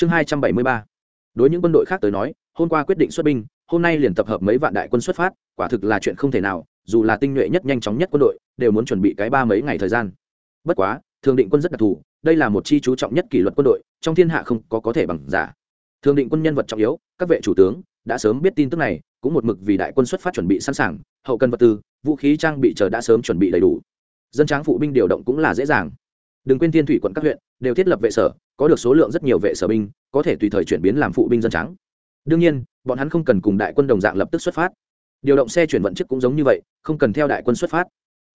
chương hai trăm bảy mươi ba. Đối những quân đội khác tới nói, hôm qua quyết định xuất binh, hôm nay liền tập hợp mấy vạn đại quân xuất phát, quả thực là chuyện không thể nào, dù là tinh nhuệ nhất nhanh chóng nhất quân đội, đều muốn chuẩn bị cái ba mấy ngày thời gian. Bất quá, thường định quân rất đặc thù, đây là một chi chú trọng nhất kỷ luật quân đội, trong thiên hạ không có có thể bằng giả. Thường định quân nhân vật trọng yếu, các vệ chủ tướng, đã sớm biết tin tức này, cũng một mực vì đại quân xuất phát chuẩn bị sẵn sàng, hậu cần vật tư, vũ khí trang bị chờ đã sớm chuẩn bị đầy đủ. Dân tráng phụ binh điều động cũng là dễ dàng. Đừng quên thiên thủy quận các huyện, đều thiết lập vệ sở có được số lượng rất nhiều vệ sở binh, có thể tùy thời chuyển biến làm phụ binh dân trắng. Đương nhiên, bọn hắn không cần cùng đại quân đồng dạng lập tức xuất phát. Điều động xe chuyển vận chức cũng giống như vậy, không cần theo đại quân xuất phát.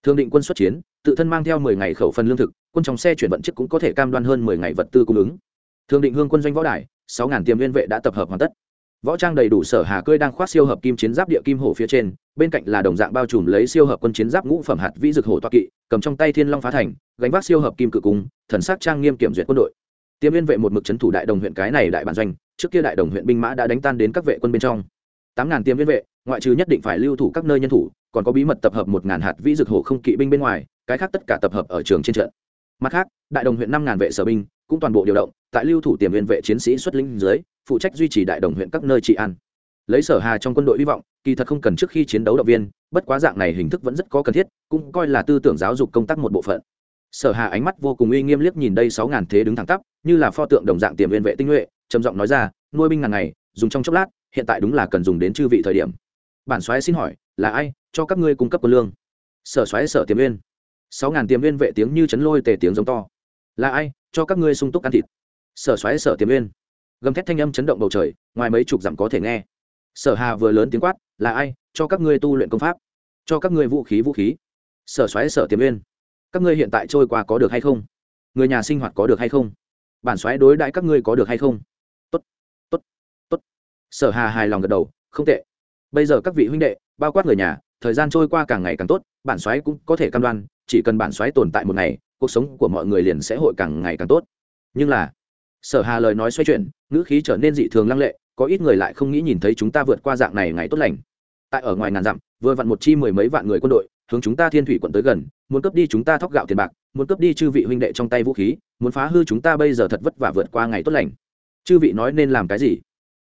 Thường định quân xuất chiến, tự thân mang theo mười ngày khẩu phần lương thực, quân trong xe chuyển vận chức cũng có thể cam đoan hơn mười ngày vật tư cung ứng. Thường định hương quân doanh võ đài, sáu ngàn tiềm viên vệ đã tập hợp hoàn tất. Võ trang đầy đủ sở hà cơi đang khoác siêu hợp kim chiến giáp địa kim hổ phía trên, bên cạnh là đồng dạng bao trùm lấy siêu hợp quân chiến giáp ngũ phẩm hạt vĩ dực hổ toa kỵ, cầm trong tay thiên long phá thành, gánh vác siêu hợp kim cự cung, thần sắc trang nghiêm kiểm duyệt quân đội tiêm viên vệ một mực c thủ đại đồng huyện cái này đại bản doanh, trước kia đại đồng huyện binh mã đã đánh tan đến các vệ quân bên trong. Tám ngàn tiêm viên vệ, ngoại trừ nhất định phải lưu thủ các nơi nhân thủ, còn có bí mật tập hợp một ngàn hạt vĩ dược hộ không kỵ binh bên ngoài, cái khác tất cả tập hợp ở trường trên trận. Mặt khác, đại đồng huyện năm ngàn vệ sở binh cũng toàn bộ điều động, tại lưu thủ tiềm viên vệ chiến sĩ xuất lĩnh dưới, phụ trách duy trì đại đồng huyện các nơi trị an. Lấy sở hà trong quân đội hy vọng, kỳ thật không cần trước khi chiến đấu động viên, bất quá dạng này hình thức vẫn rất có cần thiết, cũng coi là tư tưởng giáo dục công tác một bộ phận sở hà ánh mắt vô cùng uy nghiêm liếc nhìn đây sáu ngàn thế đứng thẳng tắp, như là pho tượng đồng dạng tiềm viên vệ tinh nhuệ, trầm giọng nói ra, nuôi binh ngàn ngày, dùng trong chốc lát, hiện tại đúng là cần dùng đến chư vị thời điểm. Bản soái xin hỏi, là ai cho các ngươi cung cấp quân lương? Sở soái sở tiềm viên sáu ngàn tiềm viên vệ tiếng như chấn lôi tề tiếng giống to. Là ai cho các ngươi sung túc ăn thịt? Sở xoáy sở tiềm viên gầm thét thanh âm chấn động bầu trời, ngoài mấy chục dặm có thể nghe. Sở hà vừa lớn tiếng quát, là ai cho các ngươi tu luyện công pháp? Cho các ngươi vũ khí vũ khí. Sở xoáy sở tiềm viên các ngươi hiện tại trôi qua có được hay không? Người nhà sinh hoạt có được hay không? Bản xoáy đối đãi các ngươi có được hay không? Tốt tốt tốt. Sở hà hài lòng gật đầu, không tệ. Bây giờ các vị huynh đệ, bao quát người nhà, thời gian trôi qua càng ngày càng tốt, bản xoáy cũng có thể cam đoan, chỉ cần bản xoáy tồn tại một ngày, cuộc sống của mọi người liền sẽ hội càng ngày càng tốt. Nhưng là, sở hà lời nói xoay chuyển, ngữ khí trở nên dị thường lăng lệ, có ít người lại không nghĩ nhìn thấy chúng ta vượt qua dạng này ngày tốt lành. Tại ở ngoài ngàn dặm, vừa vặn một chi mười mấy vạn người quân đội hướng chúng ta thiên thủy quận tới gần, muốn cướp đi chúng ta thóc gạo tiền bạc, muốn cướp đi chư vị huynh đệ trong tay vũ khí, muốn phá hư chúng ta bây giờ thật vất vả vượt qua ngày tốt lành. Chư vị nói nên làm cái gì?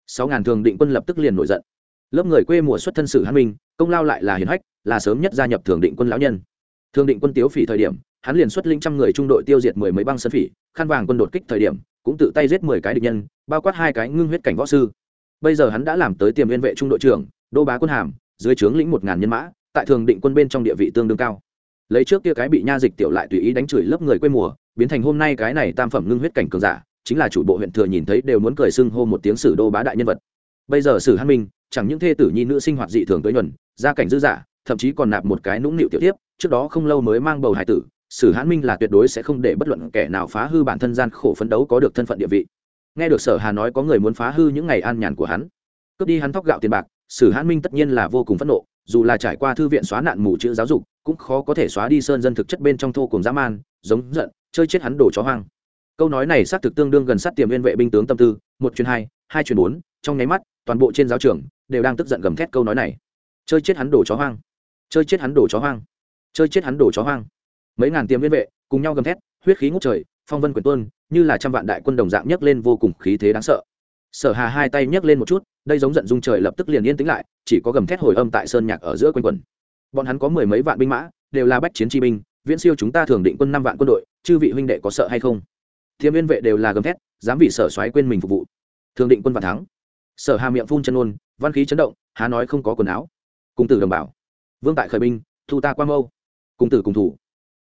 Sáu ngàn thường định quân lập tức liền nổi giận. Lớp người quê mùa xuất thân sử hắn minh công lao lại là hiền hách, là sớm nhất gia nhập thường định quân lão nhân. Thường định quân tiếu phỉ thời điểm, hắn liền xuất linh trăm người trung đội tiêu diệt mười mấy băng sân phỉ, khăn vàng quân đột kích thời điểm, cũng tự tay giết mười cái địch nhân, bao quát hai cái ngưng huyết cảnh võ sư. Bây giờ hắn đã làm tới tiềm liên vệ trung đội trưởng, đô bá quân hàm, dưới trướng lĩnh một ngàn nhân mã tại thường định quân bên trong địa vị tương đương cao. Lấy trước kia cái bị nha dịch tiểu lại tùy ý đánh chửi lớp người quê mùa, biến thành hôm nay cái này tam phẩm ngưng huyết cảnh cường giả, chính là chủ bộ huyện thừa nhìn thấy đều muốn cười xưng hô một tiếng sử đô bá đại nhân vật. Bây giờ sử hán minh, chẳng những thê tử nhi nữ sinh hoạt dị thường tới nhuần, gia cảnh dư giả thậm chí còn nạp một cái nũng nịu tiểu tiếp trước đó không lâu mới mang bầu hải tử, sử hán minh là tuyệt đối sẽ không để bất luận kẻ nào phá hư bản thân gian khổ phấn đấu có được thân phận địa vị. Nghe được sở hà nói có người muốn phá hư những ngày an nhàn của hắn, cướp đi hắn thóc gạo tiền bạc, sử hán minh tất nhiên là vô cùng phẫn nộ dù là trải qua thư viện xóa nạn mù chữ giáo dục, cũng khó có thể xóa đi sơn dân thực chất bên trong thô cùng dã man, giống giận, chơi chết hắn đổ chó hoang. Câu nói này xác thực tương đương gần sát tiềm viên vệ binh tướng tâm tư, một chuyến hai hai chuyến bốn, trong nháy mắt, toàn bộ trên giáo trường đều đang tức giận gầm thét câu nói này. Chơi chết hắn đổ chó hoang. Chơi chết hắn đổ chó hoang. Chơi chết hắn đổ chó hoang. Mấy ngàn tiềm viên vệ cùng nhau gầm thét, huyết khí ngút trời, phong vân quyền tuôn, như là trăm vạn đại quân đồng dạng nhấc lên vô cùng khí thế đáng sợ. Sở hà hai tay nhấc lên một chút, đây giống giận dung trời lập tức liền yên tĩnh lại chỉ có gầm thét hồi âm tại sơn nhạc ở giữa quanh quần. Bọn hắn có mười mấy vạn binh mã, đều là bách chiến chi binh, viễn siêu chúng ta thường định quân năm vạn quân đội, chư vị huynh đệ có sợ hay không? Thiêm viên vệ đều là gầm thét, dám vì sở xoáy quên mình phục vụ. Thường định quân và thắng. Sở hà miệng phun chân ôn, văn khí chấn động, há nói không có quần áo. Cung tử đồng bảo vương tại khởi binh, thu ta qua mâu. Cung tử cùng thủ.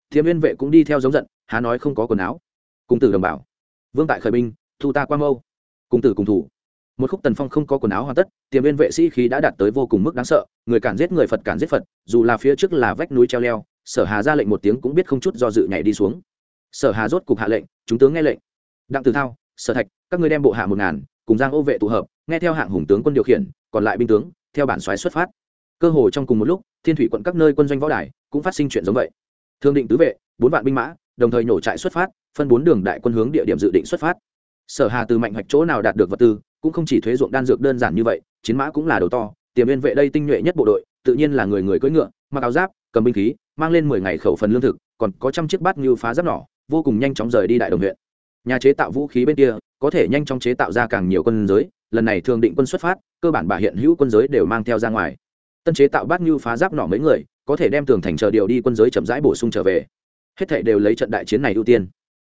Thiếm viên vệ cũng đi theo giống giận, há nói không có quần áo. Cung tử đồng bảo vương tại khởi binh, thu ta qua mâu. Cung tử cùng thủ một khúc tần phong không có quần áo hoàn tất tiềm viên vệ sĩ khí đã đạt tới vô cùng mức đáng sợ, người cản giết người phật cản giết phật, dù là phía trước là vách núi treo leo, sở hà ra lệnh một tiếng cũng biết không chút do dự nhảy đi xuống. Sở hà rốt cục hạ lệnh, chúng tướng nghe lệnh. Đặng tử thao, sở thạch, các ngươi đem bộ hạ một ngàn, cùng giang ô vệ tụ hợp, nghe theo hạng hùng tướng quân điều khiển, còn lại binh tướng, theo bản xoáy xuất phát. Cơ hồ trong cùng một lúc, thiên thủy quận các nơi quân doanh võ đài cũng phát sinh chuyện giống vậy. Thương định tứ vệ, bốn vạn binh mã, đồng thời nổ trại xuất phát, phân bốn đường đại quân hướng địa điểm dự định xuất phát. Sở hà từ mạnh hoạch chỗ nào đạt được vật tư cũng không chỉ thuế ruộng đan dược đơn giản như vậy, chiến mã cũng là đầu to, tiềm viên vệ đây tinh nhuệ nhất bộ đội, tự nhiên là người người cưỡi ngựa, mặc áo giáp, cầm binh khí, mang lên mười ngày khẩu phần lương thực, còn có trăm chiếc bát như phá giáp nỏ, vô cùng nhanh chóng rời đi đại đồng huyện. Nhà chế tạo vũ khí bên kia, có thể nhanh chóng chế tạo ra càng nhiều quân giới, lần này thường định quân xuất phát, cơ bản bà hiện hữu quân giới đều mang theo ra ngoài. Tân chế tạo bát như phá giáp nỏ mấy người, có thể đem tường thành chờ điều đi quân giới chậm rãi bổ sung trở về. Hết thể đều lấy trận đại chiến này ưu tiên.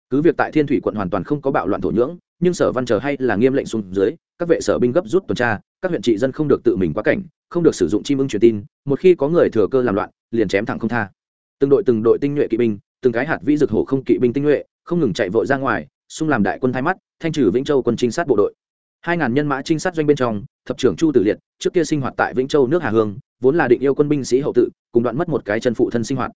Cứ việc tại thiên thủy quận hoàn toàn không có bạo loạn thổ nhưỡng nhưng sở văn chờ hay là nghiêm lệnh xuống dưới, các vệ sở binh gấp rút tuần tra, các huyện trị dân không được tự mình quá cảnh, không được sử dụng chim ưng truyền tin, một khi có người thừa cơ làm loạn, liền chém thẳng không tha. Từng đội từng đội tinh nhuệ kỵ binh, từng cái hạt vĩ dực hổ không kỵ binh tinh nhuệ, không ngừng chạy vội ra ngoài, xung làm đại quân thay mắt, thanh trừ vĩnh châu quân trinh sát bộ đội. Hai ngàn nhân mã trinh sát doanh bên trong, thập trưởng chu tử liệt, trước kia sinh hoạt tại vĩnh châu nước hà hương, vốn là định yêu quân binh sĩ hậu tự, cùng đoạn mất một cái chân phụ thân sinh hoạt.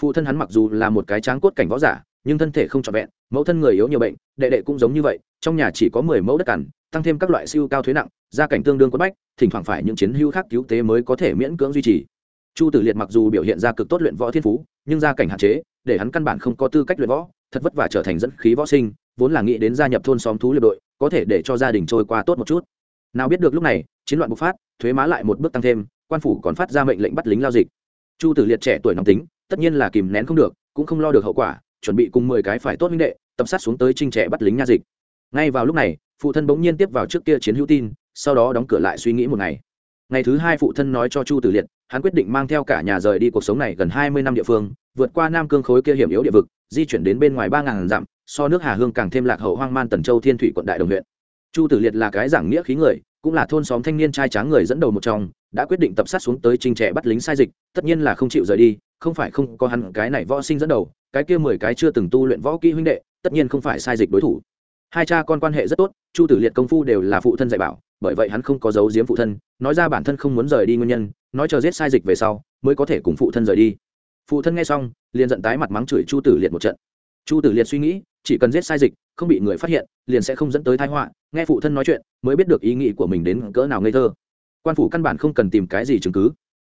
Phụ thân hắn mặc dù là một cái tráng cốt cảnh võ giả nhưng thân thể không trọn vẹn, mẫu thân người yếu nhiều bệnh, đệ đệ cũng giống như vậy, trong nhà chỉ có mười mẫu đất cằn, tăng thêm các loại siêu cao thuế nặng, gia cảnh tương đương quất bách, thỉnh thoảng phải những chiến hữu khác cứu tế mới có thể miễn cưỡng duy trì. Chu tử liệt mặc dù biểu hiện ra cực tốt luyện võ thiên phú, nhưng gia cảnh hạn chế, để hắn căn bản không có tư cách luyện võ, thật vất vả trở thành dẫn khí võ sinh, vốn là nghĩ đến gia nhập thôn xóm thú liệt đội, có thể để cho gia đình trôi qua tốt một chút. Nào biết được lúc này, chiến loạn bùng phát, thuế má lại một bước tăng thêm, quan phủ còn phát ra mệnh lệnh bắt lính lao dịch. Chu tử liệt trẻ tuổi nóng tính, tất nhiên là kìm nén không được, cũng không lo được hậu quả chuẩn bị cùng mười cái phải tốt minh đệ, tập sát xuống tới trinh trẻ bắt lính nha dịch. Ngay vào lúc này, phụ thân bỗng nhiên tiếp vào trước kia chiến hữu tin, sau đó đóng cửa lại suy nghĩ một ngày. Ngày thứ hai phụ thân nói cho chu tử liệt, hắn quyết định mang theo cả nhà rời đi cuộc sống này gần hai mươi năm địa phương, vượt qua nam cương khối kia hiểm yếu địa vực, di chuyển đến bên ngoài ba ngàn dặm, so nước hà hương càng thêm lạc hậu hoang man tần châu thiên thủy quận đại đồng huyện chu tử liệt là cái giảng nghĩa khí người, cũng là thôn xóm thanh niên trai tráng người dẫn đầu một trong, đã quyết định tập sát xuống tới trình trẻ bắt lính sai dịch, tất nhiên là không chịu rời đi, không phải không có hắn cái này võ sinh dẫn đầu, cái kia mười cái chưa từng tu luyện võ kỹ huynh đệ, tất nhiên không phải sai dịch đối thủ. Hai cha con quan hệ rất tốt, chu tử liệt công phu đều là phụ thân dạy bảo, bởi vậy hắn không có giấu giếm phụ thân, nói ra bản thân không muốn rời đi nguyên nhân, nói chờ giết sai dịch về sau, mới có thể cùng phụ thân rời đi. Phụ thân nghe xong, liền giận tái mặt mắng chửi chu tử liệt một trận. Chu tử liệt suy nghĩ, chỉ cần giết sai dịch không bị người phát hiện, liền sẽ không dẫn tới thái họa, nghe phụ thân nói chuyện, mới biết được ý nghĩ của mình đến cỡ nào ngây thơ. Quan phủ căn bản không cần tìm cái gì chứng cứ.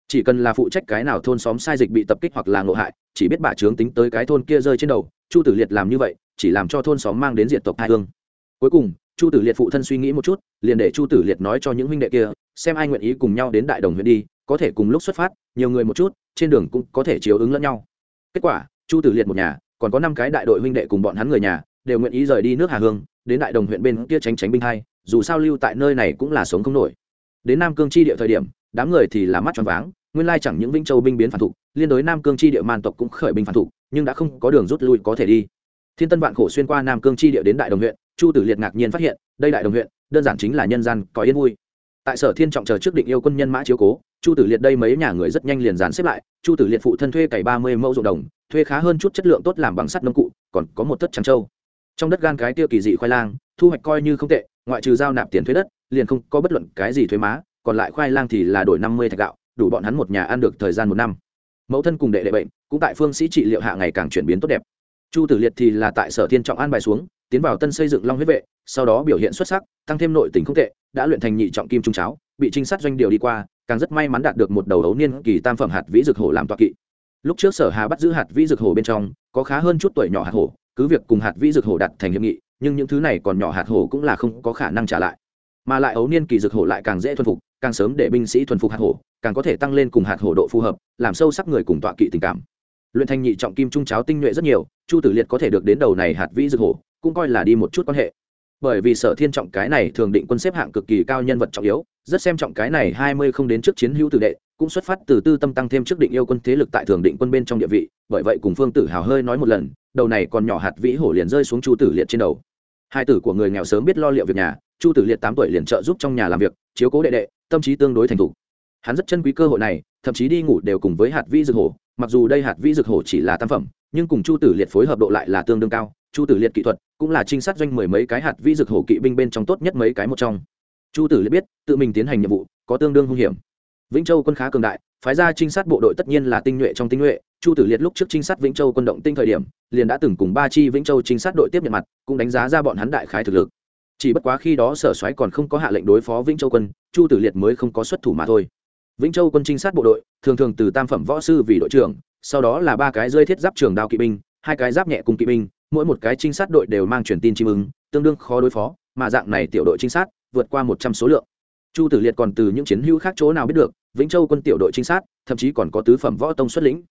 Chỉ cần là phụ trách cái nào thôn xóm sai dịch bị tập kích hoặc là ngộ hại, chỉ biết bà trướng tính tới cái thôn kia rơi trên đầu, chu tử liệt làm như vậy, chỉ làm cho thôn xóm mang đến diện tộc hai hương. Cuối cùng, chu tử liệt phụ thân suy nghĩ một chút, liền để chu tử liệt nói cho những huynh đệ kia, xem ai nguyện ý cùng nhau đến đại đồng huyện đi, có thể cùng lúc xuất phát, nhiều người một chút, trên đường cũng có thể chiếu ứng lẫn nhau. Kết quả, chu tử liệt một nhà, còn có năm cái đại đội huynh đệ cùng bọn hắn người nhà đều nguyện ý rời đi nước hà hương đến đại đồng huyện bên kia tránh tránh binh hai dù sao lưu tại nơi này cũng là sống không nổi. Đến nam cương chi địa thời điểm đám người thì là mắt tròn váng nguyên lai chẳng những vĩnh châu binh biến phản thụ, liên đối nam cương chi địa man tộc cũng khởi binh phản thụ, nhưng đã không có đường rút lui có thể đi. Thiên tân vạn khổ xuyên qua nam cương chi địa đến đại đồng huyện chu tử liệt ngạc nhiên phát hiện đây đại đồng huyện đơn giản chính là nhân gian có yên vui. Tại sở thiên trọng chờ trước định yêu quân nhân mã chiếu cố chu tử liệt đây mấy nhà người rất nhanh liền dàn xếp lại chu tử liệt phụ thân thuê cày ba mươi mẫu ruộng đồng thuê khá hơn chút chất lượng tốt làm bằng sắt nông cụ còn có một thất trắng trâu trong đất gan cái tiêu kỳ dị khoai lang, thu hoạch coi như không tệ, ngoại trừ giao nạp tiền thuế đất, liền không có bất luận cái gì thuế má, còn lại khoai lang thì là đổi năm mươi thạch gạo, đủ bọn hắn một nhà ăn được thời gian một năm. Mẫu thân cùng đệ đệ bệnh, cũng tại phương sĩ trị liệu hạ ngày càng chuyển biến tốt đẹp. Chu tử liệt thì là tại sở thiên trọng an bài xuống, tiến vào tân xây dựng long huyết vệ, sau đó biểu hiện xuất sắc, tăng thêm nội tình không tệ, đã luyện thành nhị trọng kim trung cháo, bị trinh sát doanh điều đi qua, càng rất may mắn đạt được một đầu ấu niên kỳ tam phẩm hạt vĩ dược hổ làm tọa kỵ. Lúc trước sở hà bắt giữ hạt vĩ dược hổ bên trong, có khá hơn chút tuổi nhỏ hạt hổ cứ việc cùng hạt vĩ dược hổ đặt thành hiệp nghị, nhưng những thứ này còn nhỏ hạt hổ cũng là không có khả năng trả lại. Mà lại ấu niên kỳ dược hổ lại càng dễ thuần phục, càng sớm để binh sĩ thuần phục hạt hổ, càng có thể tăng lên cùng hạt hổ độ phù hợp, làm sâu sắc người cùng tọa kỵ tình cảm. Luyện thành nhị trọng kim trung cháo tinh nhuệ rất nhiều, chu tử liệt có thể được đến đầu này hạt vĩ dược hổ, cũng coi là đi một chút quan hệ. Bởi vì sở thiên trọng cái này thường định quân xếp hạng cực kỳ cao nhân vật trọng yếu, rất xem trọng cái này hai mươi không đến trước chiến hữu tử đệ cũng xuất phát từ tư tâm tăng thêm trước định yêu quân thế lực tại thường định quân bên trong địa vị, bởi vậy cùng phương tử hào hơi nói một lần, đầu này còn nhỏ hạt vĩ hổ liền rơi xuống chu tử liệt trên đầu. Hai tử của người nghèo sớm biết lo liệu việc nhà, chu tử liệt tám tuổi liền trợ giúp trong nhà làm việc, chiếu cố đệ đệ, tâm trí tương đối thành thục. Hắn rất chân quý cơ hội này, thậm chí đi ngủ đều cùng với hạt vĩ dược hổ, mặc dù đây hạt vĩ dược hổ chỉ là tam phẩm, nhưng cùng chu tử liệt phối hợp độ lại là tương đương cao, chu tử liệt kỹ thuật cũng là trinh sát doanh mười mấy cái hạt vĩ dược hổ kỵ binh bên trong tốt nhất mấy cái một trong. Chu tử liệt biết, tự mình tiến hành nhiệm vụ, có tương đương hung hiểm vĩnh châu quân khá cường đại, phái ra trinh sát bộ đội tất nhiên là tinh nhuệ trong tinh nhuệ. Chu tử liệt lúc trước trinh sát vĩnh châu quân động tinh thời điểm, liền đã từng cùng ba chi vĩnh châu trinh sát đội tiếp nhận mặt, cũng đánh giá ra bọn hắn đại khái thực lực. Chỉ bất quá khi đó sở soái còn không có hạ lệnh đối phó vĩnh châu quân, chu tử liệt mới không có xuất thủ mà thôi. Vĩnh châu quân trinh sát bộ đội, thường thường từ tam phẩm võ sư vì đội trưởng, sau đó là ba cái rơi thiết giáp trường đao kỵ binh, hai cái giáp nhẹ cùng kỵ binh, mỗi một cái trinh sát đội đều mang truyền tin chim ứng tương đương khó đối phó, mà dạng này tiểu đội trinh sát vượt qua một trăm số lượng chu tử liệt còn từ những chiến hữu khác chỗ nào biết được, vĩnh châu quân tiểu đội trinh sát, thậm chí còn có tứ phẩm võ tông xuất lĩnh.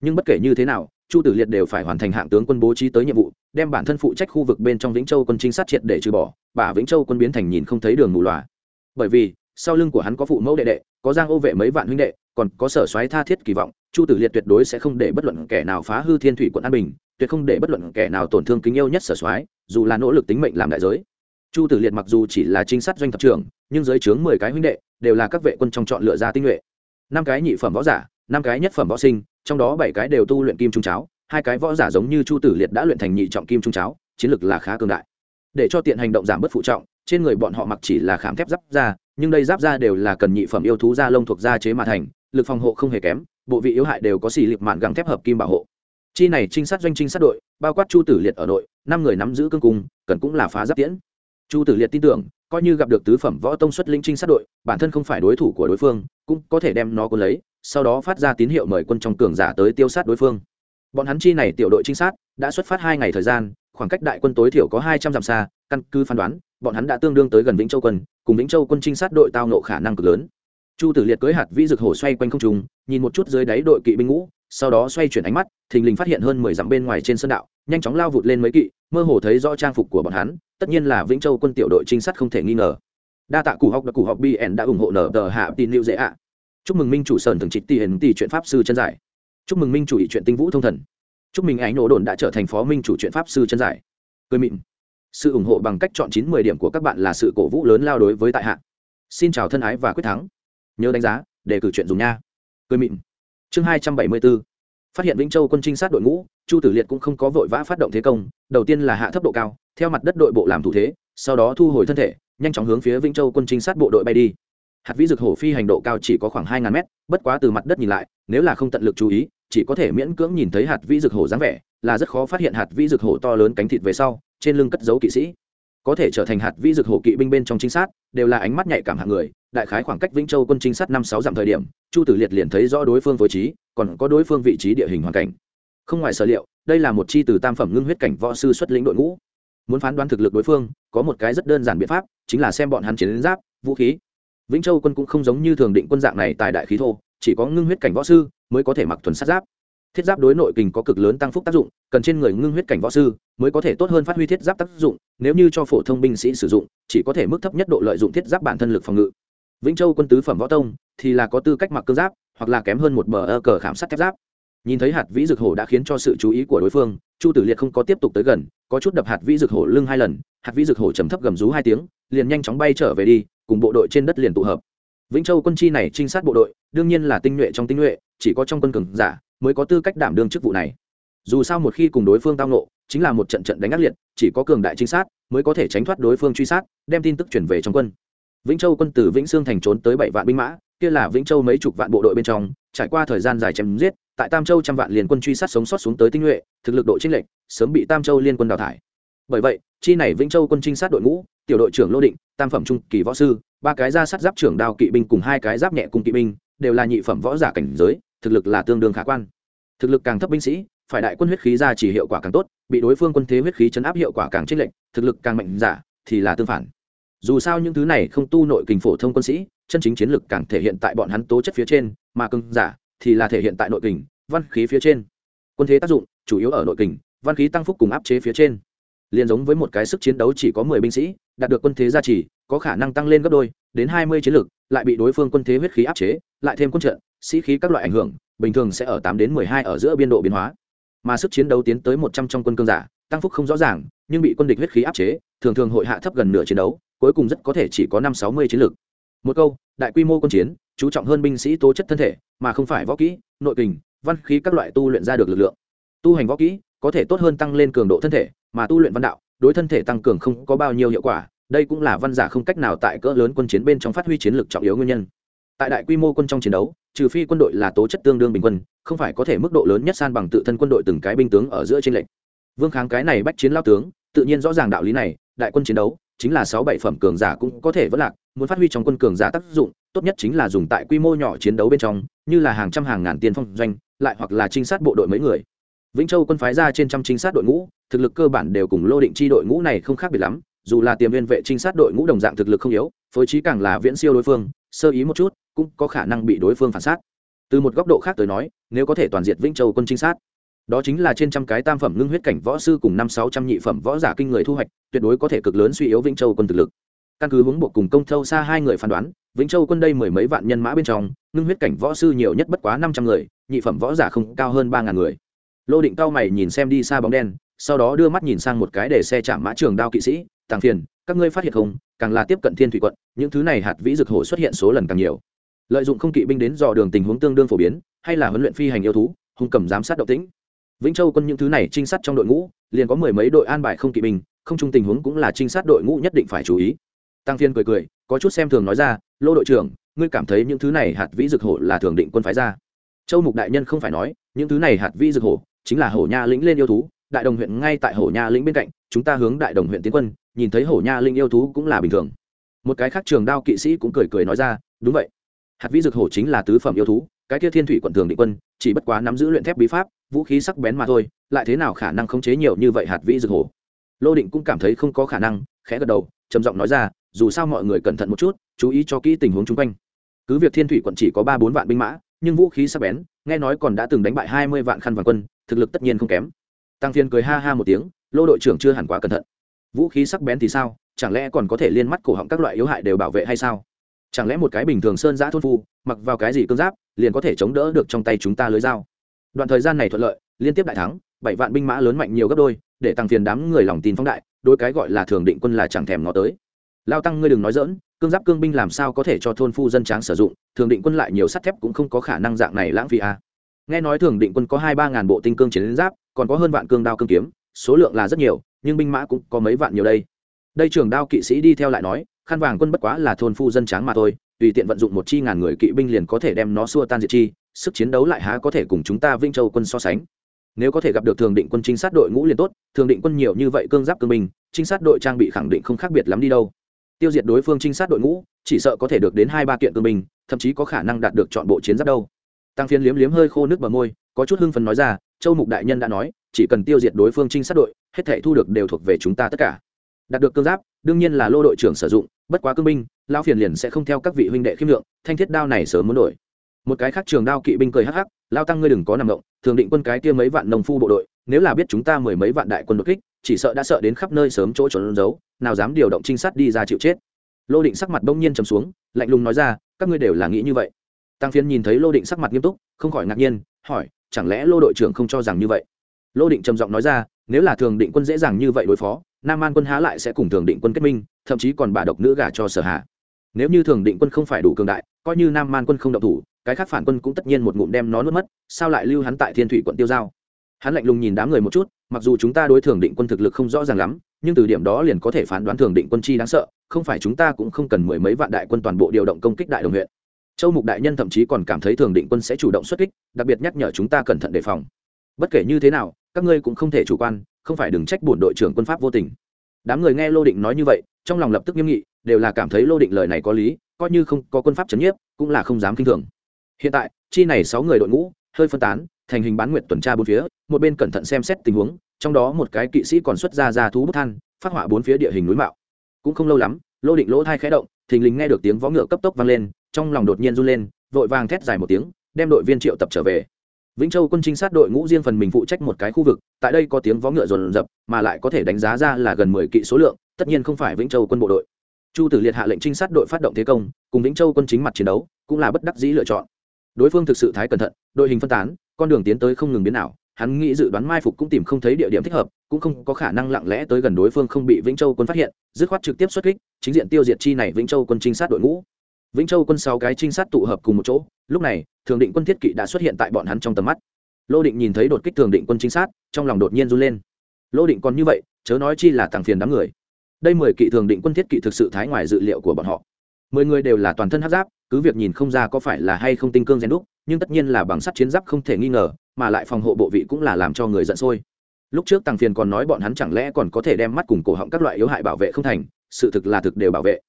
Nhưng bất kể như thế nào, chu tử liệt đều phải hoàn thành hạng tướng quân bố trí tới nhiệm vụ, đem bản thân phụ trách khu vực bên trong vĩnh châu quân trinh sát triệt để trừ bỏ, bà vĩnh châu quân biến thành nhìn không thấy đường mù loà. Bởi vì, sau lưng của hắn có phụ mẫu đệ đệ, có giang ô vệ mấy vạn huynh đệ, còn có sở soái tha thiết kỳ vọng, chu tử liệt tuyệt đối sẽ không để bất luận kẻ nào phá hư thiên thủy quận an bình, tuyệt không để bất luận kẻ nào tổn thương kính yêu nhất sở soái, dù là nỗ lực tính mệnh làm đại giới chu tử liệt mặc dù chỉ là trinh sát doanh thập trưởng, nhưng dưới trướng mười cái huynh đệ đều là các vệ quân trong chọn lựa ra tinh nhuệ. Năm cái nhị phẩm võ giả, năm cái nhất phẩm võ sinh, trong đó bảy cái đều tu luyện kim trung cháo, hai cái võ giả giống như chu tử liệt đã luyện thành nhị trọng kim trung cháo, chiến lực là khá cường đại. Để cho tiện hành động giảm bớt phụ trọng, trên người bọn họ mặc chỉ là khảm thép giáp da, nhưng đây giáp da đều là cần nhị phẩm yêu thú da lông thuộc da chế mà thành, lực phòng hộ không hề kém, bộ vị yếu hại đều có xì liệp mạn găng thép hợp kim bảo hộ. Chi này trinh sát doanh trinh sát đội, bao quát chu tử liệt ở đội, năm người nắm giữ cương cung, cần cũng là phá giáp tiễn chu tử liệt tin tưởng, coi như gặp được tứ phẩm võ tông xuất linh trinh sát đội, bản thân không phải đối thủ của đối phương, cũng có thể đem nó cuốn lấy, sau đó phát ra tín hiệu mời quân trong cường giả tới tiêu sát đối phương. Bọn hắn chi này tiểu đội trinh sát, đã xuất phát hai ngày thời gian, khoảng cách đại quân tối thiểu có hai trăm dặm xa, căn cứ phán đoán, bọn hắn đã tương đương tới gần vĩnh châu quân, cùng vĩnh châu quân trinh sát đội tao nộ khả năng cực lớn. Chu tử liệt cưới hạt vĩ dực hổ xoay quanh không trùng nhìn một chút dưới đáy đội kỵ binh ngũ sau đó xoay chuyển ánh mắt, thình lình phát hiện hơn mười dặm bên ngoài trên sân đạo, nhanh chóng lao vụt lên mấy kỵ, mơ hồ thấy rõ trang phục của bọn hắn, tất nhiên là vĩnh châu quân tiểu đội trinh sát không thể nghi ngờ. Đa tạ cụ học đã cụ học bn đã ủng hộ nở tờ hạ tin lưu dễ ạ. Chúc mừng minh chủ sơn thường trịch tiền tỷ chuyện pháp sư chân giải. Chúc mừng minh chủ ý chuyện tinh vũ thông thần. Chúc mừng ánh nổ đồn đã trở thành phó minh chủ chuyện pháp sư chân giải. Cười mịn. Sự ủng hộ bằng cách chọn chín mười điểm của các bạn là sự cổ vũ lớn lao đối với tại hạ. Xin chào thân ái và quyết thắng. Nhớ đánh giá để cử chuyện dùng nha. Cười mịn chương hai trăm bảy mươi bốn phát hiện vĩnh châu quân trinh sát đội ngũ, chu tử liệt cũng không có vội vã phát động thế công, đầu tiên là hạ thấp độ cao, theo mặt đất đội bộ làm thủ thế, sau đó thu hồi thân thể, nhanh chóng hướng phía vĩnh châu quân trinh sát bộ đội bay đi. Hạt vĩ dược hổ phi hành độ cao chỉ có khoảng hai ngàn mét, bất quá từ mặt đất nhìn lại, nếu là không tận lực chú ý, chỉ có thể miễn cưỡng nhìn thấy hạt vĩ dược hổ dáng vẻ, là rất khó phát hiện hạt vĩ dược hổ to lớn cánh thịt về sau, trên lưng cất giấu kỵ sĩ có thể trở thành hạt vĩ dược hổ kỵ binh bên trong trinh sát, đều là ánh mắt nhạy cảm hạng người, đại khái khoảng cách vĩnh châu quân trinh sát năm sáu dặm thời điểm, chu tử liệt liền thấy rõ đối phương phối trí, còn có đối phương vị trí địa hình hoàn cảnh. Không ngoài sở liệu, đây là một chi từ tam phẩm ngưng huyết cảnh võ sư xuất lĩnh đội ngũ. Muốn phán đoán thực lực đối phương, có một cái rất đơn giản biện pháp, chính là xem bọn hắn chiến giáp, vũ khí. Vĩnh châu quân cũng không giống như thường định quân dạng này tại đại khí thô, chỉ có ngưng huyết cảnh võ sư mới có thể mặc thuần sát giáp thiết giáp đối nội kình có cực lớn tăng phúc tác dụng, cần trên người ngưng huyết cảnh võ sư mới có thể tốt hơn phát huy thiết giáp tác dụng, nếu như cho phổ thông binh sĩ sử dụng, chỉ có thể mức thấp nhất độ lợi dụng thiết giáp bản thân lực phòng ngự. Vĩnh châu quân tứ phẩm võ tông thì là có tư cách mặc cương giáp, hoặc là kém hơn một bờ ơ cờ khảm sát thép giáp. Nhìn thấy hạt vĩ dược hổ đã khiến cho sự chú ý của đối phương, chu tử liệt không có tiếp tục tới gần, có chút đập hạt vĩ dược hổ lưng hai lần, hạt vĩ dược hổ trầm thấp gầm rú hai tiếng, liền nhanh chóng bay trở về đi, cùng bộ đội trên đất liền tụ hợp. Vĩnh châu quân chi này trinh sát bộ đội, đương nhiên là tinh nhuệ trong tinh nhuệ, chỉ có trong quân cường giả mới có tư cách đảm đương chức vụ này. Dù sao một khi cùng đối phương tao nộ chính là một trận trận đánh ác liệt, chỉ có cường đại trinh sát mới có thể tránh thoát đối phương truy sát, đem tin tức chuyển về trong quân. Vĩnh châu quân từ vĩnh sương thành trốn tới bảy vạn binh mã, kia là vĩnh châu mấy chục vạn bộ đội bên trong, trải qua thời gian dài chém giết, tại tam châu trăm vạn liên quân truy sát sống sót xuống tới tinh nhuệ, thực lực độ chênh lệch, sớm bị tam châu liên quân đào thải. Bởi vậy, chi này vĩnh châu quân trinh sát đội ngũ, tiểu đội trưởng lô định, tam phẩm trung kỳ võ sư, ba cái ra sát giáp trưởng đao kỵ binh cùng hai cái giáp nhẹ cung kỵ binh, đều là nhị phẩm võ giả cảnh giới thực lực là tương đương khả quan. Thực lực càng thấp binh sĩ, phải đại quân huyết khí ra chỉ hiệu quả càng tốt, bị đối phương quân thế huyết khí chấn áp hiệu quả càng chênh lệnh. thực lực càng mạnh, giả, thì là tương phản. Dù sao những thứ này không tu nội kình phổ thông quân sĩ, chân chính chiến lực càng thể hiện tại bọn hắn tố chất phía trên, mà cưng giả thì là thể hiện tại nội kình, văn khí phía trên. Quân thế tác dụng chủ yếu ở nội kình, văn khí tăng phúc cùng áp chế phía trên. Liền giống với một cái sức chiến đấu chỉ có mười binh sĩ, đạt được quân thế gia trì, có khả năng tăng lên gấp đôi, đến hai mươi chiến lược lại bị đối phương quân thế huyết khí áp chế, lại thêm quân trận sĩ khí các loại ảnh hưởng, bình thường sẽ ở tám đến mười hai ở giữa biên độ biến hóa. Mà sức chiến đấu tiến tới một trăm trong quân cương giả, tăng phúc không rõ ràng, nhưng bị quân địch huyết khí áp chế, thường thường hội hạ thấp gần nửa chiến đấu, cuối cùng rất có thể chỉ có năm sáu mươi chiến lược một câu, đại quy mô quân chiến, chú trọng hơn binh sĩ tố chất thân thể, mà không phải võ kỹ, nội kình, văn khí các loại tu luyện ra được lực lượng. Tu hành võ kỹ, có thể tốt hơn tăng lên cường độ thân thể, mà tu luyện văn đạo, đối thân thể tăng cường không có bao nhiêu hiệu quả, đây cũng là văn giả không cách nào tại cỡ lớn quân chiến bên trong phát huy chiến lược trọng yếu nguyên nhân tại đại quy mô quân trong chiến đấu, trừ phi quân đội là tố chất tương đương bình quân, không phải có thể mức độ lớn nhất san bằng tự thân quân đội từng cái binh tướng ở giữa trên lệnh vương kháng cái này bách chiến lao tướng, tự nhiên rõ ràng đạo lý này, đại quân chiến đấu chính là sáu bảy phẩm cường giả cũng có thể vất lạc, muốn phát huy trong quân cường giả tác dụng, tốt nhất chính là dùng tại quy mô nhỏ chiến đấu bên trong, như là hàng trăm hàng ngàn tiên phong doanh, lại hoặc là trinh sát bộ đội mấy người. Vĩnh châu quân phái ra trên trăm trinh sát đội ngũ, thực lực cơ bản đều cùng lô định chi đội ngũ này không khác biệt lắm, dù là tiềm viên vệ trinh sát đội ngũ đồng dạng thực lực không yếu, phối trí càng là viễn siêu đối phương, sơ ý một chút cũng có khả năng bị đối phương phản sát từ một góc độ khác tới nói, nếu có thể toàn diệt vĩnh châu quân trinh sát, đó chính là trên trăm cái tam phẩm ngưng huyết cảnh võ sư cùng năm sáu trăm nhị phẩm võ giả kinh người thu hoạch, tuyệt đối có thể cực lớn suy yếu vĩnh châu quân thực lực. Căn cứ hướng bộ cùng công thâu xa hai người phán đoán, vĩnh châu quân đây mười mấy vạn nhân mã bên trong, ngưng huyết cảnh võ sư nhiều nhất bất quá năm trăm người, nhị phẩm võ giả không cao hơn ba ngàn người. Lô định cao mày nhìn xem đi xa bóng đen, sau đó đưa mắt nhìn sang một cái để xe chạm mã trường đao kỵ sĩ, tàng phiền, các ngươi phát hiện không? Càng là tiếp cận thiên thủy quận, những thứ này hạt vĩ dược hội xuất hiện số lần càng nhiều lợi dụng không kỵ binh đến dò đường tình huống tương đương phổ biến, hay là huấn luyện phi hành yêu thú, hung cầm giám sát động tĩnh. Vĩnh châu quân những thứ này trinh sát trong đội ngũ, liền có mười mấy đội an bài không kỵ binh, không chung tình huống cũng là trinh sát đội ngũ nhất định phải chú ý. Tăng phiên cười cười, có chút xem thường nói ra, lô đội trưởng, ngươi cảm thấy những thứ này hạt vĩ dược hổ là thường định quân phái ra? Châu mục đại nhân không phải nói, những thứ này hạt vĩ dược hổ chính là hổ nha lĩnh lên yêu thú, đại đồng huyện ngay tại hổ nha lĩnh bên cạnh, chúng ta hướng đại đồng huyện tiến quân, nhìn thấy hổ nha linh yêu thú cũng là bình thường. Một cái khác trường đao kỵ sĩ cũng cười cười nói ra, đúng vậy hạt vĩ dược hổ chính là tứ phẩm yêu thú, cái kia thiên thủy quận thường định quân, chỉ bất quá nắm giữ luyện thép bí pháp, vũ khí sắc bén mà thôi, lại thế nào khả năng khống chế nhiều như vậy hạt vĩ dược hổ? Lô định cũng cảm thấy không có khả năng, khẽ gật đầu, trầm giọng nói ra, dù sao mọi người cẩn thận một chút, chú ý cho kỹ tình huống chung quanh. Cứ việc thiên thủy quận chỉ có ba bốn vạn binh mã, nhưng vũ khí sắc bén, nghe nói còn đã từng đánh bại hai mươi vạn khăn vàng quân, thực lực tất nhiên không kém. Tăng phiên cười ha ha một tiếng, lô đội trưởng chưa hẳn quá cẩn thận. Vũ khí sắc bén thì sao? Chẳng lẽ còn có thể liên mắt cổ họng các loại yếu hại đều bảo vệ hay sao? Chẳng lẽ một cái bình thường sơn giã thôn phu, mặc vào cái gì cương giáp, liền có thể chống đỡ được trong tay chúng ta lưới dao? Đoạn thời gian này thuận lợi, liên tiếp đại thắng, bảy vạn binh mã lớn mạnh nhiều gấp đôi, để tăng phiền đám người lòng tin phóng đại đôi cái gọi là thường định quân là chẳng thèm ngó tới. Lao tăng ngươi đừng nói dỡn cương giáp cương binh làm sao có thể cho thôn phu dân tráng sử dụng, thường định quân lại nhiều sắt thép cũng không có khả năng dạng này lãng phí à. nghe nói thường định quân có hai ba ngàn bộ tinh cương chiến giáp, còn có hơn vạn cương đao cương kiếm, số lượng là rất nhiều, nhưng binh mã cũng có mấy vạn nhiều đây. Đây trường đao kỵ sĩ đi theo lại nói khăn vàng quân bất quá là thôn phu dân tráng mà thôi, tùy tiện vận dụng một chi ngàn người kỵ binh liền có thể đem nó xua tan diệt chi, sức chiến đấu lại há có thể cùng chúng ta vinh châu quân so sánh. Nếu có thể gặp được thường định quân trinh sát đội ngũ liền tốt, thường định quân nhiều như vậy cương giáp cương binh, trinh sát đội trang bị khẳng định không khác biệt lắm đi đâu. Tiêu diệt đối phương trinh sát đội ngũ, chỉ sợ có thể được đến hai ba kiện cương binh, thậm chí có khả năng đạt được chọn bộ chiến giáp đâu. Tăng phiến liếm liếm hơi khô nước bờ môi, có chút hưng phấn nói ra, châu mục đại nhân đã nói, chỉ cần tiêu diệt đối phương trinh sát đội, hết thể thu được đều thuộc về chúng ta tất cả. Đạt được cương giáp đương nhiên là lô đội trưởng sử dụng, bất quá cương binh lao phiền liền sẽ không theo các vị huynh đệ khiêm lượng, thanh thiết đao này sớm muốn đổi. Một cái khác trường đao kỵ binh cười hắc hắc lao tăng ngươi đừng có nằm động, thường định quân cái kia mấy vạn nông phu bộ đội, nếu là biết chúng ta mười mấy vạn đại quân đột kích, chỉ sợ đã sợ đến khắp nơi sớm chỗ trốn giấu, nào dám điều động trinh sát đi ra chịu chết. Lô định sắc mặt bỗng nhiên trầm xuống, lạnh lùng nói ra, các ngươi đều là nghĩ như vậy. Tăng phiến nhìn thấy lô định sắc mặt nghiêm túc, không khỏi ngạc nhiên, hỏi, chẳng lẽ lô đội trưởng không cho rằng như vậy? Lô định trầm giọng nói ra, nếu là thường định quân dễ dàng như vậy đối phó nam an quân há lại sẽ cùng thường định quân kết minh, thậm chí còn bà độc nữ gả cho sở hạ nếu như thường định quân không phải đủ cường đại, coi như nam man quân không động thủ, cái khác phản quân cũng tất nhiên một ngụm đem nó nuốt mất, sao lại lưu hắn tại thiên thủy quận tiêu giao? Hắn lạnh lùng nhìn đám người một chút, mặc dù chúng ta đối thường định quân thực lực không rõ ràng lắm, nhưng từ điểm đó liền có thể phán đoán thường định quân chi đáng sợ, không phải chúng ta cũng không cần mười mấy vạn đại quân toàn bộ điều động công kích đại đồng huyện. Châu mục đại nhân thậm chí còn cảm thấy thường định quân sẽ chủ động xuất kích, đặc biệt nhắc nhở chúng ta cẩn thận đề phòng. Bất kể như thế nào, các ngươi cũng không thể chủ quan không phải đừng trách bổn đội trưởng quân pháp vô tình. Đám người nghe lô định nói như vậy, trong lòng lập tức nghiêm nghị, đều là cảm thấy lô định lời này có lý, coi như không có quân pháp trấn nhiếp, cũng là không dám kinh thường. Hiện tại, chi này sáu người đội ngũ, hơi phân tán, thành hình bán nguyện tuần tra bốn phía, một bên cẩn thận xem xét tình huống, trong đó một cái kỵ sĩ còn xuất ra ra thú bút than, phát họa bốn phía địa hình núi mạo. Cũng không lâu lắm, lô định lỗ thai khẽ động, thình lình nghe được tiếng võ ngựa cấp tốc vang lên, trong lòng đột nhiên run lên, vội vàng thét dài một tiếng, đem đội viên triệu tập trở về vĩnh châu quân trinh sát đội ngũ riêng phần mình phụ trách một cái khu vực, tại đây có tiếng vó ngựa rồn rập, mà lại có thể đánh giá ra là gần mười kỵ số lượng, tất nhiên không phải vĩnh châu quân bộ đội. Chu tử liệt hạ lệnh trinh sát đội phát động thế công, cùng vĩnh châu quân chính mặt chiến đấu, cũng là bất đắc dĩ lựa chọn. Đối phương thực sự thái cẩn thận, đội hình phân tán, con đường tiến tới không ngừng biến nào hắn nghĩ dự đoán mai phục cũng tìm không thấy địa điểm thích hợp, cũng không có khả năng lặng lẽ tới gần đối phương không bị vĩnh châu quân phát hiện, dứt khoát trực tiếp xuất kích, chính diện tiêu diệt chi này vĩnh châu quân trinh sát đội ngũ vĩnh châu quân sáu cái trinh sát tụ hợp cùng một chỗ, lúc này, thường định quân thiết kỵ đã xuất hiện tại bọn hắn trong tầm mắt. Lô định nhìn thấy đột kích thường định quân trinh sát, trong lòng đột nhiên run lên. Lô định còn như vậy, chớ nói chi là thằng phiền đám người. Đây mười kỵ thường định quân thiết kỵ thực sự thái ngoài dự liệu của bọn họ. Mười người đều là toàn thân hát giáp, cứ việc nhìn không ra có phải là hay không tinh cương rèn đúc, nhưng tất nhiên là bằng sắt chiến giáp không thể nghi ngờ, mà lại phòng hộ bộ vị cũng là làm cho người giận sôi. Lúc trước tàng phiền còn nói bọn hắn chẳng lẽ còn có thể đem mắt cùng cổ họng các loại yếu hại bảo vệ không thành, sự thực là thực đều bảo vệ.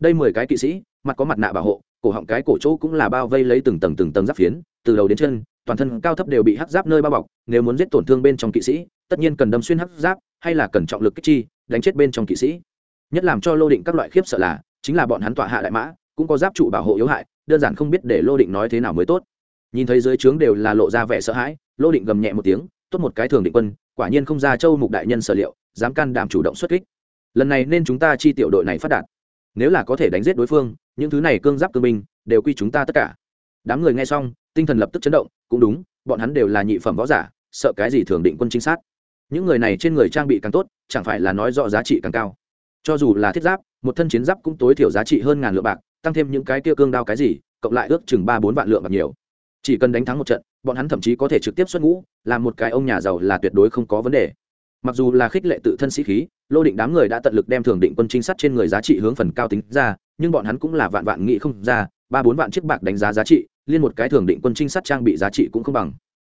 Đây mười cái kỵ sĩ mặt có mặt nạ bảo hộ, cổ họng cái cổ chỗ cũng là bao vây lấy từng tầng từng tầng giáp phiến, từ đầu đến chân, toàn thân cao thấp đều bị hắc giáp nơi bao bọc, nếu muốn giết tổn thương bên trong kỵ sĩ, tất nhiên cần đâm xuyên hắc giáp, hay là cần trọng lực kích chi, đánh chết bên trong kỵ sĩ. Nhất làm cho lô định các loại khiếp sợ là, chính là bọn hắn tọa hạ đại mã, cũng có giáp trụ bảo hộ yếu hại, đơn giản không biết để lô định nói thế nào mới tốt. Nhìn thấy dưới trướng đều là lộ ra vẻ sợ hãi, lô định gầm nhẹ một tiếng, tốt một cái thường định quân, quả nhiên không ra châu mục đại nhân sở liệu, dám can đảm chủ động xuất kích. Lần này nên chúng ta chi tiểu đội này phát đạt nếu là có thể đánh giết đối phương, những thứ này cương giáp cương binh đều quy chúng ta tất cả. Đám người nghe xong, tinh thần lập tức chấn động, cũng đúng, bọn hắn đều là nhị phẩm võ giả, sợ cái gì thường định quân chính xác những người này trên người trang bị càng tốt, chẳng phải là nói rõ giá trị càng cao. Cho dù là thiết giáp, một thân chiến giáp cũng tối thiểu giá trị hơn ngàn lượng bạc, tăng thêm những cái kia cương đao cái gì, cộng lại ước chừng ba bốn vạn lượng bạc nhiều. Chỉ cần đánh thắng một trận, bọn hắn thậm chí có thể trực tiếp xuất ngũ, làm một cái ông nhà giàu là tuyệt đối không có vấn đề. Mặc dù là khích lệ tự thân sĩ khí lô định đám người đã tận lực đem thường định quân trinh sát trên người giá trị hướng phần cao tính ra, nhưng bọn hắn cũng là vạn vạn nghĩ không ra, ba bốn vạn chiếc bạc đánh giá giá trị, liên một cái thường định quân trinh sát trang bị giá trị cũng không bằng.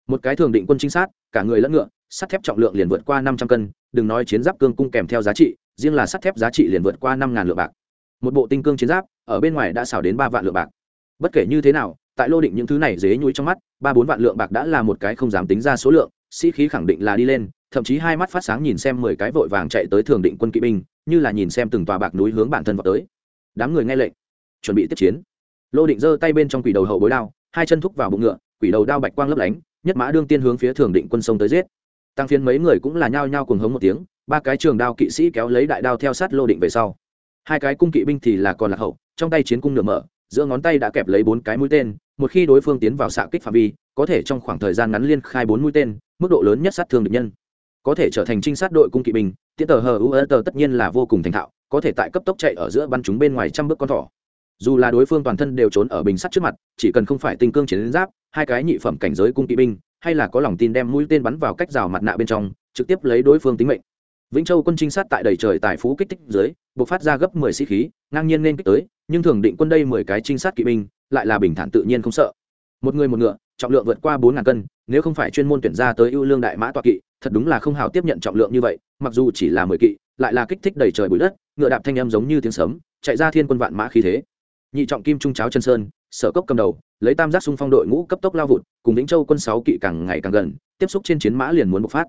Một cái thường định quân trinh sát, cả người lẫn ngựa, sắt thép trọng lượng liền vượt qua năm trăm cân, đừng nói chiến giáp cương cung kèm theo giá trị, riêng là sắt thép giá trị liền vượt qua năm ngàn lượng bạc. Một bộ tinh cương chiến giáp, ở bên ngoài đã xào đến ba vạn lượng bạc. Bất kể như thế nào, tại lô định những thứ này dế nhúi trong mắt, ba bốn vạn lượng bạc đã là một cái không dám tính ra số lượng, sĩ khí khẳng định là đi lên thậm chí hai mắt phát sáng nhìn xem mười cái vội vàng chạy tới thường định quân kỵ binh, như là nhìn xem từng tòa bạc núi hướng bản thân vào tới. Đám người nghe lệnh, chuẩn bị tiếp chiến. Lô định giơ tay bên trong quỷ đầu hậu bối đao, hai chân thúc vào bụng ngựa, quỷ đầu đao bạch quang lấp lánh, nhất mã đương tiên hướng phía thường định quân sông tới giết. Tăng phiến mấy người cũng là nhao nhao cùng hống một tiếng, ba cái trường đao kỵ sĩ kéo lấy đại đao theo sát lô định về sau. Hai cái cung kỵ binh thì là còn lạc hậu, trong tay chiến cung nửa mở, giữa ngón tay đã kẹp lấy bốn cái mũi tên, một khi đối phương tiến vào xạ kích phạm vi, có thể trong khoảng thời gian ngắn liên khai bốn mũi tên, mức độ lớn nhất sát thương địch nhân có thể trở thành trinh sát đội cung kỵ binh, tiễn tờ hờ u tờ tất nhiên là vô cùng thành thạo, có thể tại cấp tốc chạy ở giữa bắn chúng bên ngoài trăm bước con thỏ. Dù là đối phương toàn thân đều trốn ở bình sắt trước mặt, chỉ cần không phải tinh cương chiến giáp, hai cái nhị phẩm cảnh giới cung kỵ binh, hay là có lòng tin đem mũi tên bắn vào cách rào mặt nạ bên trong, trực tiếp lấy đối phương tính mệnh. Vĩnh châu quân trinh sát tại đầy trời tài phú kích thích dưới buộc phát ra gấp mười sĩ khí, ngang nhiên nên kích tới, nhưng thường định quân đây mười cái trinh sát kỵ binh, lại là bình thản tự nhiên không sợ. Một người một ngựa trọng lượng vượt qua bốn ngàn cân, nếu không phải chuyên môn tuyển ra tới ưu lương đại mã tọa kỵ, thật đúng là không hào tiếp nhận trọng lượng như vậy, mặc dù chỉ là mười kỵ, lại là kích thích đầy trời bụi đất, ngựa đạp thanh âm giống như tiếng sấm, chạy ra thiên quân vạn mã khí thế. Nhị trọng kim trung cháo chân sơn, sở cốc cầm đầu, lấy tam giác xung phong đội ngũ cấp tốc lao vụt, cùng vĩnh châu quân sáu kỵ càng ngày càng gần, tiếp xúc trên chiến mã liền muốn bộc phát.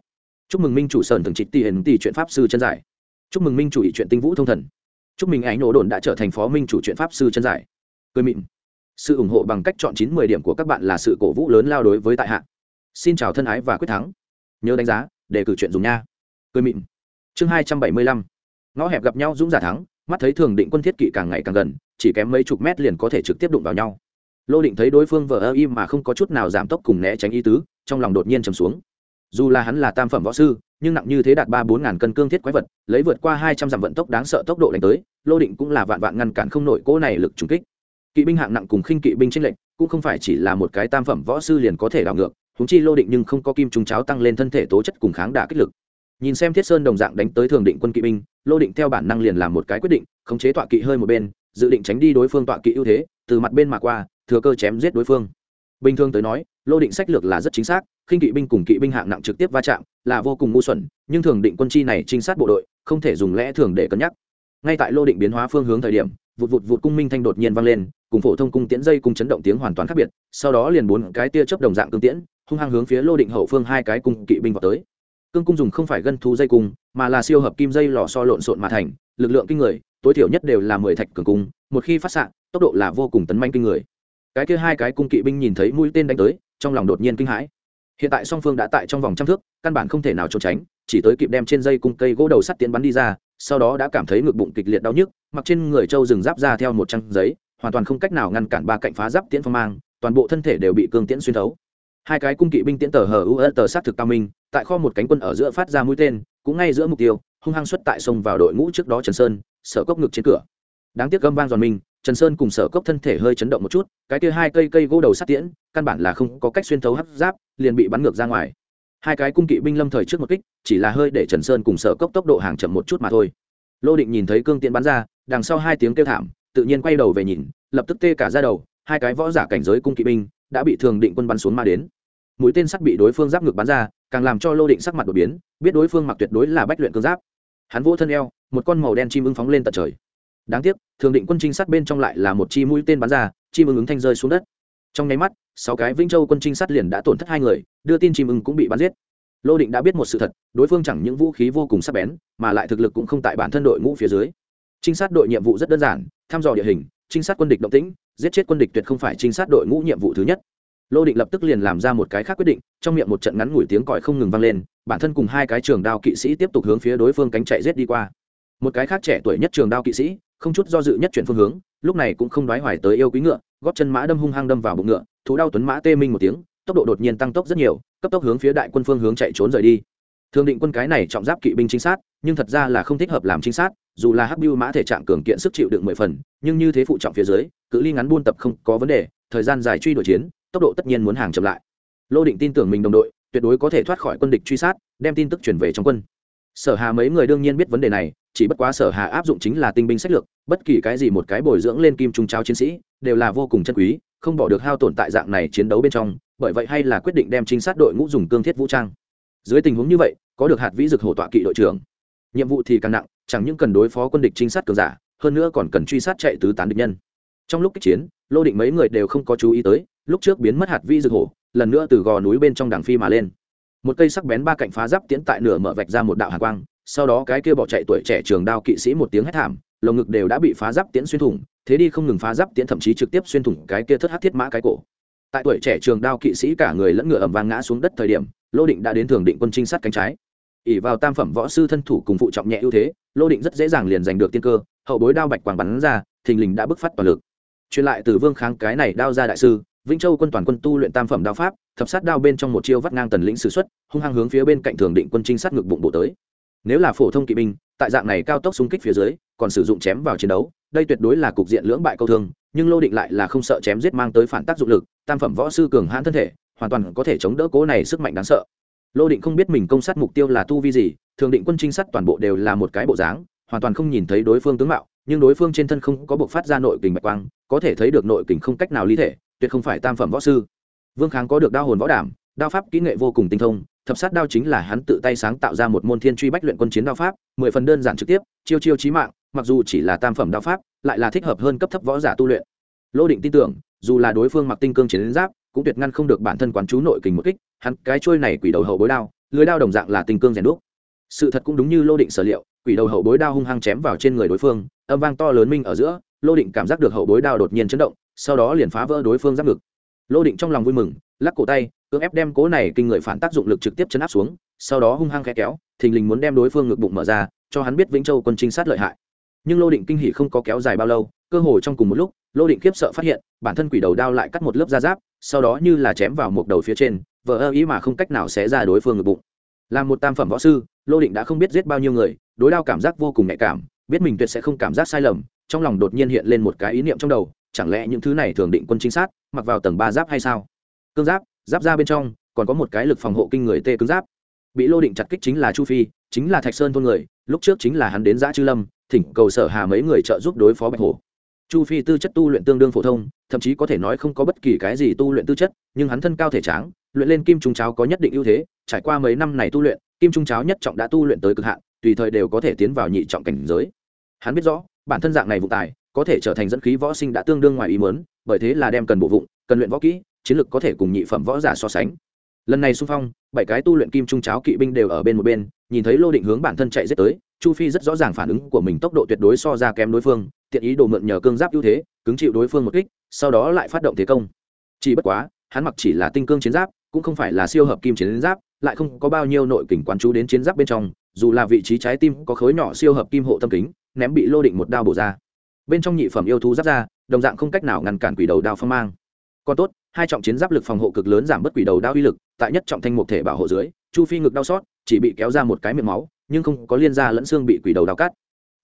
Chúc mừng minh chủ sơn thường trịch tỷ hiền tỷ chuyện pháp sư chân giải. Chúc mừng minh chủ ý chuyện tinh vũ thông thần. Chúc mừng ánh nổ đồn đã trở thành phó minh chủ chuyện pháp sư chân giải. Cười mịn sự ủng hộ bằng cách chọn chín mười điểm của các bạn là sự cổ vũ lớn lao đối với tại hạ. Xin chào thân ái và quyết thắng. Nhớ đánh giá để cử chuyện dùng nha. Cười mịn. Chương hai trăm bảy mươi lăm. Ngõ hẹp gặp nhau dũng giả thắng, mắt thấy thường định quân thiết kỵ càng ngày càng gần, chỉ kém mấy chục mét liền có thể trực tiếp đụng vào nhau. Lô định thấy đối phương vờ ơ im mà không có chút nào giảm tốc cùng né tránh ý tứ, trong lòng đột nhiên trầm xuống. Dù là hắn là tam phẩm võ sư, nhưng nặng như thế đạt ba bốn ngàn cân cương thiết quái vật, lấy vượt qua hai trăm dặm vận tốc đáng sợ tốc độ đánh tới, lô định cũng là vạn vạn ngăn cản không nổi cỗ này lực trùng kích kỵ binh hạng nặng cùng khinh kỵ binh tranh lệnh cũng không phải chỉ là một cái tam phẩm võ sư liền có thể đảo ngược húng chi lô định nhưng không có kim trùng cháo tăng lên thân thể tố chất cùng kháng đả kích lực. Nhìn xem thiết sơn đồng dạng đánh tới thường định quân kỵ binh, lô định theo bản năng liền làm một cái quyết định, khống chế tọa kỵ hơi một bên, dự định tránh đi đối phương tọa kỵ ưu thế, từ mặt bên mà qua, thừa cơ chém giết đối phương. Bình thường tới nói, lô định sách lược là rất chính xác, khinh kỵ binh cùng kỵ binh hạng nặng trực tiếp va chạm là vô cùng ngu xuẩn, nhưng thường định quân chi này trinh sát bộ đội, không thể dùng lẽ thường để cân nhắc. Ngay tại lô định biến hóa phương hướng thời điểm vụt vụt vụt cung minh thanh đột nhiên vang lên, cùng phổ thông cung tiễn dây cùng chấn động tiếng hoàn toàn khác biệt, sau đó liền bốn cái tia chớp đồng dạng cương tiễn, hung hăng hướng phía lô định hậu phương hai cái cung kỵ binh vào tới. Cương cung dùng không phải gân thu dây cung, mà là siêu hợp kim dây lò so lộn xộn mà thành, lực lượng kinh người, tối thiểu nhất đều là mười thạch cường cung, một khi phát xạ, tốc độ là vô cùng tấn manh kinh người. Cái kia hai cái cung kỵ binh nhìn thấy mũi tên đánh tới, trong lòng đột nhiên kinh hãi. Hiện tại song phương đã tại trong vòng trăm thước, căn bản không thể nào trốn tránh, chỉ tới kịp đem trên dây cung cây gỗ đầu sắt tiến bắn đi ra, sau đó đã cảm thấy ngực bụng kịch liệt đau nhức mặc trên người trâu rừng giáp ra theo một trang giấy, hoàn toàn không cách nào ngăn cản ba cạnh phá giáp tiễn phong mang, toàn bộ thân thể đều bị cương tiễn xuyên thấu. Hai cái cung kỵ binh tiễn tờ hờ u tờ sát thực cao minh, tại kho một cánh quân ở giữa phát ra mũi tên, cũng ngay giữa mục tiêu, hung hăng xuất tại sông vào đội ngũ trước đó trần sơn, sở cốc ngực trên cửa. Đáng tiếc gâm vang giòn mình, trần sơn cùng sở cốc thân thể hơi chấn động một chút, cái kia hai cây cây gỗ đầu sắt tiễn, căn bản là không có cách xuyên thấu hấp giáp, liền bị bắn ngược ra ngoài. Hai cái cung kỵ binh lâm thời trước một kích, chỉ là hơi để trần sơn cùng sở cốc tốc độ hàng chậm một chút mà thôi. Lô định nhìn thấy cương tiễn bắn ra đằng sau hai tiếng kêu thảm, tự nhiên quay đầu về nhìn, lập tức tê cả ra đầu, hai cái võ giả cảnh giới cung kỵ binh đã bị thường định quân bắn xuống mà đến. Mũi tên sắt bị đối phương giáp ngực bắn ra, càng làm cho lô định sắc mặt đột biến, biết đối phương mặc tuyệt đối là bách luyện cương giáp. Hắn vỗ thân eo, một con màu đen chim ưng phóng lên tận trời. Đáng tiếc, thường định quân trinh sát bên trong lại là một chi mũi tên bắn ra, chim ưng ứng thanh rơi xuống đất. Trong nháy mắt, sáu cái vĩnh châu quân trinh sát liền đã tổn thất hai người, đưa tin chim ưng cũng bị bắn giết. Lô định đã biết một sự thật, đối phương chẳng những vũ khí vô cùng sắc bén, mà lại thực lực cũng không tại bản thân đội ngũ phía dưới trinh sát đội nhiệm vụ rất đơn giản, thăm dò địa hình, trinh sát quân địch động tĩnh, giết chết quân địch tuyệt không phải trinh sát đội ngũ nhiệm vụ thứ nhất. Lô định lập tức liền làm ra một cái khác quyết định, trong miệng một trận ngắn ngủi tiếng còi không ngừng vang lên, bản thân cùng hai cái trường đao kỵ sĩ tiếp tục hướng phía đối phương cánh chạy rết đi qua. Một cái khác trẻ tuổi nhất trường đao kỵ sĩ, không chút do dự nhất chuyển phương hướng, lúc này cũng không đoái hoài tới yêu quý ngựa, góp chân mã đâm hung hăng đâm vào bụng ngựa, thú đao tuấn mã tê minh một tiếng, tốc độ đột nhiên tăng tốc rất nhiều, cấp tốc hướng phía đại quân phương hướng chạy trốn rời đi. Thường định quân cái này trọng giáp kỵ binh chính sát, nhưng thật ra là không thích hợp làm chính sát dù là hắc bưu mã thể trạng cường kiện sức chịu đựng mười phần, nhưng như thế phụ trọng phía dưới, cự ly ngắn buôn tập không có vấn đề, thời gian dài truy đuổi chiến, tốc độ tất nhiên muốn hàng chậm lại. Lô định tin tưởng mình đồng đội, tuyệt đối có thể thoát khỏi quân địch truy sát, đem tin tức chuyển về trong quân. Sở hà mấy người đương nhiên biết vấn đề này, chỉ bất quá sở hà áp dụng chính là tinh binh sách lược, bất kỳ cái gì một cái bồi dưỡng lên kim trung trao chiến sĩ, đều là vô cùng chân quý, không bỏ được hao tổn tại dạng này chiến đấu bên trong, bởi vậy hay là quyết định đem trinh sát đội ngũ dùng cương thiết vũ trang. Dưới tình huống như vậy, có được hạt vĩ dực hổ tọa kỵ đội trưởng. Nhiệm vụ thì càng nặng chẳng những cần đối phó quân địch trinh sát cường giả, hơn nữa còn cần truy sát chạy tứ tán địch nhân. Trong lúc kích chiến, lô định mấy người đều không có chú ý tới, lúc trước biến mất hạt vi dược hổ, lần nữa từ gò núi bên trong đàng phi mà lên. Một cây sắc bén ba cạnh phá giáp tiễn tại nửa mở vạch ra một đạo hạ quang, sau đó cái kia bỏ chạy tuổi trẻ trường đao kỵ sĩ một tiếng hét thảm, lồng ngực đều đã bị phá giáp tiễn xuyên thủng, thế đi không ngừng phá giáp tiễn thậm chí trực tiếp xuyên thủng cái kia thất hát thiết mã cái cổ. Tại tuổi trẻ trường đao kỵ sĩ cả người lẫn ngựa ẩm vang ngã xuống đất thời điểm, lô định đã đến thường định quân trinh sát cánh trái ỉ vào tam phẩm võ sư thân thủ cùng phụ trọng nhẹ ưu thế, lô định rất dễ dàng liền giành được tiên cơ, hậu bối đao bạch quàng bắn ra, thình lình đã bức phát toàn lực. Truyền lại từ vương kháng cái này đao ra đại sư, vĩnh châu quân toàn quân tu luyện tam phẩm đao pháp, thập sát đao bên trong một chiêu vắt ngang tần lĩnh sử xuất, hung hăng hướng phía bên cạnh thường định quân trinh sát ngực bụng bộ tới. Nếu là phổ thông kỵ binh, tại dạng này cao tốc xung kích phía dưới, còn sử dụng chém vào chiến đấu, đây tuyệt đối là cục diện lưỡng bại câu thương, nhưng lô định lại là không sợ chém giết mang tới phản tác dụng lực, tam phẩm võ sư cường hãn thân thể, hoàn toàn có thể chống đỡ cố này sức mạnh đáng sợ lô định không biết mình công sát mục tiêu là tu vi gì, thường định quân trinh sát toàn bộ đều là một cái bộ dáng, hoàn toàn không nhìn thấy đối phương tướng mạo, nhưng đối phương trên thân không có bộc phát ra nội kình bạch quang, có thể thấy được nội kình không cách nào ly thể, tuyệt không phải tam phẩm võ sư. Vương kháng có được đao hồn võ đảm, đao pháp kỹ nghệ vô cùng tinh thông, thập sát đao chính là hắn tự tay sáng tạo ra một môn thiên truy bách luyện quân chiến đao pháp, mười phần đơn giản trực tiếp, chiêu chiêu chí mạng, mặc dù chỉ là tam phẩm đao pháp, lại là thích hợp hơn cấp thấp võ giả tu luyện. Lô định tin tưởng, dù là đối phương mặc tinh cương chiến giáp cũng tuyệt ngăn không được bản thân quán chú nội kình một kích, hắn cái trôi này quỷ đầu hậu bối đao, lưới đao đồng dạng là tình cương rèn đúc. Sự thật cũng đúng như lô định sở liệu, quỷ đầu hậu bối đao hung hăng chém vào trên người đối phương, âm vang to lớn minh ở giữa, lô định cảm giác được hậu bối đao đột nhiên chấn động, sau đó liền phá vỡ đối phương giáp ngực. Lô định trong lòng vui mừng, lắc cổ tay, cưỡng ép đem cố này kinh người phản tác dụng lực trực tiếp chấn áp xuống, sau đó hung hăng khẽ kéo, thình lình muốn đem đối phương ngực bụng mở ra, cho hắn biết vĩnh châu quân trinh sát lợi hại. Nhưng lô định kinh hỉ không có kéo dài bao lâu, cơ hồ trong cùng một lúc, lô định khiếp sợ phát hiện, bản thân quỷ đầu đao lại cắt một lớp da giáp sau đó như là chém vào một đầu phía trên vợ ơ ý mà không cách nào xé ra đối phương ngực bụng. Là một tam phẩm võ sư, lô định đã không biết giết bao nhiêu người, đối đao cảm giác vô cùng nhạy cảm, biết mình tuyệt sẽ không cảm giác sai lầm, trong lòng đột nhiên hiện lên một cái ý niệm trong đầu, chẳng lẽ những thứ này thường định quân trinh sát, mặc vào tầng ba giáp hay sao? Cương giáp giáp ra bên trong, còn có một cái lực phòng hộ kinh người tê cứng giáp. Bị lô định chặt kích chính là chu phi, chính là thạch sơn thôn người, lúc trước chính là hắn đến giã chư lâm, thỉnh cầu sở hà mấy người trợ giúp đối phó bạch hổ chu phi tư chất tu luyện tương đương phổ thông, thậm chí có thể nói không có bất kỳ cái gì tu luyện tư chất, nhưng hắn thân cao thể tráng, luyện lên kim trung cháo có nhất định ưu thế, trải qua mấy năm này tu luyện, kim trung cháo nhất trọng đã tu luyện tới cực hạn, tùy thời đều có thể tiến vào nhị trọng cảnh giới. Hắn biết rõ, bản thân dạng này vụ tài, có thể trở thành dẫn khí võ sinh đã tương đương ngoài ý mớn bởi thế là đem cần bộ vụng, cần luyện võ kỹ, chiến lược có thể cùng nhị phẩm võ giả so sánh. Lần này xung phong, bảy cái tu luyện kim trung cháo kỵ binh đều ở bên một bên, nhìn thấy lô định hướng bản thân chạy giết tới, chu phi rất rõ ràng phản ứng của mình tốc độ tuyệt đối so ra kém đối phương tiện ý đồ mượn nhờ cương giáp ưu thế, cứng chịu đối phương một kích, sau đó lại phát động thế công. Chỉ bất quá, hắn mặc chỉ là tinh cương chiến giáp, cũng không phải là siêu hợp kim chiến giáp, lại không có bao nhiêu nội kình quán chú đến chiến giáp bên trong, dù là vị trí trái tim có khối nhỏ siêu hợp kim hộ tâm kính, ném bị lô định một đao bổ ra. Bên trong nhị phẩm yêu thú giáp ra, đồng dạng không cách nào ngăn cản quỷ đầu đao phong mang. Còn tốt, hai trọng chiến giáp lực phòng hộ cực lớn giảm bớt quỷ đầu đao uy lực, tại nhất trọng thanh mục thể bảo hộ dưới, chu phi ngực đau xót, chỉ bị kéo ra một cái miệng máu, nhưng không có liên gia lẫn xương bị quỷ đầu đao cắt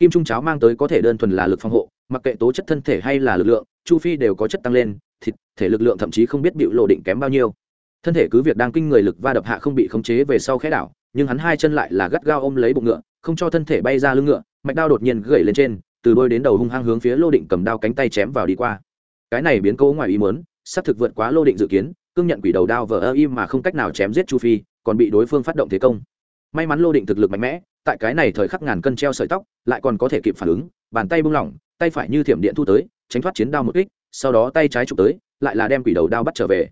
kim trung cháo mang tới có thể đơn thuần là lực phòng hộ, mặc kệ tố chất thân thể hay là lực lượng, chu phi đều có chất tăng lên, thịt, thể lực lượng thậm chí không biết bị lộ định kém bao nhiêu. Thân thể cứ việc đang kinh người lực va đập hạ không bị khống chế về sau khẽ đảo, nhưng hắn hai chân lại là gắt gao ôm lấy bụng ngựa, không cho thân thể bay ra lưng ngựa, mạch đao đột nhiên gậy lên trên, từ đôi đến đầu hung hăng hướng phía lô định cầm đao cánh tay chém vào đi qua. Cái này biến cố ngoài ý muốn, xác thực vượt quá lô định dự kiến, cương nhận quỷ đầu đao vờ ơ im mà không cách nào chém giết chu phi, còn bị đối phương phát động thế công. May mắn lô định thực lực mạnh mẽ tại cái này thời khắc ngàn cân treo sợi tóc, lại còn có thể kịp phản ứng, bàn tay bung lỏng, tay phải như thiểm điện thu tới, tránh thoát chiến đao một kích, sau đó tay trái chụp tới, lại là đem quỷ đầu đao bắt trở về.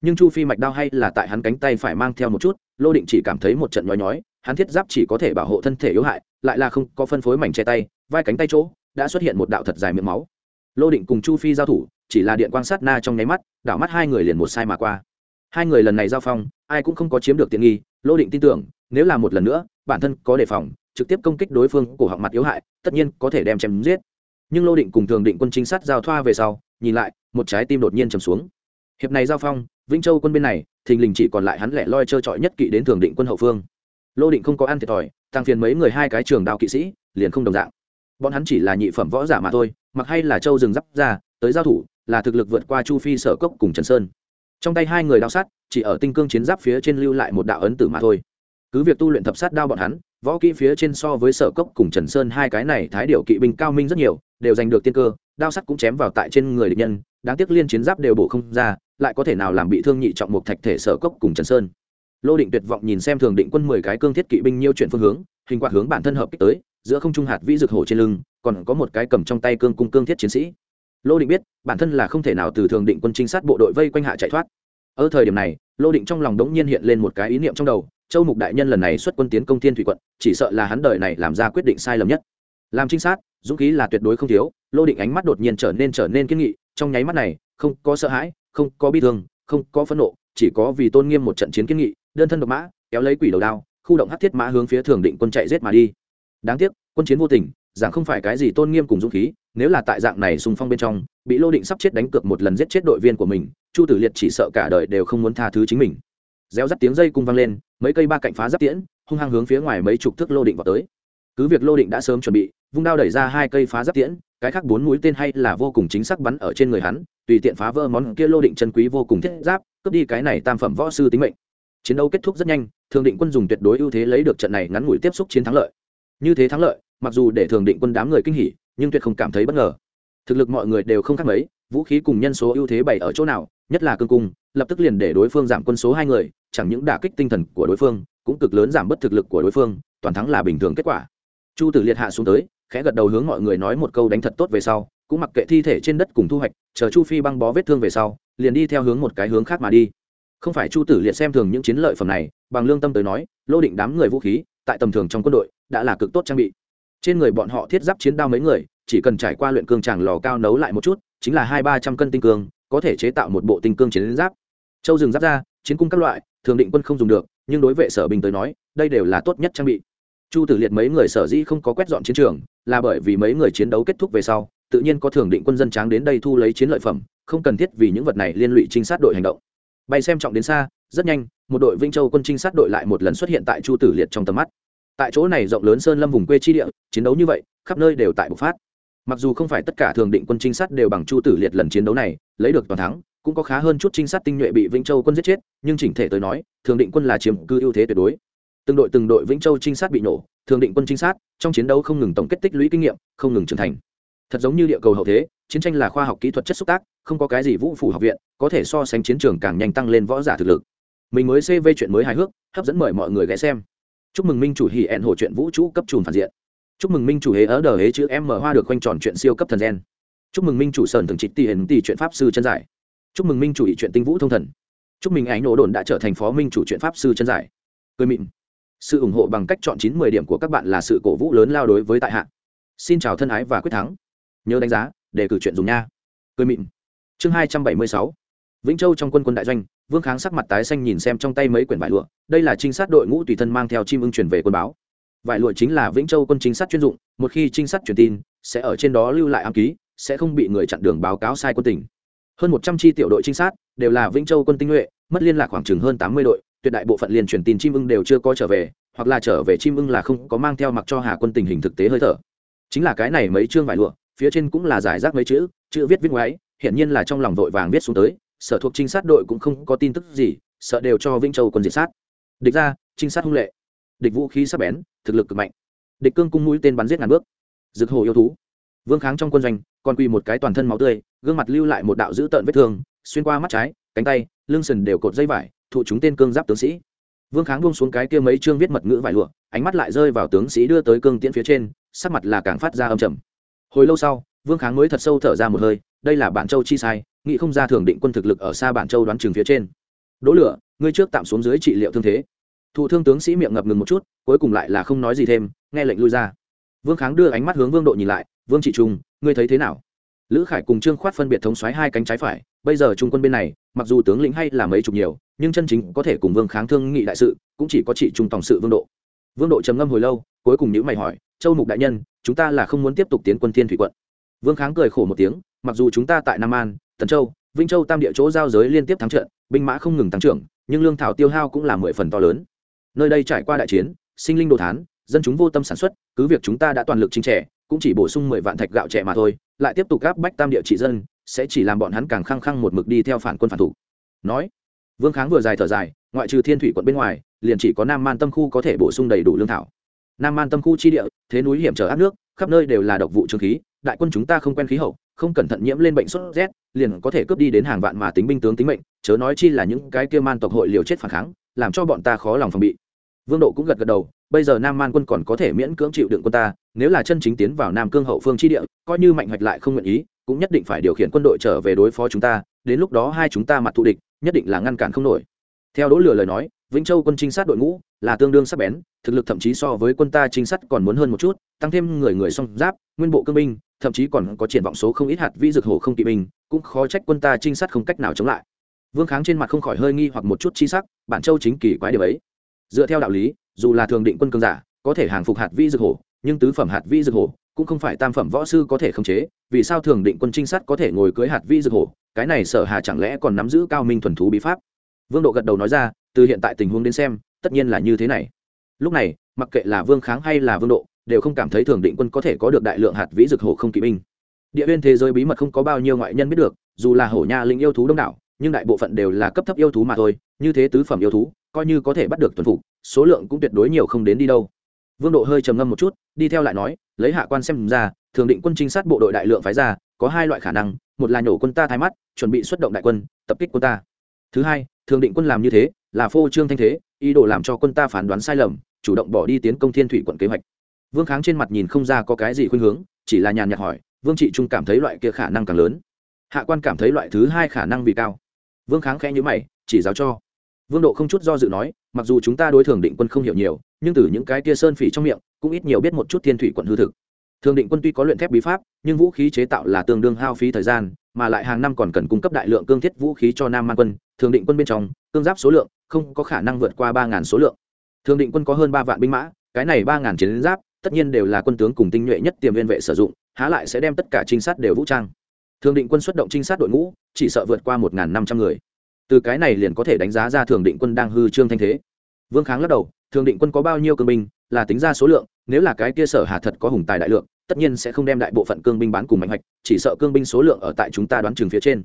Nhưng chu phi mạch đao hay là tại hắn cánh tay phải mang theo một chút, lô định chỉ cảm thấy một trận nhói nhói, hắn thiết giáp chỉ có thể bảo hộ thân thể yếu hại, lại là không có phân phối mảnh che tay, vai cánh tay chỗ, đã xuất hiện một đạo thật dài miệng máu. Lô định cùng chu phi giao thủ, chỉ là điện quan sát na trong nháy mắt, đảo mắt hai người liền một sai mà qua. Hai người lần này giao phong, ai cũng không có chiếm được tiện nghi, lô định tin tưởng, nếu là một lần nữa bản thân có đề phòng, trực tiếp công kích đối phương cổ họng mặt yếu hại, tất nhiên có thể đem chém giết. Nhưng lô định cùng thường định quân trinh sát giao thoa về sau, nhìn lại, một trái tim đột nhiên trầm xuống. Hiệp này giao phong, vĩnh châu quân bên này, thình lình chỉ còn lại hắn lẻ loi trơ trọi nhất kỵ đến thường định quân hậu phương. Lô định không có ăn thiệt thòi tăng phiền mấy người hai cái trường đao kỵ sĩ, liền không đồng dạng. Bọn hắn chỉ là nhị phẩm võ giả mà thôi, mặc hay là châu rừng giáp ra, tới giao thủ, là thực lực vượt qua chu phi, sở cốc cùng trần sơn. Trong tay hai người đao sát, chỉ ở tinh cương chiến giáp phía trên lưu lại một đạo ấn tử mà thôi cứ việc tu luyện thập sát đao bọn hắn, võ kỹ phía trên so với sở cốc cùng trần sơn hai cái này thái điệu kỵ binh cao minh rất nhiều, đều giành được tiên cơ, đao sắt cũng chém vào tại trên người địch nhân, đáng tiếc liên chiến giáp đều bổ không ra, lại có thể nào làm bị thương nhị trọng một thạch thể sở cốc cùng trần sơn. Lô định tuyệt vọng nhìn xem thường định quân mười cái cương thiết kỵ binh nhiêu chuyển phương hướng, hình quạt hướng bản thân hợp kích tới, giữa không trung hạt vĩ rực hổ trên lưng, còn có một cái cầm trong tay cương cung cương thiết chiến sĩ. Lô định biết, bản thân là không thể nào từ thường định quân trinh sát bộ đội vây quanh hạ chạy thoát. Ở thời điểm này, lô định trong lòng đống nhiên hiện lên một cái ý niệm trong đầu châu mục đại nhân lần này xuất quân tiến công thiên thủy quận, chỉ sợ là hắn đời này làm ra quyết định sai lầm nhất. Làm trinh sát, dũng khí là tuyệt đối không thiếu, lô định ánh mắt đột nhiên trở nên trở nên kiên nghị, trong nháy mắt này, không có sợ hãi, không có bi thương, không có phẫn nộ, chỉ có vì tôn nghiêm một trận chiến kiên nghị, đơn thân độc mã, kéo lấy quỷ đầu đao, khu động hát thiết mã hướng phía thường định quân chạy giết mà đi. Đáng tiếc, quân chiến vô tình rằng không phải cái gì tôn nghiêm cùng dũng khí, nếu là tại dạng này xung phong bên trong, bị lô định sắp chết đánh cược một lần giết chết đội viên của mình, chu tử liệt chỉ sợ cả đời đều không muốn tha thứ chính mình réo rắt tiếng dây cung vang lên, mấy cây ba cạnh phá giáp tiễn, hung hăng hướng phía ngoài mấy chục thước lô định vào tới. Cứ việc lô định đã sớm chuẩn bị, vung đao đẩy ra hai cây phá giáp tiễn, cái khác bốn mũi tên hay là vô cùng chính xác bắn ở trên người hắn, tùy tiện phá vỡ món kia lô định chân quý vô cùng thiết giáp, cướp đi cái này tam phẩm võ sư tính mệnh. Chiến đấu kết thúc rất nhanh, thường định quân dùng tuyệt đối ưu thế lấy được trận này ngắn ngủi tiếp xúc chiến thắng lợi. Như thế thắng lợi, mặc dù để thường định quân đám người kinh hỉ, nhưng tuyệt không cảm thấy bất ngờ thực lực mọi người đều không khác mấy, vũ khí cùng nhân số ưu thế bày ở chỗ nào, nhất là cương cung, lập tức liền để đối phương giảm quân số hai người, chẳng những đả kích tinh thần của đối phương, cũng cực lớn giảm bớt thực lực của đối phương, toàn thắng là bình thường kết quả. Chu tử liệt hạ xuống tới, khẽ gật đầu hướng mọi người nói một câu đánh thật tốt về sau, cũng mặc kệ thi thể trên đất cùng thu hoạch, chờ chu phi băng bó vết thương về sau, liền đi theo hướng một cái hướng khác mà đi. Không phải chu tử liệt xem thường những chiến lợi phẩm này, bằng lương tâm tới nói, lô định đám người vũ khí, tại tầm thường trong quân đội, đã là cực tốt trang bị. Trên người bọn họ thiết giáp chiến đao mấy người chỉ cần trải qua luyện cương tràng lò cao nấu lại một chút, chính là hai ba trăm cân tinh cương, có thể chế tạo một bộ tinh cương chiến giáp. Châu rừng giáp ra, chiến cung các loại, thường định quân không dùng được, nhưng đối vệ sở binh tới nói, đây đều là tốt nhất trang bị. Chu tử liệt mấy người sở dĩ không có quét dọn chiến trường, là bởi vì mấy người chiến đấu kết thúc về sau, tự nhiên có thường định quân dân tráng đến đây thu lấy chiến lợi phẩm, không cần thiết vì những vật này liên lụy trinh sát đội hành động. Bay xem trọng đến xa, rất nhanh, một đội vinh châu quân trinh sát đội lại một lần xuất hiện tại chu tử liệt trong tầm mắt. Tại chỗ này rộng lớn sơn lâm vùng quê chi địa, chiến đấu như vậy, khắp nơi đều tại bộc phát mặc dù không phải tất cả thường định quân trinh sát đều bằng chu tử liệt lần chiến đấu này, lấy được toàn thắng, cũng có khá hơn chút trinh sát tinh nhuệ bị vĩnh châu quân giết chết, nhưng chỉnh thể tới nói, thường định quân là chiếm cư ưu thế tuyệt đối. Từng đội từng đội vĩnh châu trinh sát bị nổ, thường định quân trinh sát, trong chiến đấu không ngừng tổng kết tích lũy kinh nghiệm, không ngừng trưởng thành. Thật giống như địa cầu hậu thế, chiến tranh là khoa học kỹ thuật chất xúc tác, không có cái gì vũ phủ học viện, có thể so sánh chiến trường càng nhanh tăng lên võ giả thực lực. Mình mới cv chuyện mới hài hước, hấp dẫn mời mọi người ghé xem. Chúc mừng minh chủ hỉ ẹn hồ chuyện vũ trụ cấp trùn phản diện chúc mừng minh chủ hế ở đờ hế chữ em mở hoa được quanh tròn chuyện siêu cấp thần gen. Chúc mừng minh chủ sơn thường trịch tỷ hển tỷ chuyện pháp sư chân giải. Chúc mừng minh chủ ý chuyện tinh vũ thông thần. Chúc mừng ánh nổ đồn đã trở thành phó minh chủ chuyện pháp sư chân giải. Cười mịn. Sự ủng hộ bằng cách chọn chín mười điểm của các bạn là sự cổ vũ lớn lao đối với tại hạ. Xin chào thân ái và quyết thắng. Nhớ đánh giá để cử chuyện dùng nha. Cười mịn. Chương hai trăm bảy mươi sáu. Vĩnh châu trong quân quân đại doanh, vương kháng sắc mặt tái xanh nhìn xem trong tay mấy quyển vải lụa. Đây là trinh sát đội ngũ tùy thân mang theo chim ưng chuyển về quân báo vải lụa chính là vĩnh châu quân trinh sát chuyên dụng, một khi trinh sát truyền tin, sẽ ở trên đó lưu lại ám ký, sẽ không bị người chặn đường báo cáo sai quân tỉnh hơn một trăm tri tiểu đội trinh sát, đều là vĩnh châu quân tinh nhuệ, mất liên lạc khoảng chừng hơn tám mươi đội, tuyệt đại bộ phận liền truyền tin chim ưng đều chưa có trở về, hoặc là trở về chim ưng là không có mang theo mặc cho hà quân tình hình thực tế hơi thở. Chính là cái này mấy chương vải lụa, phía trên cũng là giải rác mấy chữ chữ viết viết ngoáy, hiển nhiên là trong lòng vội vàng viết xuống tới, sở thuộc trinh sát đội cũng không có tin tức gì, sợ đều cho vĩnh châu quân diệt sát. Địch ra, trinh sát hung lệ địch vũ khí sắc bén, thực lực cực mạnh. Địch cương cung mũi tên bắn giết ngàn bước. Rực hồ yêu thú. Vương kháng trong quân doanh, còn quỳ một cái toàn thân máu tươi, gương mặt lưu lại một đạo dữ tợn vết thương, xuyên qua mắt trái, cánh tay, lưng sần đều cột dây vải, thụ chúng tên cương giáp tướng sĩ. Vương kháng buông xuống cái kia mấy chương viết mật ngữ vải lụa, ánh mắt lại rơi vào tướng sĩ đưa tới cương tiễn phía trên, sắc mặt là càng phát ra âm trầm. Hồi lâu sau, vương kháng mới thật sâu thở ra một hơi, đây là bản châu chi sai nghị không ra thường định quân thực lực ở xa bản châu đoán trường phía trên. Đỗ lửa, ngươi trước tạm xuống dưới trị liệu thương thế thụ thương tướng sĩ miệng ngập ngừng một chút, cuối cùng lại là không nói gì thêm, nghe lệnh lui ra. Vương kháng đưa ánh mắt hướng vương độ nhìn lại, vương trị trung, ngươi thấy thế nào? Lữ khải cùng trương khoát phân biệt thống xoáy hai cánh trái phải, bây giờ trung quân bên này, mặc dù tướng lĩnh hay là mấy chục nhiều, nhưng chân chính có thể cùng vương kháng thương nghị đại sự, cũng chỉ có trị trung tổng sự vương độ. Vương độ trầm ngâm hồi lâu, cuối cùng những mày hỏi, châu mục đại nhân, chúng ta là không muốn tiếp tục tiến quân thiên thủy quận. Vương kháng cười khổ một tiếng, mặc dù chúng ta tại nam an, tần châu, vinh châu tam địa chỗ giao giới liên tiếp thắng trận, binh mã không ngừng tăng trưởng, nhưng lương thảo tiêu hao cũng là mười phần to lớn nơi đây trải qua đại chiến, sinh linh đồ thán, dân chúng vô tâm sản xuất, cứ việc chúng ta đã toàn lực chính trẻ cũng chỉ bổ sung mười vạn thạch gạo trẻ mà thôi, lại tiếp tục gáp bách tam địa trị dân, sẽ chỉ làm bọn hắn càng khăng khăng một mực đi theo phản quân phản thủ. Nói, vương kháng vừa dài thở dài, ngoại trừ thiên thủy quận bên ngoài, liền chỉ có nam man tâm khu có thể bổ sung đầy đủ lương thảo. Nam man tâm khu chi địa, thế núi hiểm trở áp nước, khắp nơi đều là độc vụ trường khí, đại quân chúng ta không quen khí hậu, không cẩn thận nhiễm lên bệnh sốt rét, liền có thể cướp đi đến hàng vạn mà tính binh tướng tính mệnh, chớ nói chi là những cái kia man tộc hội liều chết phản kháng, làm cho bọn ta khó lòng phòng bị vương độ cũng gật gật đầu, bây giờ nam man quân còn có thể miễn cưỡng chịu đựng quân ta, nếu là chân chính tiến vào nam cương hậu phương chi địa, coi như mạnh hoạch lại không nguyện ý, cũng nhất định phải điều khiển quân đội trở về đối phó chúng ta, đến lúc đó hai chúng ta mặt thù địch, nhất định là ngăn cản không nổi. Theo đỗ lửa lời nói, vĩnh châu quân trinh sát đội ngũ là tương đương sắc bén, thực lực thậm chí so với quân ta trinh sát còn muốn hơn một chút, tăng thêm người người song giáp, nguyên bộ cương binh, thậm chí còn có triển vọng số không ít hạt vĩ dược hổ không kỵ binh, cũng khó trách quân ta trinh sát không cách nào chống lại. Vương kháng trên mặt không khỏi hơi nghi hoặc một chút chi sắc, bản châu chính kỳ quái điều ấy dựa theo đạo lý, dù là thường định quân cương giả, có thể hàng phục hạt vi dược hổ, nhưng tứ phẩm hạt vi dược hổ cũng không phải tam phẩm võ sư có thể khống chế, vì sao thường định quân trinh sát có thể ngồi cưới hạt vi dược hổ? Cái này sở hà chẳng lẽ còn nắm giữ cao minh thuần thú bí pháp? Vương độ gật đầu nói ra, từ hiện tại tình huống đến xem, tất nhiên là như thế này. Lúc này, mặc kệ là vương kháng hay là vương độ, đều không cảm thấy thường định quân có thể có được đại lượng hạt vĩ dược hổ không kỵ binh. Địa viên thế giới bí mật không có bao nhiêu ngoại nhân biết được, dù là hổ nha linh yêu thú đông đảo, nhưng đại bộ phận đều là cấp thấp yêu thú mà thôi, như thế tứ phẩm yêu thú coi như có thể bắt được tuần phục, số lượng cũng tuyệt đối nhiều không đến đi đâu. Vương độ hơi trầm ngâm một chút, đi theo lại nói, lấy hạ quan xem ra, thường định quân trinh sát bộ đội đại lượng phái ra, có hai loại khả năng, một là nhổ quân ta thái mắt, chuẩn bị xuất động đại quân, tập kích quân ta. Thứ hai, thường định quân làm như thế, là phô trương thanh thế, ý đồ làm cho quân ta phán đoán sai lầm, chủ động bỏ đi tiến công thiên thủy quận kế hoạch. Vương kháng trên mặt nhìn không ra có cái gì khuynh hướng, chỉ là nhàn nhạt hỏi, vương trị trung cảm thấy loại kia khả năng càng lớn? Hạ quan cảm thấy loại thứ hai khả năng vì cao. Vương kháng khẽ nhữ mày, chỉ giáo cho vương độ không chút do dự nói, mặc dù chúng ta đối thường định quân không hiểu nhiều, nhưng từ những cái kia sơn phỉ trong miệng, cũng ít nhiều biết một chút thiên thủy quận hư thực. Thường định quân tuy có luyện thép bí pháp, nhưng vũ khí chế tạo là tương đương hao phí thời gian, mà lại hàng năm còn cần cung cấp đại lượng cương thiết vũ khí cho nam man quân. Thường định quân bên trong, cương giáp số lượng không có khả năng vượt qua ba ngàn số lượng. Thường định quân có hơn ba vạn binh mã, cái này ba ngàn chiến giáp, tất nhiên đều là quân tướng cùng tinh nhuệ nhất tiềm viên vệ sử dụng, há lại sẽ đem tất cả trinh sát đều vũ trang. Thường định quân xuất động trinh sát đội ngũ, chỉ sợ vượt qua một năm trăm người từ cái này liền có thể đánh giá ra thường định quân đang hư trương thanh thế. Vương kháng lắc đầu, thường định quân có bao nhiêu cương binh, là tính ra số lượng, nếu là cái kia sở hà thật có hùng tài đại lượng, tất nhiên sẽ không đem đại bộ phận cương binh bán cùng mạnh hoạch, chỉ sợ cương binh số lượng ở tại chúng ta đoán chừng phía trên.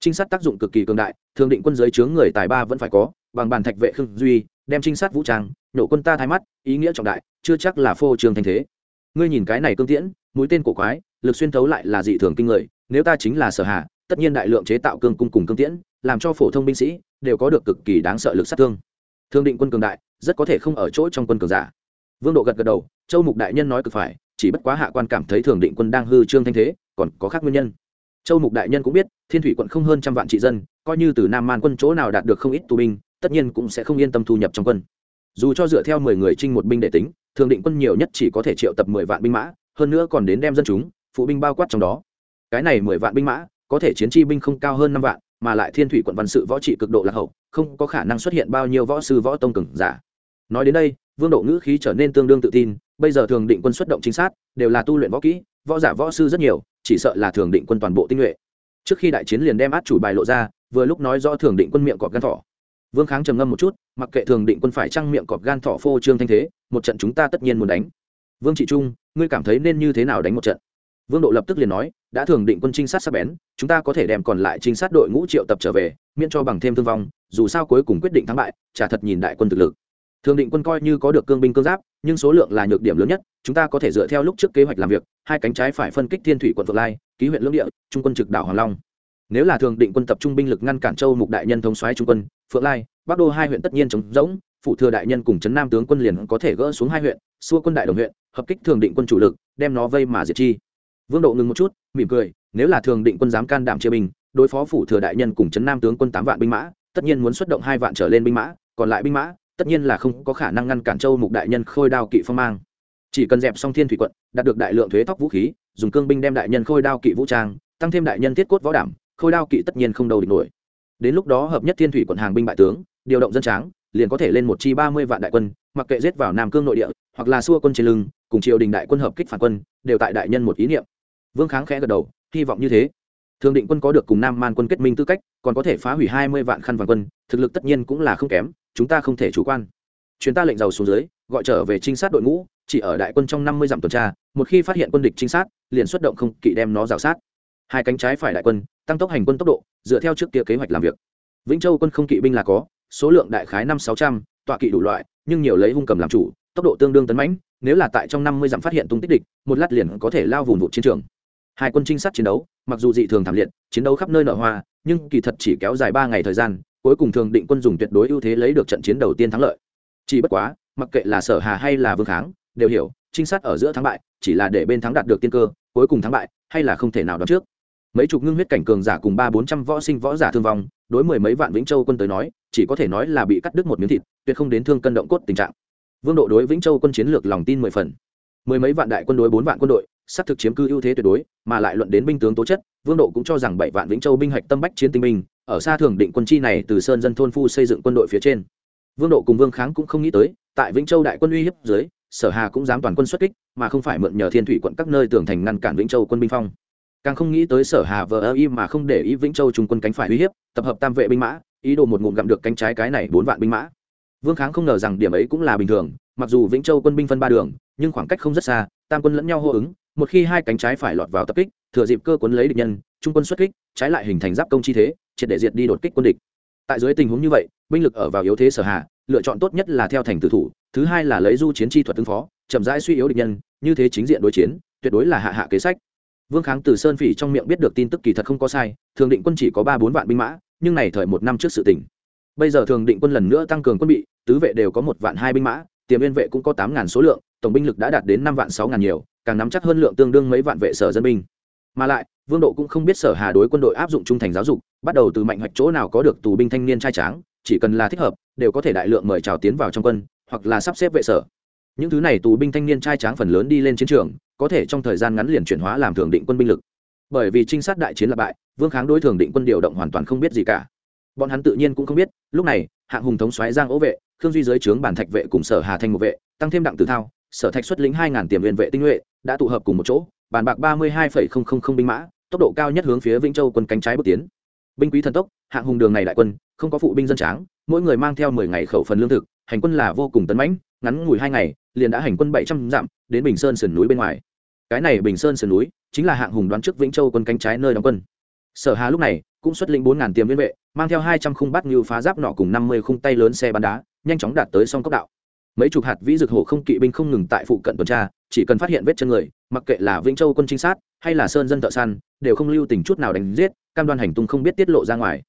Trinh sát tác dụng cực kỳ cường đại, thường định quân giới chướng người tài ba vẫn phải có, bằng bàn thạch vệ khương duy, đem trinh sát vũ trang, nổ quân ta thay mắt, ý nghĩa trọng đại, chưa chắc là phô trường thanh thế. Ngươi nhìn cái này cương tiễn, mũi tên cổ quái, lực xuyên thấu lại là dị thường kinh người, nếu ta chính là sở hà, tất nhiên đại lượng chế tạo cương cung cùng cương tiễn làm cho phổ thông binh sĩ đều có được cực kỳ đáng sợ lực sát thương. Thương định quân cường đại, rất có thể không ở chỗ trong quân cường giả. Vương độ gật gật đầu, châu mục đại nhân nói cực phải, chỉ bất quá hạ quan cảm thấy thường định quân đang hư trương thanh thế, còn có khác nguyên nhân. Châu mục đại nhân cũng biết, thiên thủy quận không hơn trăm vạn trị dân, coi như từ nam man quân chỗ nào đạt được không ít tù binh, tất nhiên cũng sẽ không yên tâm thu nhập trong quân. Dù cho dựa theo mười người trinh một binh để tính, thường định quân nhiều nhất chỉ có thể triệu tập mười vạn binh mã, hơn nữa còn đến đem dân chúng, phụ binh bao quát trong đó. Cái này mười vạn binh mã, có thể chiến chi binh không cao hơn năm vạn mà lại thiên thủy quận văn sự võ trị cực độ lạc hậu, không có khả năng xuất hiện bao nhiêu võ sư võ tông cường giả. Nói đến đây, vương độ ngữ khí trở nên tương đương tự tin, bây giờ thường định quân xuất động chính xác, đều là tu luyện võ kỹ, võ giả võ sư rất nhiều, chỉ sợ là thường định quân toàn bộ tinh nhuệ. Trước khi đại chiến liền đem át chủ bài lộ ra, vừa lúc nói rõ thường định quân miệng cọp gan thỏ. Vương kháng trầm ngâm một chút, mặc kệ thường định quân phải trăng miệng cọp gan thỏ phô trương thanh thế, một trận chúng ta tất nhiên muốn đánh. Vương trị trung, ngươi cảm thấy nên như thế nào đánh một trận? Vương độ lập tức liền nói, đã thường định quân trinh sát sắp bén, chúng ta có thể đem còn lại trinh sát đội ngũ triệu tập trở về, miễn cho bằng thêm thương vong, dù sao cuối cùng quyết định thắng bại, chả thật nhìn đại quân thực lực. Thường định quân coi như có được cương binh cương giáp, nhưng số lượng là nhược điểm lớn nhất, chúng ta có thể dựa theo lúc trước kế hoạch làm việc, hai cánh trái phải phân kích thiên thủy quận phượng lai, ký huyện lưỡng địa, trung quân trực đảo hoàng long. Nếu là thường định quân tập trung binh lực ngăn cản châu mục đại nhân thống xoáy trung quân, phượng lai, bắc đô hai huyện tất nhiên chống rỗng phụ thừa đại nhân cùng trấn nam tướng quân liền có thể gỡ xuống hai huyện, xua quân đại đồng huyện, hợp kích thường định quân chủ lực, đem nó vây mà diệt chi vương độ ngừng một chút, mỉm cười, nếu là thường định quân dám can đảm chia binh, đối phó phủ thừa đại nhân cùng trấn nam tướng quân tám vạn binh mã, tất nhiên muốn xuất động hai vạn trở lên binh mã, còn lại binh mã, tất nhiên là không có khả năng ngăn cản châu mục đại nhân khôi đao kỵ phong mang. Chỉ cần dẹp xong thiên thủy quận, đạt được đại lượng thuế thóc vũ khí, dùng cương binh đem đại nhân khôi đao kỵ vũ trang, tăng thêm đại nhân thiết cốt võ đảm, khôi đao kỵ tất nhiên không đầu địch nổi. Đến lúc đó hợp nhất thiên thủy quận hàng binh bại tướng, điều động dân tráng, liền có thể lên một chi ba mươi vạn đại quân, mặc kệ giết vào nam cương nội địa, hoặc là xua quân trên lưng, cùng triều đình đại quân hợp kích phản quân, đều tại đại nhân một ý niệm vương kháng khẽ gật đầu, hy vọng như thế. Thường định quân có được cùng nam man quân kết minh tư cách, còn có thể phá hủy hai mươi vạn khăn vàng quân, thực lực tất nhiên cũng là không kém, chúng ta không thể chủ quan. Chuyến ta lệnh giàu xuống dưới, gọi trở về trinh sát đội ngũ, chỉ ở đại quân trong năm mươi dặm tuần tra, một khi phát hiện quân địch trinh sát, liền xuất động không kỵ đem nó rào sát. Hai cánh trái phải đại quân, tăng tốc hành quân tốc độ, dựa theo trước kia kế hoạch làm việc. Vĩnh châu quân không kỵ binh là có, số lượng đại khái năm sáu trăm, tọa kỵ đủ loại, nhưng nhiều lấy hung cầm làm chủ, tốc độ tương đương tấn mãnh, nếu là tại trong năm mươi dặm phát hiện tung tích địch, một lát liền có thể lao vùng vụt chiến trường hai quân trinh sát chiến đấu, mặc dù dị thường thảm liệt, chiến đấu khắp nơi nở hoa, nhưng kỳ thật chỉ kéo dài ba ngày thời gian, cuối cùng thường định quân dùng tuyệt đối ưu thế lấy được trận chiến đầu tiên thắng lợi. Chỉ bất quá, mặc kệ là sở hà hay là vương kháng, đều hiểu, trinh sát ở giữa thắng bại, chỉ là để bên thắng đạt được tiên cơ, cuối cùng thắng bại, hay là không thể nào đoán trước. Mấy chục ngưng huyết cảnh cường giả cùng ba bốn trăm võ sinh võ giả thương vong, đối mười mấy vạn vĩnh châu quân tới nói, chỉ có thể nói là bị cắt đứt một miếng thịt, tuyệt không đến thương cân động cốt tình trạng. Vương độ đối vĩnh châu quân chiến lược lòng tin mười phần. Mười mấy vạn đại quân đối bốn vạn quân đội xác thực chiếm cư ưu thế tuyệt đối, mà lại luận đến binh tướng tố chất, vương độ cũng cho rằng bảy vạn vĩnh châu binh hạch tâm bách chiến tinh binh, ở xa thường định quân chi này từ sơn dân thôn phu xây dựng quân đội phía trên. Vương độ cùng vương kháng cũng không nghĩ tới, tại vĩnh châu đại quân uy hiếp dưới, sở hà cũng dám toàn quân xuất kích, mà không phải mượn nhờ thiên thủy quận các nơi tường thành ngăn cản vĩnh châu quân binh phong. Càng không nghĩ tới sở hà vờ ơ y mà không để ý vĩnh châu trung quân cánh phải uy hiếp, tập hợp tam vệ binh mã, ý đồ một ngụm gặm được cánh trái cái này bốn vạn binh mã. Vương kháng không ngờ rằng điểm ấy cũng là bình thường, mặc dù vĩnh châu quân binh phân ba đường, nhưng khoảng cách không rất xa, tam quân lẫn nhau hô ứng một khi hai cánh trái phải lọt vào tập kích, thừa dịp cơ cuốn lấy địch nhân, trung quân xuất kích, trái lại hình thành giáp công chi thế, triệt để diệt đi đột kích quân địch. Tại dưới tình huống như vậy, binh lực ở vào yếu thế sở hạ, lựa chọn tốt nhất là theo thành tử thủ, thứ hai là lấy du chiến chi thuật ứng phó, chậm rãi suy yếu địch nhân, như thế chính diện đối chiến, tuyệt đối là hạ hạ kế sách. Vương kháng từ sơn phỉ trong miệng biết được tin tức kỳ thật không có sai, thường định quân chỉ có ba bốn vạn binh mã, nhưng này thời một năm trước sự tỉnh bây giờ thường định quân lần nữa tăng cường quân bị, tứ vệ đều có một vạn hai binh mã, tiềm viên vệ cũng có tám ngàn số lượng tổng binh lực đã đạt đến năm vạn sáu ngàn nhiều, càng nắm chắc hơn lượng tương đương mấy vạn vệ sở dân binh. Mà lại, vương độ cũng không biết sở hà đối quân đội áp dụng trung thành giáo dục, bắt đầu từ mạnh hoạch chỗ nào có được tù binh thanh niên trai tráng, chỉ cần là thích hợp, đều có thể đại lượng mời chào tiến vào trong quân, hoặc là sắp xếp vệ sở. Những thứ này tù binh thanh niên trai tráng phần lớn đi lên chiến trường, có thể trong thời gian ngắn liền chuyển hóa làm thường định quân binh lực. Bởi vì trinh sát đại chiến là bại, vương kháng đối thường định quân điều động hoàn toàn không biết gì cả. Bọn hắn tự nhiên cũng không biết, lúc này, hạng hùng thống xoáy giang ố vệ, khương duy giới trướng bản thạch vệ cùng sở hà thanh một vệ, tăng thêm đặng tử thao sở thạch xuất lĩnh hai ngàn tiềm liên vệ tinh nhuệ, đã tụ hợp cùng một chỗ, bàn bạc ba mươi hai binh mã, tốc độ cao nhất hướng phía vĩnh châu quân cánh trái bước tiến. Binh quý thần tốc, hạng hùng đường này đại quân, không có phụ binh dân tráng, mỗi người mang theo mười ngày khẩu phần lương thực, hành quân là vô cùng tấn mãnh, ngắn ngủi hai ngày, liền đã hành quân bảy trăm dặm, đến bình sơn sườn núi bên ngoài. Cái này bình sơn sườn núi, chính là hạng hùng đoán trước vĩnh châu quân cánh trái nơi đóng quân. Sở hà lúc này, cũng xuất lĩnh bốn ngàn tiềm liên vệ, mang theo hai trăm khung bát như phá giáp nọ cùng năm mươi khung tay lớn xe bắn đá, nhanh chóng đạt tới song cốc đạo mấy chục hạt vĩ dược hổ không kỵ binh không ngừng tại phụ cận tuần tra, chỉ cần phát hiện vết chân người, mặc kệ là vĩnh châu quân trinh sát hay là sơn dân thợ săn, đều không lưu tình chút nào đánh giết, cam đoan hành tung không biết tiết lộ ra ngoài.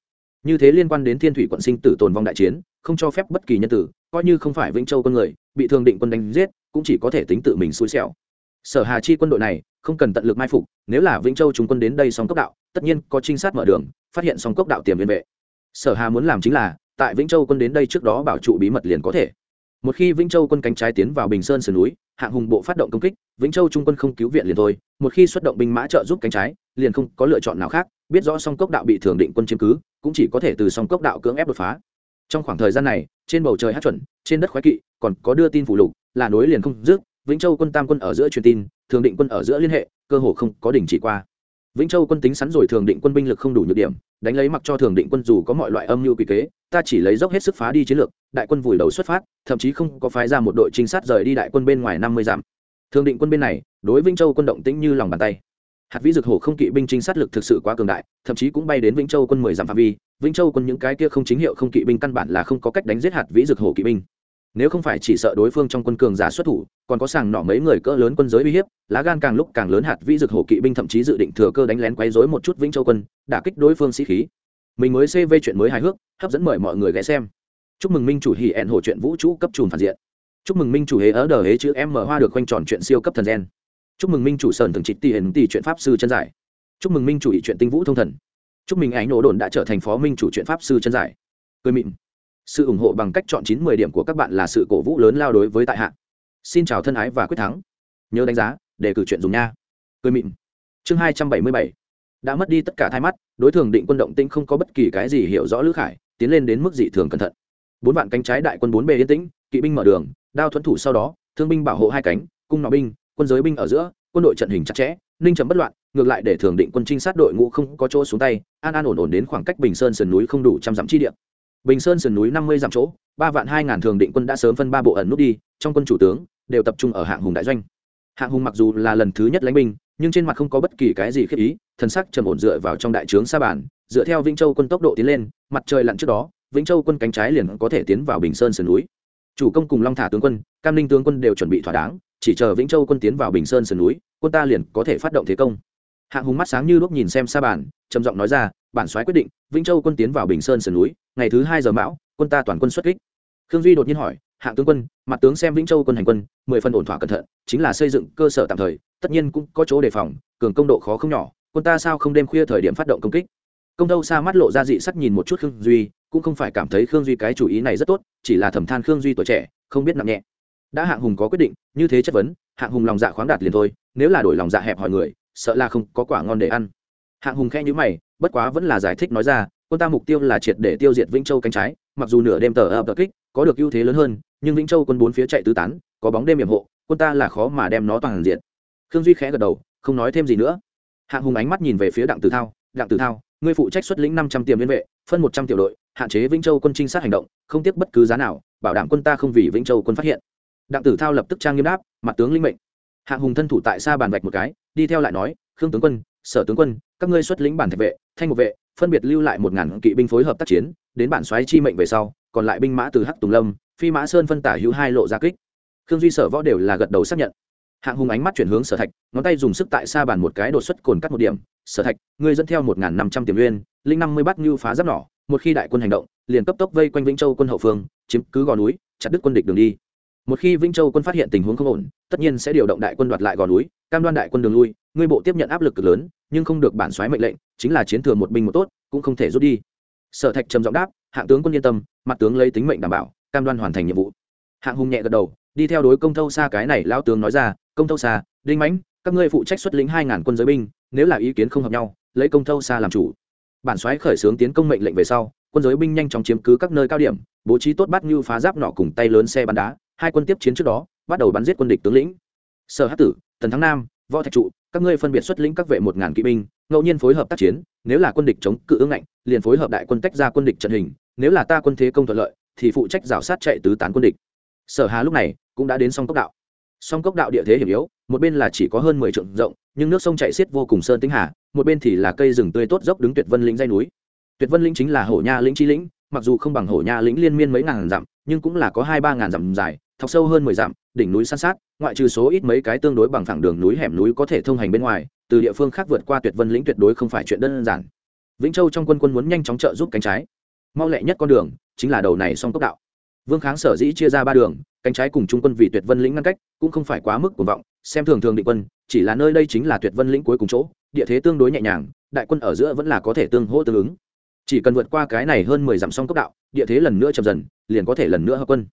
Như thế liên quan đến thiên thủy quận sinh tử tồn vong đại chiến, không cho phép bất kỳ nhân tử, coi như không phải vĩnh châu quân người, bị thương định quân đánh giết, cũng chỉ có thể tính tự mình xui xẻo. Sở hà chi quân đội này, không cần tận lực mai phục, nếu là vĩnh châu chúng quân đến đây song cốc đạo, tất nhiên có trinh sát mở đường, phát hiện song cốc đạo tiềm liên vệ. Sở hà muốn làm chính là, tại vĩnh châu quân đến đây trước đó bảo trụ bí mật liền có thể một khi vĩnh châu quân cánh trái tiến vào bình sơn sườn núi, hạng hùng bộ phát động công kích, vĩnh châu trung quân không cứu viện liền thôi, một khi xuất động binh mã trợ giúp cánh trái, liền không có lựa chọn nào khác, biết rõ song cốc đạo bị thường định quân chiếm cứ, cũng chỉ có thể từ song cốc đạo cưỡng ép đột phá. Trong khoảng thời gian này, trên bầu trời hát chuẩn, trên đất khoái kỵ, còn có đưa tin phủ lục, là nối liền không dứt, vĩnh châu quân tam quân ở giữa truyền tin, thường định quân ở giữa liên hệ, cơ hồ không có đình chỉ qua vĩnh châu quân tính sắn rồi thường định quân binh lực không đủ nhược điểm, đánh lấy mặc cho thường định quân dù có mọi loại âm mưu quy kế, ta chỉ lấy dốc hết sức phá đi chiến lược, đại quân vùi đầu xuất phát, thậm chí không có phái ra một đội trinh sát rời đi đại quân bên ngoài năm mươi dặm. Thường định quân bên này, đối vĩnh châu quân động tĩnh như lòng bàn tay. Hạt vĩ dược hổ không kỵ binh trinh sát lực thực sự quá cường đại, thậm chí cũng bay đến vĩnh châu quân mười dặm phạm vi. Vĩnh châu quân những cái kia không chính hiệu không kỵ binh căn bản là không có cách đánh giết hạt vĩ dược hổ kỵ binh nếu không phải chỉ sợ đối phương trong quân cường giả xuất thủ, còn có sàng nọ mấy người cỡ lớn quân giới uy hiếp, lá gan càng lúc càng lớn hạt vĩ dược hổ kỵ binh thậm chí dự định thừa cơ đánh lén quấy rối một chút vĩnh châu quân, đả kích đối phương sĩ khí. Mình mới cv chuyện mới hài hước, hấp dẫn mời mọi người ghé xem. Chúc mừng minh chủ hỉ ẹn hổ chuyện vũ trụ cấp trùn phản diện. Chúc mừng minh chủ hế ở đờ hế chữ em mở hoa được quanh tròn chuyện siêu cấp thần gen. Chúc mừng minh chủ sơn thường trịch tỷ hiền tỷ chuyện pháp sư chân giải. Chúc mừng minh chủ ý chuyện tinh vũ thông thần. Chúc mừng ánh nổ đồn đã trở thành phó minh chủ chuyện pháp sư chân giải. Cười mịn sự ủng hộ bằng cách chọn chín mười điểm của các bạn là sự cổ vũ lớn lao đối với tại hạ. Xin chào thân ái và quyết thắng. Nhớ đánh giá để cử chuyện dùng nha. Cười mịn. Chương hai trăm bảy mươi bảy. Đã mất đi tất cả thay mắt, đối thường định quân động tĩnh không có bất kỳ cái gì hiểu rõ lữ khải, tiến lên đến mức dị thường cẩn thận. Bốn vạn cánh trái đại quân bốn bề yên tĩnh, kỵ binh mở đường, đao thuẫn thủ sau đó, thương binh bảo hộ hai cánh, cung nọ binh, quân giới binh ở giữa, quân đội trận hình chặt chẽ, ninh chấm bất loạn, ngược lại để thường định quân trinh sát đội ngũ không có chỗ xuống tay, an an ổn ổn đến khoảng cách bình sơn sườn núi không đủ trăm dặm chi địa bình sơn sườn núi năm mươi dặm chỗ, ba vạn hai ngàn thường định quân đã sớm phân ba bộ ẩn nút đi, trong quân chủ tướng đều tập trung ở hạng hùng đại doanh. Hạng hùng mặc dù là lần thứ nhất lãnh binh, nhưng trên mặt không có bất kỳ cái gì khiếp ý, thần sắc trầm ổn dựa vào trong đại trướng sa bản dựa theo vĩnh châu quân tốc độ tiến lên, mặt trời lặn trước đó, vĩnh châu quân cánh trái liền có thể tiến vào bình sơn sườn núi. Chủ công cùng long thả tướng quân, cam ninh tướng quân đều chuẩn bị thỏa đáng, chỉ chờ vĩnh châu quân tiến vào bình sơn sườn núi, quân ta liền có thể phát động thế công hạng hùng mắt sáng như lúc nhìn xem xa bản trầm giọng nói ra, bản soái quyết định, vĩnh châu quân tiến vào bình sơn sườn núi, ngày thứ hai giờ mão, quân ta toàn quân xuất kích. Khương duy đột nhiên hỏi, hạng tướng quân, mặt tướng xem vĩnh châu quân hành quân, mười phần ổn thỏa cẩn thận, chính là xây dựng cơ sở tạm thời, tất nhiên cũng có chỗ đề phòng, cường công độ khó không nhỏ, quân ta sao không đêm khuya thời điểm phát động công kích? Công đâu xa mắt lộ ra dị sắc nhìn một chút khương duy, cũng không phải cảm thấy khương duy cái chủ ý này rất tốt, chỉ là thầm than khương duy tuổi trẻ, không biết nặng nhẹ. Đã hạng hùng có quyết định, như thế chất vấn, hạng hùng lòng dạ khoáng đạt liền thôi, nếu là đổi lòng dạ hẹp hỏi người sợ là không có quả ngon để ăn. Hạng hùng khe nhữ mày, bất quá vẫn là giải thích nói ra, quân ta mục tiêu là triệt để tiêu diệt vĩnh châu cánh trái, mặc dù nửa đêm tờ ập tờ kích, có được ưu thế lớn hơn, nhưng vĩnh châu quân bốn phía chạy tứ tán, có bóng đêm hiểm hộ, quân ta là khó mà đem nó toàn diện. Khương duy khẽ gật đầu, không nói thêm gì nữa. Hạng hùng ánh mắt nhìn về phía đặng tử thao, đặng tử thao, ngươi phụ trách xuất lĩnh năm trăm tiềm liên vệ, phân một trăm tiểu đội, hạn chế vĩnh châu quân trinh sát hành động, không tiếc bất cứ giá nào, bảo đảm quân ta không vì vĩnh châu quân phát hiện. Đặng tử thao lập tức trang nghiêm đáp, mặt tướng linh mệnh. Hạng hùng thân thủ tại xa bàn vạch một cái đi theo lại nói, khương tướng quân, sở tướng quân, các ngươi xuất lĩnh bản thạch vệ, thanh một vệ, phân biệt lưu lại một ngàn kỵ binh phối hợp tác chiến, đến bản xoáy chi mệnh về sau, còn lại binh mã từ hắc tùng lâm, phi mã sơn phân tả hữu hai lộ ra kích. Khương duy sở võ đều là gật đầu xác nhận. Hạng hùng ánh mắt chuyển hướng sở thạch, ngón tay dùng sức tại xa bàn một cái đột xuất cồn cắt một điểm. Sở thạch, ngươi dẫn theo một năm trăm tiềm nguyên linh năm mươi bát như phá giáp nỏ, một khi đại quân hành động, liền cấp tốc vây quanh vĩnh châu quân hậu phương, chiếm cứ gò núi, chặt đứt quân địch đường đi một khi vĩnh châu quân phát hiện tình huống không ổn, tất nhiên sẽ điều động đại quân đoạt lại gò núi, cam đoan đại quân đường lui, ngươi bộ tiếp nhận áp lực cực lớn, nhưng không được bản xoáy mệnh lệnh, chính là chiến thừa một binh một tốt, cũng không thể rút đi. Sở thạch trầm giọng đáp, hạng tướng quân yên tâm, mặt tướng lấy tính mệnh đảm bảo, cam đoan hoàn thành nhiệm vụ. Hạng hùng nhẹ gật đầu, đi theo đối công thâu xa cái này lão tướng nói ra, công thâu xa, đinh mãnh, các ngươi phụ trách xuất lĩnh hai ngàn quân giới binh, nếu là ý kiến không hợp nhau, lấy công thâu xa làm chủ. Bản xoáy khởi xướng tiến công mệnh lệnh về sau, quân giới binh nhanh chóng chiếm cứ các nơi cao điểm, bố trí tốt bắt như phá giáp nọ cùng tay lớn xe bắn đá hai quân tiếp chiến trước đó, bắt đầu bắn giết quân địch tướng lĩnh. Sở hát tử, tần thắng nam, võ thạch trụ, các ngươi phân biệt xuất lĩnh các vệ một ngàn kỵ binh, ngẫu nhiên phối hợp tác chiến, nếu là quân địch chống cự ứng ngạnh, liền phối hợp đại quân tách ra quân địch trận hình, nếu là ta quân thế công thuận lợi, thì phụ trách rào sát chạy tứ tán quân địch. Sở hà lúc này cũng đã đến song cốc đạo. Song cốc đạo địa thế hiểm yếu, một bên là chỉ có hơn mười trượng rộng, nhưng nước sông chạy xiết vô cùng sơn tính hà, một bên thì là cây rừng tươi tốt dốc đứng tuyệt vân lĩnh dây núi. Tuyệt vân lĩnh chính là hổ nha lĩnh chi lĩnh, mặc dù không bằng hổ nha lĩnh liên miên mấy ngàn dặm, nhưng cũng là có hai ba ngàn dặm dài thọc sâu hơn mười dặm, đỉnh núi san sát, ngoại trừ số ít mấy cái tương đối bằng phẳng đường núi hẻm núi có thể thông hành bên ngoài, từ địa phương khác vượt qua tuyệt vân lĩnh tuyệt đối không phải chuyện đơn giản. Vĩnh châu trong quân quân muốn nhanh chóng trợ giúp cánh trái. Mau lẹ nhất con đường, chính là đầu này song tốc đạo. Vương kháng sở dĩ chia ra ba đường, cánh trái cùng trung quân vì tuyệt vân lĩnh ngăn cách, cũng không phải quá mức cuồng vọng, xem thường thường định quân, chỉ là nơi đây chính là tuyệt vân lĩnh cuối cùng chỗ, địa thế tương đối nhẹ nhàng, đại quân ở giữa vẫn là có thể tương hỗ tương ứng. Chỉ cần vượt qua cái này hơn mười dặm song tốc đạo, địa thế lần nữa chậm dần, liền có thể lần nữa hợp quân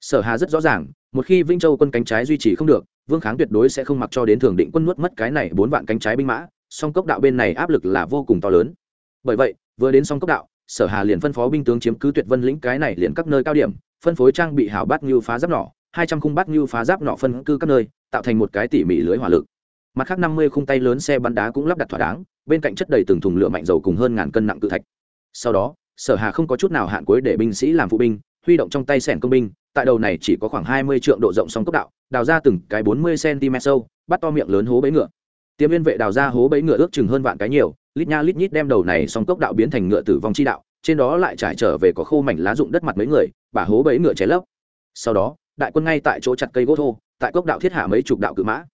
sở hà rất rõ ràng, một khi vĩnh châu quân cánh trái duy trì không được, vương kháng tuyệt đối sẽ không mặc cho đến thường định quân nuốt mất cái này bốn vạn cánh trái binh mã, song cốc đạo bên này áp lực là vô cùng to lớn. Bởi vậy, vừa đến song cốc đạo, sở hà liền phân phó binh tướng chiếm cứ tuyệt vân lĩnh cái này liền các nơi cao điểm, phân phối trang bị hảo bát như phá giáp nỏ, hai trăm khung bát như phá giáp nỏ phân cư các nơi, tạo thành một cái tỉ mỉ lưới hỏa lực. Mặt khác năm mươi khung tay lớn xe bắn đá cũng lắp đặt thỏa đáng, bên cạnh chất đầy từng thùng lửa mạnh dầu cùng hơn ngàn cân nặng cự thạch. Sau đó, sở hà không có chút nào hạn cuối để binh sĩ làm phụ binh huy động trong tay sẻn công binh, tại đầu này chỉ có khoảng hai mươi trượng độ rộng sóng cốc đạo, đào ra từng cái bốn mươi cm sâu, bắt to miệng lớn hố bẫy ngựa. Tiêm viên vệ đào ra hố bẫy ngựa ước chừng hơn vạn cái nhiều, lít nha lít nhít đem đầu này song cốc đạo biến thành ngựa tử vong chi đạo, trên đó lại trải trở về có khô mảnh lá rụng đất mặt mấy người bà hố bẫy ngựa cháy lấp. Sau đó, đại quân ngay tại chỗ chặt cây gỗ thô, tại cốc đạo thiết hạ mấy chục đạo cự mã.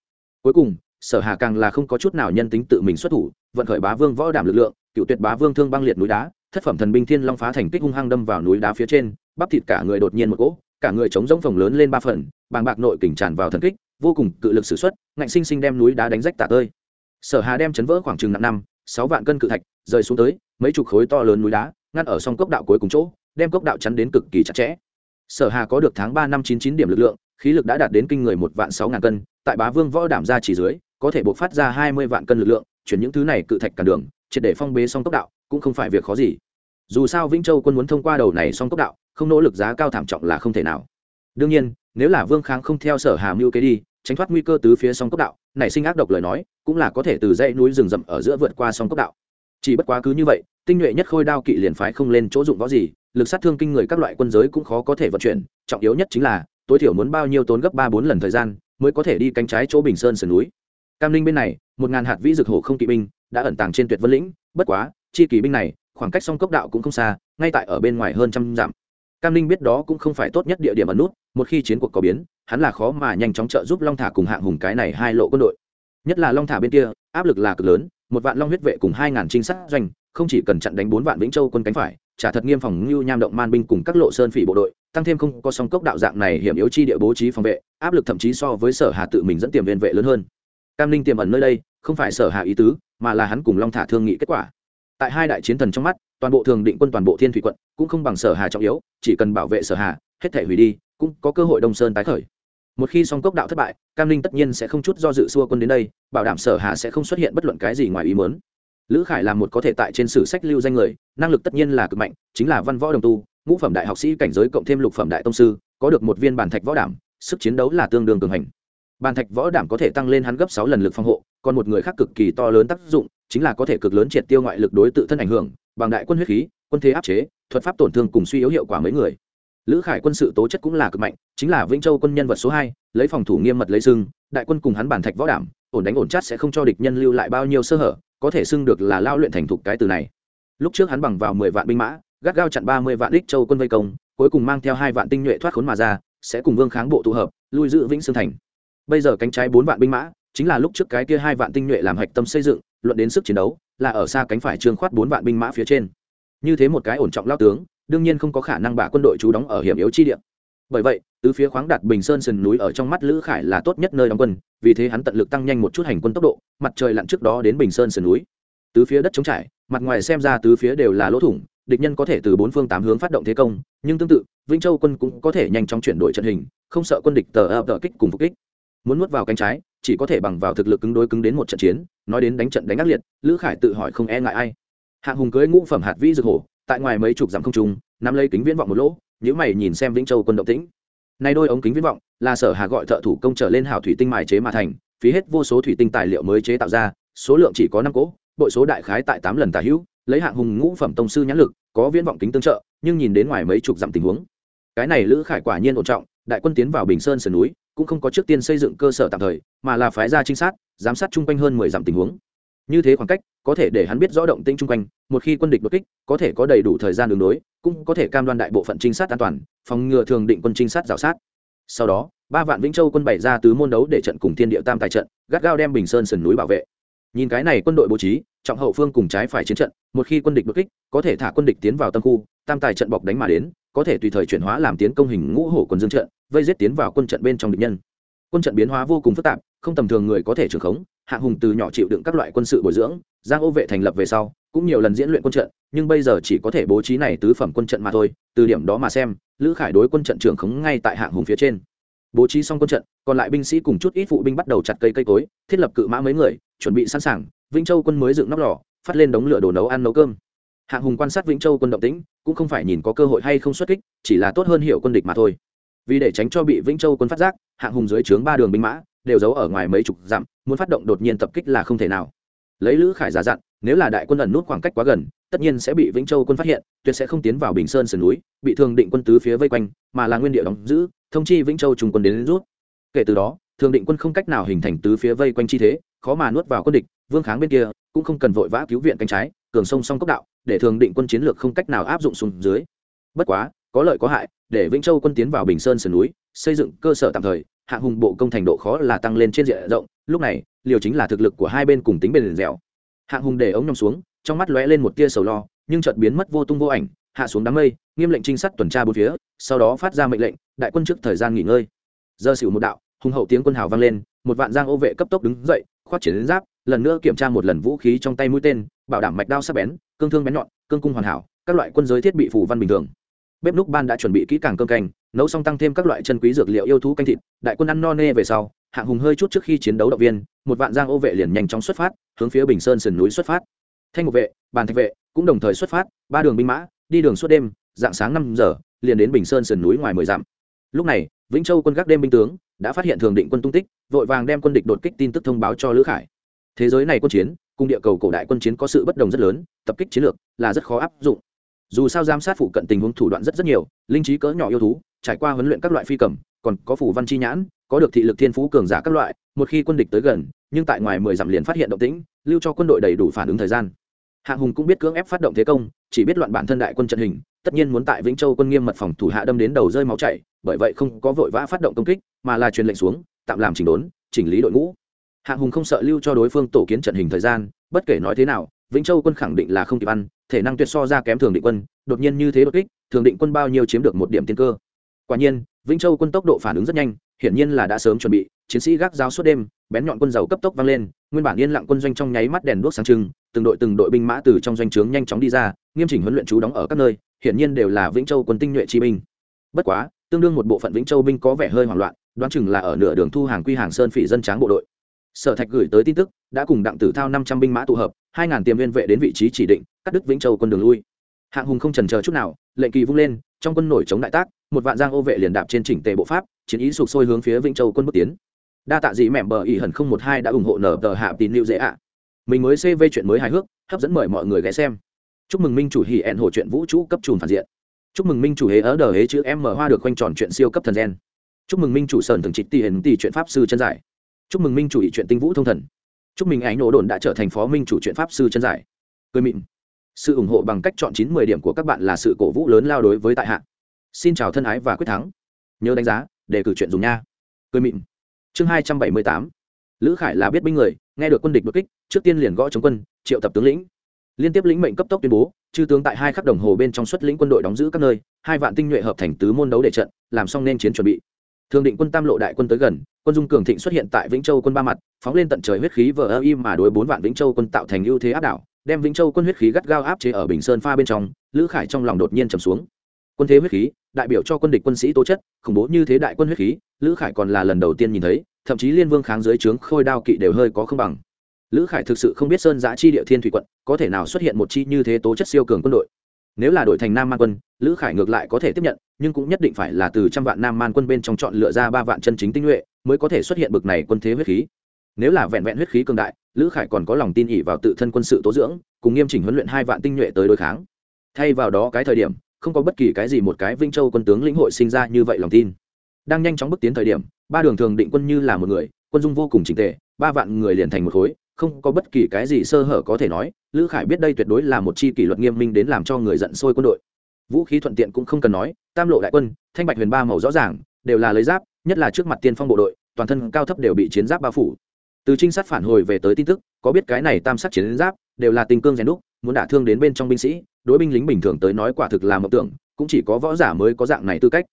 Cuối cùng, sở hà càng là không có chút nào nhân tính tự mình xuất thủ, vận khởi bá vương võ đảm lực lượng, cựu tuyệt bá vương thương băng liệt núi đá, thất phẩm thần binh thiên long phá thành kích hung hăng đâm vào núi đá phía trên bắp thịt cả người đột nhiên một cỗ, cả người chống rỗng phồng lớn lên ba phần, bàng bạc nội kình tràn vào thần kích, vô cùng cự lực sử xuất, ngạnh sinh sinh đem núi đá đánh rách tả tơi. Sở hà đem chấn vỡ khoảng chừng nặng năm, sáu vạn cân cự thạch rơi xuống tới, mấy chục khối to lớn núi đá, ngăn ở song cốc đạo cuối cùng chỗ, đem cốc đạo chắn đến cực kỳ chặt chẽ. Sở hà có được tháng ba năm chín chín điểm lực lượng, khí lực đã đạt đến kinh người một vạn sáu ngàn cân, tại bá vương võ đảm ra chỉ dưới, có thể buộc phát ra hai mươi vạn cân lực lượng, chuyển những thứ này cự thạch cản đường, triệt để phong bế song cốc đạo, cũng không phải việc khó gì. Dù sao vĩnh châu quân muốn thông qua đầu này song cốc đạo không nỗ lực giá cao thảm trọng là không thể nào. Đương nhiên, nếu là vương kháng không theo sở hà mưu kế đi, tránh thoát nguy cơ từ phía song cốc đạo, nảy sinh ác độc lời nói, cũng là có thể từ dãy núi rừng rậm ở giữa vượt qua song cốc đạo. Chỉ bất quá cứ như vậy, tinh nhuệ nhất khôi đao kỵ liền phái không lên chỗ dụng võ gì, lực sát thương kinh người các loại quân giới cũng khó có thể vận chuyển, trọng yếu nhất chính là, tối thiểu muốn bao nhiêu tốn gấp ba bốn lần thời gian, mới có thể đi cánh trái chỗ bình sơn sườn núi. Cam ninh bên này, một ngàn hạt vĩ dược hổ không kỵ binh, đã ẩn tàng trên tuyệt vân lĩnh, bất quá, chi kỳ binh này, khoảng cách song cốc đạo cũng không xa, ngay tại ở bên ngoài hơn trăm dặm cam ninh biết đó cũng không phải tốt nhất địa điểm ẩn nút, một khi chiến cuộc có biến, hắn là khó mà nhanh chóng trợ giúp long thả cùng hạng hùng cái này hai lộ quân đội. Nhất là long thả bên kia, áp lực là cực lớn, một vạn long huyết vệ cùng hai ngàn trinh sát doanh, không chỉ cần chặn đánh bốn vạn vĩnh châu quân cánh phải, trả thật nghiêm phòng ngưu nham động man binh cùng các lộ sơn phỉ bộ đội, tăng thêm không có song cốc đạo dạng này hiểm yếu chi địa bố trí phòng vệ, áp lực thậm chí so với sở hà tự mình dẫn tiềm viên vệ lớn hơn. Cam ninh tiềm ẩn nơi đây, không phải sở hà ý tứ, mà là hắn cùng long thả thương nghị kết quả tại hai đại chiến thần trong mắt, toàn bộ thường định quân toàn bộ thiên thủy quận cũng không bằng sở hà trọng yếu, chỉ cần bảo vệ sở hà, hết thể hủy đi, cũng có cơ hội đông sơn tái khởi. Một khi song cốc đạo thất bại, cam ninh tất nhiên sẽ không chút do dự xua quân đến đây, bảo đảm sở hà sẽ không xuất hiện bất luận cái gì ngoài ý mớn lữ khải là một có thể tại trên sử sách lưu danh người, năng lực tất nhiên là cực mạnh, chính là văn võ đồng tu, ngũ phẩm đại học sĩ cảnh giới cộng thêm lục phẩm đại tông sư, có được một viên bản thạch võ đảm, sức chiến đấu là tương đương cường hành. Bàn thạch võ đảm có thể tăng lên hắn gấp sáu lần lực phòng hộ, còn một người khác cực kỳ to lớn tác dụng chính là có thể cực lớn triệt tiêu ngoại lực đối tự thân ảnh hưởng, bằng đại quân huyết khí, quân thế áp chế, thuật pháp tổn thương cùng suy yếu hiệu quả mấy người. Lữ khải quân sự tố chất cũng là cực mạnh, chính là vĩnh châu quân nhân vật số hai, lấy phòng thủ nghiêm mật lấy xưng đại quân cùng hắn bản thạch võ đảm, ổn đánh ổn chát sẽ không cho địch nhân lưu lại bao nhiêu sơ hở, có thể xưng được là lao luyện thành thục cái từ này. Lúc trước hắn bằng vào mười vạn binh mã, gắt gao chặn ba mươi vạn đích châu quân vây công, cuối cùng mang theo hai vạn tinh nhuệ thoát khốn mà ra, sẽ cùng vương kháng bộ tụ hợp, lui giữ vĩnh sương thành. Bây giờ cánh trái bốn vạn binh mã, chính là lúc trước cái kia hai vạn tinh nhuệ làm hạch tâm xây dựng luận đến sức chiến đấu, là ở xa cánh phải trương khoát bốn vạn binh mã phía trên. Như thế một cái ổn trọng lao tướng, đương nhiên không có khả năng bả quân đội trú đóng ở hiểm yếu chi địa. Bởi vậy, tứ phía khoáng đặt bình sơn sườn núi ở trong mắt lữ khải là tốt nhất nơi đóng quân, vì thế hắn tận lực tăng nhanh một chút hành quân tốc độ, mặt trời lặn trước đó đến bình sơn sườn núi. Tứ phía đất trống trải, mặt ngoài xem ra tứ phía đều là lỗ thủng, địch nhân có thể từ bốn phương tám hướng phát động thế công, nhưng tương tự, vĩnh châu quân cũng có thể nhanh chóng chuyển đổi trận hình, không sợ quân địch tờ ập tờ kích cùng phục kích. Muốn nuốt vào cánh trái chỉ có thể bằng vào thực lực cứng đối cứng đến một trận chiến, nói đến đánh trận đánh ác liệt, lữ khải tự hỏi không e ngại ai. Hạng hùng cưới ngũ phẩm hạt vĩ dược hổ, tại ngoài mấy chục dặm không trung, nắm lấy kính viễn vọng một lỗ nhữ mày nhìn xem vĩnh châu quân động tĩnh. Nay đôi ống kính viễn vọng, là sở hà gọi thợ thủ công trở lên hảo thủy tinh mài chế mà thành, phí hết vô số thủy tinh tài liệu mới chế tạo ra, số lượng chỉ có năm cỗ, bội số đại khái tại tám lần tà hữu, lấy hạng hùng ngũ phẩm tông sư nhãn lực, có viễn vọng kính tương trợ, nhưng nhìn đến ngoài mấy chục dặm tình huống. Cái này lữ khải quả nhiên ổn trọng, đại quân tiến vào bình sơn sườn núi cũng không có trước tiên xây dựng cơ sở tạm thời, mà là phái ra trinh sát, giám sát chung quanh hơn mười dặm tình huống. Như thế khoảng cách, có thể để hắn biết rõ động tĩnh chung quanh, một khi quân địch đột kích, có thể có đầy đủ thời gian đường đối, cũng có thể cam đoan đại bộ phận trinh sát an toàn, phòng ngừa thường định quân trinh sát rào sát. Sau đó, ba vạn vĩnh châu quân bày ra tứ môn đấu để trận cùng thiên địa tam tài trận, gắt gao đem bình sơn sườn núi bảo vệ. Nhìn cái này quân đội bố trí trọng hậu phương cùng trái phải chiến trận, một khi quân địch bất kích, có thể thả quân địch tiến vào tâm khu, tam tài trận bọc đánh mà đến, có thể tùy thời chuyển hóa làm tiến công hình ngũ hổ quân dương trận, vây giết tiến vào quân trận bên trong địch nhân. Quân trận biến hóa vô cùng phức tạp, không tầm thường người có thể trưởng khống hạng hùng từ nhỏ chịu đựng các loại quân sự bồi dưỡng, giang ô vệ thành lập về sau, cũng nhiều lần diễn luyện quân trận, nhưng bây giờ chỉ có thể bố trí này tứ phẩm quân trận mà thôi, từ điểm đó mà xem, lữ khải đối quân trận trưởng khống ngay tại hạng hùng phía trên. Bố trí xong quân trận, còn lại binh sĩ cùng chút ít phụ binh bắt đầu chặt cây cây cối, thiết lập cự mã mấy người, chuẩn bị sẵn sàng vĩnh châu quân mới dựng nóc lò phát lên đống lửa đồ nấu ăn nấu cơm. Hạng hùng quan sát vĩnh châu quân động tĩnh cũng không phải nhìn có cơ hội hay không xuất kích chỉ là tốt hơn hiệu quân địch mà thôi. Vì để tránh cho bị vĩnh châu quân phát giác hạng hùng dưới trướng ba đường binh mã đều giấu ở ngoài mấy chục dặm muốn phát động đột nhiên tập kích là không thể nào. Lấy lữ khải giả dặn nếu là đại quân ẩn nút khoảng cách quá gần tất nhiên sẽ bị vĩnh châu quân phát hiện tuyệt sẽ không tiến vào bình sơn sườn núi bị thường định quân tứ phía vây quanh mà là nguyên địa đóng giữ thông chi vĩnh châu trùng quân đến, đến rút. Kể từ đó thường định quân không cách nào hình thành tứ phía vây quanh chi thế khó mà nuốt vào quân địch vương kháng bên kia cũng không cần vội vã cứu viện cánh trái, cường sông song cốc đạo, để thường định quân chiến lược không cách nào áp dụng xuống dưới. Bất quá, có lợi có hại, để vĩnh châu quân tiến vào bình sơn sườn núi, xây dựng cơ sở tạm thời, hạ hùng bộ công thành độ khó là tăng lên trên diện rộng, lúc này, liều chính là thực lực của hai bên cùng tính bền dẻo. Hạ hùng để ống nhông xuống, trong mắt lóe lên một tia sầu lo, nhưng chợt biến mất vô tung vô ảnh, hạ xuống đám mây, nghiêm lệnh trinh sát tuần tra bốn phía, sau đó phát ra mệnh lệnh, đại quân trước thời gian nghỉ ngơi. Giờ xỉu một đạo, hùng hậu tiếng quân hào vang lên, một vạn giang ô vệ cấp tốc đứng dậy khoát triển đến giáp lần nữa kiểm tra một lần vũ khí trong tay mũi tên, bảo đảm mạch đao sắc bén, cương thương bén nhọn, cương cung hoàn hảo, các loại quân giới thiết bị phủ văn bình thường. Bếp núc ban đã chuẩn bị kỹ càng cơm canh, nấu xong tăng thêm các loại chân quý dược liệu yêu thú canh thịt, đại quân ăn no nê về sau, hạng hùng hơi chút trước khi chiến đấu động viên, một vạn giang ô vệ liền nhanh chóng xuất phát, hướng phía bình sơn sườn núi xuất phát. Thanh một vệ, bàn thạch vệ cũng đồng thời xuất phát, ba đường binh mã, đi đường suốt đêm, dạng sáng năm giờ, liền đến bình sơn sườn núi ngoài mười dặm. Lúc này, vĩnh châu quân gác đêm binh tướng đã phát hiện thường định quân tung tích, vội vàng đem quân địch đột kích tin tức thông báo cho lữ khải thế giới này quân chiến, cùng địa cầu cổ đại quân chiến có sự bất đồng rất lớn, tập kích chiến lược là rất khó áp dụng. Dù sao giám sát phụ cận tình huống thủ đoạn rất rất nhiều, linh trí cỡ nhỏ yêu thú, trải qua huấn luyện các loại phi cầm, còn có phủ văn chi nhãn, có được thị lực thiên phú cường giả các loại, một khi quân địch tới gần, nhưng tại ngoài mười dặm liền phát hiện động tĩnh, lưu cho quân đội đầy đủ phản ứng thời gian. Hạng hùng cũng biết cưỡng ép phát động thế công, chỉ biết loạn bản thân đại quân trận hình, tất nhiên muốn tại vĩnh châu quân nghiêm mật phòng thủ hạ đâm đến đầu rơi máu chảy, bởi vậy không có vội vã phát động công kích, mà là truyền lệnh xuống, tạm làm chỉnh đốn, chỉnh lý đội ngũ hạng hùng không sợ lưu cho đối phương tổ kiến trận hình thời gian, bất kể nói thế nào, vĩnh châu quân khẳng định là không kịp ăn, thể năng tuyệt so ra kém thường định quân, đột nhiên như thế đột kích, thường định quân bao nhiêu chiếm được một điểm tiên cơ. Quả nhiên, vĩnh châu quân tốc độ phản ứng rất nhanh, hiển nhiên là đã sớm chuẩn bị, chiến sĩ gác giáo suốt đêm, bén nhọn quân dầu cấp tốc vang lên, nguyên bản yên lặng quân doanh trong nháy mắt đèn đuốc sáng trưng, từng đội từng đội binh mã từ trong doanh trướng nhanh chóng đi ra, nghiêm chỉnh huấn luyện chú đóng ở các nơi, hiển nhiên đều là vĩnh châu quân tinh nhuệ chi binh. Bất quá, tương đương một bộ phận vĩnh châu binh có vẻ hơi hoảng loạn, đoán chừng là ở nửa đường thu hàng quy hàng sơn phỉ dân tráng bộ đội sở thạch gửi tới tin tức, đã cùng đặng tử thao năm trăm binh mã tụ hợp, hai ngàn tiềm viên vệ đến vị trí chỉ định, cắt đứt vĩnh châu quân đường lui. Hạng hùng không trần chờ chút nào, lệnh kỳ vung lên, trong quân nổi chống đại tác, một vạn giang ô vệ liền đạp trên chỉnh tề bộ pháp, chiến ý sụp sôi hướng phía vĩnh châu quân bước tiến. Đa tạ dị mẹm bờ ỉ hẳn không một hai đã ủng hộ nở tờ hạ tín lưu dễ ạ. Mình mới cv chuyện mới hài hước, hấp dẫn mời mọi người ghé xem. Chúc mừng minh chủ hỉ ẹn hộ chuyện vũ trụ cấp trùn phản diện. Chúc mừng minh chủ hế ở đờ hế chữ em mở hoa được quanh tròn chuyện siêu cấp thần gen. Chúc mừng minh chủ sơn thường trịch tỷ hiền tỷ chuyện pháp sư chân giải chúc mừng minh chủ ý chuyện tinh vũ thông thần. Chúc mừng ánh nổ đồn đã trở thành phó minh chủ chuyện pháp sư chân giải. Cười mịn. Sự ủng hộ bằng cách chọn chín mười điểm của các bạn là sự cổ vũ lớn lao đối với tại hạ. Xin chào thân ái và quyết thắng. Nhớ đánh giá để cử chuyện dùng nha. Cười mịn. Chương hai trăm bảy mươi tám. Lữ khải là biết binh người, nghe được quân địch đột kích, trước tiên liền gõ chống quân, triệu tập tướng lĩnh. Liên tiếp lĩnh mệnh cấp tốc tuyên bố, chư tướng tại hai khắc đồng hồ bên trong xuất lĩnh quân đội đóng giữ các nơi, hai vạn tinh nhuệ hợp thành tứ môn đấu để trận, làm xong nên chiến chuẩn bị thường định quân tam lộ đại quân tới gần, quân dung cường thịnh xuất hiện tại vĩnh châu quân ba mặt, phóng lên tận trời huyết khí vờ ơ im mà đối bốn vạn vĩnh châu quân tạo thành ưu thế áp đảo, đem vĩnh châu quân huyết khí gắt gao áp chế ở bình sơn pha bên trong, lữ khải trong lòng đột nhiên trầm xuống. Quân thế huyết khí, đại biểu cho quân địch quân sĩ tố chất, khủng bố như thế đại quân huyết khí, lữ khải còn là lần đầu tiên nhìn thấy, thậm chí liên vương kháng dưới trướng khôi đao kỵ đều hơi có không bằng. Lữ khải thực sự không biết sơn giã chi địa thiên thủy quận có thể nào xuất hiện một chi như thế tố chất siêu cường quân đội nếu là đội thành nam man quân, lữ khải ngược lại có thể tiếp nhận, nhưng cũng nhất định phải là từ trăm vạn nam man quân bên trong chọn lựa ra ba vạn chân chính tinh nhuệ mới có thể xuất hiện bực này quân thế huyết khí. Nếu là vẹn vẹn huyết khí cường đại, lữ khải còn có lòng tin ỉ vào tự thân quân sự tố dưỡng, cùng nghiêm chỉnh huấn luyện hai vạn tinh nhuệ tới đối kháng. Thay vào đó cái thời điểm, không có bất kỳ cái gì một cái vinh châu quân tướng lĩnh hội sinh ra như vậy lòng tin. Đang nhanh chóng bước tiến thời điểm, ba đường thường định quân như là một người, quân dung vô cùng trình tệ ba vạn người liền thành một khối không có bất kỳ cái gì sơ hở có thể nói, lữ khải biết đây tuyệt đối là một chi kỷ luật nghiêm minh đến làm cho người giận sôi quân đội. Vũ khí thuận tiện cũng không cần nói, tam lộ đại quân, thanh bạch huyền ba màu rõ ràng, đều là lấy giáp, nhất là trước mặt tiên phong bộ đội, toàn thân cao thấp đều bị chiến giáp bao phủ. Từ trinh sát phản hồi về tới tin tức, có biết cái này tam sát chiến giáp, đều là tình cương rèn đúc, muốn đả thương đến bên trong binh sĩ, đối binh lính bình thường tới nói quả thực là mộng tưởng, cũng chỉ có võ giả mới có dạng này tư cách.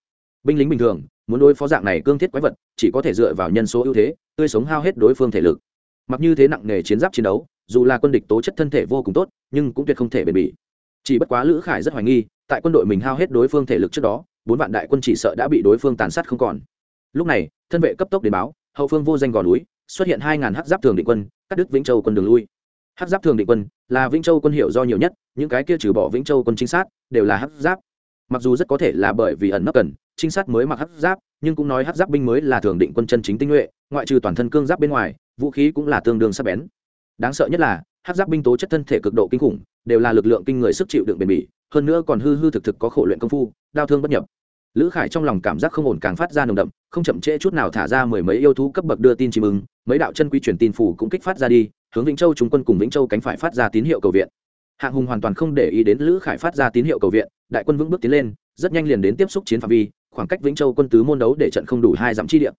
Binh lính bình thường, muốn đối phó dạng này cương thiết quái vật, chỉ có thể dựa vào nhân số ưu thế, tươi sống hao hết đối phương thể lực mặc như thế nặng nề chiến giáp chiến đấu, dù là quân địch tố chất thân thể vô cùng tốt, nhưng cũng tuyệt không thể bền bỉ. Chỉ bất quá lữ khải rất hoài nghi, tại quân đội mình hao hết đối phương thể lực trước đó, bốn vạn đại quân chỉ sợ đã bị đối phương tàn sát không còn. Lúc này, thân vệ cấp tốc đến báo, hậu phương vô danh gò núi, xuất hiện hai ngàn hắc giáp thường định quân, cắt đứt vĩnh châu quân đường lui. Hắc giáp thường định quân là vĩnh châu quân hiệu do nhiều nhất, những cái kia trừ bỏ vĩnh châu quân chính sát đều là hắc giáp. Mặc dù rất có thể là bởi vì ẩn nấp cần trinh sát mới mặc hắc giáp, nhưng cũng nói hắc giáp binh mới là thường định quân chân chính tinh nhuệ, ngoại trừ toàn thân cương giáp bên ngoài, vũ khí cũng là tương đương sắc bén. Đáng sợ nhất là, hắc giáp binh tố chất thân thể cực độ kinh khủng, đều là lực lượng kinh người sức chịu đựng bền bỉ, hơn nữa còn hư hư thực thực có khổ luyện công phu, đau thương bất nhập. Lữ khải trong lòng cảm giác không ổn càng phát ra nồng đậm, không chậm trễ chút nào thả ra mười mấy yêu thú cấp bậc đưa tin chim mừng mấy đạo chân quy truyền tin phủ cũng kích phát ra đi, hướng vĩnh châu chúng quân cùng vĩnh châu cánh phải phát ra tín hiệu cầu viện. Hạng hùng hoàn toàn không để ý đến lữ khải phát ra tín hiệu cầu viện, đại quân vững bước tiến lên, rất nhanh liền đến tiếp xúc chiến phạm vi khoảng cách vĩnh châu quân tứ môn đấu để trận không đủ hai dặm chi địa.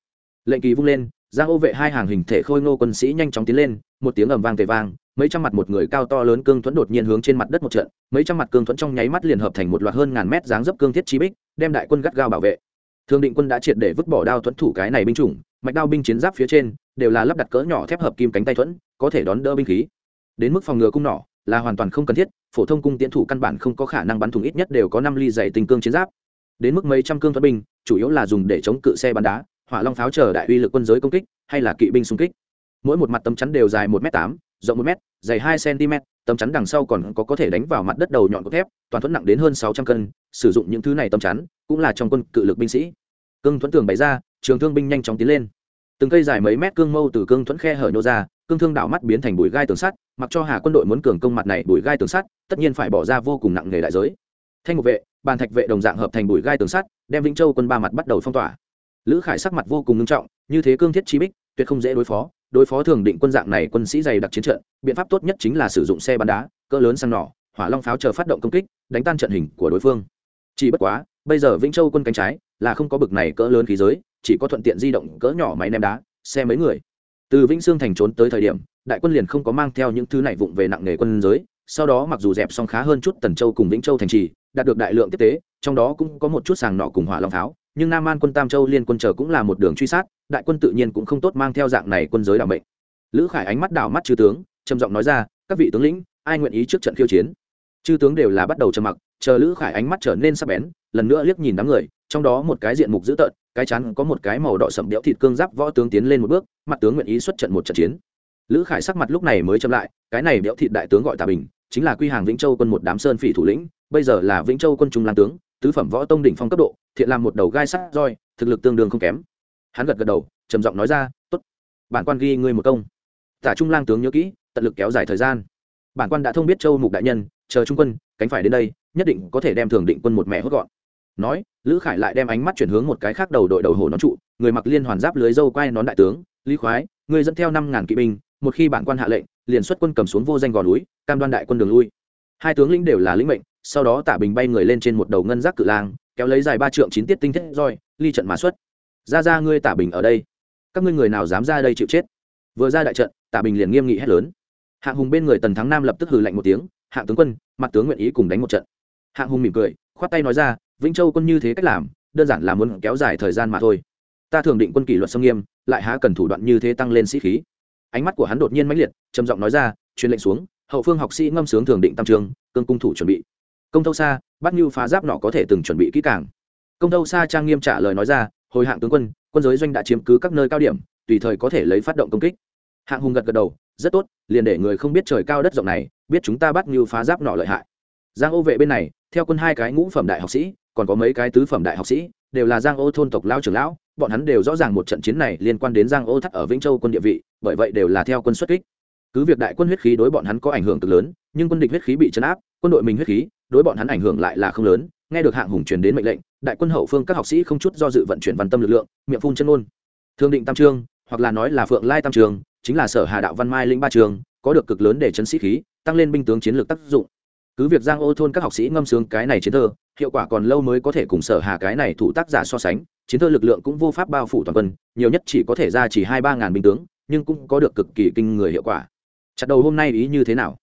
Lệnh kỳ vung lên, giang ô vệ hai hàng hình thể khôi ngô quân sĩ nhanh chóng tiến lên, một tiếng ầm vang tề vang, mấy trăm mặt một người cao to lớn cương thuẫn đột nhiên hướng trên mặt đất một trận, mấy trăm mặt cương thuẫn trong nháy mắt liền hợp thành một loạt hơn ngàn mét dáng dấp cương thiết chi bích, đem đại quân gắt gao bảo vệ. Thương định quân đã triệt để vứt bỏ đao thuẫn thủ cái này binh chủng, mạch đao binh chiến giáp phía trên đều là lắp đặt cỡ nhỏ thép hợp kim cánh tay thuẫn, có thể đón đỡ binh khí. Đến mức phòng ngừa cung nỏ là hoàn toàn không cần thiết, phổ thông cung tiến thủ căn bản không có khả năng bắn thủng ít nhất đều có năm ly dày tình cương chiến giáp đến mức mấy trăm cương thuẫn binh, chủ yếu là dùng để chống cự xe bắn đá, hỏa long pháo chờ đại uy lực quân giới công kích, hay là kỵ binh xung kích. Mỗi một mặt tấm chắn đều dài một m tám, rộng một m dày hai cm tấm chắn đằng sau còn có có thể đánh vào mặt đất đầu nhọn cốt thép, toàn thuẫn nặng đến hơn sáu trăm cân, sử dụng những thứ này tấm chắn cũng là trong quân cự lực binh sĩ. Cương thuẫn tường bày ra, trường thương binh nhanh chóng tiến lên. Từng cây dài mấy mét cương mâu từ cương thuẫn khe hở nhô ra, cương thương đảo mắt biến thành bụi gai tường sắt, mặc cho hà quân đội muốn cường công mặt này bụi gai tường sắt, tất nhiên phải bỏ ra vô cùng nặng nghề đại giới. Thanh ngục vệ bàn thạch vệ đồng dạng hợp thành bụi gai tường sắt, đem vĩnh châu quân ba mặt bắt đầu phong tỏa. Lữ khải sắc mặt vô cùng nghiêm trọng, như thế cương thiết chi bích, tuyệt không dễ đối phó đối phó thường định quân dạng này quân sĩ dày đặc chiến trận, biện pháp tốt nhất chính là sử dụng xe bắn đá, cỡ lớn sang nỏ, hỏa long pháo chờ phát động công kích, đánh tan trận hình của đối phương. Chỉ bất quá, bây giờ vĩnh châu quân cánh trái là không có bực này cỡ lớn khí giới, chỉ có thuận tiện di động cỡ nhỏ máy ném đá, xe mấy người. Từ vĩnh sương thành trốn tới thời điểm, đại quân liền không có mang theo những thứ này vụng về nặng nghề quân giới, sau đó mặc dù dẹp xong khá hơn chút tần châu cùng vĩnh châu thành trì đạt được đại lượng tiếp tế, trong đó cũng có một chút sàng nọ cùng hỏa long pháo, nhưng nam an quân tam châu liên quân chờ cũng là một đường truy sát, đại quân tự nhiên cũng không tốt mang theo dạng này quân giới đảm mệnh. Lữ khải ánh mắt đảo mắt chư tướng, trầm giọng nói ra, các vị tướng lĩnh, ai nguyện ý trước trận khiêu chiến? Chư tướng đều là bắt đầu trầm mặc, chờ lữ khải ánh mắt trở nên sắc bén, lần nữa liếc nhìn đám người, trong đó một cái diện mục dữ tợn, cái chắn có một cái màu đỏ sậm đẽo thịt cương giáp võ tướng tiến lên một bước, mặt tướng nguyện ý xuất trận một trận chiến. Lữ khải sắc mặt lúc này mới chậm lại, cái này đẽo thịt đại tướng gọi tà bình, chính là quy hàng vĩnh châu quân một đám sơn phỉ thủ lĩnh bây giờ là vĩnh châu quân trung lan tướng, tứ phẩm võ tông đỉnh phong cấp độ, thiện làm một đầu gai sắt roi, thực lực tương đương không kém. Hắn gật gật đầu, trầm giọng nói ra, tốt, bản quan ghi ngươi một công. Tả trung lang tướng nhớ kỹ, tận lực kéo dài thời gian. Bản quan đã thông biết châu mục đại nhân, chờ trung quân, cánh phải đến đây, nhất định có thể đem thường định quân một mẹ hốt gọn. Nói, lữ khải lại đem ánh mắt chuyển hướng một cái khác đầu đội đầu hồ nón trụ, người mặc liên hoàn giáp lưới dâu quai nón đại tướng, lý khoái, người dẫn theo năm ngàn kỵ binh, một khi bản quan hạ lệnh, liền xuất quân cầm xuống vô danh gò núi, cam đoan đại quân đường lui. Hai tướng lĩnh đều là lĩnh mệnh sau đó tả bình bay người lên trên một đầu ngân giác cự lang, kéo lấy dài ba trượng chín tiết tinh thiết roi, ly trận mà xuất. Ra ra, ngươi tả bình ở đây. Các ngươi người nào dám ra đây chịu chết? Vừa ra đại trận, tả bình liền nghiêm nghị hét lớn. Hạng hùng bên người tần thắng nam lập tức hừ lạnh một tiếng, hạng tướng quân, mặt tướng nguyện ý cùng đánh một trận. Hạng hùng mỉm cười, khoát tay nói ra, vĩnh châu quân như thế cách làm, đơn giản là muốn kéo dài thời gian mà thôi. Ta thường định quân kỷ luật sông nghiêm, lại há cần thủ đoạn như thế tăng lên sĩ khí. Ánh mắt của hắn đột nhiên mãnh liệt, trầm giọng nói ra, truyền lệnh xuống, hậu phương học sĩ ngâm sướng thường định tam trường, cương cung thủ chuẩn bị công tâu xa, bắt như phá giáp nọ có thể từng chuẩn bị kỹ càng. Công tâu xa trang nghiêm trả lời nói ra, hồi hạng tướng quân quân giới doanh đã chiếm cứ các nơi cao điểm, tùy thời có thể lấy phát động công kích. Hạng hùng gật gật đầu, rất tốt, liền để người không biết trời cao đất rộng này, biết chúng ta bắt như phá giáp nọ lợi hại. Giang ô vệ bên này, theo quân hai cái ngũ phẩm đại học sĩ, còn có mấy cái tứ phẩm đại học sĩ, đều là giang ô thôn tộc lao trưởng lão, bọn hắn đều rõ ràng một trận chiến này liên quan đến giang ô thắt ở vĩnh châu quân địa vị, bởi vậy đều là theo quân xuất kích cứ việc đại quân huyết khí đối bọn hắn có ảnh hưởng cực lớn, nhưng quân địch huyết khí bị chấn áp, quân đội mình huyết khí đối bọn hắn ảnh hưởng lại là không lớn. Nghe được hạng hùng truyền đến mệnh lệnh, đại quân hậu phương các học sĩ không chút do dự vận chuyển văn tâm lực lượng, miệng phun chân ôn thương định tam trương hoặc là nói là phượng lai tam trường, chính là sở hà đạo văn mai linh ba trường, có được cực lớn để chấn sĩ khí, tăng lên binh tướng chiến lược tác dụng. Cứ việc giang ô thôn các học sĩ ngâm sướng cái này chiến thơ, hiệu quả còn lâu mới có thể cùng sở hà cái này thủ tác giả so sánh, chiến thơ lực lượng cũng vô pháp bao phủ toàn quân, nhiều nhất chỉ có thể ra chỉ hai ba ngàn binh tướng, nhưng cũng có được cực kỳ kinh người hiệu quả chặt đầu hôm nay ý như thế nào?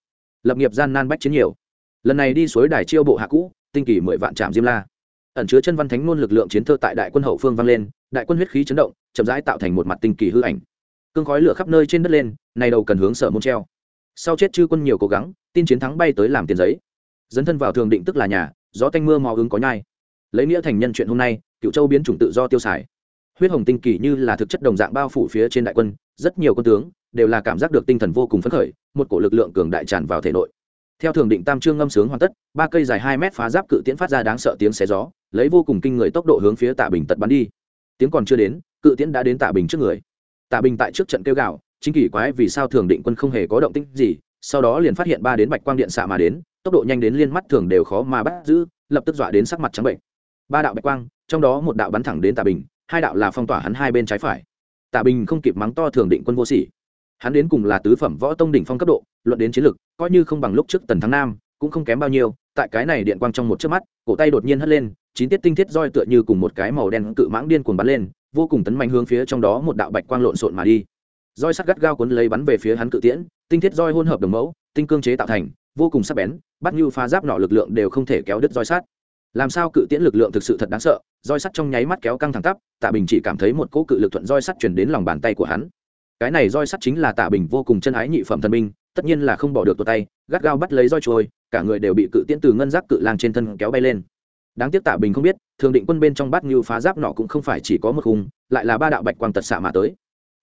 Lập nghiệp gian nan bách chiến nhiều. Lần này đi suối đài chiêu bộ hạ cũ, tinh kỳ mười vạn trạm diêm la. Ẩn chứa chân văn thánh ngôn lực lượng chiến thơ tại đại quân hậu phương vang lên, đại quân huyết khí chấn động, chậm rãi tạo thành một mặt tinh kỳ hư ảnh. Cương khói lửa khắp nơi trên đất lên, này đầu cần hướng sở môn treo. Sau chết chư quân nhiều cố gắng, tin chiến thắng bay tới làm tiền giấy. Dấn thân vào thường định tức là nhà, gió tanh mưa mò ứng có nhai. Lấy nghĩa thành nhân chuyện hôm nay, cựu châu biến chủng tự do tiêu xài. Huyết hồng tinh kỳ như là thực chất đồng dạng bao phủ phía trên đại quân, rất nhiều quân tướng đều là cảm giác được tinh thần vô cùng phấn khởi, một cổ lực lượng cường đại tràn vào thể nội. Theo thường định tam trương ngâm sướng hoàn tất, ba cây dài hai mét phá giáp cự tiễn phát ra đáng sợ tiếng xé gió, lấy vô cùng kinh người tốc độ hướng phía tạ bình tật bắn đi. Tiếng còn chưa đến, cự tiễn đã đến tạ bình trước người. Tạ bình tại trước trận kêu gạo chính kỳ quái vì sao thường định quân không hề có động tĩnh gì, sau đó liền phát hiện ba đến bạch quang điện xạ mà đến, tốc độ nhanh đến liên mắt thường đều khó mà bắt giữ, lập tức dọa đến sắc mặt trắng bệnh. Ba đạo bạch quang, trong đó một đạo bắn thẳng đến tạ bình, hai đạo là phong tỏa hắn hai bên trái phải. Tạ bình không kịp mắng to thường định quân vô sỉ hắn đến cùng là tứ phẩm võ tông đỉnh phong cấp độ, luận đến chiến lực, coi như không bằng lúc trước tần thắng nam, cũng không kém bao nhiêu, tại cái này điện quang trong một chớp mắt, cổ tay đột nhiên hất lên, chín tiết tinh thiết roi tựa như cùng một cái màu đen cự mãng điên cuồng bắn lên, vô cùng tấn mạnh hướng phía trong đó một đạo bạch quang lộn xộn mà đi. Roi sắt gắt gao cuốn lấy bắn về phía hắn cự tiễn, tinh thiết roi hỗn hợp đồng mẫu, tinh cương chế tạo thành, vô cùng sắc bén, bắt như phá giáp nọ lực lượng đều không thể kéo đứt roi sắt. Làm sao cự tiễn lực lượng thực sự thật đáng sợ, roi sắt trong nháy mắt kéo căng thẳng tắp, tạ bình chỉ cảm thấy một cỗ cự lực thuận roi sắt chuyển đến lòng bàn tay của hắn cái này roi sắt chính là tạ bình vô cùng chân ái nhị phẩm thần binh, tất nhiên là không bỏ được tụt tay, gắt gao bắt lấy roi trôi, cả người đều bị cự tiễn từ ngân giác cự lang trên thân kéo bay lên. Đáng tiếc tạ bình không biết, thường định quân bên trong bát như phá giáp nọ cũng không phải chỉ có một khung, lại là ba đạo bạch quang tật xạ mà tới.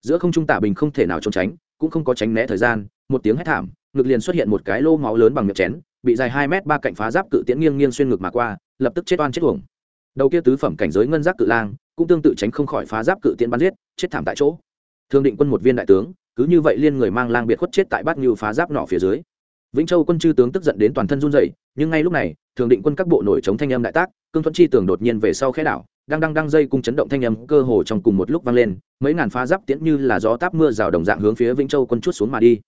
Giữa không trung tạ bình không thể nào trốn tránh, cũng không có tránh né thời gian, một tiếng hét thảm, ngực liền xuất hiện một cái lô máu lớn bằng miệng chén, bị dài hai mét ba cạnh phá giáp cự tiễn nghiêng nghiêng xuyên ngực mà qua, lập tức chết oan chết uổng. Đầu kia tứ phẩm cảnh giới ngân giác cự lang, cũng tương tự tránh không khỏi phá giáp cự tiễn bắn giết, chết thảm tại chỗ thương định quân một viên đại tướng, cứ như vậy liên người mang lang biệt khuất chết tại bát như phá giáp nọ phía dưới. Vĩnh châu quân chư tướng tức giận đến toàn thân run rẩy, nhưng ngay lúc này thường định quân các bộ nổi chống thanh âm đại tác, cương thuận chi tường đột nhiên về sau khẽ đảo, đang đang đang dây cung chấn động thanh âm cơ hồ trong cùng một lúc vang lên, mấy ngàn phá giáp tiễn như là gió táp mưa rào đồng dạng hướng phía vĩnh châu quân chút xuống mà đi.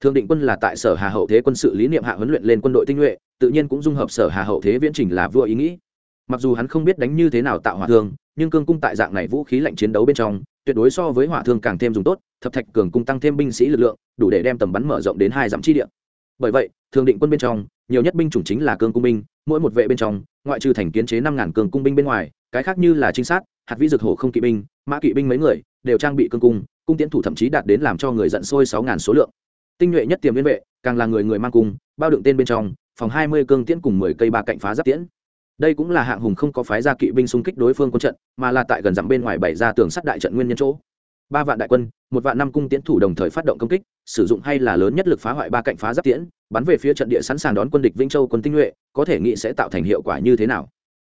Thường định quân là tại sở hà hậu thế quân sự lý niệm hạ huấn luyện lên quân đội tinh nhuệ, tự nhiên cũng dung hợp sở hà hậu thế viễn trình là vua ý nghĩ mặc dù hắn không biết đánh như thế nào tạo hỏa thương, nhưng cương cung tại dạng này vũ khí lạnh chiến đấu bên trong, tuyệt đối so với hỏa thương càng thêm dùng tốt, thập thạch cường cung tăng thêm binh sĩ lực lượng, đủ để đem tầm bắn mở rộng đến hai dặm chi địa. Bởi vậy thường định quân bên trong, nhiều nhất binh chủng chính là cương cung binh, mỗi một vệ bên trong, ngoại trừ thành kiến chế năm ngàn cường cung binh bên ngoài, cái khác như là trinh sát, hạt vĩ dược hổ không kỵ binh, mã kỵ binh mấy người, đều trang bị cương cung cung tiến thủ thậm chí đạt đến làm cho người giận sôi sáu ngàn số lượng. Tinh nhuệ nhất tiềm liên vệ, càng là người người mang cung, bao đựng tên bên trong, phòng hai mươi cương tiễn cùng mười cây ba cạnh phá giáp tiễn đây cũng là hạng hùng không có phái ra kỵ binh xung kích đối phương quân trận, mà là tại gần dặm bên ngoài bảy ra tường sắt đại trận nguyên nhân chỗ. Ba vạn đại quân, một vạn năm cung tiễn thủ đồng thời phát động công kích, sử dụng hay là lớn nhất lực phá hoại ba cạnh phá giáp tiễn, bắn về phía trận địa sẵn sàng đón quân địch vĩnh châu quân tinh nhuệ, có thể nghĩ sẽ tạo thành hiệu quả như thế nào.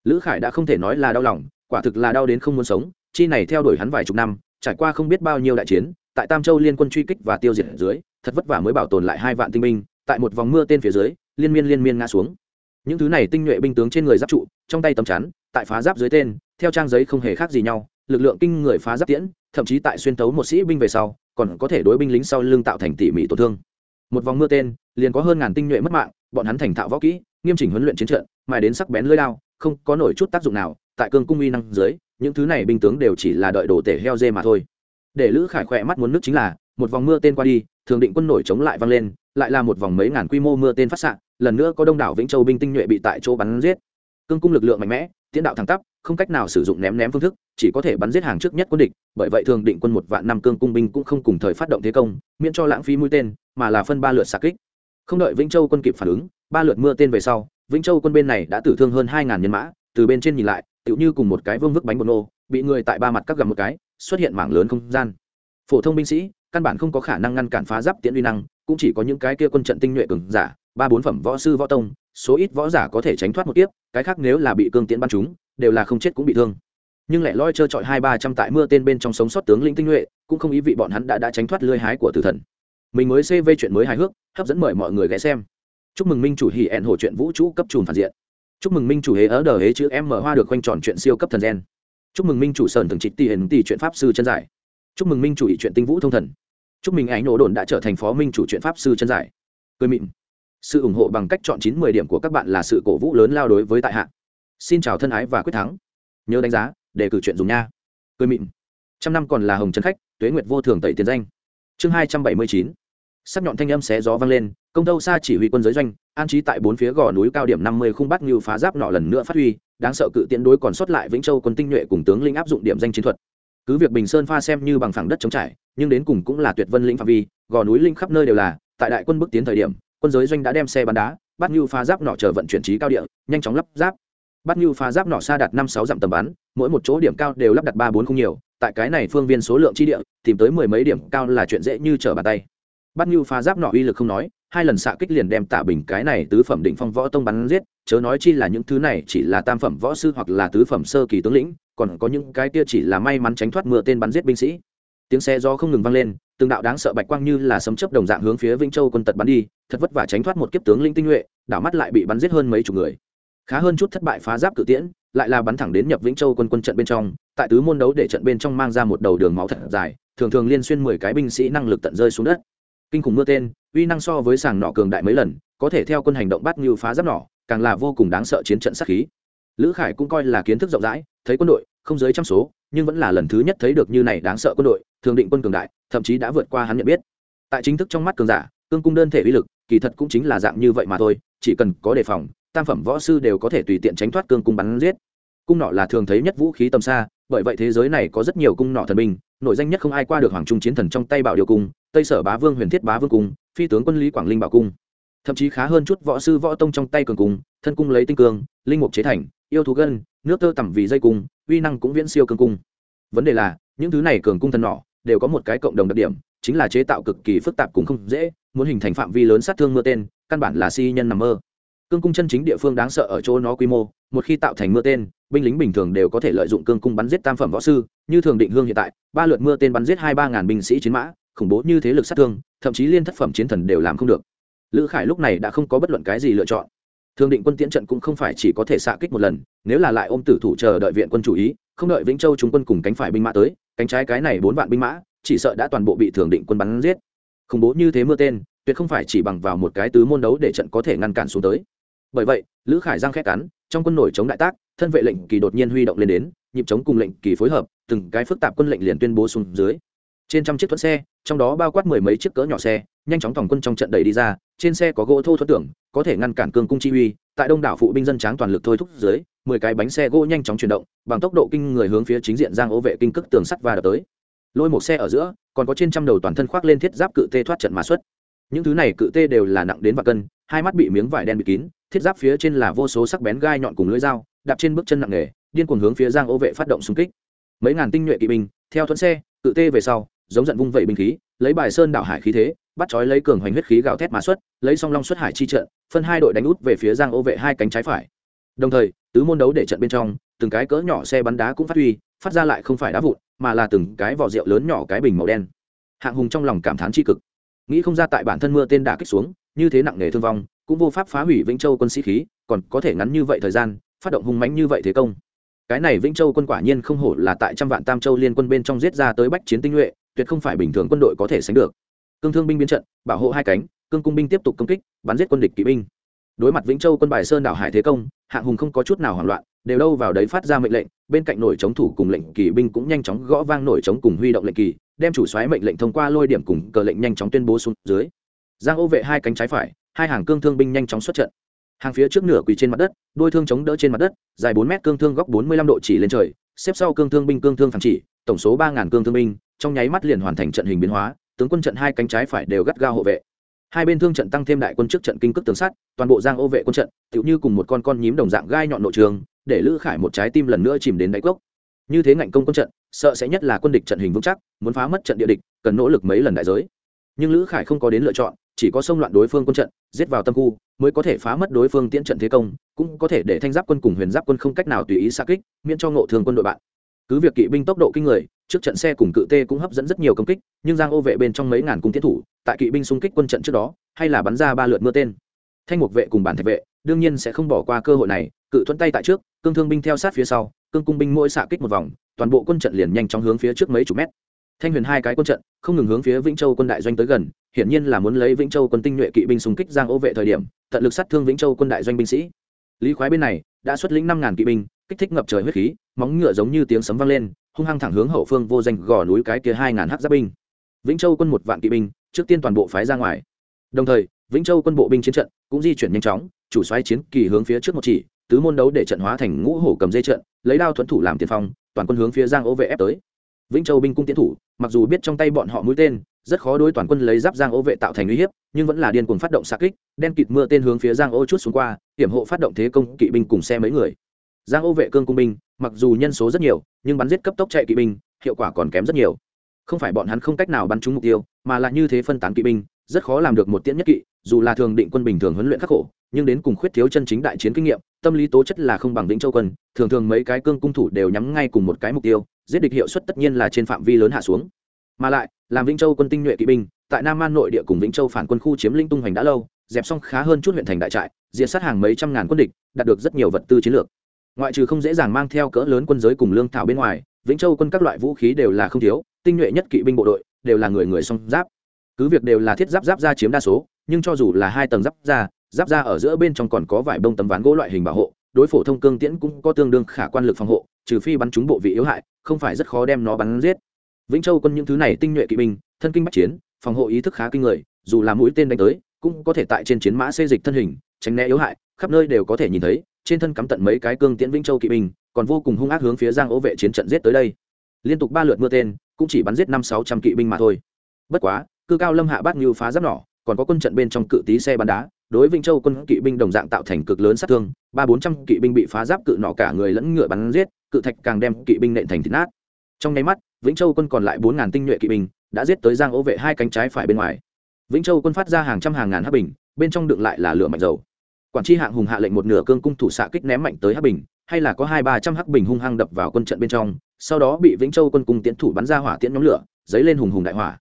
Lữ khải đã không thể nói là đau lòng, quả thực là đau đến không muốn sống, chi này theo đuổi hắn vài chục năm, trải qua không biết bao nhiêu đại chiến, tại tam châu liên quân truy kích và tiêu diệt ở dưới, thật vất vả mới bảo tồn lại hai vạn tinh binh, tại một vòng mưa tên phía dưới, liên miên liên miên ngã xuống những thứ này tinh nhuệ binh tướng trên người giáp trụ, trong tay tấm chắn, tại phá giáp dưới tên, theo trang giấy không hề khác gì nhau, lực lượng kinh người phá giáp tiễn, thậm chí tại xuyên tấu một sĩ binh về sau, còn có thể đối binh lính sau lưng tạo thành tỉ mỉ tổn thương. Một vòng mưa tên, liền có hơn ngàn tinh nhuệ mất mạng, bọn hắn thành thạo võ kỹ, nghiêm chỉnh huấn luyện chiến trận, mài đến sắc bén lưỡi lao không có nổi chút tác dụng nào, tại cương cung uy năng dưới, những thứ này binh tướng đều chỉ là đợi đồ tể heo dê mà thôi. Để lữ khải khỏe mắt muốn nước chính là, một vòng mưa tên qua đi, thường định quân nổi chống lại vang lên, lại là một vòng mấy ngàn quy mô mưa tên phát sạn lần nữa có đông đảo vĩnh châu binh tinh nhuệ bị tại chỗ bắn giết. Cương cung lực lượng mạnh mẽ, tiến đạo thẳng tắp, không cách nào sử dụng ném ném phương thức, chỉ có thể bắn giết hàng trước nhất quân địch, bởi vậy thường định quân một vạn năm cương cung binh cũng không cùng thời phát động thế công, miễn cho lãng phí mũi tên, mà là phân ba lượt xạ kích. Không đợi vĩnh châu quân kịp phản ứng, ba lượt mưa tên về sau, vĩnh châu quân bên này đã tử thương hơn hai ngàn nhân mã, từ bên trên nhìn lại, tựu như cùng một cái vương vức bánh bột nô, bị người tại ba mặt cắt gầm một cái, xuất hiện mảng lớn không gian. Phổ thông binh sĩ, căn bản không có khả năng ngăn cản phá giáp tiễn uy năng, cũng chỉ có những cái kia quân trận tinh nhuệ cường giả ba bốn phẩm võ sư võ tông, số ít võ giả có thể tránh thoát một kiếp, cái khác nếu là bị cương tiễn bắn chúng, đều là không chết cũng bị thương. Nhưng lại loi trơ trọi hai ba trăm tại mưa tên bên trong sống sót tướng lĩnh tinh nhuệ, cũng không ý vị bọn hắn đã đã tránh thoát lưới hái của tử thần. Mình mới cv chuyện mới hài hước, hấp dẫn mời mọi người ghé xem. Chúc mừng minh chủ hỉ ẹn hổ chuyện vũ trụ cấp trùn phản diện. Chúc mừng minh chủ hế ở đờ hế chữ em mở hoa được quanh tròn chuyện siêu cấp thần gen. Chúc mừng minh chủ sơn thường trịch tỷ hiền tỷ chuyện pháp sư chân giải. Chúc mừng minh chủ ý chuyện tinh vũ thông thần. Chúc mừng ánh nổ đồn đã trở thành phó minh chủ chuyện pháp sư chân giải. Cười mịn sự ủng hộ bằng cách chọn chín mười điểm của các bạn là sự cổ vũ lớn lao đối với tại hạ. Xin chào thân ái và quyết thắng. Nhớ đánh giá để cử chuyện dùng nha. Cười mịn. Trăm năm còn là hồng trấn khách, tuế nguyệt vô thường tẩy tiền danh. Chương hai trăm bảy mươi chín. Sắc nhọn thanh âm xé gió vang lên, công tâu xa chỉ huy quân giới doanh, an trí tại bốn phía gò núi cao điểm năm mươi khung bắt như phá giáp nọ lần nữa phát huy, đáng sợ cự tiện đối còn sót lại vĩnh châu quân tinh nhuệ cùng tướng linh áp dụng điểm danh chiến thuật. Cứ việc bình sơn pha xem như bằng phẳng đất chống trải, nhưng đến cùng cũng là tuyệt vân lĩnh phạm vi, gò núi linh khắp nơi đều là, tại đại quân bước tiến thời điểm quân giới doanh đã đem xe bắn đá, bắt như phá giáp nọ chờ vận chuyển trí cao địa, nhanh chóng lắp giáp bắt như phá giáp nọ xa đạt năm sáu dặm tầm bắn, mỗi một chỗ điểm cao đều lắp đặt ba bốn không nhiều, tại cái này phương viên số lượng chi địa, tìm tới mười mấy điểm cao là chuyện dễ như trở bàn tay. Bắt như phá giáp nọ uy lực không nói, hai lần xạ kích liền đem tạ bình cái này tứ phẩm đỉnh phong võ tông bắn giết, chớ nói chi là những thứ này chỉ là tam phẩm võ sư hoặc là tứ phẩm sơ kỳ tướng lĩnh, còn có những cái kia chỉ là may mắn tránh thoát mưa tên bắn giết binh sĩ tiếng xe do không ngừng vang lên, từng đạo đáng sợ bạch quang như là sấm chớp đồng dạng hướng phía vĩnh châu quân tật bắn đi, thật vất vả tránh thoát một kiếp tướng linh tinh nhuệ, đảo mắt lại bị bắn giết hơn mấy chục người. Khá hơn chút thất bại phá giáp cự tiễn, lại là bắn thẳng đến nhập vĩnh châu quân quân trận bên trong, tại tứ môn đấu để trận bên trong mang ra một đầu đường máu thật dài, thường thường liên xuyên mười cái binh sĩ năng lực tận rơi xuống đất. Kinh khủng mưa tên, uy năng so với sàng nọ cường đại mấy lần, có thể theo quân hành động bắt như phá giáp nỏ càng là vô cùng đáng sợ chiến trận sát khí. Lữ khải cũng coi là kiến thức rộng rãi, thấy quân đội, không dưới trăm số nhưng vẫn là lần thứ nhất thấy được như này đáng sợ quân đội, thường định quân cường đại, thậm chí đã vượt qua hắn nhận biết. Tại chính thức trong mắt cường giả, cương cung đơn thể uy lực, kỳ thật cũng chính là dạng như vậy mà thôi, chỉ cần có đề phòng, tam phẩm võ sư đều có thể tùy tiện tránh thoát cương cung bắn giết. Cung nọ là thường thấy nhất vũ khí tầm xa, bởi vậy thế giới này có rất nhiều cung nọ thần binh nội danh nhất không ai qua được hoàng trung chiến thần trong tay bảo điều cung, tây sở bá vương huyền thiết bá vương cung, phi tướng quân lý quảng linh bảo cung. Thậm chí khá hơn chút võ sư võ tông trong tay cường cung, thân cung lấy tinh cương, linh mục chế thành, yêu thú gân, nước tơ tẩm vì dây cung uy năng cũng viễn siêu cường cung. Vấn đề là, những thứ này cường cung thần nỏ đều có một cái cộng đồng đặc điểm, chính là chế tạo cực kỳ phức tạp cũng không dễ, muốn hình thành phạm vi lớn sát thương mưa tên, căn bản là si nhân nằm mơ. Cương cung chân chính địa phương đáng sợ ở chỗ nó quy mô, một khi tạo thành mưa tên, binh lính bình thường đều có thể lợi dụng cương cung bắn giết tam phẩm võ sư, như thường định hương hiện tại, ba lượt mưa tên bắn giết hai ba ngàn binh sĩ chiến mã, khủng bố như thế lực sát thương, thậm chí liên thất phẩm chiến thần đều làm không được. Lữ khải lúc này đã không có bất luận cái gì lựa chọn thường định quân tiễn trận cũng không phải chỉ có thể xạ kích một lần, nếu là lại ôm tử thủ chờ đợi viện quân chủ ý, không đợi vĩnh châu chúng quân cùng cánh phải binh mã tới, cánh trái cái này bốn vạn binh mã, chỉ sợ đã toàn bộ bị thường định quân bắn giết. Khủng bố như thế mưa tên, tuyệt không phải chỉ bằng vào một cái tứ môn đấu để trận có thể ngăn cản xuống tới. Bởi vậy, lữ khải giang khét cắn, trong quân nổi chống đại tác, thân vệ lệnh kỳ đột nhiên huy động lên đến, nhịp chống cùng lệnh kỳ phối hợp, từng cái phức tạp quân lệnh liền tuyên bố xuống dưới. Trên trăm chiếc thuẫn xe, trong đó bao quát mười mấy chiếc cỡ nhỏ xe, nhanh chóng thòng quân trong trận đẩy đi ra, trên xe có gỗ thô thuẫn tưởng có thể ngăn cản cương cung chi uy, tại đông đảo phụ binh dân tráng toàn lực thôi thúc dưới, mười cái bánh xe gỗ nhanh chóng chuyển động, bằng tốc độ kinh người hướng phía chính diện giang ô vệ kinh cước tường sắt và đập tới. Lôi một xe ở giữa, còn có trên trăm đầu toàn thân khoác lên thiết giáp cự tê thoát trận mã xuất. Những thứ này cự tê đều là nặng đến và cân, hai mắt bị miếng vải đen bịt kín, thiết giáp phía trên là vô số sắc bén gai nhọn cùng lưỡi dao, đạp trên bước chân nặng nề, điên cuồng hướng phía giang ô vệ phát động xung kích. Mấy ngàn tinh nhuệ kỵ binh, theo thuẫn xe, cự tê về sau, giống giận vung vẩy binh khí, lấy bài sơn đảo hải khí thế bắt chói lấy cường hoành huyết khí gào thét mà xuất, lấy song long xuất hải chi trận, phân hai đội đánh út về phía giang ô vệ hai cánh trái phải. Đồng thời, tứ môn đấu để trận bên trong, từng cái cỡ nhỏ xe bắn đá cũng phát huy, phát ra lại không phải đá vụn, mà là từng cái vỏ rượu lớn nhỏ cái bình màu đen. Hạng hùng trong lòng cảm thán tri cực. Nghĩ không ra tại bản thân mưa tên đả kích xuống, như thế nặng nề thương vong, cũng vô pháp phá hủy vĩnh châu quân sĩ khí, còn có thể ngắn như vậy thời gian, phát động hung mãnh như vậy thế công. Cái này vĩnh châu quân quả nhiên không hổ là tại trăm vạn tam châu liên quân bên trong giết ra tới bách chiến tinh nhuệ, tuyệt không phải bình thường quân đội có thể sánh được cương thương binh biến trận, bảo hộ hai cánh, cương cung binh tiếp tục công kích, bắn giết quân địch kỵ binh. Đối mặt vĩnh châu quân bài sơn đảo hải thế công, hạng hùng không có chút nào hoảng loạn, đều đâu vào đấy phát ra mệnh lệnh, bên cạnh nổi chống thủ cùng lệnh kỳ binh cũng nhanh chóng gõ vang nổi chống cùng huy động lệnh kỳ đem chủ xoáy mệnh lệnh thông qua lôi điểm cùng cờ lệnh nhanh chóng tuyên bố xuống dưới. Giang ô vệ hai cánh trái phải, hai hàng cương thương binh nhanh chóng xuất trận. Hàng phía trước nửa quỳ trên mặt đất, đôi thương chống đỡ trên mặt đất, dài bốn mét cương thương góc bốn mươi lăm độ chỉ lên trời, xếp sau cương thương binh cương thương phản chỉ, tổng số ba ngàn cương thương binh, trong nháy mắt liền hoàn thành trận hình biến hóa tướng quân trận hai cánh trái phải đều gắt gao hộ vệ. Hai bên thương trận tăng thêm đại quân trước trận kinh cước tường sắt, toàn bộ giang ô vệ quân trận, tựu như cùng một con con nhím đồng dạng gai nhọn nội trường, để lữ khải một trái tim lần nữa chìm đến đáy cốc. Như thế ngạnh công quân trận, sợ sẽ nhất là quân địch trận hình vững chắc, muốn phá mất trận địa địch, cần nỗ lực mấy lần đại giới. Nhưng lữ khải không có đến lựa chọn, chỉ có xông loạn đối phương quân trận, giết vào tâm khu, mới có thể phá mất đối phương tiễn trận thế công, cũng có thể để thanh giáp quân cùng huyền giáp quân không cách nào tùy ý xa kích, miễn cho ngộ thương quân đội bạn. Cứ việc kỵ binh tốc độ kinh người trước trận xe cùng cự tê cũng hấp dẫn rất nhiều công kích, nhưng giang ô vệ bên trong mấy ngàn cung tiến thủ, tại kỵ binh xung kích quân trận trước đó, hay là bắn ra ba lượt mưa tên. Thanh mục vệ cùng bản thạch vệ, đương nhiên sẽ không bỏ qua cơ hội này, cự thuận tay tại trước, cương thương binh theo sát phía sau, cương cung binh mỗi xạ kích một vòng, toàn bộ quân trận liền nhanh chóng hướng phía trước mấy chục mét. Thanh huyền hai cái quân trận, không ngừng hướng phía vĩnh châu quân đại doanh tới gần, hiển nhiên là muốn lấy vĩnh châu quân tinh nhuệ kỵ binh xung kích giang ô vệ thời điểm, tận lực sát thương vĩnh châu quân đại doanh binh sĩ. Lý khoái bên này, đã xuất lĩnh năm ngàn kỵ binh, kích thích ngập trời huyết khí, móng ngựa giống như tiếng sấm vang lên hung hăng thẳng hướng hậu phương vô danh gò núi cái kia hai ngàn hắc giáp binh. Vĩnh châu quân một vạn kỵ binh, trước tiên toàn bộ phái ra ngoài. Đồng thời, vĩnh châu quân bộ binh chiến trận cũng di chuyển nhanh chóng, chủ xoáy chiến kỳ hướng phía trước một chỉ, tứ môn đấu để trận hóa thành ngũ hổ cầm dây trận, lấy đao thuẫn thủ làm tiền phong, toàn quân hướng phía giang ô vệ ép tới. Vĩnh châu binh cung tiến thủ, mặc dù biết trong tay bọn họ mũi tên, rất khó đối toàn quân lấy giáp giang ô vệ tạo thành uy hiếp, nhưng vẫn là điên cuồng phát động xa kích, đen kịt mưa tên hướng phía giang ô chút xuống qua, hiểm hộ phát động thế công kỵ binh cùng xe mấy người giang ô vệ cương cung binh, mặc dù nhân số rất nhiều, nhưng bắn giết cấp tốc chạy kỵ binh, hiệu quả còn kém rất nhiều. Không phải bọn hắn không cách nào bắn trúng mục tiêu, mà là như thế phân tán kỵ binh, rất khó làm được một tiễn nhất kỵ, dù là thường định quân bình thường huấn luyện khắc khổ, nhưng đến cùng khuyết thiếu chân chính đại chiến kinh nghiệm, tâm lý tố chất là không bằng vĩnh châu quân, thường thường mấy cái cương cung thủ đều nhắm ngay cùng một cái mục tiêu, giết địch hiệu suất tất nhiên là trên phạm vi lớn hạ xuống. Mà lại, làm vĩnh châu quân tinh nhuệ kỵ binh, tại nam an nội địa cùng vĩnh châu phản quân khu chiếm linh tung hoành đã lâu, dẹp xong khá hơn chút huyện thành đại trại, diệt sát hàng mấy trăm ngàn quân địch, đạt được rất nhiều vật tư chiến lược ngoại trừ không dễ dàng mang theo cỡ lớn quân giới cùng lương thảo bên ngoài, vĩnh châu quân các loại vũ khí đều là không thiếu, tinh nhuệ nhất kỵ binh bộ đội đều là người người song giáp. Cứ việc đều là thiết giáp giáp ra chiếm đa số, nhưng cho dù là hai tầng giáp ra giáp ra ở giữa bên trong còn có vài bông tấm ván gỗ loại hình bảo hộ, đối phổ thông cương tiễn cũng có tương đương khả quan lực phòng hộ, trừ phi bắn trúng bộ vị yếu hại, không phải rất khó đem nó bắn giết. Vĩnh châu quân những thứ này tinh nhuệ kỵ binh, thân kinh bách chiến, phòng hộ ý thức khá kinh người, dù là mũi tên đánh tới, cũng có thể tại trên chiến mã xê dịch thân hình, tránh né yếu hại, khắp nơi đều có thể nhìn thấy trên thân cắm tận mấy cái cương tiễn vĩnh châu kỵ binh, còn vô cùng hung ác hướng phía giang ố vệ chiến trận giết tới đây. Liên tục ba lượt mưa tên, cũng chỉ bắn giết năm sáu trăm kỵ binh mà thôi. Bất quá, cư cao lâm hạ bát như phá giáp nỏ, còn có quân trận bên trong cự tí xe bắn đá, đối vĩnh châu quân kỵ binh đồng dạng tạo thành cực lớn sát thương, ba bốn trăm kỵ binh bị phá giáp cự nỏ cả người lẫn ngựa bắn giết, cự thạch càng đem kỵ binh nện thành thịt nát. Trong nháy mắt, vĩnh châu quân còn lại bốn ngàn tinh nhuệ kỵ binh đã giết tới giang ố vệ hai cánh trái phải bên ngoài. Vĩnh châu quân phát ra hàng trăm hàng ngàn hắc bình, bên trong đựng lại là lửa mạnh dầu quản tri hạng hùng hạ lệnh một nửa cương cung thủ xạ kích ném mạnh tới hắc bình, hay là có hai ba trăm hắc bình hung hăng đập vào quân trận bên trong, sau đó bị vĩnh châu quân cung tiến thủ bắn ra hỏa tiễn nhóm lửa dấy lên hùng hùng đại hỏa.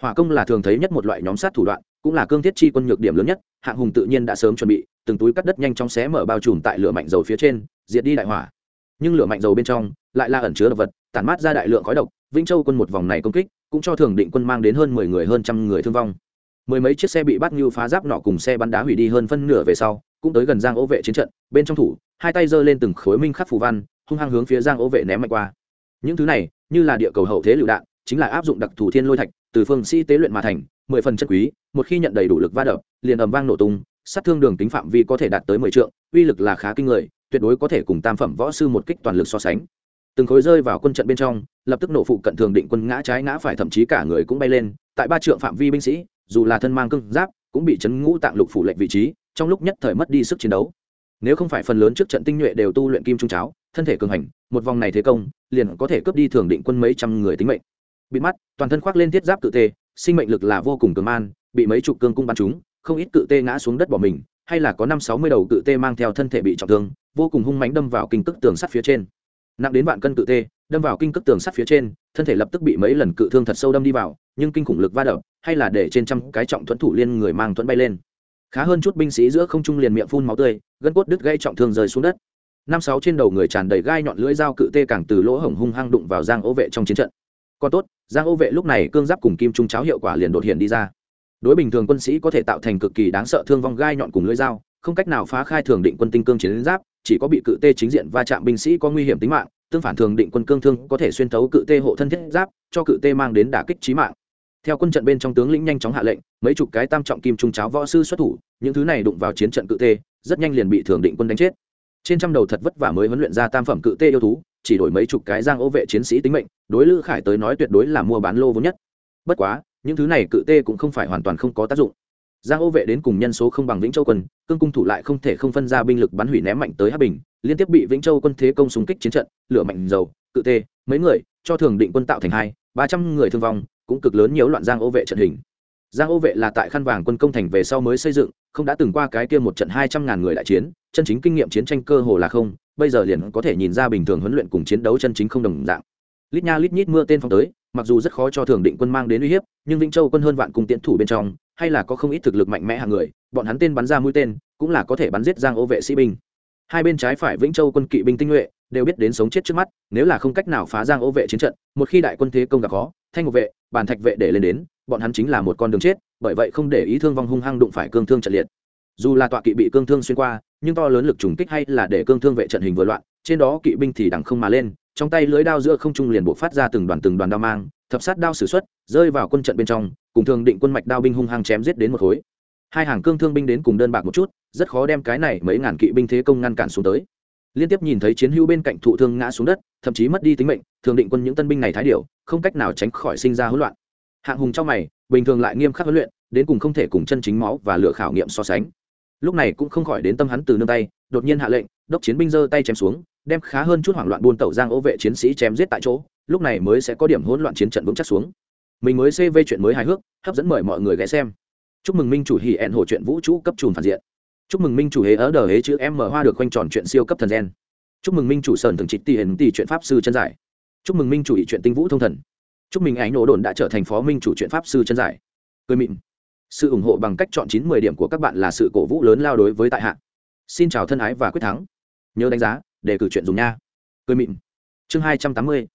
Hỏa công là thường thấy nhất một loại nhóm sát thủ đoạn, cũng là cương thiết chi quân nhược điểm lớn nhất, hạng hùng tự nhiên đã sớm chuẩn bị, từng túi cắt đất nhanh chóng xé mở bao trùm tại lửa mạnh dầu phía trên, diệt đi đại hỏa. Nhưng lửa mạnh dầu bên trong lại là ẩn chứa độc vật, tản mát ra đại lượng khói độc, vĩnh châu quân một vòng này công kích cũng cho thường định quân mang đến hơn mười người hơn trăm người thương vong. Mười mấy chiếc xe bị bắt như phá giáp nọ cùng xe bắn đá hủy đi hơn phân nửa về sau cũng tới gần giang ô vệ chiến trận, bên trong thủ, hai tay giơ lên từng khối minh khắc phù văn, hung hăng hướng phía giang ô vệ ném mạnh qua. Những thứ này, như là địa cầu hậu thế lựu đạn, chính là áp dụng đặc thù thiên lôi thạch, từ phương sĩ tế luyện mà thành, mười phần chất quý, một khi nhận đầy đủ lực va đập, liền ầm vang nổ tung, sát thương đường tính phạm vi có thể đạt tới mười trượng, uy lực là khá kinh người, tuyệt đối có thể cùng tam phẩm võ sư một kích toàn lực so sánh. Từng khối rơi vào quân trận bên trong, lập tức nổ phụ cận thường định quân ngã trái ngã phải, thậm chí cả người cũng bay lên, tại ba trượng phạm vi binh sĩ, dù là thân mang cưng giáp, cũng bị chấn ngũ tạng lục phủ lệnh vị trí trong lúc nhất thời mất đi sức chiến đấu. Nếu không phải phần lớn trước trận tinh nhuệ đều tu luyện kim trung cháo, thân thể cường hành, một vòng này thế công, liền có thể cướp đi thường định quân mấy trăm người tính mệnh. Bị mắt, toàn thân khoác lên thiết giáp cự tê, sinh mệnh lực là vô cùng cường man, bị mấy chục cương cung bắn trúng, không ít cự tê ngã xuống đất bỏ mình, hay là có năm sáu mươi đầu cự tê mang theo thân thể bị trọng thương, vô cùng hung mánh đâm vào kinh cước tường sắt phía trên. Nặng đến vạn cân cự tê, đâm vào kinh cước tường sắt phía trên, thân thể lập tức bị mấy lần cự thương thật sâu đâm đi vào, nhưng kinh khủng lực va đập, hay là để trên trăm cái trọng thuẫn thủ liên người mang thuẫn bay lên khá hơn chút binh sĩ giữa không trung liền miệng phun máu tươi, gân cốt đứt gây trọng thương rơi xuống đất. Năm sáu trên đầu người tràn đầy gai nhọn lưỡi dao cự tê càng từ lỗ hổng hung hăng đụng vào giang ô vệ trong chiến trận. Còn tốt, giang ô vệ lúc này cương giáp cùng kim trung cháo hiệu quả liền đột hiện đi ra. Đối bình thường quân sĩ có thể tạo thành cực kỳ đáng sợ thương vong gai nhọn cùng lưỡi dao, không cách nào phá khai thường định quân tinh cương chiến giáp, chỉ có bị cự tê chính diện va chạm binh sĩ có nguy hiểm tính mạng, tương phản thường định quân cương thương có thể xuyên thấu cự tê hộ thân thiết giáp, cho cự tê mang đến đả kích trí mạng. Theo quân trận bên trong tướng lĩnh nhanh chóng hạ lệnh, mấy chục cái tam trọng kim trung cháo võ sư xuất thủ những thứ này đụng vào chiến trận cự tê, rất nhanh liền bị thường định quân đánh chết. Trên trăm đầu thật vất vả mới huấn luyện ra tam phẩm cự tê yêu thú, chỉ đổi mấy chục cái giang ô vệ chiến sĩ tính mệnh, đối lữ khải tới nói tuyệt đối là mua bán lô vốn nhất. Bất quá, những thứ này cự tê cũng không phải hoàn toàn không có tác dụng. Giang ô vệ đến cùng nhân số không bằng vĩnh châu quân, cương cung thủ lại không thể không phân ra binh lực bắn hủy ném mạnh tới hát bình, liên tiếp bị vĩnh châu quân thế công súng kích chiến trận, lửa mạnh dầu, cự tê, mấy người, cho thường định quân tạo thành hai, ba trăm người thương vong, cũng cực lớn nhiều loạn giang ô vệ trận hình giang ô vệ là tại khăn vàng quân công thành về sau mới xây dựng, không đã từng qua cái kia một trận hai trăm ngàn người đại chiến, chân chính kinh nghiệm chiến tranh cơ hồ là không, bây giờ liền có thể nhìn ra bình thường huấn luyện cùng chiến đấu chân chính không đồng dạng. Lít nha lít nhít mưa tên phong tới, mặc dù rất khó cho thường định quân mang đến uy hiếp, nhưng vĩnh châu quân hơn vạn cùng tiến thủ bên trong, hay là có không ít thực lực mạnh mẽ hàng người, bọn hắn tên bắn ra mũi tên, cũng là có thể bắn giết giang ô vệ sĩ binh. Hai bên trái phải vĩnh châu quân kỵ binh tinh nhuệ, đều biết đến sống chết trước mắt, nếu là không cách nào phá giang ô vệ chiến trận, một khi đại quân thế công gặp khó thanh ngục vệ, bàn thạch vệ để lên đến, bọn hắn chính là một con đường chết, bởi vậy không để ý thương vong hung hăng đụng phải cương thương trận liệt. Dù là tọa kỵ bị cương thương xuyên qua, nhưng to lớn lực trùng kích hay là để cương thương vệ trận hình vừa loạn, trên đó kỵ binh thì đằng không mà lên, trong tay lưới đao giữa không trung liền bộ phát ra từng đoàn từng đoàn đao mang, thập sát đao sử xuất, rơi vào quân trận bên trong, cùng thường định quân mạch đao binh hung hăng chém giết đến một khối. Hai hàng cương thương binh đến cùng đơn bạc một chút, rất khó đem cái này mấy ngàn kỵ binh thế công ngăn cản xuống tới liên tiếp nhìn thấy chiến hữu bên cạnh thụ thương ngã xuống đất, thậm chí mất đi tính mệnh, thường định quân những tân binh này thái điều không cách nào tránh khỏi sinh ra hỗn loạn. Hạng hùng trong mày, bình thường lại nghiêm khắc huấn luyện, đến cùng không thể cùng chân chính máu và lựa khảo nghiệm so sánh. Lúc này cũng không khỏi đến tâm hắn từ nương tay, đột nhiên hạ lệnh, đốc chiến binh giơ tay chém xuống, đem khá hơn chút hoảng loạn buôn tẩu giang ô vệ chiến sĩ chém giết tại chỗ, lúc này mới sẽ có điểm hỗn loạn chiến trận vững chắc xuống. Mình mới cv chuyện mới hài hước, hấp dẫn mời mọi người ghé xem. Chúc mừng minh chủ hỉ ẹn hồ chuyện vũ trụ cấp trùn phản diện chúc mừng minh chủ hế ở đờ hế chữ em mở hoa được quanh tròn chuyện siêu cấp thần gen. Chúc mừng minh chủ sơn thường trịch tỷ hiền tỷ chuyện pháp sư chân giải. Chúc mừng minh chủ ý chuyện tinh vũ thông thần. Chúc mừng ánh nổ đồn đã trở thành phó minh chủ chuyện pháp sư chân giải. Cười mịn. Sự ủng hộ bằng cách chọn chín mười điểm của các bạn là sự cổ vũ lớn lao đối với tại hạ. Xin chào thân ái và quyết thắng. Nhớ đánh giá để cử chuyện dùng nha. Cười mịn. Chương hai trăm tám mươi.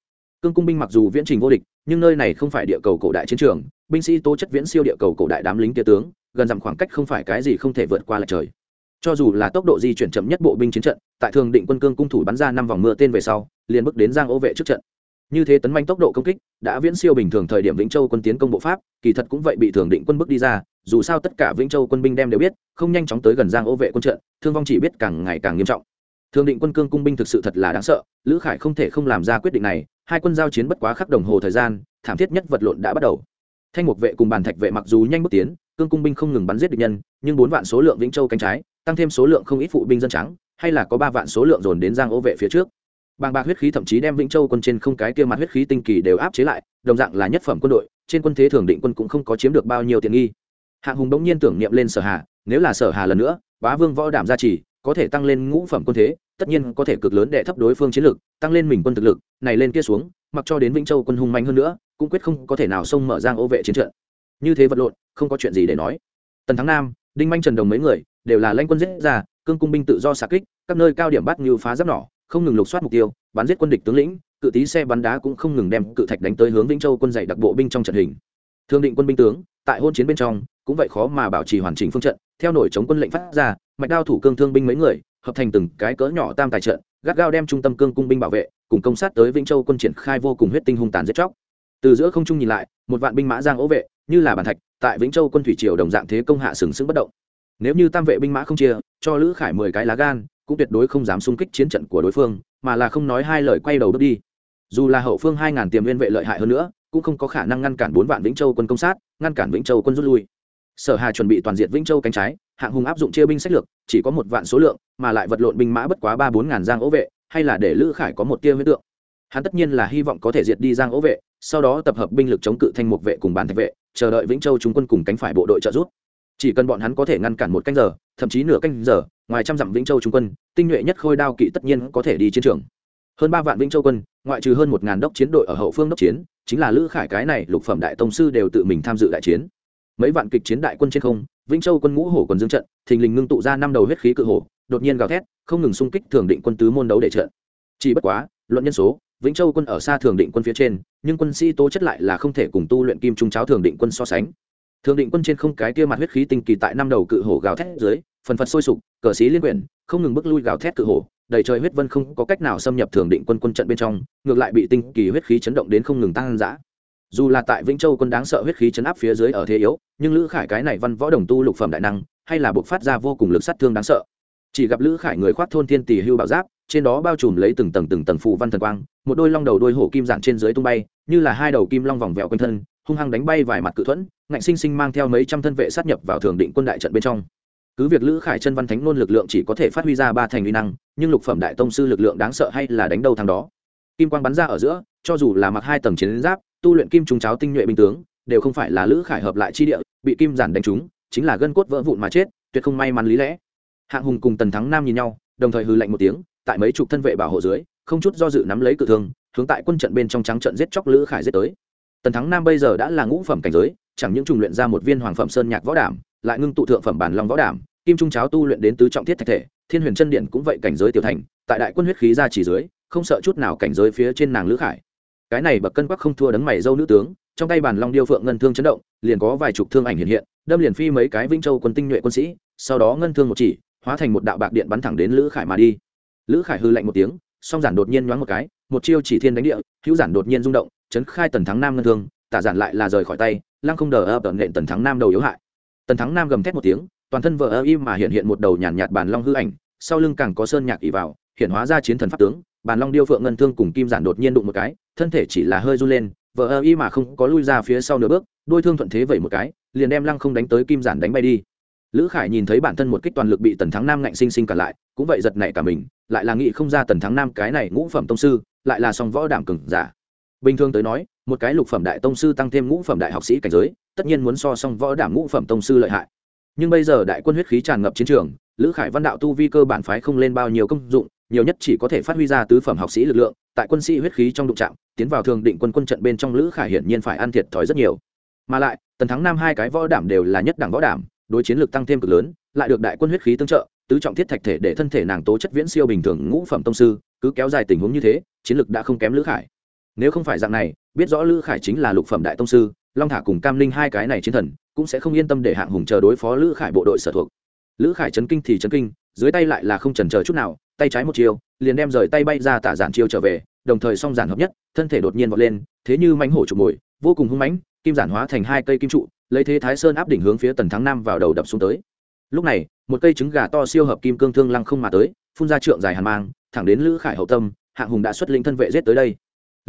Cương cung binh mặc dù viễn trình vô địch, nhưng nơi này không phải địa cầu cổ đại chiến trường. Binh sĩ tố chất viễn siêu địa cầu cổ đại đám lính tia tướng, gần dặm khoảng cách không phải cái gì không thể vượt qua lại trời cho dù là tốc độ di chuyển chậm nhất bộ binh chiến trận, tại thường định quân cương cung thủ bắn ra năm vòng mưa tên về sau, liền bước đến giang ô vệ trước trận. Như thế tấn manh tốc độ công kích, đã viễn siêu bình thường thời điểm vĩnh châu quân tiến công bộ pháp, kỳ thật cũng vậy bị thường định quân bước đi ra, dù sao tất cả vĩnh châu quân binh đem đều biết, không nhanh chóng tới gần giang ô vệ quân trận, thương vong chỉ biết càng ngày càng nghiêm trọng. Thường định quân cương cung binh thực sự thật là đáng sợ, lữ khải không thể không làm ra quyết định này, hai quân giao chiến bất quá khắc đồng hồ thời gian, thảm thiết nhất vật lộn đã bắt đầu. Thanh mục vệ cùng bàn thạch vệ mặc dù nhanh bước tiến, cương cung binh không ngừng bắn giết địch nhân, nhưng bốn vạn số lượng vĩnh châu cánh trái tăng thêm số lượng không ít phụ binh dân trắng, hay là có ba vạn số lượng dồn đến giang ô vệ phía trước. Bàng bạc huyết khí thậm chí đem vĩnh châu quân trên không cái kia mặt huyết khí tinh kỳ đều áp chế lại, đồng dạng là nhất phẩm quân đội, trên quân thế thường định quân cũng không có chiếm được bao nhiêu tiện nghi. Hạng hùng bỗng nhiên tưởng niệm lên sở hà, nếu là sở hà lần nữa, bá vương võ đảm gia trì, có thể tăng lên ngũ phẩm quân thế, tất nhiên có thể cực lớn đệ thấp đối phương chiến lực, tăng lên mình quân thực lực, này lên kia xuống, mặc cho đến vĩnh châu quân hung mạnh hơn nữa, cũng quyết không có thể nào xông mở giang ô vệ chiến trận. Như thế vật lộn, không có chuyện gì để nói. Tần thắng nam, đinh manh trần đồng mấy người đều là lãnh quân giết ra, cương cung binh tự do xạ kích, các nơi cao điểm bắt như phá giáp nỏ, không ngừng lục soát mục tiêu, bắn giết quân địch tướng lĩnh, cự tí xe bắn đá cũng không ngừng đem cự thạch đánh tới hướng vĩnh châu quân dạy đặc bộ binh trong trận hình. Thương định quân binh tướng, tại hôn chiến bên trong, cũng vậy khó mà bảo trì hoàn chỉnh phương trận, theo nổi chống quân lệnh phát ra, mạch đao thủ cương thương binh mấy người, hợp thành từng cái cỡ nhỏ tam tài trận, gắt gao đem trung tâm cương cung binh bảo vệ, cùng công sát tới vĩnh châu quân triển khai vô cùng huyết tinh hung tàn giết chóc. Từ giữa không trung nhìn lại, một vạn binh mã giang ố vệ, như là bàn thạch, tại vĩnh châu quân thủy triều đồng dạng thế công hạ sừng sững bất động nếu như tam vệ binh mã không chia, cho lữ khải mười cái lá gan, cũng tuyệt đối không dám xung kích chiến trận của đối phương, mà là không nói hai lời quay đầu bước đi. Dù là hậu phương hai ngàn tiềm viên vệ lợi hại hơn nữa, cũng không có khả năng ngăn cản bốn vạn vĩnh châu quân công sát, ngăn cản vĩnh châu quân rút lui. Sở hà chuẩn bị toàn diện vĩnh châu cánh trái, hạng hùng áp dụng chia binh sách lược, chỉ có một vạn số lượng, mà lại vật lộn binh mã bất quá ba bốn ngàn giang ố vệ, hay là để lữ khải có một tia huyết tượng. Hắn tất nhiên là hy vọng có thể diệt đi giang ố vệ, sau đó tập hợp binh lực chống cự thanh mục vệ cùng bàn thạch vệ, chờ đợi vĩnh châu trung quân cùng cánh phải bộ đội trợ giúp chỉ cần bọn hắn có thể ngăn cản một canh giờ, thậm chí nửa canh giờ, ngoài trăm dặm vĩnh châu trung quân, tinh nhuệ nhất khôi đao kỵ tất nhiên có thể đi chiến trường. Hơn ba vạn vĩnh châu quân, ngoại trừ hơn một ngàn đốc chiến đội ở hậu phương đốc chiến, chính là lữ khải cái này lục phẩm đại tông sư đều tự mình tham dự đại chiến. Mấy vạn kịch chiến đại quân trên không, vĩnh châu quân ngũ hổ còn dương trận, thình lình ngưng tụ ra năm đầu huyết khí cự hổ, đột nhiên gào thét, không ngừng xung kích thường định quân tứ môn đấu để trận. Chỉ bất quá, luận nhân số, vĩnh châu quân ở xa thường định quân phía trên, nhưng quân sĩ tố chất lại là không thể cùng tu luyện kim trung cháo thường định quân so sánh thường định quân trên không cái kia mặt huyết khí tinh kỳ tại năm đầu cự hổ gào thét dưới, phần phật sôi sục, cờ xí liên quyển, không ngừng bước lui gào thét cự hổ, đầy trời huyết vân không có cách nào xâm nhập thường định quân quân trận bên trong, ngược lại bị tinh kỳ huyết khí chấn động đến không ngừng tăng giã dù là tại vĩnh châu quân đáng sợ huyết khí chấn áp phía dưới ở thế yếu, nhưng lữ khải cái này văn võ đồng tu lục phẩm đại năng, hay là buộc phát ra vô cùng lực sát thương đáng sợ. Chỉ gặp lữ khải người khoác thôn thiên tỷ hưu bảo giáp, trên đó bao trùm lấy từng tầng từng tầng phù văn thần quang, một đôi long đầu đôi hổ kim dạng trên dưới tung bay, như là hai đầu kim long vòng vẹo quanh thân hung hăng đánh bay vài mặt cự thuẫn, ngạnh sinh sinh mang theo mấy trăm thân vệ sát nhập vào thường định quân đại trận bên trong. Cứ việc lữ khải chân văn thánh nôn lực lượng chỉ có thể phát huy ra ba thành uy năng, nhưng lục phẩm đại tông sư lực lượng đáng sợ hay là đánh đầu thằng đó. Kim quang bắn ra ở giữa, cho dù là mặc hai tầng chiến giáp, tu luyện kim trùng cháo tinh nhuệ binh tướng, đều không phải là lữ khải hợp lại chi địa, bị kim giản đánh trúng, chính là gân cốt vỡ vụn mà chết, tuyệt không may mắn lý lẽ. Hạng hùng cùng tần thắng nam nhìn nhau, đồng thời hư lạnh một tiếng, tại mấy chục thân vệ bảo hộ dưới, không chút do dự nắm lấy cự thương, hướng tại quân trận bên trong trắng trận giết chóc lữ khải giết tới tần thắng nam bây giờ đã là ngũ phẩm cảnh giới, chẳng những trùng luyện ra một viên hoàng phẩm sơn nhạc võ đảm lại ngưng tụ thượng phẩm bản long võ đảm kim trung cháo tu luyện đến tứ trọng thiết thạch thể, thiên huyền chân điện cũng vậy cảnh giới tiểu thành, tại đại quân huyết khí ra chỉ dưới, không sợ chút nào cảnh giới phía trên nàng lữ khải. Cái này bậc cân quắc không thua đấng mày dâu nữ tướng, trong tay bản long điêu phượng ngân thương chấn động, liền có vài chục thương ảnh hiện hiện, đâm liền phi mấy cái vĩnh châu quân tinh nhuệ quân sĩ, sau đó ngân thương một chỉ, hóa thành một đạo bạc điện bắn thẳng đến lữ khải mà đi. Lữ khải hư lạnh một tiếng, song giản đột nhiên nhoáng một cái, một chiêu chỉ thiên đánh địa, hữu giản đột nhiên rung động chấn khai tần thắng nam ngân thương tả giản lại là rời khỏi tay lăng không đờ ập nện tần thắng nam đầu yếu hại. Tần thắng nam gầm thét một tiếng toàn thân vợ ơ im mà hiện hiện một đầu nhàn nhạt, bản long hư ảnh sau lưng càng có sơn nhạc ỉ vào hiện hóa ra chiến thần pháp tướng bản long điêu phượng ngân thương cùng kim giản đột nhiên đụng một cái thân thể chỉ là hơi run lên vợ ơ y mà không có lui ra phía sau nửa bước đôi thương thuận thế vẩy một cái liền đem lăng không đánh tới kim giản đánh bay đi. Lữ khải nhìn thấy bản thân một kích toàn lực bị tần thắng nam ngạnh sinh sinh cả lại cũng vậy giật nảy cả mình lại là nghĩ không ra tần thắng nam cái này ngũ phẩm tông sư lại là song võ đảm cừng giả bình thường tới nói, một cái lục phẩm đại tông sư tăng thêm ngũ phẩm đại học sĩ cảnh giới, tất nhiên muốn so song võ đảm ngũ phẩm tông sư lợi hại. Nhưng bây giờ đại quân huyết khí tràn ngập chiến trường, lữ khải văn đạo tu vi cơ bản phái không lên bao nhiêu công dụng, nhiều nhất chỉ có thể phát huy ra tứ phẩm học sĩ lực lượng, tại quân sĩ huyết khí trong đụng trạm tiến vào thường định quân quân trận bên trong lữ khải hiển nhiên phải ăn thiệt thòi rất nhiều. Mà lại, tần thắng nam hai cái võ đảm đều là nhất đẳng võ đảm, đối chiến lược tăng thêm cực lớn, lại được đại quân huyết khí tương trợ, tứ trọng thiết thạch thể để thân thể nàng tố chất viễn siêu bình thường ngũ phẩm tông sư, cứ kéo dài tình huống như thế, chiến lược đã không kém lữ khải nếu không phải dạng này, biết rõ lữ khải chính là lục phẩm đại tông sư, long thả cùng cam linh hai cái này chiến thần, cũng sẽ không yên tâm để hạng hùng chờ đối phó lữ khải bộ đội sở thuộc. Lữ khải chấn kinh thì chấn kinh, dưới tay lại là không trần chờ chút nào, tay trái một chiều liền đem rời tay bay ra tả giản chiêu trở về, đồng thời song giản hợp nhất, thân thể đột nhiên vọt lên, thế như mánh hổ trục mồi, vô cùng hung mãnh, kim giản hóa thành hai cây kim trụ, lấy thế thái sơn áp đỉnh hướng phía tần thắng nam vào đầu đập xuống tới. Lúc này, một cây trứng gà to siêu hợp kim cương thương lăng không mà tới, phun ra trượng dài hàn mang, thẳng đến lữ khải hậu tâm, hạng hùng đã xuất linh thân vệ giết tới đây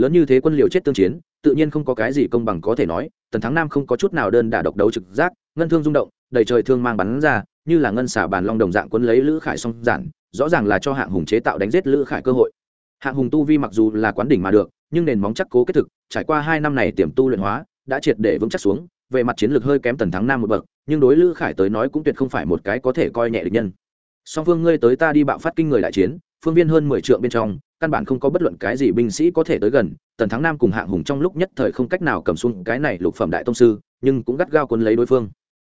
lớn như thế quân liều chết tương chiến, tự nhiên không có cái gì công bằng có thể nói, tần thắng nam không có chút nào đơn đả độc đấu trực giác, ngân thương rung động, đầy trời thương mang bắn ra, như là ngân xả bàn long đồng dạng quân lấy lữ khải song giản, rõ ràng là cho hạng hùng chế tạo đánh giết lữ khải cơ hội. Hạng hùng tu vi mặc dù là quán đỉnh mà được, nhưng nền móng chắc cố kết thực, trải qua hai năm này tiềm tu luyện hóa, đã triệt để vững chắc xuống, về mặt chiến lược hơi kém tần thắng nam một bậc, nhưng đối lữ khải tới nói cũng tuyệt không phải một cái có thể coi nhẹ được nhân. Song phương ngươi tới ta đi bạo phát kinh người đại chiến, phương viên hơn mười trượng bên trong căn bản không có bất luận cái gì binh sĩ có thể tới gần, tần thắng nam cùng hạng hùng trong lúc nhất thời không cách nào cầm xuống cái này lục phẩm đại tông sư, nhưng cũng gắt gao quân lấy đối phương.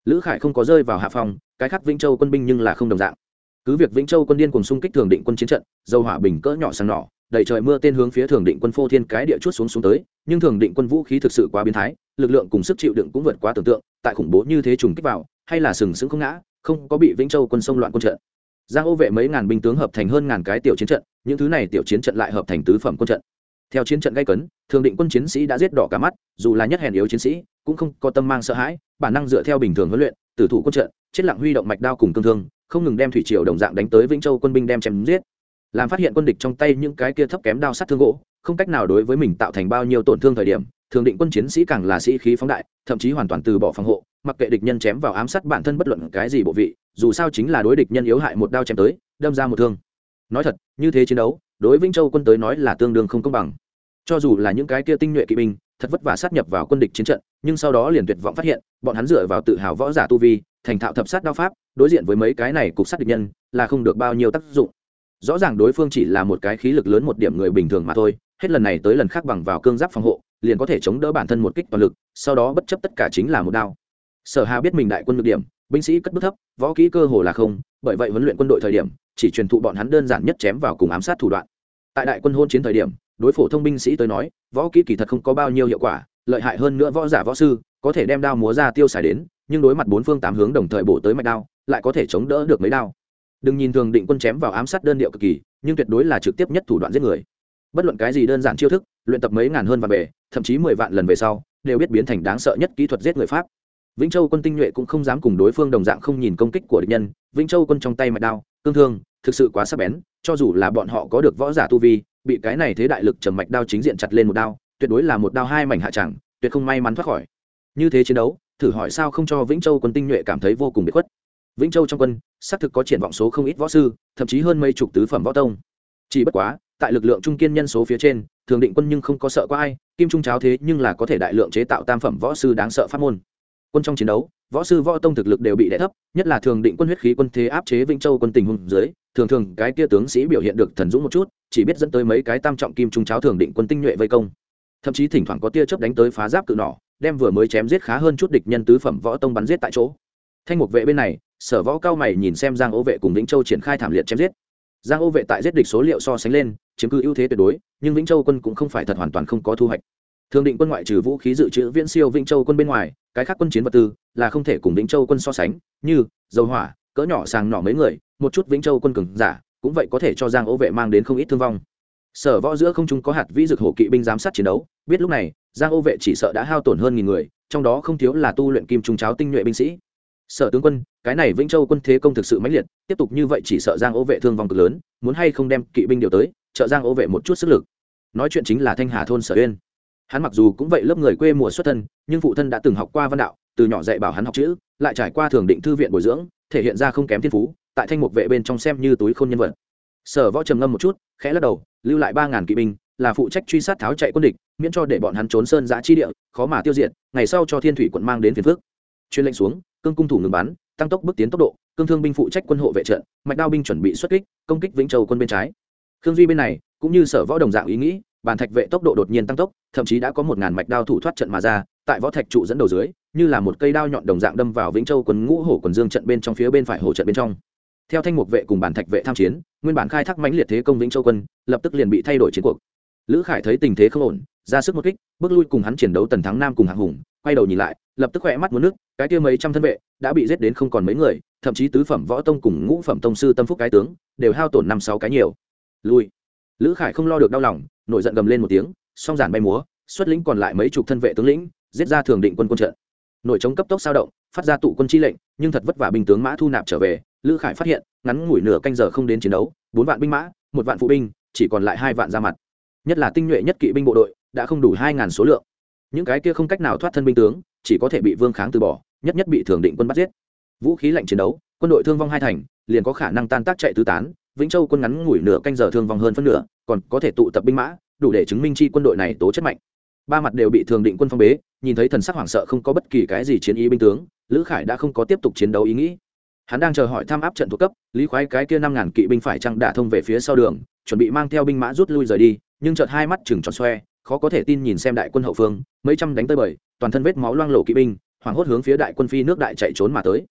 Lữ khải không có rơi vào hạ phòng cái khác vĩnh châu quân binh nhưng là không đồng dạng. Cứ việc vĩnh châu quân điên cùng xung kích thường định quân chiến trận, dầu hỏa bình cỡ nhỏ sang nỏ đầy trời mưa tên hướng phía thường định quân phô thiên cái địa chút xuống xuống tới, nhưng thường định quân vũ khí thực sự quá biến thái, lực lượng cùng sức chịu đựng cũng vượt quá tưởng tượng, tại khủng bố như thế trùng kích vào, hay là sừng sững không ngã, không có bị vĩnh châu quân sông loạn quân trận. Giang ô vệ mấy ngàn binh tướng hợp thành hơn ngàn cái tiểu chiến trận những thứ này tiểu chiến trận lại hợp thành tứ phẩm quân trận. Theo chiến trận gây cấn, thường định quân chiến sĩ đã giết đỏ cả mắt, dù là nhất hèn yếu chiến sĩ, cũng không có tâm mang sợ hãi, bản năng dựa theo bình thường huấn luyện, tử thủ quân trận, chết lặng huy động mạch đao cùng cương thương, không ngừng đem thủy triều đồng dạng đánh tới vĩnh châu quân binh đem chém giết. Làm phát hiện quân địch trong tay những cái kia thấp kém đao sắt thương gỗ, không cách nào đối với mình tạo thành bao nhiêu tổn thương thời điểm, thường định quân chiến sĩ càng là sĩ khí phóng đại, thậm chí hoàn toàn từ bỏ phòng hộ, mặc kệ địch nhân chém vào ám sát bản thân bất luận cái gì bộ vị, dù sao chính là đối địch nhân yếu hại một đao chém tới, đâm ra một thương nói thật, như thế chiến đấu, đối vĩnh châu quân tới nói là tương đương không công bằng. Cho dù là những cái kia tinh nhuệ kỵ binh, thật vất vả sát nhập vào quân địch chiến trận, nhưng sau đó liền tuyệt vọng phát hiện, bọn hắn dựa vào tự hào võ giả tu vi, thành thạo thập sát đao pháp, đối diện với mấy cái này cục sát địch nhân, là không được bao nhiêu tác dụng. Rõ ràng đối phương chỉ là một cái khí lực lớn một điểm người bình thường mà thôi, hết lần này tới lần khác bằng vào cương giáp phòng hộ, liền có thể chống đỡ bản thân một kích toàn lực, sau đó bất chấp tất cả chính là một đao. Sở hà biết mình đại quân được điểm, binh sĩ cất bước thấp, võ kỹ cơ hồ là không, bởi vậy huấn luyện quân đội thời điểm chỉ truyền thụ bọn hắn đơn giản nhất chém vào cùng ám sát thủ đoạn. Tại đại quân hôn chiến thời điểm, đối phổ thông binh sĩ tới nói, võ kỹ kỳ thật không có bao nhiêu hiệu quả, lợi hại hơn nữa võ giả võ sư, có thể đem đao múa ra tiêu xài đến, nhưng đối mặt bốn phương tám hướng đồng thời bổ tới mạch đao, lại có thể chống đỡ được mấy đao. Đừng nhìn thường định quân chém vào ám sát đơn điệu cực kỳ, nhưng tuyệt đối là trực tiếp nhất thủ đoạn giết người. Bất luận cái gì đơn giản chiêu thức, luyện tập mấy ngàn hơn và về thậm chí mười vạn lần về sau, đều biết biến thành đáng sợ nhất kỹ thuật giết người pháp. Vĩnh châu quân tinh nhuệ cũng không dám cùng đối phương đồng dạng không nhìn công kích của địch nhân, vĩnh châu quân trong tay mạch đao cương thương, thực sự quá sắc bén, cho dù là bọn họ có được võ giả tu vi, bị cái này thế đại lực trầm mạch đao chính diện chặt lên một đao, tuyệt đối là một đao hai mảnh hạ chẳng, tuyệt không may mắn thoát khỏi. Như thế chiến đấu, thử hỏi sao không cho vĩnh châu quân tinh nhuệ cảm thấy vô cùng bị khuất. Vĩnh châu trong quân, xác thực có triển vọng số không ít võ sư, thậm chí hơn mấy chục tứ phẩm võ tông. Chỉ bất quá, tại lực lượng trung kiên nhân số phía trên, thường định quân nhưng không có sợ có ai, kim trung cháo thế nhưng là có thể đại lượng chế tạo tam phẩm võ sư đáng sợ pháp môn. Quân trong chiến đấu võ sư võ tông thực lực đều bị đẻ thấp, nhất là thường định quân huyết khí quân thế áp chế vĩnh châu quân tình hùng dưới, thường thường cái kia tướng sĩ biểu hiện được thần dũng một chút, chỉ biết dẫn tới mấy cái tam trọng kim trung cháo thường định quân tinh nhuệ vây công. Thậm chí thỉnh thoảng có tia chớp đánh tới phá giáp cự nỏ, đem vừa mới chém giết khá hơn chút địch nhân tứ phẩm võ tông bắn giết tại chỗ. Thanh mục vệ bên này, sở võ cao mày nhìn xem giang ô vệ cùng vĩnh châu triển khai thảm liệt chém giết. Giang ô vệ tại giết địch số liệu so sánh lên, chiếm cứ ưu thế tuyệt đối, nhưng vĩnh châu quân cũng không phải thật hoàn toàn không có thu hoạch thường định quân ngoại trừ vũ khí dự trữ viễn siêu vĩnh châu quân bên ngoài, cái khác quân chiến vật tư là không thể cùng vĩnh châu quân so sánh, như dầu hỏa, cỡ nhỏ sàng nỏ mấy người, một chút vĩnh châu quân cường giả, cũng vậy có thể cho giang ô vệ mang đến không ít thương vong. Sở võ giữa không trung có hạt vĩ dược hổ kỵ binh giám sát chiến đấu, biết lúc này, giang ô vệ chỉ sợ đã hao tổn hơn nghìn người, trong đó không thiếu là tu luyện kim trung cháo tinh nhuệ binh sĩ. Sở tướng quân, cái này vĩnh châu quân thế công thực sự mãnh liệt, tiếp tục như vậy chỉ sợ giang ô vệ thương vong cực lớn, muốn hay không đem kỵ binh điều tới, trợ giang ô vệ một chút sức lực. Nói chuyện chính là thanh hà thôn sở uyên hắn mặc dù cũng vậy lớp người quê mùa xuất thân, nhưng phụ thân đã từng học qua văn đạo, từ nhỏ dạy bảo hắn học chữ, lại trải qua thường định thư viện bồi dưỡng, thể hiện ra không kém thiên phú, tại thanh mục vệ bên trong xem như túi khôn nhân vật. Sở võ trầm ngâm một chút, khẽ lắc đầu, lưu lại ba ngàn kỵ binh, là phụ trách truy sát tháo chạy quân địch, miễn cho để bọn hắn trốn sơn giã chi địa, khó mà tiêu diệt, ngày sau cho thiên thủy quận mang đến phiền phước chuyên lệnh xuống, cương cung thủ ngừng bắn, tăng tốc bước tiến tốc độ, cương thương binh phụ trách quân hộ vệ trận, mạch đao binh chuẩn bị xuất kích, công kích vĩnh châu quân bên trái. Khương duy bên này, cũng như sở võ đồng dạng ý nghĩ bàn thạch vệ tốc độ đột nhiên tăng tốc, thậm chí đã có một ngàn mạch đao thủ thoát trận mà ra, tại võ thạch trụ dẫn đầu dưới, như là một cây đao nhọn đồng dạng đâm vào vĩnh châu quân ngũ hổ quần dương trận bên trong phía bên phải hổ trận bên trong. Theo thanh mục vệ cùng bản thạch vệ tham chiến, nguyên bản khai thác mãnh liệt thế công vĩnh châu quân, lập tức liền bị thay đổi chiến cuộc. Lữ khải thấy tình thế không ổn, ra sức một kích, bước lui cùng hắn chiến đấu tần thắng nam cùng hạng hùng, quay đầu nhìn lại, lập tức khỏe mắt muốn nước, cái kia mấy trăm thân vệ đã bị giết đến không còn mấy người, thậm chí tứ phẩm võ tông cùng ngũ phẩm tông sư tâm phúc cái tướng, đều hao tổn năm sáu cái nhiều. Lui. Lữ khải không lo được đau lòng nổi giận gầm lên một tiếng, song giản bay múa, xuất lĩnh còn lại mấy chục thân vệ tướng lĩnh, giết ra thường định quân quân trận. Nội chống cấp tốc sao động, phát ra tụ quân chi lệnh, nhưng thật vất vả binh tướng mã thu nạp trở về, lữ khải phát hiện, ngắn ngủi nửa canh giờ không đến chiến đấu, bốn vạn binh mã, một vạn phụ binh, chỉ còn lại hai vạn ra mặt. Nhất là tinh nhuệ nhất kỵ binh bộ đội, đã không đủ hai ngàn số lượng. Những cái kia không cách nào thoát thân binh tướng, chỉ có thể bị vương kháng từ bỏ, nhất nhất bị thường định quân bắt giết. Vũ khí lạnh chiến đấu, quân đội thương vong hai thành, liền có khả năng tan tác chạy tứ tán, vĩnh châu quân ngắn ngủi nửa canh giờ thương vong hơn phân nửa còn có thể tụ tập binh mã, đủ để chứng minh chi quân đội này tố chất mạnh. Ba mặt đều bị thường định quân phong bế, nhìn thấy thần sắc hoảng sợ không có bất kỳ cái gì chiến ý binh tướng, lữ khải đã không có tiếp tục chiến đấu ý nghĩ. Hắn đang chờ hỏi thăm áp trận thuộc cấp, lý khoái cái kia năm ngàn kỵ binh phải chăng đả thông về phía sau đường, chuẩn bị mang theo binh mã rút lui rời đi, nhưng chợt hai mắt chừng tròn xoe, khó có thể tin nhìn xem đại quân hậu phương, mấy trăm đánh tới bời, toàn thân vết máu loang lổ kỵ binh, hoảng hốt hướng phía đại quân phi nước đại chạy trốn mà tới.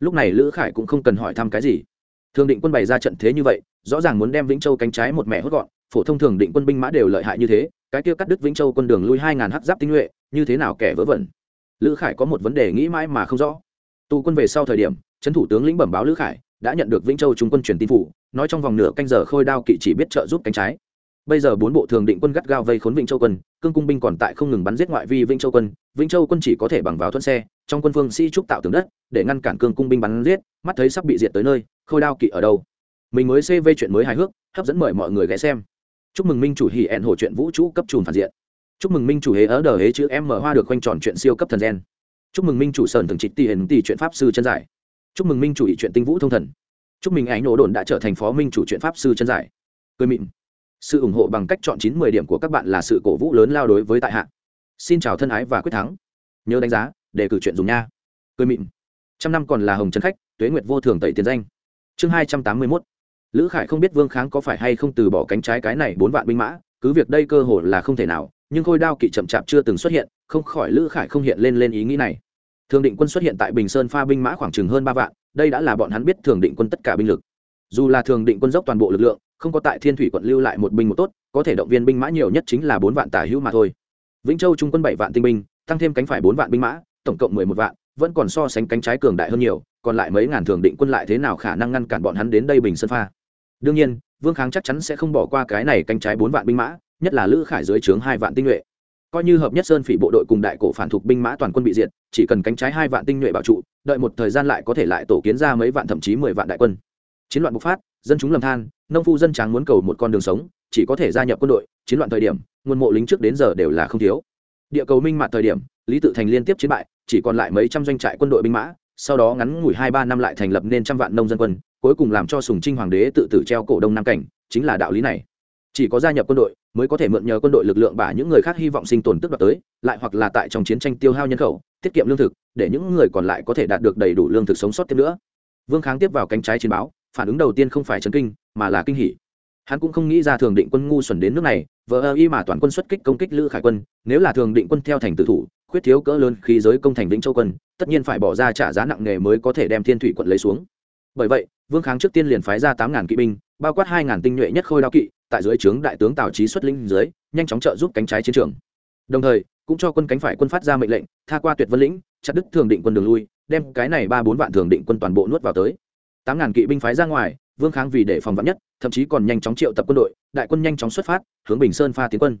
Lúc này lữ khải cũng không cần hỏi thăm cái gì. Thường định quân bày ra trận thế như vậy, rõ ràng muốn đem vĩnh châu cánh trái một mẹ hốt gọn phổ thông thường định quân binh mã đều lợi hại như thế, cái kia cắt đứt vĩnh châu quân đường lui hai ngàn hắc giáp tinh nhuệ, như thế nào kẻ vớ vẩn? Lữ khải có một vấn đề nghĩ mãi mà không rõ. Tù quân về sau thời điểm, trấn thủ tướng lĩnh bẩm báo lữ khải, đã nhận được vĩnh châu trung quân truyền tin phủ, nói trong vòng nửa canh giờ khôi đao kỵ chỉ biết trợ giúp cánh trái. Bây giờ bốn bộ thường định quân gắt gao vây khốn vĩnh châu quân, cương cung binh còn tại không ngừng bắn giết ngoại vi vĩnh châu quân, vĩnh châu quân chỉ có thể bằng vào thuận xe, trong quân phương sĩ trúc tạo tường đất, để ngăn cản cương cung binh bắn giết, mắt thấy sắp bị diệt tới nơi, khôi đao kỵ ở đâu? Mình mới cv chuyện mới hài hước, hấp dẫn mời mọi người ghé xem chúc mừng minh chủ hỉ ẹn hồ chuyện vũ trụ cấp trùn phản diện. Chúc mừng minh chủ hế ở đờ hế chữ em mở hoa được khoanh tròn chuyện siêu cấp thần gen. Chúc mừng minh chủ sơn thường trịch tỷ hình tỷ chuyện pháp sư chân giải. Chúc mừng minh chủ ý chuyện tinh vũ thông thần. Chúc mừng ánh nổ đồn đã trở thành phó minh chủ chuyện pháp sư chân giải. Cười mịn. Sự ủng hộ bằng cách chọn chín mười điểm của các bạn là sự cổ vũ lớn lao đối với tại hạ. Xin chào thân ái và quyết thắng. Nhớ đánh giá để cử chuyện dùng nha. Cười mịn. Trăm năm còn là hồng trần khách, tuế nguyệt vô thường tẩy tiền danh. Chương hai trăm tám mươi mốt lữ khải không biết vương kháng có phải hay không từ bỏ cánh trái cái này bốn vạn binh mã, cứ việc đây cơ hồ là không thể nào, nhưng khôi đao kỵ chậm chạp chưa từng xuất hiện, không khỏi lữ khải không hiện lên lên ý nghĩ này. Thường định quân xuất hiện tại bình sơn pha binh mã khoảng chừng hơn ba vạn, đây đã là bọn hắn biết thường định quân tất cả binh lực. Dù là thường định quân dốc toàn bộ lực lượng, không có tại thiên thủy quận lưu lại một binh một tốt, có thể động viên binh mã nhiều nhất chính là bốn vạn tả hữu mà thôi. Vĩnh châu trung quân bảy vạn tinh binh, tăng thêm cánh phải bốn vạn binh mã, tổng cộng mười một vạn, vẫn còn so sánh cánh trái cường đại hơn nhiều, còn lại mấy ngàn thường định quân lại thế nào khả năng ngăn cản bọn hắn đến đây bình sơn pha? Đương nhiên, vương kháng chắc chắn sẽ không bỏ qua cái này cánh trái bốn vạn binh mã, nhất là lữ khải dưới trướng hai vạn tinh nhuệ. Coi như hợp nhất sơn phỉ bộ đội cùng đại cổ phản thuộc binh mã toàn quân bị diệt, chỉ cần cánh trái hai vạn tinh nhuệ bảo trụ, đợi một thời gian lại có thể lại tổ kiến ra mấy vạn thậm chí mười vạn đại quân. Chiến loạn bộc phát, dân chúng lầm than, nông phu dân tráng muốn cầu một con đường sống, chỉ có thể gia nhập quân đội, chiến loạn thời điểm, nguồn mộ lính trước đến giờ đều là không thiếu. Địa cầu minh mạng thời điểm, lý tự thành liên tiếp chiến bại, chỉ còn lại mấy trăm doanh trại quân đội binh mã sau đó ngắn ngủi hai ba năm lại thành lập nên trăm vạn nông dân quân, cuối cùng làm cho sùng trinh hoàng đế tự tử treo cổ đông nam cảnh, chính là đạo lý này. Chỉ có gia nhập quân đội mới có thể mượn nhờ quân đội lực lượng bả những người khác hy vọng sinh tồn tức đoạt tới, lại hoặc là tại trong chiến tranh tiêu hao nhân khẩu, tiết kiệm lương thực, để những người còn lại có thể đạt được đầy đủ lương thực sống sót tiếp nữa. Vương kháng tiếp vào cánh trái chiến báo, phản ứng đầu tiên không phải chấn kinh, mà là kinh hỉ. Hắn cũng không nghĩ ra thường định quân ngu xuẩn đến nước này vợ ơ y mà toàn quân xuất kích công kích lữ khải quân, nếu là thường định quân theo thành tự thủ, khuyết thiếu cỡ lớn khi giới công thành vĩnh châu quân tất nhiên phải bỏ ra trả giá nặng nề mới có thể đem thiên thủy quận lấy xuống. Bởi vậy, vương kháng trước tiên liền phái ra tám ngàn kỵ binh, bao quát hai ngàn tinh nhuệ nhất khôi đao kỵ, tại dưới trướng đại tướng tào trí xuất linh dưới, nhanh chóng trợ giúp cánh trái chiến trường. Đồng thời, cũng cho quân cánh phải quân phát ra mệnh lệnh, tha qua tuyệt vân lĩnh, chặt đứt thường định quân đường lui, đem cái này ba bốn vạn thường định quân toàn bộ nuốt vào tới. Tám ngàn kỵ binh phái ra ngoài, vương kháng vì để phòng vắn nhất, thậm chí còn nhanh chóng triệu tập quân đội, đại quân nhanh chóng xuất phát, hướng bình sơn pha tiến quân.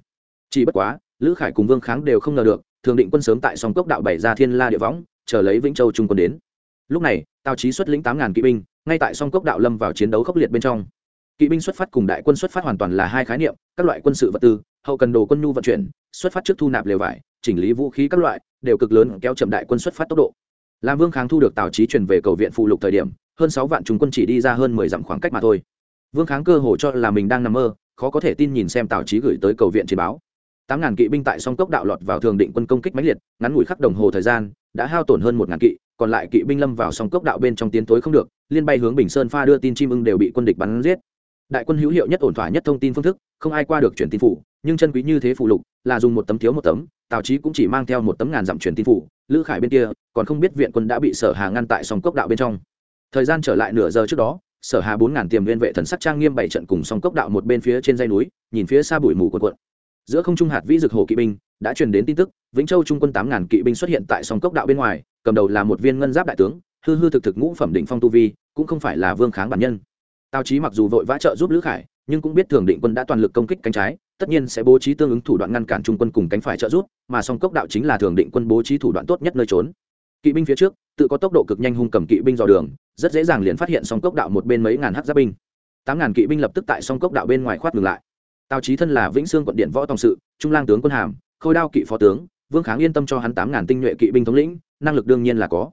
Chỉ bất quá, lữ khải cùng vương kháng đều không ngờ được, thường định quân sớm tại song cốc đạo bảy ra thiên la địa võng chờ lấy vĩnh châu trung quân đến. Lúc này, tào trí xuất lĩnh tám ngàn kỵ binh, ngay tại song cốc đạo lâm vào chiến đấu khốc liệt bên trong. Kỵ binh xuất phát cùng đại quân xuất phát hoàn toàn là hai khái niệm, các loại quân sự vật tư, hậu cần đồ quân nhu vận chuyển, xuất phát trước thu nạp lều vải, chỉnh lý vũ khí các loại, đều cực lớn kéo chậm đại quân xuất phát tốc độ. Làm vương kháng thu được tào trí truyền về cầu viện phụ lục thời điểm, hơn sáu vạn chúng quân chỉ đi ra hơn mười dặm khoảng cách mà thôi. Vương kháng cơ hồ cho là mình đang nằm mơ, khó có thể tin nhìn xem tào trí gửi tới cầu viện chiến báo tám ngàn kỵ binh tại song cốc đạo lọt vào thường định quân công kích mãnh liệt, ngắn ngủi khắc đồng hồ thời gian, đã hao tổn hơn một ngàn kỵ, còn lại kỵ binh lâm vào song cốc đạo bên trong tiến tối không được, liên bay hướng bình sơn pha đưa tin chim ưng đều bị quân địch bắn giết. Đại quân hữu hiệu nhất ổn thỏa nhất thông tin phương thức, không ai qua được truyền tin phủ, nhưng chân quý như thế phụ lục, là dùng một tấm thiếu một tấm, tào trí cũng chỉ mang theo một tấm ngàn dặm truyền tin phủ, lữ khải bên kia, còn không biết viện quân đã bị sở hà ngăn tại song cốc đạo bên trong. Thời gian trở lại nửa giờ trước đó, sở hà bốn ngàn tiềm viên vệ thần sắc trang nghiêm bảy trận cùng song cốc đạo một bên phía trên dây núi, nhìn phía xa bụi mù quần quận giữa không trung hạt vĩ dực hồ kỵ binh đã truyền đến tin tức, vĩnh châu trung quân tám ngàn kỵ binh xuất hiện tại sông cốc đạo bên ngoài, cầm đầu là một viên ngân giáp đại tướng, hư hư thực thực ngũ phẩm định phong tu vi, cũng không phải là vương kháng bản nhân. Tào trí mặc dù vội vã trợ giúp lữ khải, nhưng cũng biết thường định quân đã toàn lực công kích cánh trái, tất nhiên sẽ bố trí tương ứng thủ đoạn ngăn cản trung quân cùng cánh phải trợ giúp, mà song cốc đạo chính là thường định quân bố trí thủ đoạn tốt nhất nơi trốn. Kỵ binh phía trước, tự có tốc độ cực nhanh hung cầm kỵ binh dò đường, rất dễ dàng liền phát hiện song cốc đạo một bên mấy ngàn hắc giáp binh. Tám ngàn kỵ binh lập tức tại song cốc đạo bên ngoài khoát ngừng lại tào trí thân là vĩnh sương quận điện võ tòng sự, trung lang tướng quân hàm, khôi đao kỵ phó tướng, vương kháng yên tâm cho hắn tám ngàn tinh nhuệ kỵ binh thống lĩnh, năng lực đương nhiên là có.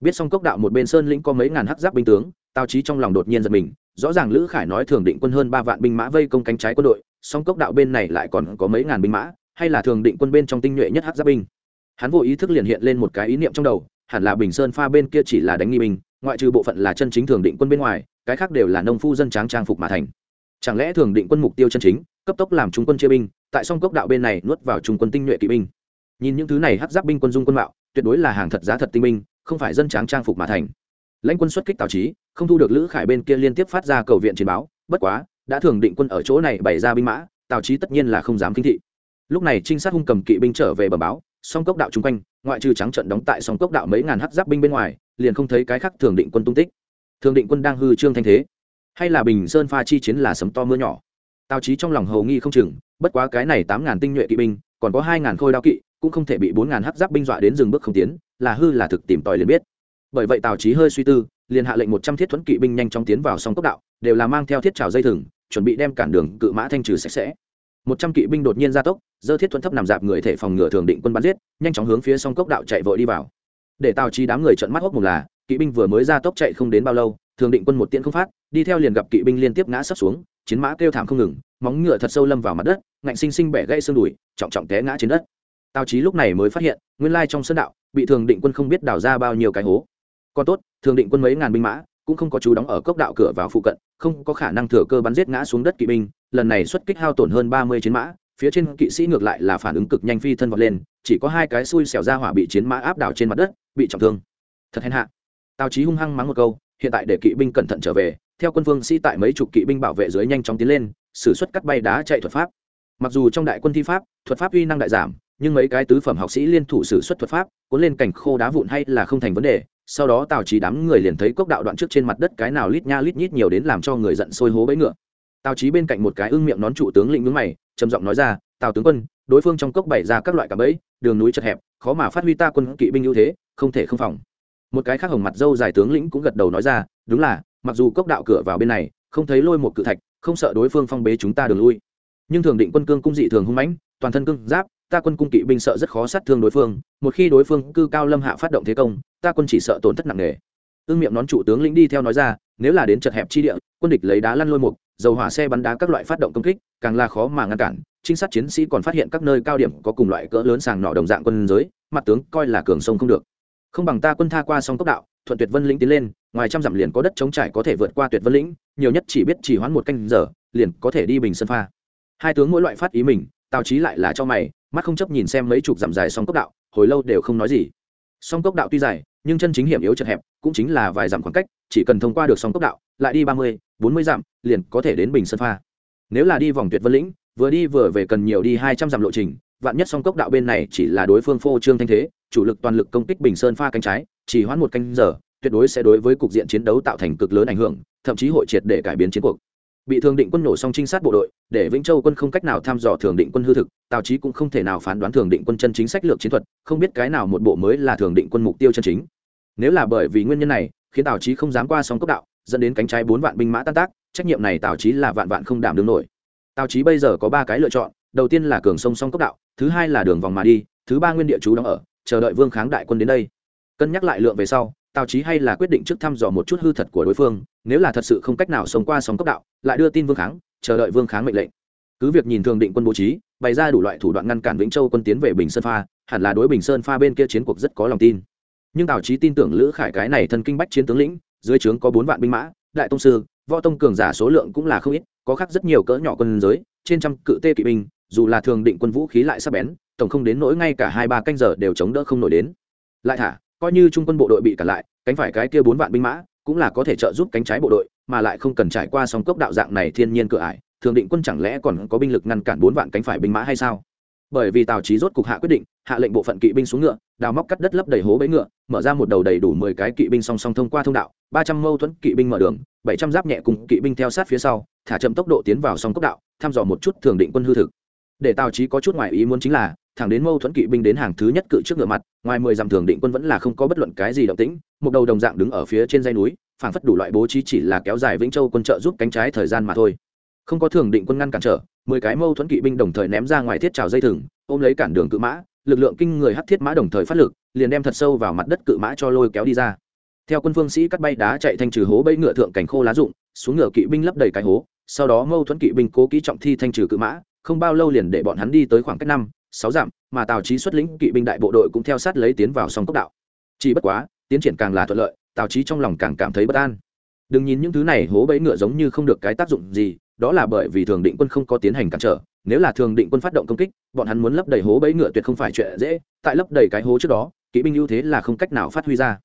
Biết song cốc đạo một bên sơn lĩnh có mấy ngàn hắc giáp binh tướng, tào trí trong lòng đột nhiên giật mình, rõ ràng lữ khải nói thường định quân hơn ba vạn binh mã vây công cánh trái quân đội, song cốc đạo bên này lại còn có mấy ngàn binh mã, hay là thường định quân bên trong tinh nhuệ nhất hắc giáp binh. Hắn vô ý thức liền hiện lên một cái ý niệm trong đầu, hẳn là bình sơn pha bên kia chỉ là đánh nghi binh, ngoại trừ bộ phận là chân chính thường định quân bên ngoài, cái khác đều là nông phu dân tráng trang phục mà thành. Chẳng lẽ thường định quân mục tiêu chân chính cấp tốc làm trung quân chia binh, tại song cốc đạo bên này nuốt vào trung quân tinh nhuệ kỵ binh. Nhìn những thứ này hắc giáp binh quân dung quân mạo, tuyệt đối là hàng thật giá thật tinh binh, không phải dân tráng trang phục mà thành. Lãnh quân xuất kích tào trí không thu được lữ khải bên kia liên tiếp phát ra cầu viện chiến báo, bất quá, đã thường định quân ở chỗ này bày ra binh mã, tào trí tất nhiên là không dám kinh thị. Lúc này trinh sát hung cầm kỵ binh trở về bờ báo, song cốc đạo chung quanh, ngoại trừ trắng trận đóng tại song cốc đạo mấy ngàn hắc giáp binh bên ngoài, liền không thấy cái khác thường định quân tung tích. Thường định quân đang hư trương thanh thế. Hay là bình sơn pha chi chiến là sấm to mưa nhỏ tào trí trong lòng hầu nghi không chừng, bất quá cái này tám ngàn tinh nhuệ kỵ binh, còn có hai ngàn khôi đao kỵ, cũng không thể bị bốn ngàn hắc giáp binh dọa đến dừng bước không tiến, là hư là thực tìm tòi liền biết. Bởi vậy tào trí hơi suy tư, liền hạ lệnh một trăm thiết thuẫn kỵ binh nhanh chóng tiến vào song cốc đạo, đều là mang theo thiết trào dây thừng, chuẩn bị đem cản đường cự mã thanh trừ sạch sẽ. Một trăm kỵ binh đột nhiên ra tốc dơ thiết thuẫn thấp nằm dạp người thể phòng ngừa thường định quân bắn giết, nhanh chóng hướng phía song cốc đạo chạy vội đi vào. Để tào trí đám người trận mắt hốc một là, kỵ binh vừa mới ra tốc chạy không đến bao lâu, thường định quân một tiễn không phát, đi theo liền gặp kỵ binh liên tiếp ngã sấp xuống chiến mã kêu thảm không ngừng, móng ngựa thật sâu lâm vào mặt đất, ngạnh sinh sinh bẻ gãy xương đùi, trọng trọng té ngã trên đất. Tào trí lúc này mới phát hiện, nguyên lai trong sân đạo, bị thường định quân không biết đào ra bao nhiêu cái hố. Còn tốt, thường định quân mấy ngàn binh mã, cũng không có chú đóng ở cốc đạo cửa vào phụ cận, không có khả năng thừa cơ bắn giết ngã xuống đất kỵ binh, lần này xuất kích hao tổn hơn ba mươi chiến mã, phía trên kỵ sĩ ngược lại là phản ứng cực nhanh phi thân vọt lên, chỉ có hai cái xui xẻo ra hỏa bị chiến mã áp đảo trên mặt đất, bị trọng thương. Thật hèn hạ. Tào trí hung hăng mắng một câu, hiện tại để kỵ binh cẩn thận trở về theo quân vương sĩ tại mấy chục kỵ binh bảo vệ dưới nhanh chóng tiến lên xử suất cắt bay đá chạy thuật pháp. Mặc dù trong đại quân thi pháp, thuật pháp uy năng đại giảm, nhưng mấy cái tứ phẩm học sĩ liên thủ sử xuất thuật pháp, cuốn lên cảnh khô đá vụn hay là không thành vấn đề. Sau đó tào trí đám người liền thấy cốc đạo đoạn trước trên mặt đất cái nào lít nha lít nhít nhiều đến làm cho người giận sôi hố bẫy ngựa. Tào trí bên cạnh một cái ưng miệng nón trụ tướng lĩnh ngưỡng mày, trầm giọng nói ra, tào tướng quân, đối phương trong cốc bày ra các loại cả bẫy, đường núi chật hẹp, khó mà phát huy ta quân kỵ binh ưu thế, không thể không phòng. Một cái khác hồng mặt dâu dài tướng lĩnh cũng gật đầu nói ra, đúng là mặc dù cốc đạo cửa vào bên này, không thấy lôi một cự thạch, không sợ đối phương phong bế chúng ta đường lui. Nhưng thường định quân cương cung dị thường hung mãnh, toàn thân cương giáp, ta quân cung kỵ binh sợ rất khó sát thương đối phương, một khi đối phương cư cao lâm hạ phát động thế công, ta quân chỉ sợ tổn thất nặng nề. Ương miệng nón trụ tướng lĩnh đi theo nói ra, nếu là đến chật hẹp chi địa, quân địch lấy đá lăn lôi mục, dầu hỏa xe bắn đá các loại phát động công kích, càng là khó mà ngăn cản. Trinh sát chiến sĩ còn phát hiện các nơi cao điểm có cùng loại cỡ lớn sàng nọ đồng dạng quân giới, mặt tướng coi là cường sông không được. Không bằng ta quân tha qua sông cốc đạo, thuận tuyệt vân lĩnh tiến lên ngoài trăm dặm liền có đất chống trải có thể vượt qua tuyệt vân lĩnh, nhiều nhất chỉ biết chỉ hoãn một canh giờ, liền có thể đi bình sân pha. Hai tướng mỗi loại phát ý mình, tào trí lại là cho mày, mắt không chấp nhìn xem mấy chục dặm dài song cốc đạo, hồi lâu đều không nói gì. Song cốc đạo tuy dài, nhưng chân chính hiểm yếu chật hẹp, cũng chính là vài dặm khoảng cách, chỉ cần thông qua được song cốc đạo, lại đi ba mươi, bốn mươi dặm, liền có thể đến bình sơn pha. Nếu là đi vòng tuyệt vân lĩnh, vừa đi vừa về cần nhiều đi hai trăm dặm lộ trình, vạn nhất song cốc đạo bên này chỉ là đối phương phô trương thanh thế, chủ lực toàn lực công kích bình sơn pha cánh trái, chỉ hoãn một canh giờ tuyệt đối sẽ đối với cục diện chiến đấu tạo thành cực lớn ảnh hưởng, thậm chí hội triệt để cải biến chiến cuộc. Bị thường định quân nổ xong trinh sát bộ đội, để vĩnh châu quân không cách nào thăm dò thường định quân hư thực, tào trí cũng không thể nào phán đoán thường định quân chân chính sách lược chiến thuật, không biết cái nào một bộ mới là thường định quân mục tiêu chân chính. Nếu là bởi vì nguyên nhân này, khiến tào trí không dám qua sóng cốc đạo, dẫn đến cánh trái bốn vạn binh mã tan tác, trách nhiệm này tào trí là vạn vạn không đảm đương nổi. Tào trí bây giờ có ba cái lựa chọn, đầu tiên là cường sông song cốc đạo, thứ hai là đường vòng mà đi, thứ ba nguyên địa chú đóng ở, chờ đợi vương kháng đại quân đến đây. Cân nhắc lại lượng về sau tào trí hay là quyết định trước thăm dò một chút hư thật của đối phương, nếu là thật sự không cách nào sống qua sóng cốc đạo, lại đưa tin vương kháng, chờ đợi vương kháng mệnh lệnh. Cứ việc nhìn thường định quân bố trí, bày ra đủ loại thủ đoạn ngăn cản vĩnh châu quân tiến về bình sơn pha, hẳn là đối bình sơn pha bên kia chiến cuộc rất có lòng tin. Nhưng tào trí tin tưởng lữ khải cái này thân kinh bách chiến tướng lĩnh, dưới trướng có bốn vạn binh mã, đại tông sư, võ tông cường giả số lượng cũng là không ít, có khác rất nhiều cỡ nhỏ quân giới, trên trăm cự tê kỵ binh, dù là thường định quân vũ khí lại sắp bén, tổng không đến nỗi ngay cả hai ba canh giờ đều chống đỡ không nổi đến. Lại thả coi như trung quân bộ đội bị cản lại, cánh phải cái kia bốn vạn binh mã cũng là có thể trợ giúp cánh trái bộ đội, mà lại không cần trải qua song cốc đạo dạng này thiên nhiên cửa ải, thường định quân chẳng lẽ còn có binh lực ngăn cản bốn vạn cánh phải binh mã hay sao? Bởi vì tào trí rốt cục hạ quyết định, hạ lệnh bộ phận kỵ binh xuống ngựa, đào móc cắt đất lấp đầy hố bẫy ngựa, mở ra một đầu đầy đủ mười cái kỵ binh song song thông qua thông đạo, ba trăm mâu thuẫn kỵ binh mở đường, bảy trăm giáp nhẹ cùng kỵ binh theo sát phía sau, thả chậm tốc độ tiến vào song cốc đạo, thăm dò một chút thường định quân hư thực. Để tào trí có chút ngoại ý muốn chính là thẳng đến mâu thuẫn kỵ binh đến hàng thứ nhất cự trước ngựa mặt, ngoài mười dặm thường định quân vẫn là không có bất luận cái gì động tĩnh, một đầu đồng dạng đứng ở phía trên dây núi, phảng phất đủ loại bố trí chỉ là kéo dài vĩnh châu quân trợ giúp cánh trái thời gian mà thôi. Không có thường định quân ngăn cản trở, mười cái mâu thuẫn kỵ binh đồng thời ném ra ngoài thiết trào dây thừng, ôm lấy cản đường cự mã, lực lượng kinh người hắt thiết mã đồng thời phát lực, liền đem thật sâu vào mặt đất cự mã cho lôi kéo đi ra. Theo quân phương sĩ cắt bay đá chạy thanh trừ hố bẫy ngựa thượng cảnh khô lá rụng, xuống ngựa kỵ binh lấp đầy cái hố, sau đó mâu thuẫn kỵ binh cố kỹ trọng thi thanh trừ cự mã, không bao lâu liền để bọn hắn đi tới khoảng cách năm sáu dặm, mà tào trí xuất lĩnh kỵ binh đại bộ đội cũng theo sát lấy tiến vào song cốc đạo. Chỉ bất quá, tiến triển càng là thuận lợi, tào trí trong lòng càng cảm thấy bất an. Đừng nhìn những thứ này hố bẫy ngựa giống như không được cái tác dụng gì, đó là bởi vì thường định quân không có tiến hành cản trở. Nếu là thường định quân phát động công kích, bọn hắn muốn lấp đầy hố bẫy ngựa tuyệt không phải chuyện dễ, tại lấp đầy cái hố trước đó, kỵ binh ưu thế là không cách nào phát huy ra.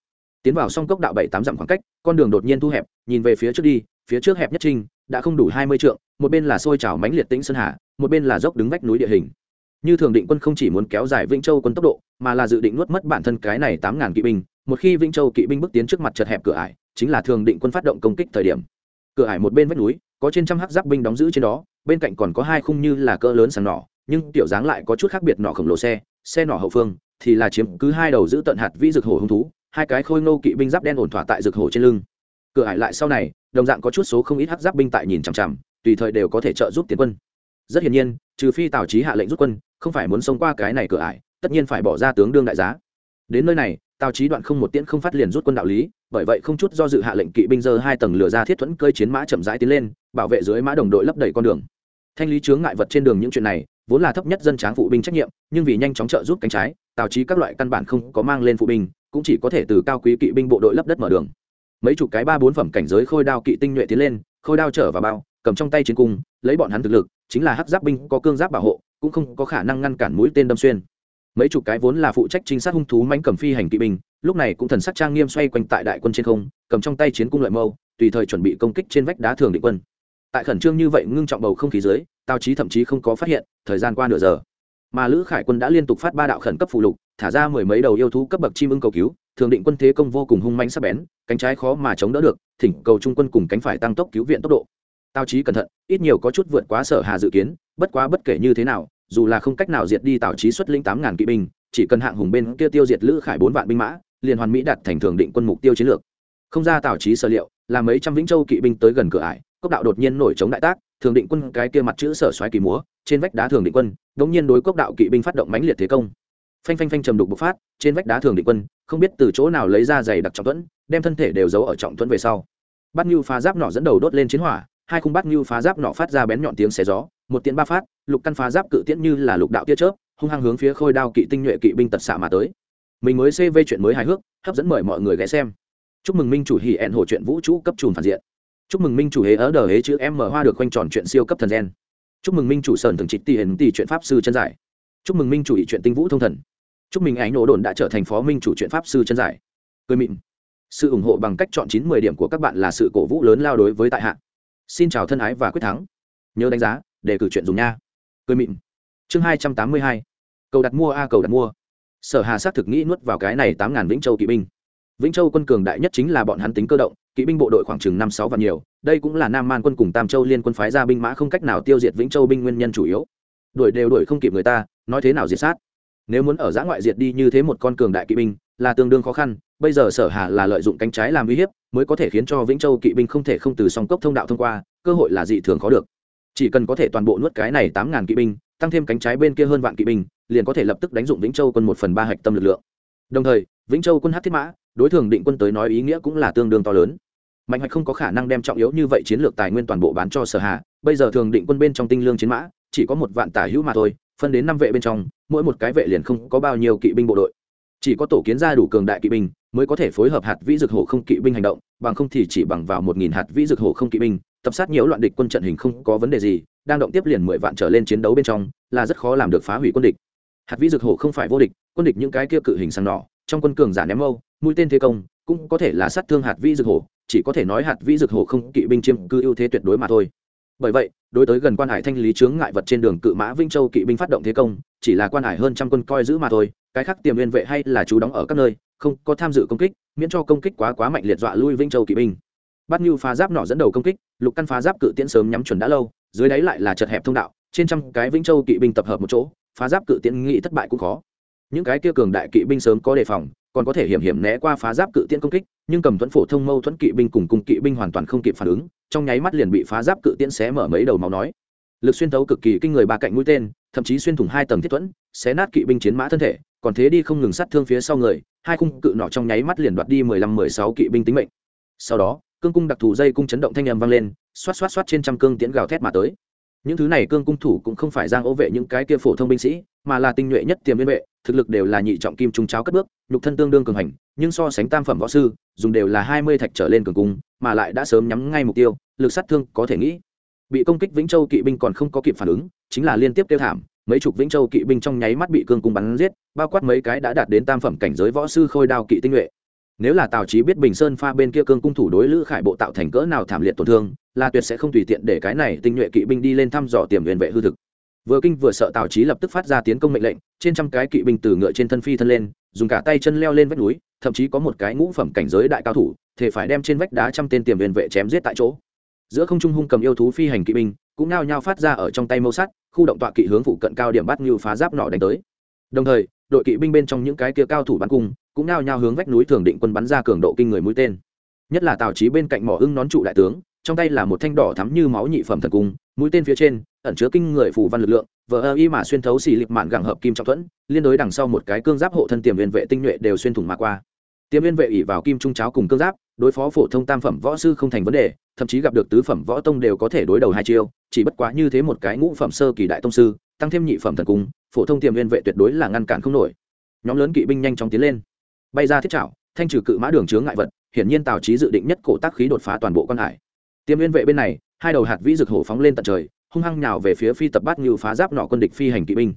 Tiến vào song cốc đạo bảy tám dặm khoảng cách, con đường đột nhiên thu hẹp, nhìn về phía trước đi, phía trước hẹp nhất trinh, đã không đủ hai mươi trượng, một bên là xôi trào mánh liệt tĩnh sơn hà, một bên là dốc đứng vách núi địa hình như thường định quân không chỉ muốn kéo dài vĩnh châu quân tốc độ, mà là dự định nuốt mất bản thân cái này tám ngàn kỵ binh, một khi vĩnh châu kỵ binh bước tiến trước mặt chật hẹp cửa ải, chính là thường định quân phát động công kích thời điểm. Cửa ải một bên vách núi, có trên trăm hắc giáp binh đóng giữ trên đó, bên cạnh còn có hai khung như là cỡ lớn sàn nỏ, nhưng tiểu dáng lại có chút khác biệt nỏ khổng lồ xe xe nỏ hậu phương thì là chiếm cứ hai đầu giữ tận hạt vĩ rực hổ hung thú, hai cái khôi ngô kỵ binh giáp đen ổn thỏa tại rực hổ trên lưng. Cửa ải lại sau này, đồng dạng có chút số không ít hắc giáp binh tại nhìn chằm chằm, tùy thời đều có thể trợ giúp tiến quân. Rất hiển nhiên, trừ phi tào trí hạ lệnh rút quân không phải muốn xông qua cái này cửa ải, tất nhiên phải bỏ ra tướng đương đại giá. Đến nơi này, tào trí đoạn không một tiễn không phát liền rút quân đạo lý, bởi vậy không chút do dự hạ lệnh kỵ binh dơ hai tầng lửa ra thiết thuẫn cơi chiến mã chậm rãi tiến lên, bảo vệ dưới mã đồng đội lấp đầy con đường. Thanh lý chướng ngại vật trên đường những chuyện này, vốn là thấp nhất dân tráng phụ binh trách nhiệm, nhưng vì nhanh chóng trợ giúp cánh trái, tào trí các loại căn bản không có mang lên phụ binh, cũng chỉ có thể từ cao quý kỵ binh bộ đội lấp đất mở đường. Mấy chục cái ba bốn phẩm cảnh giới khôi đao kỵ tinh nhuệ tiến lên, khôi đao trở vào bao, cầm trong tay chiến cung, lấy bọn hắn thực lực, chính là hắc giáp binh có cương giáp bảo hộ cũng không có khả năng ngăn cản mũi tên đâm xuyên. Mấy chục cái vốn là phụ trách trinh sát hung thú mãnh cầm phi hành kỵ binh, lúc này cũng thần sắc trang nghiêm xoay quanh tại đại quân trên không, cầm trong tay chiến cung lợi mâu, tùy thời chuẩn bị công kích trên vách đá thường định quân. Tại khẩn trương như vậy ngưng trọng bầu không khí dưới, tào trí thậm chí không có phát hiện, thời gian qua nửa giờ, mà lữ khải quân đã liên tục phát ba đạo khẩn cấp phụ lục, thả ra mười mấy đầu yêu thú cấp bậc chim ưng cầu cứu, thường định quân thế công vô cùng hung manh sắc bén, cánh trái khó mà chống đỡ được, thỉnh cầu trung quân cùng cánh phải tăng tốc cứu viện tốc độ tào trí cẩn thận, ít nhiều có chút vượt quá sở hà dự kiến, bất quá bất kể như thế nào, dù là không cách nào diệt đi tào trí xuất lĩnh tám ngàn kỵ binh, chỉ cần hạng hùng bên kia tiêu diệt lữ khải bốn vạn binh mã, liền hoàn mỹ đặt thành thường định quân mục tiêu chiến lược. Không ra tào trí sở liệu, là mấy trăm vĩnh châu kỵ binh tới gần cửa ải, cốc đạo đột nhiên nổi chống đại tác, thường định quân cái kia mặt chữ sở xoáy kỳ múa, trên vách đá thường định quân, đống nhiên đối cốc đạo kỵ binh phát động mãnh liệt thế công. Phanh phanh phanh trầm đục bộc phát, trên vách đá thường định quân, không biết từ chỗ nào lấy ra giày đặc trọng thuẫn, đem thân thể đều giấu ở trọng thuẫn về sau. Bắt như phá giáp nỏ dẫn đầu đốt lên chiến hỏa hai khung bát như phá giáp nọ phát ra bén nhọn tiếng xé gió, một tiễn ba phát, lục căn phá giáp cự tiễn như là lục đạo tia chớp, hung hăng hướng phía khôi đao kỵ tinh nhuệ kỵ binh tật xạ mà tới. Mình mới cv chuyện mới hài hước, hấp dẫn mời mọi người ghé xem. Chúc mừng minh chủ hỉ ẹn hồ chuyện vũ trụ cấp trùn phản diện. Chúc mừng minh chủ hế ở đờ hế chữ em mở hoa được quanh tròn chuyện siêu cấp thần gen. Chúc mừng minh chủ sơn thường trịch tỷ hiền tỷ chuyện pháp sư chân giải. Chúc mừng minh chủ ý chuyện tinh vũ thông thần. Chúc mừng ánh nổ đồn đã trở thành phó minh chủ chuyện pháp sư chân giải. Cười mịn. Sự ủng hộ bằng cách chọn chín mười điểm của các bạn là sự cổ vũ lớn lao đối với tại hạ xin chào thân ái và quyết thắng. Nhớ đánh giá để cử chuyện dùng nha. Cười mịn. Chương hai trăm tám mươi hai. Cầu đặt mua a, cầu đặt mua. Sở hà xác thực nghĩ nuốt vào cái này tám ngàn vĩnh châu kỵ binh. Vĩnh châu quân cường đại nhất chính là bọn hắn tính cơ động, kỵ binh bộ đội khoảng chừng năm sáu vạn nhiều, đây cũng là nam man quân cùng tam châu liên quân phái ra binh mã không cách nào tiêu diệt vĩnh châu binh nguyên nhân chủ yếu. Đuổi đều đuổi không kịp người ta, nói thế nào diệt sát? Nếu muốn ở giã ngoại diệt đi như thế một con cường đại kỵ binh, là tương đương khó khăn bây giờ sở hà là lợi dụng cánh trái làm uy hiếp, mới có thể khiến cho vĩnh châu kỵ binh không thể không từ song cốc thông đạo thông qua, cơ hội là dị thường khó được. Chỉ cần có thể toàn bộ nuốt cái này tám ngàn kỵ binh, tăng thêm cánh trái bên kia hơn vạn kỵ binh, liền có thể lập tức đánh dụng vĩnh châu quân một phần ba hạch tâm lực lượng. Đồng thời, vĩnh châu quân hát thiết mã, đối thường định quân tới nói ý nghĩa cũng là tương đương to lớn. Mạnh hoạch không có khả năng đem trọng yếu như vậy chiến lược tài nguyên toàn bộ bán cho sở hà, bây giờ thường định quân bên trong tinh lương chiến mã, chỉ có một vạn tả hữu mà thôi, phân đến năm vệ bên trong, mỗi một cái vệ liền không có bao nhiêu kỵ binh bộ đội. Chỉ có tổ kiến ra đủ cường đại kỵ binh mới có thể phối hợp hạt vĩ dược hộ không kỵ binh hành động, bằng không thì chỉ bằng vào một nghìn hạt vĩ dược hộ không kỵ binh, tập sát nhiều loạn địch quân trận hình không có vấn đề gì, đang động tiếp liền mười vạn trở lên chiến đấu bên trong, là rất khó làm được phá hủy quân địch. Hạt vĩ dược hộ không phải vô địch, quân địch những cái kia cự hình sang nỏ, trong quân cường giả ném mâu, mũi tên thế công, cũng có thể là sát thương hạt vĩ dược hộ chỉ có thể nói hạt vĩ dược hộ không kỵ binh chiêm cư ưu thế tuyệt đối mà thôi. Bởi vậy, đối tới gần quan hải thanh lý chướng ngại vật trên đường cự mã vinh châu kỵ binh phát động thế công, chỉ là quan hải hơn trăm quân coi giữ mà thôi cái khác tiềm viên vệ hay là chú đóng ở các nơi, không có tham dự công kích, miễn cho công kích quá quá mạnh liệt dọa lui vinh châu kỵ binh. Bắt như phá giáp nọ dẫn đầu công kích, lục căn phá giáp cự tiễn sớm nhắm chuẩn đã lâu, dưới đáy lại là chật hẹp thông đạo, trên trăm cái vĩnh châu kỵ binh tập hợp một chỗ, phá giáp cự tiễn nghĩ thất bại cũng khó. Những cái kia cường đại kỵ binh sớm có đề phòng, còn có thể hiểm hiểm né qua phá giáp cự tiễn công kích, nhưng cầm thuẫn phổ thông mâu thuẫn kỵ binh cùng cung kỵ binh hoàn toàn không kịp phản ứng, trong nháy mắt liền bị phá giáp cự tiễn xé mở mấy đầu máu nói. Lực xuyên thấu cực kỳ kinh người ba cạnh mũi tên, thậm chí xuyên thủng hai tầng thiết thuẫn xé nát kỵ binh chiến mã thân thể, còn thế đi không ngừng sát thương phía sau người, hai khung cự nọ trong nháy mắt liền đoạt đi mười lăm, mười sáu kỵ binh tính mệnh. Sau đó, cương cung đặc thù dây cung chấn động thanh âm vang lên, xoát xoát xoát trên trăm cương tiễn gào thét mà tới. Những thứ này cương cung thủ cũng không phải giang ô vệ những cái kia phổ thông binh sĩ, mà là tinh nhuệ nhất tiềm liên vệ, thực lực đều là nhị trọng kim trung cháo cất bước, nhục thân tương đương cường hành, nhưng so sánh tam phẩm võ sư, dùng đều là hai mươi thạch trở lên cường cung, mà lại đã sớm nhắm ngay mục tiêu, lực sát thương có thể nghĩ. Bị công kích vĩnh châu kỵ binh còn không có kịp phản ứng, chính là liên tiếp tiêu thảm mấy chục vĩnh châu kỵ binh trong nháy mắt bị cương cung bắn giết, bao quát mấy cái đã đạt đến tam phẩm cảnh giới võ sư khôi đao kỵ tinh nhuệ. Nếu là tào trí biết bình sơn pha bên kia cương cung thủ đối lữ khải bộ tạo thành cỡ nào thảm liệt tổn thương, là tuyệt sẽ không tùy tiện để cái này tinh nhuệ kỵ binh đi lên thăm dò tiềm huyền vệ hư thực. Vừa kinh vừa sợ tào trí lập tức phát ra tiến công mệnh lệnh, trên trăm cái kỵ binh từ ngựa trên thân phi thân lên, dùng cả tay chân leo lên vách núi, thậm chí có một cái ngũ phẩm cảnh giới đại cao thủ, thể phải đem trên vách đá trăm tên tiềm huyền vệ chém giết tại chỗ giữa không trung hung cầm yêu thú phi hành kỵ binh, cũng nao nhao phát ra ở trong tay mâu sắt, khu động tọa kỵ hướng phụ cận cao điểm bắt như phá giáp nọ đánh tới. Đồng thời, đội kỵ binh bên trong những cái kia cao thủ bắn cung cũng nao nhao hướng vách núi thường định quân bắn ra cường độ kinh người mũi tên. Nhất là tào trí bên cạnh mỏ ưng nón trụ đại tướng, trong tay là một thanh đỏ thắm như máu nhị phẩm thần cung, mũi tên phía trên, ẩn chứa kinh người phủ văn lực lượng, vờ ơ y mà xuyên thấu xì lịp mạn gẳng hợp kim trọng thuẫn, liên đối đằng sau một cái cương giáp hộ thân tiềm viên vệ tinh nhuệ đều xuyên thủng mà qua. Tiềm viên vệ ỉ vào kim trung cháo cùng cương giáp đối phó phổ thông tam phẩm võ sư không thành vấn đề, thậm chí gặp được tứ phẩm võ tông đều có thể đối đầu hai chiêu, chỉ bất quá như thế một cái ngũ phẩm sơ kỳ đại tông sư, tăng thêm nhị phẩm thần cung, phổ thông tiềm viên vệ tuyệt đối là ngăn cản không nổi. Nhóm lớn kỵ binh nhanh chóng tiến lên. Bay ra thiết trảo, thanh trừ cự mã đường chướng ngại vật, hiển nhiên tào trí dự định nhất cổ tác khí đột phá toàn bộ quan hải. Tiêm viên vệ bên này, hai đầu hạt vĩ rực hổ phóng lên tận trời, hung hăng nhào về phía phi tập bát như phá giáp nọ quân địch phi hành kỵ binh.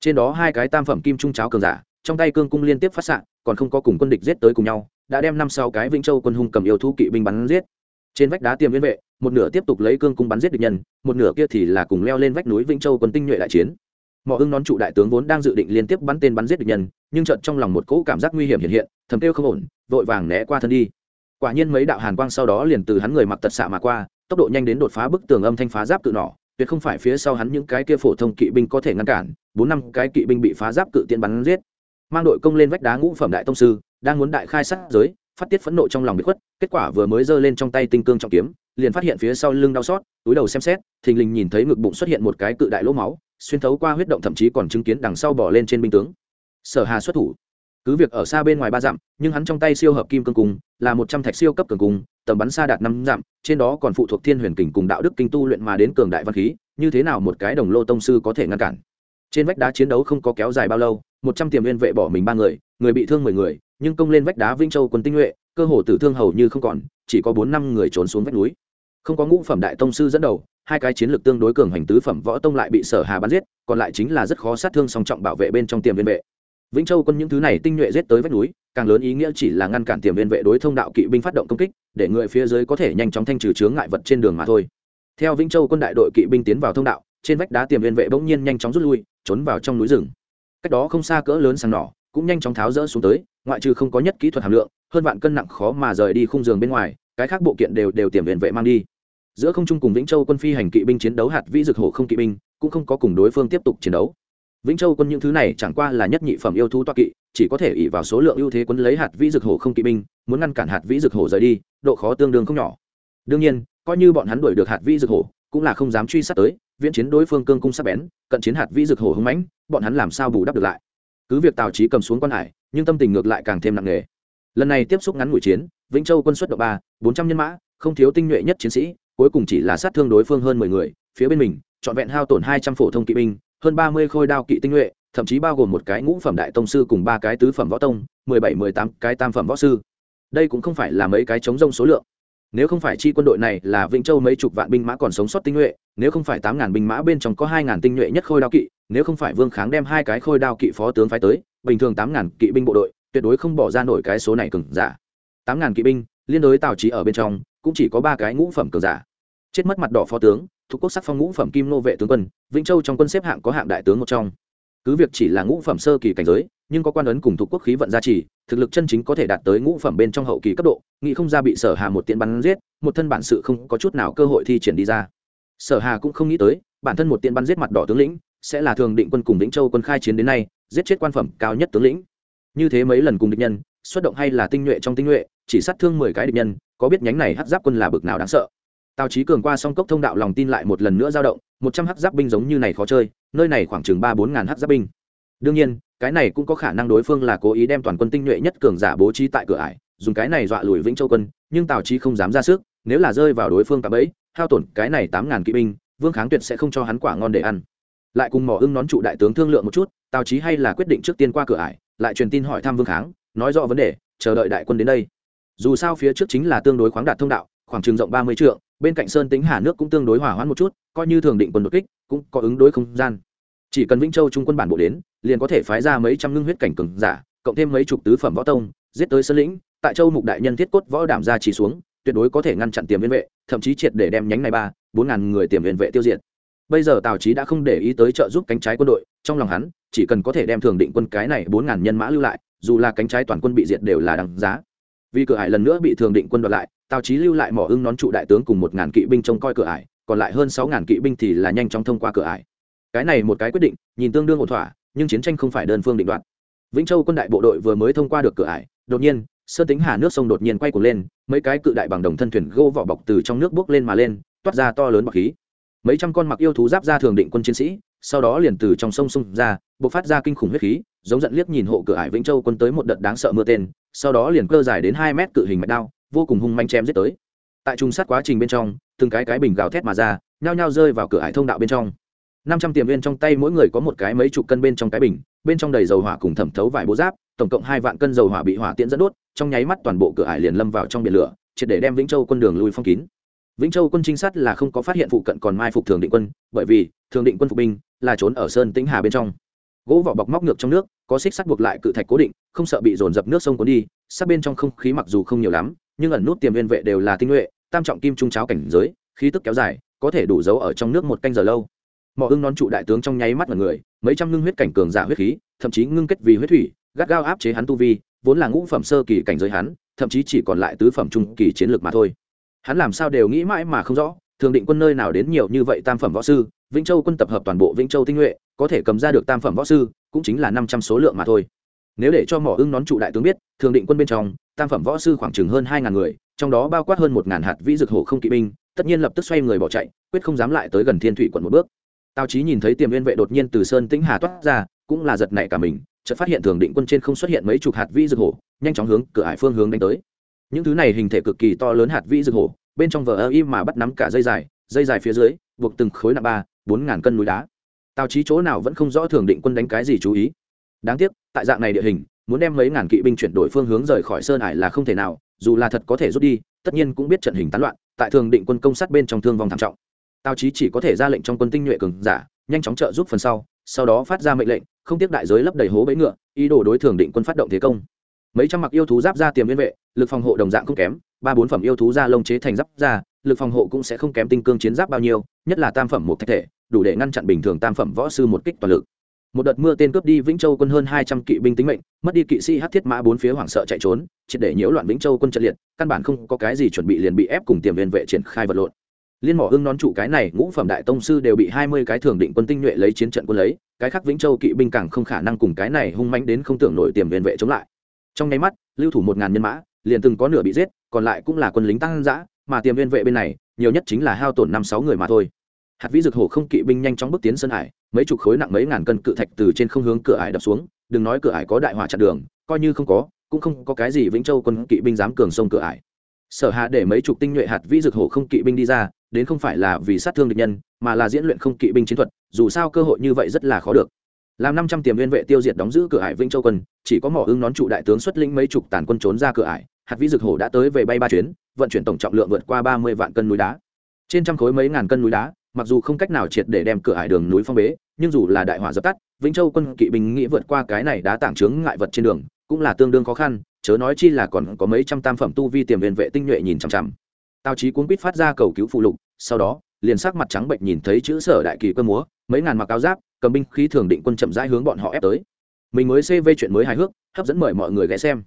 Trên đó hai cái tam phẩm kim trung cháo cường giả, trong tay cương cung liên tiếp phát xạ, còn không có cùng quân địch giết tới cùng nhau đã đem năm sau cái vĩnh châu quân hung cầm yêu thú kỵ binh bắn giết. Trên vách đá tiêm viên vệ, một nửa tiếp tục lấy cương cung bắn giết địch nhân, một nửa kia thì là cùng leo lên vách núi vĩnh châu quân tinh nhuệ đại chiến. Mọi ưng nón trụ đại tướng vốn đang dự định liên tiếp bắn tên bắn giết địch nhân, nhưng chợt trong lòng một cỗ cảm giác nguy hiểm hiện hiện, thầm kêu không ổn, vội vàng né qua thân đi. Quả nhiên mấy đạo hàn quang sau đó liền từ hắn người mặc tật xạ mà qua, tốc độ nhanh đến đột phá bức tường âm thanh phá giáp cự nỏ, tuyệt không phải phía sau hắn những cái kia phổ thông kỵ binh có thể ngăn cản, bốn năm cái kỵ binh bị phá giáp cự tiện bắn giết mang đội công lên vách đá ngũ phẩm đại tông sư, đang muốn đại khai sát giới, phát tiết phẫn nộ trong lòng bị khuất, kết quả vừa mới giơ lên trong tay tinh cương trọng kiếm, liền phát hiện phía sau lưng đau xót, túi đầu xem xét, thình lình nhìn thấy ngực bụng xuất hiện một cái cự đại lỗ máu, xuyên thấu qua huyết động thậm chí còn chứng kiến đằng sau bỏ lên trên binh tướng. Sở hà xuất thủ. Cứ việc ở xa bên ngoài ba dặm, nhưng hắn trong tay siêu hợp kim cương cung, là một trăm thạch siêu cấp cường cung, tầm bắn xa đạt năm dặm, trên đó còn phụ thuộc thiên huyền kình cùng đạo đức kinh tu luyện mà đến cường đại văn khí, như thế nào một cái đồng lô tông sư có thể ngăn cản? Trên vách đá chiến đấu không có kéo dài bao lâu, một trăm tiềm viên vệ bỏ mình ba người người bị thương mười người, nhưng công lên vách đá vĩnh châu quân tinh nhuệ, cơ hồ tử thương hầu như không còn, chỉ có bốn năm người trốn xuống vách núi. Không có ngũ phẩm đại tông sư dẫn đầu, hai cái chiến lược tương đối cường hành tứ phẩm võ tông lại bị sở hà bắn giết, còn lại chính là rất khó sát thương song trọng bảo vệ bên trong tiềm viên vệ. Vĩnh châu quân những thứ này tinh nhuệ giết tới vách núi, càng lớn ý nghĩa chỉ là ngăn cản tiềm viên vệ đối thông đạo kỵ binh phát động công kích, để người phía dưới có thể nhanh chóng thanh trừ chướng ngại vật trên đường mà thôi. Theo vĩnh châu quân đại đội kỵ binh tiến vào thông đạo trên vách đá tiềm viên vệ bỗng nhiên nhanh chóng rút lui, trốn vào trong núi rừng. Cách đó không xa cỡ lớn sàng nỏ, cũng nhanh chóng tháo rỡ xuống tới, ngoại trừ không có nhất kỹ thuật hàm lượng, hơn vạn cân nặng khó mà rời đi khung giường bên ngoài, cái khác bộ kiện đều đều tiềm viện vệ mang đi. Giữa không trung cùng vĩnh châu quân phi hành kỵ binh chiến đấu hạt vĩ dực hổ không kỵ binh, cũng không có cùng đối phương tiếp tục chiến đấu. Vĩnh châu quân những thứ này chẳng qua là nhất nhị phẩm yêu thú toa kỵ, chỉ có thể ỉ vào số lượng ưu thế quân lấy hạt vĩ dực hổ không kỵ binh, muốn ngăn cản hạt vĩ dực hổ rời đi, độ khó tương đương không nhỏ. Đương nhiên, coi như bọn hắn đuổi được hạt vĩ dực hổ, cũng là không dám truy sát tới viễn chiến đối phương cương cung sắc bén, cận chiến hạt vĩ dực hổ hưng mãnh, bọn hắn làm sao bù đắp được lại? Cứ việc tào trí cầm xuống quan hải, nhưng tâm tình ngược lại càng thêm nặng nề. Lần này tiếp xúc ngắn ngủi chiến, vĩnh châu quân xuất độ ba, bốn trăm nhân mã, không thiếu tinh nhuệ nhất chiến sĩ, cuối cùng chỉ là sát thương đối phương hơn mười người, phía bên mình, trọn vẹn hao tổn hai trăm phổ thông kỵ binh, hơn ba mươi khôi đao kỵ tinh nhuệ, thậm chí bao gồm một cái ngũ phẩm đại tông sư cùng ba cái tứ phẩm võ tông, mười bảy, mười tám cái tam phẩm võ sư. Đây cũng không phải là mấy cái chống rông số lượng nếu không phải chi quân đội này là vĩnh châu mấy chục vạn binh mã còn sống sót tinh nhuệ, nếu không phải tám ngàn binh mã bên trong có hai ngàn tinh nhuệ nhất khôi đao kỵ, nếu không phải vương kháng đem hai cái khôi đao kỵ phó tướng phái tới, bình thường tám ngàn kỵ binh bộ đội tuyệt đối không bỏ ra nổi cái số này cừng giả. Tám ngàn kỵ binh, liên đối tào trí ở bên trong, cũng chỉ có ba cái ngũ phẩm cường giả. Chết mất mặt đỏ phó tướng, thuộc quốc sắc phong ngũ phẩm kim nô vệ tướng quân, vĩnh châu trong quân xếp hạng có hạng đại tướng một trong cứ việc chỉ là ngũ phẩm sơ kỳ cảnh giới, nhưng có quan ấn cùng thuộc quốc khí vận gia trì, thực lực chân chính có thể đạt tới ngũ phẩm bên trong hậu kỳ cấp độ, nghĩ không ra bị sở hà một tiện bắn giết, một thân bản sự không có chút nào cơ hội thi triển đi ra. Sở hà cũng không nghĩ tới, bản thân một tiện bắn giết mặt đỏ tướng lĩnh, sẽ là thường định quân cùng vĩnh châu quân khai chiến đến nay, giết chết quan phẩm cao nhất tướng lĩnh. Như thế mấy lần cùng địch nhân, xuất động hay là tinh nhuệ trong tinh nhuệ, chỉ sát thương mười cái địch nhân, có biết nhánh này hắc giáp quân là bực nào đáng sợ. Tào trí cường qua song cốc thông đạo lòng tin lại một lần nữa dao động, một trăm hắc giáp binh giống như này khó chơi nơi này khoảng chừng ba bốn ngàn hắc giáp binh. Đương nhiên, cái này cũng có khả năng đối phương là cố ý đem toàn quân tinh nhuệ nhất cường giả bố trí tại cửa ải, dùng cái này dọa lùi vĩnh châu quân, nhưng tào trí không dám ra sức, nếu là rơi vào đối phương cả bẫy, hao tổn cái này tám ngàn kỵ binh, vương kháng tuyệt sẽ không cho hắn quả ngon để ăn. Lại cùng mỏ ưng nón trụ đại tướng thương lượng một chút, tào chí hay là quyết định trước tiên qua cửa ải, lại truyền tin hỏi thăm vương kháng, nói rõ vấn đề, chờ đợi đại quân đến đây. Dù sao phía trước chính là tương đối khoáng đạt thông đạo, khoảng trường rộng ba mươi trượng, bên cạnh sơn tính hà nước cũng tương đối hỏa hoãn một chút, coi như thường định quân đột kích, cũng có ứng đối không gian chỉ cần vĩnh châu trung quân bản bộ đến, liền có thể phái ra mấy trăm ngưng huyết cảnh cường giả, cộng thêm mấy chục tứ phẩm võ tông, giết tới sơn lĩnh, tại châu mục đại nhân thiết cốt võ đảm ra chỉ xuống, tuyệt đối có thể ngăn chặn tiềm viên vệ, thậm chí triệt để đem nhánh này ba, bốn ngàn người tiềm viên vệ tiêu diệt. Bây giờ tào trí đã không để ý tới trợ giúp cánh trái quân đội, trong lòng hắn, chỉ cần có thể đem thường định quân cái này bốn ngàn nhân mã lưu lại, dù là cánh trái toàn quân bị diệt đều là đằng giá. Vì cửa ải lần nữa bị thường định quân đoạt lại, tào trí lưu lại mỏ ưng nón trụ đại tướng cùng một ngàn kỵ binh trông coi cửa ải, còn lại hơn sáu ngàn kỵ binh thì là nhanh chóng thông qua cửa ải cái này một cái quyết định, nhìn tương đương ổn thỏa, nhưng chiến tranh không phải đơn phương định đoạt. Vĩnh châu quân đại bộ đội vừa mới thông qua được cửa ải, đột nhiên, sơn tính hà nước sông đột nhiên quay cuồng lên, mấy cái cự đại bằng đồng thân thuyền gỗ vỏ bọc từ trong nước bước lên mà lên, toát ra to lớn bọc khí. Mấy trăm con mặc yêu thú giáp ra thường định quân chiến sĩ, sau đó liền từ trong sông sông ra, bộc phát ra kinh khủng huyết khí, giống giận liếc nhìn hộ cửa ải vĩnh châu quân tới một đợt đáng sợ mưa tên, sau đó liền cơ dài đến hai mét cự hình mạch đao, vô cùng hung manh chém giết tới. Tại trung sát quá trình bên trong, từng cái cái bình gào thét mà ra, nhao nhao rơi vào cửa ải thông đạo bên trong năm trăm tiền viên trong tay mỗi người có một cái mấy chục cân bên trong cái bình, bên trong đầy dầu hỏa cùng thẩm thấu vải bố giáp, tổng cộng hai vạn cân dầu hỏa bị hỏa tiễn dẫn đốt, trong nháy mắt toàn bộ cửa ải liền lâm vào trong biển lửa, triệt để đem vĩnh châu quân đường lui phong kín. Vĩnh châu quân trinh sát là không có phát hiện phụ cận còn mai phục thường định quân, bởi vì thường định quân phục binh là trốn ở sơn tĩnh hà bên trong. Gỗ vỏ bọc móc ngược trong nước, có xích sắt buộc lại cự thạch cố định, không sợ bị dồn dập nước sông cuốn đi sát bên trong không khí mặc dù không nhiều lắm, nhưng ẩn nút tiềm viên vệ đều là tinh nhuệ, tam trọng kim trung cháo cảnh giới, khí tức kéo dài, có thể đủ giấu ở trong nước một canh giờ lâu mỏ ưng nón trụ đại tướng trong nháy mắt mọi người, mấy trăm ngưng huyết cảnh cường giả huyết khí, thậm chí ngưng kết vì huyết thủy, gắt gao áp chế hắn tu vi, vốn là ngũ phẩm sơ kỳ cảnh giới hắn, thậm chí chỉ còn lại tứ phẩm trung kỳ chiến lược mà thôi. Hắn làm sao đều nghĩ mãi mà không rõ, thường định quân nơi nào đến nhiều như vậy tam phẩm võ sư, vĩnh châu quân tập hợp toàn bộ vĩnh châu tinh nhuệ, có thể cầm ra được tam phẩm võ sư, cũng chính là năm trăm số lượng mà thôi. Nếu để cho mỏ ưng nón trụ đại tướng biết, thường định quân bên trong, tam phẩm võ sư khoảng chừng hơn hai ngàn người, trong đó bao quát hơn một ngàn hạt vĩ dược hổ không kỵ binh, tất nhiên lập tức xoay người bỏ chạy, quyết không dám lại tới gần thiên thủy quận một bước tào trí nhìn thấy tiềm viên vệ đột nhiên từ sơn tĩnh hà toát ra, cũng là giật nảy cả mình, chợt phát hiện thường định quân trên không xuất hiện mấy chục hạt vĩ dược hổ, nhanh chóng hướng cửa hải phương hướng đánh tới. Những thứ này hình thể cực kỳ to lớn hạt vĩ dược hổ, bên trong vờ ơ im mà bắt nắm cả dây dài dây dài phía dưới, buộc từng khối nặng ba, bốn ngàn cân núi đá. Tào trí chỗ nào vẫn không rõ thường định quân đánh cái gì chú ý. Đáng tiếc, tại dạng này địa hình, muốn đem mấy ngàn kỵ binh chuyển đổi phương hướng rời khỏi sơn ải là không thể nào, dù là thật có thể rút đi, tất nhiên cũng biết trận hình tán loạn, tại thường định quân công sát bên trong thương vong thảm trọng tào trí chỉ có thể ra lệnh trong quân tinh nhuệ cường giả, nhanh chóng trợ giúp phần sau sau đó phát ra mệnh lệnh, không tiếp đại giới lấp đầy hố bẫy ngựa, ý đồ đối thường định quân phát động thế công. Mấy trăm mặc yêu thú giáp ra tiềm liên vệ, lực phòng hộ đồng dạng không kém, ba bốn phẩm yêu thú ra lông chế thành giáp ra lực phòng hộ cũng sẽ không kém tinh cương chiến giáp bao nhiêu, nhất là tam phẩm một thạch thể, đủ để ngăn chặn bình thường tam phẩm võ sư một kích toàn lực. Một đợt mưa tên cướp đi vĩnh châu quân hơn hai trăm kỵ binh tính mệnh, mất đi kỵ sĩ hát thiết mã bốn phía hoảng sợ chạy trốn, triệt để nhiễu loạn vĩnh châu quân trận liệt, căn bản không có cái gì chuẩn bị liền bị ép cùng tiềm liên vệ triển khai vật lộn liên mỏ hương nón trụ cái này, ngũ phẩm đại tông sư đều bị hai mươi cái thường định quân tinh nhuệ lấy chiến trận quân lấy, cái khác vĩnh châu kỵ binh càng không khả năng cùng cái này hung manh đến không tưởng nổi tiềm viên vệ chống lại. Trong nháy mắt, lưu thủ một ngàn nhân mã, liền từng có nửa bị giết, còn lại cũng là quân lính tăng giã mà tiềm viên vệ bên này, nhiều nhất chính là hao tổn năm sáu người mà thôi. Hạt vĩ dược hổ không kỵ binh nhanh chóng bước tiến sân hải mấy chục khối nặng mấy ngàn cân cự thạch từ trên không hướng cửa ải đập xuống, đừng nói cửa ải có đại hỏa chặn đường, coi như không có, cũng không có cái gì vĩnh châu quân kỵ binh dám cường sông cửa ải. Sở hạ để mấy chục tinh nhuệ hạt vĩ dược hổ không kỵ binh đi ra đến không phải là vì sát thương địch nhân, mà là diễn luyện không kỵ binh chiến thuật, dù sao cơ hội như vậy rất là khó được. Làm năm trăm tiềm liên vệ tiêu diệt đóng giữ cửa ải vĩnh châu quân, chỉ có mỏ ứng nón trụ đại tướng xuất lĩnh mấy chục tàn quân trốn ra cửa ải, hạt vĩ dực hổ đã tới về bay ba chuyến, vận chuyển tổng trọng lượng vượt qua ba mươi vạn cân núi đá. Trên trăm khối mấy ngàn cân núi đá, mặc dù không cách nào triệt để đem cửa ải đường núi phong bế, nhưng dù là đại hỏa dập tắt, vĩnh châu quân kỵ binh nghĩ vượt qua cái này đã tảng chướng ngại vật trên đường, cũng là tương đương khó khăn, chớ nói chi là còn có mấy trăm tam phẩm tu vi tiềm liên vệ tinh nhuệ nhìn chằm chằm tào trí cuốn quýt phát ra cầu cứu phụ lục, sau đó, liền sắc mặt trắng bệnh nhìn thấy chữ sở đại kỳ cơ múa, mấy ngàn mặc áo giáp, cầm binh khí thường định quân chậm rãi hướng bọn họ ép tới. Mình mới cv chuyện mới hài hước, hấp dẫn mời mọi người ghé xem.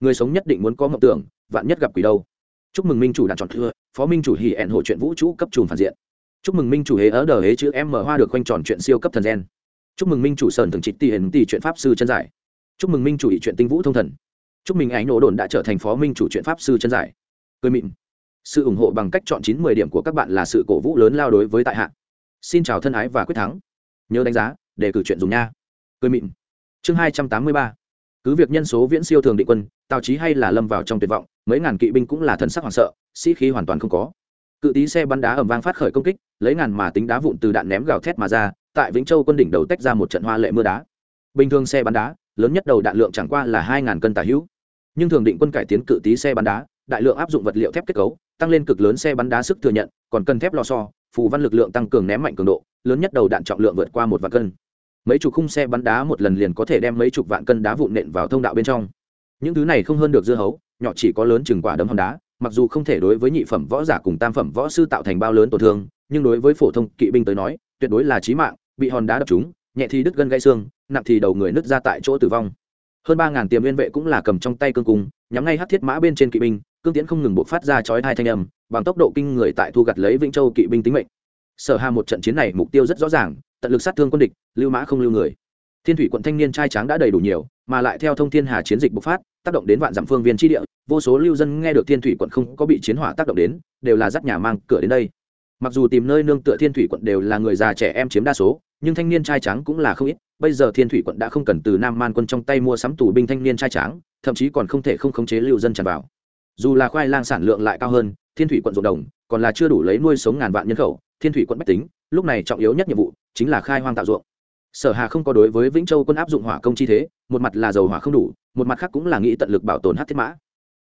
Người sống nhất định muốn có mộng tưởng, vạn nhất gặp quỷ đâu. Chúc mừng minh chủ đạt chọn thưa phó minh chủ hỉ ẹn hội chuyện vũ trụ cấp trùm phản diện. Chúc mừng minh chủ hế ở đờ hế chữ em mở hoa được quanh tròn chuyện siêu cấp thần gen. Chúc mừng minh chủ sơn thường trịch tỷ hiền tỷ chuyện pháp sư chân giải. Chúc mừng minh chủ ý chuyện tinh vũ thông thần. Chúc mừng ánh nổ đồn đã trở thành phó minh chủ chuyện pháp sư chân giải. Cười mịn sự ủng hộ bằng cách chọn chín mười điểm của các bạn là sự cổ vũ lớn lao đối với tại hạ. Xin chào thân ái và quyết thắng. Nhớ đánh giá, để cử chuyện dùng nha. Cười mịn. Chương hai trăm tám mươi ba. Cứ việc nhân số viễn siêu thường định quân, tào trí hay là lâm vào trong tuyệt vọng, mấy ngàn kỵ binh cũng là thần sắc hoảng sợ, sĩ khí hoàn toàn không có. Cự tí xe bắn đá ẩm vang phát khởi công kích, lấy ngàn mà tính đá vụn từ đạn ném gào thét mà ra, tại vĩnh châu quân đỉnh đầu tách ra một trận hoa lệ mưa đá. Bình thường xe bắn đá, lớn nhất đầu đạn lượng chẳng qua là hai ngàn cân tả hữu. Nhưng thường định quân cải tiến cự tí xe bắn đá đại lượng áp dụng vật liệu thép kết cấu, tăng lên cực lớn xe bắn đá sức thừa nhận, còn cần thép lò so phù văn lực lượng tăng cường ném mạnh cường độ, lớn nhất đầu đạn trọng lượng vượt qua một vạn cân. Mấy chục khung xe bắn đá một lần liền có thể đem mấy chục vạn cân đá vụn nện vào thông đạo bên trong. Những thứ này không hơn được dưa hấu, nhỏ chỉ có lớn chừng quả đấm hòn đá, mặc dù không thể đối với nhị phẩm võ giả cùng tam phẩm võ sư tạo thành bao lớn tổn thương, nhưng đối với phổ thông kỵ binh tới nói, tuyệt đối là chí mạng, bị hòn đá đập trúng, nhẹ thì đứt gân gãy xương, nặng thì đầu người nứt ra tại chỗ tử vong. Hơn ba ngàn tiềm nguyên vệ cũng là cầm trong tay cương cung nhắm ngay hát thiết mã bên trên kỵ binh, cương tiễn không ngừng buộc phát ra chói hai thanh âm, bằng tốc độ kinh người tại thu gặt lấy vĩnh châu kỵ binh tính mệnh. Sở hà một trận chiến này mục tiêu rất rõ ràng, tận lực sát thương quân địch, lưu mã không lưu người. Thiên thủy quận thanh niên trai tráng đã đầy đủ nhiều, mà lại theo thông thiên hà chiến dịch bộc phát, tác động đến vạn dặm phương viên tri địa, vô số lưu dân nghe được thiên thủy quận không có bị chiến hỏa tác động đến, đều là dắt nhà mang cửa đến đây. Mặc dù tìm nơi nương tựa thiên thủy quận đều là người già trẻ em chiếm đa số, nhưng thanh niên trai trắng cũng là không ít bây giờ thiên thủy quận đã không cần từ nam man quân trong tay mua sắm tù binh thanh niên trai tráng, thậm chí còn không thể không khống chế lưu dân tràn vào. Dù là khoai lang sản lượng lại cao hơn, thiên thủy quận ruộng đồng còn là chưa đủ lấy nuôi sống ngàn vạn nhân khẩu, thiên thủy quận bách tính, lúc này trọng yếu nhất nhiệm vụ chính là khai hoang tạo ruộng. Sở hà không có đối với vĩnh châu quân áp dụng hỏa công chi thế, một mặt là dầu hỏa không đủ, một mặt khác cũng là nghĩ tận lực bảo tồn hát thiết mã.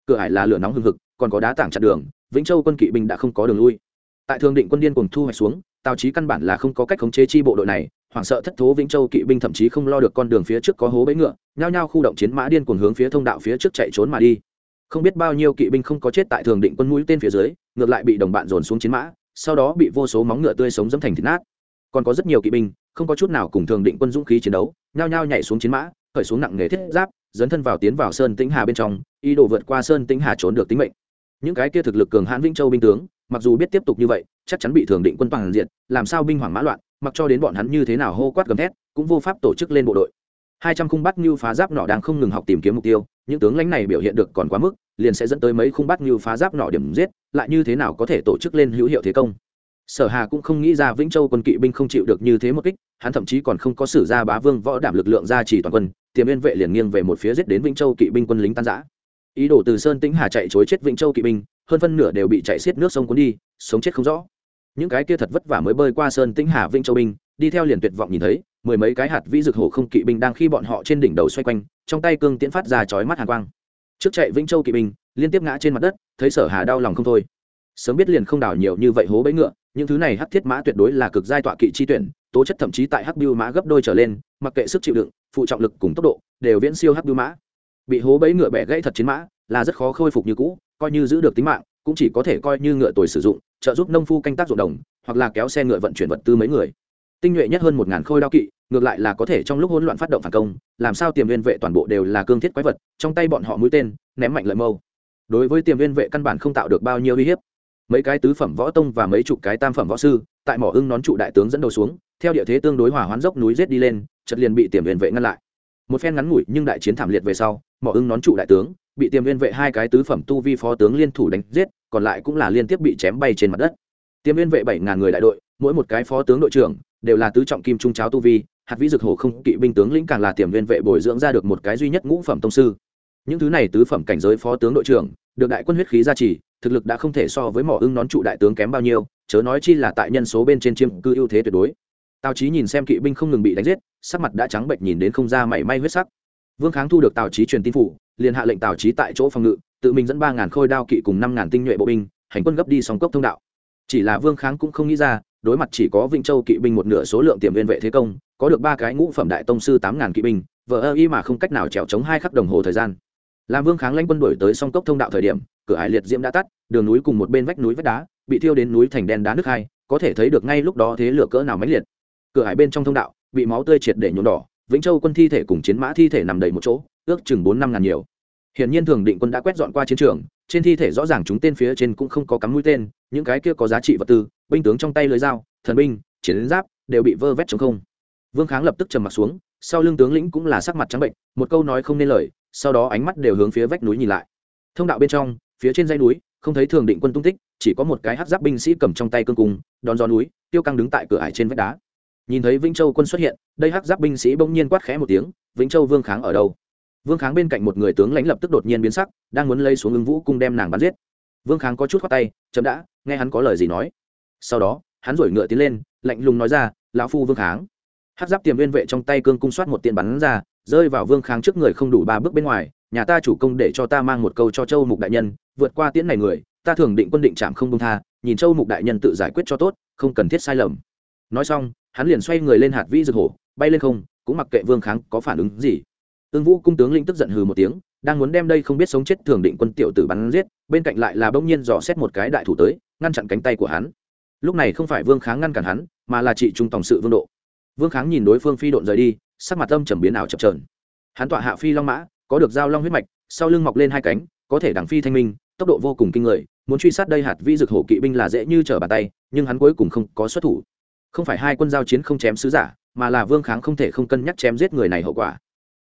Cửa hải là lửa nóng hừng hực, còn có đá tảng chặn đường, vĩnh châu quân kỵ binh đã không có đường lui. Tại thường định quân điên cùng thu hoạch xuống tào chí căn bản là không có cách khống chế chi bộ đội này, hoảng sợ thất thố vĩnh châu kỵ binh thậm chí không lo được con đường phía trước có hố bẫy ngựa, nhao nhao khu động chiến mã điên cuồng hướng phía thông đạo phía trước chạy trốn mà đi. Không biết bao nhiêu kỵ binh không có chết tại thường định quân mũi tên phía dưới, ngược lại bị đồng bạn dồn xuống chiến mã, sau đó bị vô số móng ngựa tươi sống dẫm thành thịt nát. Còn có rất nhiều kỵ binh, không có chút nào cùng thường định quân dũng khí chiến đấu, nhao nhao nhảy xuống chiến mã, khởi xuống nặng nghề thiết giáp, dấn thân vào tiến vào sơn tĩnh hà bên trong, ý đồ vượt qua sơn tĩnh hà trốn được tính mệnh. Những cái kia thực lực cường hãn vĩnh châu binh tướng mặc dù biết tiếp tục như vậy, chắc chắn bị thường định quân toàn diện làm sao binh hoảng mã loạn, mặc cho đến bọn hắn như thế nào hô quát gầm thét, cũng vô pháp tổ chức lên bộ đội. Hai trăm khung bắt như phá giáp nọ đang không ngừng học tìm kiếm mục tiêu, những tướng lãnh này biểu hiện được còn quá mức, liền sẽ dẫn tới mấy khung bắt như phá giáp nọ điểm giết, lại như thế nào có thể tổ chức lên hữu hiệu thế công? Sở hà cũng không nghĩ ra vĩnh châu quân kỵ binh không chịu được như thế một kích, hắn thậm chí còn không có sử ra bá vương võ đảm lực lượng ra chỉ toàn quân, tiềm yên vệ liền nghiêng về một phía giết đến vĩnh châu kỵ binh quân lính tan giã ý đồ từ sơn tĩnh hà chạy chối chết vĩnh châu kỵ binh hơn phân nửa đều bị chạy xiết nước sông cuốn đi, sống chết không rõ. Những cái kia thật vất vả mới bơi qua sơn tĩnh hà vĩnh châu binh, đi theo liền tuyệt vọng nhìn thấy, mười mấy cái hạt vĩ dược hổ không kỵ binh đang khi bọn họ trên đỉnh đầu xoay quanh, trong tay cương tiễn phát ra chói mắt hàn quang. Trước chạy vĩnh châu kỵ binh, liên tiếp ngã trên mặt đất, thấy sở hà đau lòng không thôi. Sớm biết liền không đào nhiều như vậy hố bẫy ngựa, những thứ này hắc thiết mã tuyệt đối là cực giai tọa kỵ chi tuyển, tố chất thậm chí tại hắc biêu mã gấp đôi trở lên, mặc kệ sức chịu đựng, phụ trọng lực cùng tốc độ, đều viễn siêu hắc biêu mã. Bị hố bẫy ngựa bẻ gãy thật chiến mã, là rất khó khôi phục như cũ coi như giữ được tính mạng, cũng chỉ có thể coi như ngựa tuổi sử dụng, trợ giúp nông phu canh tác ruộng đồng, hoặc là kéo xe ngựa vận chuyển vật tư mấy người. Tinh nhuệ nhất hơn một ngàn khôi đao kỵ, ngược lại là có thể trong lúc hỗn loạn phát động phản công, làm sao tiềm viên vệ toàn bộ đều là cương thiết quái vật, trong tay bọn họ mũi tên, ném mạnh lợi mâu. Đối với tiềm viên vệ căn bản không tạo được bao nhiêu uy hiếp. Mấy cái tứ phẩm võ tông và mấy chục cái tam phẩm võ sư, tại mỏ ưng nón trụ đại tướng dẫn đầu xuống, theo địa thế tương đối hòa hoán dốc núi rết đi lên chật liền bị tiềm viên vệ ngăn lại một phen ngắn ngủi nhưng đại chiến thảm liệt về sau, mỏ ưng nón trụ đại tướng, bị tiềm viên vệ hai cái tứ phẩm tu vi phó tướng liên thủ đánh giết, còn lại cũng là liên tiếp bị chém bay trên mặt đất. Tiềm viên vệ bảy ngàn người đại đội, mỗi một cái phó tướng đội trưởng đều là tứ trọng kim trung cháo tu vi, hạt vĩ dực hồ không kỵ binh tướng lĩnh càng là tiềm viên vệ bồi dưỡng ra được một cái duy nhất ngũ phẩm tông sư. Những thứ này tứ phẩm cảnh giới phó tướng đội trưởng, được đại quân huyết khí gia trì, thực lực đã không thể so với mỏ ưng nón trụ đại tướng kém bao nhiêu, chớ nói chi là tại nhân số bên trên chiêm cư ưu thế tuyệt đối tào trí nhìn xem kỵ binh không ngừng bị đánh giết, sắc mặt đã trắng bệnh nhìn đến không ra mảy may huyết sắc. Vương kháng thu được tào trí truyền tin phủ, liền hạ lệnh tào trí tại chỗ phòng ngự, tự mình dẫn ba ngàn khôi đao kỵ cùng năm ngàn tinh nhuệ bộ binh, hành quân gấp đi song cốc thông đạo. Chỉ là vương kháng cũng không nghĩ ra, đối mặt chỉ có vĩnh châu kỵ binh một nửa số lượng tiềm viên vệ thế công, có được ba cái ngũ phẩm đại tông sư tám ngàn kỵ binh vợ ơ y mà không cách nào trèo chống hai khắc đồng hồ thời gian. Làm vương kháng lãnh quân đổi tới song cốc thông đạo thời điểm, cửa hải liệt diễm đã tắt, đường núi cùng một bên vách núi vách đá, bị thiêu đến núi thành đen đá nước hai, có thể thấy được ngay lúc đó thế lửa cỡ nào mãnh liệt cửa hải bên trong thông đạo, bị máu tươi triệt để nhuộm đỏ, vĩnh châu quân thi thể cùng chiến mã thi thể nằm đầy một chỗ, ước chừng bốn năm ngàn nhiều. Hiển nhiên thường định quân đã quét dọn qua chiến trường, trên thi thể rõ ràng chúng tên phía trên cũng không có cắm mũi tên, những cái kia có giá trị vật tư, binh tướng trong tay lưới dao, thần binh, chiến giáp đều bị vơ vét chống không. Vương kháng lập tức trầm mặt xuống, sau lưng tướng lĩnh cũng là sắc mặt trắng bệnh, một câu nói không nên lời, sau đó ánh mắt đều hướng phía vách núi nhìn lại. Thông đạo bên trong, phía trên dãy núi, không thấy thường định quân tung tích, chỉ có một cái hát giáp binh sĩ cầm trong tay cương cung, đón gió núi, tiêu căng đứng tại cửa ải trên vách đá nhìn thấy vĩnh châu quân xuất hiện, đây hắc giáp binh sĩ bỗng nhiên quát khẽ một tiếng, vĩnh châu vương kháng ở đâu? Vương kháng bên cạnh một người tướng lãnh lập tức đột nhiên biến sắc, đang muốn lây xuống ứng vũ cung đem nàng bắn giết. Vương kháng có chút khoát tay chậm đã, nghe hắn có lời gì nói. Sau đó, hắn rổi ngựa tiến lên, lạnh lùng nói ra, lão phu vương kháng. Hát giáp tiềm viên vệ trong tay cương cung soát một tiền bắn ra, rơi vào vương kháng trước người không đủ ba bước bên ngoài, nhà ta chủ công để cho ta mang một câu cho châu mục đại nhân, vượt qua tiễn này người, ta thường định quân định chạm không công tha, nhìn châu mục đại nhân tự giải quyết cho tốt, không cần thiết sai lầm. Nói xong hắn liền xoay người lên hạt vĩ rực hổ, bay lên không, cũng mặc kệ vương kháng có phản ứng gì. Ương vũ cung tướng lĩnh tức giận hừ một tiếng, đang muốn đem đây không biết sống chết thường định quân tiểu tử bắn giết, bên cạnh lại là bỗng nhiên dò xét một cái đại thủ tới, ngăn chặn cánh tay của hắn. Lúc này không phải vương kháng ngăn cản hắn, mà là trị trung tổng sự vương độ. Vương kháng nhìn đối phương phi độn rời đi, sắc mặt âm trầm biến ảo chập trờn hắn tọa hạ phi long mã, có được dao long huyết mạch, sau lưng mọc lên hai cánh, có thể đằng phi thanh minh, tốc độ vô cùng kinh người, muốn truy sát đây hạt vi dực hổ kỵ binh là dễ như trở bàn tay, nhưng hắn cuối cùng không có xuất thủ không phải hai quân giao chiến không chém sứ giả, mà là vương kháng không thể không cân nhắc chém giết người này hậu quả.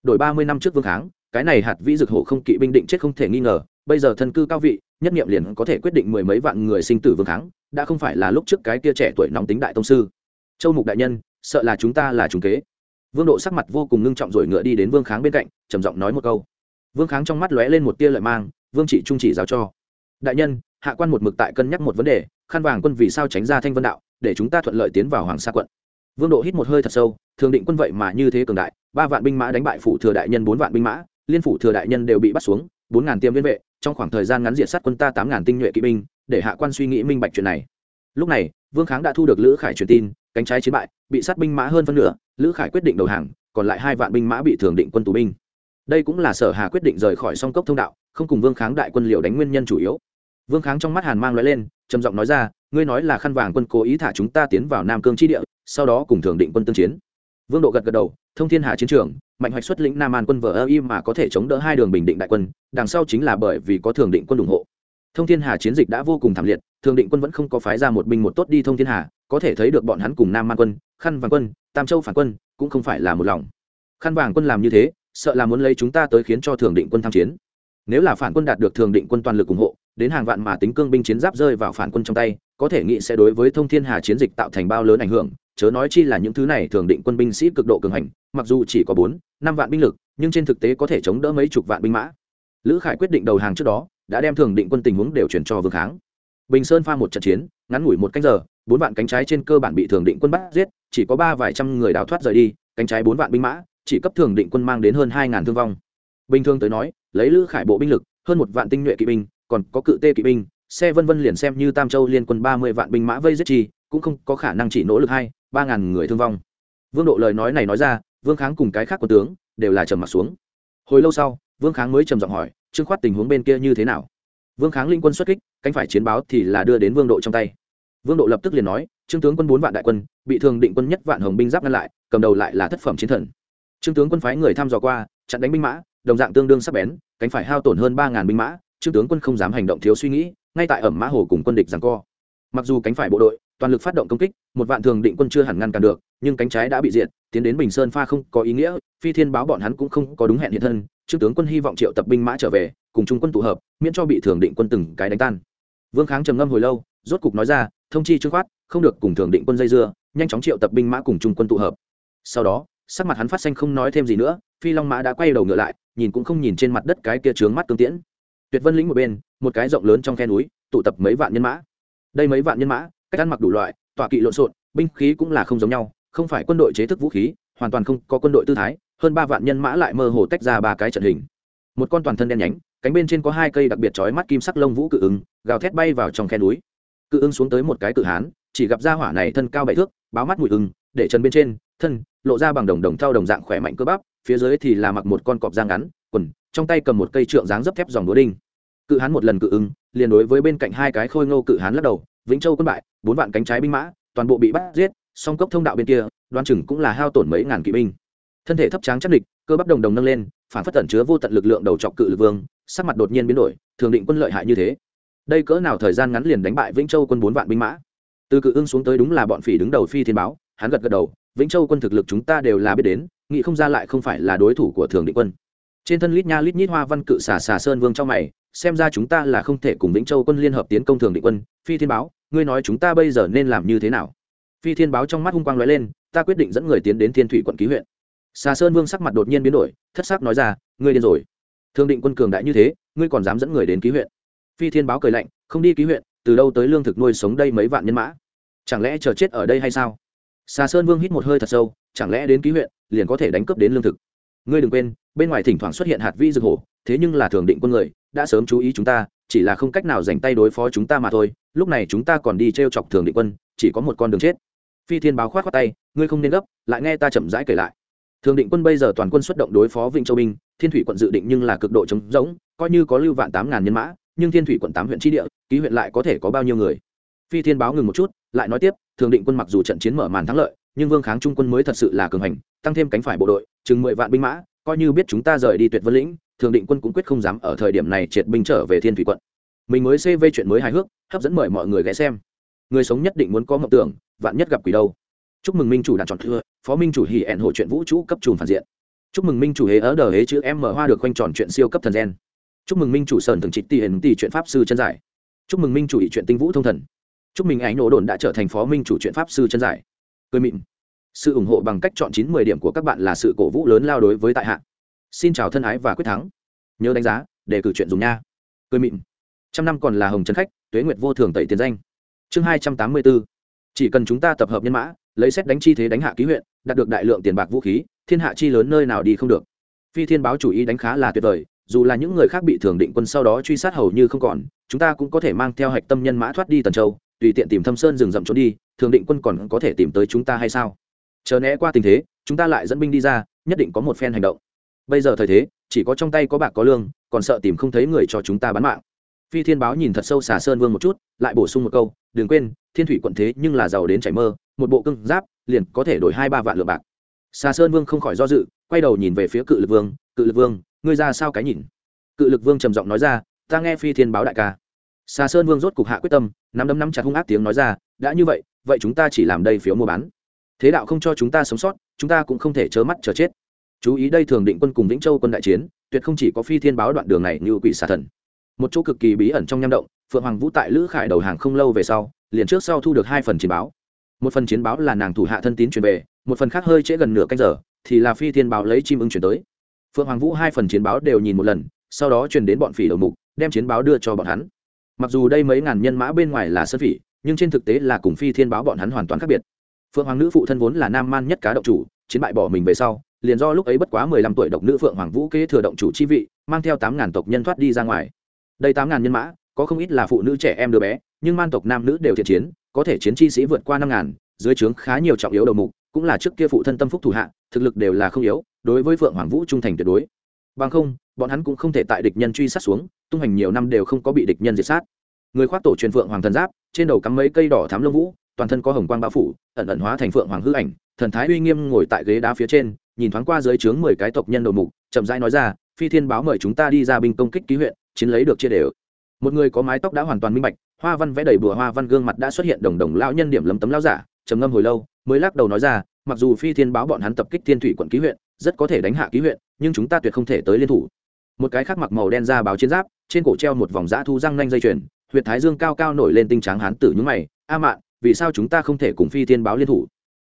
Đổi ba mươi năm trước vương kháng, cái này hạt vĩ dực hổ không kỵ binh định chết không thể nghi ngờ, bây giờ thân cư cao vị, nhất nghiệm liền có thể quyết định mười mấy vạn người sinh tử vương kháng, đã không phải là lúc trước cái kia trẻ tuổi nóng tính đại tông sư. Châu mục đại nhân, sợ là chúng ta là trùng kế. Vương độ sắc mặt vô cùng ngưng trọng rồi ngựa đi đến vương kháng bên cạnh, trầm giọng nói một câu. Vương kháng trong mắt lóe lên một tia lợi mang, vương trị trung chỉ giáo cho. Đại nhân, hạ quan một mực tại cân nhắc một vấn đề, khăn vàng quân vì sao tránh ra thanh vân đạo? Để chúng ta thuận lợi tiến vào hoàng sa quận. Vương độ hít một hơi thật sâu, thường định quân vậy mà như thế cường đại, ba vạn binh mã đánh bại phủ thừa đại nhân, bốn vạn binh mã, liên phủ thừa đại nhân đều bị bắt xuống, bốn ngàn tiêm viên vệ, trong khoảng thời gian ngắn diệt sát quân ta tám ngàn tinh nhuệ kỵ binh, để hạ quan suy nghĩ minh bạch chuyện này. Lúc này, vương kháng đã thu được lữ khải truyền tin, cánh trái chiến bại, bị sát binh mã hơn phân nửa, lữ khải quyết định đầu hàng, còn lại hai vạn binh mã bị thường định quân tù binh. Đây cũng là sở hà quyết định rời khỏi song cốc thông đạo, không cùng vương kháng đại quân liều đánh nguyên nhân chủ yếu. Vương kháng trong mắt hàn mang loại lên, trầm giọng nói ra ngươi nói là khăn vàng quân cố ý thả chúng ta tiến vào nam cương tri địa, sau đó cùng thường định quân tương chiến. Vương độ gật gật đầu, thông thiên hà chiến trường, mạnh hoạch xuất lĩnh nam an quân vờ ơ y mà có thể chống đỡ hai đường bình định đại quân, đằng sau chính là bởi vì có thường định quân ủng hộ. Thông thiên hà chiến dịch đã vô cùng thảm liệt, thường định quân vẫn không có phái ra một binh một tốt đi thông thiên hà, có thể thấy được bọn hắn cùng nam an quân, khăn vàng quân, tam châu phản quân, cũng không phải là một lòng. Khăn vàng quân làm như thế, sợ là muốn lấy chúng ta tới khiến cho thường định quân tham chiến. Nếu là phản quân đạt được thường định quân toàn lực ủng hộ đến hàng vạn mà tính cương binh chiến giáp rơi vào phản quân trong tay, có thể nghĩ sẽ đối với thông thiên hà chiến dịch tạo thành bao lớn ảnh hưởng, chớ nói chi là những thứ này thường định quân binh sĩ cực độ cường hành, mặc dù chỉ có bốn, năm vạn binh lực, nhưng trên thực tế có thể chống đỡ mấy chục vạn binh mã. Lữ khải quyết định đầu hàng trước đó, đã đem thường định quân tình huống đều chuyển cho vương kháng. Bình sơn pha một trận chiến, ngắn ngủi một canh giờ, bốn vạn cánh trái trên cơ bản bị thường định quân bắt giết, chỉ có ba vài trăm người đào thoát rời đi, cánh trái bốn vạn binh mã, chỉ cấp thường định quân mang đến hơn hai ngàn thương vong. Bình thường tới nói, lấy lữ khải bộ binh lực, hơn một vạn tinh nhuệ kỵ binh còn có cự tê kỵ binh, xe vân vân liền xem như tam châu liên quân ba mươi vạn binh mã vây giết chi, cũng không có khả năng chỉ nỗ lực hai, ba ngàn người thương vong. Vương độ lời nói này nói ra, vương kháng cùng cái khác quân tướng đều là trầm mặt xuống. Hồi lâu sau, vương kháng mới trầm giọng hỏi, trương khoát tình huống bên kia như thế nào? Vương kháng linh quân xuất kích, cánh phải chiến báo thì là đưa đến vương độ trong tay. Vương độ lập tức liền nói, trương tướng quân bốn vạn đại quân, bị thường định quân nhất vạn hồng binh giáp ngăn lại, cầm đầu lại là thất phẩm chiến thần. Trương tướng quân phái người thăm dò qua, chặn đánh binh mã, đồng dạng tương đương sắp bén, cánh phải hao tổn hơn ba ngàn binh mã trương tướng quân không dám hành động thiếu suy nghĩ, ngay tại ẩm mã hồ cùng quân địch rằng co. Mặc dù cánh phải bộ đội, toàn lực phát động công kích, một vạn thường định quân chưa hẳn ngăn cản được, nhưng cánh trái đã bị diệt, tiến đến bình sơn pha không có ý nghĩa, phi thiên báo bọn hắn cũng không có đúng hẹn hiện thân, trương tướng quân hy vọng triệu tập binh mã trở về, cùng trung quân tụ hợp, miễn cho bị thường định quân từng cái đánh tan. Vương kháng trầm ngâm hồi lâu, rốt cục nói ra, thông chi trương khoát, không được cùng thường định quân dây dưa, nhanh chóng triệu tập binh mã cùng trung quân tụ hợp. Sau đó, sắc mặt hắn phát xanh không nói thêm gì nữa, phi long mã đã quay đầu ngựa lại, nhìn cũng không nhìn trên mặt đất cái kia trướng mắt tương tiễn tuyệt vân lĩnh một bên, một cái rộng lớn trong khe núi, tụ tập mấy vạn nhân mã. Đây mấy vạn nhân mã, cách ăn mặc đủ loại, tọa kỵ lộn xộn, binh khí cũng là không giống nhau, không phải quân đội chế thức vũ khí, hoàn toàn không có quân đội tư thái, hơn ba vạn nhân mã lại mơ hồ tách ra ba cái trận hình. Một con toàn thân đen nhánh, cánh bên trên có hai cây đặc biệt chói mắt kim sắc lông vũ cự ứng, gào thét bay vào trong khe núi. Cự ứng xuống tới một cái cự hán, chỉ gặp ra hỏa này thân cao bảy thước, báo mắt mùi ưng để chân bên trên, thân, lộ ra bằng đồng đồng thau đồng dạng khỏe mạnh cơ bắp, phía dưới thì là mặc một con cọp da ngắn, quần, trong tay cầm một cây trượng dáng dấp thép dòng đũa đinh cự hán một lần cự ứng, liền đối với bên cạnh hai cái khôi ngô cự hán lắc đầu, vĩnh châu quân bại, bốn vạn cánh trái binh mã, toàn bộ bị bắt giết, song cốc thông đạo bên kia, đoan chừng cũng là hao tổn mấy ngàn kỵ binh. Thân thể thấp tráng chắc địch, cơ bắp đồng đồng nâng lên, phản phất tẩn chứa vô tận lực lượng đầu trọc cự lực vương, sắc mặt đột nhiên biến đổi, thường định quân lợi hại như thế. Đây cỡ nào thời gian ngắn liền đánh bại vĩnh châu quân bốn vạn binh mã? Từ cự ưng xuống tới đúng là bọn phỉ đứng đầu phi thiên báo, hắn gật gật đầu, vĩnh châu quân thực lực chúng ta đều là biết đến, nghĩ không ra lại không phải là đối thủ của thường định quân trên thân lít nha lít nhít hoa văn cự xà xà sơn vương trong mày, xem ra chúng ta là không thể cùng vĩnh châu quân liên hợp tiến công thường định quân. Phi thiên báo, ngươi nói chúng ta bây giờ nên làm như thế nào? Phi thiên báo trong mắt hung quang lóe lên, ta quyết định dẫn người tiến đến thiên thủy quận ký huyện. Xà sơn vương sắc mặt đột nhiên biến đổi, thất sắc nói ra, ngươi điên rồi. Thương định quân cường đại như thế, ngươi còn dám dẫn người đến ký huyện? Phi thiên báo cười lạnh, không đi ký huyện, từ đâu tới lương thực nuôi sống đây mấy vạn nhân mã? Chẳng lẽ chờ chết ở đây hay sao? Xà sơn vương hít một hơi thật sâu, chẳng lẽ đến ký huyện, liền có thể đánh cướp đến lương thực? Ngươi đừng quên, bên ngoài thỉnh thoảng xuất hiện hạt vi dược hổ, thế nhưng là thường định quân người, đã sớm chú ý chúng ta, chỉ là không cách nào dành tay đối phó chúng ta mà thôi, lúc này chúng ta còn đi t r e o chọc thường định quân, chỉ có một con đường chết. Phi thiên báo khoát khoát tay, ngươi không nên gấp, lại nghe ta chậm rãi kể lại. Thường định quân bây giờ toàn quân xuất động đối phó Vịnh châu binh, thiên thủy quận dự định nhưng là cực độ chống rỗng, coi như có lưu vạn tám ngàn nhân mã, nhưng thiên thủy quận tám huyện tri địa, ký huyện lại có thể có bao nhiêu người? Phi thiên báo ngừng một chút, lại nói tiếp, thường định quân mặc dù trận chiến mở màn thắng lợi, nhưng vương kháng trung quân mới thật sự là cường hành, tăng thêm cánh phải bộ đội chừng mười vạn binh mã, coi như biết chúng ta rời đi tuyệt vân lĩnh, thường định quân cũng quyết không dám ở thời điểm này triệt binh trở về thiên thủy quận. Mình mới cv chuyện mới hài hước, hấp dẫn mời mọi người ghé xem. Người sống nhất định muốn có mộng tưởng, vạn nhất gặp quỷ đâu. Chúc mừng minh chủ đàn tròn thưa, phó minh chủ hỉ ẹn hội chuyện vũ trụ cấp trùm phản diện. Chúc mừng minh chủ hế ở đờ hế chữ em mở hoa được quanh tròn chuyện siêu cấp thần gen. Chúc mừng minh chủ sơn thường trịch tỷ hển tỷ chuyện pháp sư chân giải. Chúc mừng minh chủ ý chuyện tinh vũ thông thần. Chúc mừng ánh nổ đồn đã trở thành phó minh chủ chuyện pháp sư chân giải. Cười mịn sự ủng hộ bằng cách chọn chín mười điểm của các bạn là sự cổ vũ lớn lao đối với tại hạ. Xin chào thân ái và quyết thắng. Nhớ đánh giá để cử chuyện dùng nha. Cười mịn. Trăm năm còn là hồng trấn khách, tuế nguyệt vô thường tẩy tiền danh. Chương hai trăm tám mươi bốn. Chỉ cần chúng ta tập hợp nhân mã, lấy xét đánh chi thế đánh hạ ký huyện, đạt được đại lượng tiền bạc vũ khí, thiên hạ chi lớn nơi nào đi không được. Phi thiên báo chủ ý đánh khá là tuyệt vời, dù là những người khác bị thường định quân sau đó truy sát hầu như không còn, chúng ta cũng có thể mang theo hạch tâm nhân mã thoát đi tần châu, tùy tiện tìm thâm sơn rừng rậm trốn đi thường định quân còn có thể tìm tới chúng ta hay sao? Chờ né qua tình thế, chúng ta lại dẫn binh đi ra, nhất định có một phen hành động. Bây giờ thời thế, chỉ có trong tay có bạc có lương, còn sợ tìm không thấy người cho chúng ta bán mạng. Phi thiên báo nhìn thật sâu xà sơn vương một chút, lại bổ sung một câu, đừng quên, thiên thủy quận thế nhưng là giàu đến chảy mơ, một bộ cưng giáp, liền có thể đổi hai ba vạn lượng bạc. Xà sơn vương không khỏi do dự, quay đầu nhìn về phía cự lực vương, cự lực vương, ngươi ra sao cái nhìn? Cự lực vương trầm giọng nói ra, ta nghe phi thiên báo đại ca. Xà sơn vương rốt cục hạ quyết tâm, nắm đấm nắm chặt hung ác tiếng nói ra, đã như vậy vậy chúng ta chỉ làm đây phiếu mua bán thế đạo không cho chúng ta sống sót, chúng ta cũng không thể chớ mắt chờ chết. Chú ý đây thường định quân cùng vĩnh châu quân đại chiến, tuyệt không chỉ có phi thiên báo đoạn đường này như quỷ xà thần. Một chỗ cực kỳ bí ẩn trong nham động, phượng hoàng vũ tại lữ khải đầu hàng không lâu về sau, liền trước sau thu được hai phần chiến báo. Một phần chiến báo là nàng thủ hạ thân tín truyền về, một phần khác hơi trễ gần nửa canh giờ, thì là phi thiên báo lấy chim ưng chuyển tới. Phượng hoàng vũ hai phần chiến báo đều nhìn một lần, sau đó truyền đến bọn phỉ đầu mục, đem chiến báo đưa cho bọn hắn. Mặc dù đây mấy ngàn nhân mã bên ngoài là sơn phỉ, nhưng trên thực tế là cùng phi thiên báo bọn hắn hoàn toàn khác biệt phượng hoàng nữ phụ thân vốn là nam man nhất cá động chủ, chiến bại bỏ mình về sau, liền do lúc ấy bất quá mười lăm tuổi độc nữ phượng hoàng vũ kế thừa động chủ chi vị, mang theo tám ngàn tộc nhân thoát đi ra ngoài. Đây tám ngàn nhân mã, có không ít là phụ nữ trẻ em đứa bé, nhưng man tộc nam nữ đều thiện chiến, có thể chiến chi sĩ vượt qua năm ngàn, dưới trướng khá nhiều trọng yếu đầu mục, cũng là trước kia phụ thân tâm phúc thủ hạ, thực lực đều là không yếu, đối với phượng hoàng vũ trung thành tuyệt đối. Bằng không, bọn hắn cũng không thể tại địch nhân truy sát xuống, tung hành nhiều năm đều không có bị địch nhân diệt sát. Người khoác tổ truyền phượng hoàng thần giáp, trên đầu cắm mấy cây đỏ thám lông vũ toàn thân có hồng quang bao phủ, ẩn ẩn hóa thành phượng hoàng hư ảnh, thần thái uy nghiêm ngồi tại ghế đá phía trên, nhìn thoáng qua dưới trướng mười cái tộc nhân đầu mục, chậm rãi nói ra, phi thiên báo mời chúng ta đi ra binh công kích ký huyện, chiến lấy được chia đều. Một người có mái tóc đã hoàn toàn minh bạch, hoa văn vẽ đầy bùa hoa văn gương mặt đã xuất hiện đồng đồng lão nhân điểm lấm tấm lão giả, trầm ngâm hồi lâu, mới lắc đầu nói ra, mặc dù phi thiên báo bọn hắn tập kích thiên thủy quận ký huyện, rất có thể đánh hạ ký huyện, nhưng chúng ta tuyệt không thể tới liên thủ. Một cái khác mặc màu đen ra báo chiến giáp, trên cổ treo một vòng dã thu răng nanh dây chuyền, huyệt thái dương cao cao nổi lên tinh tráng hán tử nhúng mày, a mạn vì sao chúng ta không thể cùng phi thiên báo liên thủ?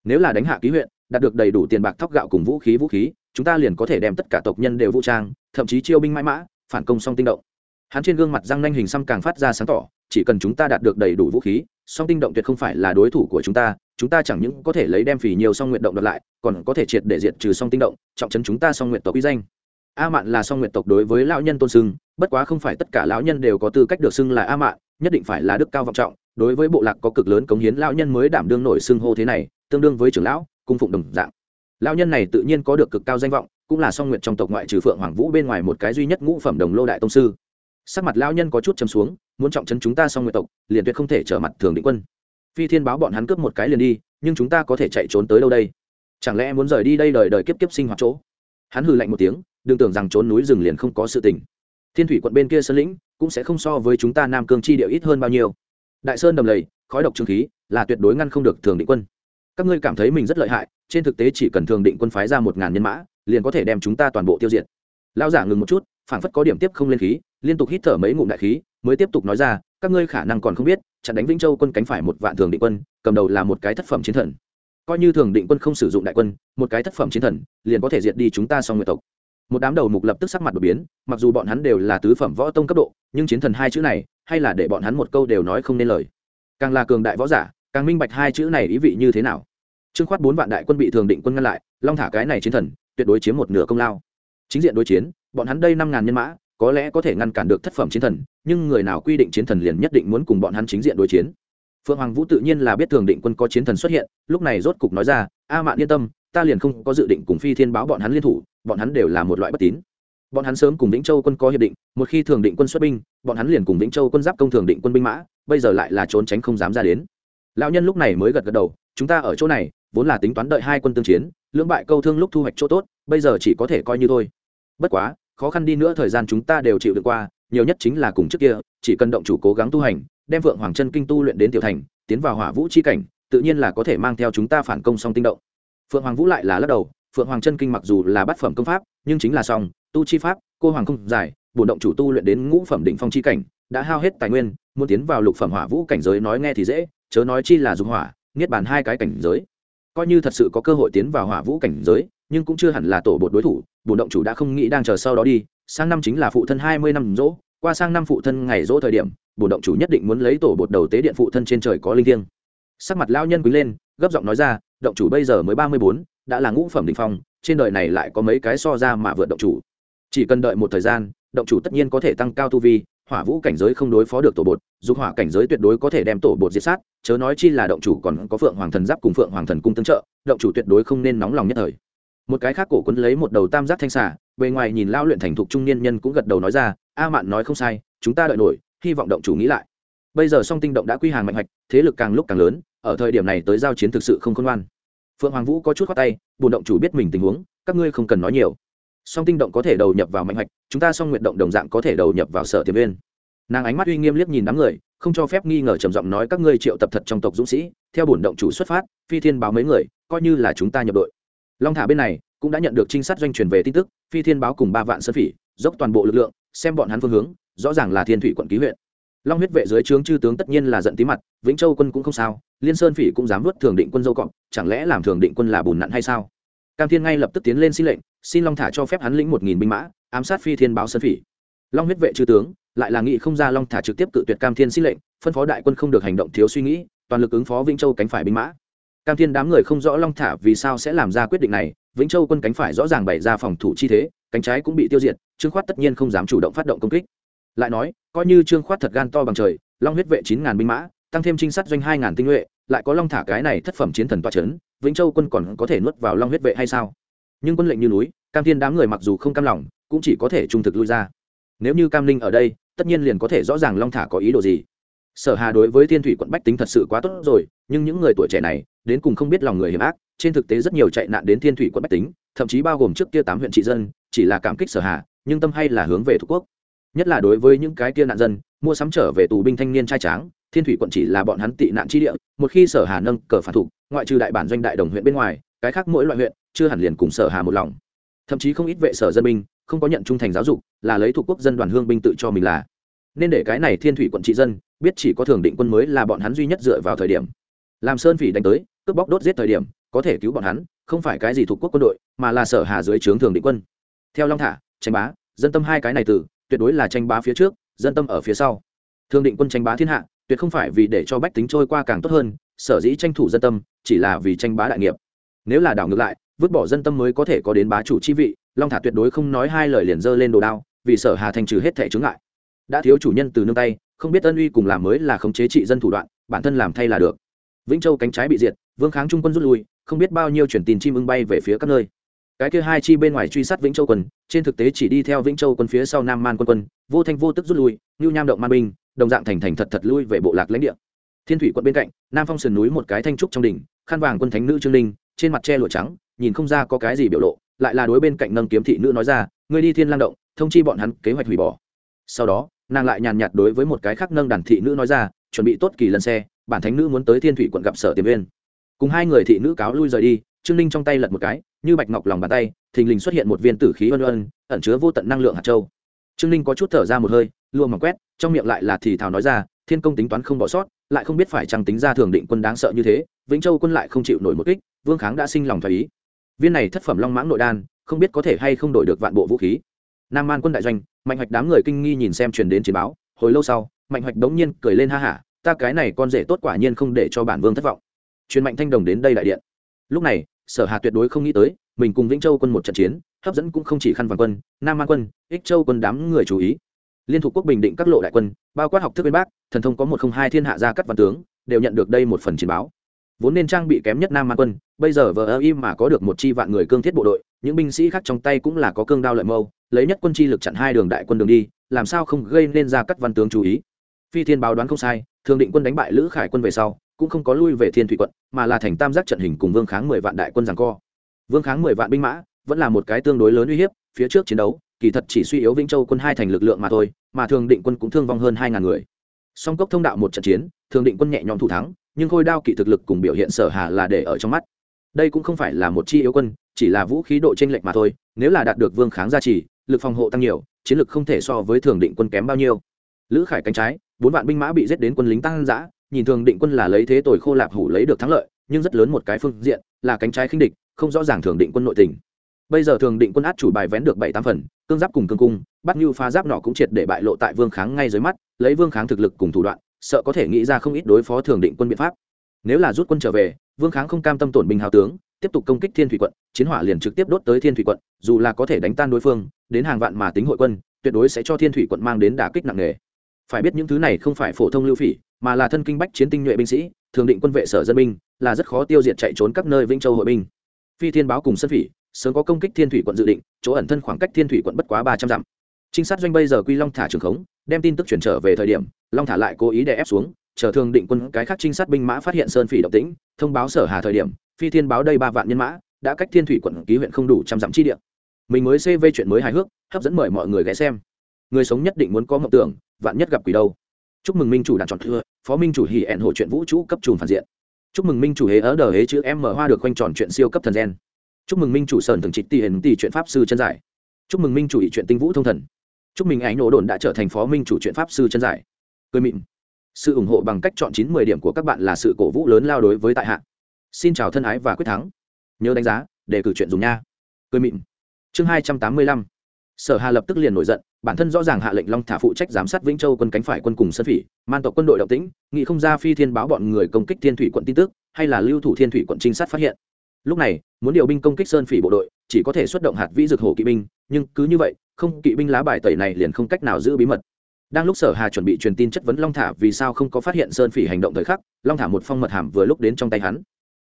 Nếu là đánh hạ ký huyện, đạt được đầy đủ tiền bạc thóc gạo cùng vũ khí vũ khí, chúng ta liền có thể đem tất cả tộc nhân đều vũ trang, thậm chí chiêu binh mãi mã, phản công song tinh động. Hắn trên gương mặt răng nanh hình xăm càng phát ra sáng tỏ, chỉ cần chúng ta đạt được đầy đủ vũ khí, song tinh động tuyệt không phải là đối thủ của chúng ta chúng ta chẳng những có thể lấy đem phì nhiều song nguyện động đợt lại, còn có thể triệt để diệt trừ song tinh động, trọng chấn chúng ta song nguyện tộc uy danh. A mạn là song nguyện tộc đối với lão nhân tôn sưng bất quá không phải tất cả lão nhân đều có tư cách được xưng là a mạn, nhất định phải là đức cao vọng trọng đối với bộ lạc có cực lớn cống hiến, lão nhân mới đảm đương nổi xưng hô thế này, tương đương với trưởng lão, cung phụng đồng dạng. Lão nhân này tự nhiên có được cực cao danh vọng, cũng là song nguyện trong tộc ngoại trừ phượng hoàng vũ bên ngoài một cái duy nhất ngũ phẩm đồng lô đại tông sư. Sắc mặt lão nhân có chút chấm xuống, muốn trọng trấn chúng ta song nguyện tộc, liền tuyệt không thể trở mặt thường định quân. Phi thiên báo bọn hắn cướp một cái liền đi, nhưng chúng ta có thể chạy trốn tới đâu đây? Chẳng lẽ muốn rời đi đây đời đời kiếp kiếp sinh hoạt chỗ? Hắn hừ lạnh một tiếng, đừng tưởng rằng trốn núi rừng liền không có sự tình. Thiên thủy quận bên kia sơn lĩnh, cũng sẽ không so với chúng ta nam cương chi địa ít hơn bao nhiêu đại sơn đầm lầy, khói độc trương khí, là tuyệt đối ngăn không được thường định quân. Các ngươi cảm thấy mình rất lợi hại, trên thực tế chỉ cần thường định quân phái ra một ngàn nhân mã, liền có thể đem chúng ta toàn bộ tiêu diệt. Lao giả ngừng một chút, phảng phất có điểm tiếp không lên khí, liên tục hít thở mấy ngụm đại khí, mới tiếp tục nói ra, các ngươi khả năng còn không biết chặn đánh vĩnh châu quân cánh phải một vạn thường định quân, cầm đầu là một cái thất phẩm chiến thần. Coi như thường định quân không sử dụng đại quân, một cái thất phẩm chiến thần, liền có thể diệt đi chúng ta song nguyệt tộc. Một đám đầu mục lập tức sắc mặt đột biến, mặc dù bọn hắn đều là tứ phẩm võ tông cấp độ, nhưng chiến thần hai chữ này hay là để bọn hắn một câu đều nói không nên lời. Càng là cường đại võ giả, càng minh bạch hai chữ này ý vị như thế nào. Trương khoát bốn vạn đại quân bị thường định quân ngăn lại, long thả cái này chiến thần, tuyệt đối chiếm một nửa công lao. Chính diện đối chiến, bọn hắn đây năm ngàn nhân mã, có lẽ có thể ngăn cản được thất phẩm chiến thần, nhưng người nào quy định chiến thần liền nhất định muốn cùng bọn hắn chính diện đối chiến. Phượng hoàng vũ tự nhiên là biết thường định quân có chiến thần xuất hiện, lúc này rốt cục nói ra, a mạn yên tâm, ta liền không có dự định cùng phi thiên báo bọn hắn liên thủ, bọn hắn đều là một loại bất tín bọn hắn sớm cùng vĩnh châu quân có hiệp định, một khi thường định quân xuất binh, bọn hắn liền cùng vĩnh châu quân giáp công thường định quân binh mã, bây giờ lại là trốn tránh không dám ra đến. Lão nhân lúc này mới gật gật đầu, chúng ta ở chỗ này, vốn là tính toán đợi hai quân tương chiến, lưỡng bại câu thương lúc thu hoạch chỗ tốt, bây giờ chỉ có thể coi như thôi. Bất quá, khó khăn đi nữa thời gian chúng ta đều chịu được qua, nhiều nhất chính là cùng trước kia, chỉ cần động chủ cố gắng tu hành, đem vượng hoàng chân kinh tu luyện đến tiểu thành, tiến vào hỏa vũ chi cảnh, tự nhiên là có thể mang theo chúng ta phản công song tinh động. Phượng hoàng vũ lại là lắc đầu, phượng hoàng chân kinh mặc dù là bát phẩm công pháp, nhưng chính là song tu chi pháp, cô hoàng không dài bổn động chủ tu luyện đến ngũ phẩm đỉnh phong chi cảnh, đã hao hết tài nguyên, muốn tiến vào lục phẩm hỏa vũ cảnh giới nói nghe thì dễ, chớ nói chi là dùng hỏa, niết bàn hai cái cảnh giới. Coi như thật sự có cơ hội tiến vào hỏa vũ cảnh giới, nhưng cũng chưa hẳn là tổ bột đối thủ bổn động chủ đã không nghĩ đang chờ sau đó đi, sang năm chính là phụ thân hai mươi năm dỗ qua sang năm phụ thân ngày dỗ thời điểm bổn động chủ nhất định muốn lấy tổ bột đầu tế điện phụ thân trên trời có linh thiêng. Sắc mặt lao nhân quý lên, gấp giọng nói ra, động chủ bây giờ mới ba mươi bốn, đã là ngũ phẩm đ ỉ n h phong, trên đời này lại có mấy cái so ra mà vượt động chủ chỉ cần đợi một thời gian động chủ tất nhiên có thể tăng cao tu vi hỏa vũ cảnh giới không đối phó được tổ bột dục hỏa cảnh giới tuyệt đối có thể đem tổ bột diệt sát chớ nói chi là động chủ còn có phượng hoàng thần giáp cùng phượng hoàng thần cung tương trợ động chủ tuyệt đối không nên nóng lòng nhất thời. Một cái khác cổ quấn lấy một đầu tam giác thanh xà, bề ngoài nhìn lao luyện thành thục trung niên nhân cũng gật đầu nói ra a mạn nói không sai chúng ta đợi nổi hy vọng động chủ nghĩ lại. Bây giờ song tinh động đã quy hàng mạnh hoạch thế lực càng lúc càng lớn ở thời điểm này tới giao chiến thực sự không khôn ngoan. Phượng hoàng vũ có chút khoát tay bùn động chủ biết mình tình huống các ngươi không cần nói nhiều song tinh động có thể đầu nhập vào mạnh hoạch, chúng ta song nguyện động đồng dạng có thể đầu nhập vào sở tiềm viên nàng ánh mắt uy nghiêm liếc nhìn đám người, không cho phép nghi ngờ trầm giọng nói các ngươi triệu tập thật trong tộc dũng sĩ, theo bổn động chủ xuất phát, phi thiên báo mấy người, coi như là chúng ta nhập đội. Long thả bên này cũng đã nhận được trinh sát doanh truyền về tin tức, phi thiên báo cùng ba vạn sơn phỉ, dốc toàn bộ lực lượng, xem bọn hắn phương hướng, rõ ràng là thiên thủy quận ký huyện. Long huyết vệ dưới trướng chư tướng tất nhiên là giận tí mặt, vĩnh châu quân cũng không sao, liên sơn phỉ cũng dám vớt thường định quân dâu cọp, chẳng lẽ làm thường định quân là bùn nặn hay sao? Cam thiên ngay lập tức tiến lên xin lệnh, xin long thả cho phép hắn lĩnh một nghìn binh mã, ám sát phi thiên báo sơn phỉ. Long huyết vệ chư tướng, lại là nghị không ra long thả trực tiếp cự tuyệt cam thiên xin lệnh, phân phó đại quân không được hành động thiếu suy nghĩ, toàn lực ứng phó vĩnh châu cánh phải binh mã. Cam thiên đám người không rõ long thả vì sao sẽ làm ra quyết định này, vĩnh châu quân cánh phải rõ ràng bày ra phòng thủ chi thế, cánh trái cũng bị tiêu diệt, trương khoát tất nhiên không dám chủ động phát động công kích. Lại nói, coi như trương khoát thật gan to bằng trời, long huyết vệ chín ngàn binh mã, tăng thêm trinh sát doanh hai ngàn tinh nhuệ, lại có long thả cái này thất phẩm chiến thần toa c h ấ n vĩnh châu quân còn có thể nuốt vào long huyết vệ hay sao? Nhưng quân lệnh như núi, cam thiên đám người mặc dù không cam lòng, cũng chỉ có thể trung thực lui ra. Nếu như cam linh ở đây, tất nhiên liền có thể rõ ràng long thả có ý đồ gì. Sở hà đối với thiên thủy quận bách tính thật sự quá tốt rồi, nhưng những người tuổi trẻ này, đến cùng không biết lòng người hiểm ác, trên thực tế rất nhiều chạy nạn đến thiên thủy quận bách tính, thậm chí bao gồm trước kia tám huyện trị dân, chỉ là cảm kích sở hà, nhưng tâm hay là hướng về thủ quốc. Nhất là đối với những cái kia nạn dân, mua sắm trở về tù binh thanh niên trai tráng, thiên thủy quận chỉ là bọn hắn tị nạn chi địa, một khi sở hà nâng cờ phản thủ ngoại trừ đại bản doanh đại đồng huyện bên ngoài, cái khác mỗi loại huyện, chưa hẳn liền cùng sở hà một lòng. Thậm chí không ít vệ sở dân binh, không có nhận trung thành giáo dục, là lấy thuộc quốc dân đoàn hương binh tự cho mình là. Nên để cái này thiên thủy quận trị dân, biết chỉ có thường định quân mới là bọn hắn duy nhất dựa vào thời điểm. Làm sơn phỉ đánh tới, cướp bóc đốt giết thời điểm, có thể cứu bọn hắn, không phải cái gì thuộc quốc quân đội, mà là sở hà dưới trướng thường định quân. Theo long thả, tranh bá, dân tâm hai cái này từ, tuyệt đối là tranh bá phía trước, dân tâm ở phía sau. Thường định quân tranh bá thiên hạ, tuyệt không phải vì để cho bách tính trôi qua càng tốt hơn sở dĩ tranh thủ dân tâm, chỉ là vì tranh bá đại nghiệp. Nếu là đảo ngược lại, vứt bỏ dân tâm mới có thể có đến bá chủ chi vị, long thả tuyệt đối không nói hai lời liền dơ lên đồ đao, vì sở hà thành trừ hết thẻ chướng ngại. Đã thiếu chủ nhân từ nương tay, không biết ân uy cùng làm mới là khống chế trị dân thủ đoạn, bản thân làm thay là được. Vĩnh châu cánh trái bị diệt, vương kháng trung quân rút lui, không biết bao nhiêu chuyển tin chim ưng bay về phía các nơi. Cái kia hai chi bên ngoài truy sát vĩnh châu quân, trên thực tế chỉ đi theo vĩnh châu quân phía sau nam man quân quân, vô thanh vô tức rút lui như nham động man binh, đồng dạng thành thành thật thật lui về bộ lạc lãnh địa thiên thủy quận bên cạnh, nam phong sườn núi một cái thanh trúc trong đỉnh, khăn vàng quân thánh nữ trương linh, trên mặt che lụa trắng, nhìn không ra có cái gì biểu lộ, lại là đối bên cạnh nâng kiếm thị nữ nói ra, ngươi đi thiên lang động, thông chi bọn hắn, kế hoạch hủy bỏ. Sau đó, nàng lại nhàn nhạt đối với một cái khác nâng đàn thị nữ nói ra, chuẩn bị tốt kỳ lần xe, bản thánh nữ muốn tới thiên thủy quận gặp sở tiềm viên cùng hai người thị nữ cáo lui rời đi, trương ninh trong tay lật một cái, như bạch ngọc lòng bàn tay, thình lình xuất hiện một viên tử khí ân ân, ẩn chứa vô tận năng lượng hạt châu. Trương ninh có chút thở ra một hơi lua mà quét, trong miệng lại là thì thào nói ra thiên công tính toán không bỏ sót, lại không biết phải chăng tính ra thường định quân đáng sợ như thế, vĩnh châu quân lại không chịu nổi một kích, vương kháng đã sinh lòng thoái ý. Viên này thất phẩm long mãng nội đan, không biết có thể hay không đổi được vạn bộ vũ khí. Nam man quân đại doanh, mạnh hoạch đám người kinh nghi nhìn xem truyền đến chiến báo, hồi lâu sau, mạnh hoạch đống nhiên cười lên ha hả, ta cái này con rể tốt quả nhiên không để cho bản vương thất vọng. Truyền mạnh thanh đồng đến đây đại điện. Lúc này, sở hà tuyệt đối không nghĩ tới, mình cùng vĩnh châu quân một trận chiến, hấp dẫn cũng không chỉ khăn vàng quân, nam an quân, ích châu quân đám người chú ý liên thuộc quốc bình định các lộ đại quân, bao quát học thức bên bác thần thông có một không hai thiên hạ gia cắt văn tướng, đều nhận được đây một phần chiến báo. Vốn nên trang bị kém nhất nam man quân, bây giờ vờ ơ im mà có được một chi vạn người cương thiết bộ đội, những binh sĩ khác trong tay cũng là có cương đao lợi mâu, lấy nhất quân chi lực chặn hai đường đại quân đường đi, làm sao không gây nên ra cắt văn tướng chú ý? Phi thiên báo đoán không sai, thường định quân đánh bại lữ khải quân về sau, cũng không có lui về thiên thủy quận, mà là thành tam giác trận hình cùng vương kháng mười vạn đại quân rằng co. Vương kháng mười vạn binh mã, vẫn là một cái tương đối lớn uy hiếp, phía trước chiến đấu kỳ thật chỉ suy yếu vĩnh châu quân hai thành lực lượng mà thôi, mà thường định quân cũng thương vong hơn hai ngàn người. Song cốc thông đạo một trận chiến, thường định quân nhẹ nhõm thủ thắng, nhưng khôi đao kỵ thực lực cùng biểu hiện sở hà là để ở trong mắt. Đây cũng không phải là một chi yếu quân, chỉ là vũ khí độ t r ê n lệch mà thôi, nếu là đạt được vương kháng gia trì, lực phòng hộ tăng nhiều, chiến lực không thể so với thường định quân kém bao nhiêu. Lữ khải cánh trái, bốn vạn binh mã bị giết đến quân lính tăng giã nhìn thường định quân là lấy thế tồi khô lạp hủ lấy được thắng lợi, nhưng rất lớn một cái phương diện, là cánh trái khinh địch, không rõ ràng thường định quân nội tình. Bây giờ thường định quân át chủ bài vén được bảy tám phần cương giáp cùng cương cung, bắt như phá giáp nọ cũng triệt để bại lộ tại vương kháng ngay dưới mắt, lấy vương kháng thực lực cùng thủ đoạn, sợ có thể nghĩ ra không ít đối phó thường định quân biện pháp. Nếu là rút quân trở về, vương kháng không cam tâm tổn binh hào tướng, tiếp tục công kích thiên thủy quận, chiến hỏa liền trực tiếp đốt tới thiên thủy quận, dù là có thể đánh tan đối phương, đến hàng vạn mà tính hội quân, tuyệt đối sẽ cho thiên thủy quận mang đến đả kích nặng nề. Phải biết những thứ này không phải phổ thông lưu phỉ, mà là thân kinh bách chiến tinh nhuệ binh sĩ, thường định quân vệ sở dân binh, là rất khó tiêu diệt chạy trốn các nơi vĩnh châu hội binh. Phi thiên báo cùng sân phỉ sớm có công kích thiên thủy quận dự định, chỗ ẩn thân khoảng cách thiên thủy quận bất quá ba trăm dặm. Trinh sát doanh bây giờ quy long thả trường khống, đem tin tức chuyển trở về thời điểm, long thả lại cố ý đè ép xuống, chờ thường định quân cái khác trinh sát binh mã phát hiện sơn phỉ động tĩnh, thông báo sở hà thời điểm, phi thiên báo đây ba vạn nhân mã, đã cách thiên thủy quận ký huyện không đủ trăm dặm chi địa. Mình mới cv chuyện mới hài hước, hấp dẫn mời mọi người ghé xem. Người sống nhất định muốn có mộng tưởng, vạn nhất gặp quỷ đâu. Chúc mừng minh chủ đàn chọn thưa phó minh chủ hỉ ẹn hội chuyện vũ trụ cấp trùm phản diện. Chúc mừng minh chủ hế ở đờ hế chữ em mở hoa được quanh tròn chuyện siêu cấp thần gen chúc mừng minh chủ sơn thường trịch tỷ hiền tỷ chuyện pháp sư chân giải. Chúc mừng minh chủ ý chuyện tinh vũ thông thần. Chúc mừng ánh nổ đồn đã trở thành phó minh chủ chuyện pháp sư chân giải. Cười mịn. Sự ủng hộ bằng cách chọn chín mười điểm của các bạn là sự cổ vũ lớn lao đối với tại hạ. Xin chào thân ái và quyết thắng. Nhớ đánh giá để cử chuyện dùng nha. Cười mịn. Chương hai trăm tám mươi lăm. Sở hà lập tức liền nổi giận, bản thân rõ ràng hạ lệnh long thả phụ trách giám sát vĩnh châu quân cánh phải quân cùng sân phỉ, man tộc quân đội động tĩnh nghị không ra phi thiên báo bọn người công kích thiên thủy quận tin tức, hay là lưu thủ thiên thủy quận trinh sát phát hiện lúc này, muốn điều binh công kích sơn phỉ bộ đội, chỉ có thể xuất động hạt vĩ dược hổ kỵ binh, nhưng cứ như vậy, không kỵ binh lá bài tẩy này liền không cách nào giữ bí mật. Đang lúc sở hà chuẩn bị truyền tin chất vấn long thả vì sao không có phát hiện sơn phỉ hành động thời khắc, long thả một phong mật hàm vừa lúc đến trong tay hắn.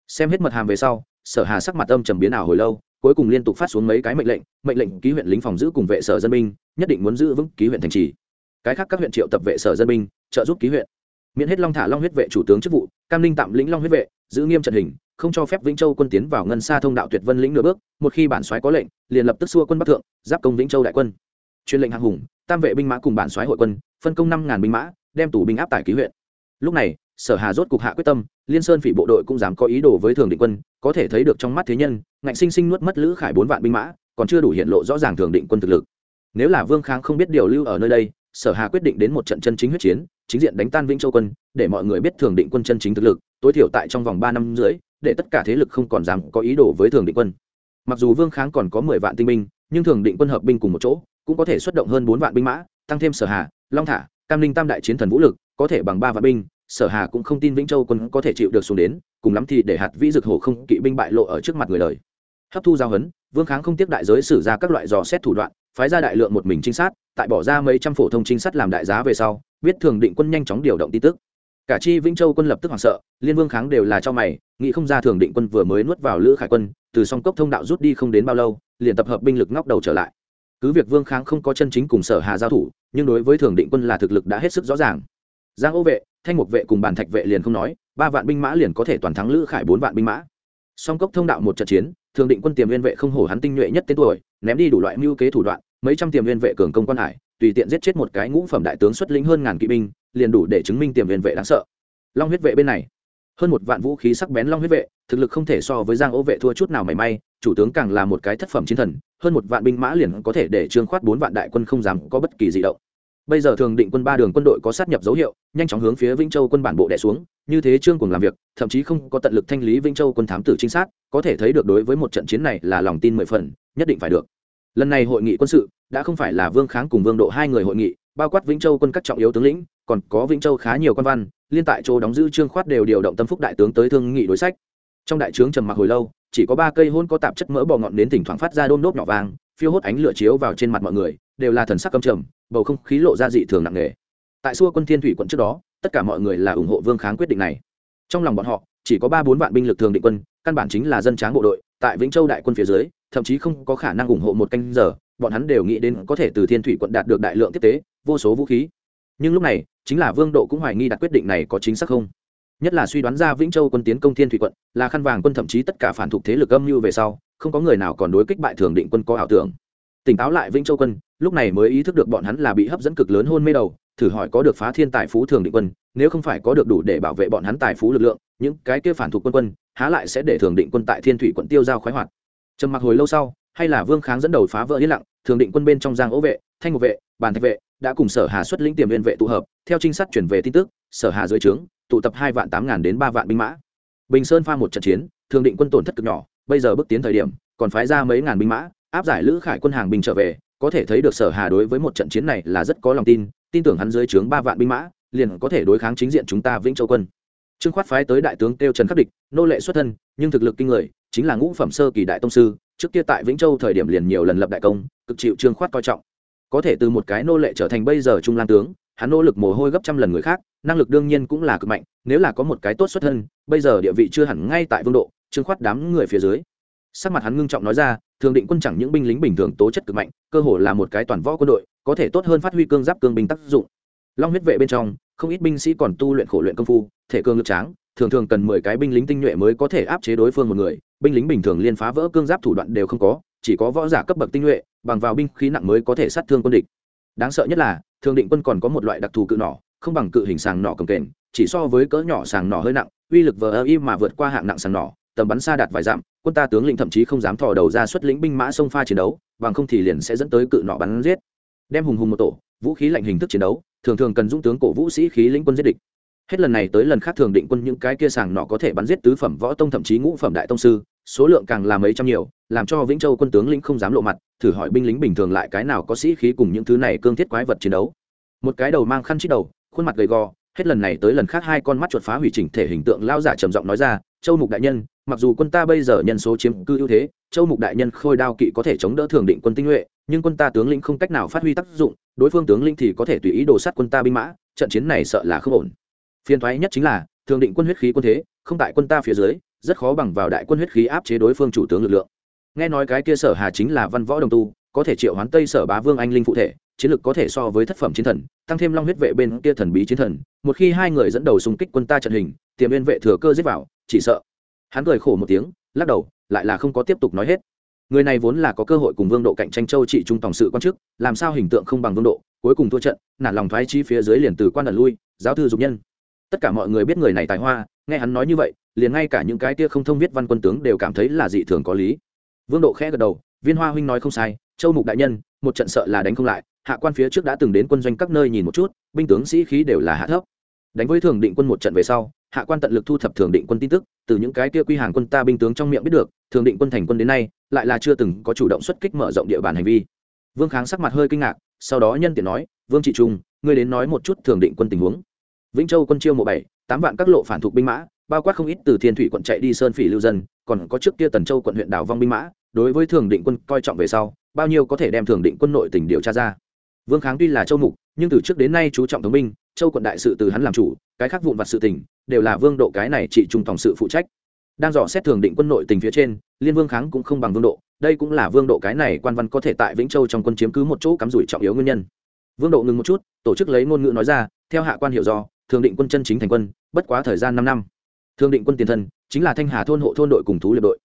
Xem hết mật hàm về sau, sở hà sắc mặt âm trầm biến ảo hồi lâu, cuối cùng liên tục phát xuống mấy cái mệnh lệnh mệnh lệnh ký huyện lính phòng giữ cùng vệ sở dân binh, nhất định muốn giữ vững ký huyện thành trì. Cái khác các huyện triệu tập vệ sở dân binh, trợ giúp ký huyện. Miễn hết long thả long huyết vệ chủ tướng chức vụ, cam ninh tạm lĩnh long huyết vệ, giữ nghiêm trận hình không cho phép vĩnh châu quân tiến vào ngân xa thông đạo tuyệt vân lĩnh nửa bước, một khi bản soái có lệnh, liền lập tức xua quân bắc thượng, giáp công vĩnh châu đại quân. Truyền lệnh hạng hùng, tam vệ binh mã cùng bản soái hội quân, phân công năm ngàn binh mã, đem tù binh áp tải ký huyện. Lúc này, sở hà rốt cục hạ quyết tâm, liên sơn phỉ bộ đội cũng dám có ý đồ với thường định quân, có thể thấy được trong mắt thế nhân, ngạnh sinh sinh nuốt mất lữ khải bốn vạn binh mã, còn chưa đủ hiện lộ rõ ràng thường định quân thực lực. Nếu là vương kháng không biết điều lưu ở nơi đây, sở hà quyết định đến một trận chân chính huyết chiến, chính diện đánh tan vĩnh châu quân, để mọi người biết thường định quân chân chính thực lực, tối thiểu tại trong vòng ba năm rưỡi để tất cả thế lực không còn dám có ý đồ với thường định quân. Mặc dù vương kháng còn có mười vạn tinh binh, nhưng thường định quân hợp binh cùng một chỗ, cũng có thể xuất động hơn bốn vạn binh mã, tăng thêm sở hà, long thả, cam linh tam đại chiến thần vũ lực, có thể bằng ba vạn binh, sở hà cũng không tin vĩnh châu quân có thể chịu được xuống đến, cùng lắm thì để hạt vĩ dực hồ không kỵ binh bại lộ ở trước mặt người đời. Hấp thu giao hấn, vương kháng không tiếc đại giới sử ra các loại dò xét thủ đoạn, phái ra đại lượng một mình trinh sát, tại bỏ ra mấy trăm phổ thông trinh sát làm đại giá về sau, biết thường định quân nhanh chóng điều động tin tức cả chi vĩnh châu quân lập tức hoảng sợ, liên vương kháng đều là cho mày, nghĩ không ra thường định quân vừa mới nuốt vào lữ khải quân, từ song cốc thông đạo rút đi không đến bao lâu, liền tập hợp binh lực ngóc đầu trở lại. Cứ việc vương kháng không có chân chính cùng sở hà giao thủ, nhưng đối với thường định quân là thực lực đã hết sức rõ ràng. Giang ô vệ, thanh mục vệ cùng bàn thạch vệ liền không nói, ba vạn binh mã liền có thể toàn thắng lữ khải bốn vạn binh mã. Song cốc thông đạo một trận chiến, thường định quân tiềm liên vệ không hổ hắn tinh nhuệ nhất tên tuổi, ném đi đủ loại mưu kế thủ đoạn, mấy trăm tiềm liên vệ cường công quan hải tùy tiện giết chết một cái ngũ phẩm đại tướng xuất lĩnh hơn ngàn kỵ binh, liền đủ để chứng minh tiềm viên vệ đáng sợ. Long huyết vệ bên này, hơn một vạn vũ khí sắc bén long huyết vệ, thực lực không thể so với giang ô vệ thua chút nào mảy may, chủ tướng càng là một cái thất phẩm chiến thần, hơn một vạn binh mã liền có thể để trương khoát bốn vạn đại quân không dám có bất kỳ di động. Bây giờ thường định quân ba đường quân đội có sát nhập dấu hiệu, nhanh chóng hướng phía vĩnh châu quân bản bộ đẻ xuống, như thế trương cùng làm việc, thậm chí không có tận lực thanh lý vĩnh châu quân thám tử trinh sát, có thể thấy được đối với một trận chiến này là lòng tin mười phần, nhất định phải được lần này hội nghị quân sự đã không phải là vương kháng cùng vương độ hai người hội nghị, bao quát vĩnh châu quân các trọng yếu tướng lĩnh, còn có vĩnh châu khá nhiều quan văn, liên tại chỗ đóng giữ trương khoát đều điều động tâm phúc đại tướng tới thương nghị đối sách. Trong đại trướng trầm mặc hồi lâu, chỉ có ba cây hôn có tạp chất mỡ bò ngọn đến thỉnh thoảng phát ra đôm nốt nhỏ vàng phiêu hốt ánh lửa chiếu vào trên mặt mọi người, đều là thần sắc căm trầm, bầu không khí lộ ra dị thường nặng nề. Tại xua quân thiên thủy quận trước đó, tất cả mọi người là ủng hộ vương kháng quyết định này. Trong lòng bọn họ, chỉ có ba bốn vạn binh lực thường định quân, căn bản chính là dân tráng bộ đội, tại vĩnh châu đại quân phía dưới thậm chí không có khả năng ủng hộ một canh giờ, bọn hắn đều nghĩ đến có thể từ thiên thủy quận đạt được đại lượng tiếp tế, vô số vũ khí. Nhưng lúc này, chính là vương độ cũng hoài nghi đặt quyết định này có chính xác không. Nhất là suy đoán ra vĩnh châu quân tiến công thiên thủy quận, là khăn vàng quân thậm chí tất cả phản thục thế lực âm mưu về sau, không có người nào còn đối kích bại thường định quân có ảo tưởng. Tỉnh táo lại vĩnh châu quân, lúc này mới ý thức được bọn hắn là bị hấp dẫn cực lớn hôn mê đầu, thử hỏi có được phá thiên tài phú thường định quân, nếu không phải có được đủ để bảo vệ bọn hắn tài phú lực lượng, những cái kia phản thuộc quân quân, há lại sẽ để thường định quân tại thiên thủy quận tiêu giao khoái hoạt trầm mặc hồi lâu sau, hay là vương kháng dẫn đầu phá vỡ yên lặng, thường định quân bên trong giang ố vệ, thanh ngục vệ, bàn thạch vệ, đã cùng sở hà xuất lĩnh tiềm liên vệ tụ hợp, theo trinh sát chuyển về tin tức, sở hà dưới trướng, tụ tập hai vạn tám ngàn đến ba vạn binh mã. Bình sơn pha một trận chiến, thường định quân tổn thất cực nhỏ, bây giờ bước tiến thời điểm, còn phái ra mấy ngàn binh mã, áp giải lữ khải quân hàng binh trở về, có thể thấy được sở hà đối với một trận chiến này là rất có lòng tin tin tưởng hắn dưới trướng ba vạn binh mã, liền có thể đối kháng chính diện chúng ta vĩnh châu quân trương khoát phái tới đại tướng tiêu trần khắc địch, nô lệ xuất thân, nhưng thực lực kinh người, chính là ngũ phẩm sơ kỳ đại tông sư, trước kia tại vĩnh châu thời điểm liền nhiều lần lập đại công, cực chịu trương khoát coi trọng. Có thể từ một cái nô lệ trở thành bây giờ trung lang tướng, hắn nỗ lực mồ hôi gấp trăm lần người khác, năng lực đương nhiên cũng là cực mạnh, nếu là có một cái tốt xuất thân, bây giờ địa vị chưa hẳn ngay tại vương độ, trương khoát đám người phía dưới. Sắc mặt hắn ngưng trọng nói ra, thường định quân chẳng những binh lính bình thường tố chất cực mạnh, cơ hồ là một cái toàn võ quân đội, có thể tốt hơn phát huy cương giáp cương binh tác dụng. Long huyết vệ bên trong không ít binh sĩ còn tu luyện khổ luyện công phu, thể cương lực tráng, thường thường cần mười cái binh lính tinh nhuệ mới có thể áp chế đối phương một người. Binh lính bình thường liên phá vỡ cương giáp thủ đoạn đều không có, chỉ có võ giả cấp bậc tinh nhuệ, bằng vào binh khí nặng mới có thể sát thương quân địch. Đáng sợ nhất là, thường định quân còn có một loại đặc thù cự nỏ, không bằng cự hình sàng nỏ cầm kềnh, chỉ so với cỡ nhỏ sàng nỏ hơi nặng, uy lực vờ ơ y mà vượt qua hạng nặng sàng nỏ, tầm bắn xa đạt vài dặm, quân ta tướng lĩnh thậm chí không dám thò đầu ra xuất lĩnh binh mã sông pha chiến đấu, bằng không thì liền sẽ dẫn tới cự nỏ bắn giết. Đem hùng hùng một tổ, vũ khí lạnh hình thức chiến đấu thường thường cần dũng tướng cổ vũ sĩ khí lĩnh quân giết địch. Hết lần này tới lần khác thường định quân những cái kia sàng nọ có thể bắn giết tứ phẩm võ tông thậm chí ngũ phẩm đại tông sư, số lượng càng là mấy trăm nhiều, làm cho vĩnh châu quân tướng lĩnh không dám lộ mặt, thử hỏi binh lính bình thường lại cái nào có sĩ khí cùng những thứ này cương thiết quái vật chiến đấu. Một cái đầu mang khăn chít đầu, khuôn mặt gầy gò, hết lần này tới lần khác hai con mắt chuột phá hủy chỉnh thể hình tượng lao giả trầm giọng nói ra, châu mục đại nhân mặc dù quân ta bây giờ nhân số chiếm cư ưu thế, châu mục đại nhân khôi đao kỵ có thể chống đỡ thường định quân tinh nhuệ, nhưng quân ta tướng lĩnh không cách nào phát huy tác dụng, đối phương tướng lĩnh thì có thể tùy ý đồ sát quân ta binh mã, trận chiến này sợ là không ổn. Phiền thoái nhất chính là, thường định quân huyết khí quân thế, không tại quân ta phía dưới, rất khó bằng vào đại quân huyết khí áp chế đối phương chủ tướng lực lượng. Nghe nói cái kia sở hà chính là văn võ đồng tu, có thể triệu hoán tây sở bá vương anh linh phụ thể, chiến lược có thể so với thất phẩm chiến thần, tăng thêm long huyết vệ bên kia thần bí chiến thần, một khi hai người dẫn đầu xung kích quân ta trận hình, tiềm viên vệ thừa cơ giết vào, chỉ sợ hắn cười khổ một tiếng, lắc đầu, lại là không có tiếp tục nói hết. Người này vốn là có cơ hội cùng vương độ cạnh tranh châu trị trung tổng sự quan chức, làm sao hình tượng không bằng vương độ, cuối cùng thua trận, nản lòng thoái chi phía dưới liền từ quan ẩn lui, giáo thư dục nhân. Tất cả mọi người biết người này tài hoa, nghe hắn nói như vậy, liền ngay cả những cái tia không thông viết văn quân tướng đều cảm thấy là dị thường có lý. Vương độ khẽ gật đầu, viên hoa huynh nói không sai, châu mục đại nhân, một trận sợ là đánh không lại, hạ quan phía trước đã từng đến quân doanh các nơi nhìn một chút, binh tướng sĩ khí đều là hạ thấp. Đánh với thường định quân một trận về sau hạ quan tận lực thu thập thường định quân tin tức, từ những cái kia quy hàng quân ta binh tướng trong miệng biết được, thường định quân thành quân đến nay, lại là chưa từng có chủ động xuất kích mở rộng địa bàn hành vi. Vương kháng sắc mặt hơi kinh ngạc, sau đó nhân tiện nói, vương trị trung, ngươi đến nói một chút thường định quân tình huống. Vĩnh châu quân chiêu mộ bảy, tám vạn các lộ phản thuộc binh mã, bao quát không ít từ thiên thủy quận chạy đi sơn phỉ lưu dân, còn có trước kia tần châu quận huyện đảo vong binh mã, đối với thường định quân coi trọng về sau, bao nhiêu có thể đem thường định quân nội tỉnh điều tra ra. Vương kháng tuy là châu mục, nhưng từ trước đến nay chú trọng thống binh châu quận đại sự từ hắn làm chủ, cái khác vụn vặt sự tình, đều là vương độ cái này trị trung tổng sự phụ trách. Đang dò xét thường định quân nội tình phía trên, liên vương kháng cũng không bằng vương độ, đây cũng là vương độ cái này quan văn có thể tại vĩnh châu trong quân chiếm cứ một chỗ cắm rủi trọng yếu nguyên nhân. Vương độ ngừng một chút, tổ chức lấy ngôn ngữ nói ra, theo hạ quan hiểu do, thường định quân chân chính thành quân, bất quá thời gian năm năm. Thường định quân tiền thân, chính là thanh hà thôn hộ thôn đội cùng thú liệt đội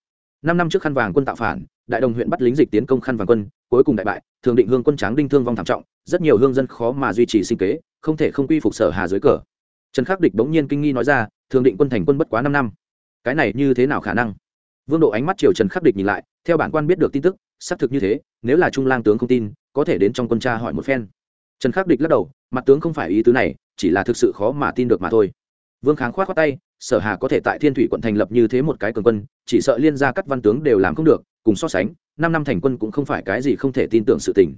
năm năm trước khăn vàng quân tạo phản, đại đồng huyện bắt lính dịch tiến công khăn vàng quân, cuối cùng đại bại, thường định hương quân tráng đinh thương vong thảm trọng, rất nhiều hương dân khó mà duy trì sinh kế, không thể không quy phục sở hà dưới cờ. Trần khắc địch bỗng nhiên kinh nghi nói ra, thường định quân thành quân bất quá năm năm. Cái này như thế nào khả năng? Vương độ ánh mắt chiều trần khắc địch nhìn lại, theo bản quan biết được tin tức, xác thực như thế, nếu là trung lang tướng không tin, có thể đến trong quân tra hỏi một phen. Trần khắc địch lắc đầu, mặt tướng không phải ý tứ này, chỉ là thực sự khó mà tin được mà thôi. Vương kháng khoát khoát tay sở hà có thể tại thiên thủy quận thành lập như thế một cái cường quân, chỉ sợ liên gia các văn tướng đều làm không được, cùng so sánh, năm năm thành quân cũng không phải cái gì không thể tin tưởng sự tình.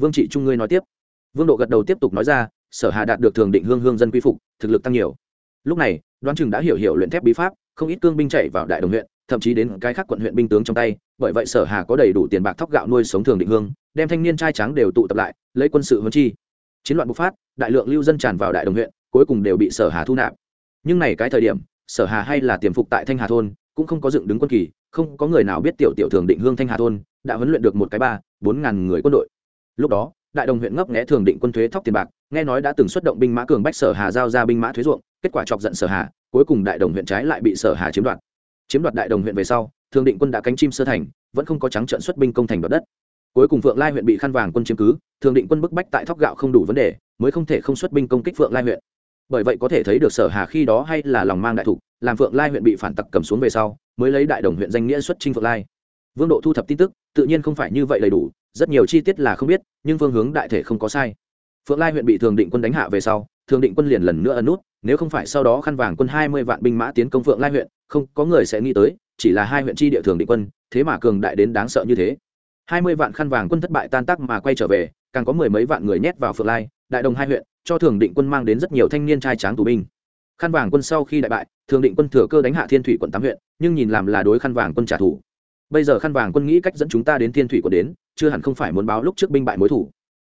Vương trị trung ngươi nói tiếp. Vương độ gật đầu tiếp tục nói ra, sở hà đạt được thường định hương hương dân quy phục, thực lực tăng nhiều. Lúc này, đoán chừng đã hiểu hiểu luyện thép bí pháp, không ít cương binh chạy vào đại đồng huyện, thậm chí đến cái khác quận huyện binh tướng trong tay, bởi vậy sở hà có đầy đủ tiền bạc thóc gạo nuôi sống thường định hương, đem thanh niên trai trắng đều tụ tập lại, lấy quân sự huấn chi. Chiến loạn bùng phát, đại lượng lưu dân tràn vào đại đồng huyện, cuối cùng đều bị sở hà thu nạp nhưng này cái thời điểm, sở hà hay là tiềm phục tại thanh hà thôn, cũng không có dựng đứng quân kỳ, không có người nào biết tiểu tiểu thường định hương thanh hà thôn, đã huấn luyện được một cái ba, bốn ngàn người quân đội. Lúc đó, đại đồng huyện ngấp nghẽ thường định quân thuế thóc tiền bạc, nghe nói đã từng xuất động binh mã cường bách sở hà giao ra binh mã thuế ruộng, kết quả chọc giận sở hà, cuối cùng đại đồng huyện trái lại bị sở hà chiếm đoạt. Chiếm đoạt đại đồng huyện về sau, thường định quân đã cánh chim sơ thành, vẫn không có trắng trận xuất binh công thành đoạt đất. Cuối cùng phượng lai huyện bị khăn vàng quân chiếm cứ, thường định quân bức bách tại thóc gạo không đủ vấn đề, mới không thể không xuất binh công kích phượng lai huyện bởi vậy có thể thấy được sở hà khi đó hay là lòng mang đại thủ làm phượng lai huyện bị phản tặc cầm xuống về sau, mới lấy đại đồng huyện danh nghĩa xuất trinh phượng lai. Vương độ thu thập tin tức, tự nhiên không phải như vậy đầy đủ, rất nhiều chi tiết là không biết, nhưng phương hướng đại thể không có sai. Phượng lai huyện bị thường định quân đánh hạ về sau, thường định quân liền lần nữa ấn nút, nếu không phải sau đó khăn vàng quân hai mươi vạn binh mã tiến công phượng lai huyện, không có người sẽ nghĩ tới, chỉ là hai huyện chi địa thường định quân, thế mà cường đại đến đáng sợ như thế. hai mươi vạn khăn vàng quân thất bại tan tác mà quay trở về, càng có mười mấy vạn người nhét vào phượng lai, đại đồng hai huyện cho thường định quân mang đến rất nhiều thanh niên trai tráng tù binh. Khăn vàng quân sau khi đại bại, thường định quân thừa cơ đánh hạ thiên thủy quận tám huyện, nhưng nhìn làm là đối khăn vàng quân trả thù. Bây giờ khăn vàng quân nghĩ cách dẫn chúng ta đến thiên thủy quận đến, chưa hẳn không phải muốn báo lúc trước binh bại mối thủ.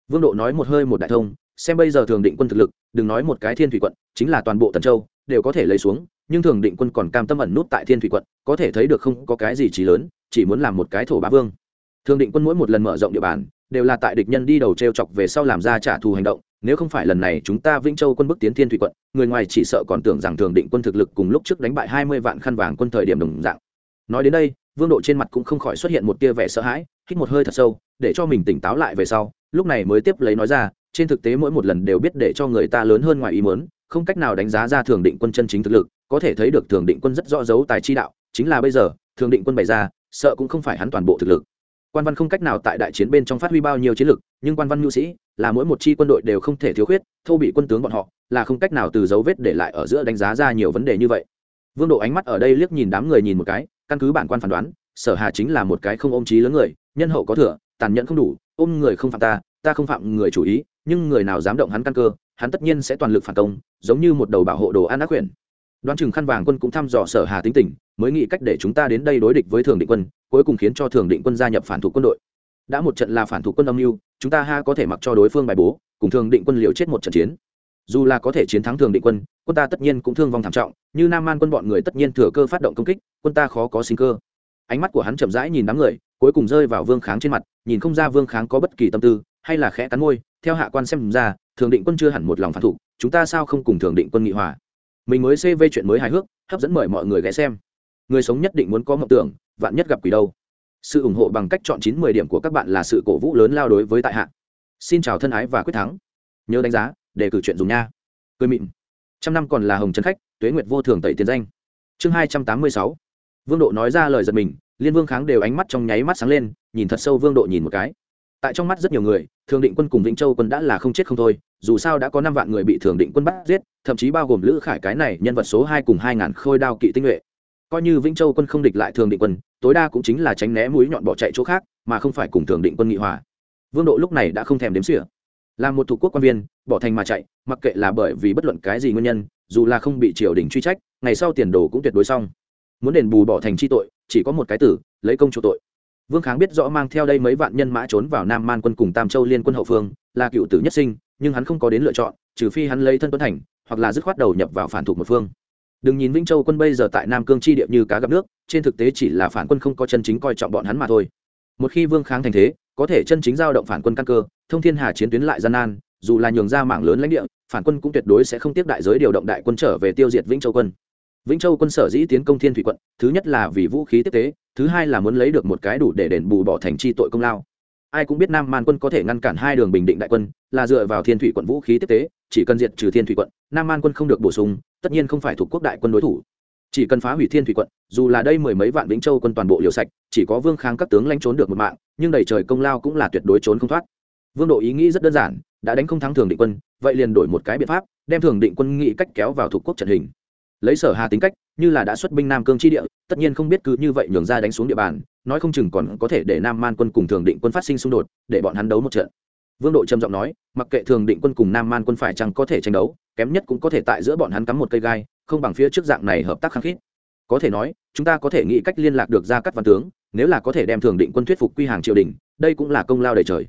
Vương độ nói một hơi một đại thông, xem bây giờ thường định quân thực lực, đừng nói một cái thiên thủy quận, chính là toàn bộ tần châu, đều có thể lấy xuống, nhưng thường định quân còn cam tâm ẩn nút tại thiên thủy quận, có thể thấy được không có cái gì trí lớn, chỉ muốn làm một cái thổ bá vương. Thường định quân mỗi một lần mở rộng địa bàn đều là tại địch nhân đi đầu t r e o chọc về sau làm ra trả thù hành động, nếu không phải lần này chúng ta vĩnh châu quân bức tiến thiên thủy quận, người ngoài chỉ sợ còn tưởng rằng thường định quân thực lực cùng lúc trước đánh bại hai mươi vạn khăn vàng quân thời điểm đồng dạng. Nói đến đây, vương độ trên mặt cũng không khỏi xuất hiện một tia vẻ sợ hãi, hít một hơi thật sâu, để cho mình tỉnh táo lại về sau, lúc này mới tiếp lấy nói ra, trên thực tế mỗi một lần đều biết để cho người ta lớn hơn ngoài ý muốn, không cách nào đánh giá ra thường định quân chân chính thực lực, có thể thấy được thường định quân rất rõ dấu tài chi đạo, chính là bây giờ, thường định quân bày ra, sợ cũng không phải hắn toàn bộ thực lực quan văn không cách nào tại đại chiến bên trong phát huy bao nhiêu chiến lực, nhưng quan văn nhu sĩ là mỗi một chi quân đội đều không thể thiếu khuyết thâu bị quân tướng bọn họ, là không cách nào từ dấu vết để lại ở giữa đánh giá ra nhiều vấn đề như vậy. Vương độ ánh mắt ở đây liếc nhìn đám người nhìn một cái, căn cứ bản quan phán đoán, sở hà chính là một cái không ôm trí lớn người, nhân hậu có thừa, tàn nhẫn không đủ, ôm người không phạm ta ta không phạm người chủ ý, nhưng người nào dám động hắn căn cơ, hắn tất nhiên sẽ toàn lực phản công, giống như một đầu bảo hộ đồ ăn ác quyền đoán chừng khăn vàng quân cũng thăm dò sở hà tính tình, mới nghĩ cách để chúng ta đến đây đối địch với thường định quân, cuối cùng khiến cho thường định quân gia nhập phản thủ quân đội. Đã một trận là phản thủ quân âm mưu, chúng ta ha có thể mặc cho đối phương bài bố, cùng thường định quân liều chết một trận chiến. Dù là có thể chiến thắng thường định quân quân ta tất nhiên cũng thương vong thảm trọng, như nam man quân bọn người tất nhiên thừa cơ phát động công kích, quân ta khó có sinh cơ. Ánh mắt của hắn chậm rãi nhìn đám người, cuối cùng rơi vào vương kháng trên mặt, nhìn không ra vương kháng có bất kỳ tâm tư, hay là khẽ cắn môi, theo hạ quan xem ra, thường định quân chưa hẳn một lòng phản thủ, chúng ta sao không cùng thường định quân nghị hòa? Mình mới cv chuyện mới hài hước, hấp dẫn mời mọi người ghé xem. Người sống nhất định muốn có mộng tưởng, vạn nhất gặp quỷ đâu. Sự ủng hộ bằng cách chọn chín mười điểm của các bạn là sự cổ vũ lớn lao đối với tại hạ. Xin chào thân ái và quyết thắng. Nhớ đánh giá, để cử chuyện dùng nha. Cười mịn. Trăm năm còn là hồng trần khách, tuế nguyệt vô thường tẩy tiền danh. Chương hai trăm tám mươi sáu. Vương độ nói ra lời giật mình, liên vương kháng đều ánh mắt trong nháy mắt sáng lên, nhìn thật sâu vương độ nhìn một cái tại trong mắt rất nhiều người, thường định quân cùng vĩnh châu quân đã là không chết không thôi, dù sao đã có năm vạn người bị thường định quân bắt giết, thậm chí bao gồm lữ khải cái này nhân vật số hai cùng hai ngàn khôi đao kỵ tinh nhuệ. Coi như vĩnh châu quân không địch lại thường định quân, tối đa cũng chính là tránh né mũi nhọn bỏ chạy chỗ khác, mà không phải cùng thường định quân nghị hòa. Vương độ lúc này đã không thèm đếm xỉa. Là một thủ quốc quan viên, bỏ thành mà chạy, mặc kệ là bởi vì bất luận cái gì nguyên nhân, dù là không bị triều đình truy trách, ngày sau tiền đồ cũng tuyệt đối xong. Muốn đền bù bỏ thành chi tội, chỉ có một cái tử, lấy công chỗ tội vương kháng biết rõ mang theo đây mấy vạn nhân mã trốn vào nam man quân cùng tam châu liên quân hậu phương, là cựu tử nhất sinh, nhưng hắn không có đến lựa chọn, trừ phi hắn lấy thân tuấn thành, hoặc là dứt khoát đầu nhập vào phản thủ một phương. Đừng nhìn vĩnh châu quân bây giờ tại nam cương chi địa như cá gặp nước, trên thực tế chỉ là phản quân không có chân chính coi trọng bọn hắn mà thôi. Một khi vương kháng thành thế, có thể chân chính giao động phản quân căn cơ, thông thiên hà chiến tuyến lại gian nan, dù là nhường ra mảng lớn lãnh địa, phản quân cũng tuyệt đối sẽ không tiếp đại giới điều động đại quân trở về tiêu diệt vĩnh châu quân. Vĩnh châu quân sở dĩ tiến công thiên thủy quận, thứ nhất là vì vũ khí tiếp tế thứ hai là muốn lấy được một cái đủ để đền bù bỏ thành chi tội công lao. Ai cũng biết nam man quân có thể ngăn cản hai đường bình định đại quân, là dựa vào thiên thủy quận vũ khí tiếp tế, chỉ cần diệt trừ thiên thủy quận, nam man quân không được bổ sung, tất nhiên không phải thuộc quốc đại quân đối thủ. Chỉ cần phá hủy thiên thủy quận, dù là đây mười mấy vạn vĩnh châu quân toàn bộ liều sạch, chỉ có vương kháng các tướng lanh trốn được một mạng, nhưng đầy trời công lao cũng là tuyệt đối trốn không thoát. Vương độ ý nghĩ rất đơn giản, đã đánh không thắng thường định quân, vậy liền đổi một cái biện pháp, đem thường định quân nghị cách kéo vào thuộc quốc trận hình lấy sở hà tính cách, như là đã xuất binh nam cương chi địa, tất nhiên không biết cứ như vậy nhường ra đánh xuống địa bàn, nói không chừng còn có thể để nam man quân cùng thường định quân phát sinh xung đột, để bọn hắn đấu một trận. Vương độ trầm giọng nói, mặc kệ thường định quân cùng nam man quân phải chăng có thể tranh đấu, kém nhất cũng có thể tại giữa bọn hắn cắm một cây gai, không bằng phía trước dạng này hợp tác khăng khít. Có thể nói, chúng ta có thể nghĩ cách liên lạc được ra các văn tướng, nếu là có thể đem thường định quân thuyết phục quy hàng triều đình, đây cũng là công lao đầy trời.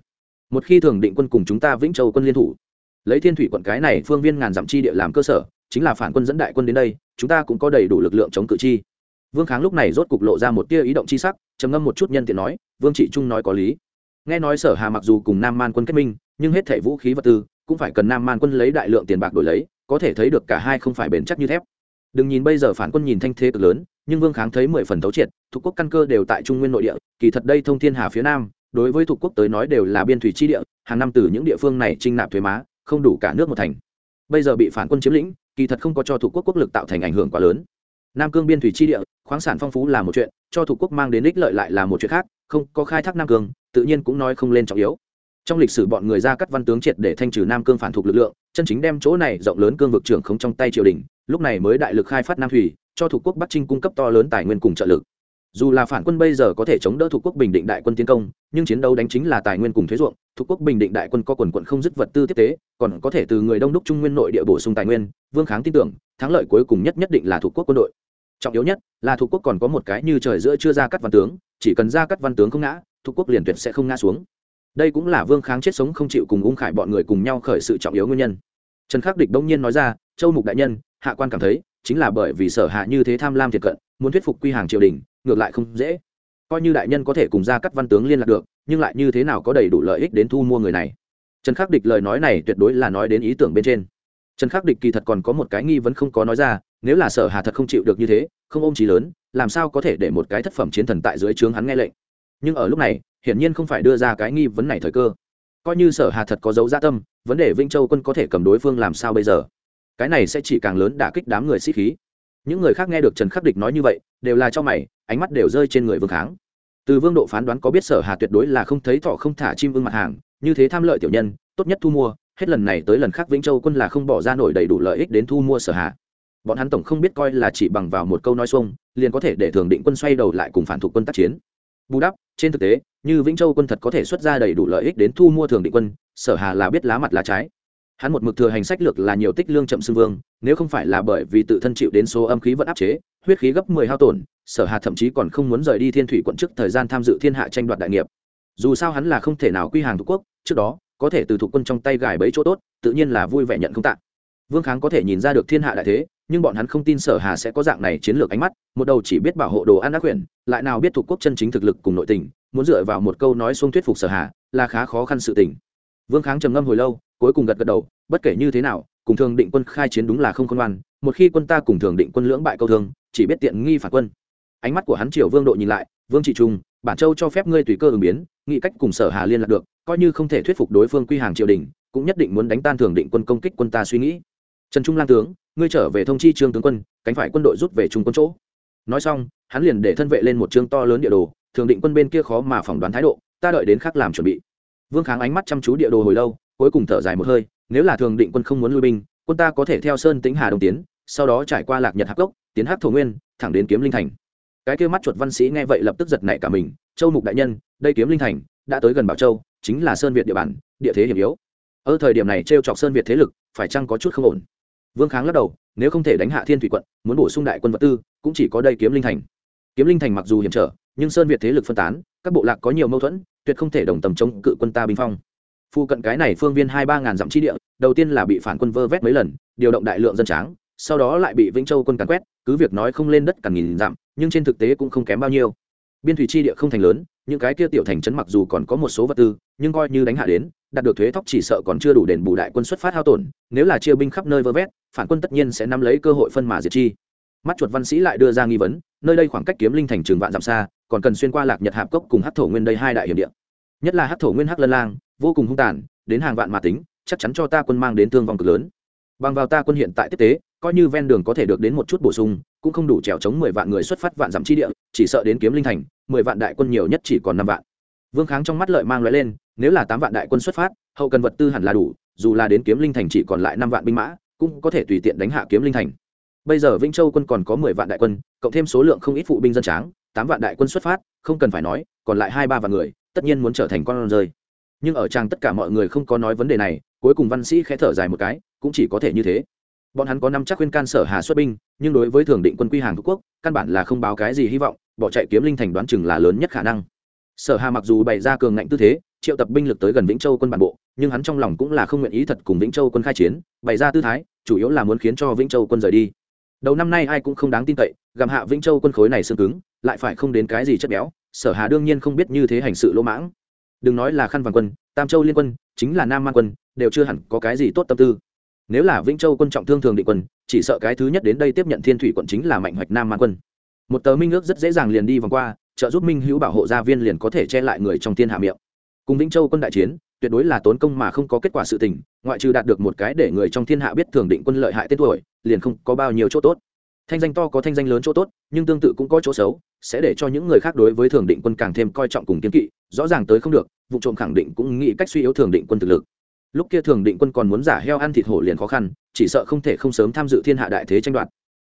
Một khi thường định quân cùng chúng ta vĩnh châu quân liên thủ, lấy thiên thủy quận cái này phương viên ngàn dặm chi địa làm cơ sở chính là phản quân dẫn đại quân đến đây, chúng ta cũng có đầy đủ lực lượng chống cự chi. Vương kháng lúc này rốt cục lộ ra một tia ý động chi sắc, trầm ngâm một chút nhân tiện nói, vương trị trung nói có lý. Nghe nói sở hà mặc dù cùng nam man quân kết minh, nhưng hết thảy vũ khí vật tư cũng phải cần nam man quân lấy đại lượng tiền bạc đổi lấy, có thể thấy được cả hai không phải bền chắc như thép. Đừng nhìn bây giờ phản quân nhìn thanh thế cực lớn, nhưng vương kháng thấy mười phần thấu triệt, thuộc quốc căn cơ đều tại trung nguyên nội địa, kỳ thật đây thông thiên hà phía nam, đối với thuộc quốc tới nói đều là biên thủy chi địa, hàng năm từ những địa phương này trinh nạp thuế má, không đủ cả nước một thành. Bây giờ bị phản quân chiếm lĩnh kỳ thật không có cho thủ quốc quốc lực tạo thành ảnh hưởng quá lớn. Nam cương biên thủy chi địa, khoáng sản phong phú là một chuyện, cho thủ quốc mang đến ích lợi lại là một chuyện khác, không có khai thác nam cương, tự nhiên cũng nói không lên trọng yếu. Trong lịch sử bọn người ra cắt văn tướng triệt để thanh trừ nam cương phản thuộc lực lượng, chân chính đem chỗ này rộng lớn cương vực trưởng không trong tay triều đình, lúc này mới đại lực khai phát nam thủy, cho thủ quốc bắc trinh cung cấp to lớn tài nguyên cùng trợ lực dù là phản quân bây giờ có thể chống đỡ thuộc quốc bình định đại quân tiến công, nhưng chiến đấu đánh chính là tài nguyên cùng thuế ruộng, thuộc quốc bình định đại quân có quần quận không dứt vật tư tiếp tế, còn có thể từ người đông đúc trung nguyên nội địa bổ sung tài nguyên, vương kháng tin tưởng, thắng lợi cuối cùng nhất nhất định là thuộc quốc quân đội. Trọng yếu nhất là thuộc quốc còn có một cái như trời giữa chưa ra cắt văn tướng, chỉ cần ra cắt văn tướng không ngã, thuộc quốc liền tuyệt sẽ không ngã xuống. Đây cũng là vương kháng chết sống không chịu cùng ung khải bọn người cùng nhau khởi sự trọng yếu nguyên nhân. Trần khắc địch đông nhiên nói ra, châu mục đại nhân, hạ quan cảm thấy, chính là bởi vì sở hạ như thế tham lam thiệt cận, muốn thuyết phục quy hàng triều đình ngược lại không dễ. Coi như đại nhân có thể cùng ra cắt văn tướng liên lạc được, nhưng lại như thế nào có đầy đủ lợi ích đến thu mua người này? Trần khắc địch lời nói này tuyệt đối là nói đến ý tưởng bên trên. Trần khắc địch kỳ thật còn có một cái nghi vấn không có nói ra, nếu là sở hà thật không chịu được như thế, không ôm trí lớn, làm sao có thể để một cái thất phẩm chiến thần tại dưới trướng hắn nghe lệnh? Nhưng ở lúc này, hiển nhiên không phải đưa ra cái nghi vấn này thời cơ. Coi như sở hà thật có dấu gia tâm, vấn đề Vinh châu quân có thể cầm đối phương làm sao bây giờ? Cái này sẽ chỉ càng lớn đả kích đám người sĩ khí những người khác nghe được trần khắc địch nói như vậy, đều là cho mày, ánh mắt đều rơi trên người vương kháng. Từ vương độ phán đoán có biết sở hà tuyệt đối là không thấy thọ không thả chim ưng mặt hàng, như thế tham lợi tiểu nhân, tốt nhất thu mua, hết lần này tới lần khác vĩnh châu quân là không bỏ ra nổi đầy đủ lợi ích đến thu mua sở hà. Bọn hắn tổng không biết coi là chỉ bằng vào một câu nói xuông, liền có thể để thường định quân xoay đầu lại cùng phản thuộc quân tác chiến. Bù đắp, trên thực tế, như vĩnh châu quân thật có thể xuất ra đầy đủ lợi ích đến thu mua thường định quân, sở hà là biết lá mặt lá trái hắn một mực thừa hành sách lược là nhiều tích lương chậm xưng vương, nếu không phải là bởi vì tự thân chịu đến số âm khí vẫn áp chế, huyết khí gấp mười hao tổn, sở hà thậm chí còn không muốn rời đi thiên thủy quận trước thời gian tham dự thiên hạ tranh đoạt đại nghiệp. Dù sao hắn là không thể nào quy hàng thuộc quốc, trước đó, có thể từ thuộc quân trong tay gài bấy chỗ tốt, tự nhiên là vui vẻ nhận không tạng vương kháng có thể nhìn ra được thiên hạ đại thế, nhưng bọn hắn không tin sở hà sẽ có dạng này chiến lược ánh mắt, một đầu chỉ biết bảo hộ đồ ăn ác quyển lại nào biết thuộc quốc chân chính thực lực cùng nội tình, muốn dựa vào một câu nói xuống thuyết phục sở hà, là khá khó khăn sự tình. Vương kháng trầm ngâm hồi lâu cuối cùng gật gật đầu, bất kể như thế nào, cùng thường định quân khai chiến đúng là không khôn ngoan, một khi quân ta cùng thường định quân lưỡng bại câu thương, chỉ biết tiện nghi phản quân. Ánh mắt của hắn triều vương độ nhìn lại, vương trị trung, bản châu cho phép ngươi tùy cơ ứng biến nghĩ cách cùng sở hà liên lạc được, coi như không thể thuyết phục đối phương quy hàng triều đình, cũng nhất định muốn đánh tan thường định quân công kích quân ta suy nghĩ. Trần trung lang tướng, ngươi trở về thông chi trương tướng quân, cánh phải quân đội rút về trung quân chỗ. Nói xong, hắn liền để thân vệ lên một chương to lớn địa đồ, thường định quân bên kia khó mà phỏng đoán thái độ, ta đợi đến khác làm chuẩn bị. Vương kháng ánh mắt chăm chú địa đồ hồi lâu cuối cùng thở dài một hơi, nếu là thường định quân không muốn lui binh, quân ta có thể theo sơn tính hà đông tiến, sau đó trải qua lạc nhật hạc cốc, tiến hắc thổ nguyên, thẳng đến kiếm linh thành. Cái kêu mắt chuột văn sĩ nghe vậy lập tức giật nảy cả mình, châu mục đại nhân, đây kiếm linh thành đã tới gần bảo châu, chính là sơn việt địa bàn, địa thế hiểm yếu. Ở thời điểm này t r e o chọc sơn việt thế lực, phải chăng có chút không ổn? Vương kháng lắc đầu, nếu không thể đánh hạ thiên thủy quận, muốn bổ sung đại quân vật tư, cũng chỉ có đây kiếm linh thành. Kiếm linh thành mặc dù hiểm trở, nhưng sơn việt thế lực phân tán, các bộ lạc có nhiều mâu thuẫn, tuyệt không thể đồng tầm chống cự quân ta binh phong. Phu cận cái này phương viên hai ba ngàn dặm chi địa, đầu tiên là bị phản quân vơ vét mấy lần, điều động đại lượng dân tráng, sau đó lại bị vĩnh châu quân càn quét, cứ việc nói không lên đất càng nghìn dặm, nhưng trên thực tế cũng không kém bao nhiêu. Biên thủy chi địa không thành lớn, những cái kia tiểu thành trấn mặc dù còn có một số vật tư, nhưng coi như đánh hạ đến, đạt được thuế thóc chỉ sợ còn chưa đủ đền bù đại quân xuất phát hao tổn, nếu là chia binh khắp nơi vơ vét, phản quân tất nhiên sẽ nắm lấy cơ hội phân mà diệt chi. Mắt chuột văn sĩ lại đưa ra nghi vấn, nơi đây khoảng cách kiếm linh thành trường vạn dặm xa, còn cần xuyên qua lạc nhật hạp cốc cùng hát thổ nguyên đây hai đại hiểm địa. Nhất là hát thổ nguyên hắc lân lang vô cùng hung tàn, đến hàng vạn mà tính, chắc chắn cho ta quân mang đến thương vong cực lớn. Bằng vào ta quân hiện tại tiếp tế, coi như ven đường có thể được đến một chút bổ sung, cũng không đủ trèo chống mười vạn người xuất phát vạn dặm chi địa, chỉ sợ đến kiếm linh thành, mười vạn đại quân nhiều nhất chỉ còn năm vạn. Vương kháng trong mắt lợi mang loại lên, nếu là tám vạn đại quân xuất phát, hậu cần vật tư hẳn là đủ, dù là đến kiếm linh thành chỉ còn lại năm vạn binh mã, cũng có thể tùy tiện đánh hạ kiếm linh thành. Bây giờ vĩnh châu quân còn có mười vạn đại quân, cộng thêm số lượng không ít phụ binh dân tráng, tám vạn đại quân xuất phát, không cần phải nói, còn lại hai ba vạn người, tất nhiên muốn trở thành con rơi nhưng ở trang tất cả mọi người không có nói vấn đề này, cuối cùng văn sĩ khẽ thở dài một cái, cũng chỉ có thể như thế. Bọn hắn có năm chắc khuyên can sở hà xuất binh, nhưng đối với thường định quân quy hàng thuộc quốc, căn bản là không báo cái gì hy vọng, bỏ chạy kiếm linh thành đoán chừng là lớn nhất khả năng. Sở hà mặc dù bày ra cường ngạnh tư thế, triệu tập binh lực tới gần vĩnh châu quân bản bộ, nhưng hắn trong lòng cũng là không nguyện ý thật cùng vĩnh châu quân khai chiến, bày ra tư thái, chủ yếu là muốn khiến cho vĩnh châu quân rời đi. Đầu năm nay ai cũng không đáng tin cậy, gặm hạ vĩnh châu quân khối này xương cứng, lại phải không đến cái gì chất béo, sở hà đương nhiên không biết như thế hành sự lỗ mãng đừng nói là khăn vàng quân, tam châu liên quân, chính là nam man quân, đều chưa hẳn có cái gì tốt tâm tư. Nếu là vĩnh châu quân trọng thương thường định quân, chỉ sợ cái thứ nhất đến đây tiếp nhận thiên thủy quận chính là mạnh hoạch nam man quân. Một tờ minh ước rất dễ dàng liền đi vòng qua, trợ giúp minh hữu bảo hộ gia viên liền có thể che lại người trong thiên hạ miệng. Cùng vĩnh châu quân đại chiến, tuyệt đối là tốn công mà không có kết quả sự tình, ngoại trừ đạt được một cái để người trong thiên hạ biết thường định quân lợi hại tên tuổi, liền không có bao nhiêu chỗ tốt thanh danh to có thanh danh lớn chỗ tốt, nhưng tương tự cũng có chỗ xấu, sẽ để cho những người khác đối với thường định quân càng thêm coi trọng cùng kiến kỵ, rõ ràng tới không được, vụ trộm khẳng định cũng nghĩ cách suy yếu thường định quân thực lực. Lúc kia thường định quân còn muốn giả heo ăn thịt hổ liền khó khăn, chỉ sợ không thể không sớm tham dự thiên hạ đại thế tranh đoạt.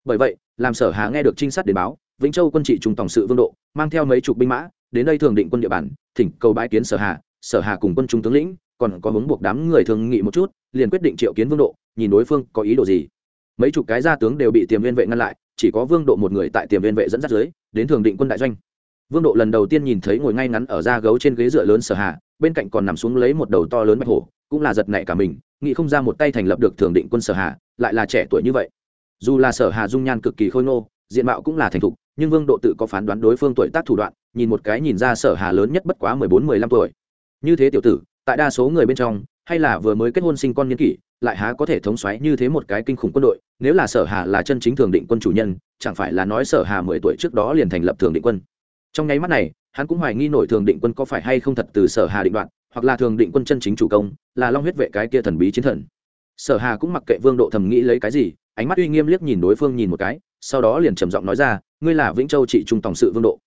Bởi vậy, làm sở hà nghe được trinh sát đề báo, vĩnh châu quân trị trung tổng sự vương độ, mang theo mấy chục binh mã, đến đây thường định quân địa bàn, thỉnh cầu bãi kiến sở hà sở hà cùng quân trung tướng lĩnh, còn có hướng buộc đám người thường nghị một chút, liền quyết định triệu kiến vương độ, nhìn đối phương có ý đồ gì mấy chục cái gia tướng đều bị tiềm viên vệ ngăn lại, chỉ có vương độ một người tại tiềm viên vệ dẫn dắt dưới, đến thường định quân đại doanh. Vương độ lần đầu tiên nhìn thấy ngồi ngay ngắn ở da gấu trên ghế dựa lớn sở hà, bên cạnh còn nằm xuống lấy một đầu to lớn bạch hổ, cũng là giật nảy cả mình, nghĩ không ra một tay thành lập được thường định quân sở hà, lại là trẻ tuổi như vậy. Dù là sở hà dung nhan cực kỳ khôi ngô, diện mạo cũng là thành thục, nhưng vương độ tự có phán đoán đối phương tuổi tác thủ đoạn, nhìn một cái nhìn ra sở hà lớn nhất bất quá mười bốn, mười lăm tuổi. Như thế tiểu tử, tại đa số người bên trong hay là vừa mới kết hôn sinh con niên kỷ, lại há có thể thống xoáy như thế một cái kinh khủng quân đội, nếu là sở hà là chân chính thường định quân chủ nhân, chẳng phải là nói sở hà mười tuổi trước đó liền thành lập thường định quân. Trong nháy mắt này, hắn cũng hoài nghi nổi thường định quân có phải hay không thật từ sở hà định đoạn hoặc là thường định quân chân chính chủ công, là long huyết vệ cái kia thần bí chiến thần. Sở hà cũng mặc kệ vương độ thầm nghĩ lấy cái gì, ánh mắt uy nghiêm liếc nhìn đối phương nhìn một cái, sau đó liền trầm giọng nói ra, ngươi là vĩnh châu trị trung tổng sự vương độ.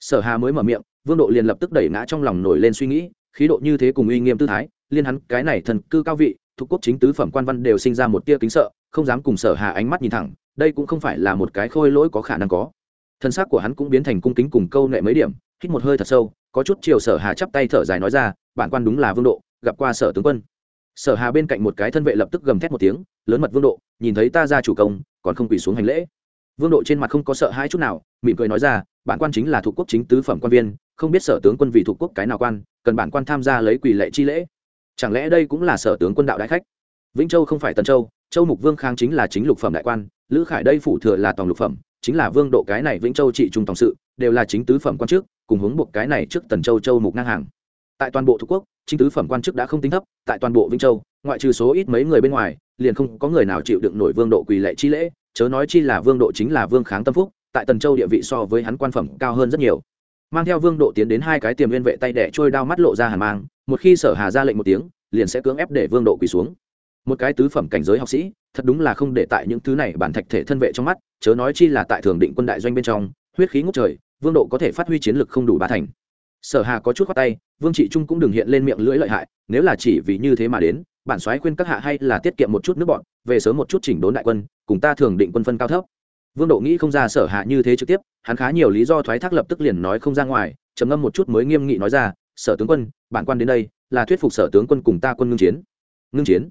Sở hà mới mở miệng, vương độ liền lập tức đẩy ngã trong lòng nổi lên suy nghĩ khí độ như thế cùng uy nghiêm tư thái, liên hắn cái này thần cư cao vị, thuộc quốc chính tứ phẩm quan văn đều sinh ra một tia kính sợ, không dám cùng sở hà ánh mắt nhìn thẳng, đây cũng không phải là một cái khôi lỗi có khả năng có. Thân xác của hắn cũng biến thành cung kính cùng câu nệ mấy điểm, hít một hơi thật sâu, có chút chiều sở hà chắp tay thở dài nói ra, bản quan đúng là vương độ, gặp qua sở tướng quân. Sở hà bên cạnh một cái thân vệ lập tức gầm thét một tiếng, lớn mật vương độ, nhìn thấy ta ra chủ công, còn không quỳ xuống hành lễ. Vương độ trên mặt không có sợ hãi chút nào, mỉm cười nói ra bản quan chính là thuộc quốc chính tứ phẩm quan viên, không biết sở tướng quân vì thuộc quốc cái nào quan, cần bản quan tham gia lấy quỳ lệ chi lễ. Chẳng lẽ đây cũng là sở tướng quân đạo đại khách? Vĩnh châu không phải tần châu châu mục vương khang chính là chính lục phẩm đại quan, lữ khải đây phủ thừa là tòng lục phẩm, chính là vương độ cái này vĩnh châu trị trung tổng sự, đều là chính tứ phẩm quan chức, cùng hướng buộc cái này trước tần châu châu mục ngang hàng. Tại toàn bộ thuộc quốc, chính tứ phẩm quan chức đã không tính thấp, tại toàn bộ vĩnh châu, ngoại trừ số ít mấy người bên ngoài, liền không có người nào chịu đựng nổi vương độ quỳ lệ chi lễ, chớ nói chi là vương độ chính là vương kháng tâm phúc tại tần châu địa vị so với hắn quan phẩm cao hơn rất nhiều. Mang theo vương độ tiến đến hai cái tiềm liên vệ tay đẻ trôi đao mắt lộ ra hàn mang, một khi sở hà ra lệnh một tiếng, liền sẽ cưỡng ép để vương độ quỳ xuống. Một cái tứ phẩm cảnh giới học sĩ, thật đúng là không để tại những thứ này bản thạch thể thân vệ trong mắt, chớ nói chi là tại thường định quân đại doanh bên trong, huyết khí ngốc trời, vương độ có thể phát huy chiến lực không đủ ba thành. Sở hà có chút khoát tay, vương trị trung cũng đừng hiện lên miệng lưỡi lợi hại, nếu là chỉ vì như thế mà đến, bản soái khuyên các hạ hay là tiết kiệm một chút nước bọn, về sớm một chút chỉnh đốn đại quân, cùng ta thường định quân phân cao thấp vương độ nghĩ không ra sở hạ như thế trực tiếp, hắn khá nhiều lý do thoái thác lập tức liền nói không ra ngoài, trầm ngâm một chút mới nghiêm nghị nói ra, sở tướng quân, bản quan đến đây, là thuyết phục sở tướng quân cùng ta quân ngưng chiến. Ngưng chiến?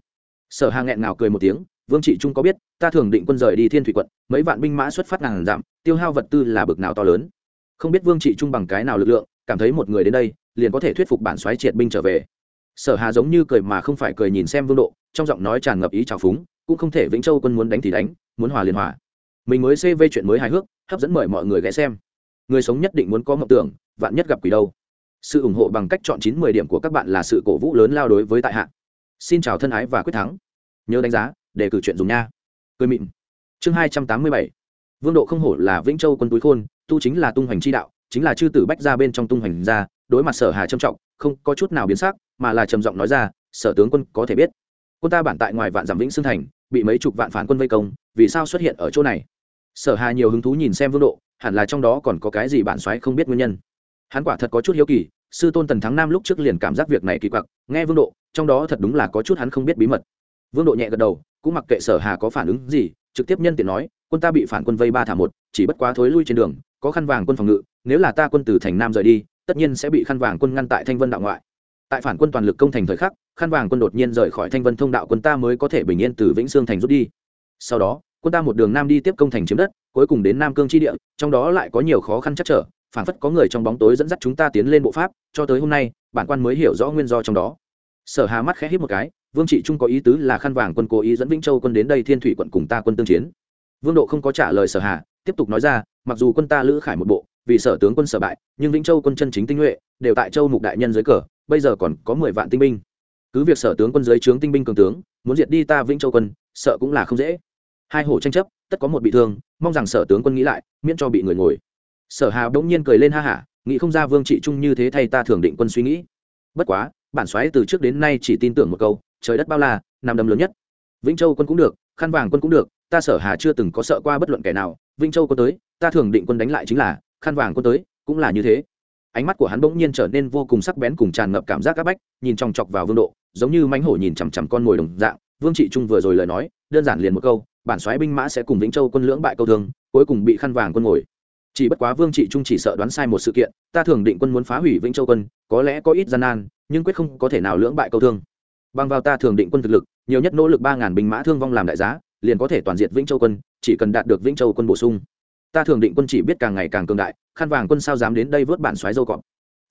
Sở hà nghẹn ngào cười một tiếng, vương trị trung có biết, ta thường định quân rời đi thiên thủy quận, mấy vạn binh mã xuất phát ngàn giảm tiêu hao vật tư là bực nào to lớn. Không biết vương trị trung bằng cái nào lực lượng, cảm thấy một người đến đây, liền có thể thuyết phục bản xoáy triệt binh trở về. Sở hà giống như cười mà không phải cười nhìn xem vương độ, trong giọng nói tràn ngập ý trào phúng, cũng không thể vĩnh châu quân muốn đánh thì đánh, muốn hòa liền hòa mình mới cv chuyện mới hài hước, hấp dẫn mời mọi người ghé xem. Người sống nhất định muốn có mộng tưởng, vạn nhất gặp quỷ đâu. Sự ủng hộ bằng cách chọn chín mười điểm của các bạn là sự cổ vũ lớn lao đối với tại hạ. Xin chào thân ái và quyết thắng. Nhớ đánh giá để cử chuyện dùng nha. Cười mịn. Chương hai trăm tám mươi bảy. Vương độ không hổ là vĩnh châu quân túi khôn, tu chính là tung hoành chi đạo, chính là chư tử bách ra bên trong tung hoành ra, đối mặt sở hà trầm trọng, không có chút nào biến sắc, mà là trầm giọng nói ra, sở tướng quân có thể biết, quân ta bản tại ngoài vạn giảm vĩnh xương thành, bị mấy chục vạn phản quân vây công vì sao xuất hiện ở chỗ này? Sở hà nhiều hứng thú nhìn xem vương độ, hẳn là trong đó còn có cái gì bản xoáy không biết nguyên nhân. Hắn quả thật có chút hiếu kỳ, sư tôn tần thắng nam lúc trước liền cảm giác việc này kỳ quặc, nghe vương độ, trong đó thật đúng là có chút hắn không biết bí mật. Vương độ nhẹ gật đầu, cũng mặc kệ sở hà có phản ứng gì, trực tiếp nhân tiện nói, quân ta bị phản quân vây ba thả một, chỉ bất quá thối lui trên đường, có khăn vàng quân phòng ngự, nếu là ta quân từ thành nam rời đi, tất nhiên sẽ bị khăn vàng quân ngăn tại thanh vân đạo ngoại. Tại phản quân toàn lực công thành thời khắc, khăn vàng quân đột nhiên rời khỏi thanh vân thông đạo, quân ta mới có thể bình yên từ vĩnh sương thành rút đi. Sau đó quân ta một đường nam đi tiếp công thành chiếm đất, cuối cùng đến nam cương tri địa, trong đó lại có nhiều khó khăn chắc trở phản phất có người trong bóng tối dẫn dắt chúng ta tiến lên bộ pháp, cho tới hôm nay, bản quan mới hiểu rõ nguyên do trong đó. Sở hà mắt khẽ hít một cái, vương trị trung có ý tứ là khăn vàng quân cố ý dẫn vĩnh châu quân đến đây thiên thủy quận cùng ta quân tương chiến. Vương độ không có trả lời sở hà, tiếp tục nói ra, mặc dù quân ta lữ khải một bộ, vì sở tướng quân sở bại, nhưng vĩnh châu quân chân chính tinh nhuệ, đều tại châu mục đại nhân dưới cờ, bây giờ còn có mười vạn tinh binh. Cứ việc sở tướng quân dưới trướng tinh binh cường tướng, muốn diệt đi ta vĩnh châu quân, sợ cũng là không dễ hai hổ tranh chấp, tất có một bị thương, mong rằng sở tướng quân nghĩ lại, miễn cho bị người ngồi. Sở hà bỗng nhiên cười lên ha hả, nghĩ không ra vương trị trung như thế thay ta thường định quân suy nghĩ. Bất quá, bản xoáy từ trước đến nay chỉ tin tưởng một câu, trời đất bao la, nằm đầm lớn nhất. Vĩnh châu quân cũng được, khăn vàng quân cũng được, ta sở hà chưa từng có sợ qua bất luận kẻ nào, vĩnh châu quân tới, ta thường định quân đánh lại chính là, khăn vàng quân tới, cũng là như thế. Ánh mắt của hắn bỗng nhiên trở nên vô cùng sắc bén cùng tràn ngập cảm giác áp bách, nhìn chòng chọc vào vương độ, giống như mánh hổ nhìn chằm chằm con mồi đồng dạng. Vương trị trung vừa rồi lời nói, đơn giản liền một câu bản xoáy binh mã sẽ cùng vĩnh châu quân lưỡng bại câu thương, cuối cùng bị khăn vàng quân ngồi. Chỉ bất quá vương trị trung chỉ sợ đoán sai một sự kiện, ta thường định quân muốn phá hủy vĩnh châu quân, có lẽ có ít gian nan, nhưng quyết không có thể nào lưỡng bại câu thương. Bằng vào ta thường định quân thực lực, nhiều nhất nỗ lực ba ngàn binh mã thương vong làm đại giá, liền có thể toàn diện vĩnh châu quân, chỉ cần đạt được vĩnh châu quân bổ sung. Ta thường định quân chỉ biết càng ngày càng cường đại, khăn vàng quân sao dám đến đây vớt bản xoáy dâu cọp.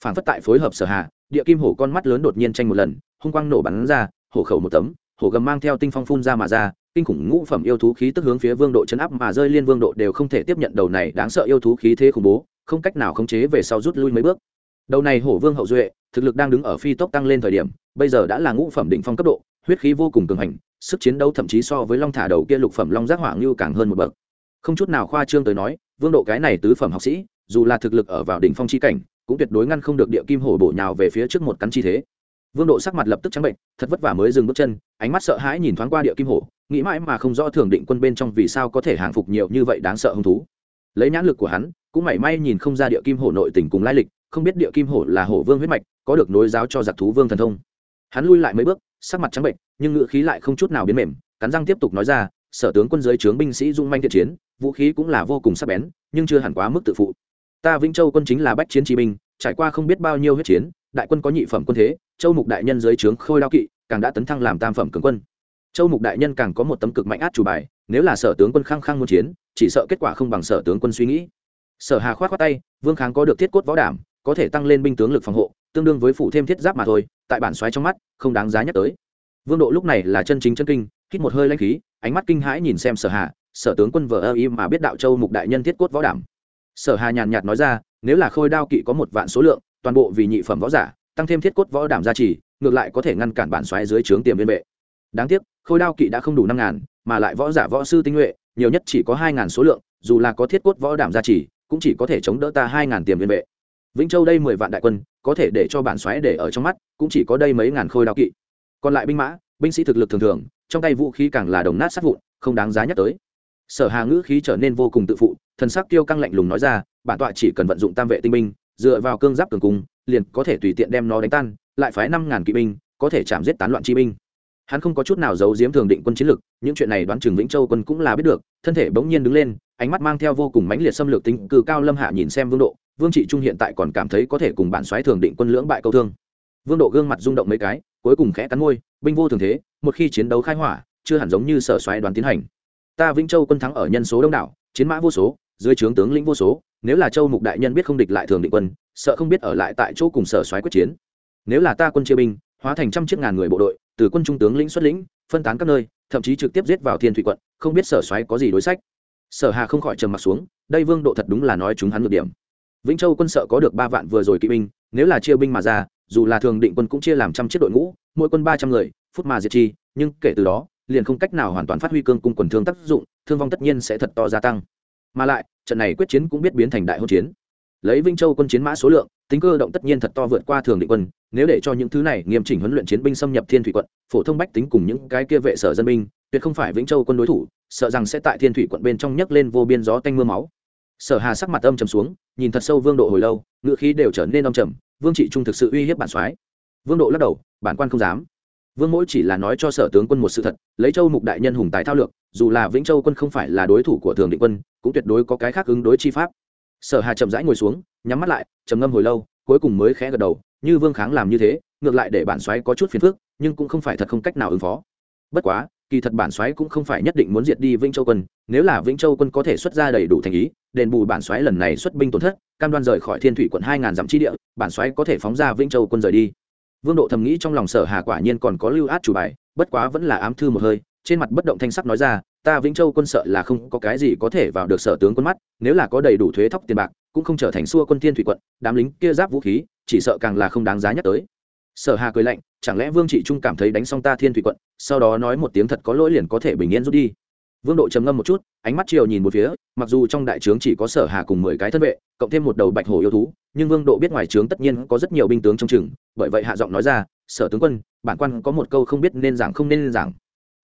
Phản phất tại phối hợp sở hạ địa kim hổ con mắt lớn đột nhiên tranh một lần, hung quang nổ bắn ra, hổ khẩu một tấm, hổ gầm mang theo tinh phong phun ra mà ra kinh khủng ngũ phẩm yêu thú khí tức hướng phía vương độ chấn áp mà rơi liên vương độ đều không thể tiếp nhận đầu này đáng sợ yêu thú khí thế khủng bố, không cách nào khống chế về sau rút lui mấy bước. Đầu này hổ vương hậu duệ, thực lực đang đứng ở phi tốc tăng lên thời điểm, bây giờ đã là ngũ phẩm định phong cấp độ, huyết khí vô cùng cường hành, sức chiến đấu thậm chí so với long thả đầu kia lục phẩm long giác hỏa ngưu càng hơn một bậc. Không chút nào khoa trương tới nói, vương độ cái này tứ phẩm học sĩ, dù là thực lực ở vào đỉnh phong chi cảnh, cũng tuyệt đối ngăn không được địa kim hổ bổ nhào về phía trước một cắn chi thế vương độ sắc mặt lập tức trắng bệnh, thật vất vả mới dừng bước chân, ánh mắt sợ hãi nhìn thoáng qua địa kim hổ, nghĩ mãi mà không rõ thường định quân bên trong vì sao có thể hàng phục nhiều như vậy đáng sợ hứng thú. Lấy nhãn lực của hắn, cũng mảy may nhìn không ra địa kim hổ nội tình cùng lai lịch, không biết địa kim hổ là hổ vương huyết mạch, có được nối giáo cho giặc thú vương thần thông. Hắn lui lại mấy bước, sắc mặt trắng bệnh, nhưng ngựa khí lại không chút nào biến mềm, cắn răng tiếp tục nói ra, sở tướng quân giới trướng binh sĩ dung manh thiện chiến, vũ khí cũng là vô cùng sắc bén, nhưng chưa hẳn quá mức tự phụ. Ta vĩnh châu quân chính là bách chiến trí binh, trải qua không biết bao nhiêu huyết chiến đại quân có nhị phẩm quân thế, châu mục đại nhân dưới trướng khôi đao kỵ, càng đã tấn thăng làm tam phẩm cường quân. Châu mục đại nhân càng có một tấm cực mạnh át chủ bài, nếu là sở tướng quân khăng khăng muốn chiến, chỉ sợ kết quả không bằng sở tướng quân suy nghĩ. Sở hà khoát khoát tay, vương kháng có được thiết cốt võ đảm, có thể tăng lên binh tướng lực phòng hộ, tương đương với phụ thêm thiết giáp mà thôi, tại bản xoáy trong mắt, không đáng giá nhắc tới. Vương độ lúc này là chân chính chân kinh, hít một hơi lanh khí, ánh mắt kinh hãi nhìn xem sở hà, sở tướng quân vợ ơ y mà biết đạo châu mục đại nhân thiết cốt võ đảm. Sở hà nhàn nhạt nói ra, nếu là khôi đao kỵ có một vạn số lượng toàn bộ vì nhị phẩm võ giả, tăng thêm thiết cốt võ đảm gia trì, ngược lại có thể ngăn cản bản xoáy dưới trướng tiềm liên vệ. Đáng tiếc, khôi đao kỵ đã không đủ năm ngàn, mà lại võ giả võ sư tinh nhuệ, nhiều nhất chỉ có hai ngàn số lượng, dù là có thiết cốt võ đảm gia trì, cũng chỉ có thể chống đỡ ta hai ngàn tiềm liên vệ. Vĩnh châu đây mười vạn đại quân, có thể để cho bản xoáy để ở trong mắt, cũng chỉ có đây mấy ngàn khôi đao kỵ. Còn lại binh mã, binh sĩ thực lực thường thường, trong tay vũ khí càng là đồng nát sát vụn, không đáng giá nhắc tới. Sở hà ngữ khí trở nên vô cùng tự phụ, thần sắc tiêu căng lạnh lùng nói ra, bản tọa chỉ cần vận dụng tam vệ tinh binh dựa vào cương giáp cường cung, liền có thể tùy tiện đem nó đánh tan, lại phái năm ngàn kỵ binh, có thể chạm giết tán loạn chi binh. Hắn không có chút nào giấu giếm thường định quân chiến lực, những chuyện này đoán chừng vĩnh châu quân cũng là biết được, thân thể bỗng nhiên đứng lên, ánh mắt mang theo vô cùng mãnh liệt xâm lược tính cử cao lâm hạ nhìn xem vương độ, vương trị trung hiện tại còn cảm thấy có thể cùng bản xoáy thường định quân lưỡng bại câu thương. Vương độ gương mặt rung động mấy cái, cuối cùng khẽ cắn môi, binh vô thường thế, một khi chiến đấu khai hỏa, chưa hẳn giống như sở xoáy đoán tiến hành. Ta vĩnh châu quân thắng ở nhân số đông đảo, chiến mã vô số, dưới trướng tướng lĩnh vô số nếu là châu mục đại nhân biết không địch lại thường định quân, sợ không biết ở lại tại chỗ cùng sở xoáy quyết chiến. Nếu là ta quân chia binh, hóa thành trăm chiếc ngàn người bộ đội, từ quân trung tướng lĩnh xuất lĩnh, phân tán các nơi, thậm chí trực tiếp giết vào thiên thủy quận, không biết sở xoáy có gì đối sách. Sở hà không khỏi trầm mặt xuống, đây vương độ thật đúng là nói chúng hắn ngược điểm. Vĩnh châu quân sợ có được ba vạn vừa rồi kỵ binh, nếu là chia binh mà ra, dù là thường định quân cũng chia làm trăm chiếc đội ngũ, mỗi quân ba trăm người, phút mà diệt chi, nhưng kể từ đó, liền không cách nào hoàn toàn phát huy cương cung quần thương tác dụng, thương vong tất nhiên sẽ thật to gia tăng mà lại, trận này quyết chiến cũng biết biến thành đại hôn chiến. Lấy vinh châu quân chiến mã số lượng, tính cơ động tất nhiên thật to vượt qua thường định quân, nếu để cho những thứ này nghiêm chỉnh huấn luyện chiến binh xâm nhập thiên thủy quận, phổ thông bách tính cùng những cái kia vệ sở dân binh, tuyệt không phải vĩnh châu quân đối thủ, sợ rằng sẽ tại thiên thủy quận bên trong nhấc lên vô biên gió tanh mưa máu. Sở hà sắc mặt âm trầm xuống, nhìn thật sâu vương độ hồi lâu ngựa khí đều trở nên âm trầm, vương trị trung thực sự uy hiếp bản soái. Vương độ lắc đầu, bản quan không dám vương mỗi chỉ là nói cho sở tướng quân một sự thật, lấy châu mục đại nhân hùng tài thao lược, dù là vĩnh châu quân không phải là đối thủ của thường định quân, cũng tuyệt đối có cái khác ứng đối chi pháp. Sở hà chậm rãi ngồi xuống, nhắm mắt lại, trầm ngâm hồi lâu, cuối cùng mới khẽ gật đầu, như vương kháng làm như thế, ngược lại để bản xoáy có chút phiền phức, nhưng cũng không phải thật không cách nào ứng phó. Bất quá, kỳ thật bản xoáy cũng không phải nhất định muốn diệt đi vĩnh châu quân, nếu là vĩnh châu quân có thể xuất ra đầy đủ thành ý, đền bù bản xoáy lần này xuất binh tổn thất, cam đoan rời khỏi thiên thủy quận hai ngàn dặm chi địa, bản xoáy có thể phóng ra vĩnh châu quân rời đi vương độ thầm nghĩ trong lòng sở hà quả nhiên còn có lưu át chủ bài, bất quá vẫn là ám thư một hơi, trên mặt bất động thanh sắc nói ra, ta vĩnh châu quân sợ là không có cái gì có thể vào được sở tướng quân mắt, nếu là có đầy đủ thuế thóc tiền bạc, cũng không trở thành xua quân thiên thủy quận, đám lính kia giáp vũ khí, chỉ sợ càng là không đáng giá nhắc tới. Sở hà cười lạnh, chẳng lẽ vương trị trung cảm thấy đánh xong ta thiên thủy quận, sau đó nói một tiếng thật có lỗi liền có thể bình yên rút đi? Vương độ trầm ngâm một chút, ánh mắt chiều nhìn một phía, mặc dù trong đại trướng chỉ có sở hà cùng mười cái thân vệ, cộng thêm một đầu bạch hổ yêu thú, nhưng vương độ biết ngoài trướng tất nhiên có rất nhiều binh tướng trong chừng, bởi vậy hạ giọng nói ra, sở tướng quân, bản quan có một câu không biết nên giảng không nên giảng.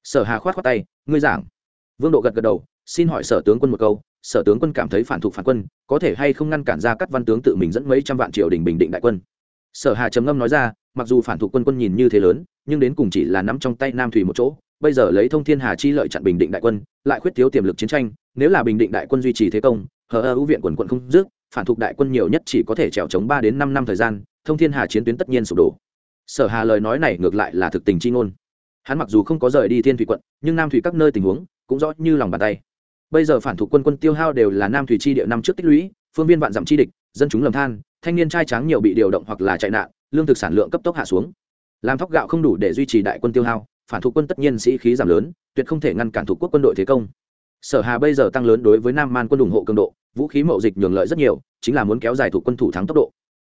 Sở hà khoát khoát tay, ngươi giảng. Vương độ gật gật đầu, xin hỏi sở tướng quân một câu, sở tướng quân cảm thấy phản thục phản quân, có thể hay không ngăn cản ra các văn tướng tự mình dẫn mấy trăm vạn triều đình bình định đại quân? Sở hà trầm ngâm nói ra, mặc dù phản thục quân quân nhìn như thế lớn nhưng đến cùng chỉ là nắm trong tay nam thủy một chỗ, bây giờ lấy thông thiên hà chi lợi chặn bình định đại quân, lại khuyết thiếu tiềm lực chiến tranh, nếu là bình định đại quân duy trì thế công, hờ ơ ưu viện quần quận không dứt, phản thục đại quân nhiều nhất chỉ có thể trèo chống ba đến năm năm thời gian, thông thiên hà chiến tuyến tất nhiên sụp đổ. Sở hà lời nói này ngược lại là thực tình chi ngôn. Hắn mặc dù không có rời đi thiên thủy quận, nhưng nam thủy các nơi tình huống cũng rõ như lòng bàn tay. Bây giờ phản thục quân quân tiêu hao đều là nam thủy chi địa năm trước tích lũy, phương viên vạn dặm chi địch, dân chúng lầm than, thanh niên trai tráng nhiều bị điều động hoặc là chạy nạn, lương thực sản lượng cấp tốc hạ xuống làm thóc gạo không đủ để duy trì đại quân tiêu hao, phản thủ quân tất nhiên sĩ khí giảm lớn, tuyệt không thể ngăn cản thủ quốc quân đội thế công. Sở hà bây giờ tăng lớn đối với nam man quân ủng hộ cường độ, vũ khí mậu dịch nhường lợi rất nhiều, chính là muốn kéo dài thủ quân thủ thắng tốc độ.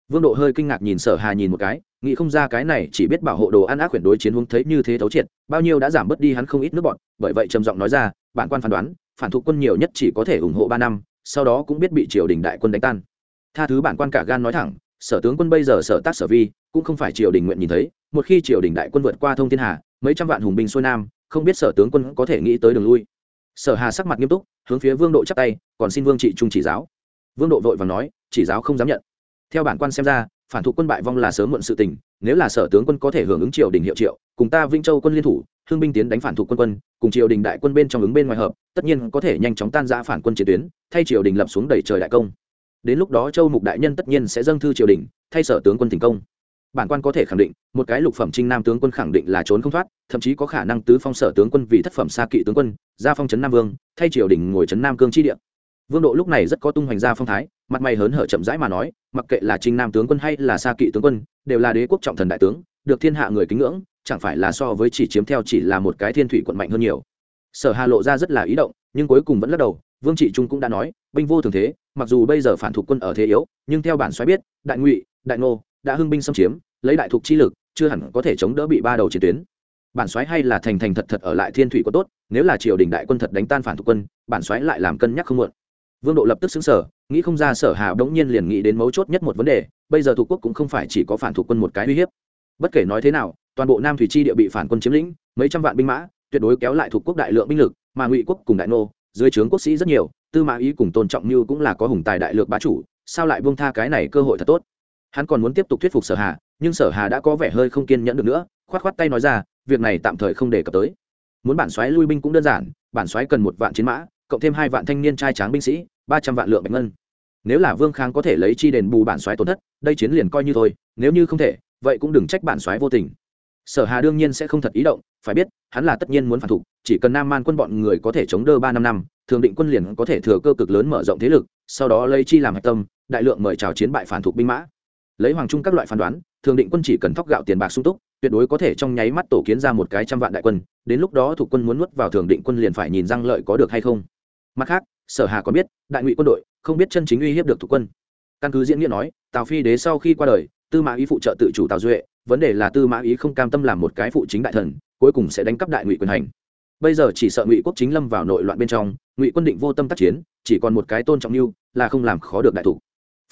Vương độ hơi kinh ngạc nhìn sở hà nhìn một cái, nghĩ không ra cái này chỉ biết bảo hộ đồ ăn ác quyển đối chiến hướng thấy như thế thấu triệt, bao nhiêu đã giảm bớt đi hắn không ít nước bọn, bởi vậy trầm giọng nói ra, bản quan phán đoán, phản thuộc quân nhiều nhất chỉ có thể ủng hộ ba năm, sau đó cũng biết bị triều đình đại quân đánh tan. Tha thứ bản quan cả gan nói thẳng, sở tướng quân bây giờ sở tác sở vi, cũng không phải triều đình nguyện nhìn thấy một khi triều đình đại quân vượt qua thông thiên hà, mấy trăm vạn hùng binh xuôi nam, không biết sở tướng quân có thể nghĩ tới đường lui. Sở hà sắc mặt nghiêm túc, hướng phía vương độ chắp tay, còn xin vương trị trung chỉ giáo. Vương độ vội và nói, chỉ giáo không dám nhận. Theo bản quan xem ra, phản thủ quân bại vong là sớm muộn sự tình, nếu là sở tướng quân có thể hưởng ứng triều đình hiệu triệu, cùng ta vinh châu quân liên thủ hương binh tiến đánh phản thủ quân quân, cùng triều đình đại quân bên trong ứng bên ngoài hợp, tất nhiên có thể nhanh chóng tan giã phản quân chiến tuyến, thay triều đình lập xuống đẩy trời đại công. Đến lúc đó châu mục đại nhân tất nhiên sẽ dâng thư triều đình, thay sở tướng quân thành công bản quan có thể khẳng định, một cái lục phẩm trinh nam tướng quân khẳng định là trốn không thoát, thậm chí có khả năng tứ phong sở tướng quân vì thất phẩm xa kỵ tướng quân, ra phong trấn nam vương, thay triều đình ngồi trấn nam cương chi địa. Vương độ lúc này rất có tung hoành ra phong thái, mặt mày hớn hở chậm rãi mà nói, mặc kệ là trinh nam tướng quân hay là xa kỵ tướng quân, đều là đế quốc trọng thần đại tướng, được thiên hạ người kính ngưỡng, chẳng phải là so với chỉ chiếm theo chỉ là một cái thiên thủy quận mạnh hơn nhiều. Sở hà lộ ra rất là ý động, nhưng cuối cùng vẫn lắc đầu, vương trị trung cũng đã nói, binh vô thường thế, mặc dù bây giờ phản thuộc quân ở thế yếu, nhưng theo bản xoáy biết, đại ngụy, đại ngô đã hưng binh xâm chiếm, lấy đại thục chi lực, chưa hẳn có thể chống đỡ bị ba đầu chiến tuyến. Bản xoáy hay là thành thành thật thật ở lại thiên thủy có tốt, nếu là triều đình đại quân thật đánh tan phản thuộc quân, bản xoáy lại làm cân nhắc không muộn. Vương độ lập tức xứng sở nghĩ không ra sở hà bỗng nhiên liền nghĩ đến mấu chốt nhất một vấn đề, bây giờ thuộc quốc cũng không phải chỉ có phản thuộc quân một cái uy hiếp. Bất kể nói thế nào, toàn bộ nam thủy chi địa bị phản quân chiếm lĩnh, mấy trăm vạn binh mã, tuyệt đối kéo lại thuộc quốc đại lượng binh lực, mà ngụy quốc cùng đại nô, dưới trướng quốc sĩ rất nhiều, tư mã ý cùng tôn trọng như cũng là có hùng tài đại lược bá chủ, sao lại buông tha cái này cơ hội thật tốt? Hắn còn muốn tiếp tục thuyết phục sở hà, nhưng sở hà đã có vẻ hơi không kiên nhẫn được nữa, khoát khoát tay nói ra, việc này tạm thời không đề cập tới. Muốn bản xoáy lui binh cũng đơn giản, bản xoáy cần một vạn chiến mã, cộng thêm hai vạn thanh niên trai tráng binh sĩ, ba trăm vạn lượng bạch ngân. Nếu là vương khang có thể lấy chi đền bù bản xoáy tổn thất, đây chiến liền coi như thôi, nếu như không thể, vậy cũng đừng trách bản xoáy vô tình. Sở hà đương nhiên sẽ không thật ý động, phải biết, hắn là tất nhiên muốn phản thục chỉ cần nam man quân bọn người có thể chống đỡ ba năm năm, thường định quân liền có thể thừa cơ cực lớn mở rộng thế lực, sau đó lấy chi làm hạch tâm, đại lượng mời chào chiến bại phản thục binh mã lấy hoàng trung các loại phán đoán, thường định quân chỉ cần thóc gạo tiền bạc sung túc, tuyệt đối có thể trong nháy mắt tổ kiến ra một cái trăm vạn đại quân, đến lúc đó thuộc quân muốn nuốt vào thường định quân liền phải nhìn răng lợi có được hay không. Mặt khác, sở hà còn biết, đại ngụy quân đội không biết chân chính uy hiếp được thuộc quân. Căn cứ diễn nghĩa nói, tào phi đế sau khi qua đời, tư mã ý phụ trợ tự chủ tào duệ, vấn đề là tư mã ý không cam tâm làm một cái phụ chính đại thần, cuối cùng sẽ đánh cắp đại ngụy quyền hành. Bây giờ chỉ sợ ngụy quốc chính lâm vào nội loạn bên trong, ngụy quân định vô tâm tác chiến, chỉ còn một cái tôn trọng mưu, là không làm khó được đại thủ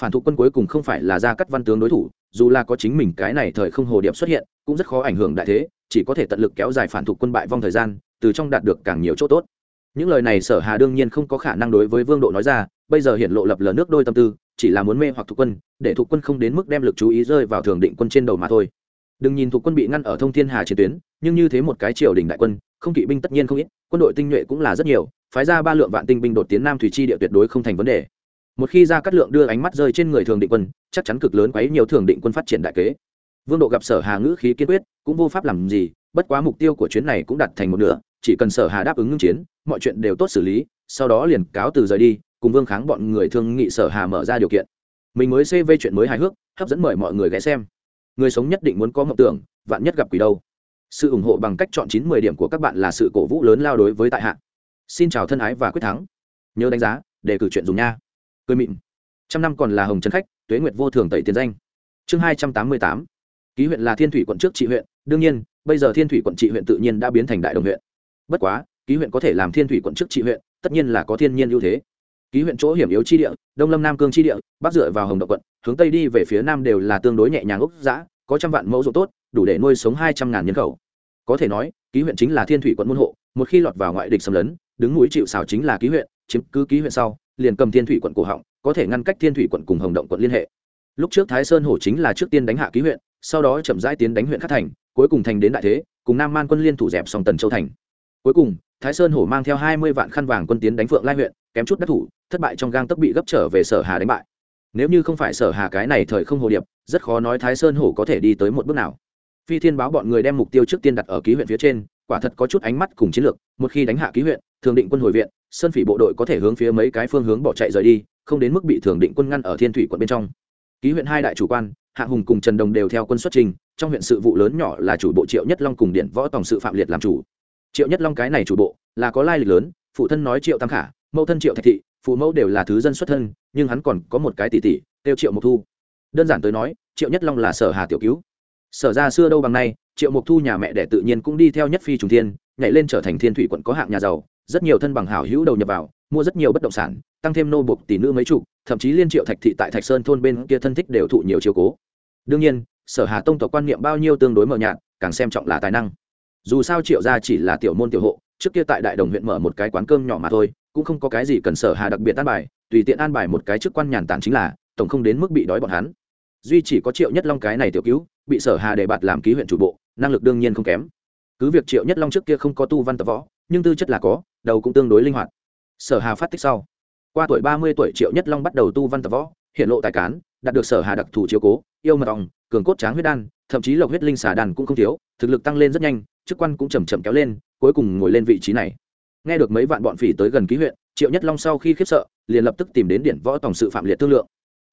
phản thủ quân cuối cùng không phải là gia cắt văn tướng đối thủ, dù là có chính mình cái này thời không hồ điệp xuất hiện, cũng rất khó ảnh hưởng đại thế, chỉ có thể tận lực kéo dài phản thủ quân bại vong thời gian, từ trong đạt được càng nhiều chỗ tốt. Những lời này sở hà đương nhiên không có khả năng đối với vương độ nói ra, bây giờ hiện lộ lập lờ nước đôi tâm tư, chỉ là muốn mê hoặc thuộc quân, để thuộc quân không đến mức đem lực chú ý rơi vào thường định quân trên đầu mà thôi. Đừng nhìn thuộc quân bị ngăn ở thông thiên hà chiến tuyến, nhưng như thế một cái triều đình đại quân, không kỵ binh tất nhiên không ít, quân đội tinh nhuệ cũng là rất nhiều, phái ra ba lượng vạn tinh binh đột tiến nam thủy chi địa tuyệt đối không thành vấn đề một khi ra cắt lượng đưa ánh mắt rơi trên người thường định quân, chắc chắn cực lớn quấy nhiều thường định quân phát triển đại kế. Vương độ gặp sở hà ngữ khí kiên quyết, cũng vô pháp làm gì, bất quá mục tiêu của chuyến này cũng đặt thành một nửa, chỉ cần sở hà đáp ứng ngưng chiến, mọi chuyện đều tốt xử lý, sau đó liền cáo từ rời đi, cùng vương kháng bọn người thương nghị sở hà mở ra điều kiện. Mình mới cv chuyện mới hài hước, hấp dẫn mời mọi người ghé xem. Người sống nhất định muốn có mộng tưởng, vạn nhất gặp quỷ đâu. Sự ủng hộ bằng cách chọn chín mười điểm của các bạn là sự cổ vũ lớn lao đối với tại hạ. Xin chào thân ái và quyết thắng. Nhớ đánh giá để cử chuyện dùng nha cười mịn. Trăm năm còn là hồng trấn khách, tuế nguyệt vô thường tẩy tiền danh. Chương hai trăm tám mươi tám. Ký huyện là thiên thủy quận trước trị huyện, đương nhiên, bây giờ thiên thủy quận trị huyện tự nhiên đã biến thành đại đồng huyện. Bất quá, ký huyện có thể làm thiên thủy quận trước trị huyện, tất nhiên là có thiên nhiên ưu thế. Ký huyện chỗ hiểm yếu chi địa, đông lâm nam cương chi địa, bắc dựa vào hồng động quận, hướng tây đi về phía nam đều là tương đối nhẹ nhàng ốc giã có trăm vạn mẫu ruộng tốt, đủ để nuôi sống hai trăm ngàn nhân khẩu. Có thể nói, ký huyện chính là thiên thủy quận môn hộ, một khi lọt vào ngoại địch xâm lấn, đứng núi chịu xào chính là ký huyện, chiếm cứ ký huyện sau liền cầm thiên thủy quận cổ họng, có thể ngăn cách thiên thủy quận cùng hồng động quận liên hệ. Lúc trước thái sơn hổ chính là trước tiên đánh hạ ký huyện, sau đó chậm rãi tiến đánh huyện khắc thành, cuối cùng thành đến đại thế, cùng nam man quân liên thủ dẹp xong tần châu thành. Cuối cùng, thái sơn hổ mang theo hai mươi vạn khăn vàng quân tiến đánh phượng lai huyện, kém chút đắc thủ, thất bại trong gang tấc bị gấp trở về sở hà đánh bại. Nếu như không phải sở hà cái này thời không hồ điệp, rất khó nói thái sơn hổ có thể đi tới một bước nào. Phi thiên báo bọn người đem mục tiêu trước tiên đặt ở ký huyện phía trên, quả thật có chút ánh mắt cùng chiến lược, một khi đánh hạ ký huyện thường định quân hồi viện, sơn phỉ bộ đội có thể hướng phía mấy cái phương hướng bỏ chạy rời đi, không đến mức bị thường định quân ngăn ở thiên thủy quận bên trong. Ký huyện hai đại chủ quan, hạ hùng cùng trần đồng đều theo quân xuất trình, trong huyện sự vụ lớn nhỏ là chủ bộ triệu nhất long cùng điện võ tổng sự phạm liệt làm chủ. Triệu nhất long cái này chủ bộ là có lai lịch lớn, phụ thân nói triệu tam khả, mẫu thân triệu thạch thị, phụ mẫu đều là thứ dân xuất thân, nhưng hắn còn có một cái tỷ tỷ, tiêu triệu mộc thu. Đơn giản tới nói, triệu nhất long là sở hà tiểu cứu. Sở ra xưa đâu bằng nay, triệu mộc thu nhà mẹ đẻ tự nhiên cũng đi theo nhất phi trùng thiên, nhảy lên trở thành thiên thủy quận có hạng nhà giàu rất nhiều thân bằng hảo hữu đầu nhập vào, mua rất nhiều bất động sản, tăng thêm nô buộc tỷ nữ mấy chục, thậm chí liên triệu thạch thị tại thạch sơn thôn bên kia thân thích đều thụ nhiều chiều cố. Đương nhiên, sở hà tông tộc quan niệm bao nhiêu tương đối mờ nhạt, càng xem trọng là tài năng. Dù sao triệu gia chỉ là tiểu môn tiểu hộ, trước kia tại đại đồng huyện mở một cái quán cơm nhỏ mà thôi, cũng không có cái gì cần sở hà đặc biệt an bài, tùy tiện an bài một cái chức quan nhàn tản chính là, tổng không đến mức bị đói bọn hắn. Duy chỉ có triệu nhất long cái này tiểu cứu, bị sở hà để bạt làm ký huyện chủ bộ, năng lực đương nhiên không kém. Cứ việc triệu nhất long trước kia không có tu văn tập võ nhưng tư chất là có, đầu cũng tương đối linh hoạt. Sở hà phát tích sau. Qua tuổi ba mươi tuổi triệu nhất long bắt đầu tu văn tập võ, hiện lộ tài cán, đạt được sở hà đặc thù chiếu cố, yêu mật ong, cường cốt tráng huyết đan, thậm chí lộc huyết linh xà đàn cũng không thiếu, thực lực tăng lên rất nhanh, chức quan cũng chầm chậm kéo lên, cuối cùng ngồi lên vị trí này. Nghe được mấy vạn bọn phỉ tới gần ký huyện, triệu nhất long sau khi khiếp sợ, liền lập tức tìm đến điện võ tổng sự phạm liệt thương lượng.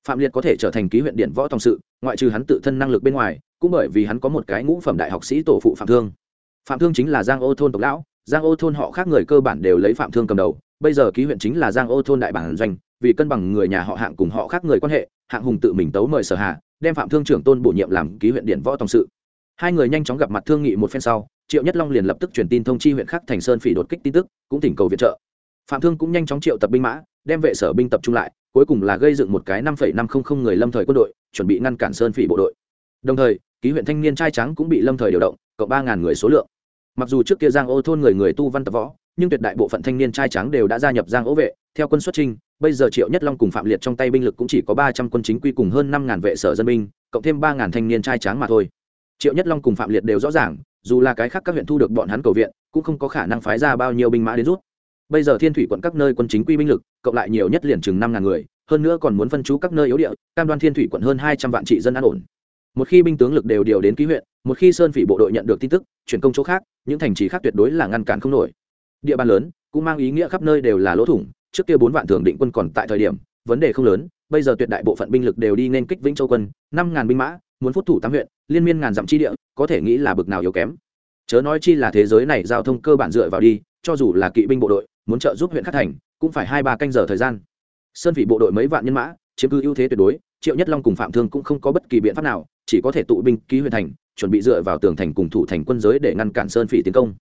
Phạm liệt có thể trở thành ký huyện điện võ tổng sự, ngoại trừ hắn tự thân năng lực bên ngoài, cũng bởi vì hắn có một cái ngũ phẩm đại học sĩ tổ phụ phạm thương. Phạm thương chính là giang ô thôn tộc lão giang ô thôn họ khác người cơ bản đều lấy phạm thương cầm đầu, bây giờ ký huyện chính là giang ô thôn đại bản doanh, vì cân bằng người nhà họ hạng cùng họ khác người quan hệ, hạng hùng tự mình tấu mời sở hạ đem phạm thương trưởng tôn bổ nhiệm làm ký huyện điện võ tòng sự. Hai người nhanh chóng gặp mặt thương nghị một phen sau, triệu nhất long liền lập tức truyền tin thông chi huyện khác thành sơn phỉ đột kích tin tức, cũng thỉnh cầu viện trợ. Phạm thương cũng nhanh chóng triệu tập binh mã, đem vệ sở binh tập trung lại, cuối cùng là gây dựng một cái năm năm trăm linh người lâm thời quân đội, chuẩn bị ngăn cản sơn phỉ bộ đội. Đồng thời, ký huyện thanh niên trai trắng cũng bị lâm thời điều động, cộng ba người số lượng mặc dù trước kia giang ô thôn người người tu văn tập võ, nhưng tuyệt đại bộ phận thanh niên trai trắng đều đã gia nhập giang ô vệ, theo quân xuất trinh bây giờ triệu nhất long cùng phạm liệt trong tay binh lực cũng chỉ có ba trăm quân chính quy cùng hơn năm ngàn vệ sở dân binh, cộng thêm ba ngàn thanh niên trai tráng mà thôi. Triệu nhất long cùng phạm liệt đều rõ ràng, dù là cái khác các huyện thu được bọn hắn cầu viện, cũng không có khả năng phái ra bao nhiêu binh mã đến rút. Bây giờ thiên thủy quận các nơi quân chính quy binh lực, cộng lại nhiều nhất liền chừng năm ngàn người, hơn nữa còn muốn phân chú các nơi yếu địa, cam đoan thiên thủy quận hơn hai trăm vạn trị dân an ổn một khi binh tướng lực đều điều đến ký huyện, một khi sơn phỉ bộ đội nhận được tin tức, chuyển công chỗ khác, những thành trì khác tuyệt đối là ngăn cản không nổi. Địa bàn lớn, cũng mang ý nghĩa khắp nơi đều là lỗ thủng, trước kia bốn vạn thường định quân còn tại thời điểm, vấn đề không lớn, bây giờ tuyệt đại bộ phận binh lực đều đi nên kích vĩnh châu quân, năm ngàn binh mã, muốn phút thủ tám huyện, liên miên ngàn dặm chi địa, có thể nghĩ là bực nào yếu kém. Chớ nói chi là thế giới này giao thông cơ bản dựa vào đi, cho dù là kỵ binh bộ đội, muốn trợ giúp huyện khắc thành, cũng phải hai ba canh giờ thời gian. Sơn vị bộ đội mấy vạn nhân mã, chiếm cứ ưu thế tuyệt đối triệu nhất long cùng phạm thương cũng không có bất kỳ biện pháp nào, chỉ có thể tụ binh ký huyện thành, chuẩn bị dựa vào tường thành cùng thủ thành quân giới để ngăn cản sơn phỉ tiến công.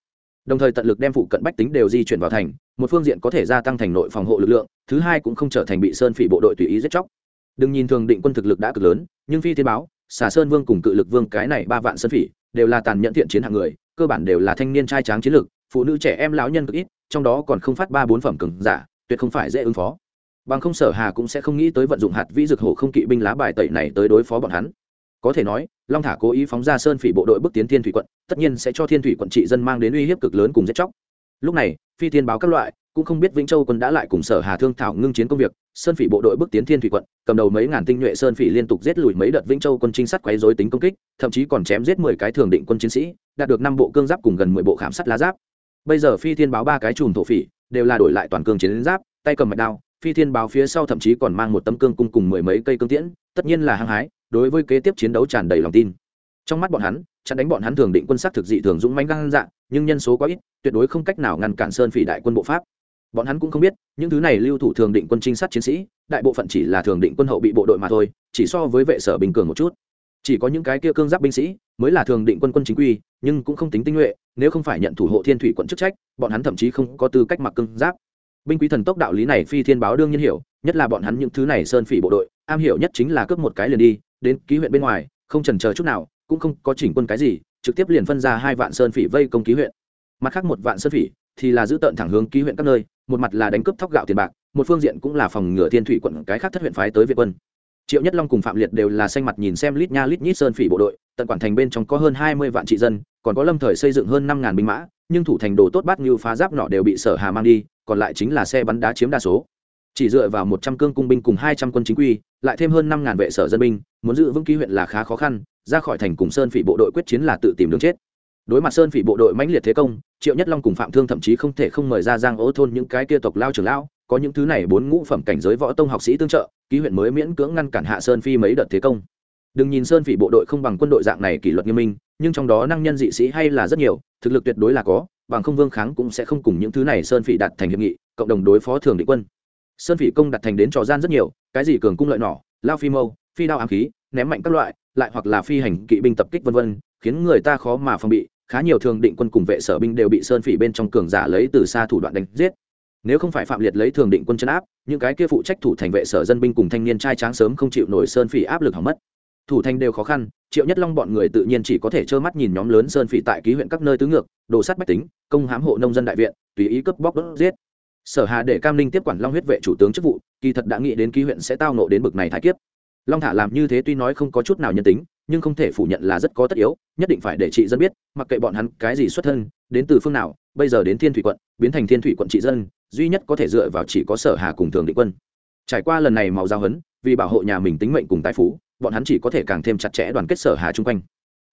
Đồng thời tận lực đem phụ cận bách tính đều di chuyển vào thành, một phương diện có thể gia tăng thành nội phòng hộ lực lượng, thứ hai cũng không trở thành bị sơn phỉ bộ đội tùy ý giết chóc. Đừng nhìn thường định quân thực lực đã cực lớn, nhưng phi thiên báo, xà sơn vương cùng cự lực vương cái này ba vạn sơn phỉ, đều là tàn nhẫn thiện chiến hạng người, cơ bản đều là thanh niên trai tráng chiến lực, phụ nữ trẻ em lão nhân cực ít, trong đó còn không phát ba bốn phẩm cường giả, tuyệt không phải dễ ứng phó bằng không sở hà cũng sẽ không nghĩ tới vận dụng hạt vĩ dược hổ không kỵ binh lá bài tẩy này tới đối phó bọn hắn. Có thể nói, long thả cố ý phóng ra sơn phỉ bộ đội bước tiến thiên thủy quận, tất nhiên sẽ cho thiên thủy quận trị dân mang đến uy hiếp cực lớn cùng giết chóc. Lúc này, phi thiên báo các loại, cũng không biết vĩnh châu quân đã lại cùng sở hà thương thảo ngưng chiến công việc, sơn phỉ bộ đội bước tiến thiên thủy quận, cầm đầu mấy ngàn tinh nhuệ sơn phỉ liên tục giết lùi mấy đợt vĩnh châu quân trinh sát quấy rối tính công kích, thậm chí còn chém giết mười cái thường định quân chiến sĩ, đạt được năm bộ cương giáp cùng gần mười bộ khảm sắt lá giáp. Bây giờ phi thiên báo ba cái chùm thổ phỉ, đều là đổi lại toàn cương chiến giáp, tay cầm mạch đao phi thiên báo phía sau thậm chí còn mang một tấm cương cung cùng mười mấy cây cương tiễn, tất nhiên là hăng hái, đối với kế tiếp chiến đấu tràn đầy lòng tin. Trong mắt bọn hắn, chặn đánh bọn hắn thường định quân sắc thực dị thường dũng mãnh gan dạng, nhưng nhân số quá ít, tuyệt đối không cách nào ngăn cản sơn phỉ đại quân bộ pháp. Bọn hắn cũng không biết, những thứ này lưu thủ thường định quân trinh sát chiến sĩ, đại bộ phận chỉ là thường định quân hậu bị bộ đội mà thôi, chỉ so với vệ sở bình cường một chút. Chỉ có những cái kia cương giáp binh sĩ mới là thường định quân quân chính quy, nhưng cũng không tính tinh nhuệ, nếu không phải nhận thủ hộ thiên thủy quận chức trách, bọn hắn thậm chí không có tư cách mặc cương giáp binh quý thần tốc đạo lý này phi thiên báo đương nhiên hiểu, nhất là bọn hắn những thứ này sơn phỉ bộ đội, am hiểu nhất chính là cướp một cái liền đi, đến ký huyện bên ngoài, không trần chờ chút nào, cũng không có chỉnh quân cái gì, trực tiếp liền phân ra hai vạn sơn phỉ vây công ký huyện. Mặt khác một vạn sơn phỉ thì là giữ tận thẳng hướng ký huyện các nơi, một mặt là đánh cướp thóc gạo tiền bạc, một phương diện cũng là phòng ngừa thiên thủy quận cái khác thất huyện phái tới việt quân. Triệu nhất long cùng phạm liệt đều là xanh mặt nhìn xem lít nha lít nhít sơn phỉ bộ đội, tận quản thành bên trong có hơn hai mươi vạn trị dân còn có lâm thời xây dựng hơn năm ngàn binh mã, nhưng thủ thành đồ tốt bát như phá giáp nọ đều bị sở hà mang đi, còn lại chính là xe bắn đá chiếm đa số. Chỉ dựa vào một trăm cương cung binh cùng hai trăm quân chính quy, lại thêm hơn năm ngàn vệ sở dân binh, muốn giữ vững ký huyện là khá khó khăn, ra khỏi thành cùng sơn phỉ bộ đội quyết chiến là tự tìm đường chết. Đối mặt sơn phỉ bộ đội mãnh liệt thế công, triệu nhất long cùng phạm thương thậm chí không thể không mời ra giang ô thôn những cái kia tộc lao trưởng lao có những thứ này bốn ngũ phẩm cảnh giới võ tông học sĩ tương trợ, ký huyện mới miễn cưỡng ngăn cản hạ sơn phi mấy đợt thế công đừng nhìn sơn phỉ bộ đội không bằng quân đội dạng này kỷ luật nghiêm minh, nhưng trong đó năng nhân dị sĩ hay là rất nhiều, thực lực tuyệt đối là có, bằng không vương kháng cũng sẽ không cùng những thứ này sơn phỉ đặt thành hiệp nghị, cộng đồng đối phó thường định quân. Sơn phỉ công đặt thành đến trò gian rất nhiều, cái gì cường cung lợi nỏ, lao phi mâu, phi đao ám khí, ném mạnh các loại, lại hoặc là phi hành kỵ binh tập kích vân vân, khiến người ta khó mà phòng bị, khá nhiều thường định quân cùng vệ sở binh đều bị sơn phỉ bên trong cường giả lấy từ xa thủ đoạn đánh giết. Nếu không phải phạm liệt lấy thường định quân chấn áp, những cái kia phụ trách thủ thành vệ sở dân binh cùng thanh niên trai tráng sớm không chịu nổi sơn phỉ áp lực hỏng mất thủ thành đều khó khăn, triệu nhất long bọn người tự nhiên chỉ có thể trơ mắt nhìn nhóm lớn sơn phỉ tại ký huyện các nơi tứ ngược, đồ sắt bách tính, công hám hộ nông dân đại viện, tùy ý cướp bóc đốt giết. Sở hà để cam ninh tiếp quản long huyết vệ chủ tướng chức vụ, kỳ thật đã nghĩ đến ký huyện sẽ tao nộ đến bực này thái kiếp. Long thả làm như thế tuy nói không có chút nào nhân tính, nhưng không thể phủ nhận là rất có tất yếu, nhất định phải để trị dân biết, mặc kệ bọn hắn cái gì xuất thân, đến từ phương nào, bây giờ đến thiên thủy quận, biến thành thiên thủy quận trị dân, duy nhất có thể dựa vào chỉ có sở hà cùng thường định quân. Trải qua lần này màu giao hấn, vì bảo hộ nhà mình tính mệnh cùng tài phú bọn hắn chỉ có thể càng thêm chặt chẽ đoàn kết sở hà chung quanh.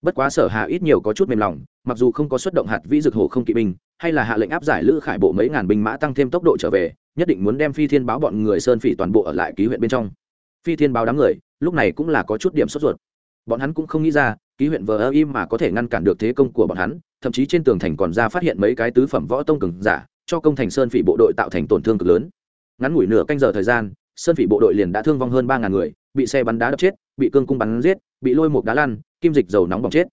Bất quá sở hà ít nhiều có chút mềm lòng, mặc dù không có xuất động hạt vĩ dực hồ không kỵ binh, hay là hạ lệnh áp giải lữ khải bộ mấy ngàn binh mã tăng thêm tốc độ trở về, nhất định muốn đem phi thiên báo bọn người sơn phỉ toàn bộ ở lại ký huyện bên trong. Phi thiên báo đám người, lúc này cũng là có chút điểm sốt ruột. Bọn hắn cũng không nghĩ ra, ký huyện vờ ơ im mà có thể ngăn cản được thế công của bọn hắn, thậm chí trên tường thành còn ra phát hiện mấy cái tứ phẩm võ tông cường giả, cho công thành sơn phỉ bộ đội tạo thành tổn thương cực lớn. Ngắn ngủi nửa canh giờ thời gian, sơn phỉ bộ đội liền đã thương vong hơn ba ngàn người, bị xe bắn đá đập chết bị cương cung bắn giết, bị lôi một đá lăn, kim dịch dầu nóng bỏng chết.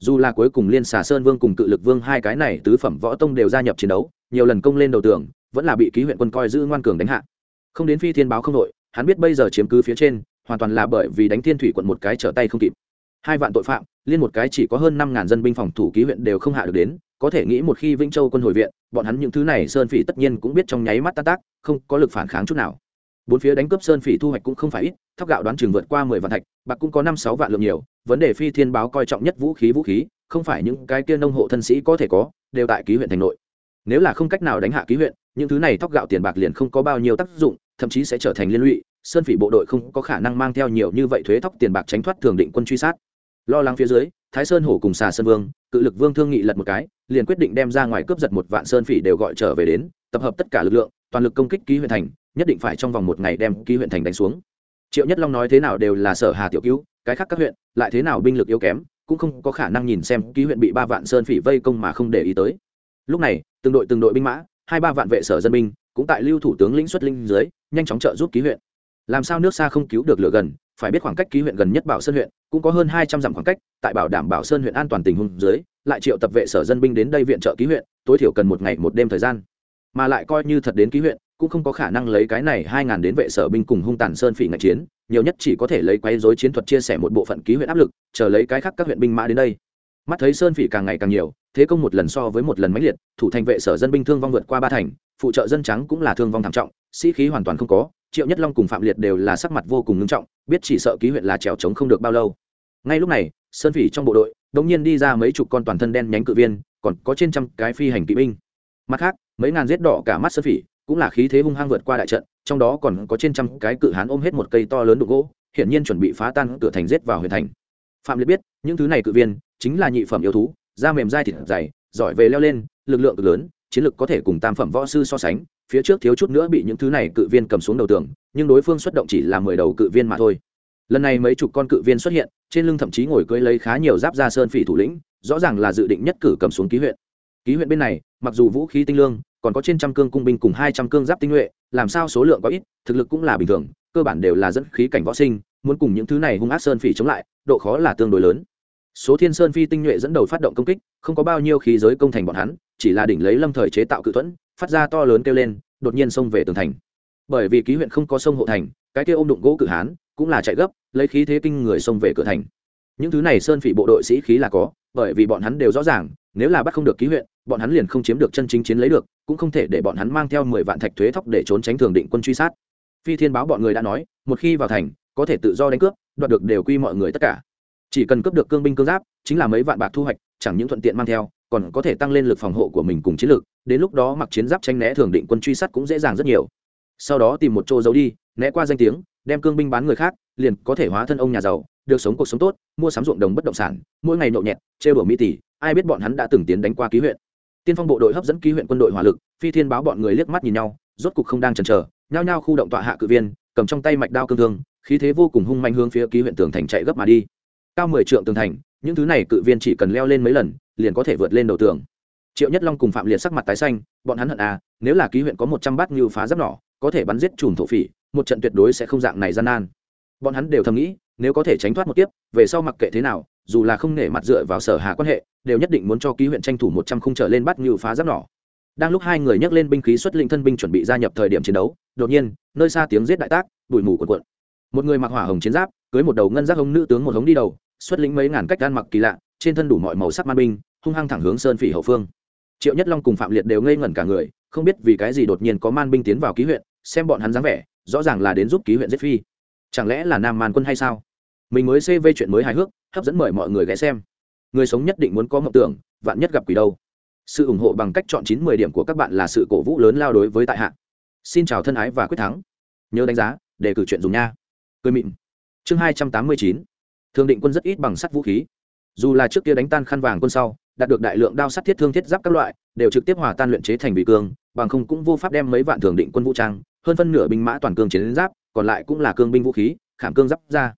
Dù là cuối cùng liên xà sơn vương cùng cự lực vương hai cái này tứ phẩm võ tông đều gia nhập chiến đấu, nhiều lần công lên đầu tường, vẫn là bị ký huyện quân coi giữ ngoan cường đánh hạ. Không đến phi thiên báo không đội, hắn biết bây giờ chiếm cứ phía trên, hoàn toàn là bởi vì đánh thiên thủy quận một cái trở tay không kịp. Hai vạn tội phạm, liên một cái chỉ có hơn năm ngàn dân binh phòng thủ ký huyện đều không hạ được đến, có thể nghĩ một khi vĩnh châu quân hồi viện, bọn hắn những thứ này sơn phỉ tất nhiên cũng biết trong nháy mắt tan tác, không có lực phản kháng chút nào. Bốn phía đánh cướp sơn phỉ thu hoạch cũng không phải ít thóc gạo đoán chừng vượt qua mười vạn thạch, bạc cũng có năm sáu vạn lượng nhiều, vấn đề phi thiên báo coi trọng nhất vũ khí vũ khí, không phải những cái kia nông hộ thân sĩ có thể có, đều tại ký huyện thành nội. Nếu là không cách nào đánh hạ ký huyện, những thứ này thóc gạo tiền bạc liền không có bao nhiêu tác dụng, thậm chí sẽ trở thành liên lụy, sơn phỉ bộ đội không có khả năng mang theo nhiều như vậy thuế thóc tiền bạc tránh thoát thường định quân truy sát. Lo lắng phía dưới, thái sơn hổ cùng xà sơn vương, cự lực vương thương nghị lật một cái, liền quyết định đem ra ngoài cướp giật một vạn sơn phỉ đều gọi trở về đến, tập hợp tất cả lực lượng, toàn lực công kích ký huyện thành, nhất định phải trong vòng một ngày đem ký huyện thành đánh xuống triệu nhất long nói thế nào đều là sở hà tiểu cứu, cái khác các huyện, lại thế nào binh lực yếu kém, cũng không có khả năng nhìn xem ký huyện bị ba vạn sơn phỉ vây công mà không để ý tới. Lúc này, từng đội từng đội binh mã, hai ba vạn vệ sở dân binh, cũng tại lưu thủ tướng lĩnh xuất linh dưới, nhanh chóng trợ giúp ký huyện. Làm sao nước xa không cứu được lửa gần, phải biết khoảng cách ký huyện gần nhất bảo sơn huyện, cũng có hơn hai trăm dặm khoảng cách, tại bảo đảm bảo sơn huyện an toàn tình huống dưới, lại triệu tập vệ sở dân binh đến đây viện trợ ký huyện, tối thiểu cần một ngày một đêm thời gian. Mà lại coi như thật đến ký huyện cũng không có khả năng lấy cái này hai ngàn đến vệ sở binh cùng hung tàn sơn phỉ ngạch chiến, nhiều nhất chỉ có thể lấy quấy dối chiến thuật chia sẻ một bộ phận ký huyện áp lực, chờ lấy cái khác các huyện binh mã đến đây. Mắt thấy sơn phỉ càng ngày càng nhiều, thế công một lần so với một lần mãnh liệt, thủ thành vệ sở dân binh thương vong vượt qua ba thành, phụ trợ dân trắng cũng là thương vong thảm trọng, sĩ khí hoàn toàn không có, triệu nhất long cùng phạm liệt đều là sắc mặt vô cùng ngưng trọng, biết chỉ sợ ký huyện là trèo trống không được bao lâu. Ngay lúc này, sơn phỉ trong bộ đội, đống nhiên đi ra mấy chục con toàn thân đen nhánh cự viên, còn có trên trăm cái phi hành kỵ binh. Mặt khác, mấy ngàn giết đỏ cả mắt sơn phỉ cũng là khí thế hung hăng vượt qua đại trận, trong đó còn có trên trăm cái cự hán ôm hết một cây to lớn đục gỗ, hiển nhiên chuẩn bị phá tan cửa thành giết vào huyền thành. Phạm liệt biết, những thứ này cự viên chính là nhị phẩm yêu thú, da mềm dai thịt dày, giỏi về leo lên, lực lượng cực lớn, chiến lực có thể cùng tam phẩm võ sư so sánh, phía trước thiếu chút nữa bị những thứ này cự viên cầm xuống đầu tường, nhưng đối phương xuất động chỉ là mười đầu cự viên mà thôi. Lần này mấy chục con cự viên xuất hiện, trên lưng thậm chí ngồi cưới lấy khá nhiều giáp ra sơn phỉ thủ lĩnh, rõ ràng là dự định nhất cử cầm xuống ký huyện. Ký huyện bên này, mặc dù vũ khí tinh lương còn có trên trăm cương cung binh cùng hai trăm cương giáp tinh nhuệ, làm sao số lượng có ít, thực lực cũng là bình thường, cơ bản đều là dẫn khí cảnh võ sinh, muốn cùng những thứ này hung ác sơn phỉ chống lại, độ khó là tương đối lớn. Số thiên sơn phi tinh nhuệ dẫn đầu phát động công kích, không có bao nhiêu khí giới công thành bọn hắn, chỉ là đỉnh lấy lâm thời chế tạo cự thuẫn, phát ra to lớn kêu lên, đột nhiên xông về tường thành. Bởi vì ký huyện không có sông hộ thành, cái kêu ôm đụng gỗ cự hán, cũng là chạy gấp, lấy khí thế kinh người xông về cửa thành. Những thứ này sơn phỉ bộ đội sĩ khí là có, bởi vì bọn hắn đều rõ ràng, nếu là bắt không được ký huyện bọn hắn liền không chiếm được chân chính chiến lấy được, cũng không thể để bọn hắn mang theo mười vạn thạch thuế thóc để trốn tránh thường định quân truy sát. Phi thiên báo bọn người đã nói, một khi vào thành, có thể tự do đánh cướp, đoạt được đều quy mọi người tất cả. Chỉ cần cướp được cương binh cương giáp, chính là mấy vạn bạc thu hoạch, chẳng những thuận tiện mang theo, còn có thể tăng lên lực phòng hộ của mình cùng chiến lược đến lúc đó mặc chiến giáp tranh né thường định quân truy sát cũng dễ dàng rất nhiều. Sau đó tìm một chỗ giấu đi, né qua danh tiếng, đem cương binh bán người khác, liền có thể hóa thân ông nhà giàu, được sống cuộc sống tốt, mua sắm ruộng đồng bất động sản, mỗi ngày nhậu nhẹt, trêu đùa mỹ tỷ, ai biết bọn hắn đã từng tiến đánh qua ký huyện tiên phong bộ đội hấp dẫn ký huyện quân đội hỏa lực, phi thiên báo bọn người liếc mắt nhìn nhau, rốt cục không đang chần chờ, nhao nhao khu động tọa hạ cự viên, cầm trong tay mạch đao cương thương, khí thế vô cùng hung manh hướng phía ký huyện tường thành chạy gấp mà đi. Cao mười trượng tường thành, những thứ này cự viên chỉ cần leo lên mấy lần, liền có thể vượt lên đầu tường. Triệu nhất long cùng phạm liệt sắc mặt tái xanh, bọn hắn hận à nếu là ký huyện có một trăm bát như phá giáp nỏ, có thể bắn giết chùm thổ phỉ, một trận tuyệt đối sẽ không dạng này gian nan. Bọn hắn đều thầm nghĩ, nếu có thể tránh thoát một kiếp, về sau mặc kệ thế nào dù là không nể mặt dựa vào sở hà quan hệ, đều nhất định muốn cho ký huyện tranh thủ một trăm khung trở lên bắt ngự phá giáp nỏ. Đang lúc hai người nhắc lên binh khí xuất linh thân binh chuẩn bị gia nhập thời điểm chiến đấu, đột nhiên, nơi xa tiếng giết đại tác, bụi mù cuộn cuộn. Một người mặc hỏa hồng chiến giáp, cưới một đầu ngân giác hồng nữ tướng một hống đi đầu, xuất lĩnh mấy ngàn cách gan mặc kỳ lạ, trên thân đủ mọi màu sắc man binh, hung hăng thẳng hướng sơn phỉ hậu phương. Triệu nhất long cùng phạm liệt đều ngây ngẩn cả người, không biết vì cái gì đột nhiên có man binh tiến vào ký huyện, xem bọn hắn dáng vẻ, rõ ràng là đến giúp ký huyện giết phi. Chẳng lẽ là nam man quân hay sao? Mình mới cv chuyện mới hài hước hấp dẫn mời mọi người ghé xem. Người sống nhất định muốn có mộng tưởng, vạn nhất gặp quỷ đâu. Sự ủng hộ bằng cách chọn chín mười điểm của các bạn là sự cổ vũ lớn lao đối với tại hạ. Xin chào thân ái và quyết thắng. Nhớ đánh giá, để cử chuyện dùng nha. Cười mịn. Chương hai trăm tám mươi chín. Thường định quân rất ít bằng sắt vũ khí. Dù là trước kia đánh tan khăn vàng quân sau, đạt được đại lượng đao sắt thiết thương thiết giáp các loại, đều trực tiếp hòa tan luyện chế thành bị cương, bằng không cũng vô pháp đem mấy vạn thường định quân vũ trang, hơn phân nửa binh mã toàn cương chiến giáp, còn lại cũng là cương binh vũ khí, khảm cương giáp ra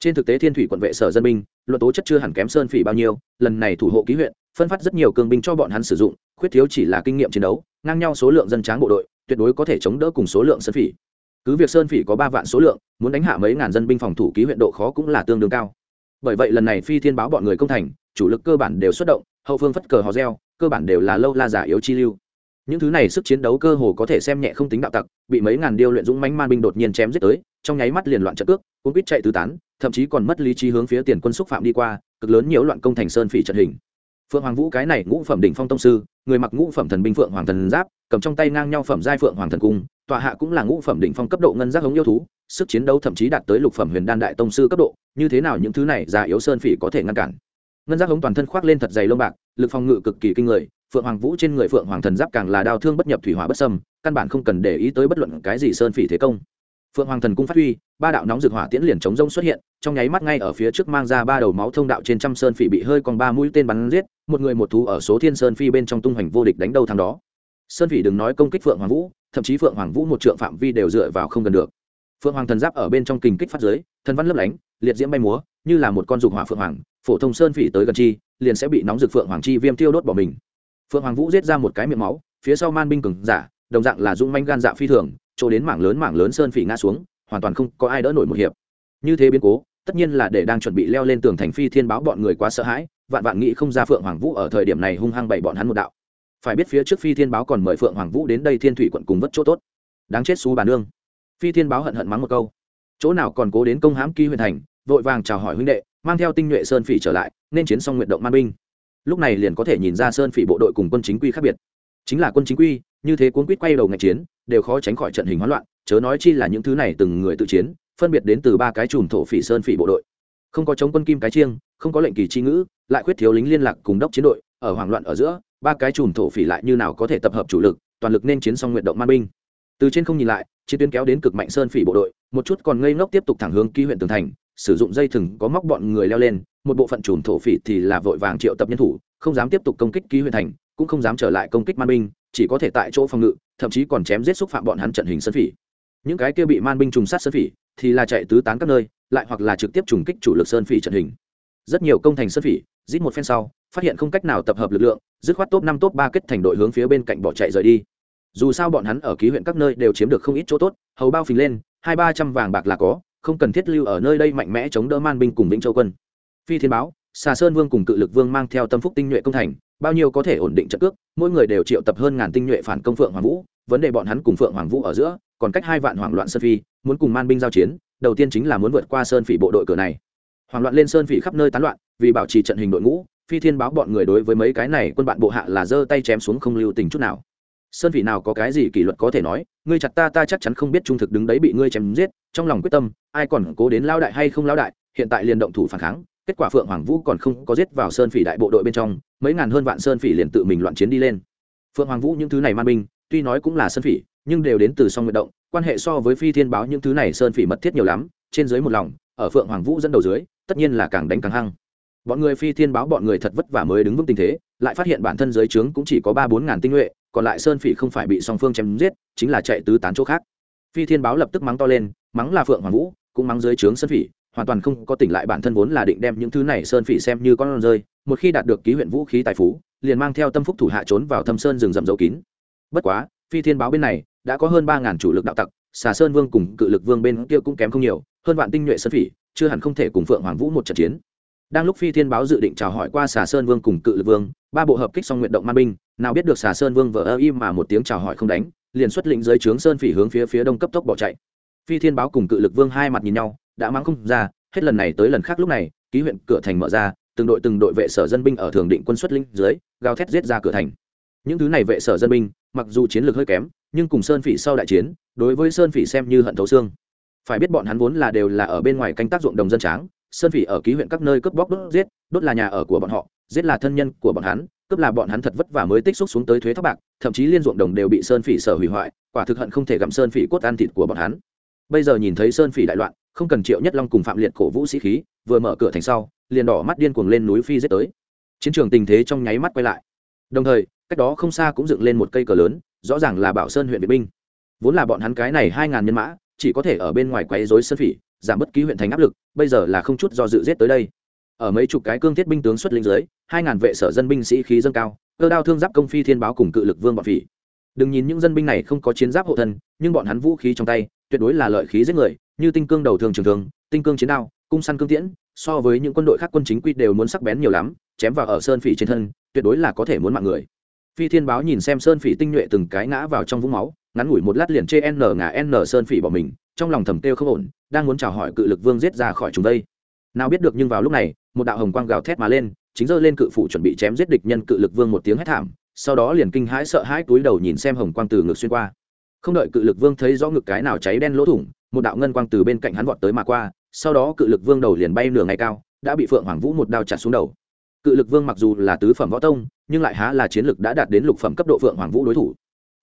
trên thực tế thiên thủy quận vệ sở dân binh, luận tố chất chưa hẳn kém sơn phỉ bao nhiêu, lần này thủ hộ ký huyện, phân phát rất nhiều cương binh cho bọn hắn sử dụng, khuyết thiếu chỉ là kinh nghiệm chiến đấu, ngang nhau số lượng dân tráng bộ đội, tuyệt đối có thể chống đỡ cùng số lượng sơn phỉ. Cứ việc sơn phỉ có ba vạn số lượng, muốn đánh hạ mấy ngàn dân binh phòng thủ ký huyện độ khó cũng là tương đương cao. Bởi vậy lần này phi thiên báo bọn người công thành, chủ lực cơ bản đều xuất động, hậu phương phất cờ hò reo, cơ bản đều là lâu la giả yếu chi lưu. Những thứ này sức chiến đấu cơ hồ có thể xem nhẹ không tính đạo tặc, bị mấy ngàn điêu luyện dũng mánh man binh đột nhiên chém giết tới trong nháy mắt liền loạn trận cước cũng quýt chạy tứ tán, thậm chí còn mất lý trí hướng phía tiền quân xúc phạm đi qua, cực lớn nhiễu loạn công thành sơn phỉ trận hình. Phượng hoàng vũ cái này ngũ phẩm đỉnh phong tông sư, người mặc ngũ phẩm thần binh phượng hoàng thần giáp, cầm trong tay ngang nhau phẩm giai phượng hoàng thần cung, tọa hạ cũng là ngũ phẩm đỉnh phong cấp độ ngân giác hống yêu thú, sức chiến đấu thậm chí đạt tới lục phẩm huyền đan đại tông sư cấp độ, như thế nào những thứ này già yếu sơn phỉ có thể ngăn cản? Ngân giác hống toàn thân khoác lên thật dày lông bạc, lực phòng ngự cực kỳ kinh người, phượng hoàng vũ trên người phượng hoàng thần giáp càng là đao thương bất nhập thủy hỏa bất sâm căn bản không cần để ý tới bất luận cái gì sơn phỉ thế công phượng hoàng thần cung phát huy, ba đạo nóng rực hỏa tiễn liền chống rông xuất hiện, trong nháy mắt ngay ở phía trước mang ra ba đầu máu thông đạo trên trăm sơn phỉ bị hơi còn ba mũi tên bắn giết, một người một thú ở số thiên sơn phi bên trong tung hoành vô địch đánh đâu thằng đó. Sơn phỉ đừng nói công kích phượng hoàng vũ, thậm chí phượng hoàng vũ một trượng phạm vi đều dựa vào không gần được. Phượng hoàng thần giáp ở bên trong kình kích phát giới, thần văn lấp lánh, liệt diễm bay múa, như là một con dục hỏa phượng hoàng, phổ thông sơn phỉ tới gần chi, liền sẽ bị nóng rực phượng hoàng chi viêm tiêu đốt bỏ mình. Phượng hoàng vũ giết ra một cái miệng máu, phía sau man binh cừng giả, đồng dạng là dung manh gan dạ phi thường chỗ đến mảng lớn mảng lớn sơn phỉ ngã xuống, hoàn toàn không có ai đỡ nổi một hiệp. Như thế biến cố, tất nhiên là để đang chuẩn bị leo lên tường thành phi thiên báo bọn người quá sợ hãi, vạn vạn nghĩ không ra phượng hoàng vũ ở thời điểm này hung hăng bày bọn hắn một đạo. Phải biết phía trước phi thiên báo còn mời phượng hoàng vũ đến đây thiên thủy quận cùng vất chỗ tốt. Đáng chết xú bà nương. Phi thiên báo hận hận mắng một câu. Chỗ nào còn cố đến công hãm kỳ huyền thành, vội vàng chào hỏi huynh đệ, mang theo tinh nhuệ sơn phỉ trở lại, nên chiến xong nguyện động man binh. Lúc này liền có thể nhìn ra sơn phỉ bộ đội cùng quân chính quy khác biệt chính là quân chính quy, như thế cuốn quýt quay đầu ngạch chiến, đều khó tránh khỏi trận hình hoán loạn, chớ nói chi là những thứ này từng người tự chiến, phân biệt đến từ ba cái chùm thổ phỉ sơn phỉ bộ đội. Không có chống quân kim cái chiêng, không có lệnh kỳ chi ngữ, lại khuyết thiếu lính liên lạc cùng đốc chiến đội, ở hoảng loạn ở giữa, ba cái chùm thổ phỉ lại như nào có thể tập hợp chủ lực, toàn lực nên chiến xong nguyện động man binh. Từ trên không nhìn lại, chiến tuyến kéo đến cực mạnh sơn phỉ bộ đội, một chút còn ngây ngốc tiếp tục thẳng hướng ký huyện tường thành, sử dụng dây thừng có móc bọn người leo lên, một bộ phận chùm thổ phỉ thì là vội vàng triệu tập nhân thủ, không dám tiếp tục công kích ký huyện thành cũng không dám trở lại công kích man binh, chỉ có thể tại chỗ phòng ngự, thậm chí còn chém giết xúc phạm bọn hắn trận hình sơn phỉ. Những cái kia bị man binh trùng sát sơn phỉ thì là chạy tứ tán các nơi, lại hoặc là trực tiếp trùng kích chủ lực sơn phỉ trận hình. Rất nhiều công thành sơn phỉ, giết một phen sau, phát hiện không cách nào tập hợp lực lượng, dứt khoát top năm, top ba kết thành đội hướng phía bên cạnh bỏ chạy rời đi. Dù sao bọn hắn ở ký huyện các nơi đều chiếm được không ít chỗ tốt, hầu bao phình lên, hai ba trăm vàng bạc là có, không cần thiết lưu ở nơi đây mạnh mẽ chống đỡ man binh cùng vĩnh châu quân. Phi thiên báo xà sơn vương cùng cự lực vương mang theo tâm phúc tinh nhuệ công thành, bao nhiêu có thể ổn định trận cước, mỗi người đều triệu tập hơn ngàn tinh nhuệ phản công phượng hoàng vũ. Vấn đề bọn hắn cùng phượng hoàng vũ ở giữa, còn cách hai vạn hoảng loạn sơn phi, muốn cùng man binh giao chiến, đầu tiên chính là muốn vượt qua sơn phỉ bộ đội cửa này. Hoảng loạn lên sơn phỉ khắp nơi tán loạn, vì bảo trì trận hình đội ngũ, phi thiên báo bọn người đối với mấy cái này quân bạn bộ hạ là giơ tay chém xuống không lưu tình chút nào. Sơn phỉ nào có cái gì kỷ luật có thể nói, ngươi chặt ta ta chắc chắn không biết trung thực đứng đấy bị ngươi chém giết, trong lòng quyết tâm, ai còn cố đến lao đại hay không lao đại, hiện tại liền động thủ phản kháng kết quả phượng hoàng vũ còn không có giết vào sơn phỉ đại bộ đội bên trong, mấy ngàn hơn vạn sơn phỉ liền tự mình loạn chiến đi lên. Phượng hoàng vũ những thứ này man binh, tuy nói cũng là sơn phỉ, nhưng đều đến từ song nguyện động, quan hệ so với phi thiên báo những thứ này sơn phỉ mật thiết nhiều lắm, trên dưới một lòng, ở phượng hoàng vũ dẫn đầu dưới, tất nhiên là càng đánh càng hăng. Bọn người phi thiên báo bọn người thật vất vả mới đứng vững tình thế, lại phát hiện bản thân giới trướng cũng chỉ có ba bốn ngàn tinh nhuệ, còn lại sơn phỉ không phải bị song phương chém giết, chính là chạy tứ tán chỗ khác. Phi thiên báo lập tức mắng to lên, mắng là phượng hoàng vũ, cũng mắng dưới trướng sơn phỉ hoàn toàn không có tỉnh lại bản thân vốn là định đem những thứ này sơn phỉ xem như con rơi, một khi đạt được ký huyện vũ khí tài phú, liền mang theo tâm phúc thủ hạ trốn vào thâm sơn rừng rậm dấu kín. Bất quá, phi thiên báo bên này đã có hơn ba ngàn chủ lực đạo tặc, xà sơn vương cùng cự lực vương bên kia cũng kém không nhiều, hơn vạn tinh nhuệ sơn phỉ, chưa hẳn không thể cùng phượng hoàng vũ một trận chiến. Đang lúc phi thiên báo dự định chào hỏi qua xà sơn vương cùng cự lực vương, ba bộ hợp kích xong nguyện động man binh, nào biết được xà sơn vương vợ ơ im mà một tiếng chào hỏi không đánh, liền xuất lĩnh dưới trướng sơn phỉ hướng phía phía đông cấp tốc bỏ chạy. Phi thiên báo cùng cự lực vương hai mặt nhìn nhau đã mắng không ra, hết lần này tới lần khác lúc này, ký huyện cửa thành mở ra, từng đội từng đội vệ sở dân binh ở thường định quân xuất linh dưới, gào thét giết ra cửa thành. Những thứ này vệ sở dân binh, mặc dù chiến lược hơi kém, nhưng cùng sơn phỉ sau đại chiến, đối với sơn phỉ xem như hận thấu xương. Phải biết bọn hắn vốn là đều là ở bên ngoài canh tác ruộng đồng dân tráng, sơn phỉ ở ký huyện các nơi cướp bóc đốt giết, đốt là nhà ở của bọn họ, giết là thân nhân của bọn hắn, cướp là bọn hắn thật vất vả mới tích xúc xuống tới thuế thóc bạc, thậm chí liên ruộng đồng đều bị sơn phỉ sở hủy hoại, quả thực hận không thể gặm sơn phỉ cốt ăn thịt của bọn hắn. Bây giờ nhìn thấy sơn phỉ đại loạn không cần triệu nhất long cùng phạm liệt cổ vũ sĩ khí, vừa mở cửa thành sau, liền đỏ mắt điên cuồng lên núi phi giết tới. Chiến trường tình thế trong nháy mắt quay lại. Đồng thời, cách đó không xa cũng dựng lên một cây cờ lớn, rõ ràng là bảo sơn huyện việt binh. Vốn là bọn hắn cái này hai ngàn nhân mã, chỉ có thể ở bên ngoài quấy rối sơn phỉ, giảm bất ký huyện thành áp lực, bây giờ là không chút do dự giết tới đây. Ở mấy chục cái cương thiết binh tướng xuất linh dưới, hai ngàn vệ sở dân binh sĩ khí dâng cao, cơ đao thương giáp công phi thiên báo cùng cự lực vương bọn phỉ. Đừng nhìn những dân binh này không có chiến giáp hộ thân, nhưng bọn hắn vũ khí trong tay, tuyệt đối là lợi khí giết người như tinh cương đầu thường trường thường tinh cương chiến đao, cung săn cương tiễn, so với những quân đội khác quân chính quy đều muốn sắc bén nhiều lắm, chém vào ở sơn phỉ trên thân, tuyệt đối là có thể muốn mạng người. Phi thiên báo nhìn xem sơn phỉ tinh nhuệ từng cái ngã vào trong vũng máu, ngắn ngủi một lát liền chê n ngả n sơn phỉ bỏ mình, trong lòng thầm têu không ổn, đang muốn chào hỏi cự lực vương giết ra khỏi chúng đây. Nào biết được nhưng vào lúc này, một đạo hồng quang gào thét mà lên, chính giơ lên cự phủ chuẩn bị chém giết địch nhân cự lực vương một tiếng hét thảm, sau đó liền kinh hãi sợ hãi túi đầu nhìn xem hồng quang từ ngực xuyên qua. Không đợi cự lực vương thấy rõ ngực cái nào cháy đen lỗ thủng một đạo ngân quang từ bên cạnh hắn vọt tới mà qua, sau đó cự lực vương đầu liền bay nửa ngày cao, đã bị phượng hoàng vũ một đao chặt xuống đầu. Cự lực vương mặc dù là tứ phẩm võ tông, nhưng lại há là chiến lực đã đạt đến lục phẩm cấp độ phượng hoàng vũ đối thủ.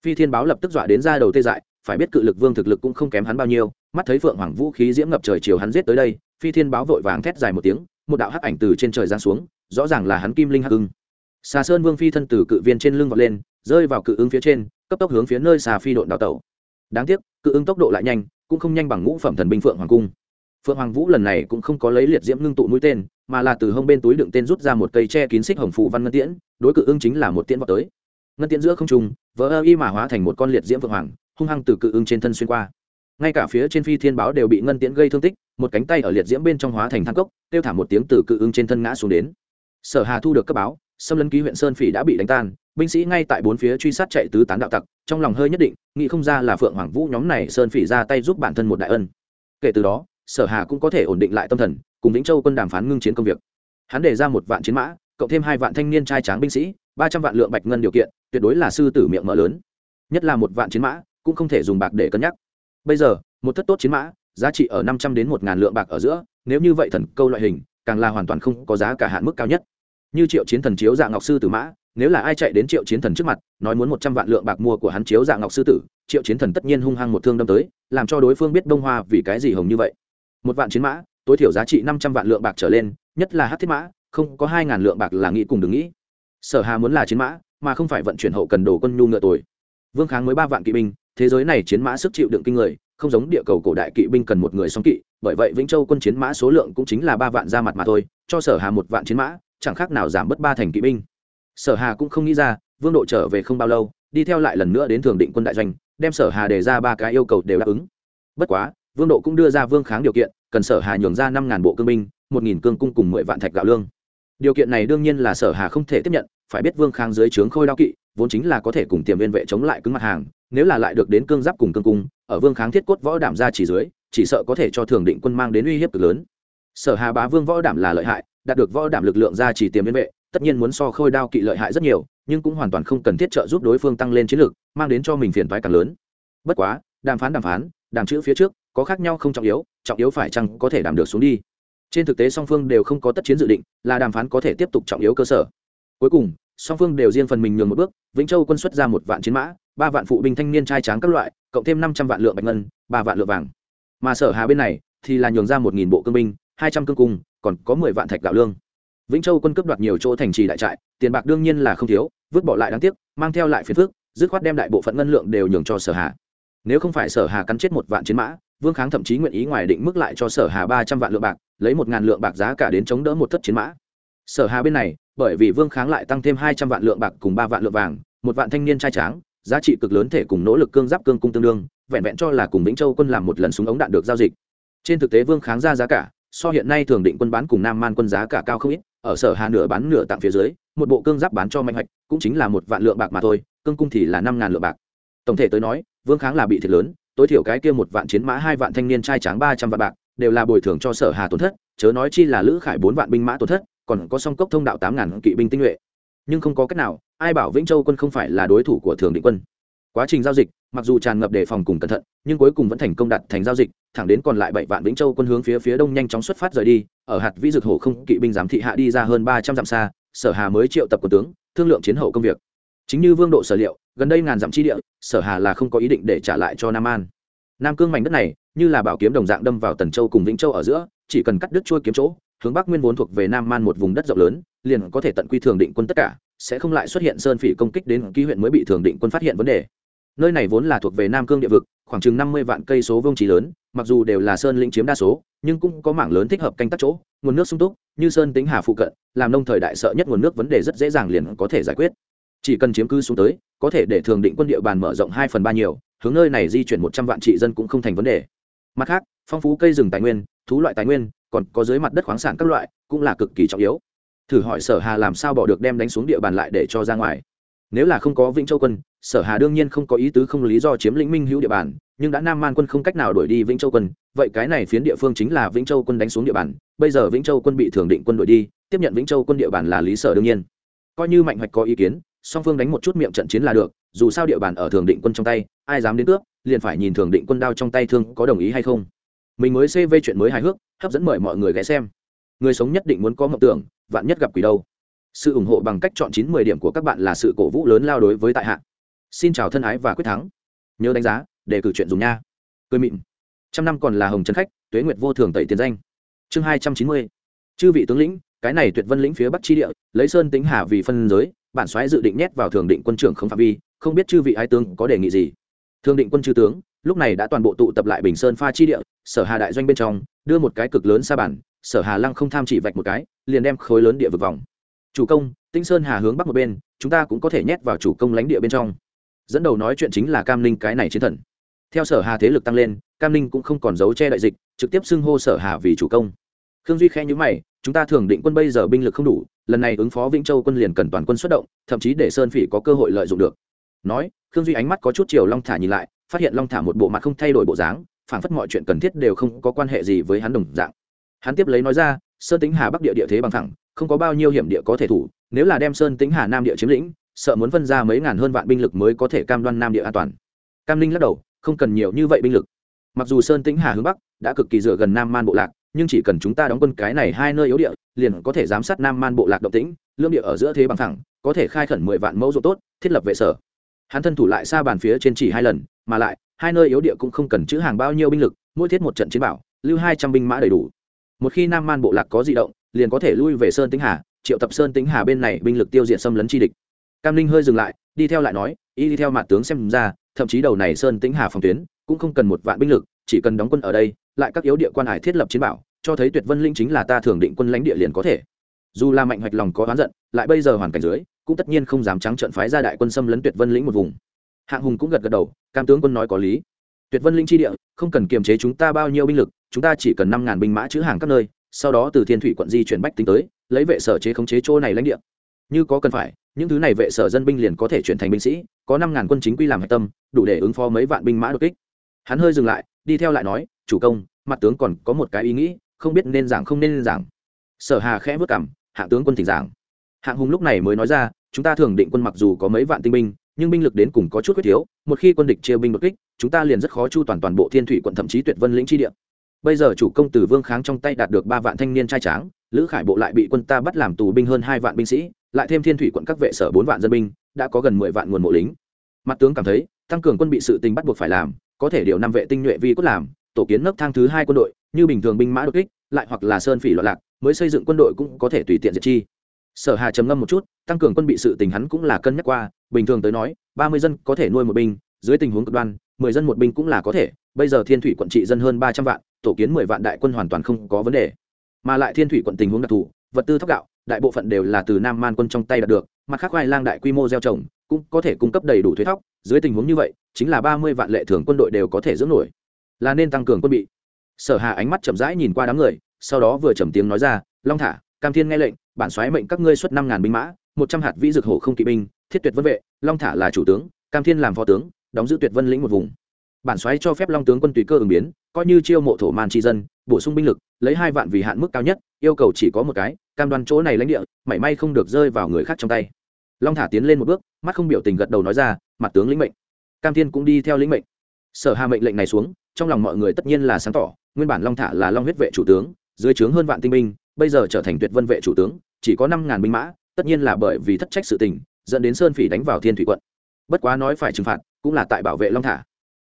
Phi thiên báo lập tức dọa đến ra đầu tê dại, phải biết cự lực vương thực lực cũng không kém hắn bao nhiêu, mắt thấy phượng hoàng vũ khí diễm ngập trời chiều hắn giết tới đây, phi thiên báo vội vàng thét dài một tiếng, một đạo hắc ảnh từ trên trời giáng xuống, rõ ràng là hắn kim linh hắc ưng. Xà sơn vương phi thân từ cự viên trên lưng vọt lên, rơi vào cự ứng phía trên, cấp tốc hướng phía nơi xà phi độn đào tẩu. Đáng tiếc, cự ứng tốc độ lại nhanh cũng không nhanh bằng ngũ phẩm thần binh phượng hoàng cung. Phượng hoàng vũ lần này cũng không có lấy liệt diễm ngưng tụ mũi tên, mà là từ hông bên túi đựng tên rút ra một cây tre kín xích hồng phụ văn ngân tiễn, đối cự ưng chính là một tiễn vào tới. Ngân tiễn giữa không trung vỡ ơ y mà hóa thành một con liệt diễm phượng hoàng, hung hăng từ cự ưng trên thân xuyên qua. Ngay cả phía trên phi thiên báo đều bị ngân tiễn gây thương tích, một cánh tay ở liệt diễm bên trong hóa thành thang cốc tiêu thả một tiếng từ cự ưng trên thân ngã xuống đến. Sở hà thu được cấp báo xâm lấn ký huyện sơn phỉ đã bị đánh tan, binh sĩ ngay tại bốn phía truy sát chạy tứ tán đạo tặc, trong lòng hơi nhất định, nghĩ không ra là phượng hoàng vũ nhóm này sơn phỉ ra tay giúp bản thân một đại ân. Kể từ đó, sở hà cũng có thể ổn định lại tâm thần, cùng vĩnh châu quân đàm phán ngưng chiến công việc. Hắn đề ra một vạn chiến mã, cộng thêm hai vạn thanh niên trai tráng binh sĩ, ba trăm vạn lượng bạch ngân điều kiện, tuyệt đối là sư tử miệng mở lớn. Nhất là một vạn chiến mã, cũng không thể dùng bạc để cân nhắc. Bây giờ, một thất tốt chiến mã, giá trị ở năm trăm đến một ngàn lượng bạc ở giữa, nếu như vậy thần câu loại hình, càng là hoàn toàn không có giá cả hạn mức cao nhất như triệu chiến thần chiếu dạng ngọc sư tử mã, nếu là ai chạy đến triệu chiến thần trước mặt, nói muốn một trăm vạn lượng bạc mua của hắn chiếu dạng ngọc sư tử, triệu chiến thần tất nhiên hung hăng một thương đâm tới, làm cho đối phương biết đông hoa vì cái gì hồng như vậy. Một vạn chiến mã, tối thiểu giá trị năm trăm vạn lượng bạc trở lên, nhất là hát thiết mã, không có hai ngàn lượng bạc là nghĩ cùng đừng nghĩ. Sở hà muốn là chiến mã, mà không phải vận chuyển hậu cần đồ quân nhu ngựa tuổi vương kháng mới ba vạn kỵ binh, thế giới này chiến mã sức chịu đựng kinh người, không giống địa cầu cổ đại kỵ binh cần một người song kỵ, bởi vậy vĩnh châu quân chiến mã số lượng cũng chính là ba vạn ra mặt mà thôi, cho sở hà một vạn chiến mã chẳng khác nào giảm bớt ba thành kỵ binh. Sở hà cũng không nghĩ ra, vương độ trở về không bao lâu, đi theo lại lần nữa đến thường định quân đại doanh, đem sở hà đề ra ba cái yêu cầu đều đáp ứng. Bất quá, vương độ cũng đưa ra vương kháng điều kiện, cần sở hà nhường ra năm ngàn bộ cương binh, một nghìn cương cung cùng mười vạn thạch gạo lương. Điều kiện này đương nhiên là sở hà không thể tiếp nhận, phải biết vương kháng dưới trướng khôi đao kỵ, vốn chính là có thể cùng tiềm viên vệ chống lại cứng mặt hàng, nếu là lại được đến cương giáp cùng cương cung, ở vương kháng thiết cốt võ đảm ra chỉ dưới, chỉ sợ có thể cho thường định quân mang đến uy hiếp cực lớn. Sở hà bá vương võ đảm là lợi hại đạt được võ đảm lực lượng ra chỉ tiềm liên vệ, tất nhiên muốn so khôi đao kỵ lợi hại rất nhiều, nhưng cũng hoàn toàn không cần thiết trợ giúp đối phương tăng lên chiến lược, mang đến cho mình phiền toái càng lớn. Bất quá, đàm phán đàm phán, đàm chữ phía trước, có khác nhau không trọng yếu trọng yếu phải chăng có thể đảm được xuống đi. Trên thực tế song phương đều không có tất chiến dự định, là đàm phán có thể tiếp tục trọng yếu cơ sở. Cuối cùng, song phương đều riêng phần mình nhường một bước, vĩnh châu quân xuất ra một vạn chiến mã, ba vạn phụ binh thanh niên trai tráng các loại, cộng thêm năm trăm vạn lượng bạch ngân, ba vạn lượng vàng. Mà sở hà bên này thì là nhường ra một nghìn bộ cương binh, hai trăm cương cung còn có mười vạn thạch gạo lương. Vĩnh châu quân cướp đoạt nhiều chỗ thành trì đại trại, tiền bạc đương nhiên là không thiếu, vứt bỏ lại đáng tiếc, mang theo lại phiền phước dứt khoát đem đại bộ phận ngân lượng đều nhường cho sở hà. Nếu không phải sở hà cắn chết một vạn chiến mã, vương kháng thậm chí nguyện ý ngoài định mức lại cho sở hà ba trăm vạn lượng bạc, lấy một ngàn lượng bạc giá cả đến chống đỡ một thất chiến mã. Sở hà bên này, bởi vì vương kháng lại tăng thêm hai trăm vạn lượng bạc cùng ba vạn lượng vàng, một vạn thanh niên trai tráng, giá trị cực lớn thể cùng nỗ lực cương giáp cương cung tương đương, vẹn vẹn cho là cùng vĩnh châu quân làm một lần súng ống đạn được giao dịch. Trên thực tế vương kháng ra giá cả so hiện nay thường định quân bán cùng nam man quân giá cả cao không ít, ở sở hà nửa bán nửa tặng phía dưới, một bộ cương giáp bán cho mạnh hoạch, cũng chính là một vạn lượng bạc mà thôi, cương cung thì là năm ngàn lượng bạc. Tổng thể tới nói, vương kháng là bị thiệt lớn, tối thiểu cái kia một vạn chiến mã, hai vạn thanh niên trai tráng ba trăm vạn bạc, đều là bồi thường cho sở hà tổn thất, chớ nói chi là lữ khải bốn vạn binh mã tổn thất, còn có song cốc thông đạo tám ngàn kỵ binh tinh nhuệ. Nhưng không có cách nào, ai bảo vĩnh châu quân không phải là đối thủ của thường định quân. Quá trình giao dịch, mặc dù tràn ngập đề phòng cùng cẩn thận, nhưng cuối cùng vẫn thành công đặt thành giao dịch thẳng đến còn lại bảy vạn vĩnh châu quân hướng phía phía đông nhanh chóng xuất phát rời đi, ở hạt vĩ dược hổ không kỵ binh giám thị hạ đi ra hơn ba trăm dặm xa, sở hà mới triệu tập quân tướng, thương lượng chiến hậu công việc. Chính như vương độ sở liệu, gần đây ngàn dặm chi địa, sở hà là không có ý định để trả lại cho nam an. Nam cương mảnh đất này, như là bảo kiếm đồng dạng đâm vào tần châu cùng vĩnh châu ở giữa, chỉ cần cắt đứt chuôi kiếm chỗ, hướng bắc nguyên vốn thuộc về nam man một vùng đất rộng lớn, liền có thể tận quy thường định quân tất cả, sẽ không lại xuất hiện sơn phỉ công kích đến ký huyện mới bị thường định quân phát hiện vấn đề nơi này vốn là thuộc về nam cương địa vực, khoảng chừng năm mươi vạn cây số vương trí lớn, mặc dù đều là sơn lĩnh chiếm đa số, nhưng cũng có mảng lớn thích hợp canh tác chỗ, nguồn nước sung túc, như sơn tính hà phụ cận, làm nông thời đại sợ nhất nguồn nước vấn đề rất dễ dàng liền có thể giải quyết. Chỉ cần chiếm cư xuống tới, có thể để thường định quân địa bàn mở rộng hai phần ba nhiều, hướng nơi này di chuyển một trăm vạn trị dân cũng không thành vấn đề. Mặt khác, phong phú cây rừng tài nguyên, thú loại tài nguyên, còn có dưới mặt đất khoáng sản các loại, cũng là cực kỳ trọng yếu. Thử hỏi sở hà làm sao bỏ được đem đánh xuống địa bàn lại để cho ra ngoài? Nếu là không có vĩnh châu quân, sở hà đương nhiên không có ý tứ không lý do chiếm lĩnh minh hữu địa bàn, nhưng đã nam man quân không cách nào đuổi đi vĩnh châu quân, vậy cái này phiến địa phương chính là vĩnh châu quân đánh xuống địa bàn, bây giờ vĩnh châu quân bị thường định quân đuổi đi, tiếp nhận vĩnh châu quân địa bàn là lý sở đương nhiên. Coi như mạnh hoạch có ý kiến, song phương đánh một chút miệng trận chiến là được, dù sao địa bàn ở thường định quân trong tay, ai dám đến cướp, liền phải nhìn thường định quân đao trong tay thương có đồng ý hay không. Mình mới cv chuyện mới hài hước, hấp dẫn mời mọi người ghé xem. Người sống nhất định muốn có mộng tưởng, vạn nhất gặp quỷ đâu sự ủng hộ bằng cách chọn chín mười điểm của các bạn là sự cổ vũ lớn lao đối với tại hạ. Xin chào thân ái và quyết thắng. Nhớ đánh giá để cử chuyện dùng nha. Cười mịn. Trăm năm còn là hồng trấn khách, tuế nguyệt vô thường tẩy tiền danh. Chương hai trăm chín mươi. Chư vị tướng lĩnh, cái này tuyệt vân lĩnh phía bắc chi địa, lấy sơn tính hà vì phân giới, bản xoáy dự định nhét vào thường định quân trưởng không phạm vi, không biết chư vị ái tướng có đề nghị gì? Thường định quân chư tướng, lúc này đã toàn bộ tụ tập lại bình sơn pha chi địa, sở hà đại doanh bên trong, đưa một cái cực lớn xa bản, sở hà lăng không tham chỉ vạch một cái, liền đem khối lớn địa vực vòng chủ công tinh sơn hà hướng bắc một bên, chúng ta cũng có thể nhét vào chủ công lãnh địa bên trong. Dẫn đầu nói chuyện chính là cam ninh cái này chiến thần. Theo sở hà thế lực tăng lên, cam ninh cũng không còn giấu che đại dịch, trực tiếp xưng hô sở hà vì chủ công. Khương duy khen nhữ mày, chúng ta thường định quân bây giờ binh lực không đủ, lần này ứng phó vĩnh châu quân liền cần toàn quân xuất động, thậm chí để sơn phỉ có cơ hội lợi dụng được. Nói, khương duy ánh mắt có chút chiều long thả nhìn lại, phát hiện long thả một bộ mặt không thay đổi bộ dáng phản phất mọi chuyện cần thiết đều không có quan hệ gì với hắn đồng dạng. Hắn tiếp lấy nói ra, sơn tính hà bắc địa địa thế bằng thẳng không có bao nhiêu hiểm địa có thể thủ, nếu là đem sơn tính hà nam địa chiếm lĩnh, sợ muốn phân ra mấy ngàn hơn vạn binh lực mới có thể cam đoan nam địa an toàn. Cam linh lắc đầu, không cần nhiều như vậy binh lực. Mặc dù sơn tính hà hướng bắc đã cực kỳ dựa gần nam man bộ lạc, nhưng chỉ cần chúng ta đóng quân cái này hai nơi yếu địa, liền có thể giám sát nam man bộ lạc động tĩnh lương địa ở giữa thế bằng thẳng, có thể khai khẩn mười vạn mẫu ruộng tốt, thiết lập vệ sở. Hắn thân thủ lại xa bàn phía trên chỉ hai lần, mà lại, hai nơi yếu địa cũng không cần chữ hàng bao nhiêu binh lực, mỗi thiết một trận chiến bảo, lưu hai trăm binh mã đầy đủ. Một khi nam man bộ lạc có di động liền có thể lui về sơn tính hà, triệu tập sơn tính hà bên này binh lực tiêu diệt xâm lấn chi địch. Cam linh hơi dừng lại, đi theo lại nói, y đi theo mặt tướng xem ra, thậm chí đầu này sơn tính hà phòng tuyến cũng không cần một vạn binh lực, chỉ cần đóng quân ở đây, lại các yếu địa quan hải thiết lập chiến bảo, cho thấy tuyệt vân linh chính là ta thường định quân lãnh địa liền có thể. Dù là mạnh hoạch lòng có oán giận, lại bây giờ hoàn cảnh dưới, cũng tất nhiên không dám trắng trợn phái ra đại quân xâm lấn tuyệt vân lĩnh một vùng. Hạng hùng cũng gật gật đầu, cam tướng quân nói có lý. Tuyệt vân linh chi địa, không cần kiềm chế chúng ta bao nhiêu binh lực, chúng ta chỉ cần năm ngàn binh mã chữ hàng các nơi sau đó từ thiên thủy quận di chuyển bách tính tới, lấy vệ sở chế khống chế chỗ này lãnh địa. Như có cần phải, những thứ này vệ sở dân binh liền có thể chuyển thành binh sĩ, có năm ngàn quân chính quy làm hạch tâm, đủ để ứng phó mấy vạn binh mã đột kích. Hắn hơi dừng lại, đi theo lại nói, chủ công, mặt tướng còn có một cái ý nghĩ, không biết nên giảng không nên giảng. Sở hà khẽ vất cảm hạng tướng quân thỉnh giảng. Hạng hùng lúc này mới nói ra, chúng ta thường định quân mặc dù có mấy vạn tinh binh, nhưng binh lực đến cùng có chút quyết thiếu, một khi quân địch chia binh đột kích, chúng ta liền rất khó chu toàn toàn bộ thiên thủy quận thậm chí tuyệt vân lĩnh chi địa bây giờ chủ công tử vương kháng trong tay đạt được ba vạn thanh niên trai tráng, lữ khải bộ lại bị quân ta bắt làm tù binh hơn hai vạn binh sĩ, lại thêm thiên thủy quận các vệ sở bốn vạn dân binh, đã có gần mười vạn nguồn mộ lính. Mặt tướng cảm thấy, tăng cường quân bị sự tình bắt buộc phải làm, có thể điều năm vệ tinh nhuệ vi cốt làm, tổ kiến nấc thang thứ hai quân đội, như bình thường binh mã đột kích, lại hoặc là sơn phỉ loạn lạc, mới xây dựng quân đội cũng có thể tùy tiện diệt chi. Sở hà trầm ngâm một chút, tăng cường quân bị sự tình hắn cũng là cân nhắc qua, bình thường tới nói, ba mươi dân có thể nuôi một binh, dưới tình huống cực đoan, mười dân một binh cũng là có thể bây giờ thiên thủy quận trị dân hơn ba trăm vạn, tổ kiến mười vạn đại quân hoàn toàn không có vấn đề. Mà lại thiên thủy quận tình huống đặc thù, vật tư thóc gạo, đại bộ phận đều là từ nam man quân trong tay đạt được, mặt khác khoai lang đại quy mô gieo trồng, cũng có thể cung cấp đầy đủ thuế thóc, dưới tình huống như vậy, chính là ba mươi vạn lệ thường quân đội đều có thể dưỡng nổi. Là nên tăng cường quân bị. Sở hà ánh mắt chậm rãi nhìn qua đám người, sau đó vừa trầm tiếng nói ra, long thả, cam thiên nghe lệnh, bản xoáy mệnh các ngươi xuất năm ngàn binh mã, một trăm hạt vĩ dược hổ không kỵ binh, thiết tuyệt vân vệ, long thả là chủ tướng, cam thiên làm phó tướng, đóng giữ tuyệt vân lĩnh một vùng bản xoáy cho phép long tướng quân tùy cơ ứng biến, coi như chiêu mộ thổ man tri dân, bổ sung binh lực, lấy hai vạn vì hạn mức cao nhất, yêu cầu chỉ có một cái, cam đoan chỗ này lãnh địa, mảy may không được rơi vào người khác trong tay. Long thả tiến lên một bước, mắt không biểu tình gật đầu nói ra, mặt tướng lĩnh mệnh. Cam thiên cũng đi theo lĩnh mệnh. Sở hà mệnh lệnh này xuống, trong lòng mọi người tất nhiên là sáng tỏ, nguyên bản long thả là long huyết vệ chủ tướng, dưới trướng hơn vạn tinh binh, bây giờ trở thành tuyệt vân vệ chủ tướng, chỉ có năm ngàn binh mã, tất nhiên là bởi vì thất trách sự tình, dẫn đến sơn phỉ đánh vào thiên thủy quận. Bất quá nói phải trừng phạt, cũng là tại bảo vệ long thả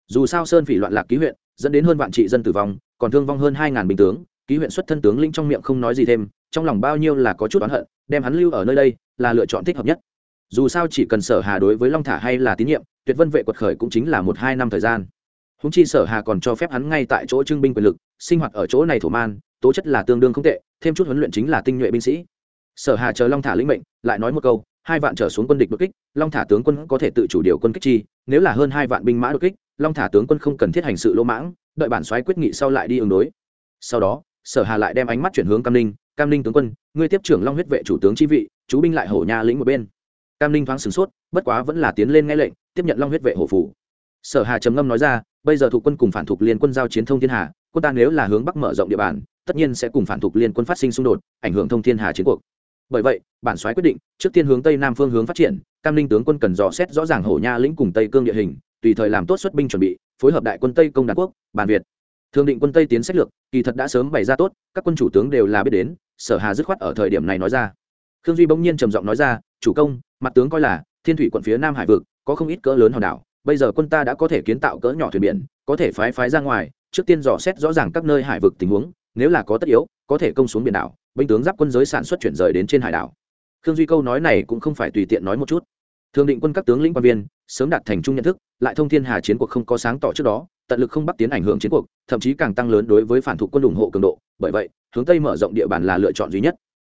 dù sao sơn phỉ loạn lạc ký huyện, dẫn đến hơn vạn trị dân tử vong, còn thương vong hơn hai ngàn binh tướng, ký huyện xuất thân tướng linh trong miệng không nói gì thêm, trong lòng bao nhiêu là có chút oán hận, đem hắn lưu ở nơi đây là lựa chọn thích hợp nhất. Dù sao chỉ cần sở hà đối với long thả hay là tín nhiệm, tuyệt vân vệ quật khởi cũng chính là một hai năm thời gian. Húng chi sở hà còn cho phép hắn ngay tại chỗ trưng binh quyền lực, sinh hoạt ở chỗ này thổ man, tố chất là tương đương không tệ, thêm chút huấn luyện chính là tinh nhuệ binh sĩ. Sở hà chờ long thả lĩnh mệnh, lại nói một câu, hai vạn trở xuống quân địch đột kích, long thả tướng quân có thể tự chủ điều quân kích chi, nếu là hơn hai vạn binh mã đột kích long thả tướng quân không cần thiết hành sự lỗ mãng, đợi bản soái quyết nghị sau lại đi ứng đối. Sau đó, sở hà lại đem ánh mắt chuyển hướng cam ninh. Cam ninh tướng quân, ngươi tiếp trưởng long huyết vệ chủ tướng chi vị, chú binh lại hổ nha lĩnh một bên. Cam ninh thoáng sửng sốt, bất quá vẫn là tiến lên nghe lệnh, tiếp nhận long huyết vệ hổ phủ. Sở hà trầm ngâm nói ra, bây giờ thuộc quân cùng phản thuộc liên quân giao chiến thông thiên hà, quân ta nếu là hướng bắc mở rộng địa bàn, tất nhiên sẽ cùng phản thuộc liên quân phát sinh xung đột, ảnh hưởng thông thiên hà chiến cuộc. Bởi vậy, bản soái quyết định, trước tiên hướng tây nam phương hướng phát triển, cam ninh tướng quân cần dò xét rõ ràng hổ nha lĩnh cùng tây cương địa hình tùy thời làm tốt xuất binh chuẩn bị, phối hợp đại quân tây công đàn quốc, bàn việt. Thường định quân tây tiến sách lược, kỳ thật đã sớm bày ra tốt, các quân chủ tướng đều là biết đến, sở hà dứt khoát ở thời điểm này nói ra. Khương duy bỗng nhiên trầm giọng nói ra, chủ công, mặt tướng coi là thiên thủy quận phía nam hải vực, có không ít cỡ lớn hòn đảo, bây giờ quân ta đã có thể kiến tạo cỡ nhỏ thuyền biển, có thể phái phái ra ngoài, trước tiên dò xét rõ ràng các nơi hải vực tình huống, nếu là có tất yếu, có thể công xuống biển đảo, binh tướng giáp quân giới sản xuất chuyển rời đến trên hải đảo. Khương duy câu nói này cũng không phải tùy tiện nói một chút. Thường định quân các tướng lĩnh quan viên sớm đạt thành chung nhận thức, lại thông thiên hà chiến cuộc không có sáng tỏ trước đó, tận lực không bắt tiến ảnh hưởng chiến cuộc, thậm chí càng tăng lớn đối với phản thủ quân ủng hộ cường độ. Bởi vậy, hướng tây mở rộng địa bàn là lựa chọn duy nhất.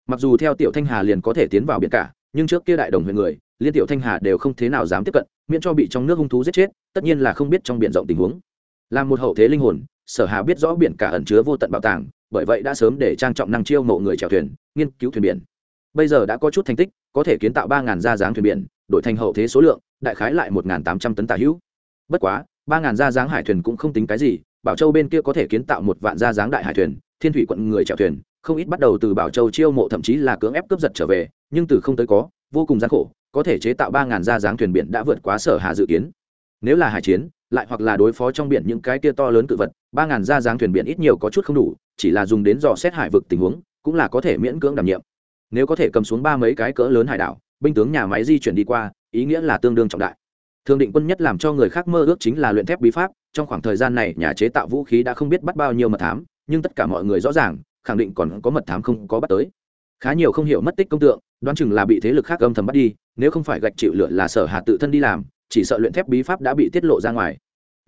Mặc dù theo tiểu thanh hà liền có thể tiến vào biển cả, nhưng trước kia đại đồng huyện người, liên tiểu thanh hà đều không thế nào dám tiếp cận, miễn cho bị trong nước hung thú giết chết, tất nhiên là không biết trong biển rộng tình huống. Là một hậu thế linh hồn, sở hà biết rõ biển cả ẩn chứa vô tận bảo tàng, bởi vậy đã sớm để trang trọng năng chiêu mộ người chèo thuyền, nghiên cứu thuyền biển. Bây giờ đã có chút thành tích, có thể kiến tạo ba ngàn gia dáng thuyền biển, đổi thành hậu thế số lượng đại khái lại một ngàn tám trăm tấn tả hữu. Bất quá, ba ngàn gia dáng hải thuyền cũng không tính cái gì, bảo châu bên kia có thể kiến tạo một vạn gia dáng đại hải thuyền, thiên thủy quận người chèo thuyền, không ít bắt đầu từ bảo châu chiêu mộ thậm chí là cưỡng ép cướp giật trở về, nhưng từ không tới có, vô cùng gian khổ, có thể chế tạo ba ngàn gia dáng thuyền biển đã vượt quá sở hà dự kiến. Nếu là hải chiến, lại hoặc là đối phó trong biển những cái kia to lớn cự vật, ba ngàn gia dáng thuyền biển ít nhiều có chút không đủ, chỉ là dùng đến dò xét hải vực tình huống, cũng là có thể miễn cưỡng đảm nhiệm. Nếu có thể cầm xuống ba mấy cái cỡ lớn hải đảo, binh tướng nhà máy di chuyển đi qua ý nghĩa là tương đương trọng đại. Thường định quân nhất làm cho người khác mơ ước chính là luyện thép bí pháp, trong khoảng thời gian này, nhà chế tạo vũ khí đã không biết bắt bao nhiêu mật thám, nhưng tất cả mọi người rõ ràng, khẳng định còn có mật thám không có bắt tới. Khá nhiều không hiểu mất tích công tượng, đoán chừng là bị thế lực khác âm thầm bắt đi, nếu không phải gạch chịu lựa là sở hà tự thân đi làm, chỉ sợ luyện thép bí pháp đã bị tiết lộ ra ngoài.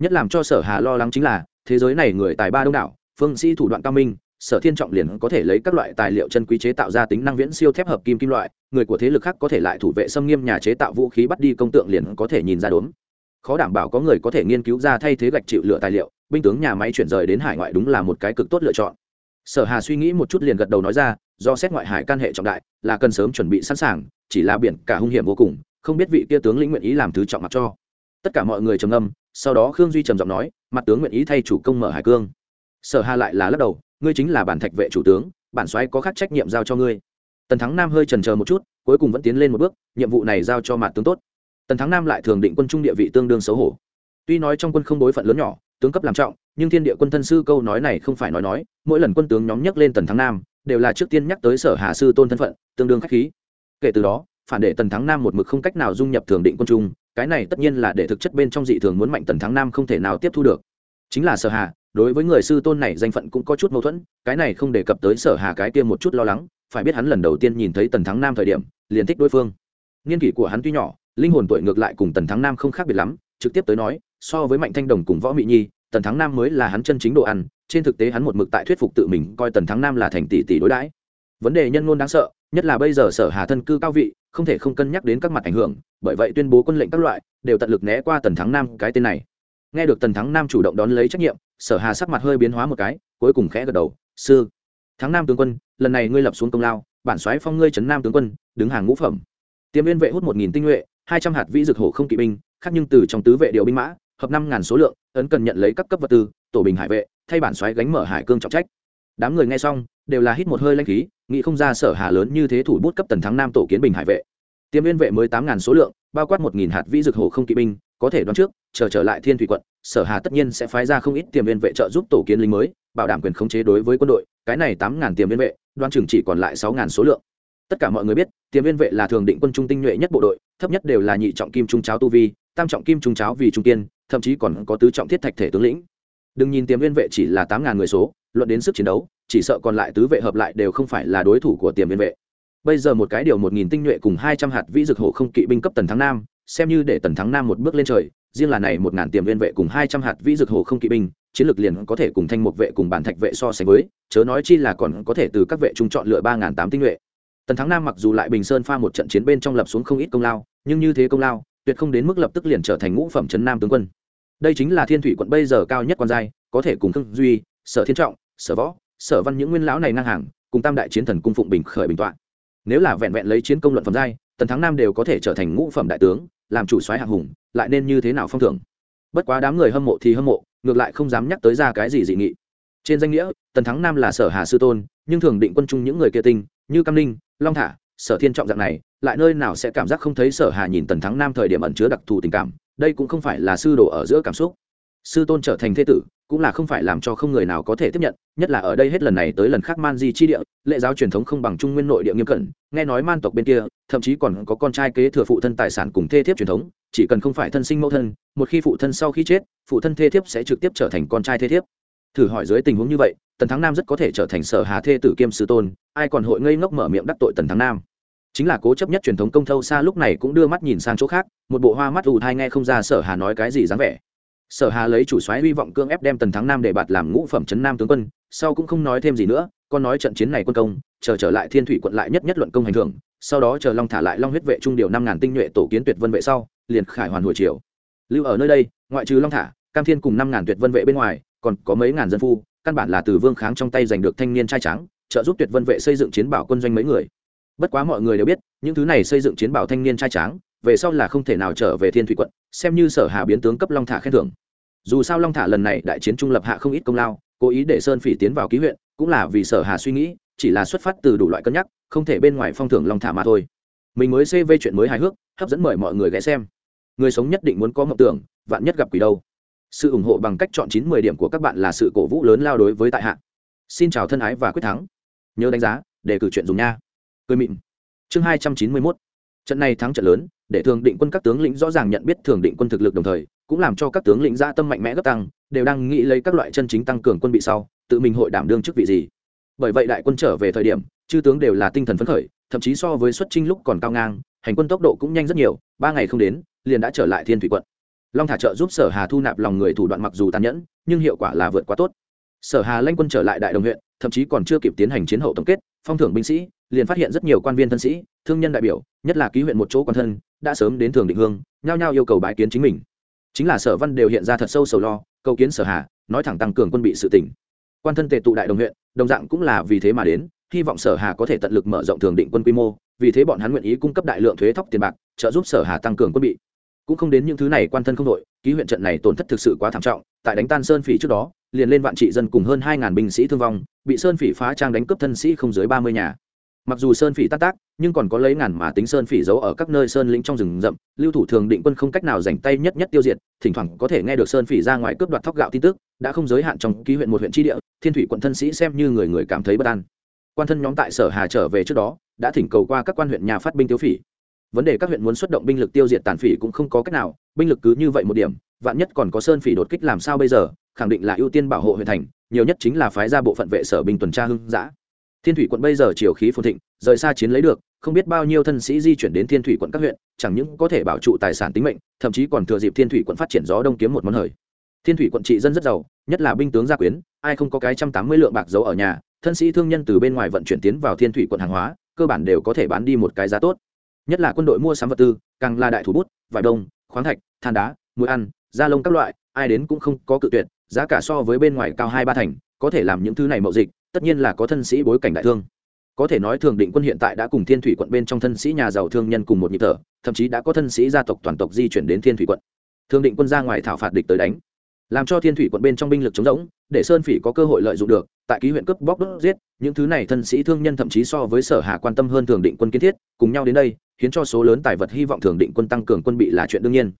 Nhất làm cho sở hà lo lắng chính là, thế giới này người tài ba đông đảo, phương sĩ thủ đoạn cao minh sở thiên trọng liền có thể lấy các loại tài liệu chân quý chế tạo ra tính năng viễn siêu thép hợp kim kim loại, người của thế lực khác có thể lại thủ vệ xâm nghiêm nhà chế tạo vũ khí bắt đi công tượng liền có thể nhìn ra đốn khó đảm bảo có người có thể nghiên cứu ra thay thế gạch chịu lựa tài liệu, binh tướng nhà máy chuyển rời đến hải ngoại đúng là một cái cực tốt lựa chọn. Sở hà suy nghĩ một chút liền gật đầu nói ra, do xét ngoại hải can hệ trọng đại, là cần sớm chuẩn bị sẵn sàng, chỉ là biển cả hung hiểm vô cùng, không biết vị kia tướng lĩnh nguyện ý làm thứ trọng mặt cho. Tất cả mọi người trầm ngâm, sau đó khương duy trầm giọng nói, mặt tướng nguyện ý thay chủ công mở hải cương sở hà lại là lắc đầu, ngươi chính là bản thạch vệ chủ tướng, bản soái có khác trách nhiệm giao cho ngươi. Tần thắng nam hơi trần chờ một chút, cuối cùng vẫn tiến lên một bước, nhiệm vụ này giao cho mặt tướng tốt. Tần thắng nam lại thường định quân trung địa vị tương đương xấu hổ. Tuy nói trong quân không đối phận lớn nhỏ, tướng cấp làm trọng, nhưng thiên địa quân thân sư câu nói này không phải nói nói, mỗi lần quân tướng nhóm nhắc lên tần thắng nam, đều là trước tiên nhắc tới sở hà sư tôn thân phận, tương đương khách khí. Kể từ đó, phản để tần thắng nam một mực không cách nào dung nhập thường định quân trung, cái này tất nhiên là để thực chất bên trong dị thường muốn mạnh tần thắng nam không thể nào tiếp thu được. Chính là sở hà đối với người sư tôn này danh phận cũng có chút mâu thuẫn, cái này không đề cập tới sở hà cái kia một chút lo lắng, phải biết hắn lần đầu tiên nhìn thấy tần thắng nam thời điểm, liền thích đối phương. Niên kỷ của hắn tuy nhỏ, linh hồn tuổi ngược lại cùng tần thắng nam không khác biệt lắm, trực tiếp tới nói, so với mạnh thanh đồng cùng võ mỹ nhi, tần thắng nam mới là hắn chân chính đồ ăn, trên thực tế hắn một mực tại thuyết phục tự mình coi tần thắng nam là thành tỷ tỷ đối đãi. Vấn đề nhân ngôn đáng sợ, nhất là bây giờ sở hà thân cư cao vị, không thể không cân nhắc đến các mặt ảnh hưởng, bởi vậy tuyên bố quân lệnh các loại, đều tận lực né qua tần thắng nam cái tên này nghe được tần thắng nam chủ động đón lấy trách nhiệm, sở hà sắc mặt hơi biến hóa một cái, cuối cùng khẽ gật đầu, sư, thắng nam tướng quân, lần này ngươi lập xuống công lao, bản soái phong ngươi trấn nam tướng quân, đứng hàng ngũ phẩm. Tiêm viên vệ hút một nghìn tinh nhuệ, hai trăm hạt vĩ dược hổ không kỵ binh, khác nhưng từ trong tứ vệ điều binh mã, hợp năm ngàn số lượng, ấn cần nhận lấy các cấp vật tư, tổ bình hải vệ, thay bản xoáy gánh mở hải cương trọng trách. Đám người nghe xong, đều là hít một hơi lanh khí, nghĩ không ra sở hà lớn như thế thủ bút cấp tần thắng nam tổ kiến bình hải vệ. Tiêm viên vệ mới tám ngàn số lượng bao quát một nghìn hạt vĩ dược hổ không kỵ binh, có thể đoán trước, chờ trở lại thiên thủy quận, sở hà tất nhiên sẽ phái ra không ít tiềm viên vệ trợ giúp tổ kiến lính mới, bảo đảm quyền khống chế đối với quân đội. Cái này tám ngàn tiềm viên vệ đoan chừng chỉ còn lại sáu ngàn số lượng. Tất cả mọi người biết, tiềm viên vệ là thường định quân trung tinh nhuệ nhất bộ đội, thấp nhất đều là nhị trọng kim trung cháo tu vi, tam trọng kim trung cháo vì trung tiên, thậm chí còn có tứ trọng thiết thạch thể tướng lĩnh. Đừng nhìn tiềm viên vệ chỉ là tám ngàn người số, luận đến sức chiến đấu, chỉ sợ còn lại tứ vệ hợp lại đều không phải là đối thủ của tiềm viên vệ bây giờ một cái điều một nghìn tinh nhuệ cùng hai trăm hạt vĩ dược hộ không kỵ binh cấp tần thắng nam, xem như để tần thắng nam một bước lên trời, riêng là này một ngàn tiềm viên vệ cùng hai trăm hạt vĩ dược hồ không kỵ binh, chiến lược liền có thể cùng thanh một vệ cùng bản thạch vệ so sánh với, chớ nói chi là còn có thể từ các vệ trung chọn lựa ba ngàn tám tinh nhuệ. Tần thắng nam mặc dù lại bình sơn pha một trận chiến bên trong lập xuống không ít công lao, nhưng như thế công lao, tuyệt không đến mức lập tức liền trở thành ngũ phẩm trấn nam tướng quân. Đây chính là thiên thủy quận bây giờ cao nhất quan giai, có thể cùng khương duy, sở thiên trọng, sở võ, sở văn những nguyên lão này ngang hàng, cùng tam đại chiến thần cung phụng bình khởi bình tọa nếu là vẹn vẹn lấy chiến công luận phẩm giai, tần thắng nam đều có thể trở thành ngũ phẩm đại tướng, làm chủ soái hạng hùng, lại nên như thế nào phong thưởng? Bất quá đám người hâm mộ thì hâm mộ, ngược lại không dám nhắc tới ra cái gì dị nghị. Trên danh nghĩa, tần thắng nam là sở hà sư tôn, nhưng thường định quân chung những người kia tinh, như cam ninh, long thả, sở thiên trọng dạng này, lại nơi nào sẽ cảm giác không thấy sở hà nhìn tần thắng nam thời điểm ẩn chứa đặc thù tình cảm, đây cũng không phải là sư đồ ở giữa cảm xúc sư tôn trở thành thế tử, cũng là không phải làm cho không người nào có thể tiếp nhận, nhất là ở đây hết lần này tới lần khác man di chi địa, lệ giáo truyền thống không bằng trung nguyên nội địa nghiêm cẩn, nghe nói man tộc bên kia, thậm chí còn có con trai kế thừa phụ thân tài sản cùng thê thiếp truyền thống, chỉ cần không phải thân sinh mẫu thân, một khi phụ thân sau khi chết, phụ thân thê thiếp sẽ trực tiếp trở thành con trai thê thiếp. Thử hỏi dưới tình huống như vậy, tần thắng nam rất có thể trở thành sở hà thê tử kiêm sư tôn, ai còn hội ngây ngốc mở miệng đắc tội tần thắng nam? Chính là cố chấp nhất truyền thống công thâu xa lúc này cũng đưa mắt nhìn sang chỗ khác, một bộ hoa mắt ù thai nghe không ra sở hà nói cái gì dáng vẻ sở hà lấy chủ soái hy vọng cương ép đem tần thắng nam để bạt làm ngũ phẩm trấn nam tướng quân, sau cũng không nói thêm gì nữa con nói trận chiến này quân công, chờ trở lại thiên thủy quận lại nhất nhất luận công hành thưởng, sau đó chờ long thả lại long huyết vệ trung điều năm ngàn tinh nhuệ tổ kiến tuyệt vân vệ sau, liền khải hoàn hồi triều. Lưu ở nơi đây, ngoại trừ long thả, cam thiên cùng năm ngàn tuyệt vân vệ bên ngoài, còn có mấy ngàn dân phu, căn bản là từ vương kháng trong tay giành được thanh niên trai trắng trợ giúp tuyệt vân vệ xây dựng chiến bảo quân doanh mấy người. Bất quá mọi người đều biết, những thứ này xây dựng chiến bảo thanh niên trai tráng, về sau là không thể nào trở về thiên thủy quận, xem như sở hà biến tướng cấp long thả khen thưởng dù sao long thả lần này đại chiến trung lập hạ không ít công lao, cố ý để sơn phỉ tiến vào ký huyện, cũng là vì sở hà suy nghĩ, chỉ là xuất phát từ đủ loại cân nhắc, không thể bên ngoài phong thưởng long thả mà thôi. Mình mới cv chuyện mới hài hước, hấp dẫn mời mọi người ghé xem. Người sống nhất định muốn có mộng tưởng, vạn nhất gặp quỷ đâu. Sự ủng hộ bằng cách chọn chín mười điểm của các bạn là sự cổ vũ lớn lao đối với tại hạ. Xin chào thân ái và quyết thắng. Nhớ đánh giá để cử chuyện dùng nha. Cười mịn. Chương hai trăm chín mươi mốt. Trận này thắng trận lớn, để thường định quân các tướng lĩnh rõ ràng nhận biết thường định quân thực lực đồng thời cũng làm cho các tướng lĩnh gia tâm mạnh mẽ gấp tăng, đều đang nghĩ lấy các loại chân chính tăng cường quân bị sau, tự mình hội đảm đương chức vị gì. Bởi vậy đại quân trở về thời điểm, chư tướng đều là tinh thần phấn khởi, thậm chí so với xuất trinh lúc còn cao ngang, hành quân tốc độ cũng nhanh rất nhiều, ba ngày không đến, liền đã trở lại thiên thủy quận. Long thả trợ giúp sở hà thu nạp lòng người thủ đoạn mặc dù tàn nhẫn, nhưng hiệu quả là vượt quá tốt. Sở hà lanh quân trở lại đại đồng huyện, thậm chí còn chưa kịp tiến hành chiến hậu tổng kết, phong thưởng binh sĩ, liền phát hiện rất nhiều quan viên thân sĩ, thương nhân đại biểu, nhất là ký huyện một chỗ quan thân, đã sớm đến thường định hương, nhao nhao yêu cầu bái kiến chính mình chính là sở văn đều hiện ra thật sâu sầu lo, cầu kiến sở hà, nói thẳng tăng cường quân bị sự tỉnh quan thân tề tụ đại đồng huyện, đồng dạng cũng là vì thế mà đến, hy vọng sở hà có thể tận lực mở rộng thường định quân quy mô, vì thế bọn hắn nguyện ý cung cấp đại lượng thuế thóc tiền bạc, trợ giúp sở hà tăng cường quân bị. Cũng không đến những thứ này, quan thân không đội, ký huyện trận này tổn thất thực sự quá thảm trọng, tại đánh tan sơn phỉ trước đó, liền lên vạn trị dân cùng hơn hai ngàn binh sĩ thương vong, bị sơn phỉ phá trang đánh cướp thân sĩ không dưới ba mươi nhà mặc dù sơn phỉ tác tác, nhưng còn có lấy ngàn mà tính sơn phỉ giấu ở các nơi sơn lĩnh trong rừng rậm, lưu thủ thường định quân không cách nào dành tay nhất nhất tiêu diệt, thỉnh thoảng có thể nghe được sơn phỉ ra ngoài cướp đoạt thóc gạo tin tức, đã không giới hạn trong ký huyện một huyện tri địa, thiên thủy quận thân sĩ xem như người người cảm thấy bất an. Quan thân nhóm tại sở hà trở về trước đó, đã thỉnh cầu qua các quan huyện nhà phát binh tiêu phỉ. Vấn đề các huyện muốn xuất động binh lực tiêu diệt tàn phỉ cũng không có cách nào, binh lực cứ như vậy một điểm, vạn nhất còn có sơn phỉ đột kích làm sao bây giờ, khẳng định là ưu tiên bảo hộ huyện thành, nhiều nhất chính là phái ra bộ phận vệ sở binh tuần tra hưng giã thiên thủy quận bây giờ chiều khí phồn thịnh, rời xa chiến lấy được, không biết bao nhiêu thân sĩ di chuyển đến thiên thủy quận các huyện, chẳng những có thể bảo trụ tài sản tính mệnh, thậm chí còn thừa dịp thiên thủy quận phát triển gió đông kiếm một món hời. Thiên thủy quận trị dân rất giàu, nhất là binh tướng gia quyến, ai không có cái trăm tám mươi lượng bạc giấu ở nhà, thân sĩ thương nhân từ bên ngoài vận chuyển tiến vào thiên thủy quận hàng hóa, cơ bản đều có thể bán đi một cái giá tốt. Nhất là quân đội mua sắm vật tư, càng là đại thủ bút, vải đông, khoáng thạch, than đá, muối ăn, da lông các loại, ai đến cũng không có cự tuyệt, giá cả so với bên ngoài cao hai ba thành, có thể làm những thứ này mậu dịch tất nhiên là có thân sĩ bối cảnh đại thương. Có thể nói thường định quân hiện tại đã cùng thiên thủy quận bên trong thân sĩ nhà giàu thương nhân cùng một nhịp thở, thậm chí đã có thân sĩ gia tộc toàn tộc di chuyển đến thiên thủy quận. Thường định quân ra ngoài thảo phạt địch tới đánh, làm cho thiên thủy quận bên trong binh lực chống rỗng, để sơn phỉ có cơ hội lợi dụng được, tại ký huyện cướp bóc đốt giết, những thứ này thân sĩ thương nhân thậm chí so với sở hà quan tâm hơn thường định quân kiến thiết, cùng nhau đến đây, khiến cho số lớn tài vật hy vọng thường định quân tăng cường quân bị là chuyện đương nhiên.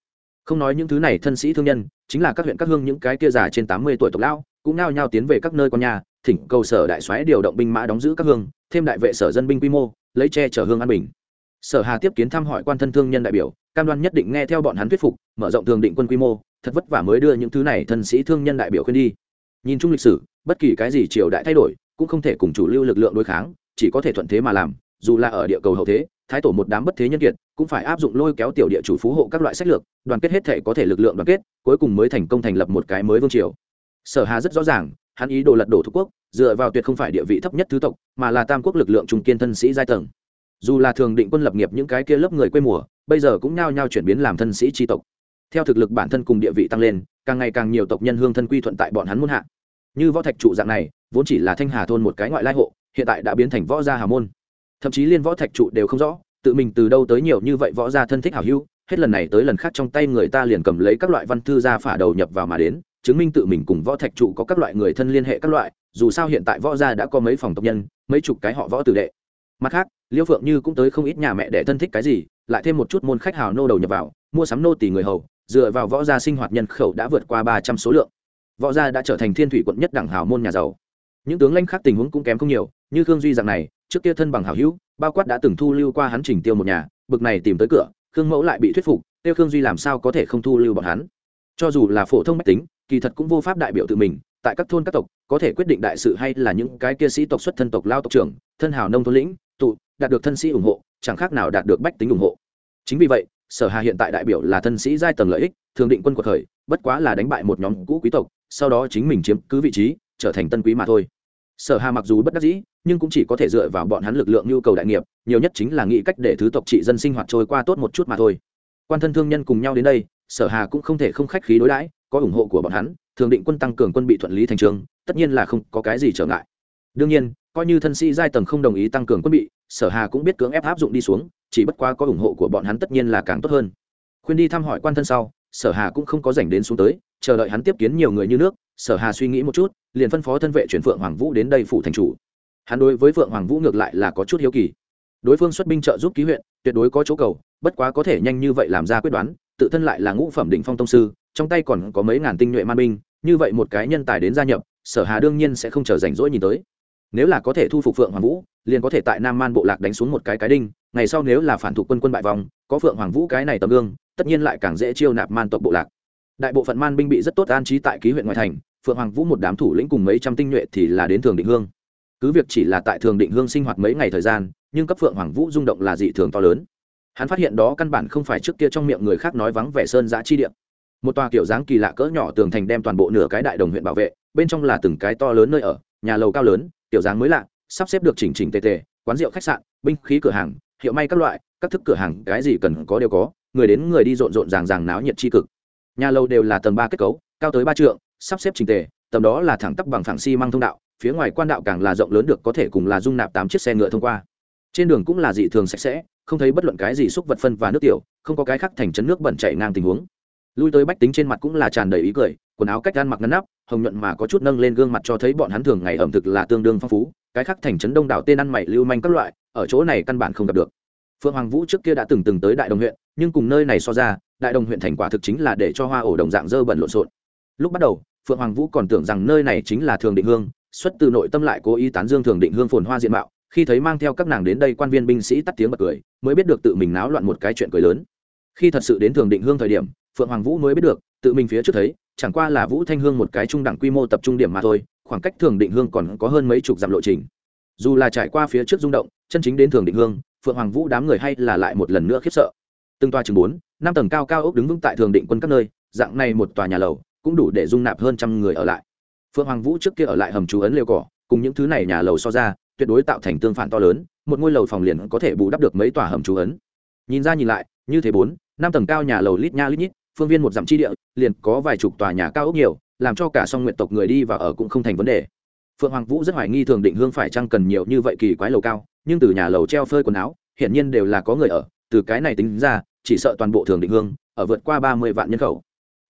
Không nói những thứ này, thân sĩ thương nhân, chính là các huyện các hương những cái kia già trên tám mươi tuổi tộc lão, cũng nao nhao tiến về các nơi con nhà thỉnh cầu sở đại soái điều động binh mã đóng giữ các hương, thêm đại vệ sở dân binh quy mô, lấy che chở hương an bình. Sở hà tiếp kiến thăm hỏi quan thân thương nhân đại biểu, cam đoan nhất định nghe theo bọn hắn thuyết phục, mở rộng thường định quân quy mô, thật vất vả mới đưa những thứ này thân sĩ thương nhân đại biểu khuyên đi. Nhìn chung lịch sử, bất kỳ cái gì triều đại thay đổi, cũng không thể cùng chủ lưu lực lượng đối kháng, chỉ có thể thuận thế mà làm, dù là ở địa cầu hậu thế, thái tổ một đám bất thế nhân kiệt, cũng phải áp dụng lôi kéo tiểu địa chủ phú hộ các loại sách lược, đoàn kết hết thể có thể lực lượng đoàn kết, cuối cùng mới thành công thành lập một cái mới vương triều. Sở hà rất rõ ràng hắn ý đồ lật đổ thuộc quốc, dựa vào tuyệt không phải địa vị thấp nhất thứ tộc, mà là tam quốc lực lượng trung kiên thân sĩ giai tầng. Dù là thường định quân lập nghiệp những cái kia lớp người quê mùa, bây giờ cũng nhao nhao chuyển biến làm thân sĩ tri tộc. Theo thực lực bản thân cùng địa vị tăng lên, càng ngày càng nhiều tộc nhân hương thân quy thuận tại bọn hắn muôn hạ. Như võ thạch trụ dạng này, vốn chỉ là thanh hà thôn một cái ngoại lai hộ, hiện tại đã biến thành võ gia hà môn. Thậm chí liên võ thạch trụ đều không rõ, tự mình từ đâu tới nhiều như vậy võ gia thân thích hảo hữu, hết lần này tới lần khác trong tay người ta liền cầm lấy các loại văn thư ra phả đầu nhập vào mà đến chứng minh tự mình cùng võ thạch trụ có các loại người thân liên hệ các loại, dù sao hiện tại võ gia đã có mấy phòng tộc nhân, mấy chục cái họ võ tử đệ. Mặt khác, liêu phượng như cũng tới không ít nhà mẹ để thân thích cái gì, lại thêm một chút môn khách hào nô đầu nhập vào, mua sắm nô tỷ người hầu, dựa vào võ gia sinh hoạt nhân khẩu đã vượt qua ba trăm số lượng. Võ gia đã trở thành thiên thủy quận nhất đẳng hào môn nhà giàu. Những tướng lãnh khác tình huống cũng kém không nhiều, như khương duy dạng này, trước kia thân bằng hảo hữu, bao quát đã từng thu lưu qua hắn trình tiêu một nhà, bực này tìm tới cửa, khương mẫu lại bị thuyết phục, tiêu khương duy làm sao có thể không thu lưu bọn hắn? Cho dù là phổ thông mách tính kỳ thật cũng vô pháp đại biểu tự mình, tại các thôn các tộc, có thể quyết định đại sự hay là những cái kia sĩ tộc xuất thân tộc lao tộc trưởng, thân hào nông thôn lĩnh, tụ, đạt được thân sĩ ủng hộ, chẳng khác nào đạt được bách tính ủng hộ. Chính vì vậy, sở hà hiện tại đại biểu là thân sĩ giai tầng lợi ích, thường định quân của thời bất quá là đánh bại một nhóm cũ quý tộc, sau đó chính mình chiếm cứ vị trí, trở thành tân quý mà thôi. Sở hà mặc dù bất đắc dĩ, nhưng cũng chỉ có thể dựa vào bọn hắn lực lượng nhu cầu đại nghiệp, nhiều nhất chính là nghĩ cách để thứ tộc trị dân sinh hoạt trôi qua tốt một chút mà thôi. Quan thân thương nhân cùng nhau đến đây, sở hà cũng không thể không khách khí đối đãi có ủng hộ của bọn hắn, thường định quân tăng cường quân bị thuận lý thành trường, tất nhiên là không có cái gì trở ngại. Đương nhiên, coi như thân sĩ giai tầng không đồng ý tăng cường quân bị, sở hà cũng biết cưỡng ép áp dụng đi xuống, chỉ bất quá có ủng hộ của bọn hắn tất nhiên là càng tốt hơn. Khuyên đi thăm hỏi quan thân sau, sở hà cũng không có dành đến xuống tới, chờ đợi hắn tiếp kiến nhiều người như nước, sở hà suy nghĩ một chút, liền phân phó thân vệ chuyển phượng hoàng vũ đến đây phủ thành chủ. Hắn đối với phượng hoàng vũ ngược lại là có chút hiếu kỳ. Đối phương xuất binh trợ giúp ký huyện, tuyệt đối có chỗ cầu, bất quá có thể nhanh như vậy làm ra quyết đoán, tự thân lại là ngũ phẩm đỉnh phong tông sư trong tay còn có mấy ngàn tinh nhuệ man binh, như vậy một cái nhân tài đến gia nhập, sở hà đương nhiên sẽ không chờ rảnh rỗi nhìn tới. Nếu là có thể thu phục phượng hoàng vũ, liền có thể tại nam man bộ lạc đánh xuống một cái cái đinh, ngày sau nếu là phản thủ quân quân bại vòng, có phượng hoàng vũ cái này tấm gương, tất nhiên lại càng dễ chiêu nạp man tộc bộ lạc. Đại bộ phận man binh bị rất tốt an trí tại ký huyện ngoại thành, phượng hoàng vũ một đám thủ lĩnh cùng mấy trăm tinh nhuệ thì là đến thường định hương. Cứ việc chỉ là tại thường định hương sinh hoạt mấy ngày thời gian, nhưng cấp phượng hoàng vũ rung động là dị thường to lớn. Hắn phát hiện đó căn bản không phải trước kia trong miệng người khác nói vắng vẻ sơn giã chi điện một tòa kiểu dáng kỳ lạ cỡ nhỏ tường thành đem toàn bộ nửa cái đại đồng huyện bảo vệ, bên trong là từng cái to lớn nơi ở, nhà lầu cao lớn, kiểu dáng mới lạ, sắp xếp được chỉnh chỉnh tề tề, quán rượu khách sạn, binh khí cửa hàng, hiệu may các loại, các thức cửa hàng, cái gì cần có đều có, người đến người đi rộn rộn ràng ràng náo nhiệt tri cực. Nhà lầu đều là tầng ba kết cấu, cao tới ba trượng, sắp xếp trình tề, tầm đó là thẳng tắp bằng phẳng xi thông đạo, phía ngoài quan đạo càng là rộng lớn được có thể cùng là dung nạp tám chiếc xe ngựa thông qua. Trên đường cũng là dị thường sạch sẽ, không thấy bất luận cái gì xúc vật phân và nước tiểu, không có cái khác thành chấn nước bẩn chảy ngang tình huống lui tới bách tính trên mặt cũng là tràn đầy ý cười, quần áo cách gan mặc ngăn nắp, hồng nhuận mà có chút nâng lên gương mặt cho thấy bọn hắn thường ngày ẩm thực là tương đương phong phú, cái khác thành trấn đông đảo tên ăn mày lưu manh các loại, ở chỗ này căn bản không gặp được. Phượng hoàng vũ trước kia đã từng từng tới đại đồng huyện, nhưng cùng nơi này so ra, đại đồng huyện thành quả thực chính là để cho hoa ổ đồng dạng dơ bẩn lộn xộn. Lúc bắt đầu, phượng hoàng vũ còn tưởng rằng nơi này chính là thường định hương, xuất từ nội tâm lại cố ý tán dương thường định hương phồn hoa diện mạo, khi thấy mang theo các nàng đến đây quan viên binh sĩ tắt tiếng bật cười, mới biết được tự mình náo loạn một cái chuyện cười lớn. Khi thật sự đến thường định hương thời điểm phượng hoàng vũ mới biết được, tự mình phía trước thấy, chẳng qua là vũ thanh hương một cái trung đẳng quy mô tập trung điểm mà thôi, khoảng cách thường định hương còn có hơn mấy chục dặm lộ trình. Dù là trải qua phía trước rung động, chân chính đến thường định hương, phượng hoàng vũ đám người hay là lại một lần nữa khiếp sợ. Từng tòa chừng bốn, năm tầng cao cao ốc đứng vững tại thường định quân các nơi, dạng này một tòa nhà lầu cũng đủ để dung nạp hơn trăm người ở lại. Phượng hoàng vũ trước kia ở lại hầm trú ấn liều cỏ, cùng những thứ này nhà lầu so ra, tuyệt đối tạo thành tương phản to lớn, một ngôi lầu phòng liền có thể bù đắp được mấy tòa hầm trú ấn. Nhìn ra nhìn lại, như thế bốn, năm tầng cao nhà lầu lít nha lít nhít phương viên một dặm chi địa, liền có vài chục tòa nhà cao ốc nhiều, làm cho cả song nguyện tộc người đi và ở cũng không thành vấn đề. Phượng hoàng vũ rất hoài nghi thường định hương phải chăng cần nhiều như vậy kỳ quái lầu cao, nhưng từ nhà lầu treo phơi quần áo, hiển nhiên đều là có người ở, từ cái này tính ra, chỉ sợ toàn bộ thường định hương, ở vượt qua ba mươi vạn nhân khẩu.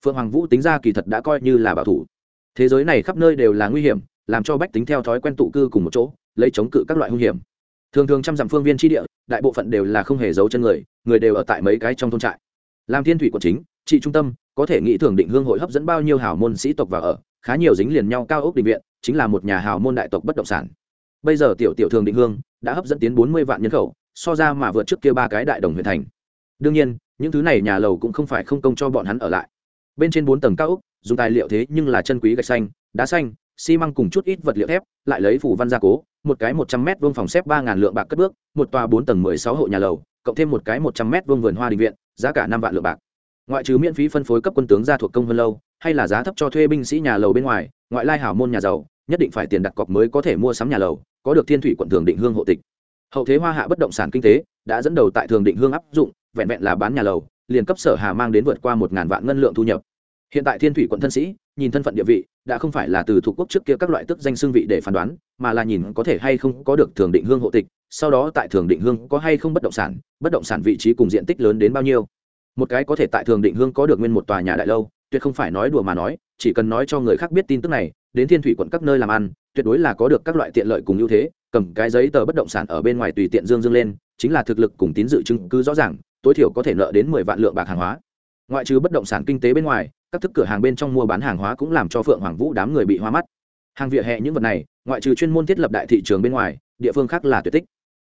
Phượng hoàng vũ tính ra kỳ thật đã coi như là bảo thủ. Thế giới này khắp nơi đều là nguy hiểm, làm cho bách tính theo thói quen tụ cư cùng một chỗ, lấy chống cự các loại hung hiểm. Thường thường trăm dặm phương viên tri địa, đại bộ phận đều là không hề giấu chân người người đều ở tại mấy cái trong thôn trại. Làm thiên thủy quận chính trị trung tâm, có thể nghĩ thường định hương hội hấp dẫn bao nhiêu hào môn sĩ tộc vào ở, khá nhiều dính liền nhau cao ốc định viện, chính là một nhà hào môn đại tộc bất động sản. Bây giờ tiểu tiểu thường định hương, đã hấp dẫn tiến bốn mươi vạn nhân khẩu, so ra mà vượt trước kia ba cái đại đồng huyện thành. Đương nhiên, những thứ này nhà lầu cũng không phải không công cho bọn hắn ở lại. Bên trên bốn tầng cao ốc, dùng tài liệu thế nhưng là chân quý gạch xanh, đá xanh, xi măng cùng chút ít vật liệu thép, lại lấy phủ văn gia cố, một cái một trăm m vuông phòng xếp ba ngàn lượng bạc cất bước, một tòa bốn tầng mười sáu hộ nhà lầu, cộng thêm một cái một trăm m vuông vườn hoa định viện, giá cả năm vạn lượng bạc ngoại trừ miễn phí phân phối cấp quân tướng ra thuộc công vân lâu, hay là giá thấp cho thuê binh sĩ nhà lầu bên ngoài, ngoại lai hảo môn nhà giàu, nhất định phải tiền đặt cọc mới có thể mua sắm nhà lầu, có được thiên thủy quận thường định hương hộ tịch. Hậu thế hoa hạ bất động sản kinh tế đã dẫn đầu tại thường định hương áp dụng, vẹn vẹn là bán nhà lầu, liền cấp sở hà mang đến vượt qua một ngàn vạn ngân lượng thu nhập. Hiện tại thiên thủy quận thân sĩ, nhìn thân phận địa vị, đã không phải là từ thuộc quốc trước kia các loại tức danh xương vị để phán đoán, mà là nhìn có thể hay không có được thường định hương hộ tịch, sau đó tại thường định hương có hay không bất động sản, bất động sản vị trí cùng diện tích lớn đến bao nhiêu một cái có thể tại thường định hương có được nguyên một tòa nhà đại lâu, tuyệt không phải nói đùa mà nói, chỉ cần nói cho người khác biết tin tức này, đến thiên thủy quận các nơi làm ăn, tuyệt đối là có được các loại tiện lợi cùng ưu thế, cầm cái giấy tờ bất động sản ở bên ngoài tùy tiện dương dương lên, chính là thực lực cùng tín dự chứng cứ rõ ràng, tối thiểu có thể nợ đến mười vạn lượng bạc hàng hóa. Ngoại trừ bất động sản kinh tế bên ngoài, các thức cửa hàng bên trong mua bán hàng hóa cũng làm cho phượng hoàng vũ đám người bị hoa mắt. Hàng vỉa hè những vật này, ngoại trừ chuyên môn thiết lập đại thị trường bên ngoài, địa phương khác là tuyệt tích.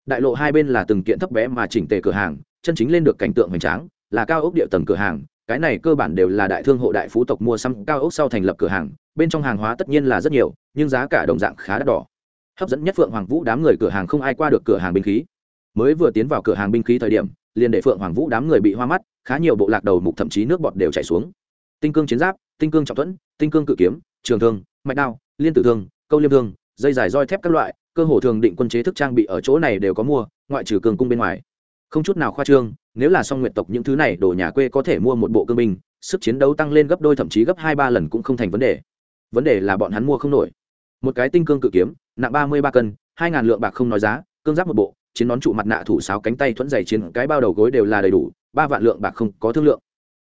Đại lộ hai bên là từng kiện thấp bé mà chỉnh tề cửa hàng, chân chính lên được cảnh tượng hoành tráng là cao ốc địa tầng cửa hàng, cái này cơ bản đều là đại thương hộ đại phú tộc mua xăm cao ốc sau thành lập cửa hàng, bên trong hàng hóa tất nhiên là rất nhiều, nhưng giá cả đồng dạng khá đắt đỏ. Hấp dẫn nhất phượng hoàng vũ đám người cửa hàng không ai qua được cửa hàng binh khí. Mới vừa tiến vào cửa hàng binh khí thời điểm, liền để phượng hoàng vũ đám người bị hoa mắt, khá nhiều bộ lạc đầu mục thậm chí nước bọt đều chảy xuống. Tinh cương chiến giáp, tinh cương trọng thuẫn, tinh cương cự kiếm, trường thương, mạch đao, liên tử thương, câu liêm thương, dây dài roi thép các loại, cơ hồ thường định quân chế thức trang bị ở chỗ này đều có mua, ngoại trừ cường cung bên ngoài. Không chút nào khoa trương nếu là song nguyện tộc những thứ này, đồ nhà quê có thể mua một bộ cương binh, sức chiến đấu tăng lên gấp đôi, thậm chí gấp hai, ba lần cũng không thành vấn đề. Vấn đề là bọn hắn mua không nổi. Một cái tinh cương cự kiếm, nặng ba mươi ba cân, hai ngàn lượng bạc không nói giá, cương giáp một bộ, chiến nón trụ mặt nạ thủ sáo cánh tay thuẫn dày chiến, cái bao đầu gối đều là đầy đủ, ba vạn lượng bạc không có thương lượng.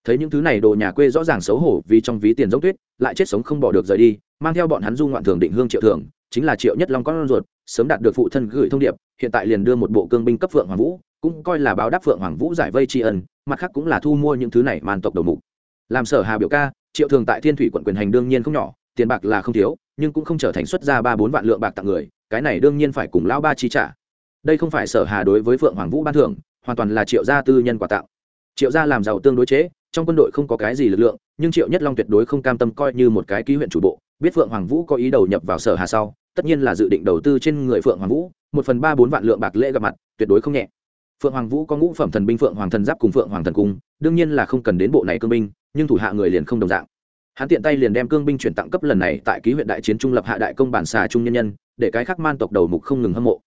Thấy những thứ này, đồ nhà quê rõ ràng xấu hổ vì trong ví tiền giống tuyết, lại chết sống không bỏ được rời đi, mang theo bọn hắn du ngoạn thường định hương triệu thường chính là triệu nhất long con ruột, sớm đạt được phụ thân gửi thông điệp, hiện tại liền đưa một bộ cương binh cấp vượng hoàng vũ cũng coi là báo đáp phượng hoàng vũ giải vây tri ân, mặt khác cũng là thu mua những thứ này man tộc đầu mục. Làm sở hà biểu ca, triệu thường tại thiên thủy quận quyền hành đương nhiên không nhỏ, tiền bạc là không thiếu, nhưng cũng không trở thành xuất ra ba bốn vạn lượng bạc tặng người, cái này đương nhiên phải cùng lão ba chi trả. Đây không phải sở hà đối với phượng hoàng vũ ban thưởng, hoàn toàn là triệu gia tư nhân quà tặng. Triệu gia làm giàu tương đối chế, trong quân đội không có cái gì lực lượng, nhưng triệu nhất long tuyệt đối không cam tâm coi như một cái ký huyện chủ bộ, biết phượng hoàng vũ có ý đầu nhập vào sở hà sau, tất nhiên là dự định đầu tư trên người phượng hoàng vũ, một phần ba bốn vạn lượng bạc lễ gặp mặt, tuyệt đối không nhẹ phượng hoàng vũ có ngũ phẩm thần binh, phượng hoàng thần giáp cùng phượng hoàng thần cung, đương nhiên là không cần đến bộ này cương binh, nhưng thủ hạ người liền không đồng dạng. Hắn tiện tay liền đem cương binh chuyển tặng cấp lần này tại ký huyện đại chiến trung lập hạ đại công bản xà trung nhân nhân, để cái khác man tộc đầu mục không ngừng hâm mộ.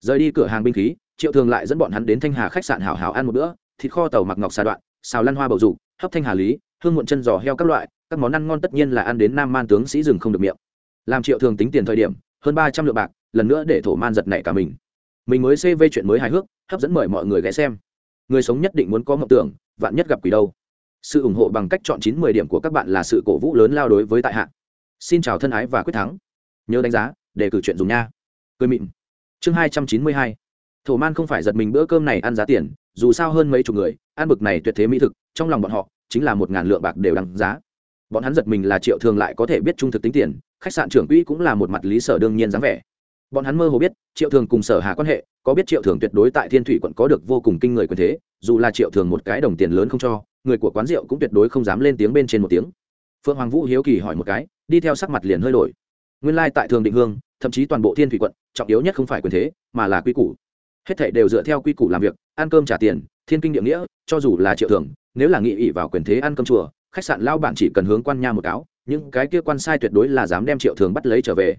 Rời đi cửa hàng binh khí, triệu thường lại dẫn bọn hắn đến thanh hà khách sạn hảo hảo ăn một bữa, thịt kho tàu mặc ngọc xà đoạn, xào lan hoa bầu dục, hấp thanh hà lý, hương muộn chân giò heo các loại, các món ăn ngon tất nhiên là ăn đến nam man tướng sĩ rừng không được miệng. Làm triệu thường tính tiền thời điểm, hơn ba trăm lượng bạc, lần nữa để thổ man giật nảy cả mình mình mới cv chuyện mới hài hước, hấp dẫn mời mọi người ghé xem. Người sống nhất định muốn có mộng tưởng, vạn nhất gặp quỷ đâu. Sự ủng hộ bằng cách chọn chín mười điểm của các bạn là sự cổ vũ lớn lao đối với tại hạ. Xin chào thân ái và quyết thắng. Nhớ đánh giá, để cử chuyện dùng nha. Cười mịn. Chương hai trăm chín mươi hai. Thổ man không phải giật mình bữa cơm này ăn giá tiền, dù sao hơn mấy chục người, ăn bực này tuyệt thế mỹ thực, trong lòng bọn họ, chính là một ngàn lượng bạc đều đăng giá. Bọn hắn giật mình là triệu thường lại có thể biết trung thực tính tiền, khách sạn trưởng quỹ cũng là một mặt lý sở đương nhiên dáng vẻ bọn hắn mơ hồ biết, triệu thường cùng sở hà quan hệ, có biết triệu thường tuyệt đối tại thiên thủy quận có được vô cùng kinh người quyền thế, dù là triệu thường một cái đồng tiền lớn không cho, người của quán rượu cũng tuyệt đối không dám lên tiếng bên trên một tiếng. Phượng hoàng vũ hiếu kỳ hỏi một cái, đi theo sắc mặt liền hơi đổi. Nguyên lai tại thường định hương, thậm chí toàn bộ thiên thủy quận, trọng yếu nhất không phải quyền thế, mà là quy củ. Hết thảy đều dựa theo quy củ làm việc, ăn cơm trả tiền, thiên kinh địa nghĩa, cho dù là triệu thường, nếu là nghị ỵ vào quyền thế ăn cơm chùa, khách sạn lao bản chỉ cần hướng quan nha một cáo, những cái kia quan sai tuyệt đối là dám đem triệu thường bắt lấy trở về.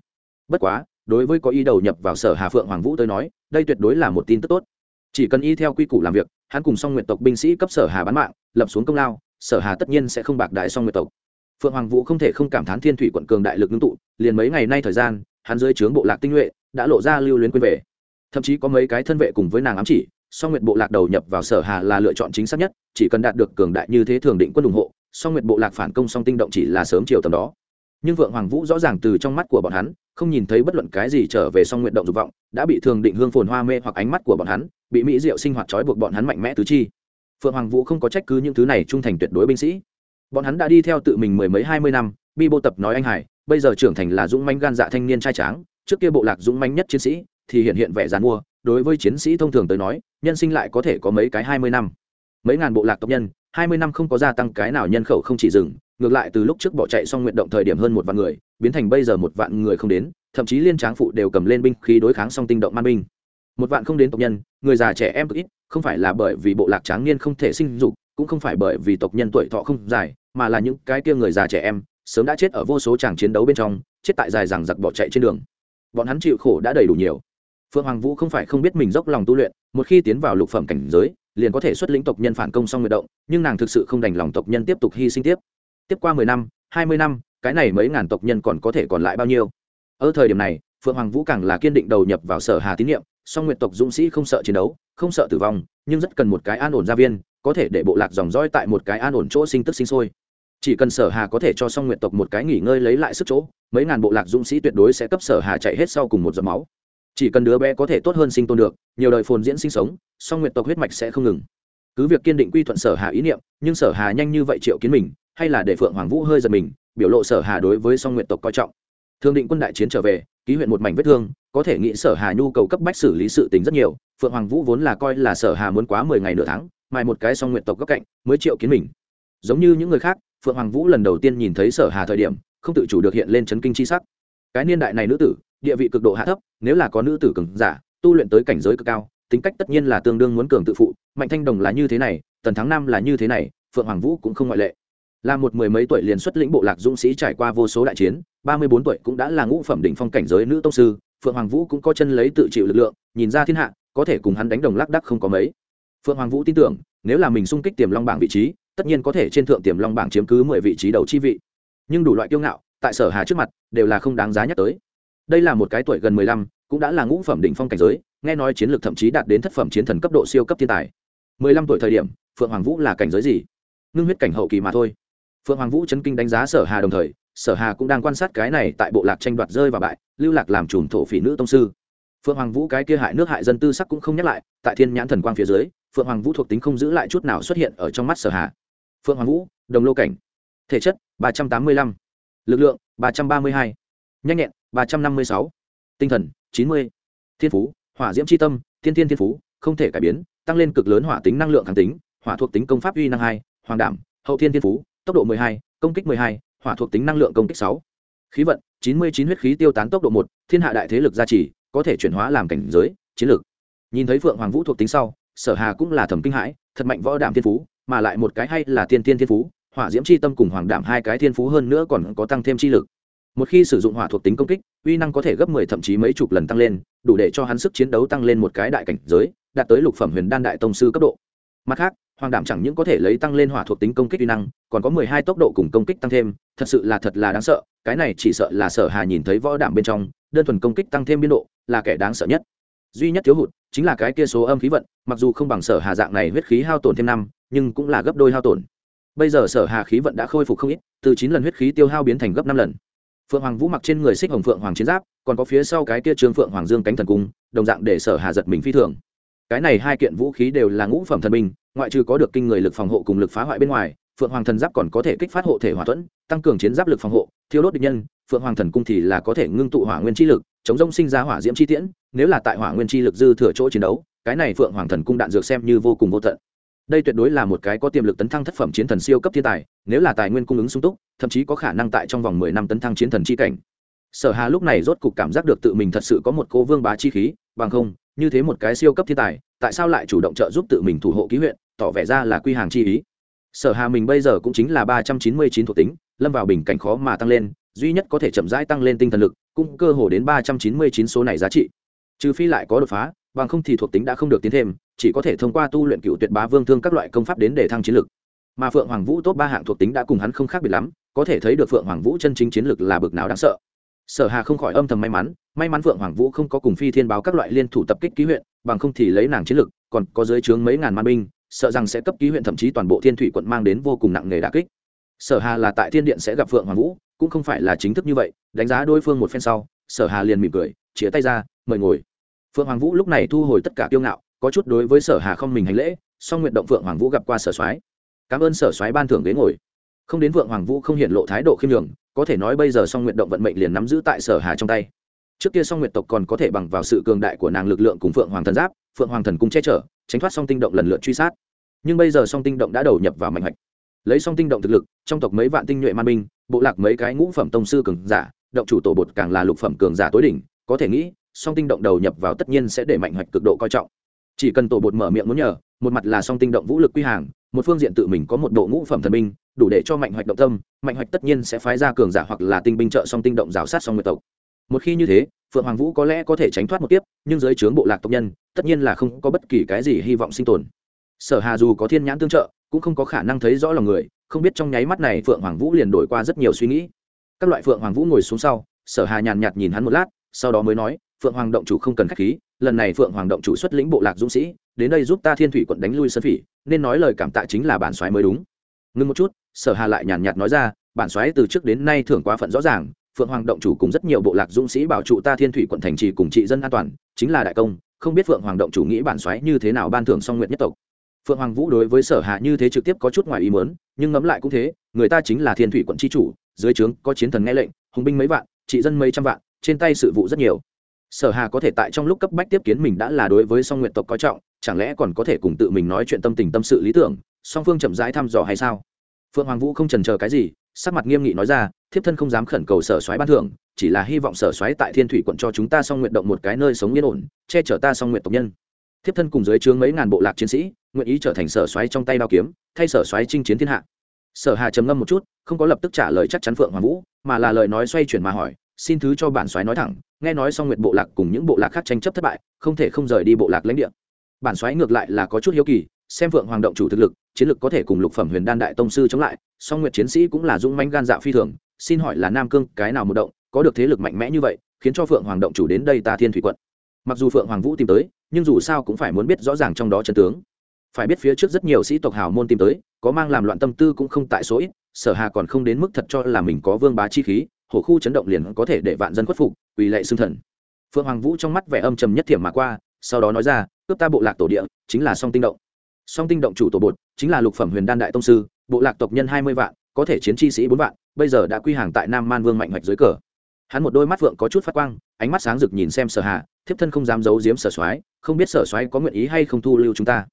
Bất quá đối với có ý đầu nhập vào sở hà phượng hoàng vũ tới nói, đây tuyệt đối là một tin tức tốt. Chỉ cần y theo quy củ làm việc, hắn cùng song nguyện tộc binh sĩ cấp sở hà bán mạng, lập xuống công lao, sở hà tất nhiên sẽ không bạc đại song nguyện tộc. Phượng hoàng vũ không thể không cảm thán thiên thủy quận cường đại lực ngưng tụ, liền mấy ngày nay thời gian, hắn dưới trướng bộ lạc tinh nhuệ, đã lộ ra lưu luyến quên về. Thậm chí có mấy cái thân vệ cùng với nàng ám chỉ, song nguyện bộ lạc đầu nhập vào sở hà là lựa chọn chính xác nhất, chỉ cần đạt được cường đại như thế thường định quân ủng hộ, song nguyện bộ lạc phản công song tinh động chỉ là sớm chiều tầm đó nhưng vượng hoàng vũ rõ ràng từ trong mắt của bọn hắn, không nhìn thấy bất luận cái gì trở về song nguyện động dục vọng, đã bị thường định hương phồn hoa mê hoặc ánh mắt của bọn hắn, bị mỹ diệu sinh hoạt trói buộc bọn hắn mạnh mẽ tứ chi. Phượng hoàng vũ không có trách cứ những thứ này trung thành tuyệt đối binh sĩ. Bọn hắn đã đi theo tự mình mười mấy hai mươi năm, bi bô tập nói anh hải bây giờ trưởng thành là dũng manh gan dạ thanh niên trai tráng, trước kia bộ lạc dũng manh nhất chiến sĩ, thì hiện hiện vẻ dàn mua, đối với chiến sĩ thông thường tới nói, nhân sinh lại có thể có mấy cái hai mươi năm. Mấy ngàn bộ lạc tộc nhân, hai mươi năm không có gia tăng cái nào nhân khẩu không chỉ dừng ngược lại, từ lúc trước bỏ chạy xong nguyện động thời điểm hơn một vạn người, biến thành bây giờ một vạn người không đến, thậm chí liên tráng phụ đều cầm lên binh khí đối kháng song tinh động man binh. Một vạn không đến tộc nhân, người già trẻ em cực ít, không phải là bởi vì bộ lạc tráng niên không thể sinh dục, cũng không phải bởi vì tộc nhân tuổi thọ không dài, mà là những cái kia người già trẻ em, sớm đã chết ở vô số tràng chiến đấu bên trong, chết tại dài rằng giặc bỏ chạy trên đường. Bọn hắn chịu khổ đã đầy đủ nhiều. Phượng hoàng vũ không phải không biết mình dốc lòng tu luyện, một khi tiến vào lục phẩm cảnh giới, liền có thể xuất lĩnh tộc nhân phản công xong nguyện động, nhưng nàng thực sự không đành lòng tộc nhân tiếp tục hy sinh tiếp tiếp qua mười năm, hai mươi năm, cái này mấy ngàn tộc nhân còn có thể còn lại bao nhiêu? Ở thời điểm này, phượng hoàng vũ càng là kiên định đầu nhập vào sở hà tín nhiệm song nguyện tộc dũng sĩ không sợ chiến đấu, không sợ tử vong, nhưng rất cần một cái an ổn gia viên, có thể để bộ lạc dòng dõi tại một cái an ổn chỗ sinh tức sinh sôi. Chỉ cần sở hà có thể cho song nguyện tộc một cái nghỉ ngơi lấy lại sức chỗ, mấy ngàn bộ lạc dũng sĩ tuyệt đối sẽ cấp sở hà chạy hết sau cùng một giọt máu. Chỉ cần đứa bé có thể tốt hơn sinh tồn được, nhiều đời phồn diễn sinh sống, song nguyện tộc huyết mạch sẽ không ngừng. Cứ việc kiên định quy thuận sở hà ý niệm, nhưng sở hà nhanh như vậy triệu kiến mình hay là để phượng hoàng vũ hơi giật mình, biểu lộ sở hà đối với song nguyện tộc coi trọng. Thương định quân đại chiến trở về, ký huyện một mảnh vết thương, có thể nghĩ sở hà nhu cầu cấp bách xử lý sự tình rất nhiều, phượng hoàng vũ vốn là coi là sở hà muốn quá mười ngày nửa tháng mài một cái song nguyện tộc góc cạnh, mới triệu kiến mình. Giống như những người khác, phượng hoàng vũ lần đầu tiên nhìn thấy sở hà thời điểm, không tự chủ được hiện lên chấn kinh chi sắc. Cái niên đại này nữ tử, địa vị cực độ hạ thấp, nếu là có nữ tử cường giả, tu luyện tới cảnh giới cực cao, tính cách tất nhiên là tương đương muốn cường tự phụ, mạnh thanh đồng là như thế này, tần thắng nam là như thế này, phượng hoàng vũ cũng không ngoại lệ là một mười mấy tuổi liền xuất lĩnh bộ lạc dũng sĩ trải qua vô số đại chiến, ba mươi bốn tuổi cũng đã là ngũ phẩm đỉnh phong cảnh giới nữ tông sư, phượng hoàng vũ cũng có chân lấy tự chịu lực lượng, nhìn ra thiên hạ, có thể cùng hắn đánh đồng lác đắc không có mấy. Phượng hoàng vũ tin tưởng, nếu là mình xung kích tiềm long bảng vị trí, tất nhiên có thể trên thượng tiềm long bảng chiếm cứ mười vị trí đầu chi vị. Nhưng đủ loại kiêu ngạo, tại sở hà trước mặt, đều là không đáng giá nhắc tới. Đây là một cái tuổi gần mười lăm, cũng đã là ngũ phẩm đỉnh phong cảnh giới, nghe nói chiến lược thậm chí đạt đến thất phẩm chiến thần cấp độ siêu cấp thiên tài. Mười lăm tuổi thời điểm, phượng hoàng vũ là cảnh giới gì? Ngưng huyết cảnh hậu kỳ mà thôi phượng hoàng vũ chấn kinh đánh giá sở hà đồng thời, sở hà cũng đang quan sát cái này tại bộ lạc tranh đoạt rơi và bại, lưu lạc làm chùm thổ phỉ nữ tông sư. Phượng hoàng vũ cái kia hại nước hại dân tư sắc cũng không nhắc lại, tại thiên nhãn thần quang phía dưới, phượng hoàng vũ thuộc tính không giữ lại chút nào xuất hiện ở trong mắt sở hà. Phượng hoàng vũ, đồng lô cảnh. Thể chất, ba trăm tám mươi lăm. Lực lượng, ba trăm ba mươi hai. Nhanh nhẹn, ba trăm năm mươi sáu. Tinh thần, chín mươi. Thiên phú, hỏa diễm c h i tâm, thiên thiên thiên phú, không thể cải biến, tăng lên cực lớn hỏa tính năng lượng kháng tính, hỏa thuộc tính công pháp uy năng hai, hoàng đảm, hậu thiên thiên phú tốc độ mười hai công kích mười hai hỏa thuộc tính năng lượng công kích 6, khí vận chín mươi chín huyết khí tiêu tán tốc độ 1, thiên hạ đại thế lực gia trì có thể chuyển hóa làm cảnh giới chiến lược. Nhìn thấy phượng hoàng vũ thuộc tính sau sở hà cũng là thầm kinh hãi thật mạnh võ đảm thiên phú mà lại một cái hay là tiên tiên thiên phú hỏa diễm chi tâm cùng hoàng đảm hai cái thiên phú hơn nữa còn có tăng thêm chi lực. Một khi sử dụng hỏa thuộc tính công kích uy năng có thể gấp mười thậm chí mấy chục lần tăng lên đủ để cho hắn sức chiến đấu tăng lên một cái đại cảnh giới đạt tới lục phẩm huyền đan đại tông sư cấp độ. Mặt khác hoàng đảm chẳng những có thể lấy tăng lên hỏa thuộc tính công kích uy năng, còn có mười hai tốc độ cùng công kích tăng thêm, thật sự là thật là đáng sợ, cái này chỉ sợ là sở hà nhìn thấy võ đảm bên trong, đơn thuần công kích tăng thêm biên độ, là kẻ đáng sợ nhất. Duy nhất thiếu hụt chính là cái kia số âm khí vận, mặc dù không bằng sở hà dạng này huyết khí hao tổn thêm năm, nhưng cũng là gấp đôi hao tổn. Bây giờ sở hà khí vận đã khôi phục không ít, từ chín lần huyết khí tiêu hao biến thành gấp năm lần. Phượng hoàng vũ mặc trên người xích hồng phượng hoàng chiến giáp, còn có phía sau cái kia trương phượng hoàng dương cánh thần cung, đồng dạng để sở hà giật mình phi thường cái này hai kiện vũ khí đều là ngũ phẩm thần binh, ngoại trừ có được kinh người lực phòng hộ cùng lực phá hoại bên ngoài, phượng hoàng thần giáp còn có thể kích phát hộ thể hỏa thuẫn, tăng cường chiến giáp lực phòng hộ, thiêu đốt địch nhân, phượng hoàng thần cung thì là có thể ngưng tụ hỏa nguyên chi lực, chống rông sinh ra hỏa diễm chi tiễn, nếu là tại hỏa nguyên chi lực dư thừa chỗ chiến đấu, cái này phượng hoàng thần cung đạn dược xem như vô cùng vô tận. Đây tuyệt đối là một cái có tiềm lực tấn thăng thất phẩm chiến thần siêu cấp thiên tài, nếu là tài nguyên cung ứng sung túc, thậm chí có khả năng tại trong vòng mười năm tấn thăng chiến thần chi cảnh. Sở hà lúc này rốt cục cảm giác được tự mình thật sự có một cô vương bá chi khí, bằng không như thế một cái siêu cấp thiên tài, tại sao lại chủ động trợ giúp tự mình thủ hộ ký huyện, tỏ vẻ ra là quy hàng chi ý? Sở hà mình bây giờ cũng chính là ba trăm chín mươi chín thuộc tính, lâm vào bình cảnh khó mà tăng lên, duy nhất có thể chậm rãi tăng lên tinh thần lực, cũng cơ hồ đến ba trăm chín mươi chín số này giá trị. Trừ phi lại có đột phá, bằng không thì thuộc tính đã không được tiến thêm, chỉ có thể thông qua tu luyện cựu tuyệt bá vương thương các loại công pháp đến để thăng chiến lực. Mà phượng hoàng vũ tốt ba hạng thuộc tính đã cùng hắn không khác biệt lắm, có thể thấy được phượng hoàng vũ chân chính chiến lực là bực nào đáng sợ sở hà không khỏi âm thầm may mắn may mắn phượng hoàng vũ không có cùng phi thiên báo các loại liên thủ tập kích ký huyện, bằng không thì lấy nàng chiến lực, còn có dưới trướng mấy ngàn man binh, sợ rằng sẽ cấp ký huyện thậm chí toàn bộ thiên thủy quận mang đến vô cùng nặng nề đà kích. Sở hà là tại thiên điện sẽ gặp phượng hoàng vũ, cũng không phải là chính thức như vậy, đánh giá đối phương một phen sau, sở hà liền mỉm cười chia tay ra, mời ngồi. Phượng hoàng vũ lúc này thu hồi tất cả kiêu ngạo, có chút đối với sở hà không mình hành lễ, song nguyện động phượng hoàng vũ gặp qua sở soái. Cảm ơn sở soái ban thưởng ghế ngồi. Không đến phượng hoàng vũ không hiện lộ thái độ khiêm nhường có thể nói bây giờ song nguyện động vận mệnh liền nắm giữ tại sở hà trong tay. Trước kia song nguyện tộc còn có thể bằng vào sự cường đại của nàng lực lượng cùng phượng hoàng thần giáp, phượng hoàng thần cung che chở, tránh thoát song tinh động lần lượt truy sát. Nhưng bây giờ song tinh động đã đầu nhập vào mạnh hạch. Lấy song tinh động thực lực, trong tộc mấy vạn tinh nhuệ man binh, bộ lạc mấy cái ngũ phẩm tông sư cường giả, động chủ tổ bột càng là lục phẩm cường giả tối đỉnh, có thể nghĩ, song tinh động đầu nhập vào tất nhiên sẽ để mạnh hoạch cực độ coi trọng. Chỉ cần tổ bột mở miệng muốn nhờ, một mặt là song tinh động vũ lực quy hàng, một phương diện tự mình có một bộ ngũ phẩm thần minh đủ để cho mạnh hoạch động tâm, mạnh hoạch tất nhiên sẽ phái ra cường giả hoặc là tinh binh trợ song tinh động rào sát song nguyệt tộc. Một khi như thế, phượng hoàng vũ có lẽ có thể tránh thoát một tiếp nhưng dưới trướng bộ lạc tộc nhân, tất nhiên là không có bất kỳ cái gì hy vọng sinh tồn. Sở hà dù có thiên nhãn tương trợ, cũng không có khả năng thấy rõ lòng người, không biết trong nháy mắt này phượng hoàng vũ liền đổi qua rất nhiều suy nghĩ. Các loại phượng hoàng vũ ngồi xuống sau, sở hà nhàn nhạt nhìn hắn một lát, sau đó mới nói, phượng hoàng động chủ không cần khách khí, lần này phượng hoàng động chủ xuất lĩnh bộ lạc dũng sĩ, đến đây giúp ta thiên thủy quận đánh lui sơn phỉ, nên nói lời cảm tạ chính là bản soái mới đúng. Ngưng một chút sở hà lại nhàn nhạt nói ra, bản soái từ trước đến nay thường quá phận rõ ràng, phượng hoàng động chủ cùng rất nhiều bộ lạc dũng sĩ bảo trụ ta thiên thủy quận thành trì cùng trị dân an toàn, chính là đại công, không biết phượng hoàng động chủ nghĩ bản soái như thế nào ban thưởng song nguyện nhất tộc. phượng hoàng vũ đối với sở hạ như thế trực tiếp có chút ngoài ý mớn nhưng ngẫm lại cũng thế, người ta chính là thiên thủy quận tri chủ, dưới trướng có chiến thần nghe lệnh, hùng binh mấy vạn, trị dân mấy trăm vạn, trên tay sự vụ rất nhiều. sở hà có thể tại trong lúc cấp bách tiếp kiến mình đã là đối với song nguyện tộc coi trọng, chẳng lẽ còn có thể cùng tự mình nói chuyện tâm tình tâm sự lý tưởng, song phương chậm rãi thăm dò hay sao? Phượng hoàng vũ không trần chờ cái gì, sắc mặt nghiêm nghị nói ra, thiếp thân không dám khẩn cầu sở soái ban thưởng, chỉ là hy vọng sở soái tại thiên thủy quận cho chúng ta song nguyện động một cái nơi sống yên ổn, che chở ta song nguyện tộc nhân. Thiếp thân cùng dưới trướng mấy ngàn bộ lạc chiến sĩ, nguyện ý trở thành sở soái trong tay đao kiếm, thay sở soái chinh chiến thiên hạ. Sở hà trầm ngâm một chút, không có lập tức trả lời chắc chắn phượng hoàng vũ, mà là lời nói xoay chuyển mà hỏi, xin thứ cho bản soái nói thẳng, nghe nói xong nguyện bộ lạc cùng những bộ lạc khác tranh chấp thất bại, không thể không rời đi bộ lạc lãnh địa. Bản soái ngược lại là có chút hiếu kỳ xem phượng hoàng động chủ thực lực, chiến lực có thể cùng lục phẩm huyền đan đại tông sư chống lại, song nguyệt chiến sĩ cũng là dũng manh gan dạ phi thường, xin hỏi là nam cương cái nào một động, có được thế lực mạnh mẽ như vậy, khiến cho phượng hoàng động chủ đến đây ta thiên thủy quận. Mặc dù phượng hoàng vũ tìm tới, nhưng dù sao cũng phải muốn biết rõ ràng trong đó chân tướng. Phải biết phía trước rất nhiều sĩ tộc hào môn tìm tới, có mang làm loạn tâm tư cũng không tại số ít, sở hà còn không đến mức thật cho là mình có vương bá chi khí hổ khu chấn động liền có thể để vạn dân khuất phục vì lệ xương thần. Phượng hoàng vũ trong mắt vẻ âm trầm nhất thiểm mà qua, sau đó nói ra, cướp ta bộ lạc tổ địa, chính là song tinh động song tinh động chủ tổ bột, chính là lục phẩm huyền đan đại tông sư, bộ lạc tộc nhân hai mươi vạn, có thể chiến chi sĩ bốn vạn, bây giờ đã quy hàng tại nam man vương mạnh hoạch dưới cờ. Hắn một đôi mắt vượng có chút phát quang, ánh mắt sáng rực nhìn xem sở hà, thiếp thân không dám giấu giếm sở soái, không biết sở soái có nguyện ý hay không thu lưu chúng ta.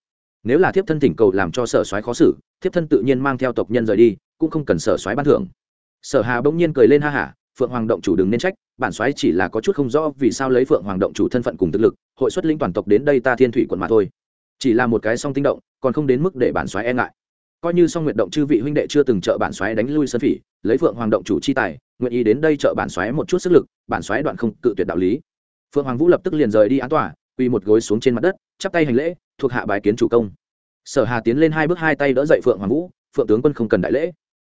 Nếu là thiếp thân thỉnh cầu làm cho sở soái khó xử, thiếp thân tự nhiên mang theo tộc nhân rời đi, cũng không cần sở soái ban thưởng. Sở hà bỗng nhiên cười lên ha hả, phượng hoàng động chủ đừng nên trách, bản soái chỉ là có chút không rõ vì sao lấy phượng hoàng động chủ thân phận cùng thực lực, hội xuất lĩnh toàn tộc đến đây ta thiên thủy quận mà thôi chỉ là một cái song tinh động, còn không đến mức để bản xoáy e ngại. Coi như song nguyện động chư vị huynh đệ chưa từng trợ bản xoáy đánh lui sơn phỉ, lấy phượng hoàng động chủ chi tài, nguyện ý đến đây trợ bản xoáy một chút sức lực, bản xoáy đoạn không cự tuyệt đạo lý. Phượng hoàng vũ lập tức liền rời đi án tòa quy một gối xuống trên mặt đất, chắp tay hành lễ, thuộc hạ bài kiến chủ công. Sở hà tiến lên hai bước hai tay đỡ dậy phượng hoàng vũ, phượng tướng quân không cần đại lễ.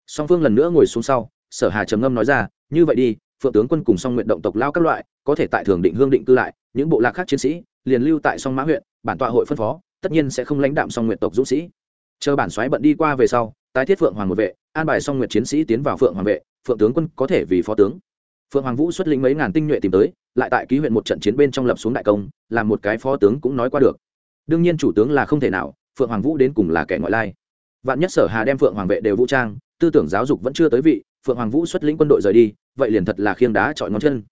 Song phương lần nữa ngồi xuống sau, sở hà trầm ngâm nói ra, như vậy đi, phượng tướng quân cùng song nguyện động tộc lao các loại, có thể tại thường định hương định cư lại, những bộ lạc khác chiến sĩ, liền lưu tại song mã huyện, bản tọa hội phân phó tất nhiên sẽ không lãnh đạm song nguyện tộc dũng sĩ. Chờ bản xoáy bận đi qua về sau, tái thiết phượng hoàng một vệ, an bài song nguyện chiến sĩ tiến vào phượng hoàng vệ, phượng tướng quân có thể vì phó tướng. Phượng hoàng vũ xuất lĩnh mấy ngàn tinh nhuệ tìm tới, lại tại ký huyện một trận chiến bên trong lập xuống đại công, làm một cái phó tướng cũng nói qua được. Đương nhiên chủ tướng là không thể nào, phượng hoàng vũ đến cùng là kẻ ngoại lai. Vạn nhất sở hà đem phượng hoàng vệ đều vũ trang, tư tưởng giáo dục vẫn chưa tới vị, phượng hoàng vũ xuất lĩnh quân đội rời đi, vậy liền thật là khiêng đá chọi ngón chân.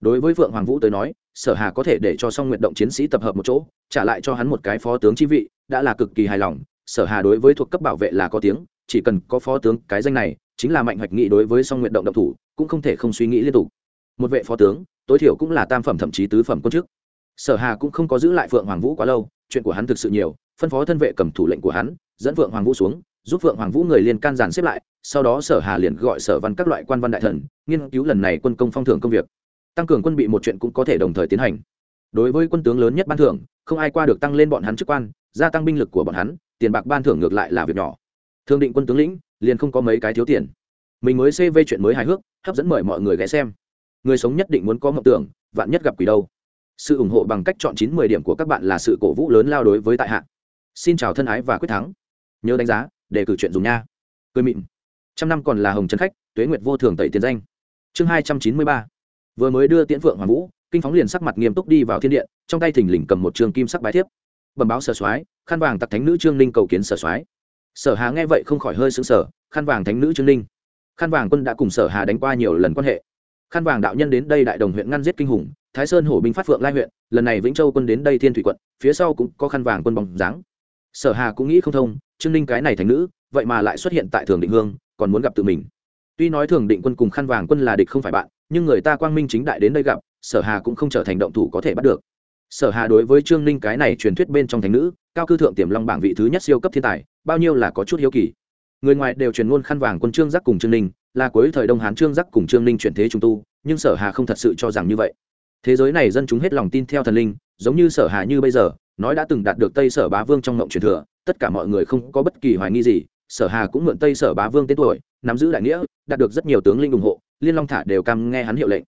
Đối với phượng hoàng vũ tới nói sở hà có thể để cho song nguyện động chiến sĩ tập hợp một chỗ, trả lại cho hắn một cái phó tướng chi vị, đã là cực kỳ hài lòng. Sở hà đối với thuộc cấp bảo vệ là có tiếng, chỉ cần có phó tướng, cái danh này chính là mạnh hoạch nghị đối với song nguyện động động thủ, cũng không thể không suy nghĩ liên tục. Một vệ phó tướng, tối thiểu cũng là tam phẩm thậm chí tứ phẩm quân chức. Sở hà cũng không có giữ lại phượng hoàng vũ quá lâu, chuyện của hắn thực sự nhiều, phân phó thân vệ cầm thủ lệnh của hắn, dẫn phượng hoàng vũ xuống, giúp phượng hoàng vũ người liền can giàn xếp lại, sau đó sở hà liền gọi sở văn các loại quan văn đại thần, nghiên cứu lần này quân công phong thưởng công việc tăng cường quân bị một chuyện cũng có thể đồng thời tiến hành. Đối với quân tướng lớn nhất ban thưởng, không ai qua được tăng lên bọn hắn chức quan, gia tăng binh lực của bọn hắn, tiền bạc ban thưởng ngược lại là việc nhỏ. Thương định quân tướng lĩnh, liền không có mấy cái thiếu tiền. Mình mới cv chuyện mới hài hước, hấp dẫn mời mọi người ghé xem. Người sống nhất định muốn có mộng tưởng, vạn nhất gặp quỷ đâu. Sự ủng hộ bằng cách chọn chín mười điểm của các bạn là sự cổ vũ lớn lao đối với tại hạ. Xin chào thân ái và quyết thắng. Nhớ đánh giá để cử chuyện dùng nha. Cười mịn. Trăm năm còn là hồng trấn khách, tuế nguyệt vô thường tẩy tiền danh. Chương hai trăm chín mươi ba vừa mới đưa tiễn phượng hoàng vũ, kinh phóng liền sắc mặt nghiêm túc đi vào thiên điện, trong tay thình lình cầm một trường kim sắc bái thiếp. Bẩm báo sở soái, khăn vàng tặc thánh nữ trương ninh cầu kiến sở soái. Sở hà nghe vậy không khỏi hơi xứng sờ, khăn vàng thánh nữ trương ninh. Khăn vàng quân đã cùng sở hà đánh qua nhiều lần quan hệ. Khăn vàng đạo nhân đến đây đại đồng huyện ngăn giết kinh hùng, thái sơn hổ binh phát phượng lai huyện, lần này vĩnh châu quân đến đây thiên thủy quận, phía sau cũng có khăn vàng quân bóng dáng. Sở hà cũng nghĩ không thông, trương ninh cái này thành nữ, vậy mà lại xuất hiện tại thường định hương, còn muốn gặp tự mình. Tuy nói thường định quân cùng khăn vàng quân là địch không phải bạn nhưng người ta quang minh chính đại đến đây gặp, sở hà cũng không trở thành động thủ có thể bắt được. Sở hà đối với trương ninh cái này truyền thuyết bên trong thành nữ, cao cư thượng tiềm long bảng vị thứ nhất siêu cấp thiên tài, bao nhiêu là có chút hiếu kỳ. Người ngoài đều truyền ngôn khăn vàng quân trương giác cùng trương ninh, là cuối thời đông hán trương giác cùng trương ninh chuyển thế trung tu, nhưng sở hà không thật sự cho rằng như vậy. Thế giới này dân chúng hết lòng tin theo thần linh, giống như sở hà như bây giờ, nói đã từng đạt được tây sở bá vương trong mộng truyền thừa, tất cả mọi người không có bất kỳ hoài nghi gì, sở hà cũng mượn tây sở bá vương tên tuổi, nắm giữ đại nghĩa, đạt được rất nhiều tướng linh ủng hộ liên long thả đều cam nghe hắn hiệu lệnh.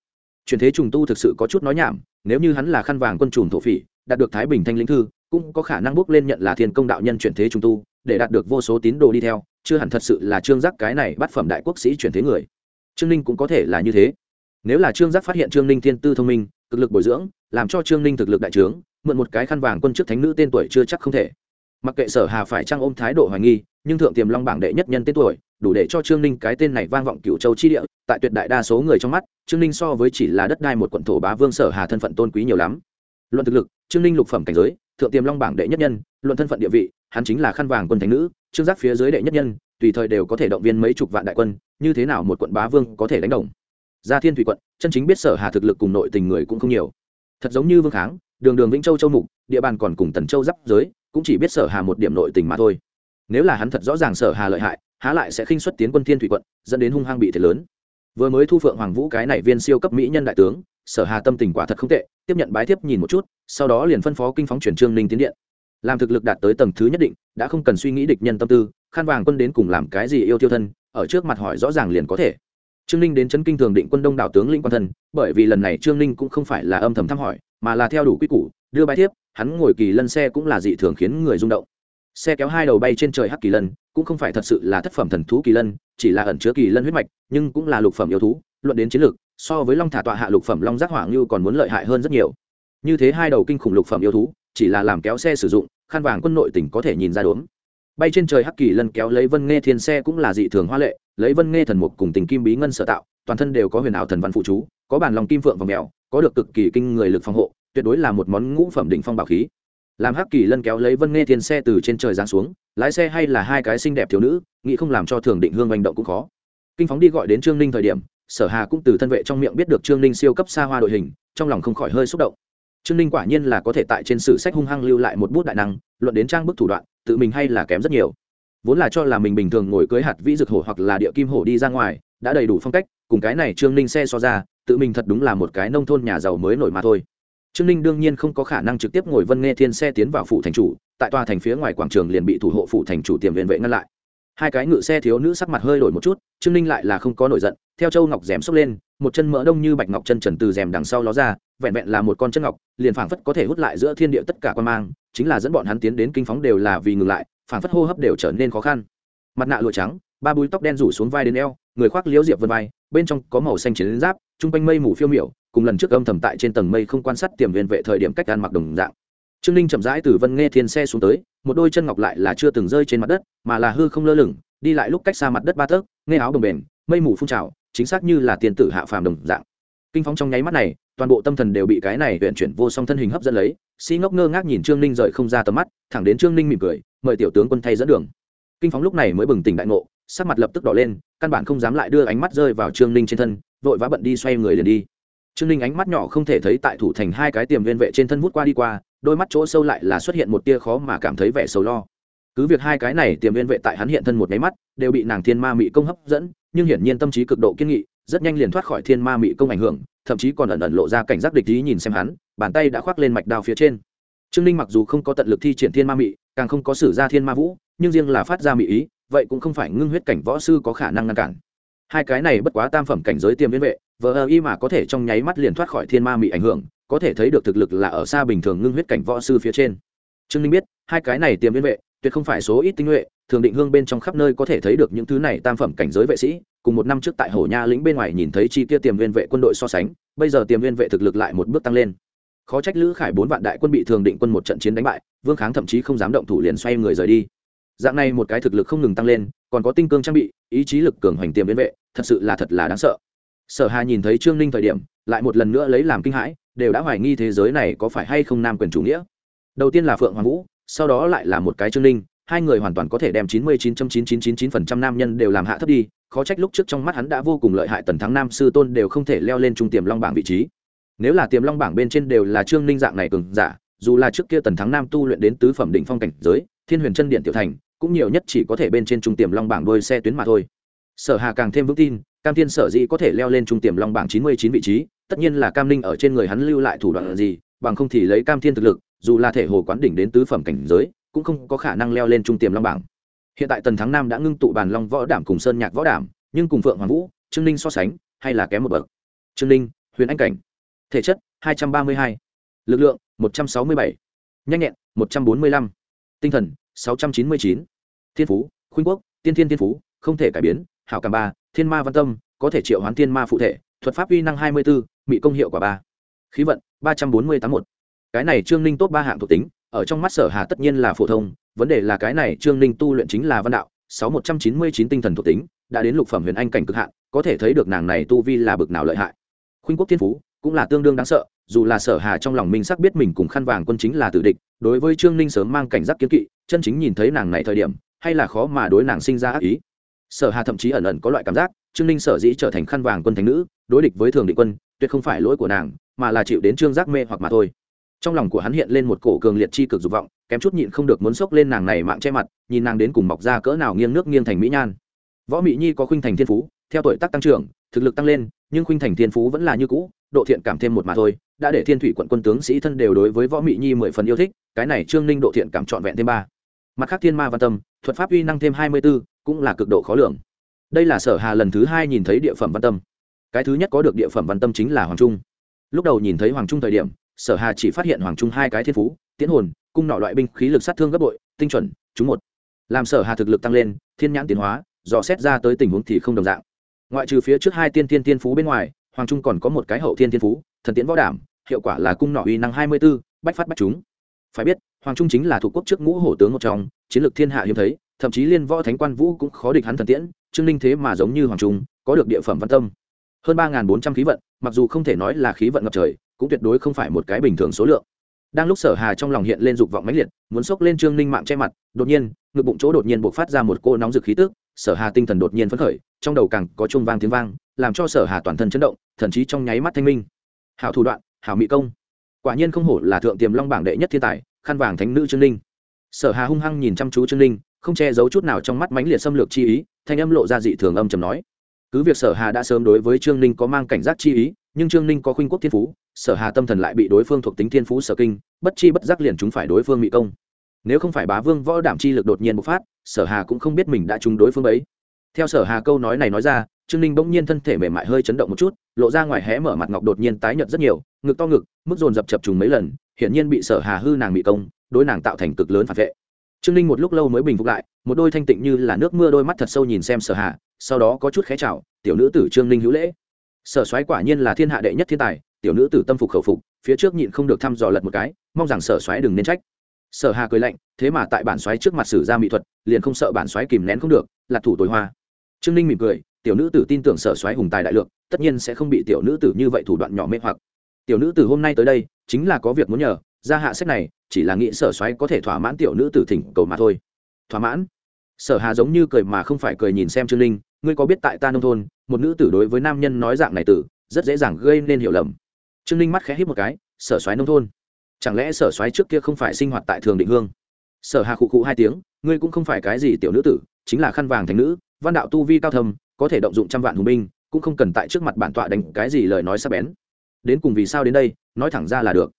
Truyền thế trùng tu thực sự có chút nói nhảm, nếu như hắn là khăn vàng quân trùm thổ phỉ, đạt được thái bình thanh linh thư, cũng có khả năng bước lên nhận là thiên công đạo nhân chuyển thế trùng tu, để đạt được vô số tín đồ đi theo, chưa hẳn thật sự là trương giác cái này bắt phẩm đại quốc sĩ chuyển thế người. Trương ninh cũng có thể là như thế. Nếu là trương giác phát hiện trương ninh thiên tư thông minh cực lực bồi dưỡng, làm cho trương ninh thực lực đại trướng, mượn một cái khăn vàng quân chức thánh nữ tên tuổi chưa chắc không thể mặc kệ sở hà phải trang ôm thái độ hoài nghi, nhưng thượng tiềm long bảng đệ nhất nhân tên tuổi, đủ để cho trương ninh cái tên này vang vọng cựu châu chi địa, tại tuyệt đại đa số người trong mắt, trương ninh so với chỉ là đất đai một quận thổ bá vương sở hà thân phận tôn quý nhiều lắm. Luận thực lực, trương ninh lục phẩm cảnh giới, thượng tiềm long bảng đệ nhất nhân, luận thân phận địa vị, hắn chính là khăn vàng quân thánh nữ, trương giác phía dưới đệ nhất nhân, tùy thời đều có thể động viên mấy chục vạn đại quân, như thế nào một quận bá vương có thể đánh đồng. Gia thiên thủy quận, chân chính biết sở hà thực lực cùng nội tình người cũng không nhiều. Thật giống như vương kháng đường đường vĩnh châu châu mục, địa bàn còn cùng tần châu giáp giới, cũng chỉ biết sở hà một điểm nội tình mà thôi. Nếu là hắn thật rõ ràng sở hà lợi hại, há lại sẽ khinh xuất tiến quân thiên thủy quận, dẫn đến hung hăng bị thiệt lớn. Vừa mới thu phượng hoàng vũ cái này viên siêu cấp mỹ nhân đại tướng, sở hà tâm tình quả thật không tệ, tiếp nhận bái tiếp nhìn một chút, sau đó liền phân phó kinh phóng chuyển trương ninh tiến điện. Làm thực lực đạt tới tầng thứ nhất định, đã không cần suy nghĩ địch nhân tâm tư khăn vàng quân đến cùng làm cái gì yêu tiêu thân, ở trước mặt hỏi rõ ràng liền có thể. Trương ninh đến chấn kinh thường định quân đông đảo tướng lĩnh quan thân, bởi vì lần này trương ninh cũng không phải là âm thầm thăm hỏi mà là theo đủ quy củ, đưa bài thiếp, hắn ngồi kỳ lân xe cũng là dị thường khiến người rung động. Xe kéo hai đầu bay trên trời hắc kỳ lân, cũng không phải thật sự là thất phẩm thần thú kỳ lân, chỉ là ẩn chứa kỳ lân huyết mạch, nhưng cũng là lục phẩm yêu thú, luận đến chiến lược, so với long thả tọa hạ lục phẩm long giác hỏa ngưu còn muốn lợi hại hơn rất nhiều. Như thế hai đầu kinh khủng lục phẩm yêu thú, chỉ là làm kéo xe sử dụng, khăn vàng quân nội tỉnh có thể nhìn ra đốm. Bay trên trời hắc kỳ lân kéo lấy vân nghe thiên xe cũng là dị thường hoa lệ, lấy vân nghe thần mục cùng tình kim bí ngân sở tạo toàn thân đều có huyền ảo thần văn phụ chú, có bản lòng kim phượng và mèo, có được cực kỳ kinh người lực phòng hộ, tuyệt đối là một món ngũ phẩm đỉnh phong bảo khí. Làm hắc kỳ lân kéo lấy vân nghe thiên xe từ trên trời giáng xuống, lái xe hay là hai cái xinh đẹp thiếu nữ, nghĩ không làm cho thường định hương hành động cũng khó. Kinh phóng đi gọi đến trương ninh thời điểm, sở hà cũng từ thân vệ trong miệng biết được trương ninh siêu cấp xa hoa đội hình, trong lòng không khỏi hơi xúc động. Trương ninh quả nhiên là có thể tại trên sử sách hung hăng lưu lại một bút đại năng, luận đến trang bức thủ đoạn, tự mình hay là kém rất nhiều. Vốn là cho là mình bình thường ngồi cưới hạt vĩ dược hổ hoặc là địa kim hổ đi ra ngoài, đã đầy đủ phong cách cùng cái này trương ninh xe so ra, tự mình thật đúng là một cái nông thôn nhà giàu mới nổi mà thôi. Trương ninh đương nhiên không có khả năng trực tiếp ngồi vân nghe thiên xe tiến vào phủ thành chủ, tại tòa thành phía ngoài quảng trường liền bị thủ hộ phủ thành chủ tiềm viện vệ ngăn lại. Hai cái ngự xe thiếu nữ sắc mặt hơi đổi một chút, trương ninh lại là không có nổi giận, theo châu ngọc rèm xốc lên, một chân mỡ đông như bạch ngọc chân trần từ rèm đằng sau ló ra, vẹn vẹn là một con chân ngọc, liền phảng phất có thể hút lại giữa thiên địa tất cả quan mang, chính là dẫn bọn hắn tiến đến kinh phóng đều là vì ngừng lại, phảng phất hô hấp đều trở nên khó khăn. Mặt nạ lụa trắng ba búi tóc đen rủ xuống vai đến eo, người khoác liễu diệp vân vai, bên trong có màu xanh chiến giáp, chung quanh mây mù phiêu miểu, cùng lần trước âm thầm tại trên tầng mây không quan sát tiềm viên vệ thời điểm cách ăn mặc đồng dạng. Trương ninh chậm rãi từ vân nghe thiên xe xuống tới, một đôi chân ngọc lại là chưa từng rơi trên mặt đất, mà là hư không lơ lửng, đi lại lúc cách xa mặt đất ba tấc nghe áo đồng bền mây mù phun trào, chính xác như là tiền tử hạ phàm đồng dạng. Kinh phóng trong nháy mắt này, toàn bộ tâm thần đều bị cái này huyện chuyển vô song thân hình hấp dẫn lấy, si ngốc ngơ ngác nhìn trương ninh rời không ra tầm mắt, thẳng đến trương ninh mỉm cười, mời tiểu tướng quân thay dẫn đường. Kinh phóng lúc này mới bừng tỉnh đại ngộ sắc mặt lập tức đỏ lên, căn bản không dám lại đưa ánh mắt rơi vào trương ninh trên thân, vội vã bận đi xoay người liền đi. Trương ninh ánh mắt nhỏ không thể thấy tại thủ thành hai cái tiềm viên vệ trên thân vút qua đi qua, đôi mắt chỗ sâu lại là xuất hiện một tia khó mà cảm thấy vẻ sầu lo. Cứ việc hai cái này tiềm viên vệ tại hắn hiện thân một máy mắt, đều bị nàng thiên ma mị công hấp dẫn, nhưng hiển nhiên tâm trí cực độ kiên nghị, rất nhanh liền thoát khỏi thiên ma mị công ảnh hưởng, thậm chí còn ẩn ẩn lộ ra cảnh giác địch ý nhìn xem hắn, bàn tay đã khoác lên mạch đao phía trên. Trương ninh mặc dù không có tận lực thi triển thiên ma mị, càng không có sử ra thiên ma vũ, nhưng riêng là phát ra mị ý vậy cũng không phải ngưng huyết cảnh võ sư có khả năng ngăn cản. Hai cái này bất quá tam phẩm cảnh giới tiêm viên vệ, vờ ơ y mà có thể trong nháy mắt liền thoát khỏi thiên ma mị ảnh hưởng, có thể thấy được thực lực là ở xa bình thường ngưng huyết cảnh võ sư phía trên. Trương ninh biết, hai cái này tiêm viên vệ, tuyệt không phải số ít tinh nhuệ, thường định hương bên trong khắp nơi có thể thấy được những thứ này tam phẩm cảnh giới vệ sĩ, cùng một năm trước tại hồ nha lĩnh bên ngoài nhìn thấy chi kia tiềm viên vệ quân đội so sánh, bây giờ tiềm viên vệ thực lực lại một bước tăng lên. Khó trách lữ khải bốn vạn đại quân bị thường định quân một trận chiến đánh bại, vương kháng thậm chí không dám động thủ liền xoay người rời đi dạng này một cái thực lực không ngừng tăng lên, còn có tinh cương trang bị, ý chí lực cường hoành tiềm biến vệ, thật sự là thật là đáng sợ. Sở hà nhìn thấy trương ninh thời điểm, lại một lần nữa lấy làm kinh hãi, đều đã hoài nghi thế giới này có phải hay không nam quyền chủ nghĩa. Đầu tiên là phượng hoàng vũ, sau đó lại là một cái trương ninh, hai người hoàn toàn có thể đem chín mươi chín chín chín chín chín phần trăm nam nhân đều làm hạ thấp đi, khó trách lúc trước trong mắt hắn đã vô cùng lợi hại tần thắng nam sư tôn đều không thể leo lên trung tiềm long bảng vị trí. Nếu là tiềm long bảng bên trên đều là trương ninh dạng này cường giả, dù là trước kia tần thắng nam tu luyện đến tứ phẩm định phong cảnh giới, thiên huyền chân điện tiểu thành cũng nhiều nhất chỉ có thể bên trên trung tiềm long bảng đôi xe tuyến mà thôi. Sở hà càng thêm vững tin cam thiên sở dĩ có thể leo lên trung tiềm long bảng chín mươi chín vị trí tất nhiên là cam ninh ở trên người hắn lưu lại thủ đoạn gì bằng không thì lấy cam thiên thực lực dù là thể hồ quán đỉnh đến tứ phẩm cảnh giới cũng không có khả năng leo lên trung tiềm long bảng. Hiện tại tần thắng nam đã ngưng tụ bàn long võ đảm cùng sơn nhạc võ đảm nhưng cùng phượng hoàng vũ trương ninh so sánh hay là kém một bậc. Trương ninh huyền anh cảnh. Thể chất 232, lực lượng 167, nhanh nhẹn 145, tinh thần 699, thiên phú khuynh quốc tiên thiên thiên phú không thể cải biến hảo cảm ba thiên ma văn tâm có thể triệu hoán thiên ma phụ thể thuật pháp uy năng 24, mỹ công hiệu quả ba. Khí vận 348 một. Cái này trương ninh tốt ba hạng thuộc tính ở trong mắt sở hà tất nhiên là phổ thông vấn đề là cái này trương ninh tu luyện chính là văn đạo sáu một trăm chín mươi chín tinh thần thuộc tính đã đến lục phẩm huyền anh cảnh cực hạn có thể thấy được nàng này tu vi là bực nào lợi hại. Khuynh quốc thiên phú cũng là tương đương đáng sợ, dù là sở hà trong lòng minh sắc biết mình cùng khăn vàng quân chính là tử địch, đối với trương ninh sớm mang cảnh giác kiến kỵ, chân chính nhìn thấy nàng này thời điểm, hay là khó mà đối nàng sinh ra ác ý. Sở hà thậm chí ẩn ẩn có loại cảm giác, trương ninh sở dĩ trở thành khăn vàng quân thánh nữ, đối địch với thường định quân, tuyệt không phải lỗi của nàng, mà là chịu đến trương giác mê hoặc mà thôi. Trong lòng của hắn hiện lên một cổ cường liệt chi cực dục vọng, kém chút nhịn không được muốn xốc lên nàng này mạng che mặt, nhìn nàng đến cùng mọc ra cỡ nào nghiêng nước nghiêng thành mỹ nhan. Võ mỹ nhi có khuynh thành thiên phú, theo tuổi tác tăng trưởng, thực lực tăng lên, nhưng khuynh thành thiên phú vẫn là như cũ độ thiện cảm thêm một mà thôi, đã để thiên thủy quận quân tướng sĩ thân đều đối với võ mỹ nhi mười phần yêu thích, cái này trương ninh độ thiện cảm trọn vẹn thêm ba. Mặt khác thiên ma văn tâm, thuật pháp uy năng thêm hai mươi b ố cũng là cực độ khó lường. Đây là sở hà lần thứ hai nhìn thấy địa phẩm văn tâm. Cái thứ nhất có được địa phẩm văn tâm chính là hoàng trung. Lúc đầu nhìn thấy hoàng trung thời điểm, sở hà chỉ phát hiện hoàng trung hai cái thiên phú tiến hồn, cung nọ loại binh khí lực sát thương gấp bội, tinh chuẩn, chúng một. Làm sở hà thực lực tăng lên, thiên nhãn tiến hóa, dò xét ra tới tình huống thì không đồng dạng. Ngoại trừ phía trước hai tiên thiên thiên phú bên ngoài hoàng trung còn có một cái hậu thiên thiên phú thần tiễn võ đảm hiệu quả là cung nỏ uy năng hai mươi 24, bách phát bách chúng. Phải biết hoàng trung chính là thủ quốc trước ngũ hổ tướng một trong chiến lược thiên hạ hiếm thấy thậm chí liên võ thánh quan vũ cũng khó địch hắn thần tiễn trương ninh thế mà giống như hoàng trung có được địa phẩm văn tâm. Hơn ba bốn trăm khí vận mặc dù không thể nói là khí vận ngập trời cũng tuyệt đối không phải một cái bình thường số lượng. Đang lúc sở hà trong lòng hiện lên dục vọng mãnh liệt muốn xốc lên trương ninh mạng che mặt đột nhiên ngực bụng chỗ đột nhiên buộc phát ra một cô nóng rực khí tức sở hà tinh thần đột nhiên phấn khởi trong đầu càng có chuông vang tiếng vang, làm cho sở hà toàn thân chấn động, thậm chí trong nháy mắt thanh minh. Hảo thủ đoạn, hảo mỹ công. Quả nhiên không hổ là thượng tiềm long bảng đệ nhất thiên tài, khăn vàng thánh nữ trương linh sở hà hung hăng nhìn chăm chú trương linh không che giấu chút nào trong mắt mãnh liệt xâm lược chi ý, thanh âm lộ ra dị thường âm trầm nói. Cứ việc sở hà đã sớm đối với trương ninh có mang cảnh giác chi ý, nhưng trương ninh có khuynh quốc thiên phú, sở hà tâm thần lại bị đối phương thuộc tính thiên phú sở kinh, bất chi bất giác liền chúng phải đối phương mỹ công. Nếu không phải bá vương võ đảm chi lực đột nhiên bộc phát, sở hà cũng không biết mình đã trúng đối phương ấy theo sở hà câu nói này nói ra, trương ninh bỗng nhiên thân thể mềm mại hơi chấn động một chút, lộ ra ngoài hé mở mặt ngọc đột nhiên tái nhợt rất nhiều, ngực to ngực, mức dồn dập chập trùng mấy lần, hiển nhiên bị sở hà hư nàng bị công, đối nàng tạo thành cực lớn phản vệ. Trương ninh một lúc lâu mới bình phục lại, một đôi thanh tịnh như là nước mưa đôi mắt thật sâu nhìn xem sở hà, sau đó có chút khé chào, tiểu nữ tử trương ninh hữu lễ. Sở soái quả nhiên là thiên hạ đệ nhất thiên tài, tiểu nữ tử tâm phục khẩu phục, phía trước nhịn không được thăm dò lật một cái, mong rằng sở soái đừng nên trách. Sở hà cười lạnh, thế mà tại bản soái trước mặt sử ra mỹ thuật, liền không sợ bản soái kìm nén không được, là thủ tối hoa trương ninh mỉm cười, tiểu nữ tử tin tưởng sở soái hùng tài đại lượng, tất nhiên sẽ không bị tiểu nữ tử như vậy thủ đoạn nhỏ mê hoặc. Tiểu nữ tử hôm nay tới đây, chính là có việc muốn nhờ, ra hạ sách này, chỉ là nghĩ sở soái có thể thỏa mãn tiểu nữ tử thỉnh cầu mà thôi. Thỏa mãn? Sở hà giống như cười mà không phải cười nhìn xem trương linh ngươi có biết tại ta nông thôn, một nữ tử đối với nam nhân nói dạng này tử, rất dễ dàng gây nên hiểu lầm. Trương linh mắt khẽ hít một cái, sở soái nông thôn. Chẳng lẽ sở soái trước kia không phải sinh hoạt tại thường định hương? Sở hà khụ khụ hai tiếng, ngươi cũng không phải cái gì tiểu nữ tử, chính là khăn vàng thành nữ văn đạo tu vi cao thâm, có thể động dụng trăm vạn hùng binh, cũng không cần tại trước mặt bản tọa đánh cái gì lời nói sắc bén. Đến cùng vì sao đến đây, nói thẳng ra là được.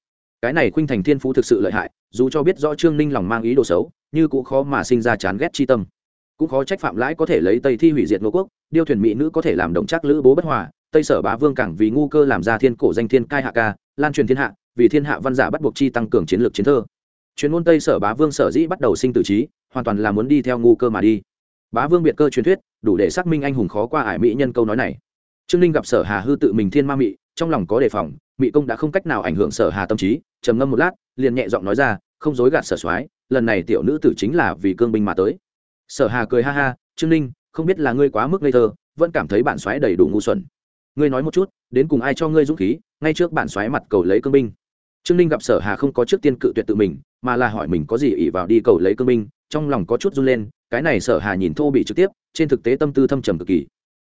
Cái này khuynh thành thiên phú thực sự lợi hại, dù cho biết rõ trương ninh lòng mang ý đồ xấu, như cũng khó mà sinh ra chán ghét chi tâm. Cũng khó trách phạm lãi có thể lấy tây thi hủy diệt ngô quốc, điêu thuyền mỹ nữ có thể làm động chắc lữ bố bất hòa, tây sở bá vương cảng vì ngu cơ làm ra thiên cổ danh thiên cai hạ ca, lan truyền thiên hạ, vì thiên hạ văn giả bắt buộc chi tăng cường chiến lược chiến thơ. Chuyên môn tây sở bá vương sở dĩ bắt đầu sinh tử trí, hoàn toàn là muốn đi theo ngu cơ mà đi bá vương biệt cơ truyền thuyết, đủ để xác minh anh hùng khó qua ải mỹ nhân câu nói này. Trương ninh gặp sở hà hư tự mình thiên ma mị, trong lòng có đề phòng, mị công đã không cách nào ảnh hưởng sở hà tâm trí, trầm ngâm một lát, liền nhẹ giọng nói ra, không dối gạt sở soái, lần này tiểu nữ tử chính là vì cương binh mà tới. Sở hà cười ha ha, trương ninh, không biết là ngươi quá mức ngây thơ, vẫn cảm thấy bản soái đầy đủ ngu xuẩn. Ngươi nói một chút, đến cùng ai cho ngươi dũng khí, ngay trước bản soái mặt cầu lấy cương binh? Trương ninh gặp sở hà không có trước tiên cự tuyệt tự mình, mà là hỏi mình có gì ỉ vào đi cầu lấy cương binh, trong lòng có chút run lên cái này sở hà nhìn thô bị trực tiếp, trên thực tế tâm tư thâm trầm cực kỳ.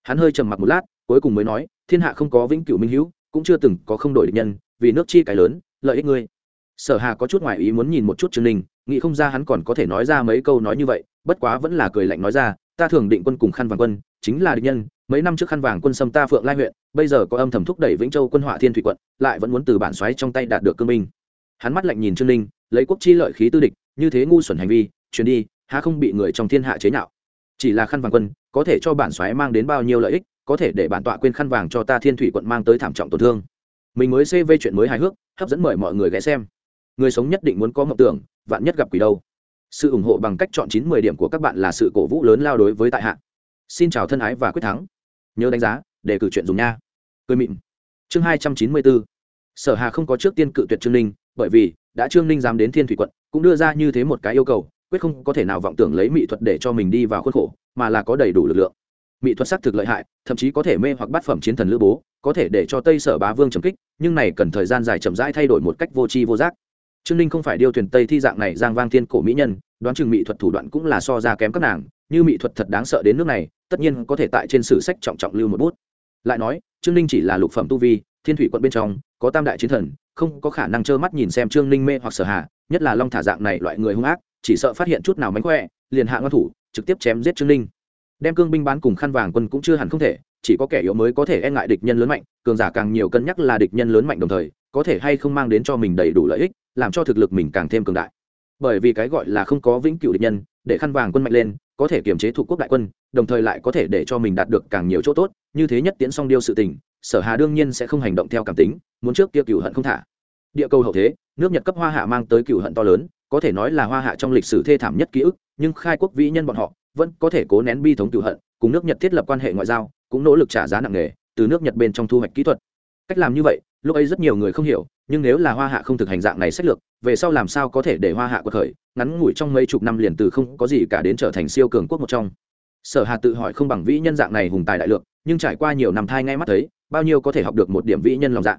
Hắn hơi trầm mặc một lát, cuối cùng mới nói, thiên hạ không có vĩnh cửu minh hữu, cũng chưa từng có không đổi địch nhân, vì nước chi cái lớn, lợi ích ngươi. Sở hà có chút ngoại ý muốn nhìn một chút trương ninh, nghĩ không ra hắn còn có thể nói ra mấy câu nói như vậy, bất quá vẫn là cười lạnh nói ra, ta thường định quân cùng khăn vàng quân, chính là địch nhân, mấy năm trước khăn vàng quân xâm ta phượng lai huyện, bây giờ có âm thầm thúc đẩy vĩnh châu quân họa thiên thủy quận, lại vẫn muốn từ bản xoáy trong tay đạt được cương minh. Hắn mắt lạnh nhìn trương ninh, lấy quốc chi lợi khí tư địch, như thế ngu xuẩn hành vi chuyển đi há không bị người trong thiên hạ chế nhạo? Chỉ là khăn vàng quân, có thể cho bản xoáy mang đến bao nhiêu lợi ích, có thể để bản tọa quên khăn vàng cho ta thiên thủy quận mang tới thảm trọng tổn thương. Mình mới cv chuyện mới hài hước, hấp dẫn mời mọi người ghé xem. Người sống nhất định muốn có mộng tưởng, vạn nhất gặp quỷ đâu. Sự ủng hộ bằng cách chọn chín mười điểm của các bạn là sự cổ vũ lớn lao đối với tại hạ. Xin chào thân ái và quyết thắng. Nhớ đánh giá, để cử chuyện dùng nha. Cười mịn. Chương hai trăm chín mươi bốn. Sở hà không có trước tiên cự tuyệt trương ninh, bởi vì đã trương ninh dám đến thiên thủy quận, cũng đưa ra như thế một cái yêu cầu quyết không có thể nào vọng tưởng lấy mỹ thuật để cho mình đi vào khuôn khổ, mà là có đầy đủ lực lượng. Mỹ thuật xác thực lợi hại, thậm chí có thể mê hoặc bát phẩm chiến thần lữ bố, có thể để cho tây sở bá vương trầm kích, nhưng này cần thời gian dài chậm rãi thay đổi một cách vô tri vô giác. Trương ninh không phải điêu thuyền tây thi dạng này giang vang thiên cổ mỹ nhân, đoán chừng mỹ thuật thủ đoạn cũng là so ra kém các nàng, như mỹ thuật thật đáng sợ đến nước này, tất nhiên có thể tại trên sử sách trọng trọng lưu một bút. Lại nói, trương ninh chỉ là lục phẩm tu vi, thiên thủy quận bên trong, có tam đại chiến thần, không có khả năng trơ mắt nhìn xem trương ninh mê hoặc sở hạ, nhất là long thả dạng này loại người hung ác chỉ sợ phát hiện chút nào mánh khỏe, liền hạ ngon thủ, trực tiếp chém giết trương ninh. Đem cương binh bán cùng khăn vàng quân cũng chưa hẳn không thể, chỉ có kẻ yếu mới có thể e ngại địch nhân lớn mạnh, cường giả càng nhiều cân nhắc là địch nhân lớn mạnh đồng thời, có thể hay không mang đến cho mình đầy đủ lợi ích, làm cho thực lực mình càng thêm cường đại. Bởi vì cái gọi là không có vĩnh cửu địch nhân, để khăn vàng quân mạnh lên, có thể kiềm chế thuộc quốc đại quân, đồng thời lại có thể để cho mình đạt được càng nhiều chỗ tốt, như thế nhất tiễn song điêu sự tình, sở hà đương nhiên sẽ không hành động theo cảm tính, muốn trước kia cửu hận không thả. Địa cầu hậu thế, nước nhật cấp hoa hạ mang tới cửu hận to lớn có thể nói là hoa hạ trong lịch sử thê thảm nhất ký ức, nhưng khai quốc vĩ nhân bọn họ vẫn có thể cố nén bi thống tự hận, cùng nước nhật thiết lập quan hệ ngoại giao, cũng nỗ lực trả giá nặng nề từ nước nhật bên trong thu hoạch kỹ thuật. Cách làm như vậy, lúc ấy rất nhiều người không hiểu, nhưng nếu là hoa hạ không thực hành dạng này sách lược, về sau làm sao có thể để hoa hạ cuộc khởi, ngắn ngủi trong mấy chục năm liền từ không có gì cả đến trở thành siêu cường quốc một trong. Sở hà tự hỏi không bằng vĩ nhân dạng này hùng tài đại lượng, nhưng trải qua nhiều năm thai ngay mắt thấy, bao nhiêu có thể học được một điểm vĩ nhân lòng dạ.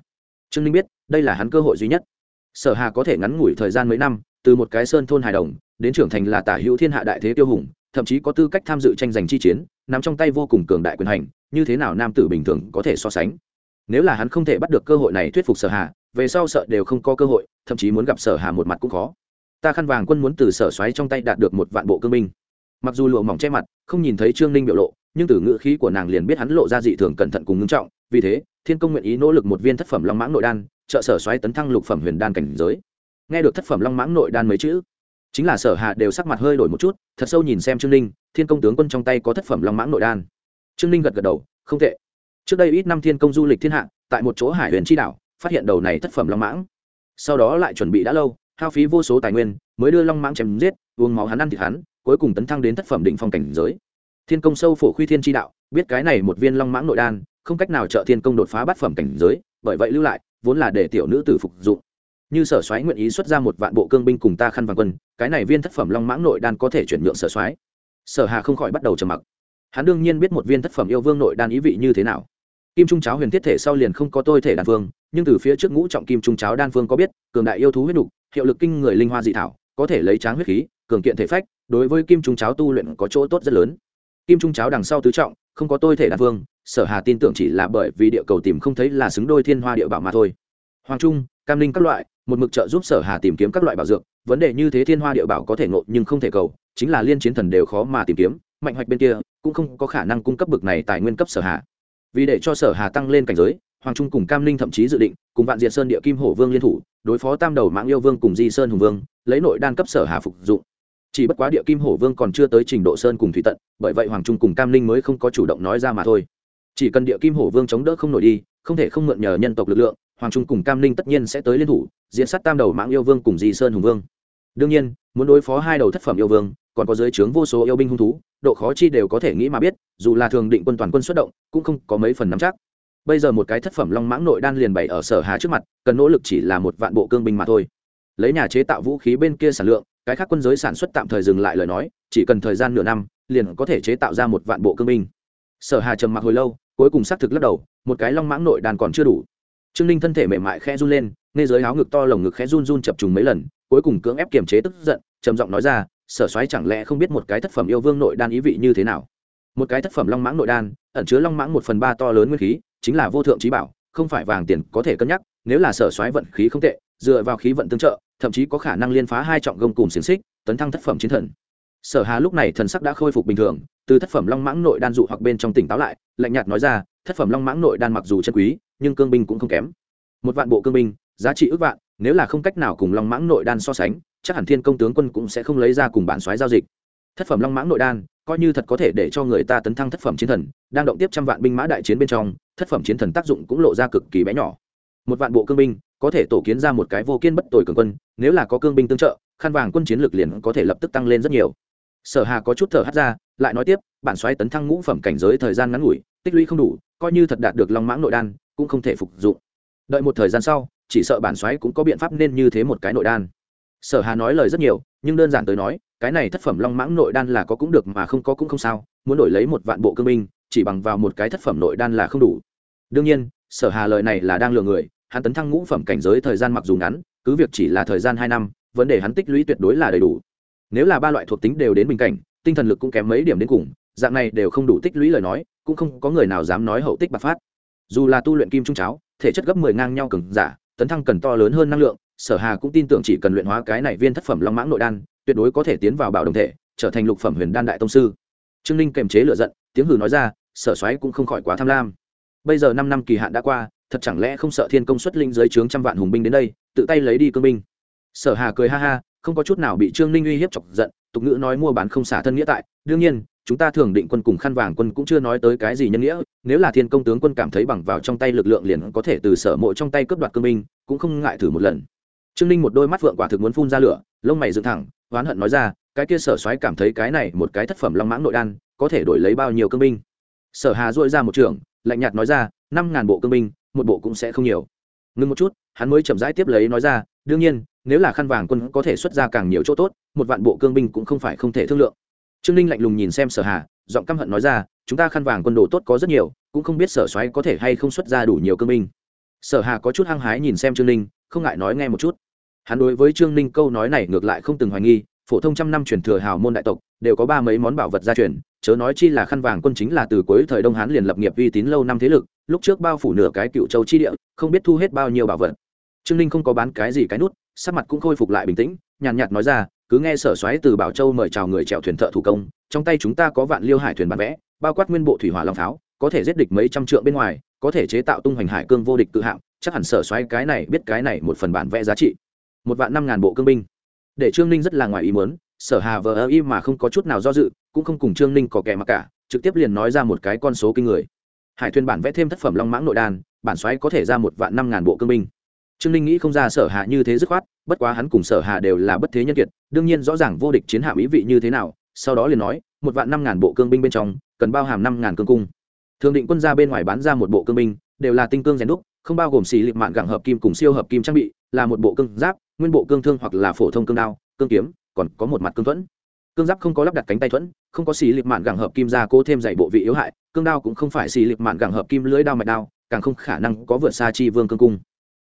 Trương ninh biết, đây là hắn cơ hội duy nhất sở hà có thể ngắn ngủi thời gian mấy năm, từ một cái sơn thôn hài đồng, đến trưởng thành là tả hữu thiên hạ đại thế tiêu hùng, thậm chí có tư cách tham dự tranh giành chi chiến, nằm trong tay vô cùng cường đại quyền hành, như thế nào nam tử bình thường có thể so sánh? Nếu là hắn không thể bắt được cơ hội này thuyết phục sở hà, về sau sợ đều không có cơ hội, thậm chí muốn gặp sở hà một mặt cũng khó. Ta khăn vàng quân muốn từ sở xoáy trong tay đạt được một vạn bộ cương binh. Mặc dù lụa mỏng che mặt, không nhìn thấy trương ninh biểu lộ, nhưng từ ngữ khí của nàng liền biết hắn lộ ra dị thường cẩn thận cùng ngưng trọng, vì thế, thiên công nguyện ý nỗ lực một viên thất phẩm long mãng nội đan trợ sở xoáy tấn thăng lục phẩm huyền đan cảnh giới. Nghe được thất phẩm long mãng nội đan mấy chữ, chính là sở hạ đều sắc mặt hơi đổi một chút, thật sâu nhìn xem trương ninh, thiên công tướng quân trong tay có thất phẩm long mãng nội đan. Trương ninh gật gật đầu, không tệ. Trước đây ít năm thiên công du lịch thiên hạ, tại một chỗ hải huyền tri đảo, phát hiện đầu này thất phẩm long mãng. Sau đó lại chuẩn bị đã lâu, hao phí vô số tài nguyên, mới đưa long mãng chém giết, uống máu hắn ăn thịt hắn, cuối cùng tấn thăng đến thất phẩm định phong cảnh giới. Thiên công sâu phổ khuy thiên tri đạo, biết cái này một viên long mãng nội đan, không cách nào trợ thiên công đột phá bát phẩm cảnh giới, bởi vậy lưu lại vốn là để tiểu nữ tử phục dụng. Như sở soái nguyện ý xuất ra một vạn bộ cương binh cùng ta khăn vàng quân, cái này viên thất phẩm long mãng nội đan có thể chuyển nhượng sở soái. Sở hà không khỏi bắt đầu trầm mặc. Hắn đương nhiên biết một viên thất phẩm yêu vương nội đan ý vị như thế nào. Kim trung cháo huyền thiết thể sau liền không có tôi thể đan phương nhưng từ phía trước ngũ trọng kim trung cháo đan phương có biết, cường đại yêu thú huyết đủ hiệu lực kinh người linh hoa dị thảo, có thể lấy tráng huyết khí, cường kiện thể phách, đối với kim trung cháo tu luyện có chỗ tốt rất lớn. Kim trung cháo đằng sau tứ trọng không có tôi thể đan vương, sở hà tin tưởng chỉ là bởi vì địa cầu tìm không thấy là xứng đôi thiên hoa địa bảo mà thôi. Hoàng trung, cam linh các loại, một mực trợ giúp sở hà tìm kiếm các loại bảo dược, vấn đề như thế thiên hoa địa bảo có thể ngộ nhưng không thể cầu, chính là liên chiến thần đều khó mà tìm kiếm, mạnh hoạch bên kia cũng không có khả năng cung cấp bực này tài nguyên cấp sở hà. Vì để cho sở hà tăng lên cảnh giới, hoàng trung cùng cam linh thậm chí dự định cùng vạn diệt sơn địa kim hổ vương liên thủ, đối phó tam đầu mạng yêu vương cùng di sơn hùng vương, lấy nội đan cấp sở hà phục dụng chỉ bất quá địa kim hổ vương còn chưa tới trình độ sơn cùng thủy tận, bởi vậy hoàng trung cùng cam linh mới không có chủ động nói ra mà thôi. Chỉ cần địa kim hổ vương chống đỡ không nổi đi, không thể không mượn nhờ nhân tộc lực lượng, hoàng trung cùng cam linh tất nhiên sẽ tới liên thủ, diễn sát tam đầu mãng yêu vương cùng di sơn hùng vương. Đương nhiên, muốn đối phó hai đầu thất phẩm yêu vương, còn có dưới trướng vô số yêu binh hung thú, độ khó chi đều có thể nghĩ mà biết, dù là thường định quân toàn quân xuất động, cũng không có mấy phần nắm chắc. Bây giờ một cái thất phẩm long mãng nội đan liền bày ở sở hà trước mặt, cần nỗ lực chỉ là một vạn bộ cương binh mà thôi. Lấy nhà chế tạo vũ khí bên kia sản lượng cái khác quân giới sản xuất tạm thời dừng lại lời nói, chỉ cần thời gian nửa năm, liền có thể chế tạo ra một vạn bộ cương binh. Sở hà trầm mặc hồi lâu, cuối cùng xác thực lắc đầu, một cái long mãng nội đàn còn chưa đủ. Trương ninh thân thể mềm mại khẽ run lên, nghe giới áo ngực to lồng ngực khẽ run run chập trùng mấy lần, cuối cùng cưỡng ép kiềm chế tức giận, trầm giọng nói ra, sở soái chẳng lẽ không biết một cái thất phẩm yêu vương nội đan ý vị như thế nào? Một cái thất phẩm long mãng nội đan, ẩn chứa long mãng một phần ba to lớn nguyên khí, chính là vô thượng trí bảo, không phải vàng tiền có thể cân nhắc, nếu là sở soái vận khí không tệ, dựa vào khí vận tương trợ thậm chí có khả năng liên phá hai trọng gông cùng xiềng xích, tấn thăng thất phẩm chiến thần. Sở hà lúc này thần sắc đã khôi phục bình thường, từ thất phẩm long mãng nội đan dụ hoặc bên trong tỉnh táo lại, lạnh nhạt nói ra, thất phẩm long mãng nội đan mặc dù chân quý, nhưng cương binh cũng không kém. Một vạn bộ cương binh, giá trị ước vạn, nếu là không cách nào cùng long mãng nội đan so sánh, chắc hẳn thiên công tướng quân cũng sẽ không lấy ra cùng bản soái giao dịch. Thất phẩm long mãng nội đan, coi như thật có thể để cho người ta tấn thăng thất phẩm chiến thần, đang động tiếp trăm vạn binh mã đại chiến bên trong, thất phẩm chiến thần tác dụng cũng lộ ra cực kỳ bé nhỏ một vạn bộ cương binh, có thể tổ kiến ra một cái vô kiên bất tồi cường quân, nếu là có cương binh tương trợ, khăn vàng quân chiến lược liền có thể lập tức tăng lên rất nhiều. Sở hà có chút thở hắt ra, lại nói tiếp, bản xoáy tấn thăng ngũ phẩm cảnh giới thời gian ngắn ngủi, tích lũy không đủ, coi như thật đạt được long mãng nội đan, cũng không thể phục dụng. Đợi một thời gian sau, chỉ sợ bản xoáy cũng có biện pháp nên như thế một cái nội đan. Sở hà nói lời rất nhiều, nhưng đơn giản tới nói, cái này thất phẩm long mãng nội đan là có cũng được mà không có cũng không sao, muốn đổi lấy một vạn bộ cương binh, chỉ bằng vào một cái thất phẩm nội đan là không đủ. Đương nhiên, sở hà lời này là đang lừa người hắn tấn thăng ngũ phẩm cảnh giới thời gian mặc dù ngắn, cứ việc chỉ là thời gian hai năm, vấn đề hắn tích lũy tuyệt đối là đầy đủ. Nếu là ba loại thuộc tính đều đến bình cảnh, tinh thần lực cũng kém mấy điểm đến cùng, dạng này đều không đủ tích lũy lời nói, cũng không có người nào dám nói hậu tích bạc phát. Dù là tu luyện kim trung cháo, thể chất gấp mười ngang nhau cứng giả, tấn thăng cần to lớn hơn năng lượng, sở hà cũng tin tưởng chỉ cần luyện hóa cái này viên thất phẩm long mãng nội đan, tuyệt đối có thể tiến vào bảo đồng thể, trở thành lục phẩm huyền đan đại tông sư. Trương linh kềm chế lựa giận, tiếng hừ nói ra, sở xoáy cũng không khỏi quá tham lam. Bây giờ năm năm kỳ hạn đã qua thật chẳng lẽ không sợ thiên công xuất linh dưới trướng trăm vạn hùng binh đến đây, tự tay lấy đi cương binh? Sở hà cười ha ha, không có chút nào bị trương ninh uy hiếp chọc giận, tục ngữ nói mua bán không xả thân nghĩa tại. Đương nhiên, chúng ta thường định quân cùng khăn vàng quân cũng chưa nói tới cái gì nhân nghĩa, nếu là thiên công tướng quân cảm thấy bằng vào trong tay lực lượng liền có thể từ sở mộ trong tay cướp đoạt cương binh, cũng không ngại thử một lần. Trương ninh một đôi mắt vượng quả thực muốn phun ra lửa, lông mày dựng thẳng, oán hận nói ra, cái kia sở soái cảm thấy cái này một cái thất phẩm long mãng nội đan, có thể đổi lấy bao nhiêu cương binh? Sở hà dội ra một trường, lạnh nhạt nói ra, năm ngàn bộ cương binh một bộ cũng sẽ không nhiều. Ngưng một chút, hắn mới chậm rãi tiếp lấy nói ra, đương nhiên, nếu là khăn vàng quân có thể xuất ra càng nhiều chỗ tốt, một vạn bộ cương binh cũng không phải không thể thương lượng. Trương ninh lạnh lùng nhìn xem sở hà, giọng căm hận nói ra, chúng ta khăn vàng quân đồ tốt có rất nhiều, cũng không biết sở xoáy có thể hay không xuất ra đủ nhiều cương binh. Sở hà có chút hăng hái nhìn xem trương ninh, không ngại nói nghe một chút. Hắn đối với trương ninh câu nói này ngược lại không từng hoài nghi phổ thông trăm năm truyền thừa hào môn đại tộc, đều có ba mấy món bảo vật gia truyền, chớ nói chi là khăn vàng quân chính là từ cuối thời đông hán liền lập nghiệp uy tín lâu năm thế lực, lúc trước bao phủ nửa cái cựu châu chi địa, không biết thu hết bao nhiêu bảo vật. Trương ninh không có bán cái gì cái nút, sắc mặt cũng khôi phục lại bình tĩnh, nhàn nhạt nói ra, cứ nghe sở xoáy từ bảo châu mời chào người chèo thuyền thợ thủ công, trong tay chúng ta có vạn liêu hải thuyền bán vẽ, bao quát nguyên bộ thủy hỏa long pháo có thể giết địch mấy trăm trượng bên ngoài, có thể chế tạo tung hoành hải cương vô địch tự hạng chắc hẳn sở xoáy cái này biết cái này một phần bản vẽ giá trị. Một vạn năm ngàn bộ cương binh để trương ninh rất là ngoài ý muốn, sở hà vờ ơ y mà không có chút nào do dự, cũng không cùng trương ninh có kẻ mặc cả, trực tiếp liền nói ra một cái con số kinh người. Hải thuyền bản vẽ thêm tác phẩm long mãng nội đan, bản xoáy có thể ra một vạn năm ngàn bộ cương binh. Trương ninh nghĩ không ra sở hạ như thế dứt khoát, bất quá hắn cùng sở hạ đều là bất thế nhân kiệt, đương nhiên rõ ràng vô địch chiến hạm ý vị như thế nào, sau đó liền nói, một vạn năm ngàn bộ cương binh bên trong, cần bao hàm năm ngàn cương cung. Thường định quân ra bên ngoài bán ra một bộ cương binh, đều là tinh cương rèn đúc không bao gồm xì lịp mạn gẳng hợp kim cùng siêu hợp kim trang bị, là một bộ cương giáp, nguyên bộ cương thương hoặc là phổ thông cương đao, cương kiếm, còn có một mặt cương thuẫn. Cương giáp không có lắp đặt cánh tay thuẫn, không có xì lịp mạn gẳng hợp kim ra cố thêm dạy bộ vị yếu hại, cương đao cũng không phải xì lịp mạn gẳng hợp kim lưới đao mạch đao, càng không khả năng có vượt xa chi vương cương cung.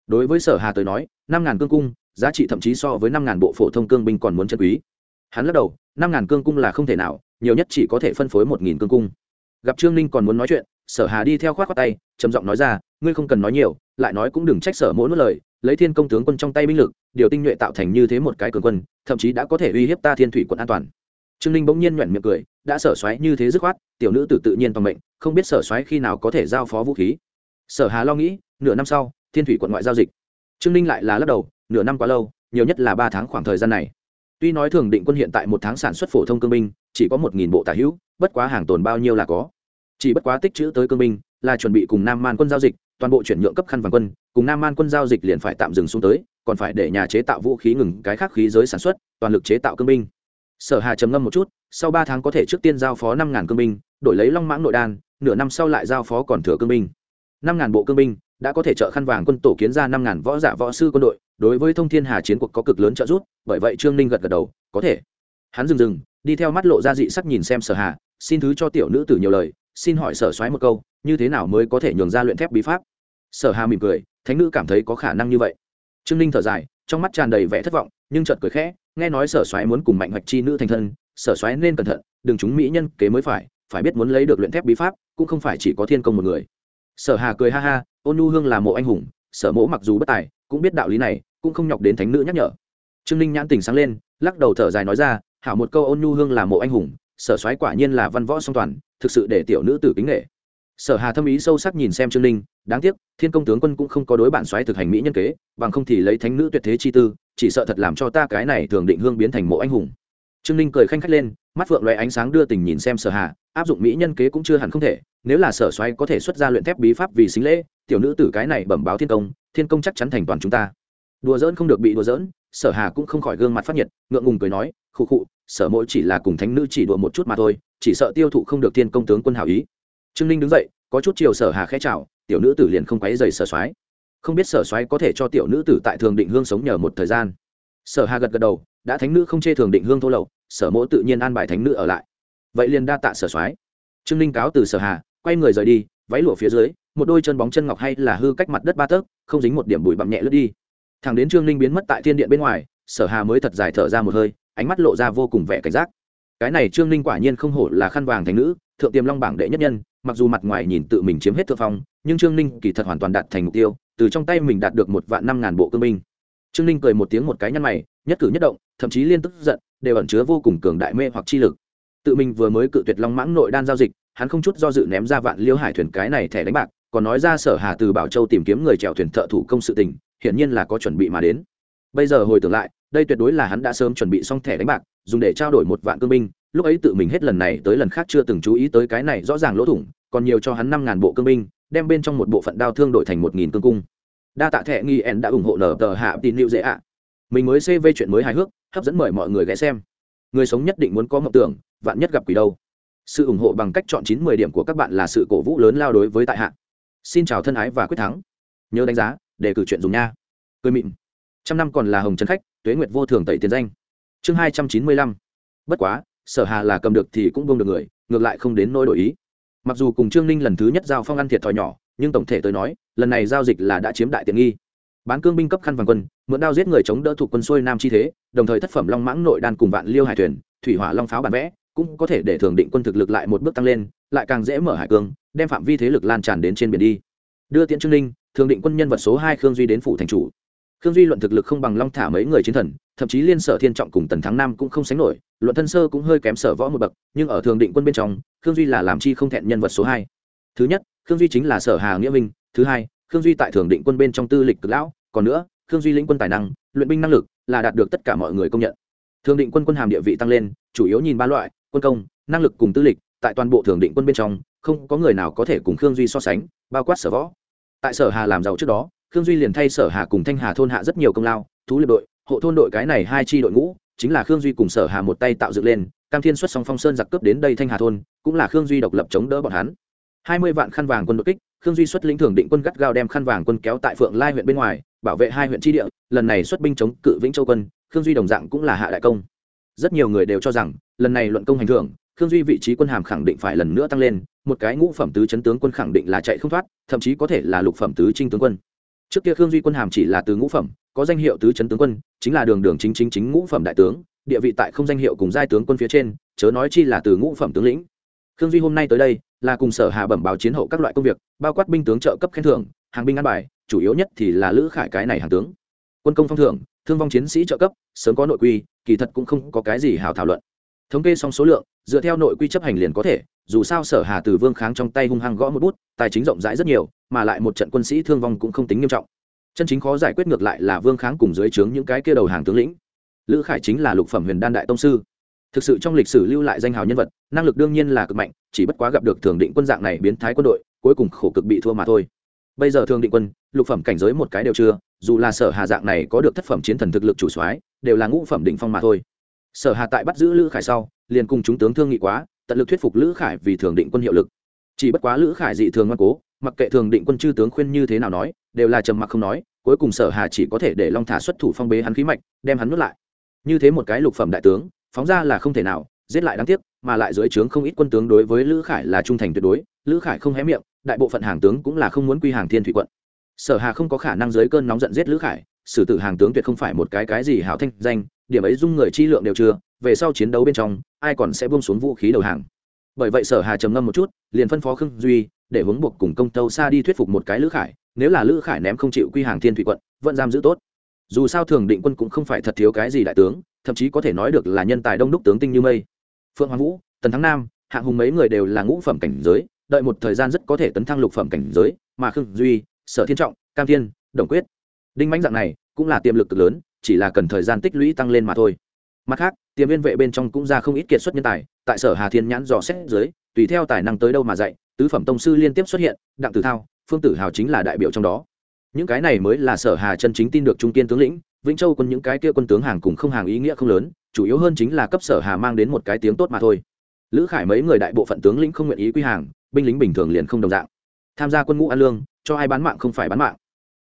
Đối với sở hà tới nói, năm ngàn cương cung, giá trị thậm chí so với năm ngàn bộ phổ thông cương binh còn muốn chân quý. Hắn lắc đầu, năm ngàn cương cung là không thể nào, nhiều nhất chỉ có thể phân phối một nghìn cương cung. Gặp trương ninh còn muốn nói chuyện, sở hà đi theo khoát qua tay, trầm giọng nói ra ngươi không cần nói nhiều, lại nói cũng đừng trách sở mỗi nuốt lời, lấy thiên công tướng quân trong tay binh lực, điều tinh nhuệ tạo thành như thế một cái cường quân, thậm chí đã có thể uy hiếp ta thiên thủy quận an toàn. Trương ninh bỗng nhiên nhoẻn miệng cười, đã sở xoáy như thế dứt khoát, tiểu nữ tử tự nhiên toàn mệnh, không biết sở xoáy khi nào có thể giao phó vũ khí. Sở hà lo nghĩ, nửa năm sau, thiên thủy quận ngoại giao dịch. Trương ninh lại là lắc đầu, nửa năm quá lâu, nhiều nhất là ba tháng khoảng thời gian này. Tuy nói thường định quân hiện tại một tháng sản xuất phổ thông cương binh, chỉ có một nghìn bộ tả hữu, bất quá hàng tồn bao nhiêu là có. Chỉ bất quá tích chữ tới cương binh, là chuẩn bị cùng nam man quân giao dịch toàn bộ chuyển nhượng cấp khăn vàng quân, cùng nam man quân giao dịch liền phải tạm dừng xuống tới, còn phải để nhà chế tạo vũ khí ngừng cái khác khí giới sản xuất, toàn lực chế tạo cương binh. Sở hà trầm ngâm một chút, sau ba tháng có thể trước tiên giao phó năm ngàn cương binh, đổi lấy long mãng nội đan, nửa năm sau lại giao phó còn thừa cương binh. Năm ngàn bộ cương binh, đã có thể trợ khăn vàng quân tổ kiến ra năm ngàn võ giả võ sư quân đội, đối với thông thiên hà chiến cuộc có cực lớn trợ giúp, bởi vậy trương ninh gật gật đầu, có thể. Hắn dừng dừng, đi theo mắt lộ ra dị sắc nhìn xem sở hà, xin thứ cho tiểu nữ tử nhiều lời, xin hỏi sở soái một câu, như thế nào mới có thể nhường ra luyện thép bí pháp? Sở hà mỉm cười, thánh nữ cảm thấy có khả năng như vậy. Trương ninh thở dài, trong mắt tràn đầy vẻ thất vọng, nhưng chợt cười khẽ, nghe nói sở soái muốn cùng mạnh hoạch chi nữ thành thân, sở soái nên cẩn thận, đừng chúng mỹ nhân kế mới phải phải biết muốn lấy được luyện thép bí pháp, cũng không phải chỉ có thiên công một người. Sở hà cười ha ha, ôn nhu hương là mộ anh hùng, sở mỗ mặc dù bất tài, cũng biết đạo lý này, cũng không nhọc đến thánh nữ nhắc nhở. Trương ninh nhãn tình sáng lên, lắc đầu thở dài nói ra, hảo một câu ôn nhu hương là mộ anh hùng, sở soái quả nhiên là văn võ song toàn, thực sự để tiểu nữ tử kính nghệ sở hà thâm ý sâu sắc nhìn xem trương ninh, đáng tiếc, thiên công tướng quân cũng không có đối bản soái thực hành mỹ nhân kế, bằng không thì lấy thánh nữ tuyệt thế chi tư, chỉ sợ thật làm cho ta cái này thường định hương biến thành mộ anh hùng. Trương ninh cười khanh khách lên, mắt phượng loé ánh sáng đưa tình nhìn xem sở hà, áp dụng mỹ nhân kế cũng chưa hẳn không thể, nếu là sở soái có thể xuất ra luyện thép bí pháp vì xính lễ, tiểu nữ tử cái này bẩm báo thiên công thiên công chắc chắn thành toàn chúng ta. Đùa giỡn không được bị đùa giỡn, sở hà cũng không khỏi gương mặt phát nhiệt, ngượng ngùng cười nói, khụ khụ, sở mỗi chỉ là cùng thánh nữ chỉ đùa một chút mà thôi, chỉ sợ tiêu thụ không được thiên công tướng quân hảo ý trương ninh đứng dậy, có chút chiều sở hà khẽ chào, tiểu nữ tử liền không quấy dày sở soái. Không biết sở soái có thể cho tiểu nữ tử tại thường định hương sống nhờ một thời gian. Sở hà gật gật đầu, đã thánh nữ không chê thường định hương thô lậu, sở mỗ tự nhiên an bài thánh nữ ở lại. Vậy liền đa tạ sở soái. Trương ninh cáo từ sở hà, quay người rời đi, váy lụa phía dưới, một đôi chân bóng chân ngọc hay là hư cách mặt đất ba tấc, không dính một điểm bụi bặm nhẹ lướt đi. Thằng đến trương ninh biến mất tại thiên điện bên ngoài, sở hà mới thật dài thở ra một hơi, ánh mắt lộ ra vô cùng vẻ cảnh giác. Cái này trương ninh quả nhiên không hổ là khăn vàng thành nữ thượng tiềm long bảng đệ nhất nhân, mặc dù mặt ngoài nhìn tự mình chiếm hết thượng phong, nhưng trương ninh kỳ thật hoàn toàn đạt thành mục tiêu, từ trong tay mình đạt được một vạn năm ngàn bộ cương binh. Trương ninh cười một tiếng một cái nhăn mày, nhất cử nhất động, thậm chí liên tức giận, đều ẩn chứa vô cùng cường đại mê hoặc chi lực. Tự mình vừa mới cự tuyệt long mãng nội đan giao dịch, hắn không chút do dự ném ra vạn liêu hải thuyền cái này thẻ đánh bạc, còn nói ra sở hà từ bảo châu tìm kiếm người chèo thuyền thợ thủ công sự tình, hiển nhiên là có chuẩn bị mà đến. Bây giờ hồi tưởng lại, đây tuyệt đối là hắn đã sớm chuẩn bị xong thẻ đánh bạc, dùng để trao đổi một vạn cương binh lúc ấy tự mình hết lần này tới lần khác chưa từng chú ý tới cái này rõ ràng lỗ thủng, còn nhiều cho hắn năm ngàn bộ cương binh, đem bên trong một bộ phận đao thương đổi thành một nghìn cương cung. Đa tạ thẻ nghi ẻn đã ủng hộ nở tờ hạ tin liệu dễ ạ. Mình mới cv chuyện mới hài hước, hấp dẫn mời mọi người ghé xem. Người sống nhất định muốn có mộng tưởng, vạn nhất gặp quỷ đâu. Sự ủng hộ bằng cách chọn chín mười điểm của các bạn là sự cổ vũ lớn lao đối với tại hạ. Xin chào thân ái và quyết thắng. Nhớ đánh giá để cử chuyện dùng nha. Cười mịn. Trăm năm còn là hồng trấn khách, tuế nguyệt vô thường tẩy tiền danh. Chương hai trăm chín mươi lăm. Bất quá sở hà là cầm được thì cũng bông được người, ngược lại không đến nỗi đổi ý. Mặc dù cùng trương ninh lần thứ nhất giao phong ăn thiệt thòi nhỏ, nhưng tổng thể tới nói, lần này giao dịch là đã chiếm đại tiện nghi. Bán cương binh cấp khăn vàng quân, mượn đao giết người chống đỡ thuộc quân xuôi nam chi thế, đồng thời thất phẩm long mãng nội đan cùng vạn liêu hải thuyền, thủy hỏa long pháo bản vẽ, cũng có thể để thường định quân thực lực lại một bước tăng lên, lại càng dễ mở hải cương, đem phạm vi thế lực lan tràn đến trên biển đi. Đưa tiễn trương ninh, thường định quân nhân vật số hai khương duy đến phủ thành chủ. Khương duy luận thực lực không bằng long thả mấy người chiến thần, thậm chí liên sở thiên trọng cùng tần thắng nam cũng không sánh nổi luận thân sơ cũng hơi kém sở võ một bậc, nhưng ở thường định quân bên trong, khương duy là làm chi không thẹn nhân vật số hai. Thứ nhất, khương duy chính là sở hà nghĩa minh. Thứ hai, khương duy tại thường định quân bên trong tư lịch cực lão. Còn nữa, khương duy lĩnh quân tài năng, luyện binh năng lực là đạt được tất cả mọi người công nhận. Thường định quân quân hàm địa vị tăng lên, chủ yếu nhìn ba loại, quân công, năng lực cùng tư lịch. Tại toàn bộ thường định quân bên trong, không có người nào có thể cùng khương duy so sánh, bao quát sở võ. Tại sở hà làm giàu trước đó, khương duy liền thay sở hà cùng thanh hà thôn hạ rất nhiều công lao, thú liệt đội, hộ thôn đội cái này hai chi đội ngũ chính là khương duy cùng sở hà một tay tạo dựng lên, cam thiên xuất song phong sơn giặc cướp đến đây thanh hà thôn, cũng là khương duy độc lập chống đỡ bọn hắn. Hai mươi vạn khăn vàng quân đột kích, khương duy xuất lĩnh thường định quân gắt gao đem khăn vàng quân kéo tại phượng lai huyện bên ngoài, bảo vệ hai huyện tri địa, lần này xuất binh chống cự vĩnh châu quân, khương duy đồng dạng cũng là hạ đại công. Rất nhiều người đều cho rằng, lần này luận công hành thưởng, khương duy vị trí quân hàm khẳng định phải lần nữa tăng lên, một cái ngũ phẩm tứ chấn tướng quân khẳng định là chạy không thoát, thậm chí có thể là lục phẩm tứ trinh tướng quân. Trước kia khương duy quân hàm chỉ là từ ngũ phẩm có danh hiệu tứ chấn tướng quân, chính là đường đường chính chính chính ngũ phẩm đại tướng, địa vị tại không danh hiệu cùng giai tướng quân phía trên, chớ nói chi là từ ngũ phẩm tướng lĩnh. Khương duy hôm nay tới đây, là cùng sở hà bẩm báo chiến hậu các loại công việc, bao quát binh tướng trợ cấp khen thưởng, hàng binh ăn bài, chủ yếu nhất thì là lữ khải cái này hàng tướng. Quân công phong thưởng, thương vong chiến sĩ trợ cấp, sớm có nội quy, kỳ thật cũng không có cái gì hào thảo luận. Thống kê xong số lượng, dựa theo nội quy chấp hành liền có thể, dù sao sở hà từ vương kháng trong tay hung hăng gõ một bút, tài chính rộng rãi rất nhiều, mà lại một trận quân sĩ thương vong cũng không tính nghiêm trọng chân chính khó giải quyết ngược lại là vương kháng cùng dưới trướng những cái kia đầu hàng tướng lĩnh. Lữ khải chính là lục phẩm huyền đan đại tông sư. Thực sự trong lịch sử lưu lại danh hào nhân vật, năng lực đương nhiên là cực mạnh, chỉ bất quá gặp được thường định quân dạng này biến thái quân đội, cuối cùng khổ cực bị thua mà thôi. Bây giờ thường định quân, lục phẩm cảnh giới một cái đều chưa, dù là sở hà dạng này có được thất phẩm chiến thần thực lực chủ soái, đều là ngũ phẩm định phong mà thôi. Sở hà tại bắt giữ lữ khải sau, liền cùng chúng tướng thương nghị quá, tận lực thuyết phục lữ khải vì thường định quân hiệu lực. Chỉ bất quá lữ khải dị thường ngoan cố, mặc kệ thường định quân chư tướng khuyên như thế nào nói đều là trầm mặc không nói, cuối cùng sở hà chỉ có thể để long thả xuất thủ phong bế hắn khí mạch, đem hắn nuốt lại. Như thế một cái lục phẩm đại tướng, phóng ra là không thể nào, giết lại đáng tiếc, mà lại dưới trướng không ít quân tướng đối với lữ khải là trung thành tuyệt đối, lữ khải không hé miệng, đại bộ phận hàng tướng cũng là không muốn quy hàng thiên thủy quận. Sở hà không có khả năng dưới cơn nóng giận giết lữ khải, xử tử hàng tướng tuyệt không phải một cái cái gì hảo thanh danh, điểm ấy dung người chi lượng đều chưa, về sau chiến đấu bên trong, ai còn sẽ buông xuống vũ khí đầu hàng. Bởi vậy sở hà trầm ngâm một chút, liền phân phó khương duy, để hướng buộc cùng công tâu xa đi thuyết phục một cái lữ khải nếu là lữ khải ném không chịu quy hàng thiên thủy quận, vẫn giam giữ tốt. Dù sao thường định quân cũng không phải thật thiếu cái gì đại tướng, thậm chí có thể nói được là nhân tài đông đúc tướng tinh như mây. Phượng hoàng vũ, tần thắng nam, hạng hùng mấy người đều là ngũ phẩm cảnh giới, đợi một thời gian rất có thể tấn thăng lục phẩm cảnh giới, mà khương duy, sở thiên trọng, cam thiên, đồng quyết. Đinh mãnh dạng này cũng là tiềm lực cực lớn, chỉ là cần thời gian tích lũy tăng lên mà thôi. Mặt khác, tiềm viên vệ bên trong cũng ra không ít kiệt xuất nhân tài, tại sở hà thiên nhãn dò xét dưới, tùy theo tài năng tới đâu mà dạy, tứ phẩm tông sư liên tiếp xuất hiện, đặng tử thao phương tử hào chính là đại biểu trong đó. Những cái này mới là sở hà chân chính tin được trung kiên tướng lĩnh, vĩnh châu quân những cái kia quân tướng hàng cùng không hàng ý nghĩa không lớn, chủ yếu hơn chính là cấp sở hà mang đến một cái tiếng tốt mà thôi. Lữ khải mấy người đại bộ phận tướng lĩnh không nguyện ý quy hàng, binh lính bình thường liền không đồng dạng. Tham gia quân ngũ ăn lương, cho ai bán mạng không phải bán mạng.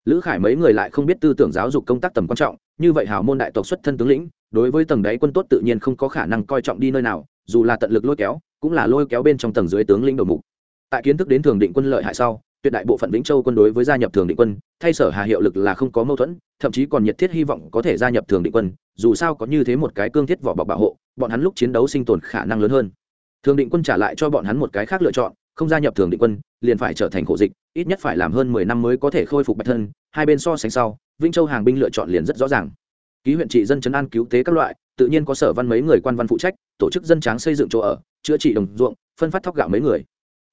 Lữ khải mấy người lại không biết tư tưởng giáo dục công tác tầm quan trọng, như vậy hào môn đại tộc xuất thân tướng lĩnh, đối với tầng đáy quân tốt tự nhiên không có khả năng coi trọng đi nơi nào, dù là tận lực lôi kéo, cũng là lôi kéo bên trong tầng dưới tướng lĩnh đầu mục. Tại kiến thức đến thường định quân lợi hại sau tuyệt đại bộ phận vĩnh châu quân đối với gia nhập thường định quân, thay sở hà hiệu lực là không có mâu thuẫn, thậm chí còn nhiệt thiết hy vọng có thể gia nhập thường định quân, dù sao có như thế một cái cương thiết vỏ bọc bảo hộ, bọn hắn lúc chiến đấu sinh tồn khả năng lớn hơn. Thường định quân trả lại cho bọn hắn một cái khác lựa chọn, không gia nhập thường định quân, liền phải trở thành khổ dịch, ít nhất phải làm hơn mười năm mới có thể khôi phục bạch thân, hai bên so sánh sau, vĩnh châu hàng binh lựa chọn liền rất rõ ràng. Ký huyện trị dân chấn an cứu tế các loại, tự nhiên có sở văn mấy người quan văn phụ trách, tổ chức dân tráng xây dựng chỗ ở, chữa trị đồng ruộng, phân phát thóc gạo mấy người.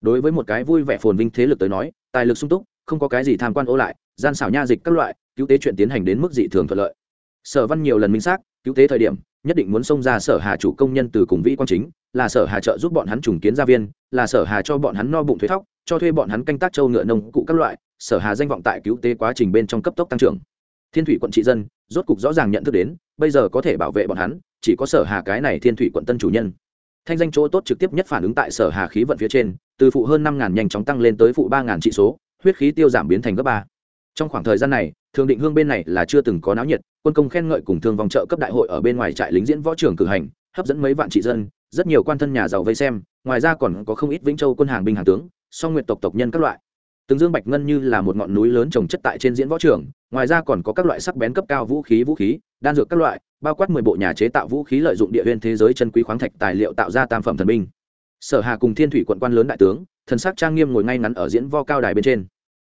Đối với một cái vui vẻ phồn vinh thế lực tới nói tài lực sung túc, không có cái gì tham quan ô lại, gian xảo nha dịch các loại, cứu tế chuyện tiến hành đến mức dị thường thuận lợi. Sở văn nhiều lần minh xác, cứu tế thời điểm, nhất định muốn xông ra sở hà chủ công nhân từ cùng vĩ quan chính, là sở hà trợ giúp bọn hắn trùng kiến gia viên, là sở hà cho bọn hắn no bụng thuế thóc, cho thuê bọn hắn canh tác châu ngựa nông cụ các loại, sở hà danh vọng tại cứu tế quá trình bên trong cấp tốc tăng trưởng. Thiên thủy quận trị dân, rốt cục rõ ràng nhận thức đến, bây giờ có thể bảo vệ bọn hắn, chỉ có sở hà cái này thiên thủy quận tân chủ nhân thanh danh chỗ tốt trực tiếp nhất phản ứng tại sở hà khí vận phía trên, từ phụ hơn năm ngàn nhanh chóng tăng lên tới phụ ba ngàn trị số, huyết khí tiêu giảm biến thành gấp ba. Trong khoảng thời gian này, thường định hương bên này là chưa từng có náo nhiệt, quân công khen ngợi cùng thương vòng trợ cấp đại hội ở bên ngoài trại lính diễn võ trường cử hành, hấp dẫn mấy vạn trị dân, rất nhiều quan thân nhà giàu vây xem, ngoài ra còn có không ít vĩnh châu quân hàng binh hàng tướng, song nguyện tộc tộc nhân các loại từng dương bạch ngân như là một ngọn núi lớn trồng chất tại trên diễn võ trường, ngoài ra còn có các loại sắc bén cấp cao vũ khí vũ khí, đan dược các loại, bao quát mười bộ nhà chế tạo vũ khí lợi dụng địa huyên thế giới chân quý khoáng thạch tài liệu tạo ra tam phẩm thần binh. Sở hà cùng thiên thủy quận quan lớn đại tướng, thần sắc trang nghiêm ngồi ngay ngắn ở diễn vo cao đài bên trên.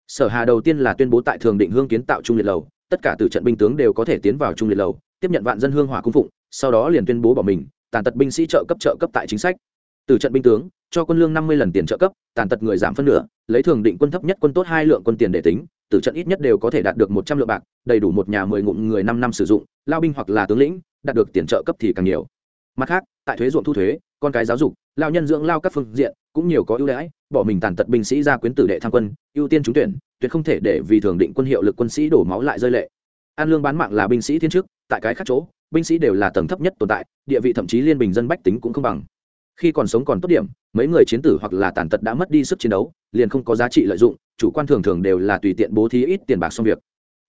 Sở hà đầu tiên là tuyên bố tại thường định hương kiến tạo trung liệt lầu, tất cả từ trận binh tướng đều có thể tiến vào trung liệt lầu, tiếp nhận vạn dân hương hỏa cung phụng, sau đó liền tuyên bố bỏ mình, tàn tật binh sĩ trợ cấp trợ cấp tại chính sách từ trận binh tướng, cho quân lương năm mươi lần tiền trợ cấp, tàn tật người giảm phân nửa, lấy thường định quân thấp nhất quân tốt hai lượng quân tiền để tính, từ trận ít nhất đều có thể đạt được một trăm lượng bạc, đầy đủ một nhà mười ngụm người năm năm sử dụng, lao binh hoặc là tướng lĩnh, đạt được tiền trợ cấp thì càng nhiều. Mặt khác, tại thuế ruộng thu thuế, con cái giáo dục, lao nhân dưỡng lao các phương diện cũng nhiều có ưu đãi, bỏ mình tàn tật binh sĩ ra quyến tử đệ tham quân, ưu tiên trúng tuyển, tuyệt không thể để vì thường định quân hiệu lực quân sĩ đổ máu lại rơi lệ. An lương bán mạng là binh sĩ thiên chức, tại cái khác chỗ, binh sĩ đều là tầng thấp nhất tồn tại, địa vị thậm chí liên bình dân bách tính cũng không bằng khi còn sống còn tốt điểm, mấy người chiến tử hoặc là tàn tật đã mất đi sức chiến đấu, liền không có giá trị lợi dụng, chủ quan thường thường đều là tùy tiện bố thí ít tiền bạc xong việc.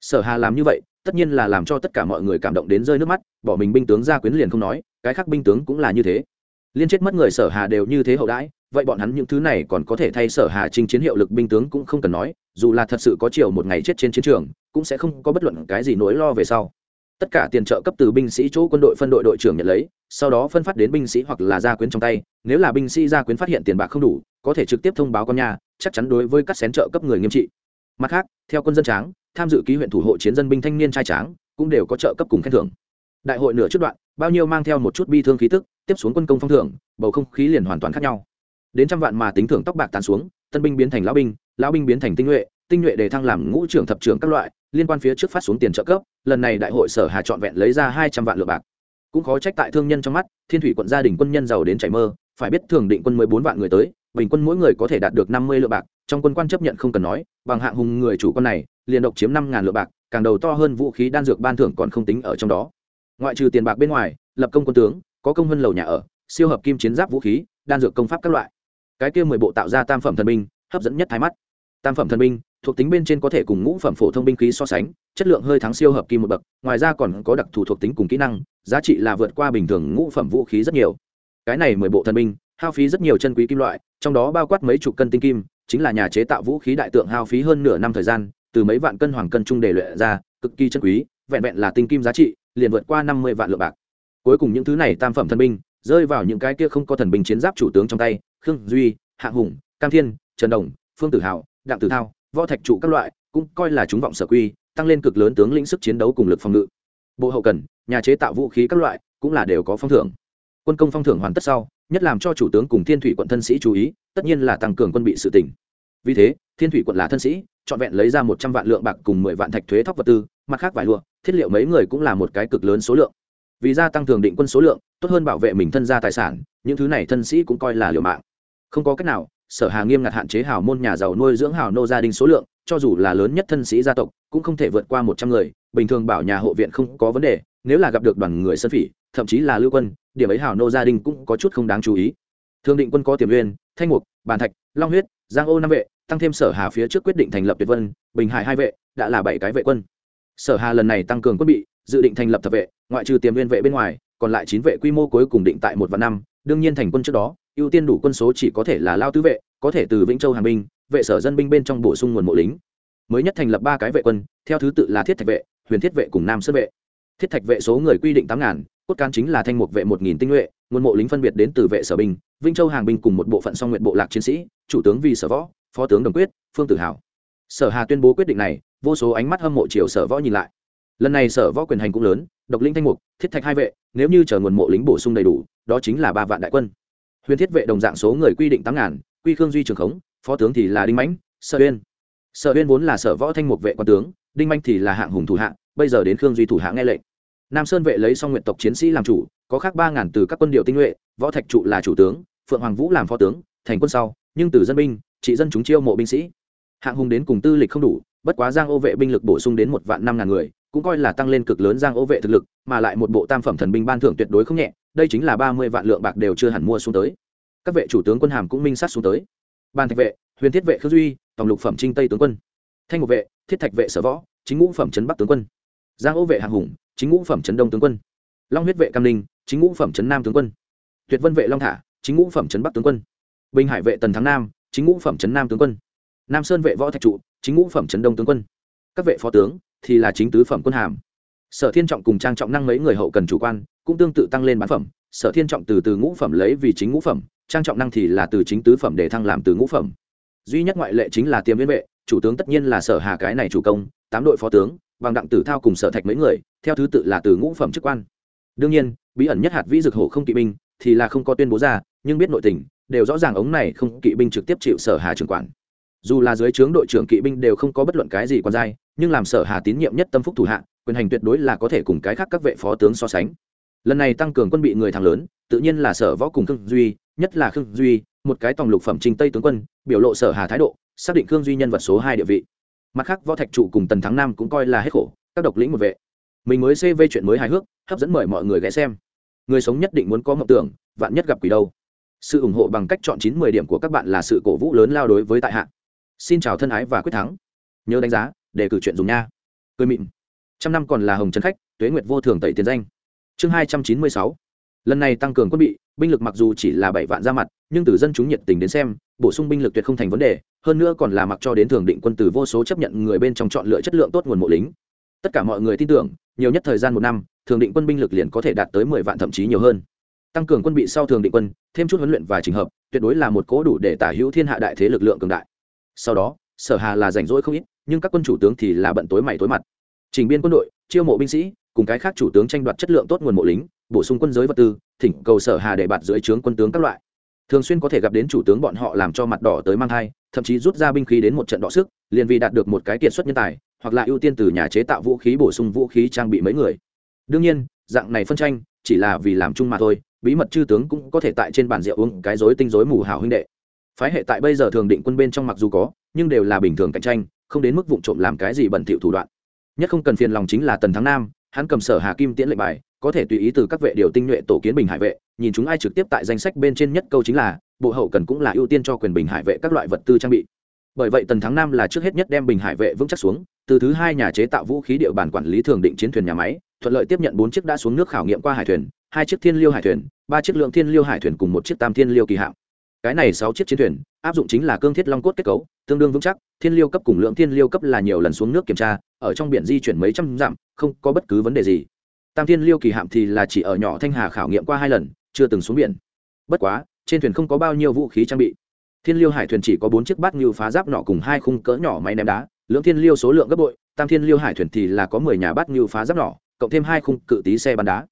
Sở hà làm như vậy, tất nhiên là làm cho tất cả mọi người cảm động đến rơi nước mắt, bỏ mình binh tướng ra quyến liền không nói, cái khác binh tướng cũng là như thế. Liên chết mất người sở hà đều như thế hậu đãi, vậy bọn hắn những thứ này còn có thể thay sở hà trinh chiến hiệu lực binh tướng cũng không cần nói, dù là thật sự có chiều một ngày chết trên chiến trường, cũng sẽ không có bất luận cái gì nỗi lo về sau tất cả tiền trợ cấp từ binh sĩ chỗ quân đội phân đội đội trưởng nhận lấy, sau đó phân phát đến binh sĩ hoặc là gia quyến trong tay, nếu là binh sĩ gia quyến phát hiện tiền bạc không đủ, có thể trực tiếp thông báo con nhà, chắc chắn đối với các xén trợ cấp người nghiêm trị. Mặt khác, theo quân dân tráng, tham dự ký huyện thủ hộ chiến dân binh thanh niên trai tráng, cũng đều có trợ cấp cùng khen thưởng. Đại hội nửa trước đoạn, bao nhiêu mang theo một chút bi thương khí tức, tiếp xuống quân công phong thưởng, bầu không khí liền hoàn toàn khác nhau. Đến trăm vạn mà tính thưởng tóc bạc tàn xuống, tân binh biến thành lão binh lão binh biến thành tinh nhuệ tinh nhuệ đề thăng làm ngũ trưởng thập trưởng các loại, liên quan phía trước phát xuống tiền trợ cấp, lần này đại hội sở hà trọn vẹn lấy ra hai trăm vạn lượng bạc. Cũng khó trách tại thương nhân trong mắt, thiên thủy quận gia đình quân nhân giàu đến chảy mơ, phải biết thường định quân mới bốn vạn người tới, bình quân mỗi người có thể đạt được năm mươi lượng bạc, trong quân quan chấp nhận không cần nói, bằng hạng hùng người chủ quân này, liền độc chiếm năm ngàn lượng bạc, càng đầu to hơn vũ khí đan dược ban thưởng còn không tính ở trong đó. Ngoại trừ tiền bạc bên ngoài, lập công quân tướng, có công hơn lầu nhà ở, siêu hợp kim chiến giáp vũ khí, đan dược công pháp các loại. Cái kia mười bộ tạo ra tam phẩm thần binh, hấp dẫn nhất thái mắt. Tam phẩm thần binh thuộc tính bên trên có thể cùng ngũ phẩm phổ thông binh khí so sánh, chất lượng hơi thắng siêu hợp kim một bậc, ngoài ra còn có đặc thù thuộc tính cùng kỹ năng, giá trị là vượt qua bình thường ngũ phẩm vũ khí rất nhiều. Cái này mười bộ thần binh, hao phí rất nhiều chân quý kim loại, trong đó bao quát mấy chục cân tinh kim, chính là nhà chế tạo vũ khí đại tượng hao phí hơn nửa năm thời gian, từ mấy vạn cân hoàng cân trung để luyện ra, cực kỳ chân quý, vẹn vẹn là tinh kim giá trị, liền vượt qua năm mươi vạn lượng bạc. Cuối cùng những thứ này tam phẩm thần binh, rơi vào những cái kia không có thần binh chiến giáp chủ tướng trong tay, khương duy, Hạ hùng, cam thiên, trần đồng, phương tử hào đặng tử thao võ thạch trụ các loại, cũng coi là chúng vọng sở quy, tăng lên cực lớn tướng lĩnh sức chiến đấu cùng lực phòng ngự. Bộ hậu cần, nhà chế tạo vũ khí các loại, cũng là đều có phong thưởng. Quân công phong thưởng hoàn tất sau, nhất làm cho chủ tướng cùng thiên thủy quận thân sĩ chú ý, tất nhiên là tăng cường quân bị sự tỉnh. Vì thế, thiên thủy quận là thân sĩ, trọn vẹn lấy ra một trăm vạn lượng bạc cùng mười vạn thạch thuế thóc vật tư, mặt khác vài lụa, thiết liệu mấy người cũng là một cái cực lớn số lượng. Vì gia tăng thường định quân số lượng, tốt hơn bảo vệ mình thân gia tài sản, những thứ này thân sĩ cũng coi là liều mạng. Không có cách nào sở hà nghiêm ngặt hạn chế hào môn nhà giàu nuôi dưỡng hào nô gia đình số lượng, cho dù là lớn nhất thân sĩ gia tộc, cũng không thể vượt qua một trăm người, bình thường bảo nhà hộ viện không có vấn đề, nếu là gặp được đoàn người sân phỉ, thậm chí là lưu quân, điểm ấy hào nô gia đình cũng có chút không đáng chú ý. Thương định quân có tiềm uyên, thanh mục, bàn thạch, long huyết, giang ô năm vệ, tăng thêm sở hà phía trước quyết định thành lập tuyệt vân, bình hải hai vệ, đã là bảy cái vệ quân. Sở hà lần này tăng cường quân bị, dự định thành lập thập vệ, ngoại trừ tiềm viên vệ bên ngoài, còn lại chín vệ quy mô cuối cùng định tại một vạn năm đương nhiên thành quân trước đó, ưu tiên đủ quân số chỉ có thể là lao tứ vệ, có thể từ vĩnh châu hàng binh, vệ sở dân binh bên trong bổ sung nguồn mộ lính. Mới nhất thành lập ba cái vệ quân, theo thứ tự là thiết thạch vệ, huyền thiết vệ cùng nam sơn vệ. Thiết thạch vệ số người quy định tám ngàn, cốt cán chính là thanh mục vệ một nghìn tinh nhuệ, nguồn mộ lính phân biệt đến từ vệ sở binh, vĩnh châu hàng binh cùng một bộ phận song nguyện bộ lạc chiến sĩ, chủ tướng vì sở võ, phó tướng đồng quyết, phương tử hảo. Sở hà tuyên bố quyết định này, vô số ánh mắt hâm mộ triều sở võ nhìn lại lần này sở võ quyền hành cũng lớn, độc linh thanh mục, thiết thạch hai vệ, nếu như chờ nguồn mộ lính bổ sung đầy đủ, đó chính là ba vạn đại quân. Huyền thiết vệ đồng dạng số người quy định tám ngàn, quy khương duy trường khống, phó tướng thì là đinh mãnh, sở uyên. Sở uyên vốn là sở võ thanh mục vệ quan tướng, đinh manh thì là hạng hùng thủ hạng bây giờ đến khương duy thủ hạng nghe lệnh. Nam sơn vệ lấy xong nguyện tộc chiến sĩ làm chủ, có khác ba ngàn từ các quân điệu tinh nhuệ, võ thạch trụ là chủ tướng, phượng hoàng vũ làm phó tướng, thành quân sau, nhưng từ dân binh, trị dân chúng chiêu mộ binh sĩ. Hạng hùng đến cùng tư lịch không đủ, bất quá giang ô vệ binh lực bổ sung đến một vạn năm ngàn người cũng coi là tăng lên cực lớn giang ô vệ thực lực, mà lại một bộ tam phẩm thần binh ban thưởng tuyệt đối không nhẹ, đây chính là ba mươi vạn lượng bạc đều chưa hẳn mua xuống tới. Các vệ chủ tướng quân hàm cũng minh sát xuống tới. Ban thạch vệ, huyền thiết vệ khương duy, tổng lục phẩm trinh tây tướng quân. Thanh một vệ, thiết thạch vệ sở võ, chính ngũ phẩm trấn bắc tướng quân. Giang ô vệ hạng hùng, chính ngũ phẩm trấn đông tướng quân. Long huyết vệ cam ninh, chính ngũ phẩm trấn nam tướng quân. Tuyệt vân vệ long thả, chính ngũ phẩm trấn bắc tướng quân. Bình hải vệ tần thắng nam, chính ngũ phẩm trấn nam tướng quân. Nam sơn vệ võ thạch trụ, chính ngũ phẩm trấn đông tướng quân. Các vệ phó tướng thì là chính tứ phẩm quân hàm. Sở thiên trọng cùng trang trọng năng mấy người hậu cần chủ quan, cũng tương tự tăng lên bán phẩm. Sở thiên trọng từ từ ngũ phẩm lấy vì chính ngũ phẩm, trang trọng năng thì là từ chính tứ phẩm để thăng làm từ ngũ phẩm. Duy nhất ngoại lệ chính là tiêm viên vệ, chủ tướng tất nhiên là sở hà cái này chủ công, tám đội phó tướng bằng đặng tử thao cùng sở thạch mấy người, theo thứ tự là từ ngũ phẩm chức quan. Đương nhiên, bí ẩn nhất hạt vĩ dực hổ không kỵ binh thì là không có tuyên bố ra, nhưng biết nội tình, đều rõ ràng ống này không kỵ binh trực tiếp chịu sở hà trưởng quản. Dù là dưới trướng đội trưởng kỵ binh đều không có bất luận cái gì quan giai nhưng làm sở hà tín nhiệm nhất tâm phúc thủ hạ, quyền hành tuyệt đối là có thể cùng cái khác các vệ phó tướng so sánh. Lần này tăng cường quân bị người thắng lớn, tự nhiên là sở võ cùng khương duy, nhất là khương duy, một cái tòng lục phẩm trình tây tướng quân, biểu lộ sở hà thái độ, xác định khương duy nhân vật số hai địa vị. Mặt khác, võ thạch trụ cùng tần thắng nam cũng coi là hết khổ, các độc lĩnh một vệ. Mình mới cv chuyện mới hài hước, hấp dẫn mời mọi người ghé xem. Người sống nhất định muốn có mộng tưởng, vạn nhất gặp quỷ đâu. Sự ủng hộ bằng cách chọn chín mười điểm của các bạn là sự cổ vũ lớn lao đối với tại hạ. Xin chào thân ái và quyết thắng. Nhớ đánh giá để cử chuyện dùng nha. Cười mịn. Trăm năm còn là hồng trần khách, tuế nguyệt vô thường tẩy tiền danh. Chương hai trăm chín mươi sáu. Lần này tăng cường quân bị, binh lực mặc dù chỉ là bảy vạn ra mặt, nhưng từ dân chúng nhiệt tình đến xem, bổ sung binh lực tuyệt không thành vấn đề, hơn nữa còn là mặc cho đến thường định quân từ vô số chấp nhận người bên trong chọn lựa chất lượng tốt nguồn mộ lính. Tất cả mọi người tin tưởng, nhiều nhất thời gian một năm, thường định quân binh lực liền có thể đạt tới mười vạn thậm chí nhiều hơn. Tăng cường quân bị sau thường định quân, thêm chút huấn luyện và trình hợp, tuyệt đối là một cố đủ để tả hữu thiên hạ đại thế lực lượng cường đại. Sau đó, sở hà là rảnh rỗi không ít nhưng các quân chủ tướng thì là bận tối mày tối mặt. Trình biên quân đội, chiêu mộ binh sĩ, cùng cái khác chủ tướng tranh đoạt chất lượng tốt nguồn mộ lính, bổ sung quân giới vật tư, thỉnh cầu sở hà để bạt dưới trướng quân tướng các loại. Thường xuyên có thể gặp đến chủ tướng bọn họ làm cho mặt đỏ tới mang thai, thậm chí rút ra binh khí đến một trận đọ sức, liền vì đạt được một cái kiệt xuất nhân tài, hoặc là ưu tiên từ nhà chế tạo vũ khí bổ sung vũ khí trang bị mấy người. Đương nhiên, dạng này phân tranh, chỉ là vì làm chung mà thôi, bí mật chư tướng cũng có thể tại trên bàn rượu uống cái rối tinh rối mù hảo huynh đệ. Phái hệ tại bây giờ thường định quân bên trong mặc dù có, nhưng đều là bình thường cạnh tranh không đến mức vụ trộm làm cái gì bẩn thỉu thủ đoạn. Nhất không cần phiền lòng chính là tần thắng nam, hắn cầm sở hà kim tiễn lệnh bài, có thể tùy ý từ các vệ điều tinh nhuệ tổ kiến bình hải vệ, nhìn chúng ai trực tiếp tại danh sách bên trên nhất câu chính là, bộ hậu cần cũng là ưu tiên cho quyền bình hải vệ các loại vật tư trang bị. Bởi vậy tần thắng nam là trước hết nhất đem bình hải vệ vững chắc xuống, từ thứ hai nhà chế tạo vũ khí địa bàn quản lý thường định chiến thuyền nhà máy, thuận lợi tiếp nhận bốn chiếc đã xuống nước khảo nghiệm qua hải thuyền, hai chiếc thiên liêu hải thuyền, ba chiếc lượng thiên liêu hải thuyền cùng một chiếc tam thiên liêu kỳ hạm cái này sáu chiếc chiến thuyền, áp dụng chính là cương thiết long cốt kết cấu, tương đương vững chắc, thiên liêu cấp cùng lượng thiên liêu cấp là nhiều lần xuống nước kiểm tra, ở trong biển di chuyển mấy trăm dặm, không có bất cứ vấn đề gì. Tam thiên liêu kỳ hạm thì là chỉ ở nhỏ thanh hà khảo nghiệm qua hai lần, chưa từng xuống biển. Bất quá, trên thuyền không có bao nhiêu vũ khí trang bị. Thiên liêu hải thuyền chỉ có bốn chiếc bát như phá giáp nọ cùng hai khung cỡ nhỏ máy ném đá, lượng thiên liêu số lượng gấp bội, tam thiên liêu hải thuyền thì là có mười nhà bát như phá giáp nọ, cộng thêm hai khung cự tí xe bắn đá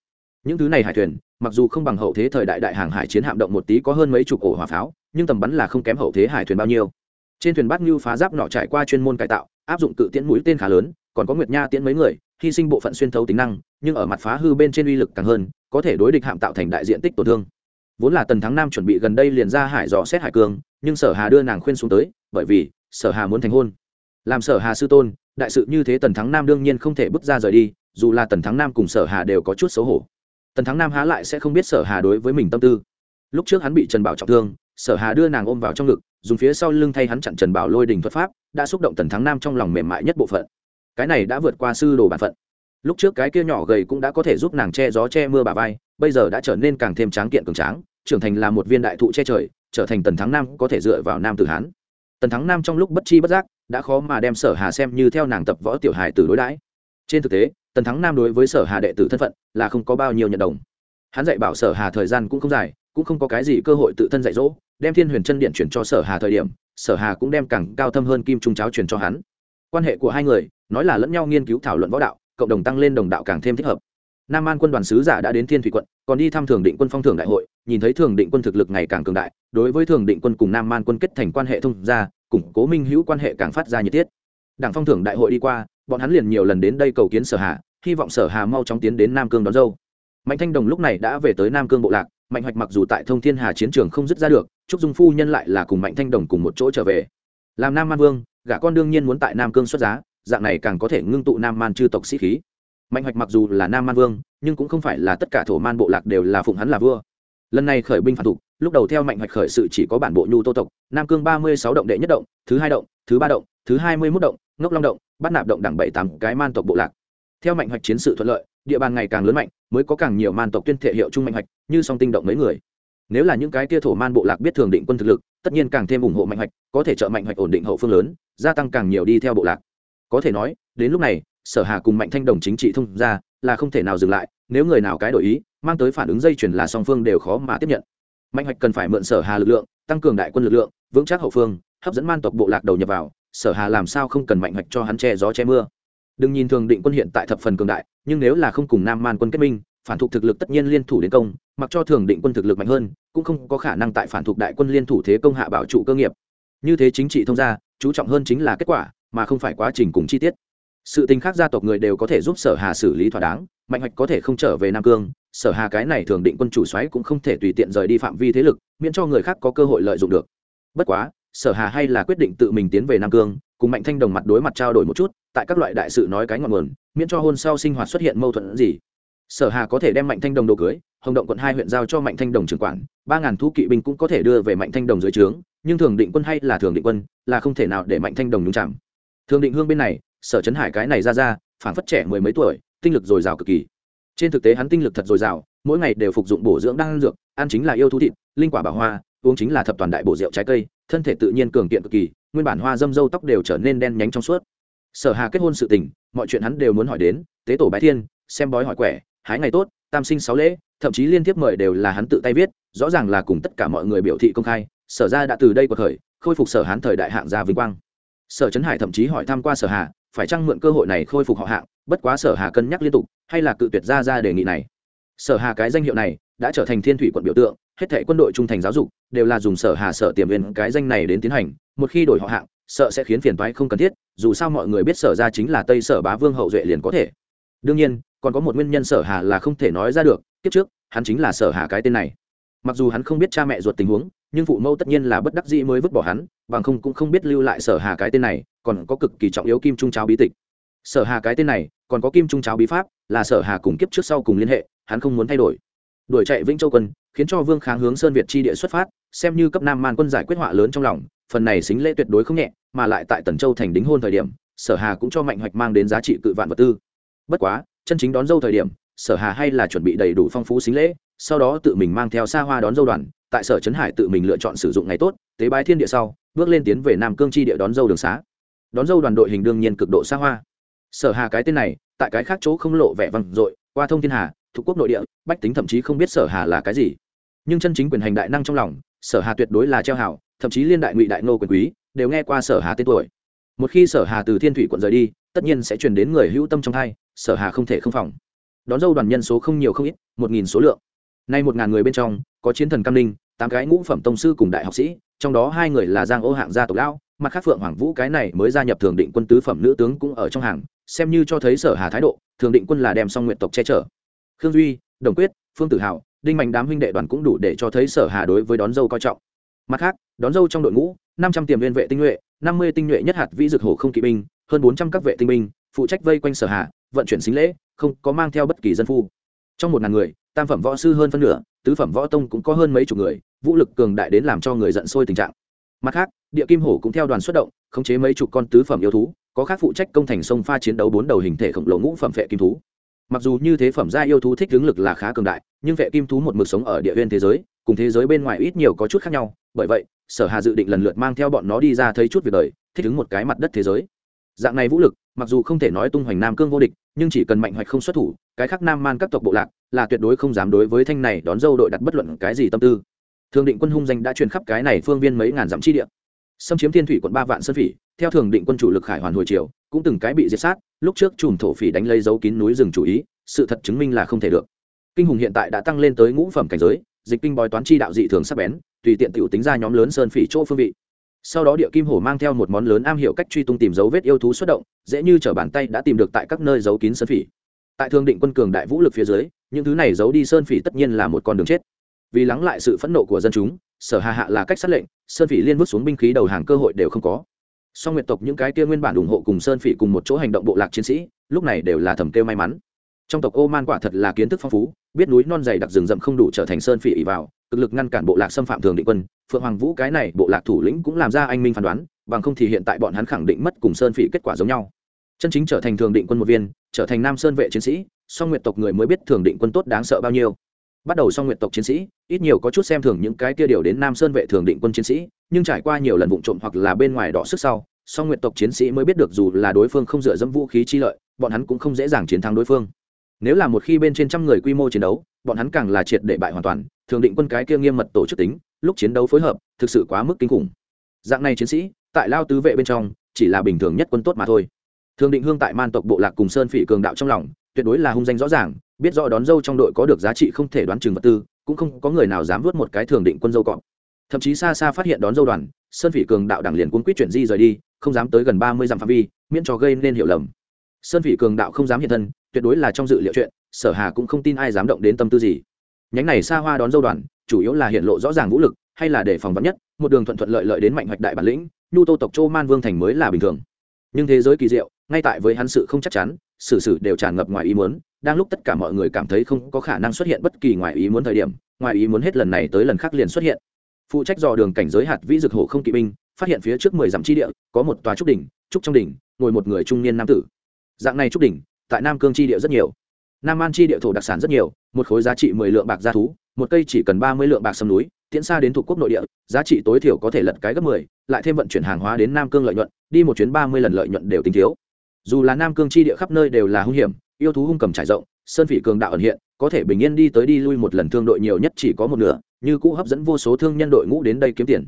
những thứ này hải thuyền, mặc dù không bằng hậu thế thời đại đại hàng hải chiến hạm động một tí có hơn mấy chục ổ hỏa pháo, nhưng tầm bắn là không kém hậu thế hải thuyền bao nhiêu. Trên thuyền bát như phá giáp nọ trải qua chuyên môn cải tạo, áp dụng cự tiễn mũi tên khá lớn, còn có nguyệt nha tiễn mấy người, hy sinh bộ phận xuyên thấu tính năng, nhưng ở mặt phá hư bên trên uy lực càng hơn, có thể đối địch hạm tạo thành đại diện tích tổn thương. Vốn là tần thắng nam chuẩn bị gần đây liền ra hải dò xét hải cương, nhưng sở hà đưa nàng khuyên xuống tới, bởi vì sở hà muốn thành hôn. Làm sở hà sư tôn, đại sự như thế tần thắng nam đương nhiên không thể bước ra rời đi, dù là tần thắng nam cùng sở hà đều có chút xấu hổ tần thắng nam há lại sẽ không biết sở hà đối với mình tâm tư. Lúc trước hắn bị trần bảo trọng thương, sở hà đưa nàng ôm vào trong ngực, dùng phía sau lưng thay hắn chặn trần bảo lôi đình thuật pháp, đã xúc động tần thắng nam trong lòng mềm mại nhất bộ phận. Cái này đã vượt qua sư đồ bản phận. Lúc trước cái kia nhỏ gầy cũng đã có thể giúp nàng che gió che mưa bà vai, bây giờ đã trở nên càng thêm tráng kiện cường tráng, trưởng thành là một viên đại thụ che trời, trở thành tần thắng nam có thể dựa vào nam tử hán tần thắng nam trong lúc bất chi bất giác, đã khó mà đem sở hà xem như theo nàng tập võ tiểu hài từ đối đãi. Trên thực tế tần thắng nam đối với sở hà đệ tử thân phận là không có bao nhiêu nhận đồng. Hắn dạy bảo sở hà thời gian cũng không dài, cũng không có cái gì cơ hội tự thân dạy dỗ, đem thiên huyền chân điện chuyển cho sở hà thời điểm, sở hà cũng đem càng cao thâm hơn kim trung cháo chuyển cho hắn. Quan hệ của hai người, nói là lẫn nhau nghiên cứu thảo luận võ đạo, cộng đồng tăng lên đồng đạo càng thêm thích hợp. Nam an quân đoàn sứ giả đã đến thiên thủy quận, còn đi thăm thường định quân phong thường đại hội, nhìn thấy thường định quân thực lực ngày càng cường đại, đối với thường định quân cùng nam an quân kết thành quan hệ thông gia, củng cố minh hữu quan hệ càng phát ra nhiệt thiết đảng phong thưởng đại hội đi qua, bọn hắn liền nhiều lần đến đây cầu kiến sở hà hy vọng sở hà mau chóng tiến đến nam cương đón dâu. Mạnh thanh đồng lúc này đã về tới nam cương bộ lạc, mạnh hoạch mặc dù tại thông thiên hà chiến trường không dứt ra được, trúc dung phu nhân lại là cùng mạnh thanh đồng cùng một chỗ trở về. Làm nam man vương, gã con đương nhiên muốn tại nam cương xuất giá, dạng này càng có thể ngưng tụ nam man chư tộc sĩ khí. Mạnh hoạch mặc dù là nam man vương, nhưng cũng không phải là tất cả thổ man bộ lạc đều là phụng hắn là vua. Lần này khởi binh phản thục lúc đầu theo mạnh hoạch khởi sự chỉ có bản bộ nhu tô tộc, nam cương ba mươi sáu động đệ nhất động, thứ hai động, thứ ba động, thứ hai mươi mốt động, ngốc long động bắt nạp động đẳng bảy tám cái man tộc bộ lạc theo mạnh hoạch chiến sự thuận lợi, địa bàn ngày càng lớn mạnh, mới có càng nhiều man tộc tuyên thể hiệu chung mạnh hoạch, như song tinh động mấy người. Nếu là những cái tia thổ man bộ lạc biết thường định quân thực lực, tất nhiên càng thêm ủng hộ mạnh hoạch, có thể trợ mạnh hoạch ổn định hậu phương lớn, gia tăng càng nhiều đi theo bộ lạc. Có thể nói, đến lúc này, sở hà cùng mạnh thanh đồng chính trị thông ra là không thể nào dừng lại, nếu người nào cái đổi ý, mang tới phản ứng dây chuyển là song phương đều khó mà tiếp nhận. Mạnh hoạch cần phải mượn sở hà lực lượng, tăng cường đại quân lực lượng, vững chắc hậu phương, hấp dẫn man tộc bộ lạc đầu nhập vào, sở hà làm sao không cần mạnh hoạch cho hắn che gió che mưa đừng nhìn thường định quân hiện tại thập phần cường đại, nhưng nếu là không cùng nam man quân kết minh, phản thục thực lực tất nhiên liên thủ đến công, mặc cho thường định quân thực lực mạnh hơn, cũng không có khả năng tại phản thục đại quân liên thủ thế công hạ bảo trụ cơ nghiệp. Như thế chính trị thông gia, chú trọng hơn chính là kết quả, mà không phải quá trình cùng chi tiết. Sự tình khác gia tộc người đều có thể giúp sở hà xử lý thỏa đáng, mạnh hoạch có thể không trở về nam cương, sở hà cái này thường định quân chủ xoáy cũng không thể tùy tiện rời đi phạm vi thế lực, miễn cho người khác có cơ hội lợi dụng được. Bất quá, sở hà hay là quyết định tự mình tiến về nam cương, cùng mạnh thanh đồng mặt đối mặt trao đổi một chút tại các loại đại sự nói cái ngọn nguồn, miễn cho hôn sau sinh hoạt xuất hiện mâu thuẫn gì. Sở hà có thể đem mạnh thanh đồng đồ cưới, hồng động quận hai huyện giao cho mạnh thanh đồng trưởng quản, ba ngàn thu kỵ binh cũng có thể đưa về mạnh thanh đồng dưới trướng, nhưng thường định quân hay là thường định quân, là không thể nào để mạnh thanh đồng nhúng chạm thường định hương bên này, sở trấn hải cái này ra ra phản phất trẻ mười mấy tuổi, tinh lực dồi dào cực kỳ. Trên thực tế hắn tinh lực thật dồi dào, mỗi ngày đều phục dụng bổ dưỡng đan dược, ăn chính là yêu thú thịt, linh quả bảo hoa, uống chính là thập toàn đại bổ rượu trái cây, thân thể tự nhiên cường kiện cực kỳ, nguyên bản hoa dâm dâu tóc đều trở nên đen nhánh trong suốt sở hà kết hôn sự tình, mọi chuyện hắn đều muốn hỏi đến, tế tổ bái thiên, xem bói hỏi quẻ, hái ngày tốt, tam sinh sáu lễ, thậm chí liên tiếp mời đều là hắn tự tay viết, rõ ràng là cùng tất cả mọi người biểu thị công khai, sở ra đã từ đây cuộc khởi, khôi phục sở hán thời đại hạng gia vinh quang. Sở trấn hải thậm chí hỏi tham q u a sở hà, phải chăng mượn cơ hội này khôi phục họ hạng, bất quá sở hà cân nhắc liên tục, hay là cự tuyệt ra ra đề nghị này. Sở hà cái danh hiệu này đã trở thành thiên thủy quận biểu tượng, hết thể quân đội trung thành giáo dục đều là dùng sở hà sở tiềm viên cái danh này đến tiến hành, một khi đổi họ hạng sợ sẽ khiến phiền toái không cần thiết, dù sao mọi người biết sở ra chính là tây sở bá vương hậu duệ liền có thể. Đương nhiên, còn có một nguyên nhân sở hà là không thể nói ra được, kiếp trước, hắn chính là sở hà cái tên này. Mặc dù hắn không biết cha mẹ ruột tình huống, nhưng phụ mẫu tất nhiên là bất đắc dĩ mới vứt bỏ hắn, bằng không cũng không biết lưu lại sở hà cái tên này, còn có cực kỳ trọng yếu kim trung cháo bí tịch. Sở hà cái tên này, còn có kim trung cháo bí pháp, là sở hà cùng kiếp trước sau cùng liên hệ, hắn không muốn thay đổi. Đuổi chạy vĩnh châu quân, khiến cho vương kháng hướng sơn việt chi địa xuất phát, xem như cấp nam man quân giải quyết họa lớn trong lòng, phần này xính lễ tuyệt đối không nhẹ mà lại tại tần châu thành đính hôn thời điểm, sở hà cũng cho mạnh hoạch mang đến giá trị cự vạn vật tư. Bất quá, chân chính đón dâu thời điểm, sở hà hay là chuẩn bị đầy đủ phong phú xính lễ, sau đó tự mình mang theo xa hoa đón dâu đoàn, tại sở trấn hải tự mình lựa chọn sử dụng ngày tốt, tế bái thiên địa sau, bước lên tiến về nam cương chi địa đón dâu đường xá. Đón dâu đoàn đội hình đương nhiên cực độ xa hoa. Sở hà cái tên này, tại cái khác chỗ không lộ vẻ vằn dội, qua thông thiên hà, thuộc quốc nội địa, bách tính thậm chí không biết sở hà là cái gì. Nhưng chân chính quyền hành đại năng trong lòng, sở hà tuyệt đối là treo hảo, thậm chí liên đại ngụy đại ngô quyền quý đều nghe qua sở hà tên tuổi. Một khi sở hà từ thiên thủy quận rời đi, tất nhiên sẽ chuyển đến người hữu tâm trong thai, sở hà không thể không phòng. Đón dâu đoàn nhân số không nhiều không ít, một nghìn số lượng. Nay một ngàn người bên trong, có chiến thần cam ninh, tám cái ngũ phẩm tông sư cùng đại học sĩ, trong đó hai người là giang ô hạng gia tộc lão, mặt khác phượng hoàng vũ cái này mới gia nhập thường định quân tứ phẩm nữ tướng cũng ở trong hàng, xem như cho thấy sở hà thái độ, thường định quân là đem xong nguyện tộc che chở. Khương duy, đồng quyết, phương tử hào đinh mạnh đám huynh đệ đoàn cũng đủ để cho thấy sở hà đối với đón dâu coi trọng. Mặt khác, đón dâu trong đội ngũ năm trăm tiềm viên vệ tinh nhuệ năm mươi tinh nhuệ nhất hạt vĩ dược hổ không kỵ binh hơn bốn trăm các vệ tinh binh phụ trách vây quanh sở hạ, vận chuyển xính lễ không có mang theo bất kỳ dân phu. Trong một ngàn người tam phẩm võ sư hơn phân nửa tứ phẩm võ tông cũng có hơn mấy chục người vũ lực cường đại đến làm cho người giận sôi tình trạng. Mặt khác địa kim hổ cũng theo đoàn xuất động khống chế mấy chục con tứ phẩm yêu thú có khác phụ trách công thành sông pha chiến đấu bốn đầu hình thể khổng lồ ngũ phẩm vệ kim thú. Mặc dù như thế phẩm gia yêu thú thích hướng lực là khá cường đại nhưng vệ kim thú một mực sống ở địa huyên thế giới cùng thế giới bên ngoài ít nhiều có chút khác nhau bởi vậy sở hà dự định lần lượt mang theo bọn nó đi ra thấy chút việc đời, thích ứng một cái mặt đất thế giới. Dạng này vũ lực, mặc dù không thể nói tung hoành nam cương vô địch, nhưng chỉ cần mạnh hoạch không xuất thủ, cái khác nam man các tộc bộ lạc là tuyệt đối không dám đối với thanh này đón dâu đội đặt bất luận cái gì tâm tư. Thường định quân hung danh đã truyền khắp cái này phương viên mấy ngàn dặm chi địa. Xâm chiếm thiên thủy quận ba vạn sơn phỉ, theo thường định quân chủ lực khải hoàn hồi triều, cũng từng cái bị diệt sát, lúc trước chùm thổ phỉ đánh lấy dấu kín núi rừng chủ ý, sự thật chứng minh là không thể được. Kinh hùng hiện tại đã tăng lên tới ngũ phẩm cảnh giới, dịch kinh bói toán chi đạo dị thường sắc bén tùy tiện tiểu tính ra nhóm lớn sơn phỉ chỗ phương vị. Sau đó địa kim hổ mang theo một món lớn am hiểu cách truy tung tìm dấu vết yêu thú xuất động, dễ như trở bàn tay đã tìm được tại các nơi giấu kín sơn phỉ. Tại thương định quân cường đại vũ lực phía dưới, những thứ này giấu đi sơn phỉ tất nhiên là một con đường chết. Vì lắng lại sự phẫn nộ của dân chúng, sở hà hạ là cách sát lệnh, sơn phỉ liên vứt xuống binh khí đầu hàng cơ hội đều không có. Song nguyệt tộc những cái kia nguyên bản ủng hộ cùng sơn phỉ cùng một chỗ hành động bộ lạc chiến sĩ, lúc này đều là thầm kêu may mắn. Trong tộc ô man quả thật là kiến thức phong phú, biết núi non dày đặc rừng rậm không đủ trở thành sơn phỉ ỉ vào cực lực ngăn cản bộ lạc xâm phạm thường định quân, phượng hoàng vũ cái này bộ lạc thủ lĩnh cũng làm ra anh minh phán đoán, bằng không thì hiện tại bọn hắn khẳng định mất cùng sơn phỉ kết quả giống nhau. Chân chính trở thành thường định quân một viên, trở thành nam sơn vệ chiến sĩ, song nguyệt tộc người mới biết thường định quân tốt đáng sợ bao nhiêu. Bắt đầu song nguyện tộc chiến sĩ, ít nhiều có chút xem thường những cái kia điều đến nam sơn vệ thường định quân chiến sĩ, nhưng trải qua nhiều lần vụ trộm hoặc là bên ngoài đỏ sức sau, song nguyện tộc chiến sĩ mới biết được dù là đối phương không dựa dẫm vũ khí chi lợi, bọn hắn cũng không dễ dàng chiến thắng đối phương. Nếu là một khi bên trên trăm người quy mô chiến đấu bọn hắn càng là triệt để bại hoàn toàn, thường định quân cái kia nghiêm mật tổ chức tính, lúc chiến đấu phối hợp, thực sự quá mức kinh khủng. Dạng này chiến sĩ, tại lao tứ vệ bên trong, chỉ là bình thường nhất quân tốt mà thôi. Thường định hương tại man tộc bộ lạc cùng sơn phỉ cường đạo trong lòng, tuyệt đối là hung danh rõ ràng, biết rõ đón dâu trong đội có được giá trị không thể đoán chừng vật tư, cũng không có người nào dám vớt một cái thường định quân dâu cọp. Thậm chí xa xa phát hiện đón dâu đoàn, sơn phỉ cường đạo đảng liền cuốn quyết chuyển di rời đi, không dám tới gần ba mươi dặm phạm vi, miễn cho gây nên hiểu lầm. Sơn phỉ cường đạo không dám hiện thân, tuyệt đối là trong dự liệu chuyện sở hà cũng không tin ai dám động đến tâm tư gì. Nhánh này xa hoa đón dâu đoàn, chủ yếu là hiện lộ rõ ràng vũ lực, hay là để phòng vắn nhất, một đường thuận thuận lợi lợi đến mạnh hoạch đại bản lĩnh, nhu tô tộc châu man vương thành mới là bình thường. Nhưng thế giới kỳ diệu, ngay tại với hắn sự không chắc chắn sự sự đều tràn ngập ngoài ý muốn, đang lúc tất cả mọi người cảm thấy không có khả năng xuất hiện bất kỳ ngoài ý muốn thời điểm, ngoài ý muốn hết lần này tới lần khác liền xuất hiện. Phụ trách dò đường cảnh giới hạt vĩ dực hổ không kỵ binh, phát hiện phía trước mười dặm chi địa, có một tòa trúc đỉnh, trúc trong đỉnh, ngồi một người trung niên nam tử. Dạng này trúc đỉnh, tại nam cương chi địa rất nhiều nam an chi địa thổ đặc sản rất nhiều, một khối giá trị mười lượng bạc gia thú, một cây chỉ cần ba mươi lượng bạc sâm núi, tiễn xa đến thuộc quốc nội địa, giá trị tối thiểu có thể lật cái gấp mười, lại thêm vận chuyển hàng hóa đến nam cương lợi nhuận, đi một chuyến ba mươi lần lợi nhuận đều tính thiếu. Dù là nam cương chi địa khắp nơi đều là hung hiểm, yêu thú hung cầm trải rộng, sơn phỉ cường đạo ẩn hiện, có thể bình yên đi tới đi lui một lần thương đội nhiều nhất chỉ có một nửa, như cũ hấp dẫn vô số thương nhân đội ngũ đến đây kiếm tiền.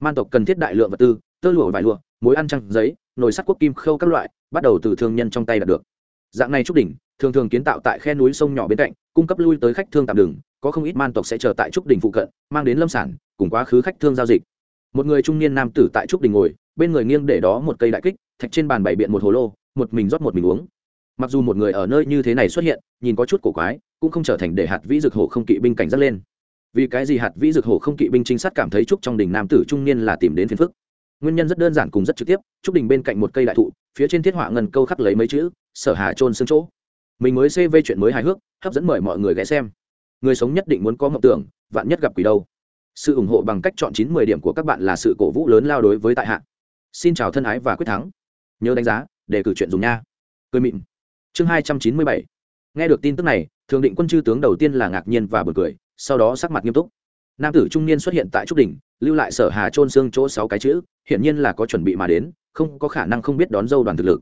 Man tộc cần thiết đại lượng vật tư, tơ lụa vải lụa mối ăn trăng giấy, nồi sắt quốc kim khâu các loại, bắt đầu từ thương nhân trong tay đạt được. Dạng này trúc đỉnh thường thường kiến tạo tại khe núi sông nhỏ bên cạnh, cung cấp lui tới khách thương tạm đường, có không ít man tộc sẽ chờ tại trúc đỉnh phụ cận, mang đến lâm sản, cùng quá khứ khách thương giao dịch. Một người trung niên nam tử tại trúc đỉnh ngồi, bên người nghiêng để đó một cây đại kích, thạch trên bàn bày biện một hồ lô, một mình rót một mình uống. Mặc dù một người ở nơi như thế này xuất hiện, nhìn có chút cổ quái, cũng không trở thành để hạt vĩ dược hổ không kỵ binh cảnh giác lên. Vì cái gì hạt vĩ dược hổ không kỵ binh trinh sát cảm thấy trúc trong đình nam tử trung niên là tìm đến phiền phức? Nguyên nhân rất đơn giản cùng rất trực tiếp, trúc đình bên cạnh một cây đại thụ, phía trên thiết họa ngân câu khắc lấy mấy chữ, sở hà trôn xương chỗ mình mới cv chuyện mới hài hước, hấp dẫn mời mọi người ghé xem. Người sống nhất định muốn có mộng tưởng, vạn nhất gặp quỷ đâu. Sự ủng hộ bằng cách chọn chín mười điểm của các bạn là sự cổ vũ lớn lao đối với tại hạ. Xin chào thân ái và quyết thắng. Nhớ đánh giá để cử chuyện dùng nha. Cười mịn. Chương hai trăm chín mươi bảy. Nghe được tin tức này, thường định quân chư tướng đầu tiên là ngạc nhiên và bật cười, sau đó sắc mặt nghiêm túc. Nam tử trung niên xuất hiện tại trúc đỉnh, lưu lại sở hà trôn xương chỗ sáu cái chữ, hiển nhiên là có chuẩn bị mà đến, không có khả năng không biết đón dâu đoàn thực lực.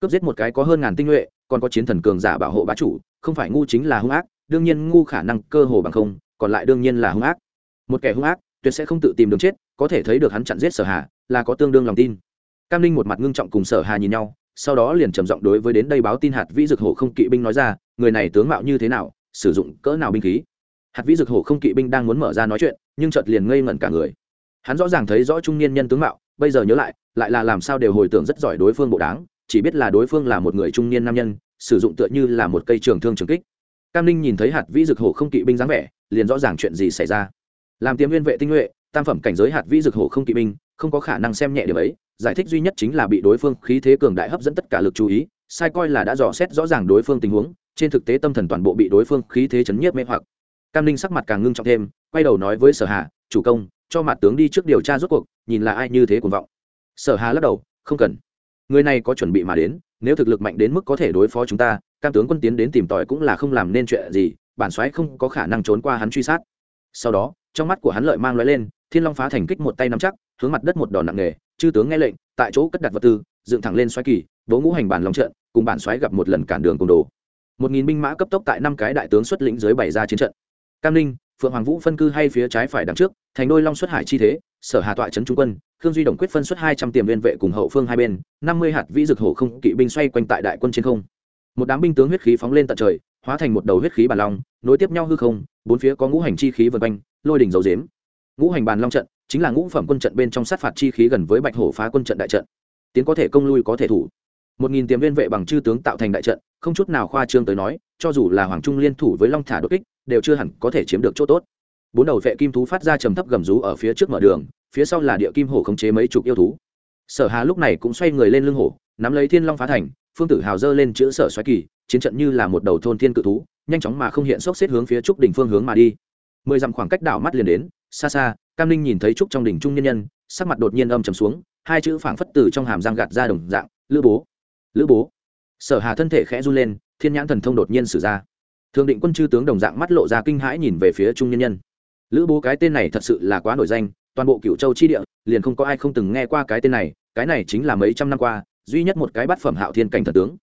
Cướp giết một cái có hơn ngàn tinh nhuệ còn có chiến thần cường giả bảo hộ bá chủ, không phải ngu chính là hung ác, đương nhiên ngu khả năng cơ hồ bằng không, còn lại đương nhiên là hung ác. Một kẻ hung ác, tuyệt sẽ không tự tìm đường chết, có thể thấy được hắn chặn giết sở hà, là có tương đương lòng tin. Cam linh một mặt ngưng trọng cùng sở hà nhìn nhau, sau đó liền trầm giọng đối với đến đây báo tin hạt vĩ dực hổ không kỵ binh nói ra, người này tướng mạo như thế nào, sử dụng cỡ nào binh khí? Hạt vĩ dực hổ không kỵ binh đang muốn mở ra nói chuyện, nhưng chợt liền ngây ngẩn cả người. Hắn rõ ràng thấy rõ trung niên nhân tướng mạo, bây giờ nhớ lại lại là làm sao đều hồi tưởng rất giỏi đối phương bộ đáng chỉ biết là đối phương là một người trung niên nam nhân, sử dụng tựa như là một cây trường thương trường kích. Cam ninh nhìn thấy hạt vĩ dực hổ không kỵ binh dáng vẻ, liền rõ ràng chuyện gì xảy ra. Làm tiêm viên vệ tinh nhuệ, tam phẩm cảnh giới hạt vĩ dực hổ không kỵ binh, không có khả năng xem nhẹ điểm ấy, giải thích duy nhất chính là bị đối phương khí thế cường đại hấp dẫn tất cả lực chú ý, sai coi là đã dò xét rõ ràng đối phương tình huống, trên thực tế tâm thần toàn bộ bị đối phương khí thế chấn nhiếp mê hoặc. Cam ninh sắc mặt càng ngưng trọng thêm, quay đầu nói với sở hà, chủ công, cho mặt tướng đi trước điều tra rốt cuộc, nhìn là ai như thế cuồng vọng. Sở hà lắc đầu, không cần người này có chuẩn bị mà đến, nếu thực lực mạnh đến mức có thể đối phó chúng ta, cam tướng quân tiến đến tìm tòi cũng là không làm nên chuyện gì, bản soái không có khả năng trốn qua hắn truy sát. Sau đó, trong mắt của hắn lợi mang loại lên, thiên long phá thành kích một tay nắm chắc, hướng mặt đất một đòn nặng nề, chư tướng nghe lệnh, tại chỗ cất đặt vật tư, dựng thẳng lên xoáy kỳ bố ngũ hành bản lòng trận, cùng bản xoáy gặp một lần cản đường cùng đồ. Một nghìn binh mã cấp tốc tại năm cái đại tướng xuất lĩnh dưới bày ra chiến trận. Cam ninh, phượng hoàng vũ phân cư hay phía trái phải đằng trước, thành đôi long xuất hải chi thế, sở hà tọa trấn trung quân khương duy đồng quyết phân xuất hai trăm tiềm viên vệ cùng hậu phương hai bên, năm mươi hạt vĩ dực hổ không kỵ binh xoay quanh tại đại quân trên không. Một đám binh tướng huyết khí phóng lên tận trời, hóa thành một đầu huyết khí bàn long, nối tiếp nhau hư không, bốn phía có ngũ hành chi khí vân quanh, lôi đỉnh dầu dếm ngũ hành bàn long trận chính là ngũ phẩm quân trận bên trong sát phạt chi khí gần với bạch hổ phá quân trận đại trận. Tiến có thể công lui có thể thủ. Một nghìn tiềm viên vệ bằng chư tướng tạo thành đại trận, không chút nào khoa trương tới nói, cho dù là hoàng trung liên thủ với long thả đột kích, đều chưa hẳn có thể chiếm được chỗ tốt. Bốn đầu vệ kim thú phát ra trầm thấp gầm rú ở phía trước mở đường phía sau là địa kim hổ khống chế mấy chục yêu thú. Sở hà lúc này cũng xoay người lên lưng hổ, nắm lấy thiên long phá thành, phương tử hào dơ lên chữ sở xoáy kỳ, chiến trận như là một đầu thôn thiên cự thú, nhanh chóng mà không hiện sốc xếp hướng phía trúc đỉnh phương hướng mà đi. Mười dặm khoảng cách đảo mắt liền đến, xa xa, cam ninh nhìn thấy trúc trong đỉnh trung nhân nhân, sắc mặt đột nhiên âm trầm xuống, hai chữ phảng phất từ trong hàm răng gạt ra đồng dạng, lữ bố lữ bố. Sở hà thân thể khẽ run lên, thiên nhãn thần thông đột nhiên sử ra. Thường định quân chư tướng đồng dạng mắt lộ ra kinh hãi nhìn về phía trung nhân nhân. Lữ bố cái tên này thật sự là quá nổi danh toàn bộ cựu châu chi địa liền không có ai không từng nghe qua cái tên này cái này chính là mấy trăm năm qua duy nhất một cái bát phẩm hạo thiên cảnh thần tướng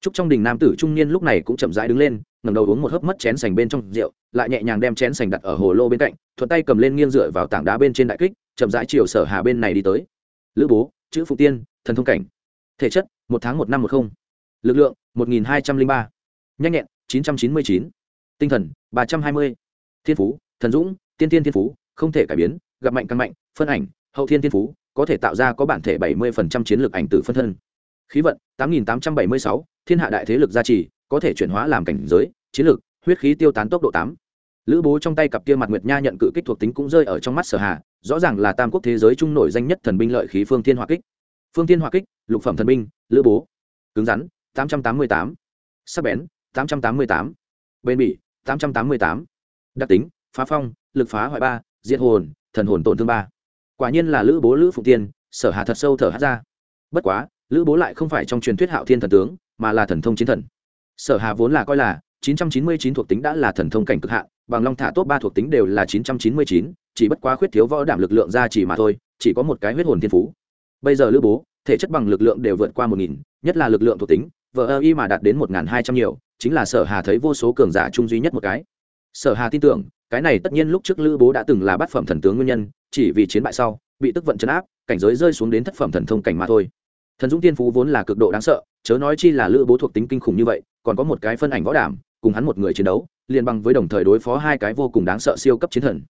Trúc trong đình nam tử trung niên lúc này cũng chậm rãi đứng lên, ngẩng đầu uống một hớp mất chén sành bên trong rượu, lại nhẹ nhàng đem chén sành đặt ở hồ lô bên cạnh, thuận tay cầm lên nghiêng dựa vào tảng đá bên trên đại kích, chậm rãi chiều sở hà bên này đi tới. Lữ bố, chữ phụ tiên, thần thông cảnh. Thể chất, một tháng một năm một không. Lực lượng, một nghìn hai trăm linh ba. Nhanh nhẹn, chín trăm chín mươi chín. Tinh thần, ba trăm hai mươi. Thiên phú, thần dũng, tiên tiên thiên phú, không thể cải biến, gặp mạnh căn mạnh, phân ảnh, hậu thiên thiên phú, có thể tạo ra có bản thể bảy 70% chiến lược ảnh tử phân thân. Khí vận, tám nghìn tám trăm bảy mươi sáu thiên hạ đại thế lực gia trì có thể chuyển hóa làm cảnh giới chiến lược huyết khí tiêu tán tốc độ tám. Lữ bố trong tay cặp kia mặt nguyệt nha nhận cự kích thuộc tính cũng rơi ở trong mắt sở hà rõ ràng là tam quốc thế giới trung nổi danh nhất thần binh lợi khí phương thiên hỏa kích. Phương thiên hỏa kích lục phẩm thần binh lữ bố. Cứng rắn tám trăm tám mươi tám. Sắc bén tám trăm tám mươi tám. Bền bỉ tám trăm tám mươi tám. Đặc tính phá phong lực phá hoại ba diệt hồn thần hồn tổn thương ba. Quả nhiên là lữ bố lữ phụ tiên sở hà thật sâu thở hát ra. Bất quá lữ bố lại không phải trong truyền thuyết hạo thiên thần tướng mà là thần thông chiến thần. Sở hà vốn là coi là 999 thuộc tính đã là thần thông cảnh cực hạn bằng long thả top ba thuộc tính đều là 999, chỉ bất quá khuyết thiếu võ đảm lực lượng ra chỉ mà thôi chỉ có một cái huyết hồn thiên phú. Bây giờ lữ bố thể chất bằng lực lượng đều vượt qua 1000, nhất là lực lượng thuộc tính vợ ơ y mà đạt đến 1200 nhiều chính là sở hà thấy vô số cường giả trung duy nhất một cái. Sở hà tin tưởng cái này tất nhiên lúc trước lữ bố đã từng là bát phẩm thần tướng nguyên nhân, chỉ vì chiến bại sau, bị tức vận chấn áp, cảnh giới rơi xuống đến thất phẩm thần thông cảnh mà thôi. Thần dũng tiên phú vốn là cực độ đáng sợ, chớ nói chi là lữ bố thuộc tính kinh khủng như vậy, còn có một cái phân ảnh võ đảm, cùng hắn một người chiến đấu liền bằng với đồng thời đối phó hai cái vô cùng đáng sợ siêu cấp chiến thần.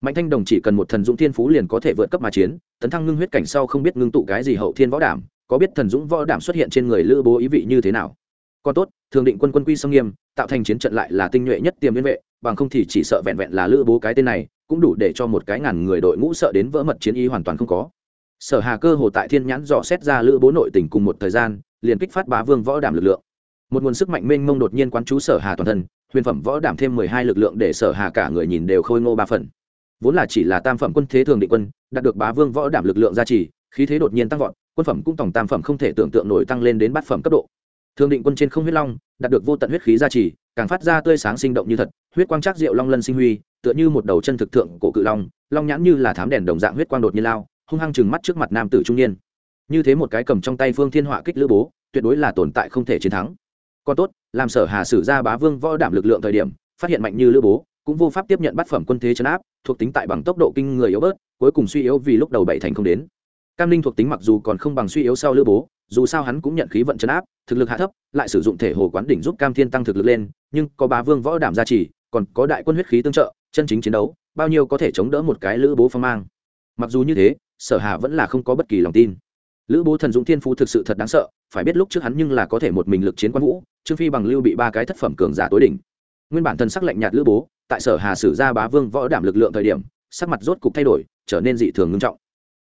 Mạnh thanh đồng chỉ cần một thần dũng thiên phú liền có thể vượt cấp mà chiến, tấn thăng ngưng huyết cảnh sau không biết ngưng tụ cái gì hậu thiên võ đảm, có biết thần dũng võ đảm xuất hiện trên người lữ bố ý vị như thế nào? Còn tốt, thường định quân quân quy sông nghiêm, tạo thành chiến trận lại là tinh nhuệ nhất tiềm liên vệ, bằng không thì chỉ sợ vẹn vẹn là lữ bố cái tên này, cũng đủ để cho một cái ngàn người đội ngũ sợ đến vỡ mật chiến ý hoàn toàn không có. Sở hà cơ hồ tại thiên nhãn dò xét ra lữ bố nội tình cùng một thời gian, liền kích phát bá vương võ đảm lực lượng. Một nguồn sức mạnh mênh mông đột nhiên quán chú sở hà toàn thân, huyền phẩm võ đảm thêm mười hai lực lượng để sở hà cả người nhìn đều khôi ngô ba phần. Vốn là chỉ là tam phẩm quân thế thường định quân, đạt được bá vương võ đảm lực lượng gia trì, khí thế đột nhiên tăng vọt, quân phẩm cũng tổng tam phẩm không thể tưởng tượng nổi tăng lên đến bát phẩm cấp độ. Thương định quân trên không huyết long, đạt được vô tận huyết khí gia trì, càng phát ra tươi sáng sinh động như thật, huyết quang trác diệu long lân sinh huy, tựa như một đầu chân thực thượng cổ cự long long nhãn như là thám đèn đồng dạng huyết quang đột nhiên lao, hung hăng chừng mắt trước mặt nam tử trung niên. Như thế một cái cầm trong tay phương thiên họa kích lữ bố, tuyệt đối là tồn tại không thể chiến thắng. Còn tốt, làm sở hà sử ra bá vương võ đảm lực lượng thời điểm, phát hiện mạnh như lữ bố, cũng vô pháp tiếp nhận bát phẩm quân thế chấn áp, thuộc tính tại bằng tốc độ kinh người yếu bớt, cuối cùng suy yếu vì lúc đầu bảy thành không đến. Cam linh thuộc tính mặc dù còn không bằng suy yếu sau lữ bố dù sao hắn cũng nhận khí vận chấn áp, thực lực hạ thấp, lại sử dụng thể hồ quán đỉnh giúp cam thiên tăng thực lực lên, nhưng có bá vương võ đảm gia trì, còn có đại quân huyết khí tương trợ, chân chính chiến đấu, bao nhiêu có thể chống đỡ một cái lữ bố phong mang. Mặc dù như thế, sở hà vẫn là không có bất kỳ lòng tin. Lữ bố thần dũng thiên phú thực sự thật đáng sợ, phải biết lúc trước hắn nhưng là có thể một mình lực chiến quan vũ, trương phi bằng lưu bị ba cái thất phẩm cường giả tối đỉnh. Nguyên bản thần sắc lạnh nhạt lữ bố, tại sở hà sử ra bá vương võ đảm lực lượng thời điểm, sắc mặt rốt cục thay đổi, trở nên dị thường ngưng trọng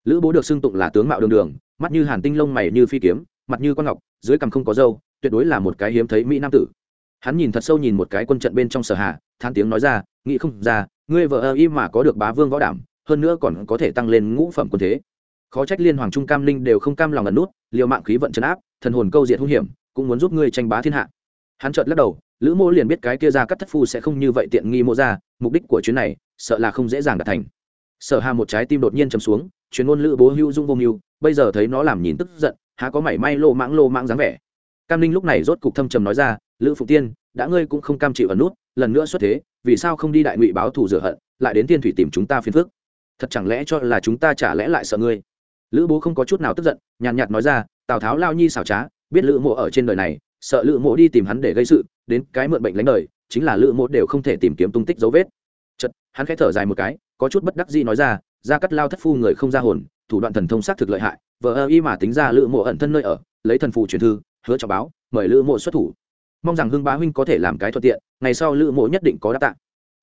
lữ bố được xưng tụng là tướng mạo đường đường, mắt như hàn tinh, lông mày như phi kiếm, mặt như con ngọc, dưới cằm không có râu, tuyệt đối là một cái hiếm thấy mỹ nam tử. Hắn nhìn thật sâu nhìn một cái quân trận bên trong sở hà than tiếng nói ra, nghĩ không ra, ngươi vợ ơ im mà có được bá vương võ đảm, hơn nữa còn có thể tăng lên ngũ phẩm quân thế. Khó trách liên hoàng trung cam linh đều không cam lòng ẩn nút, liều mạng khí vận chấn áp, thần hồn câu diệt hung hiểm, cũng muốn giúp ngươi tranh bá thiên hạ. Hắn chợt lắc đầu, lữ mô liền biết cái kia ra cắt thất phu sẽ không như vậy tiện nghi mô ra, mục đích của chuyến này, sợ là không dễ dàng đạt thành. Sở hà một trái tim đột nhiên chầm xuống chuyến ngôn lữ bố hưu dung vô mưu, bây giờ thấy nó làm nhìn tức giận, há có mảy may lô mãng lô mãng dáng vẻ. Cam linh lúc này rốt cục thâm trầm nói ra, lữ phụ tiên, đã ngươi cũng không cam chịu ẩn nút, lần nữa xuất thế, vì sao không đi đại ngụy báo thù rửa hận, lại đến tiên thủy tìm chúng ta phiền phức? Thật chẳng lẽ cho là chúng ta chả lẽ lại sợ ngươi? Lữ bố không có chút nào tức giận, nhàn nhạt nói ra, tào tháo lao nhi xảo trá, biết lữ mộ ở trên đời này, sợ lữ mộ đi tìm hắn để gây sự, đến cái mượn bệnh lánh đời, chính là lữ mộ đều không thể tìm kiếm tung tích dấu vết. Chật hắn khẽ thở dài một cái, có chút bất đắc dĩ nói ra ra cắt lao thất phu người không ra hồn, thủ đoạn thần thông sát thực lợi hại vợ ơ y mà tính ra lữ mộ ẩn thân nơi ở, lấy thần phù truyền thư, hứa cho báo, mời lữ mộ xuất thủ. Mong rằng hưng bá huynh có thể làm cái thuận tiện, ngày sau lữ mộ nhất định có đáp tạ.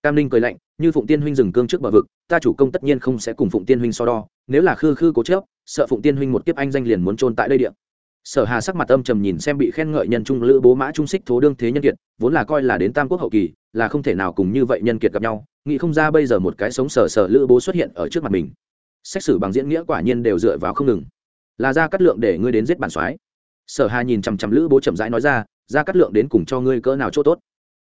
Cam ninh cười lạnh, như phụng tiên huynh dừng cương trước bờ vực, ta chủ công tất nhiên không sẽ cùng phụng tiên huynh so đo, nếu là khư khư cố chớp sợ phụng tiên huynh một kiếp anh danh liền muốn trôn tại đây điện sở hà sắc mặt âm trầm nhìn xem bị khen ngợi nhân trung lữ bố mã trung xích thố đương thế nhân kiệt, vốn là coi là đến tam quốc hậu kỳ, là không thể nào cùng như vậy nhân kiệt gặp nhau nghĩ không ra bây giờ một cái sống sờ sờ lữ bố xuất hiện ở trước mặt mình. Xét xử bằng diễn nghĩa quả nhiên đều dựa vào không ngừng. Là ra cắt lượng để ngươi đến giết bản soái. Sở hà nhìn chằm chằm lữ bố chậm rãi nói ra ra cắt lượng đến cùng cho ngươi cỡ nào chỗ tốt?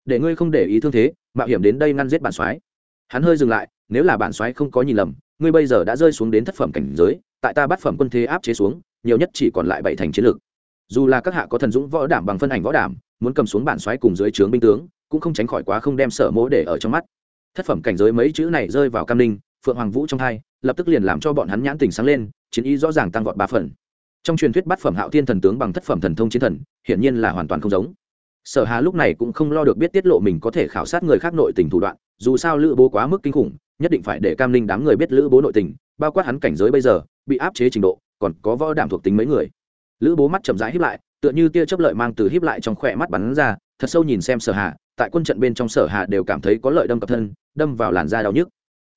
Để ngươi không để ý thương thế, mạo hiểm đến đây ngăn giết bản soái. Hắn hơi dừng lại, nếu là bản soái không có nhìn lầm, ngươi bây giờ đã rơi xuống đến thất phẩm cảnh giới, tại ta bắt phẩm quân thế áp chế xuống, nhiều nhất chỉ còn lại bảy thành chiến lược. Dù là các hạ có thần dũng võ đảm bằng phân ảnh võ đảm, muốn cầm xuống bản soái cùng dưới trướng binh tướng, cũng không tránh khỏi quá không đem sở mỗ để ở trong mắt thất phẩm cảnh giới mấy chữ này rơi vào cam ninh phượng hoàng vũ trong hai, lập tức liền làm cho bọn hắn nhãn tình sáng lên, chiến ý rõ ràng tăng vọt ba phần. Trong truyền thuyết bắt phẩm hạo thiên thần tướng bằng thất phẩm thần thông chiến thần, hiển nhiên là hoàn toàn không giống. Sở hà lúc này cũng không lo được biết tiết lộ mình có thể khảo sát người khác nội tình thủ đoạn, dù sao lữ bố quá mức kinh khủng, nhất định phải để cam ninh đám người biết lữ bố nội tình, bao quát hắn cảnh giới bây giờ, bị áp chế trình độ, còn có võ đảm thuộc tính mấy người. Lữ bố mắt chậm rãi híp lại, tựa như tia chớp lợi mang từ híp lại trong khỏe mắt bắn ra, thật sâu nhìn xem sở hà tại quân trận bên trong sở hạ đều cảm thấy có lợi đâm cập thân, đâm vào làn da đau nhức.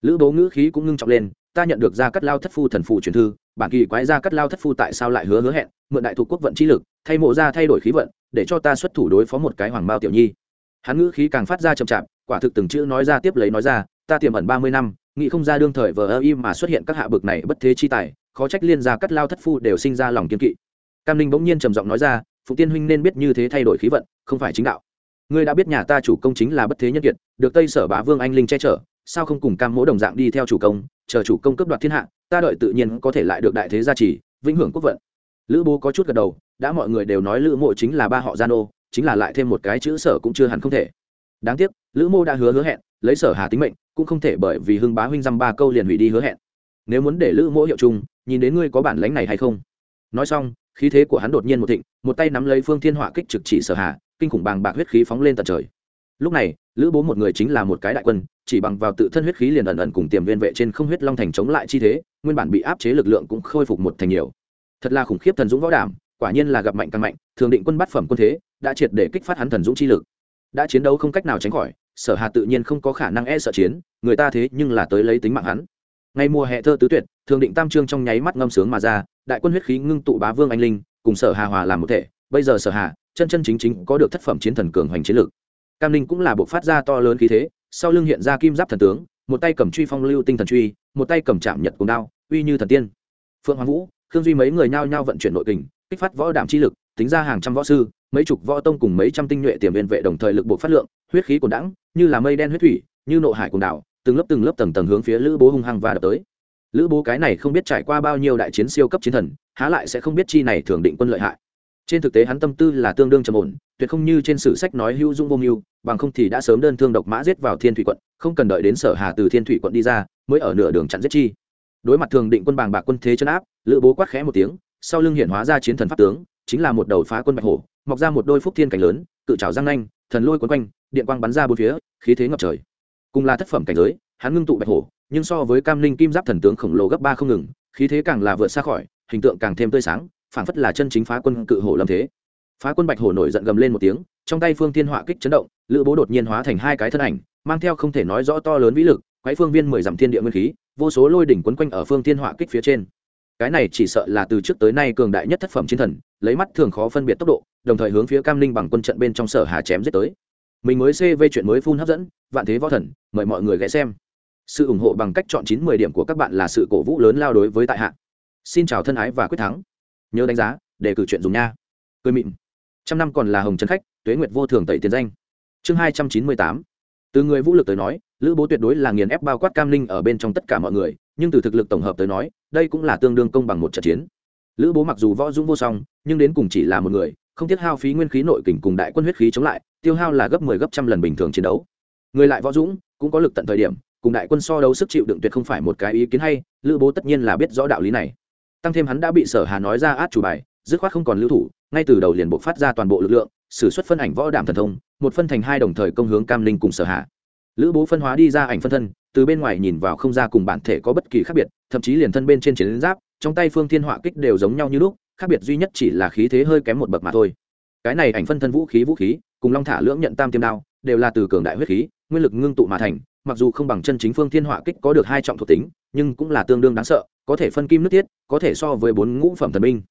Lữ bố ngữ khí cũng ngưng trọng lên, ta nhận được ra cắt lao thất phu thần phù truyền thư, bản kỳ quái ra cắt lao thất phu tại sao lại hứa hứa hẹn, mượn đại thụ quốc vận chi lực, thay mộ ra thay đổi khí vận, để cho ta xuất thủ đối phó một cái hoàng bao tiểu nhi. Hắn ngữ khí càng phát ra chậm chạp, quả thực từng chữ nói ra tiếp lấy nói ra, ta tiềm ẩn ba mươi năm, nghĩ không ra đương thời vờ ơ im mà xuất hiện các hạ bực này bất thế chi tài, khó trách liên gia cắt lao thất phu đều sinh ra lòng kiên kỵ. Cam ninh bỗng nhiên trầm giọng nói ra phụ tiên huynh nên biết như thế thay đổi khí vận, không phải chính đạo ngươi đã biết nhà ta chủ công chính là bất thế nhân kiệt, được tây sở bá vương anh linh che chở, sao không cùng cam mỗ đồng dạng đi theo chủ công, chờ chủ công cấp đoạt thiên hạ, ta đợi tự nhiên có thể lại được đại thế gia trì, vĩnh hưởng quốc vận. Lữ bố có chút gật đầu, đã mọi người đều nói lữ mộ chính là ba họ gia nô, chính là lại thêm một cái chữ sở cũng chưa hẳn không thể. Đáng tiếc, lữ mô đã hứa hứa hẹn, lấy sở hà tính mệnh, cũng không thể bởi vì hưng bá huynh dăm ba câu liền hủy đi hứa hẹn. Nếu muốn để lữ mỗ hiệu chung, nhìn đến ngươi có bản lánh này hay không? Nói xong, khí thế của hắn đột nhiên một thịnh, một tay nắm lấy phương thiên họa kích trực chỉ sở hà kinh khủng bàng bạc huyết khí phóng lên tận trời. Lúc này, lữ bố một người chính là một cái đại quân, chỉ bằng vào tự thân huyết khí liền ẩn ẩn cùng tiềm viên vệ trên không huyết long thành chống lại chi thế, nguyên bản bị áp chế lực lượng cũng khôi phục một thành nhiều. Thật là khủng khiếp thần dũng võ đảm, quả nhiên là gặp mạnh càng mạnh, thường định quân bắt phẩm quân thế, đã triệt để kích phát hắn thần dũng chi lực. Đã chiến đấu không cách nào tránh khỏi, sở hà tự nhiên không có khả năng e sợ chiến, người ta thế nhưng là tới lấy tính mạng hắn. Ngay mùa hè thơ tứ tuyệt, thường định tam trương trong nháy mắt ngâm sướng mà ra, đại quân huyết khí ngưng tụ bá vương anh linh, cùng sở hà hòa làm một thể. Bây giờ sở hà chân chân chính chính có được thất phẩm chiến thần cường hoành chiến lược cam ninh cũng là bộ phát ra to lớn khí thế sau lưng hiện ra kim giáp thần tướng một tay cầm truy phong lưu tinh thần truy một tay cầm chạm nhật cùng đao uy như thần tiên. Phượng hoàng vũ khương duy mấy người nhao nhao vận chuyển nội kình kích phát võ đảm chi lực tính ra hàng trăm võ sư mấy chục võ tông cùng mấy trăm tinh nhuệ tiềm viên vệ đồng thời lực bộ phát lượng huyết khí cuồn đãng, như là mây đen huyết thủy như nộ hải cuồn đảo từng lớp từng lớp tầng tầng hướng phía lữ bố hung hăng và đập tới. Lữ bố cái này không biết trải qua bao nhiêu đại chiến siêu cấp chiến thần há lại sẽ không biết chi này thường định quân lợi hại trên thực tế hắn tâm tư là tương đương trầm ổn, tuyệt không như trên sử sách nói hữu dung vô mưu, bằng không thì đã sớm đơn thương độc mã giết vào thiên thủy quận, không cần đợi đến sở hà từ thiên thủy quận đi ra, mới ở nửa đường chặn giết chi. Đối mặt thường định quân bàng bạc quân thế chân áp, lữ bố quát khẽ một tiếng, sau lưng hiện hóa ra chiến thần pháp tướng, chính là một đầu phá quân bạch hổ, mọc ra một đôi phúc thiên cảnh lớn, cự trào răng nanh, thần lôi quấn quanh, điện quang bắn ra bốn phía, khí thế ngập trời. Cùng là thất phẩm cảnh giới, hắn ngưng tụ bạch hổ, nhưng so với cam linh kim giáp thần tướng khổng lồ gấp ba không ngừng, khí thế càng là vượt xa khỏi, hình tượng càng thêm tươi sáng phảng phất là chân chính phá quân cự hổ lâm thế. Phá quân bạch hổ nổi giận gầm lên một tiếng, trong tay phương thiên họa kích chấn động, lữ bố đột nhiên hóa thành hai cái thân ảnh, mang theo không thể nói rõ to lớn vĩ lực quái phương viên mười dặm thiên địa nguyên khí, vô số lôi đỉnh quấn quanh ở phương thiên họa kích phía trên. Cái này chỉ sợ là từ trước tới nay cường đại nhất thất phẩm chiến thần, lấy mắt thường khó phân biệt tốc độ, đồng thời hướng phía cam linh bằng quân trận bên trong sở hà chém giết tới. Mình mới cv chuyện mới phun hấp dẫn, vạn thế võ thần, mời mọi người ghé xem. Sự ủng hộ bằng cách chọn chín mười điểm của các bạn là sự cổ vũ lớn lao đối với tại hạ. Xin chào thân ái và quyết thắng nhớ đánh giá để cử chuyện dùng nha. Cười mịn. Trăm năm còn là hồng trần khách, tuế nguyệt vô thường tẩy tiền danh. Chương hai trăm chín mươi tám. Từ người vũ lực tới nói, lữ bố tuyệt đối là nghiền ép bao quát cam linh ở bên trong tất cả mọi người, nhưng từ thực lực tổng hợp tới nói, đây cũng là tương đương công bằng một trận chiến. Lữ bố mặc dù võ dũng vô song, nhưng đến cùng chỉ là một người, không thiết hao phí nguyên khí nội kình cùng đại quân huyết khí chống lại, tiêu hao là gấp mười 10 gấp trăm lần bình thường chiến đấu. Người lại võ dũng, cũng có lực tận thời điểm, cùng đại quân so đấu sức chịu đựng tuyệt không phải một cái ý kiến hay, lữ bố tất nhiên là biết rõ đạo lý này tăng thêm hắn đã bị sở hà nói ra át chủ bài, dứt khoát không còn lưu thủ, ngay từ đầu liền bộ phát ra toàn bộ lực lượng, sử xuất phân ảnh võ đảm thần thông, một phân thành hai đồng thời công hướng cam linh cùng sở hạ lữ bố phân hóa đi ra ảnh phân thân, từ bên ngoài nhìn vào không ra cùng bản thể có bất kỳ khác biệt, thậm chí liền thân bên trên chiến giáp, trong tay phương thiên họa kích đều giống nhau như lúc, khác biệt duy nhất chỉ là khí thế hơi kém một bậc mà thôi. Cái này ảnh phân thân vũ khí vũ khí, cùng long thả lưỡng nhận tam tiêm đao, đều là từ cường đại huyết khí, nguyên lực ngưng tụ mà thành, mặc dù không bằng chân chính phương thiên họa kích có được hai trọng thuộc tính, nhưng cũng là tương đương đáng sợ có thể phân kim nước tiết có thể so với bốn ngũ phẩm thần binh.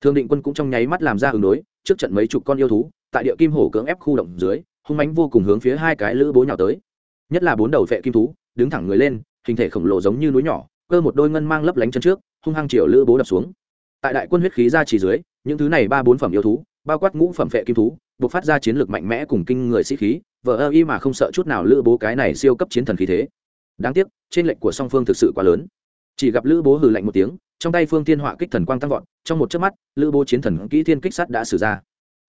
Thương định quân cũng trong nháy mắt làm ra ứng đối, trước trận mấy chục con yêu thú, tại địa kim hổ cưỡng ép khu động dưới, hung mánh vô cùng hướng phía hai cái lữ bố nhào tới. Nhất là bốn đầu vệ kim thú, đứng thẳng người lên, hình thể khổng lồ giống như núi nhỏ, cơ một đôi ngân mang lấp lánh chân trước, hung hăng chiều lữ bố đập xuống. Tại đại quân huyết khí ra chỉ dưới, những thứ này ba bốn phẩm yêu thú, bao quát ngũ phẩm vệ kim thú, buộc phát ra chiến lược mạnh mẽ cùng kinh người sĩ khí, vờ ơ y mà không sợ chút nào lữ bố cái này siêu cấp chiến thần khí thế. Đáng tiếc, trên lệnh của song phương thực sự quá lớn chỉ gặp lữ bố hừ lạnh một tiếng, trong tay phương thiên họa kích thần quang tăng vọt, trong một chớp mắt, lữ bố chiến thần kỹ thiên kích sắt đã xử ra.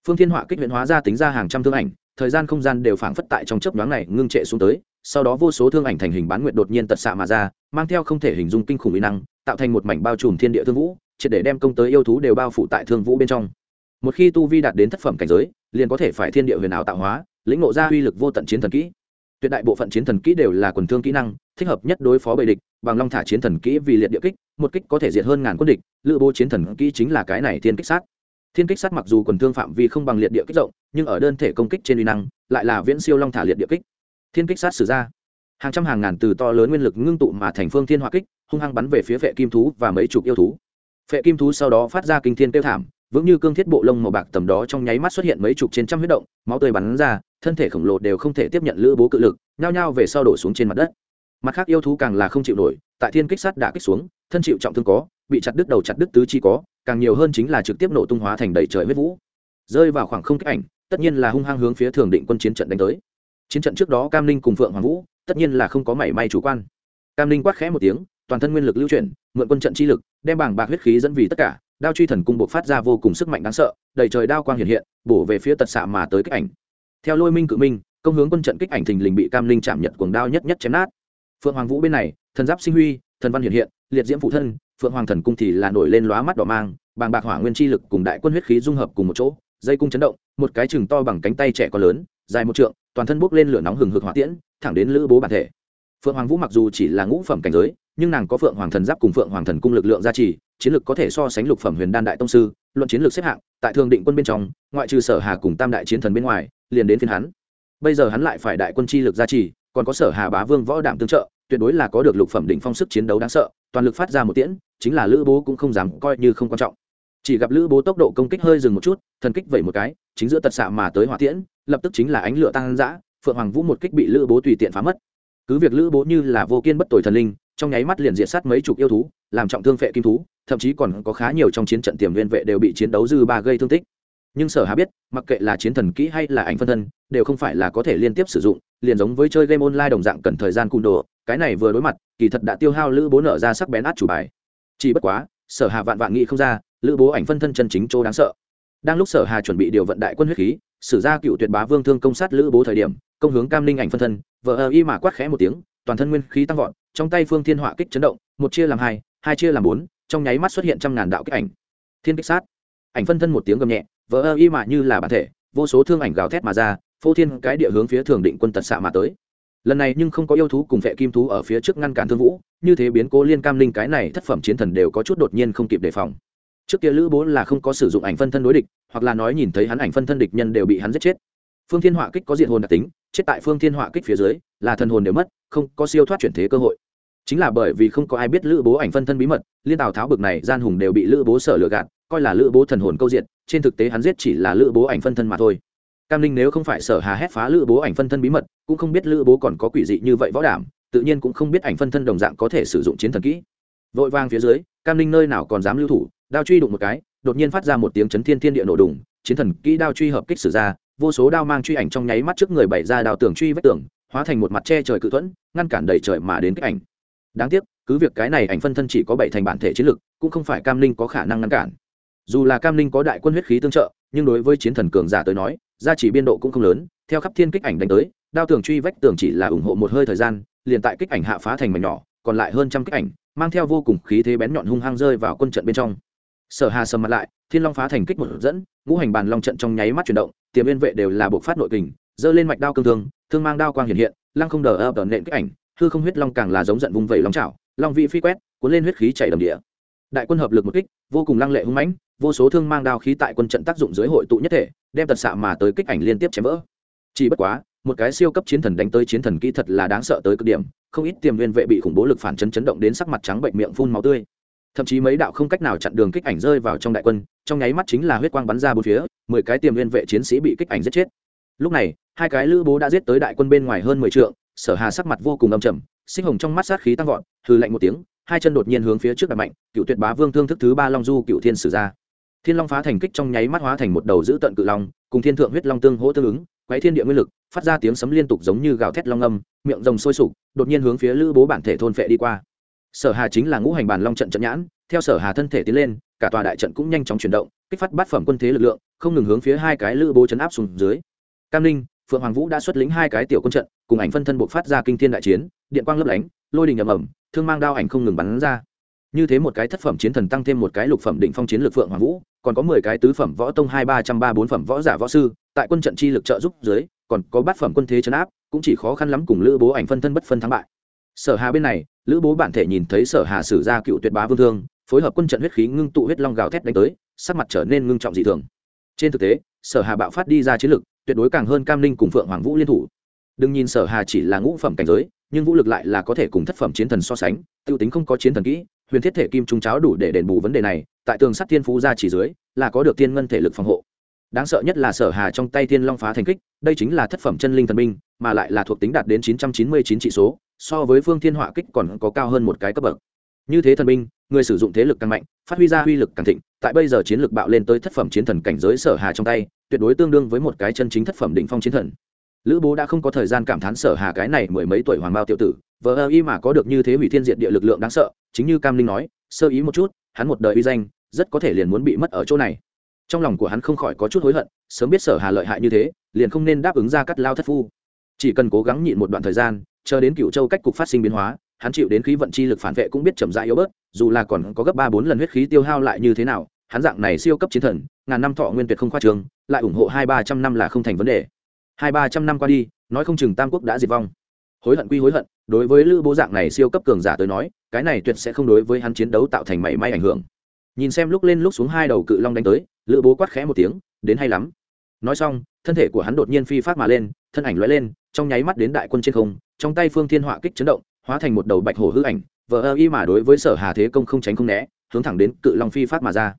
Phương thiên họa kích huyện hóa ra tính ra hàng trăm thương ảnh, thời gian không gian đều phảng phất tại trong chớp nhoáng này ngưng trệ xuống tới, sau đó vô số thương ảnh thành hình bán nguyện đột nhiên tật xạ mà ra, mang theo không thể hình dung kinh khủng uy năng, tạo thành một mảnh bao trùm thiên địa thương vũ, triệt để đem công tới yêu thú đều bao phủ tại thương vũ bên trong. Một khi tu vi đạt đến thất phẩm cảnh giới, liền có thể phải thiên địa huyền ảo tạo hóa, lĩnh ngộ ra uy lực vô tận chiến thần kỹ tuyệt đại bộ phận chiến thần kỹ đều là quần thương kỹ năng, thích hợp nhất đối phó bầy địch, bằng long thả chiến thần kỹ vì liệt địa kích, một kích có thể diệt hơn ngàn quân địch, lữ bố chiến thần kỹ chính là cái này thiên kích sát. Thiên kích sát mặc dù quần thương phạm vi không bằng liệt địa kích rộng, nhưng ở đơn thể công kích trên uy năng, lại là viễn siêu long thả liệt địa kích. Thiên kích sát sử ra. Hàng trăm hàng ngàn từ to lớn nguyên lực ngưng tụ mà thành phương thiên hỏa kích, hung hăng bắn về phía vệ kim thú và mấy chục yêu thú. Vệ kim thú sau đó phát ra kinh thiên tiêu thảm, vững như cương thiết bộ lông màu bạc tầm đó trong nháy mắt xuất hiện mấy chục trên trăm huyết động, máu tươi bắn ra thân thể khổng lồ đều không thể tiếp nhận lữ bố cự lực, nhao nhao về sau đổ xuống trên mặt đất. Mặt khác yêu thú càng là không chịu nổi, tại thiên kích sát đã kích xuống, thân chịu trọng thương có, bị chặt đứt đầu chặt đứt tứ chi có, càng nhiều hơn chính là trực tiếp nổ tung hóa thành đầy trời huyết vũ. Rơi vào khoảng không kích ảnh, tất nhiên là hung hăng hướng phía thường định quân chiến trận đánh tới. Chiến trận trước đó cam ninh cùng phượng hoàng vũ, tất nhiên là không có mảy may chủ quan. Cam ninh quát khẽ một tiếng, toàn thân nguyên lực lưu chuyển, mượn quân trận chi lực, đem bảng bạc huyết khí dẫn vì tất cả, đao truy thần cung buộc phát ra vô cùng sức mạnh đáng sợ, đầy trời đao quang hiện hiện, bổ về phía tật xạ mà tới kích ảnh theo lôi minh cự minh, công hướng quân trận kích ảnh thình lình bị cam linh chạm nhật cuồng đao nhất nhất chém nát. Phượng hoàng vũ bên này, thần giáp sinh huy, thần văn hiện hiện, liệt diễm phụ thân, phượng hoàng thần cung thì là nổi lên lóa mắt đỏ mang, bàng bạc hỏa nguyên chi lực cùng đại quân huyết khí dung hợp cùng một chỗ, dây cung chấn động, một cái chừng to bằng cánh tay trẻ con lớn, dài một trượng, toàn thân bốc lên lửa nóng hừng hực hỏa tiễn, thẳng đến lữ bố bản thể. Phượng hoàng vũ mặc dù chỉ là ngũ phẩm cảnh giới, nhưng nàng có phượng hoàng thần giáp cùng phượng hoàng thần cung lực lượng gia trì, chiến lược có thể so sánh lục phẩm huyền đan đại tông sư, luận chiến lược xếp hạng tại thường định quân bên trong, ngoại trừ sở hà cùng tam đại chiến thần bên ngoài, liền đến phiên hắn. Bây giờ hắn lại phải đại quân chi lực gia trì, còn có sở hà bá vương võ đảm tương trợ, tuyệt đối là có được lục phẩm đỉnh phong sức chiến đấu đáng sợ, toàn lực phát ra một tiễn, chính là lữ bố cũng không dám coi như không quan trọng. Chỉ gặp lữ bố tốc độ công kích hơi dừng một chút, thần kích vẩy một cái, chính giữa tật xạ mà tới hỏa tiễn, lập tức chính là ánh lửa tăng dã, phượng hoàng vũ một kích bị lữ bố tùy tiện phá mất. Cứ việc lữ bố như là vô kiên bất tồi thần linh, trong nháy mắt liền diệt sát mấy chục yêu thú, làm trọng thương phệ kim thú thậm chí còn có khá nhiều trong chiến trận tiềm viên vệ đều bị chiến đấu dư ba gây thương tích. Nhưng sở hà biết, mặc kệ là chiến thần kỹ hay là ảnh phân thân, đều không phải là có thể liên tiếp sử dụng, liền giống với chơi game online đồng dạng cần thời gian cung đồ, cái này vừa đối mặt, kỳ thật đã tiêu hao lữ bố nợ ra sắc bén át chủ bài. Chỉ bất quá, sở hà vạn vạn nghĩ không ra, lữ bố ảnh phân thân chân chính chỗ đáng sợ. Đang lúc sở hà chuẩn bị điều vận đại quân huyết khí, sử ra cựu tuyệt bá vương thương công sát lữ bố thời điểm, công hướng cam ninh ảnh phân thân vợ ơ y mà quát khẽ một tiếng, toàn thân nguyên khí tăng vọt, trong tay phương thiên họa kích chấn động, một chia làm hai hai chia làm bốn trong nháy mắt xuất hiện trăm ngàn đạo kích ảnh. Thiên kích sát. Ảnh phân thân một tiếng gầm nhẹ vỡ ơ y mà như là bản thể, vô số thương ảnh gào thét mà ra, phô thiên cái địa hướng phía thường định quân tật xạ mà tới. Lần này nhưng không có yêu thú cùng vệ kim thú ở phía trước ngăn cản thương vũ, như thế biến cố liên cam linh cái này thất phẩm chiến thần đều có chút đột nhiên không kịp đề phòng. Trước kia lữ bố là không có sử dụng ảnh phân thân đối địch, hoặc là nói nhìn thấy hắn ảnh phân thân địch nhân đều bị hắn giết chết. Phương thiên họa kích có diện hồn đặc tính, chết tại phương thiên họa kích phía dưới, là thần hồn đều mất, không có siêu thoát chuyển thế cơ hội chính là bởi vì không có ai biết lữ bố ảnh phân thân bí mật, liên tào tháo bực này gian hùng đều bị lữ bố sở lừa gạt, coi là lữ bố thần hồn câu diện trên thực tế hắn giết chỉ là lữ bố ảnh phân thân mà thôi. Cam linh nếu không phải sở hà hét phá lữ bố ảnh phân thân bí mật, cũng không biết lữ bố còn có quỷ dị như vậy võ đảm, tự nhiên cũng không biết ảnh phân thân đồng dạng có thể sử dụng chiến thần kỹ. Vội vang phía dưới, cam linh nơi nào còn dám lưu thủ, đao truy đụng một cái, đột nhiên phát ra một tiếng chấn thiên thiên địa nổ đùng, chiến thần kỹ đao truy hợp kích sử ra, vô số đao mang truy ảnh trong nháy mắt trước người bày ra đao tường truy vách tường, hóa thành một mặt che trời cự thuẫn, ngăn cản đầy trời mà đến kích ảnh đáng tiếc, cứ việc cái này ảnh phân thân chỉ có bảy thành bản thể chiến lực, cũng không phải cam linh có khả năng ngăn cản. Dù là cam linh có đại quân huyết khí tương trợ, nhưng đối với chiến thần cường giả tới nói, gia chỉ biên độ cũng không lớn, theo khắp thiên kích ảnh đánh tới, đao tường truy vách tường chỉ là ủng hộ một hơi thời gian, liền tại kích ảnh hạ phá thành mảnh nhỏ, còn lại hơn trăm kích ảnh, mang theo vô cùng khí thế bén nhọn hung hăng rơi vào quân trận bên trong. Sở hà sầm mặt lại, thiên long phá thành kích một dẫn, ngũ hành bàn long trận trong nháy mắt chuyển động, tiềm viên vệ đều là bộc phát nội kình dơ lên mạch đao cương thương thương mang đao quang hiện hiện, lăng không đờ ập nện kích ảnh hư không huyết long càng là giống giận vùng vẩy long chảo, long vị phi quét, cuốn lên huyết khí chảy đầm địa. Đại quân hợp lực một kích, vô cùng lăng lệ hung mãnh, vô số thương mang đao khí tại quân trận tác dụng dưới hội tụ nhất thể, đem tật xạ mà tới kích ảnh liên tiếp chém vỡ. Chỉ bất quá, một cái siêu cấp chiến thần đánh tới chiến thần kỹ thật là đáng sợ tới cực điểm, không ít tiềm viên vệ bị khủng bố lực phản chấn chấn động đến sắc mặt trắng bệnh miệng phun máu tươi. Thậm chí mấy đạo không cách nào chặn đường kích ảnh rơi vào trong đại quân, trong nháy mắt chính là huyết quang bắn ra bốn phía, mười cái tiềm viên vệ chiến sĩ bị kích ảnh giết chết. Lúc này, hai cái lữ bố đã giết tới đại quân bên ngoài hơn mười trượng sở hà sắc mặt vô cùng âm trầm, sinh hồng trong mắt sát khí tăng vọt hư lạnh một tiếng, hai chân đột nhiên hướng phía trước đặt mạnh, cựu tuyệt bá vương thương thức thứ ba long du cựu thiên sử ra. Thiên long phá thành kích trong nháy mắt hóa thành một đầu giữ tận cự long, cùng thiên thượng huyết long tương hỗ tương ứng, quấy thiên địa nguyên lực, phát ra tiếng sấm liên tục giống như gào thét long âm, miệng rồng sôi sục, đột nhiên hướng phía lữ bố bản thể thôn phệ đi qua. Sở hà chính là ngũ hành bàn long trận trận nhãn, theo sở hà thân thể tiến lên, cả tòa đại trận cũng nhanh chóng chuyển động, kích phát bát phẩm quân thế lực lượng, không ngừng hướng phía hai cái lữ bố chấn áp xuống dưới. Cam ninh, phượng hoàng vũ đã xuất lĩnh hai cái tiểu quân trận cùng ảnh phân thân buộc phát ra kinh thiên đại chiến, điện quang lấp lánh, lôi đình ầm ầm, thương mang đao ảnh không ngừng bắn ra. Như thế một cái thất phẩm chiến thần tăng thêm một cái lục phẩm đỉnh phong chiến lực phượng hoàng vũ, còn có mười cái tứ phẩm võ tông hai ba trăm ba bốn phẩm võ giả võ sư, tại quân trận chi lực trợ giúp dưới, còn có bát phẩm quân thế chấn áp, cũng chỉ khó khăn lắm cùng lữ bố ảnh phân thân bất phân thắng bại. Sở hà bên này, lữ bố bản thể nhìn thấy sở hà sử ra cựu tuyệt bá vương thương, phối hợp quân trận huyết khí ngưng tụ huyết long gào thét đánh tới, sắc mặt trở nên ngưng trọng dị thường. Trên thực tế, sở hà bạo phát đi ra chiến lực, tuyệt đối càng hơn cam ninh cùng phượng hoàng vũ liên thủ đừng nhìn sở hà chỉ là ngũ phẩm cảnh giới, nhưng vũ lực lại là có thể cùng thất phẩm chiến thần so sánh, tiêu tính không có chiến thần kỹ, huyền thiết thể kim trung cháo đủ để đền bù vấn đề này, tại tường sắt thiên phú ra chỉ dưới, là có được thiên ngân thể lực phòng hộ. Đáng sợ nhất là sở hà trong tay thiên long phá thành kích, đây chính là thất phẩm chân linh thần binh, mà lại là thuộc tính đạt đến chín trăm chín mươi chín trị số, so với phương thiên họa kích còn có cao hơn một cái cấp bậc. Như thế thần binh, người sử dụng thế lực càng mạnh, phát huy ra uy lực càng thịnh, tại bây giờ chiến lực bạo lên tới thất phẩm chiến thần cảnh giới sở hà trong tay, tuyệt đối tương đương với một cái chân chính thất phẩm định phong chiến thần lữ bố đã không có thời gian cảm thán sở hà cái này mười mấy tuổi hoàng bao tiểu tử, vờ ơ y mà có được như thế hủy thiên diện địa lực lượng đáng sợ, chính như cam linh nói, sơ ý một chút, hắn một đời uy danh, rất có thể liền muốn bị mất ở chỗ này. Trong lòng của hắn không khỏi có chút hối hận, sớm biết sở hà lợi hại như thế, liền không nên đáp ứng ra cắt lao thất phu. Chỉ cần cố gắng nhịn một đoạn thời gian, chờ đến cựu châu cách cục phát sinh biến hóa, hắn chịu đến khí vận chi lực phản vệ cũng biết chậm rãi yếu bớt, dù là còn có gấp ba bốn lần huyết khí tiêu hao lại như thế nào, hắn dạng này siêu cấp chiến thần, ngàn năm thọ nguyên tuyệt không khoa trường, lại ủng hộ hai ba trăm năm là không thành vấn đề hai ba trăm năm qua đi, nói không chừng tam quốc đã diệt vong. Hối hận quy hối hận, đối với lữ bố dạng này siêu cấp cường giả tới nói, cái này tuyệt sẽ không đối với hắn chiến đấu tạo thành mảy may ảnh hưởng. Nhìn xem lúc lên lúc xuống hai đầu cự long đánh tới, lữ bố quát khẽ một tiếng, đến hay lắm. Nói xong, thân thể của hắn đột nhiên phi phát mà lên, thân ảnh lóe lên, trong nháy mắt đến đại quân trên không, trong tay phương thiên họa kích chấn động, hóa thành một đầu bạch hổ hư ảnh, vờ ơ y mà đối với sở hà thế công không tránh không né, hướng thẳng đến cự long phi phát mà ra.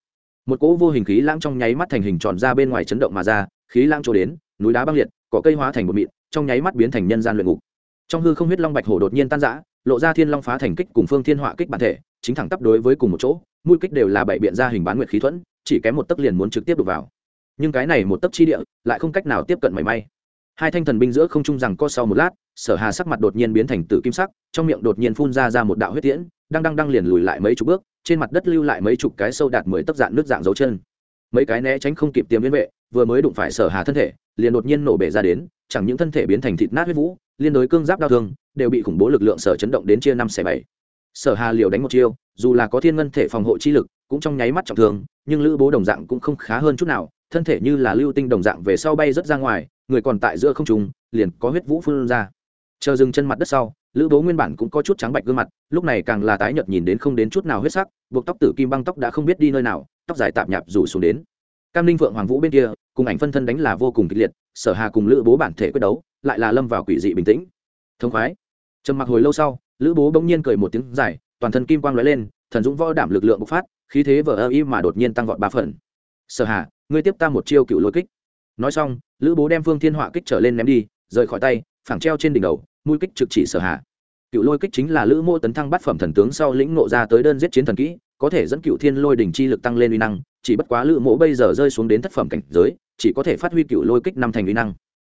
Một cỗ vô hình khí lãng trong nháy mắt thành hình tròn ra bên ngoài chấn động mà ra, khí lãng trổ đến, núi đá băng liệt cỏ cây hóa thành một mịn, trong nháy mắt biến thành nhân gian luyện ngục. Trong hư không huyết long bạch hổ đột nhiên tan rã, lộ ra thiên long phá thành kích cùng phương thiên họa kích bản thể, chính thẳng tắp đối với cùng một chỗ, mũi kích đều là bảy biện ra hình bán nguyệt khí thuẫn, chỉ kém một tấc liền muốn trực tiếp đục vào. Nhưng cái này một tấc chi địa, lại không cách nào tiếp cận mảy may. Hai thanh thần binh giữa không trung rằng co sau một lát, sở hà sắc mặt đột nhiên biến thành tử kim sắc, trong miệng đột nhiên phun ra ra một đạo huyết tiễn, đang đang đang liền lùi lại mấy chục bước, trên mặt đất lưu lại mấy chục cái sâu đạt mười tấc dạng nước dạng dấu chân. Mấy cái né tránh không kịp tiêm liên vệ vừa mới đụng phải sở hà thân thể liền đột nhiên nổ bể ra đến chẳng những thân thể biến thành thịt nát huyết vũ liên đối cương giáp đau thương đều bị khủng bố lực lượng sở chấn động đến chia năm xẻ bảy. Sở hà liều đánh một chiêu dù là có thiên ngân thể phòng hộ chi lực cũng trong nháy mắt trọng thương nhưng lữ bố đồng dạng cũng không khá hơn chút nào thân thể như là lưu tinh đồng dạng về sau bay rất ra ngoài người còn tại giữa không trung, liền có huyết vũ phun ra. Chờ dừng chân mặt đất sau lữ bố nguyên bản cũng có chút trắng bạch gương mặt lúc này càng là tái nhợt nhìn đến không đến chút nào huyết sắc buộc tóc tử kim băng tóc đã không biết đi nơi nào tóc dài tạp nhạp rủ xuống đến. Cam linh phượng hoàng vũ bên kia cùng ảnh phân thân đánh là vô cùng kịch liệt, sở hà cùng lữ bố bản thể quyết đấu, lại là lâm vào quỷ dị bình tĩnh. Thông khoái. Trầm mặc hồi lâu sau, lữ bố bỗng nhiên cười một tiếng dài, toàn thân kim quang lóe lên, thần dũng võ đảm lực lượng bộc phát, khí thế vờ ơ y mà đột nhiên tăng vọt ba phần. Sở hà, ngươi tiếp ta một chiêu cựu lôi kích. Nói xong, lữ bố đem phương thiên họa kích trở lên ném đi, rời khỏi tay, phẳng treo trên đỉnh đầu, mũi kích trực chỉ sở hà. Cựu lôi kích chính là lữ mô tấn thăng bát phẩm thần tướng sau lĩnh nộ ra tới đơn giết chiến thần kỹ có thể dẫn cựu thiên lôi đỉnh chi lực tăng lên uy năng, chỉ bất quá lữ mộ bây giờ rơi xuống đến thất phẩm cảnh giới, chỉ có thể phát huy cựu lôi kích năm thành uy năng.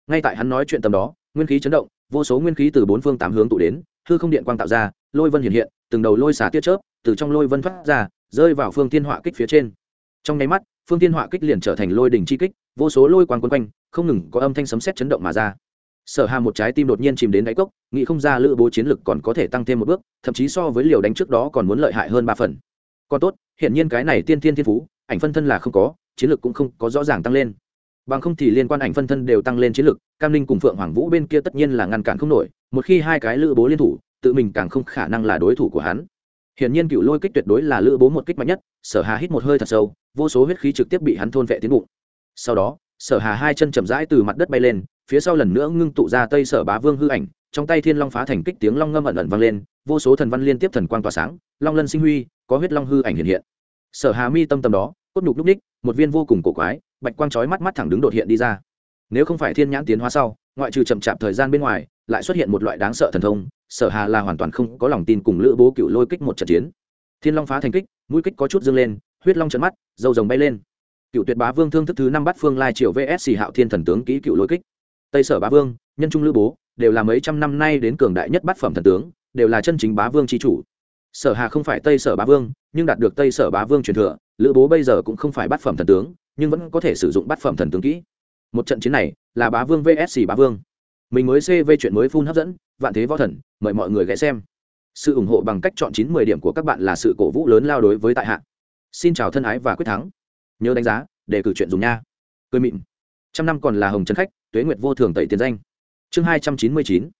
Ngay tại hắn nói chuyện tầm đó, nguyên khí chấn động, vô số nguyên khí từ bốn phương tám hướng tụ đến, hư không điện quang tạo ra, lôi vân hiện hiện, từng đầu lôi xả tiết chớp, từ trong lôi vân thoát ra, rơi vào phương thiên họa kích phía trên. Trong nháy mắt, phương thiên họa kích liền trở thành lôi đỉnh chi kích, vô số lôi quang quấn quanh, không ngừng có âm thanh sấm sét chấn động mà ra. Sở hà một trái tim đột nhiên chìm đến đáy cốc, nghĩ không ra lữ bố chiến lực còn có thể tăng thêm một bước, thậm chí so với liều đánh trước đó còn muốn lợi hại hơn ba phần còn tốt hiện nhiên cái này tiên thiên thiên phú ảnh phân thân là không có chiến lược cũng không có rõ ràng tăng lên. Bằng không thì liên quan ảnh phân thân đều tăng lên chiến lược, cam linh cùng phượng hoàng vũ bên kia tất nhiên là ngăn cản không nổi một khi hai cái lữ bố liên thủ tự mình càng không khả năng là đối thủ của hắn. Hiển nhiên cựu lôi kích tuyệt đối là lữ bố một kích mạnh nhất sở hà hít một hơi thật sâu vô số huyết khí trực tiếp bị hắn thôn vệ tiến bụng. Sau đó sở hà hai chân chậm rãi từ mặt đất bay lên phía sau lần nữa ngưng tụ ra tây sở bá vương hư ảnh trong tay thiên long phá thành kích tiếng long ngâm ẩn ẩn vang lên vô số thần văn liên tiếp thần quang tỏa sáng long lân sinh huy có huyết long hư ảnh hiện hiện. Sở hà mi tâm tâm đó, cốt nhục lúc ních một viên vô cùng cổ quái, bạch quang chói mắt mắt thẳng đứng đột hiện đi ra. Nếu không phải thiên nhãn tiến hóa sau, ngoại trừ chậm chạp thời gian bên ngoài, lại xuất hiện một loại đáng sợ thần thông, sở hà là hoàn toàn không có lòng tin cùng lữ bố cựu lôi kích một trận chiến. Thiên long phá thành kích, mũi kích có chút dâng lên, huyết long trận mắt dầu rồng bay lên. Cựu tuyệt bá vương thương thức thứ năm bắt phương lai triều vs hạo thiên thần tướng kỹ cựu lôi kích. Tây sở bá vương, nhân trung lữ bố, đều là mấy trăm năm nay đến cường đại nhất bát phẩm thần tướng, đều là chân chính bá vương tri chủ sở hà không phải tây sở bá vương, nhưng đạt được tây sở bá vương truyền thừa, lữ bố bây giờ cũng không phải bát phẩm thần tướng, nhưng vẫn có thể sử dụng bát phẩm thần tướng kỹ. Một trận chiến này là bá vương vs bá vương. Mình mới cv chuyện mới phun hấp dẫn, vạn thế võ thần, mời mọi người ghé xem. Sự ủng hộ bằng cách chọn chín mười điểm của các bạn là sự cổ vũ lớn lao đối với tại hạ. Xin chào thân ái và quyết thắng. Nhớ đánh giá để cử chuyện dùng nha. Cười mịn. Trăm năm còn là hồng trấn khách, tuế nguyệt vô thường tẩy tiền danh. Chương hai trăm chín mươi chín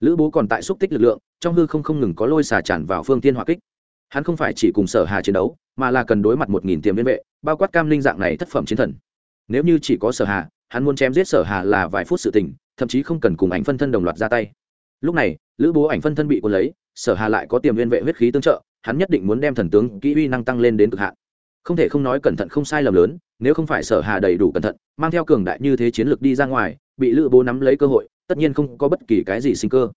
lữ bố còn tại xúc tích lực lượng, trong hư không không ngừng có lôi xà tràn vào phương tiên hỏa kích. Hắn không phải chỉ cùng sở hà chiến đấu, mà là cần đối mặt một nghìn tiềm liên vệ, bao quát cam linh dạng này thất phẩm chiến thần. Nếu như chỉ có sở hà, hắn muốn chém giết sở hà là vài phút sự tình, thậm chí không cần cùng ảnh phân thân đồng loạt ra tay. Lúc này, lữ bố ảnh phân thân bị cuốn lấy, sở hà lại có tiềm liên vệ huyết khí tương trợ, hắn nhất định muốn đem thần tướng kỹ uy năng tăng lên đến cực hạn. Không thể không nói cẩn thận không sai lầm lớn, nếu không phải sở hà đầy đủ cẩn thận, mang theo cường đại như thế chiến lược đi ra ngoài, bị lữ bố nắm lấy cơ hội tất nhiên không có bất kỳ cái gì sinh cơ.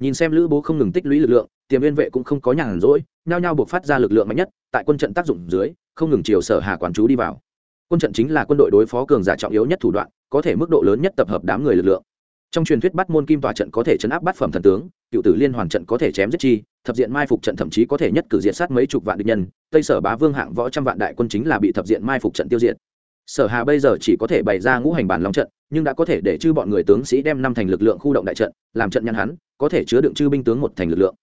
Nhìn xem lữ bố không ngừng tích lũy lực lượng, tiềm Nguyên vệ cũng không có nhàn rỗi, nhao nhao buộc phát ra lực lượng mạnh nhất, tại quân trận tác dụng dưới, không ngừng chiều sở hà quán chú đi vào. Quân trận chính là quân đội đối phó cường giả trọng yếu nhất thủ đoạn, có thể mức độ lớn nhất tập hợp đám người lực lượng. Trong truyền thuyết bắt môn kim tòa trận có thể chấn áp bát phẩm thần tướng, cựu tử liên hoàn trận có thể chém giết chi, thập diện mai phục trận thậm chí có thể nhất cử diện sát mấy chục vạn địch nhân, tây sở bá vương hạng võ trăm vạn đại quân chính là bị thập diện mai phục trận tiêu diệt. Sở hà bây giờ chỉ có thể bày ra ngũ hành bản long trận nhưng đã có thể để chư bọn người tướng sĩ đem năm thành lực lượng khu động đại trận, làm trận nhăn hắn, có thể chứa đựng chư binh tướng một thành lực lượng.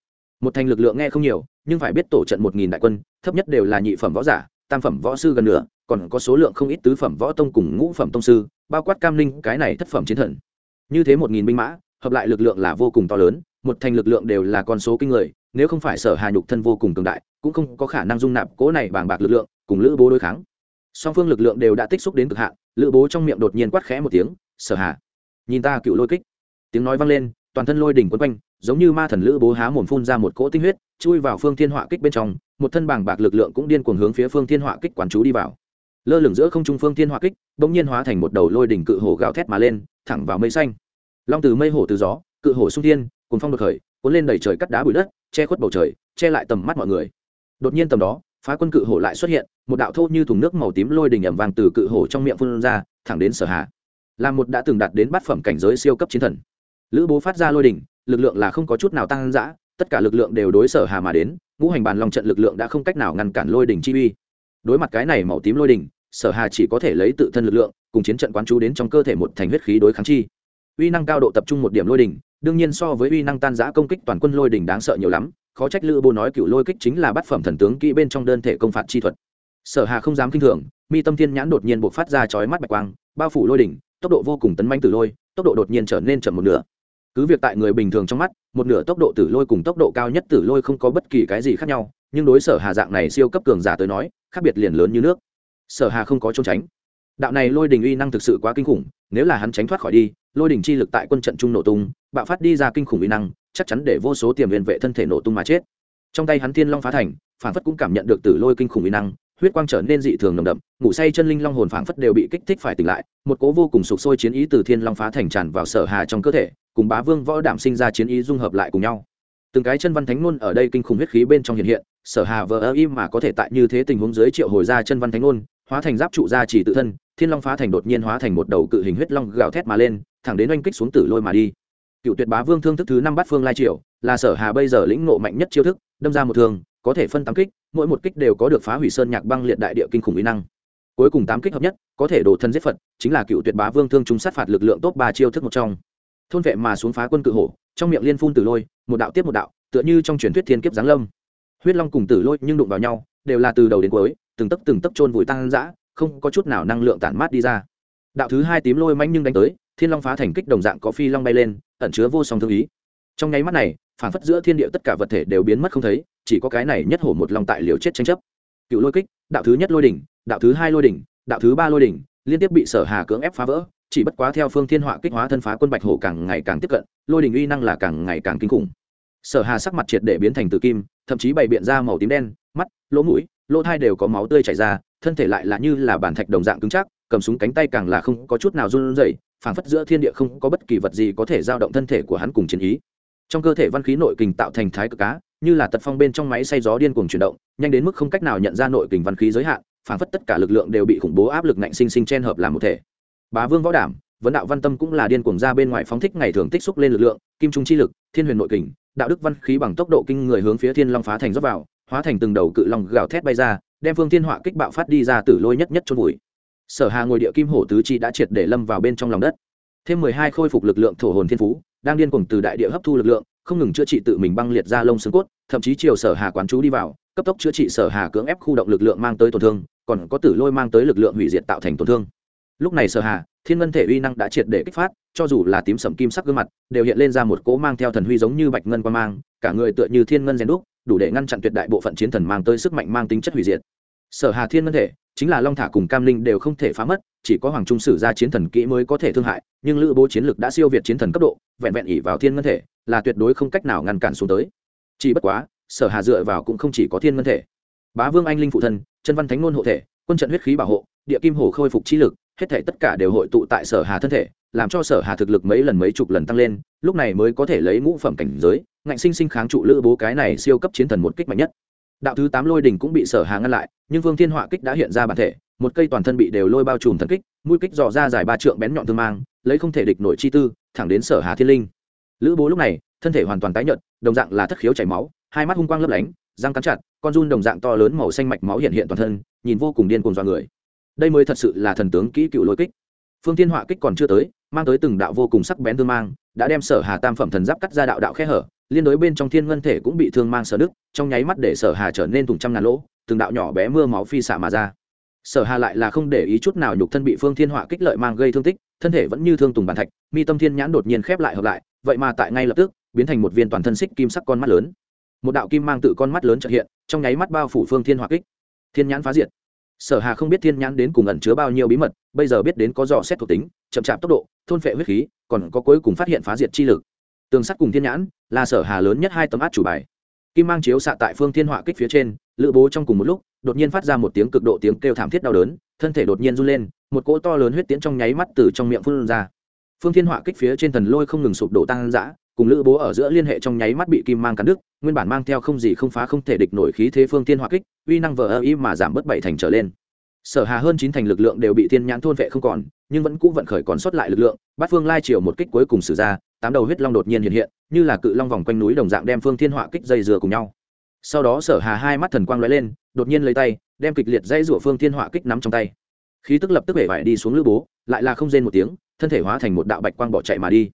Một thành lực lượng nghe không nhiều, nhưng phải biết tổ trận một nghìn đại quân, thấp nhất đều là nhị phẩm võ giả, tam phẩm võ sư gần nửa, còn có số lượng không ít tứ phẩm võ tông cùng ngũ phẩm tông sư, bao quát cam linh, cái này thất phẩm chiến thần. Như thế một nghìn binh mã, hợp lại lực lượng là vô cùng to lớn, một thành lực lượng đều là con số kinh người, nếu không phải sở hà nhục thân vô cùng cường đại, cũng không có khả năng dung nạp cố này bàng bạc lực lượng, cùng lữ bố đối kháng. Song phương lực lượng đều đã tích xúc đến cực hạn lữ bố trong miệng đột nhiên quát khẽ một tiếng, sở hà, nhìn ta cựu lôi kích. Tiếng nói vang lên, toàn thân lôi đỉnh quấn quanh, giống như ma thần lữ bố há mồm phun ra một cỗ tinh huyết, chui vào phương thiên họa kích bên trong, một thân bảng bạc lực lượng cũng điên cuồng hướng phía phương thiên họa kích quán chú đi vào. Lơ lửng giữa không trung phương thiên họa kích, bỗng nhiên hóa thành một đầu lôi đỉnh cự hổ gào thét mà lên, thẳng vào mây xanh. Long từ mây hổ từ gió, cự hổ sung thiên cuốn phong đột khởi, cuốn lên đầy trời cắt đá bụi đất, che khuất bầu trời, che lại tầm mắt mọi người. Đột nhiên tầm đó, phá quân cự hổ lại xuất hiện một đạo thô như thùng nước màu tím lôi đỉnh ẩm vàng từ cự hổ trong miệng phun ra, thẳng đến sở hạ. Là một đã từng đạt đến bát phẩm cảnh giới siêu cấp chiến thần. Lữ bố phát ra lôi đỉnh lực lượng là không có chút nào tăng dã, tất cả lực lượng đều đối sở hà mà đến, ngũ hành bàn lòng trận lực lượng đã không cách nào ngăn cản lôi đỉnh chi uy. Đối mặt cái này màu tím lôi đỉnh sở hà chỉ có thể lấy tự thân lực lượng, cùng chiến trận quán chú đến trong cơ thể một thành huyết khí đối kháng chi. Uy năng cao độ tập trung một điểm lôi đỉnh đương nhiên so với uy năng tan giã công kích toàn quân lôi đỉnh đáng sợ nhiều lắm, khó trách lữ bố nói cựu lôi kích chính là bát phẩm thần tướng kỹ bên trong đơn thể công phạt chi thuật sở hà không dám kinh thường, mi tâm thiên nhãn đột nhiên buộc phát ra chói mắt bạch quang, bao phủ lôi đỉnh, tốc độ vô cùng tấn manh tử lôi, tốc độ đột nhiên trở nên chậm một nửa. Cứ việc tại người bình thường trong mắt, một nửa tốc độ tử lôi cùng tốc độ cao nhất tử lôi không có bất kỳ cái gì khác nhau, nhưng đối sở hà dạng này siêu cấp cường giả tới nói, khác biệt liền lớn như nước. Sở hà không có trốn tránh. Đạo này lôi đình uy năng thực sự quá kinh khủng, nếu là hắn tránh thoát khỏi đi, lôi đình chi lực tại quân trận trung nổ tung, bạo phát đi ra kinh khủng uy năng, chắc chắn để vô số tiềm liên vệ thân thể nổ tung mà chết. Trong tay hắn thiên long phá thành, phản phất cũng cảm nhận được tử lôi kinh khủng uy năng huyết quang trở nên dị thường nồng đậm, ngủ say chân linh long hồn phảng phất đều bị kích thích phải tỉnh lại, một cố vô cùng sục sôi chiến ý từ thiên long phá thành tràn vào sở hà trong cơ thể, cùng bá vương võ đảm sinh ra chiến ý dung hợp lại cùng nhau. Từng cái chân văn thánh ngôn ở đây kinh khủng huyết khí bên trong hiện hiện, sở hà vờ ơ im mà có thể tại như thế tình huống dưới triệu hồi ra chân văn thánh ngôn, hóa thành giáp trụ ra chỉ tự thân, thiên long phá thành đột nhiên hóa thành một đầu cự hình huyết long gào thét mà lên, thẳng đến oanh kích xuống tử lôi mà đi. Cựu tuyệt bá vương thương thức thứ năm bát phương lai triệu là sở hà bây giờ lĩnh ngộ mạnh nhất chiêu thức, đâm ra một thường có thể phân tám kích mỗi một kích đều có được phá hủy sơn nhạc băng liệt đại địa kinh khủng uy năng. Cuối cùng tám kích hợp nhất, có thể đổ thân giết phật, chính là cựu tuyệt bá vương thương chúng sát phạt lực lượng tốt ba chiêu thức một trong. Thôn vệ mà xuống phá quân cự hổ, trong miệng liên phun tử lôi, một đạo tiếp một đạo, tựa như trong truyền thuyết thiên kiếp giáng lâm. Huyết long cùng tử lôi nhưng đụng vào nhau, đều là từ đầu đến cuối, từng tấc từng tấc trôn vùi tăng dã, không có chút nào năng lượng tản mát đi ra. Đạo thứ hai tím lôi manh nhưng đánh tới, thiên long phá thành kích đồng dạng có phi long bay lên, ẩn chứa vô song thương ý. Trong nháy mắt này phản phất giữa thiên địa tất cả vật thể đều biến mất không thấy, chỉ có cái này nhất hổ một lòng tại liều chết tranh chấp. Cựu lôi kích, đạo thứ nhất lôi đỉnh, đạo thứ hai lôi đỉnh, đạo thứ ba lôi đỉnh, liên tiếp bị sở hà cưỡng ép phá vỡ, chỉ bất quá theo phương thiên họa kích hóa thân phá quân bạch hổ càng ngày càng tiếp cận, lôi đỉnh uy năng là càng ngày càng kinh khủng. Sở hà sắc mặt triệt để biến thành tự kim, thậm chí bày biện ra màu tím đen, mắt, lỗ mũi, lỗ thai đều có máu tươi chảy ra, thân thể lại là như là bản thạch đồng dạng cứng chắc, cầm súng cánh tay càng là không có chút nào run rẩy, phảng phất giữa thiên địa không có bất kỳ vật gì có thể giao động thân thể của hắn cùng chiến ý trong cơ thể văn khí nội kình tạo thành thái cực cá, như là tật phong bên trong máy xay gió điên cuồng chuyển động, nhanh đến mức không cách nào nhận ra nội kình văn khí giới hạn, phản phất tất cả lực lượng đều bị khủng bố áp lực ngạnh sinh sinh chen hợp làm một thể. Bá vương võ đảm, vấn đạo văn tâm cũng là điên cuồng ra bên ngoài phóng thích ngày thường tích xúc lên lực lượng, kim trung chi lực, thiên huyền nội kình, đạo đức văn khí bằng tốc độ kinh người hướng phía thiên long phá thành dốc vào, hóa thành từng đầu cự long gào thét bay ra, đem phương thiên họa kích bạo phát đi ra từ lôi nhất nhất chôn vùi. Sở hà ngồi địa kim hổ tứ chi đã triệt để lâm vào bên trong lòng đất. Thêm mười hai khôi phục lực lượng thổ hồn thiên phú đang điên cuồng từ đại địa hấp thu lực lượng, không ngừng chữa trị tự mình băng liệt ra lông xương cốt, thậm chí chiều sở hà quán chú đi vào, cấp tốc chữa trị sở hà cưỡng ép khu động lực lượng mang tới tổn thương, còn có tử lôi mang tới lực lượng hủy diệt tạo thành tổn thương. Lúc này sở hà, thiên ngân thể uy năng đã triệt để kích phát, cho dù là tím sầm kim sắc gương mặt, đều hiện lên ra một cỗ mang theo thần huy giống như bạch ngân quan mang, cả người tựa như thiên ngân rèn đúc, đủ để ngăn chặn tuyệt đại bộ phận chiến thần mang tới sức mạnh mang tính chất hủy diệt. Sở hà thiên ngân thể, chính là long thả cùng cam linh đều không thể phá mất chỉ có hoàng trung sử ra chiến thần kỹ mới có thể thương hại, nhưng lữ bố chiến lực đã siêu việt chiến thần cấp độ, vẹn vẹn ỉ vào thiên ngân thể, là tuyệt đối không cách nào ngăn cản xuống tới. Chỉ bất quá, sở hà dựa vào cũng không chỉ có thiên ngân thể. Bá vương anh linh phụ thân, chân văn thánh nôn hộ thể, quân trận huyết khí bảo hộ, địa kim hồ khôi phục trí lực, hết thể tất cả đều hội tụ tại sở hà thân thể, làm cho sở hà thực lực mấy lần mấy chục lần tăng lên, lúc này mới có thể lấy ngũ phẩm cảnh giới, ngạnh sinh sinh kháng trụ lữ bố cái này siêu cấp chiến thần một kích mạnh nhất. Đạo thứ tám lôi đỉnh cũng bị sở hà ngăn lại, nhưng vương thiên họa kích đã hiện ra bản thể một cây toàn thân bị đều lôi bao trùm thần kích, mũi kích dò ra dài ba trượng bén nhọn thương mang, lấy không thể địch nổi chi tư, thẳng đến sở hà thiên linh. Lữ bố lúc này, thân thể hoàn toàn tái nhợt, đồng dạng là thất khiếu chảy máu, hai mắt hung quang lấp lánh, răng cắn chặt, con run đồng dạng to lớn màu xanh mạch máu hiện hiện toàn thân, nhìn vô cùng điên cuồng do người. Đây mới thật sự là thần tướng kỹ cựu lôi kích. Phương tiên họa kích còn chưa tới, mang tới từng đạo vô cùng sắc bén thương mang, đã đem sở hà tam phẩm thần giáp cắt ra đạo đạo khe hở, liên đối bên trong thiên ngân thể cũng bị thương mang sở đức trong nháy mắt để sở hà trở nên thùng trăm ngàn lỗ, từng đạo nhỏ bé mưa máu phi xạ mà ra sở hà lại là không để ý chút nào nhục thân bị phương thiên họa kích lợi mang gây thương tích, thân thể vẫn như thương tùng bàn thạch, mi tâm thiên nhãn đột nhiên khép lại hợp lại, vậy mà tại ngay lập tức, biến thành một viên toàn thân xích kim sắc con mắt lớn. Một đạo kim mang tự con mắt lớn trợ hiện, trong nháy mắt bao phủ phương thiên họa kích. Thiên nhãn phá diệt. Sở hà không biết thiên nhãn đến cùng ẩn chứa bao nhiêu bí mật, bây giờ biết đến có dò xét thuộc tính, chậm chạp tốc độ, thôn phệ huyết khí, còn có cuối cùng phát hiện phá diệt chi lực. Tường sắt cùng thiên nhãn, là sở hà lớn nhất hai tấm át chủ bài. Kim mang chiếu xạ tại phương thiên họa kích phía trên, lữ bố trong cùng một lúc đột nhiên phát ra một tiếng cực độ tiếng kêu thảm thiết đau đớn, thân thể đột nhiên run lên, một cỗ to lớn huyết tiễn trong nháy mắt từ trong miệng phun ra. Phương thiên họa kích phía trên thần lôi không ngừng sụp đổ tăng dã, cùng lữ bố ở giữa liên hệ trong nháy mắt bị kim mang cắn đứt, nguyên bản mang theo không gì không phá không thể địch nổi khí thế phương thiên họa kích, uy năng vờ ơ y mà giảm bớt bảy thành trở lên. Sở hà hơn chín thành lực lượng đều bị thiên nhãn thôn vệ không còn, nhưng vẫn cũ vận khởi còn sót lại lực lượng bắt phương lai chiều một kích cuối cùng xử ra, tám đầu huyết long đột nhiên hiện hiện, như là cự long vòng quanh núi đồng dạng đem phương thiên họa kích dây dừa cùng nhau. Sau đó sở hà hai mắt thần quang lóe lên đột nhiên lấy tay, đem kịch liệt dây rủa phương thiên họa kích nắm trong tay. Khí tức lập tức bể vải đi xuống lữ bố, lại là không rên một tiếng, thân thể hóa thành một đạo bạch quang bỏ chạy mà đi.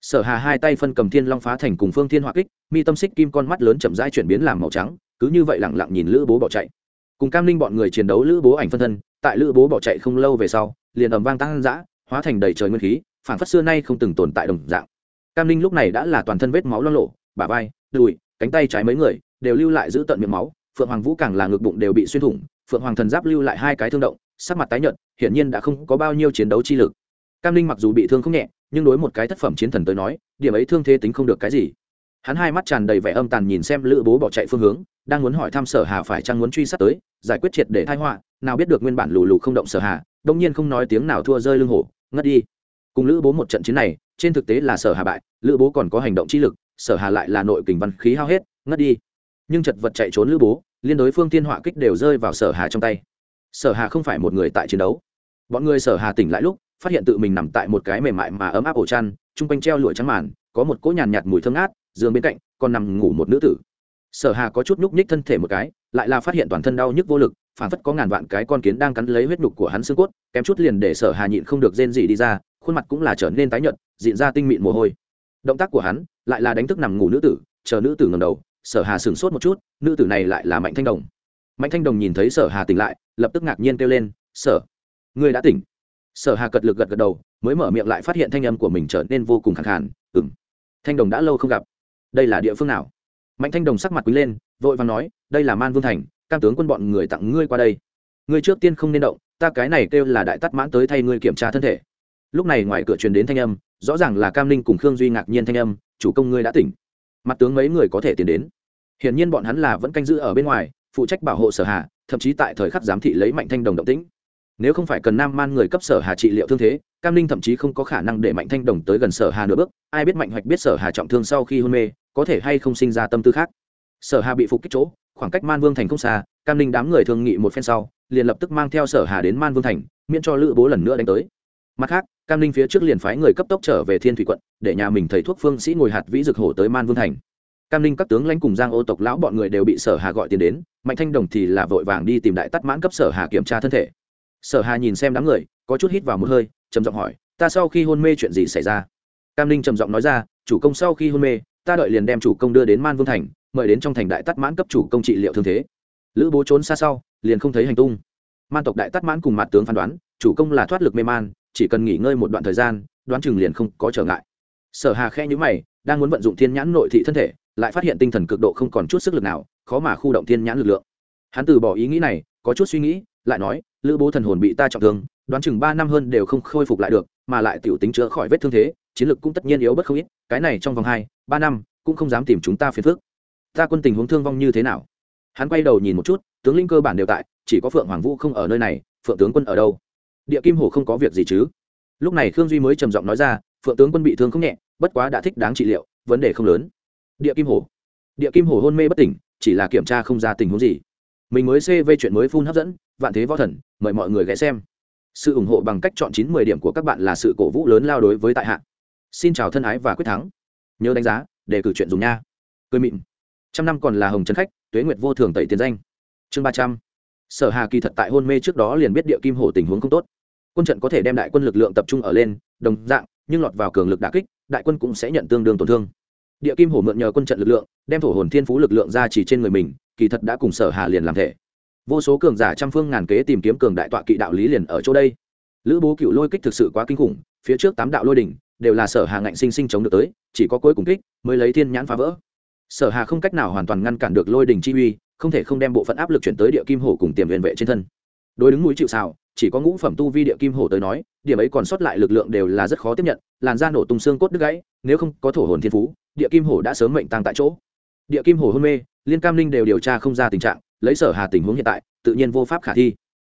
Sở hà hai tay phân cầm thiên long phá thành cùng phương thiên họa kích, mi tâm xích kim con mắt lớn chậm rãi chuyển biến làm màu trắng, cứ như vậy lẳng lặng nhìn lữ bố bỏ chạy. Cùng cam linh bọn người chiến đấu lữ bố ảnh phân thân, tại lữ bố bỏ chạy không lâu về sau, liền ầm vang tăng dã hóa thành đầy trời nguyên khí phản phất xưa nay không từng tồn tại đồng dạng. Cam linh lúc này đã là toàn thân vết máu lo lộ bả vai, đùi, cánh tay trái mấy người, đều lưu lại giữ tận miệng máu phượng hoàng vũ càng là ngực bụng đều bị xuyên thủng, phượng hoàng thần giáp lưu lại hai cái thương động, sắc mặt tái nhợt, hiển nhiên đã không có bao nhiêu chiến đấu chi lực. Cam linh mặc dù bị thương không nhẹ, nhưng đối một cái thất phẩm chiến thần tới nói, điểm ấy thương thế tính không được cái gì. Hắn hai mắt tràn đầy vẻ âm tàn nhìn xem lữ bố bỏ chạy phương hướng, đang muốn hỏi thăm sở hà phải chăng muốn truy sát tới, giải quyết triệt để thai họa, nào biết được nguyên bản lù lù không động sở hà đông nhiên không nói tiếng nào thua rơi lưng hổ, ngất đi. Cùng lữ bố một trận chiến này, trên thực tế là sở hà bại, lữ bố còn có hành động chi lực, sở hà lại là nội kình văn khí hao hết, ngất đi nhưng chật vật chạy trốn lữ bố, liên đối phương thiên họa kích đều rơi vào sở hà trong tay. Sở hà không phải một người tại chiến đấu. Bọn người sở hà tỉnh lại lúc, phát hiện tự mình nằm tại một cái mềm mại mà ấm áp ổ chăn, chung quanh treo lụa trắng màn, có một cỗ nhàn nhạt mùi thơm ngát, giường bên cạnh còn nằm ngủ một nữ tử. Sở hà có chút nhúc nhích thân thể một cái, lại là phát hiện toàn thân đau nhức vô lực, phản phất có ngàn vạn cái con kiến đang cắn lấy huyết nhục của hắn xương cốt, kém chút liền để sở hà nhịn không được rên gì đi ra, khuôn mặt cũng là trở nên tái nhợt diện ra tinh mịn mồ hôi. Động tác của hắn lại là đánh thức nằm ngủ nữ tử, chờ nữ tử ngầm đầu sở hà sửng sốt một chút, nữ tử này lại là mạnh thanh đồng. Mạnh thanh đồng nhìn thấy sở hà tỉnh lại, lập tức ngạc nhiên kêu lên, sở, ngươi đã tỉnh. Sở hà cật lực gật gật đầu, mới mở miệng lại phát hiện thanh âm của mình trở nên vô cùng khẳng khàn, ừm. thanh đồng đã lâu không gặp. Đây là địa phương nào? Mạnh thanh đồng sắc mặt quý lên, vội vàng nói, đây là man vương thành, cam tướng quân bọn người tặng ngươi qua đây. Ngươi trước tiên không nên động, ta cái này kêu là đại tắt mãn tới thay ngươi kiểm tra thân thể. Lúc này ngoài cửa truyền đến thanh âm, rõ ràng là cam linh cùng khương duy ngạc nhiên thanh âm, chủ công ngươi đã tỉnh mặt tướng mấy người có thể tiến đến. Hiển nhiên bọn hắn là vẫn canh giữ ở bên ngoài, phụ trách bảo hộ sở hà thậm chí tại thời khắc giám thị lấy mạnh thanh đồng động tĩnh. Nếu không phải cần nam man người cấp sở hà trị liệu thương thế, cam ninh thậm chí không có khả năng để mạnh thanh đồng tới gần sở hà nửa bước, ai biết mạnh hoạch biết sở hà trọng thương sau khi hôn mê, có thể hay không sinh ra tâm tư khác. Sở hà bị phục kích chỗ, khoảng cách man vương thành không xa, cam ninh đám người thương nghị một phen sau, liền lập tức mang theo sở hà đến man vương thành, miễn cho lữ bố lần nữa đánh tới. Mặt khác cam ninh phía trước liền phái người cấp tốc trở về thiên thủy quận, để nhà mình thầy thuốc phương sĩ ngồi hạt vĩ dược hổ tới man vương thành. Cam ninh các tướng lãnh cùng giang ô tộc lão bọn người đều bị sở hà gọi tiền đến, mạnh thanh đồng thì là vội vàng đi tìm đại tắt mãn cấp sở hà kiểm tra thân thể. Sở hà nhìn xem đám người, có chút hít vào một hơi, trầm giọng hỏi, ta sau khi hôn mê chuyện gì xảy ra? Cam ninh trầm giọng nói ra, chủ công sau khi hôn mê, ta đợi liền đem chủ công đưa đến man vương thành, mời đến trong thành đại tắt mãn cấp chủ công trị liệu thương thế. Lữ bố trốn xa sau, liền không thấy hành tung. Man tộc đại tắt mãn cùng mặt tướng phán đoán, chủ công là thoát lực mê man chỉ cần nghỉ ngơi một đoạn thời gian, đoán chừng liền không có trở ngại. Sở hà khe nhữ mày, đang muốn vận dụng thiên nhãn nội thị thân thể, lại phát hiện tinh thần cực độ không còn chút sức lực nào, khó mà khu động thiên nhãn lực lượng. Hắn từ bỏ ý nghĩ này, có chút suy nghĩ, lại nói, lữ bố thần hồn bị ta trọng thương, đoán chừng ba năm hơn đều không khôi phục lại được, mà lại tiểu tính chữa khỏi vết thương thế, chiến lực cũng tất nhiên yếu bất không ít, cái này trong vòng hai, ba năm, cũng không dám tìm chúng ta phiền phức. Ta quân tình huống thương vong như thế nào? Hắn quay đầu nhìn một chút, tướng linh cơ bản đều tại, chỉ có phượng hoàng vũ không ở nơi này, phượng tướng quân ở đâu? Địa kim hổ không có việc gì chứ? Lúc này khương duy mới trầm giọng nói ra, phượng tướng quân bị thương không nhẹ, bất quá đã thích đáng trị liệu, vấn đề không lớn. Địa kim hổ. Địa kim hổ hôn mê bất tỉnh, chỉ là kiểm tra không ra tình huống gì. Mình mới cv chuyện mới phun hấp dẫn, vạn thế võ thần, mời mọi người ghé xem. Sự ủng hộ bằng cách chọn chín mười điểm của các bạn là sự cổ vũ lớn lao đối với tại hạ. Xin chào thân ái và quyết thắng. Nhớ đánh giá, để cử chuyện dùng nha. Cười mịn. Trăm năm còn là hồng trấn khách, tuế nguyệt vô thường tẩy tiền danh. Chương ba trăm sở hà kỳ thật tại hôn mê trước đó liền biết địa kim hổ tình huống không tốt. Quân trận có thể đem đại quân lực lượng tập trung ở lên, đồng dạng, nhưng lọt vào cường lực đà kích, đại quân cũng sẽ nhận tương đương tổn thương. Địa kim hổ mượn nhờ quân trận lực lượng, đem thổ hồn thiên phú lực lượng ra chỉ trên người mình, kỳ thật đã cùng sở hà liền làm thể. Vô số cường giả trăm phương ngàn kế tìm kiếm cường đại tọa kỵ đạo lý liền ở chỗ đây. Lữ bố cựu lôi kích thực sự quá kinh khủng, phía trước tám đạo lôi đỉnh, đều là sở hà ngạnh sinh sinh chống được tới, chỉ có cuối cùng kích mới lấy thiên nhãn phá vỡ sở hà không cách nào hoàn toàn ngăn cản được lôi đỉnh chi uy, không thể không đem bộ phận áp lực chuyển tới địa kim hổ cùng tiềm huyền vệ trên thân. Đối đứng mũi chịu xào chỉ có ngũ phẩm tu vi địa kim hổ tới nói, điểm ấy còn sót lại lực lượng đều là rất khó tiếp nhận, làn da nổ tung xương cốt đứt gãy, nếu không có thổ hồn thiên phú, địa kim hổ đã sớm mệnh tăng tại chỗ. Địa kim hổ hôn mê, liên cam linh đều điều tra không ra tình trạng, lấy sở hà tình huống hiện tại, tự nhiên vô pháp khả thi.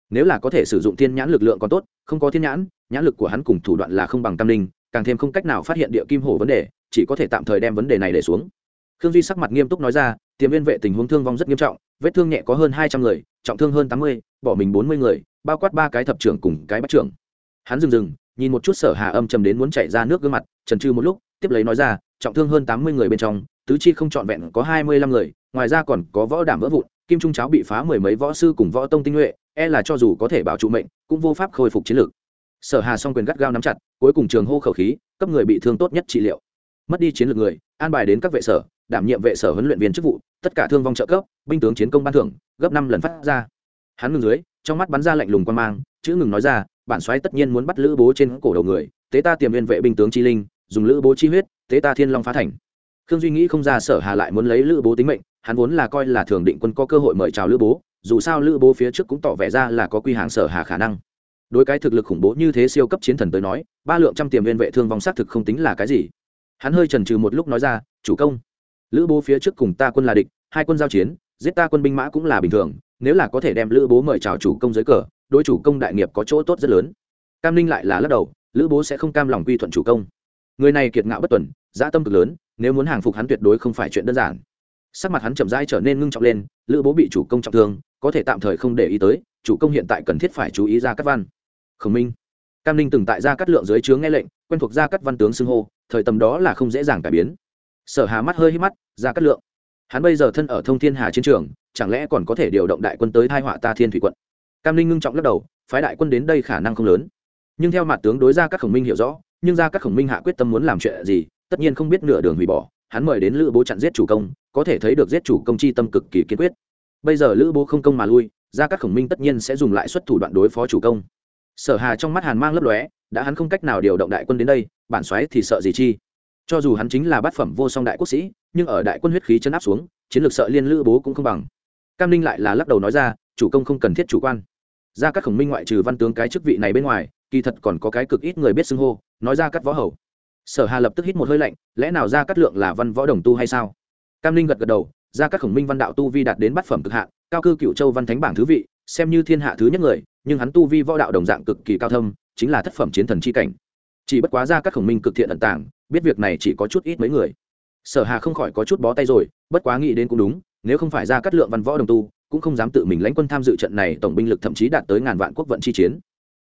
Nếu là có thể sử dụng thiên nhãn lực lượng còn tốt, không có thiên nhãn nhãn lực của hắn cùng thủ đoạn là không bằng cam linh, càng thêm không cách nào phát hiện địa kim hổ vấn đề, chỉ có thể tạm thời đem vấn đề này để xuống khương duy sắc mặt nghiêm túc nói ra, tiềm viên vệ tình huống thương vong rất nghiêm trọng, vết thương nhẹ có hơn hai trăm người, trọng thương hơn tám mươi, bỏ mình bốn mươi người, bao quát ba cái thập trưởng cùng cái bắt trưởng. Hắn dừng dừng, nhìn một chút sở hà âm trầm đến muốn chạy ra nước gương mặt, trần trừ một lúc, tiếp lấy nói ra, trọng thương hơn tám mươi người bên trong, tứ chi không trọn vẹn có hai mươi lăm người, ngoài ra còn có võ đảm vỡ vụn, kim trung cháo bị phá mười mấy võ sư cùng võ tông tinh nhuệ e là cho dù có thể bảo trụ mệnh, cũng vô pháp khôi phục chiến lược. Sở hà song quyền gắt gao nắm chặt, cuối cùng trường hô khẩu khí, cấp người bị thương tốt nhất trị liệu. Mất đi chiến lược người an bài đến các vệ sở, đảm nhiệm vệ sở huấn luyện viên chức vụ, tất cả thương vong trợ cấp, binh tướng chiến công ban thưởng, gấp năm lần phát ra. Hắn ngừng dưới, trong mắt bắn ra lạnh lùng quan mang, chữ ngừng nói ra, bản xoáy tất nhiên muốn bắt lữ bố trên cổ đầu người, tế ta tiềm viên vệ binh tướng chi linh, dùng lữ bố chi huyết, tế ta thiên long phá thành. Khương duy nghĩ không ra sở hà lại muốn lấy lữ bố tính mệnh, hắn vốn là coi là thường định quân có cơ hội mời chào lữ bố, dù sao lữ bố phía trước cũng tỏ vẻ ra là có quy hàng sở hà khả năng. Đối cái thực lực khủng bố như thế siêu cấp chiến thần tới nói, ba lượng trăm tiềm viên vệ thương vong xác thực không tính là cái gì hắn hơi chần chừ một lúc nói ra, chủ công, lữ bố phía trước cùng ta quân là địch, hai quân giao chiến, giết ta quân binh mã cũng là bình thường, nếu là có thể đem lữ bố mời chào chủ công dưới cờ, đối chủ công đại nghiệp có chỗ tốt rất lớn. Cam ninh lại là lắc đầu, lữ bố sẽ không cam lòng quy thuận chủ công. Người này kiệt ngạo bất tuần, dã tâm cực lớn, nếu muốn hàng phục hắn tuyệt đối không phải chuyện đơn giản. Sắc mặt hắn chậm rãi trở nên ngưng trọng lên, lữ bố bị chủ công trọng thương, có thể tạm thời không để ý tới, chủ công hiện tại cần thiết phải chú ý ra cắt văn. Khổng minh. Cam ninh từng tại gia cắt lượng dưới chướng nghe lệnh, quen thuộc gia cắt văn tướng xưng hô thời tầm đó là không dễ dàng cải biến. Sở hà mắt hơi hít mắt gia cắt lượng. Hắn bây giờ thân ở thông thiên hà chiến trường, chẳng lẽ còn có thể điều động đại quân tới thai họa ta thiên thủy quận? Cam Linh ngưng trọng lắc đầu, phái đại quân đến đây khả năng không lớn. Nhưng theo mặt tướng đối ra các khổng minh hiểu rõ, nhưng ra các khổng minh hạ quyết tâm muốn làm chuyện gì, tất nhiên không biết nửa đường hủy bỏ. Hắn mời đến lữ bố chặn giết chủ công, có thể thấy được giết chủ công chi tâm cực kỳ kiên quyết. Bây giờ lữ bố không công mà lui, ra các khổng minh tất nhiên sẽ dùng lại xuất thủ đoạn đối phó chủ công. Sở hà trong mắt hàn mang lấp lóe, đã hắn không cách nào điều động đại quân đến đây bản xoáy thì sợ gì chi? Cho dù hắn chính là bát phẩm vô song đại quốc sĩ, nhưng ở đại quân huyết khí chấn áp xuống, chiến lược sợ liên lữ bố cũng không bằng. Cam ninh lại là lắc đầu nói ra, chủ công không cần thiết chủ quan. Ra các khổng minh ngoại trừ văn tướng cái chức vị này bên ngoài, kỳ thật còn có cái cực ít người biết xưng hô, nói ra cắt võ hầu. Sở hà lập tức hít một hơi lạnh, lẽ nào ra cắt lượng là văn võ đồng tu hay sao? Cam linh gật gật đầu, ra các khổng minh văn đạo tu vi đạt đến bát phẩm cực hạn, cao cư cựu châu văn thánh bảng thứ vị, xem như thiên hạ thứ nhất người, nhưng hắn tu vi võ đạo đồng dạng cực kỳ cao thâm, chính là thất phẩm chiến thần c h i cảnh chỉ bất quá ra các khổng minh cực thiện ẩn tàng, biết việc này chỉ có chút ít mấy người. Sở hà không khỏi có chút bó tay rồi, bất quá nghĩ đến cũng đúng, nếu không phải ra cắt lượng văn võ đồng tu, cũng không dám tự mình lãnh quân tham dự trận này, tổng binh lực thậm chí đạt tới ngàn vạn quốc vận chi chiến.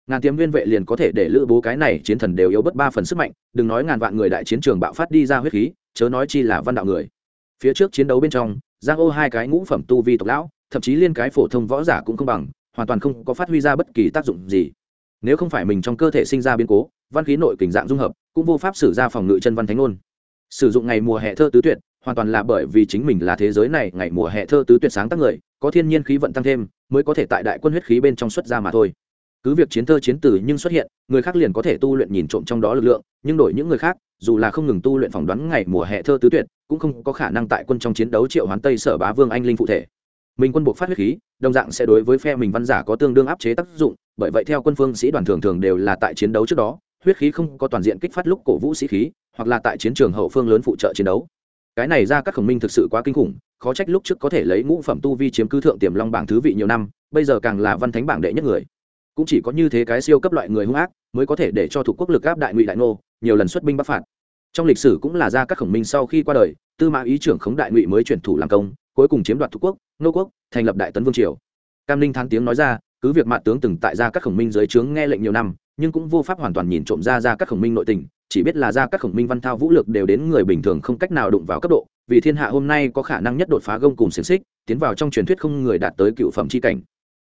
Ngàn tiếm viên vệ liền có thể để lữ bố cái này chiến thần đều yếu bất ba phần sức mạnh, đừng nói ngàn vạn người đại chiến trường bạo phát đi ra huyết khí, chớ nói chi là văn đạo người. Phía trước chiến đấu bên trong, giang ô hai cái ngũ phẩm tu vi tộc lão, thậm chí liên cái phổ thông võ giả cũng không bằng, hoàn toàn không có phát huy ra bất kỳ tác dụng gì. Nếu không phải mình trong cơ thể sinh ra biến cố văn khí nội kình dạng dung hợp, cũng vô pháp sử ra phòng ngự chân văn thánh ngôn. Sử dụng ngày mùa hè thơ tứ tuyệt, hoàn toàn là bởi vì chính mình là thế giới này, ngày mùa hè thơ tứ tuyệt sáng tác người, có thiên nhiên khí vận tăng thêm, mới có thể tại đại quân huyết khí bên trong xuất ra mà thôi. Cứ việc chiến thơ chiến tử nhưng xuất hiện, người khác liền có thể tu luyện nhìn trộm trong đó lực lượng, nhưng đổi những người khác, dù là không ngừng tu luyện phỏng đoán ngày mùa hè thơ tứ tuyệt, cũng không có khả năng tại quân trong chiến đấu triệu hoán tây sở bá vương anh linh phụ thể. Mình quân buộc phát huyết khí, đồng dạng sẽ đối với phe mình văn giả có tương đương áp chế tác dụng, bởi vậy theo quân phương sĩ đoàn thường thường đều là tại chiến đấu trước đó huyết khí không có toàn diện kích phát lúc cổ vũ sĩ khí, hoặc là tại chiến trường hậu phương lớn phụ trợ chiến đấu. Cái này ra các khổng minh thực sự quá kinh khủng, khó trách lúc trước có thể lấy ngũ phẩm tu vi chiếm cứ thượng tiềm long bảng thứ vị nhiều năm, bây giờ càng là văn thánh bảng đệ nhất người. Cũng chỉ có như thế cái siêu cấp loại người hung ác, mới có thể để cho thuộc quốc lực áp đại ngụy đại ngô, nhiều lần xuất binh bắc phạt. Trong lịch sử cũng là ra các khổng minh sau khi qua đời, tư mã ý trưởng khống đại ngụy mới chuyển thủ làm công, cuối cùng chiếm đoạt thuộc quốc, nô quốc, thành lập đại tấn vương triều. Cam Linh thắng tiếng nói ra cứ việc mạ tướng từng tại ra các khổng minh dưới trướng nghe lệnh nhiều năm, nhưng cũng vô pháp hoàn toàn nhìn trộm ra ra các khổng minh nội tình, chỉ biết là ra các khổng minh văn thao vũ lực đều đến người bình thường không cách nào đụng vào cấp độ, vì thiên hạ hôm nay có khả năng nhất đột phá gông cùng xiềng xích, tiến vào trong truyền thuyết không người đạt tới cựu phẩm c h i cảnh.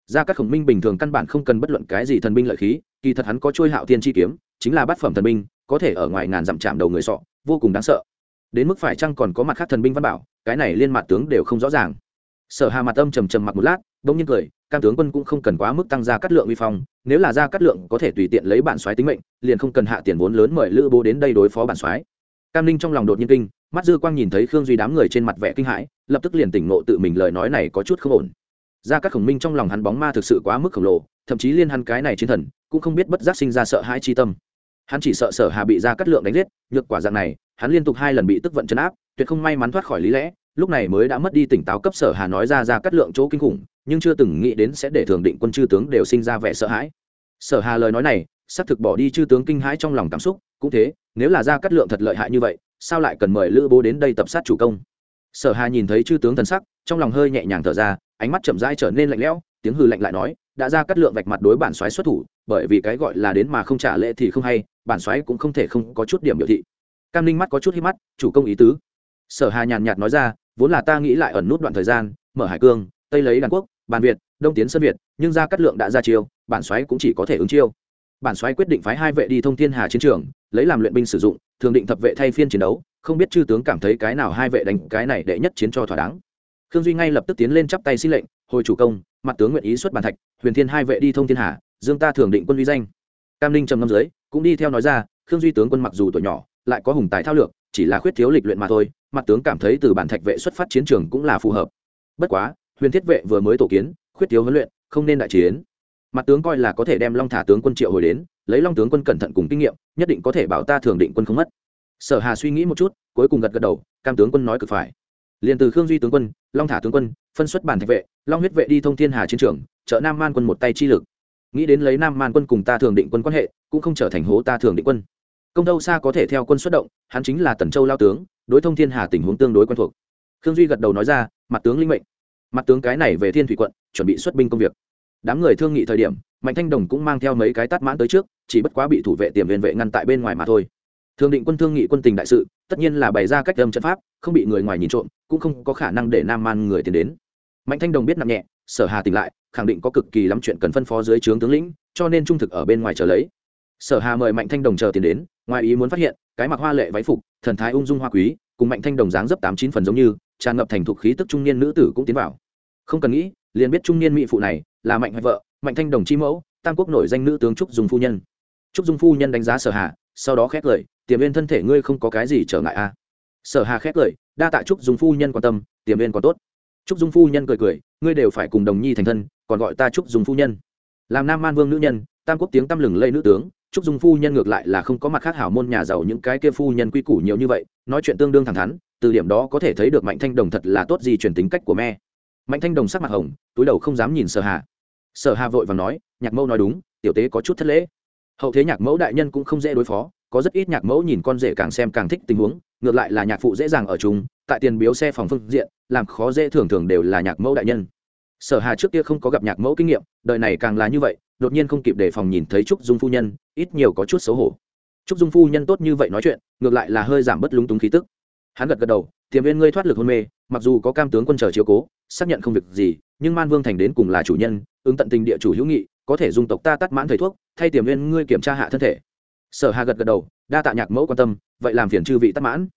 Ra các khổng minh bình thường căn bản không cần bất luận cái gì thần binh lợi khí, kỳ thật hắn có trôi hạo tiên chi kiếm, chính là bát phẩm thần binh, có thể ở ngoài ngàn dặm chạm đầu người sọ, vô cùng đáng sợ. Đến mức phải chăng còn có mặt khác thần binh văn bảo, cái này liên mặt tướng đều không rõ ràng. Sở hà mặt âm trầm trầm mặc một lát, bỗng nhiên cười cam tướng quân cũng không cần quá mức tăng ra cắt lượng vi phong, nếu là ra cắt lượng có thể tùy tiện lấy bản soái tính mệnh, liền không cần hạ tiền vốn lớn mời lữ bố đến đây đối phó bản soái. Cam ninh trong lòng đột nhiên kinh, mắt dư quang nhìn thấy khương duy đám người trên mặt vẻ kinh hãi, lập tức liền tỉnh ngộ tự mình lời nói này có chút không ổn. Ra các khổng minh trong lòng hắn bóng ma thực sự quá mức khổng lồ, thậm chí liên hắn cái này chiến thần, cũng không biết bất giác sinh ra sợ hãi chi tâm. Hắn chỉ sợ sở hà bị ra cắt lượng đánh giết, nhược quả dạng này, hắn liên tục hai lần bị tức vận chấn áp, tuyệt không may mắn thoát khỏi lý lẽ, lúc này mới đã mất đi tỉnh táo cấp sở hà nói ra ra cắt lượng chỗ kinh khủng nhưng chưa từng nghĩ đến sẽ để thường định quân chư tướng đều sinh ra vẻ sợ hãi. Sở hà lời nói này, xác thực bỏ đi chư tướng kinh hãi trong lòng cảm xúc, cũng thế, nếu là ra cắt lượng thật lợi hại như vậy, sao lại cần mời lữ bố đến đây tập sát chủ công? Sở hà nhìn thấy chư tướng thần sắc, trong lòng hơi nhẹ nhàng thở ra, ánh mắt chậm rãi trở nên lạnh lẽo, tiếng hư lạnh lại nói, đã ra cắt lượng vạch mặt đối bản soái xuất thủ, bởi vì cái gọi là đến mà không trả lễ thì không hay, bản soái cũng không thể không có chút điểm biểu thị. Cam ninh mắt có chút hít mắt, chủ công ý tứ. Sở hà nhàn nhạt nói ra, vốn là ta nghĩ lại ẩn nút đoạn thời gian, mở hải cương, tây lấy đàn quốc bàn việt, đông tiến sơn việt, nhưng ra cắt lượng đã ra chiêu, bản xoáy cũng chỉ có thể ứng chiêu. Bản xoáy quyết định phái hai vệ đi thông thiên hà chiến trường, lấy làm luyện binh sử dụng, thường định thập vệ thay phiên chiến đấu, không biết chư tướng cảm thấy cái nào hai vệ đánh cái này đệ nhất chiến cho thỏa đáng. Khương duy ngay lập tức tiến lên chắp tay xin lệnh, hồi chủ công, mặt tướng nguyện ý xuất bàn thạch, huyền thiên hai vệ đi thông thiên hà, dương ta thường định quân uy danh. Cam ninh trầm ngâm dưới, cũng đi theo nói ra, khương duy tướng quân mặc dù tuổi nhỏ, lại có hùng tài thao lược, chỉ là khuyết thiếu lịch luyện mà thôi, mặt tướng cảm thấy từ bản thạch vệ xuất phát chiến trường cũng là phù hợp. Bất quá huyền thiết vệ vừa mới tổ kiến, khuyết thiếu huấn luyện, không nên đại chiến. Mặt tướng coi là có thể đem long thả tướng quân triệu hồi đến, lấy long tướng quân cẩn thận cùng kinh nghiệm, nhất định có thể bảo ta thường định quân không mất. Sở hà suy nghĩ một chút, cuối cùng gật gật đầu, cam tướng quân nói cực phải. Liền từ khương duy tướng quân, long thả tướng quân, phân xuất bản thạch vệ, long huyết vệ đi thông thiên hà chiến trường, trợ nam man quân một tay chi lực. Nghĩ đến lấy nam man quân cùng ta thường định quân quan hệ, cũng không trở thành hố ta thường định quân. Công đâu xa có thể theo quân xuất động, hắn chính là tần châu lao tướng, đối thông thiên hà tình huống tương đối quen thuộc. Khương duy gật đầu nói ra, mặt tướng linh mệnh mặt tướng cái này về thiên thủy quận, chuẩn bị xuất binh công việc. Đám người thương nghị thời điểm, mạnh thanh đồng cũng mang theo mấy cái tát mãn tới trước, chỉ bất quá bị thủ vệ tiềm viên vệ ngăn tại bên ngoài mà thôi. Thương định quân thương nghị quân tình đại sự, tất nhiên là bày ra cách âm trận pháp, không bị người ngoài nhìn trộm, cũng không có khả năng để nam man người tiến đến. Mạnh thanh đồng biết nặng nhẹ, sở hà tỉnh lại, khẳng định có cực kỳ lắm chuyện cần phân phó dưới trướng tướng lĩnh, cho nên trung thực ở bên ngoài chờ lấy. Sở hà mời mạnh thanh đồng chờ tiền đến, ngoài ý muốn phát hiện, cái mặc hoa lệ váy phục, thần thái ung dung hoa quý, cùng mạnh thanh đồng dáng dấp tám chín phần giống như tràn ngập thành thục khí tức trung niên nữ tử cũng tiến vào. Không cần nghĩ, liền biết trung niên mỹ phụ này là mạnh hoạch vợ, mạnh thanh đồng chi mẫu, tam quốc nổi danh nữ tướng trúc dung phu nhân. Trúc dung phu nhân đánh giá sở hà, sau đó khét lời, tiềm viên thân thể ngươi không có cái gì trở ngại a. À? sở hà khét lời, đa tạ trúc dung phu nhân quan tâm, tiềm viên còn tốt. Trúc dung phu nhân cười cười, ngươi đều phải cùng đồng nhi thành thân, còn gọi ta trúc dung phu nhân. Làm nam man vương nữ nhân tam quốc tiếng tăm lừng lây nữ tướng, trúc dung phu nhân ngược lại là không có mặt khác hảo môn nhà giàu những cái kia phu nhân quy củ nhiều như vậy, nói chuyện tương đương thẳng thắn, từ điểm đó có thể thấy được mạnh thanh đồng thật là tốt gì truyền tính cách của me. Mạnh thanh đồng sắc mặt hồng, túi đầu không dám nhìn sở hà. Sở hà vội và nói, nhạc mẫu nói đúng, tiểu tế có chút thất lễ. Hậu thế nhạc mẫu đại nhân cũng không dễ đối phó, có rất ít nhạc mẫu nhìn con rể càng xem càng thích tình huống, ngược lại là nhạc phụ dễ dàng ở chúng. tại tiền biếu xe phòng phương diện, làm khó dễ thường thường đều là nhạc mẫu đại nhân. Sở hà trước kia không có gặp nhạc mẫu kinh nghiệm, đời này càng là như vậy đột nhiên không kịp đề phòng nhìn thấy trúc dung phu nhân, ít nhiều có chút xấu hổ. Trúc dung phu nhân tốt như vậy nói chuyện, ngược lại là hơi giảm bớt lúng túng khí tức. Hắn gật gật đầu, tiềm viên ngươi thoát lực hôn mê, mặc dù có cam tướng quân chờ chiếu cố, xác nhận không việc gì, nhưng man vương thành đến cùng là chủ nhân, ứng tận tình địa chủ hữu nghị, có thể dùng tộc ta tắt mãn thầy thuốc, thay tiềm viên ngươi kiểm tra hạ thân thể. Sở hà gật gật đầu, đa tạ nhạc mẫu quan tâm, vậy làm phiền chư vị tắt mãn.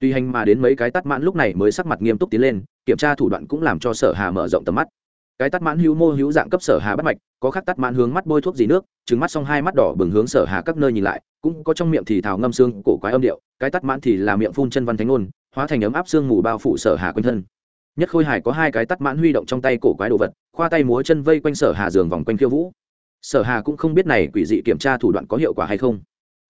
Tuy hành mà đến mấy cái tắt mãn lúc này mới sắc mặt nghiêm túc tiến lên, kiểm tra thủ đoạn cũng làm cho sở hà mở rộng tầm mắt cái tắt mãn hữu mô hữu dạng cấp sở hà bắt mạch, có khắc tắt mãn hướng mắt bôi thuốc gì nước trứng mắt xong hai mắt đỏ bừng hướng sở hà các nơi nhìn lại, cũng có trong miệng thì thào ngâm xương cổ quái âm điệu, cái tắt mãn thì là miệng phun chân văn thánh ngôn, hóa thành ấm áp xương mù bao phủ sở hà quanh thân. Nhất khôi hải có hai cái tắt mãn huy động trong tay cổ quái đồ vật, khoa tay múa chân vây quanh sở hà giường vòng quanh khiêu vũ. Sở hà cũng không biết này quỷ dị kiểm tra thủ đoạn có hiệu quả hay không.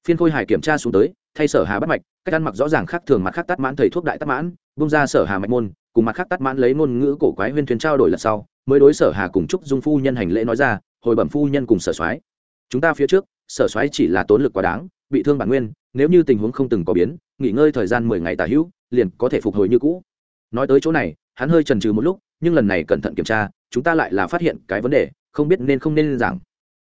Phiên khôi hải kiểm tra xuống tới, thay sở hà bắt mạch, cách ăn mặc rõ ràng khác thường mặt khác tắt mãn thầy thuốc đại tắt mãn, bung ra sở hà mạch môn, cùng mặt khác tắt mãn lấy ngôn ngữ cổ quái huyên thuyền trao đổi lần sau mới đối sở hà cùng trúc dung phu nhân hành lễ nói ra, hồi bẩm phu nhân cùng sở soái. Chúng ta phía trước, sở soái chỉ là tốn lực quá đáng, bị thương bản nguyên, nếu như tình huống không từng có biến, nghỉ ngơi thời gian mười ngày tả hữu, liền có thể phục hồi như cũ. Nói tới chỗ này, hắn hơi chần chừ một lúc, nhưng lần này cẩn thận kiểm tra, chúng ta lại là phát hiện cái vấn đề, không biết nên không nên rằng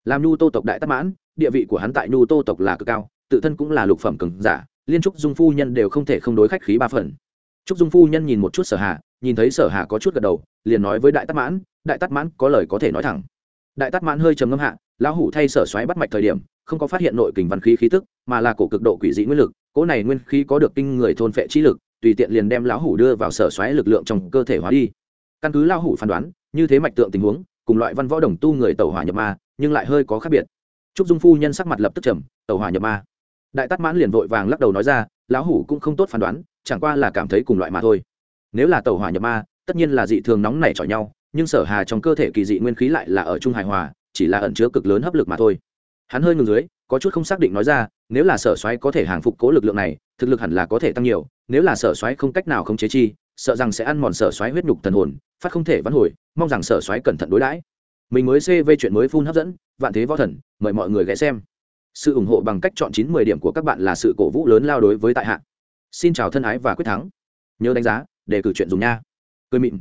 làm nhu tô tộc đại tắc mãn, địa vị của hắn tại nhu tô tộc là cực cao, tự thân cũng là lục phẩm cường giả, liên trúc dung phu nhân đều không thể không đối khách khí ba phần trúc dung phu nhân nhìn một chút sở hà, nhìn thấy sở hà có chút gật đầu, liền nói với đại tắc mãn, đại tắc mãn có lời có thể nói thẳng. Đại tắc mãn hơi trầm ngâm hạ, lão hủ thay sở xoáy bắt mạch thời điểm, không có phát hiện nội kình văn khí khí tức, mà là cổ cực độ quỷ dị nguyên lực, cỗ này nguyên khí có được kinh người thôn phệ trí lực, tùy tiện liền đem lão hủ đưa vào sở xoáy lực lượng trong cơ thể hóa đi. Căn cứ lão hủ phán đoán, như thế mạch tượng tình huống, cùng loại văn võ đồng tu người tẩu hỏa nhập ma, nhưng lại hơi có khác biệt. Trúc dung phu nhân sắc mặt lập tức trầm, tẩu hỏa nhập ma. Đại tát mãn liền vội vàng lắc đầu nói ra, lão hủ cũng không tốt phán đoán chẳng qua là cảm thấy cùng loại mà thôi. Nếu là tẩu hỏa nhập ma, tất nhiên là dị thường nóng nảy chọi nhau, nhưng sở hà trong cơ thể kỳ dị nguyên khí lại là ở trung hài hòa, chỉ là ẩn chứa cực lớn hấp lực mà thôi. Hắn hơi ngừng dưới, có chút không xác định nói ra, nếu là sở xoáy có thể hàng phục cố lực lượng này, thực lực hẳn là có thể tăng nhiều, nếu là sở xoáy không cách nào không chế chi, sợ rằng sẽ ăn mòn sở xoáy huyết nhục thần hồn, phát không thể vãn hồi, mong rằng sở xoáy cẩn thận đối đãi. Mình mới cv chuyện mới phun hấp dẫn, vạn thế võ thần, mời mọi người ghé xem. Sự ủng hộ bằng cách chọn chín mười điểm của các bạn là sự cổ vũ lớn lao đối với tại hạ xin chào thân ái và quyết thắng. Nhớ đánh giá, để cử chuyện dùng nha. Cười mịn.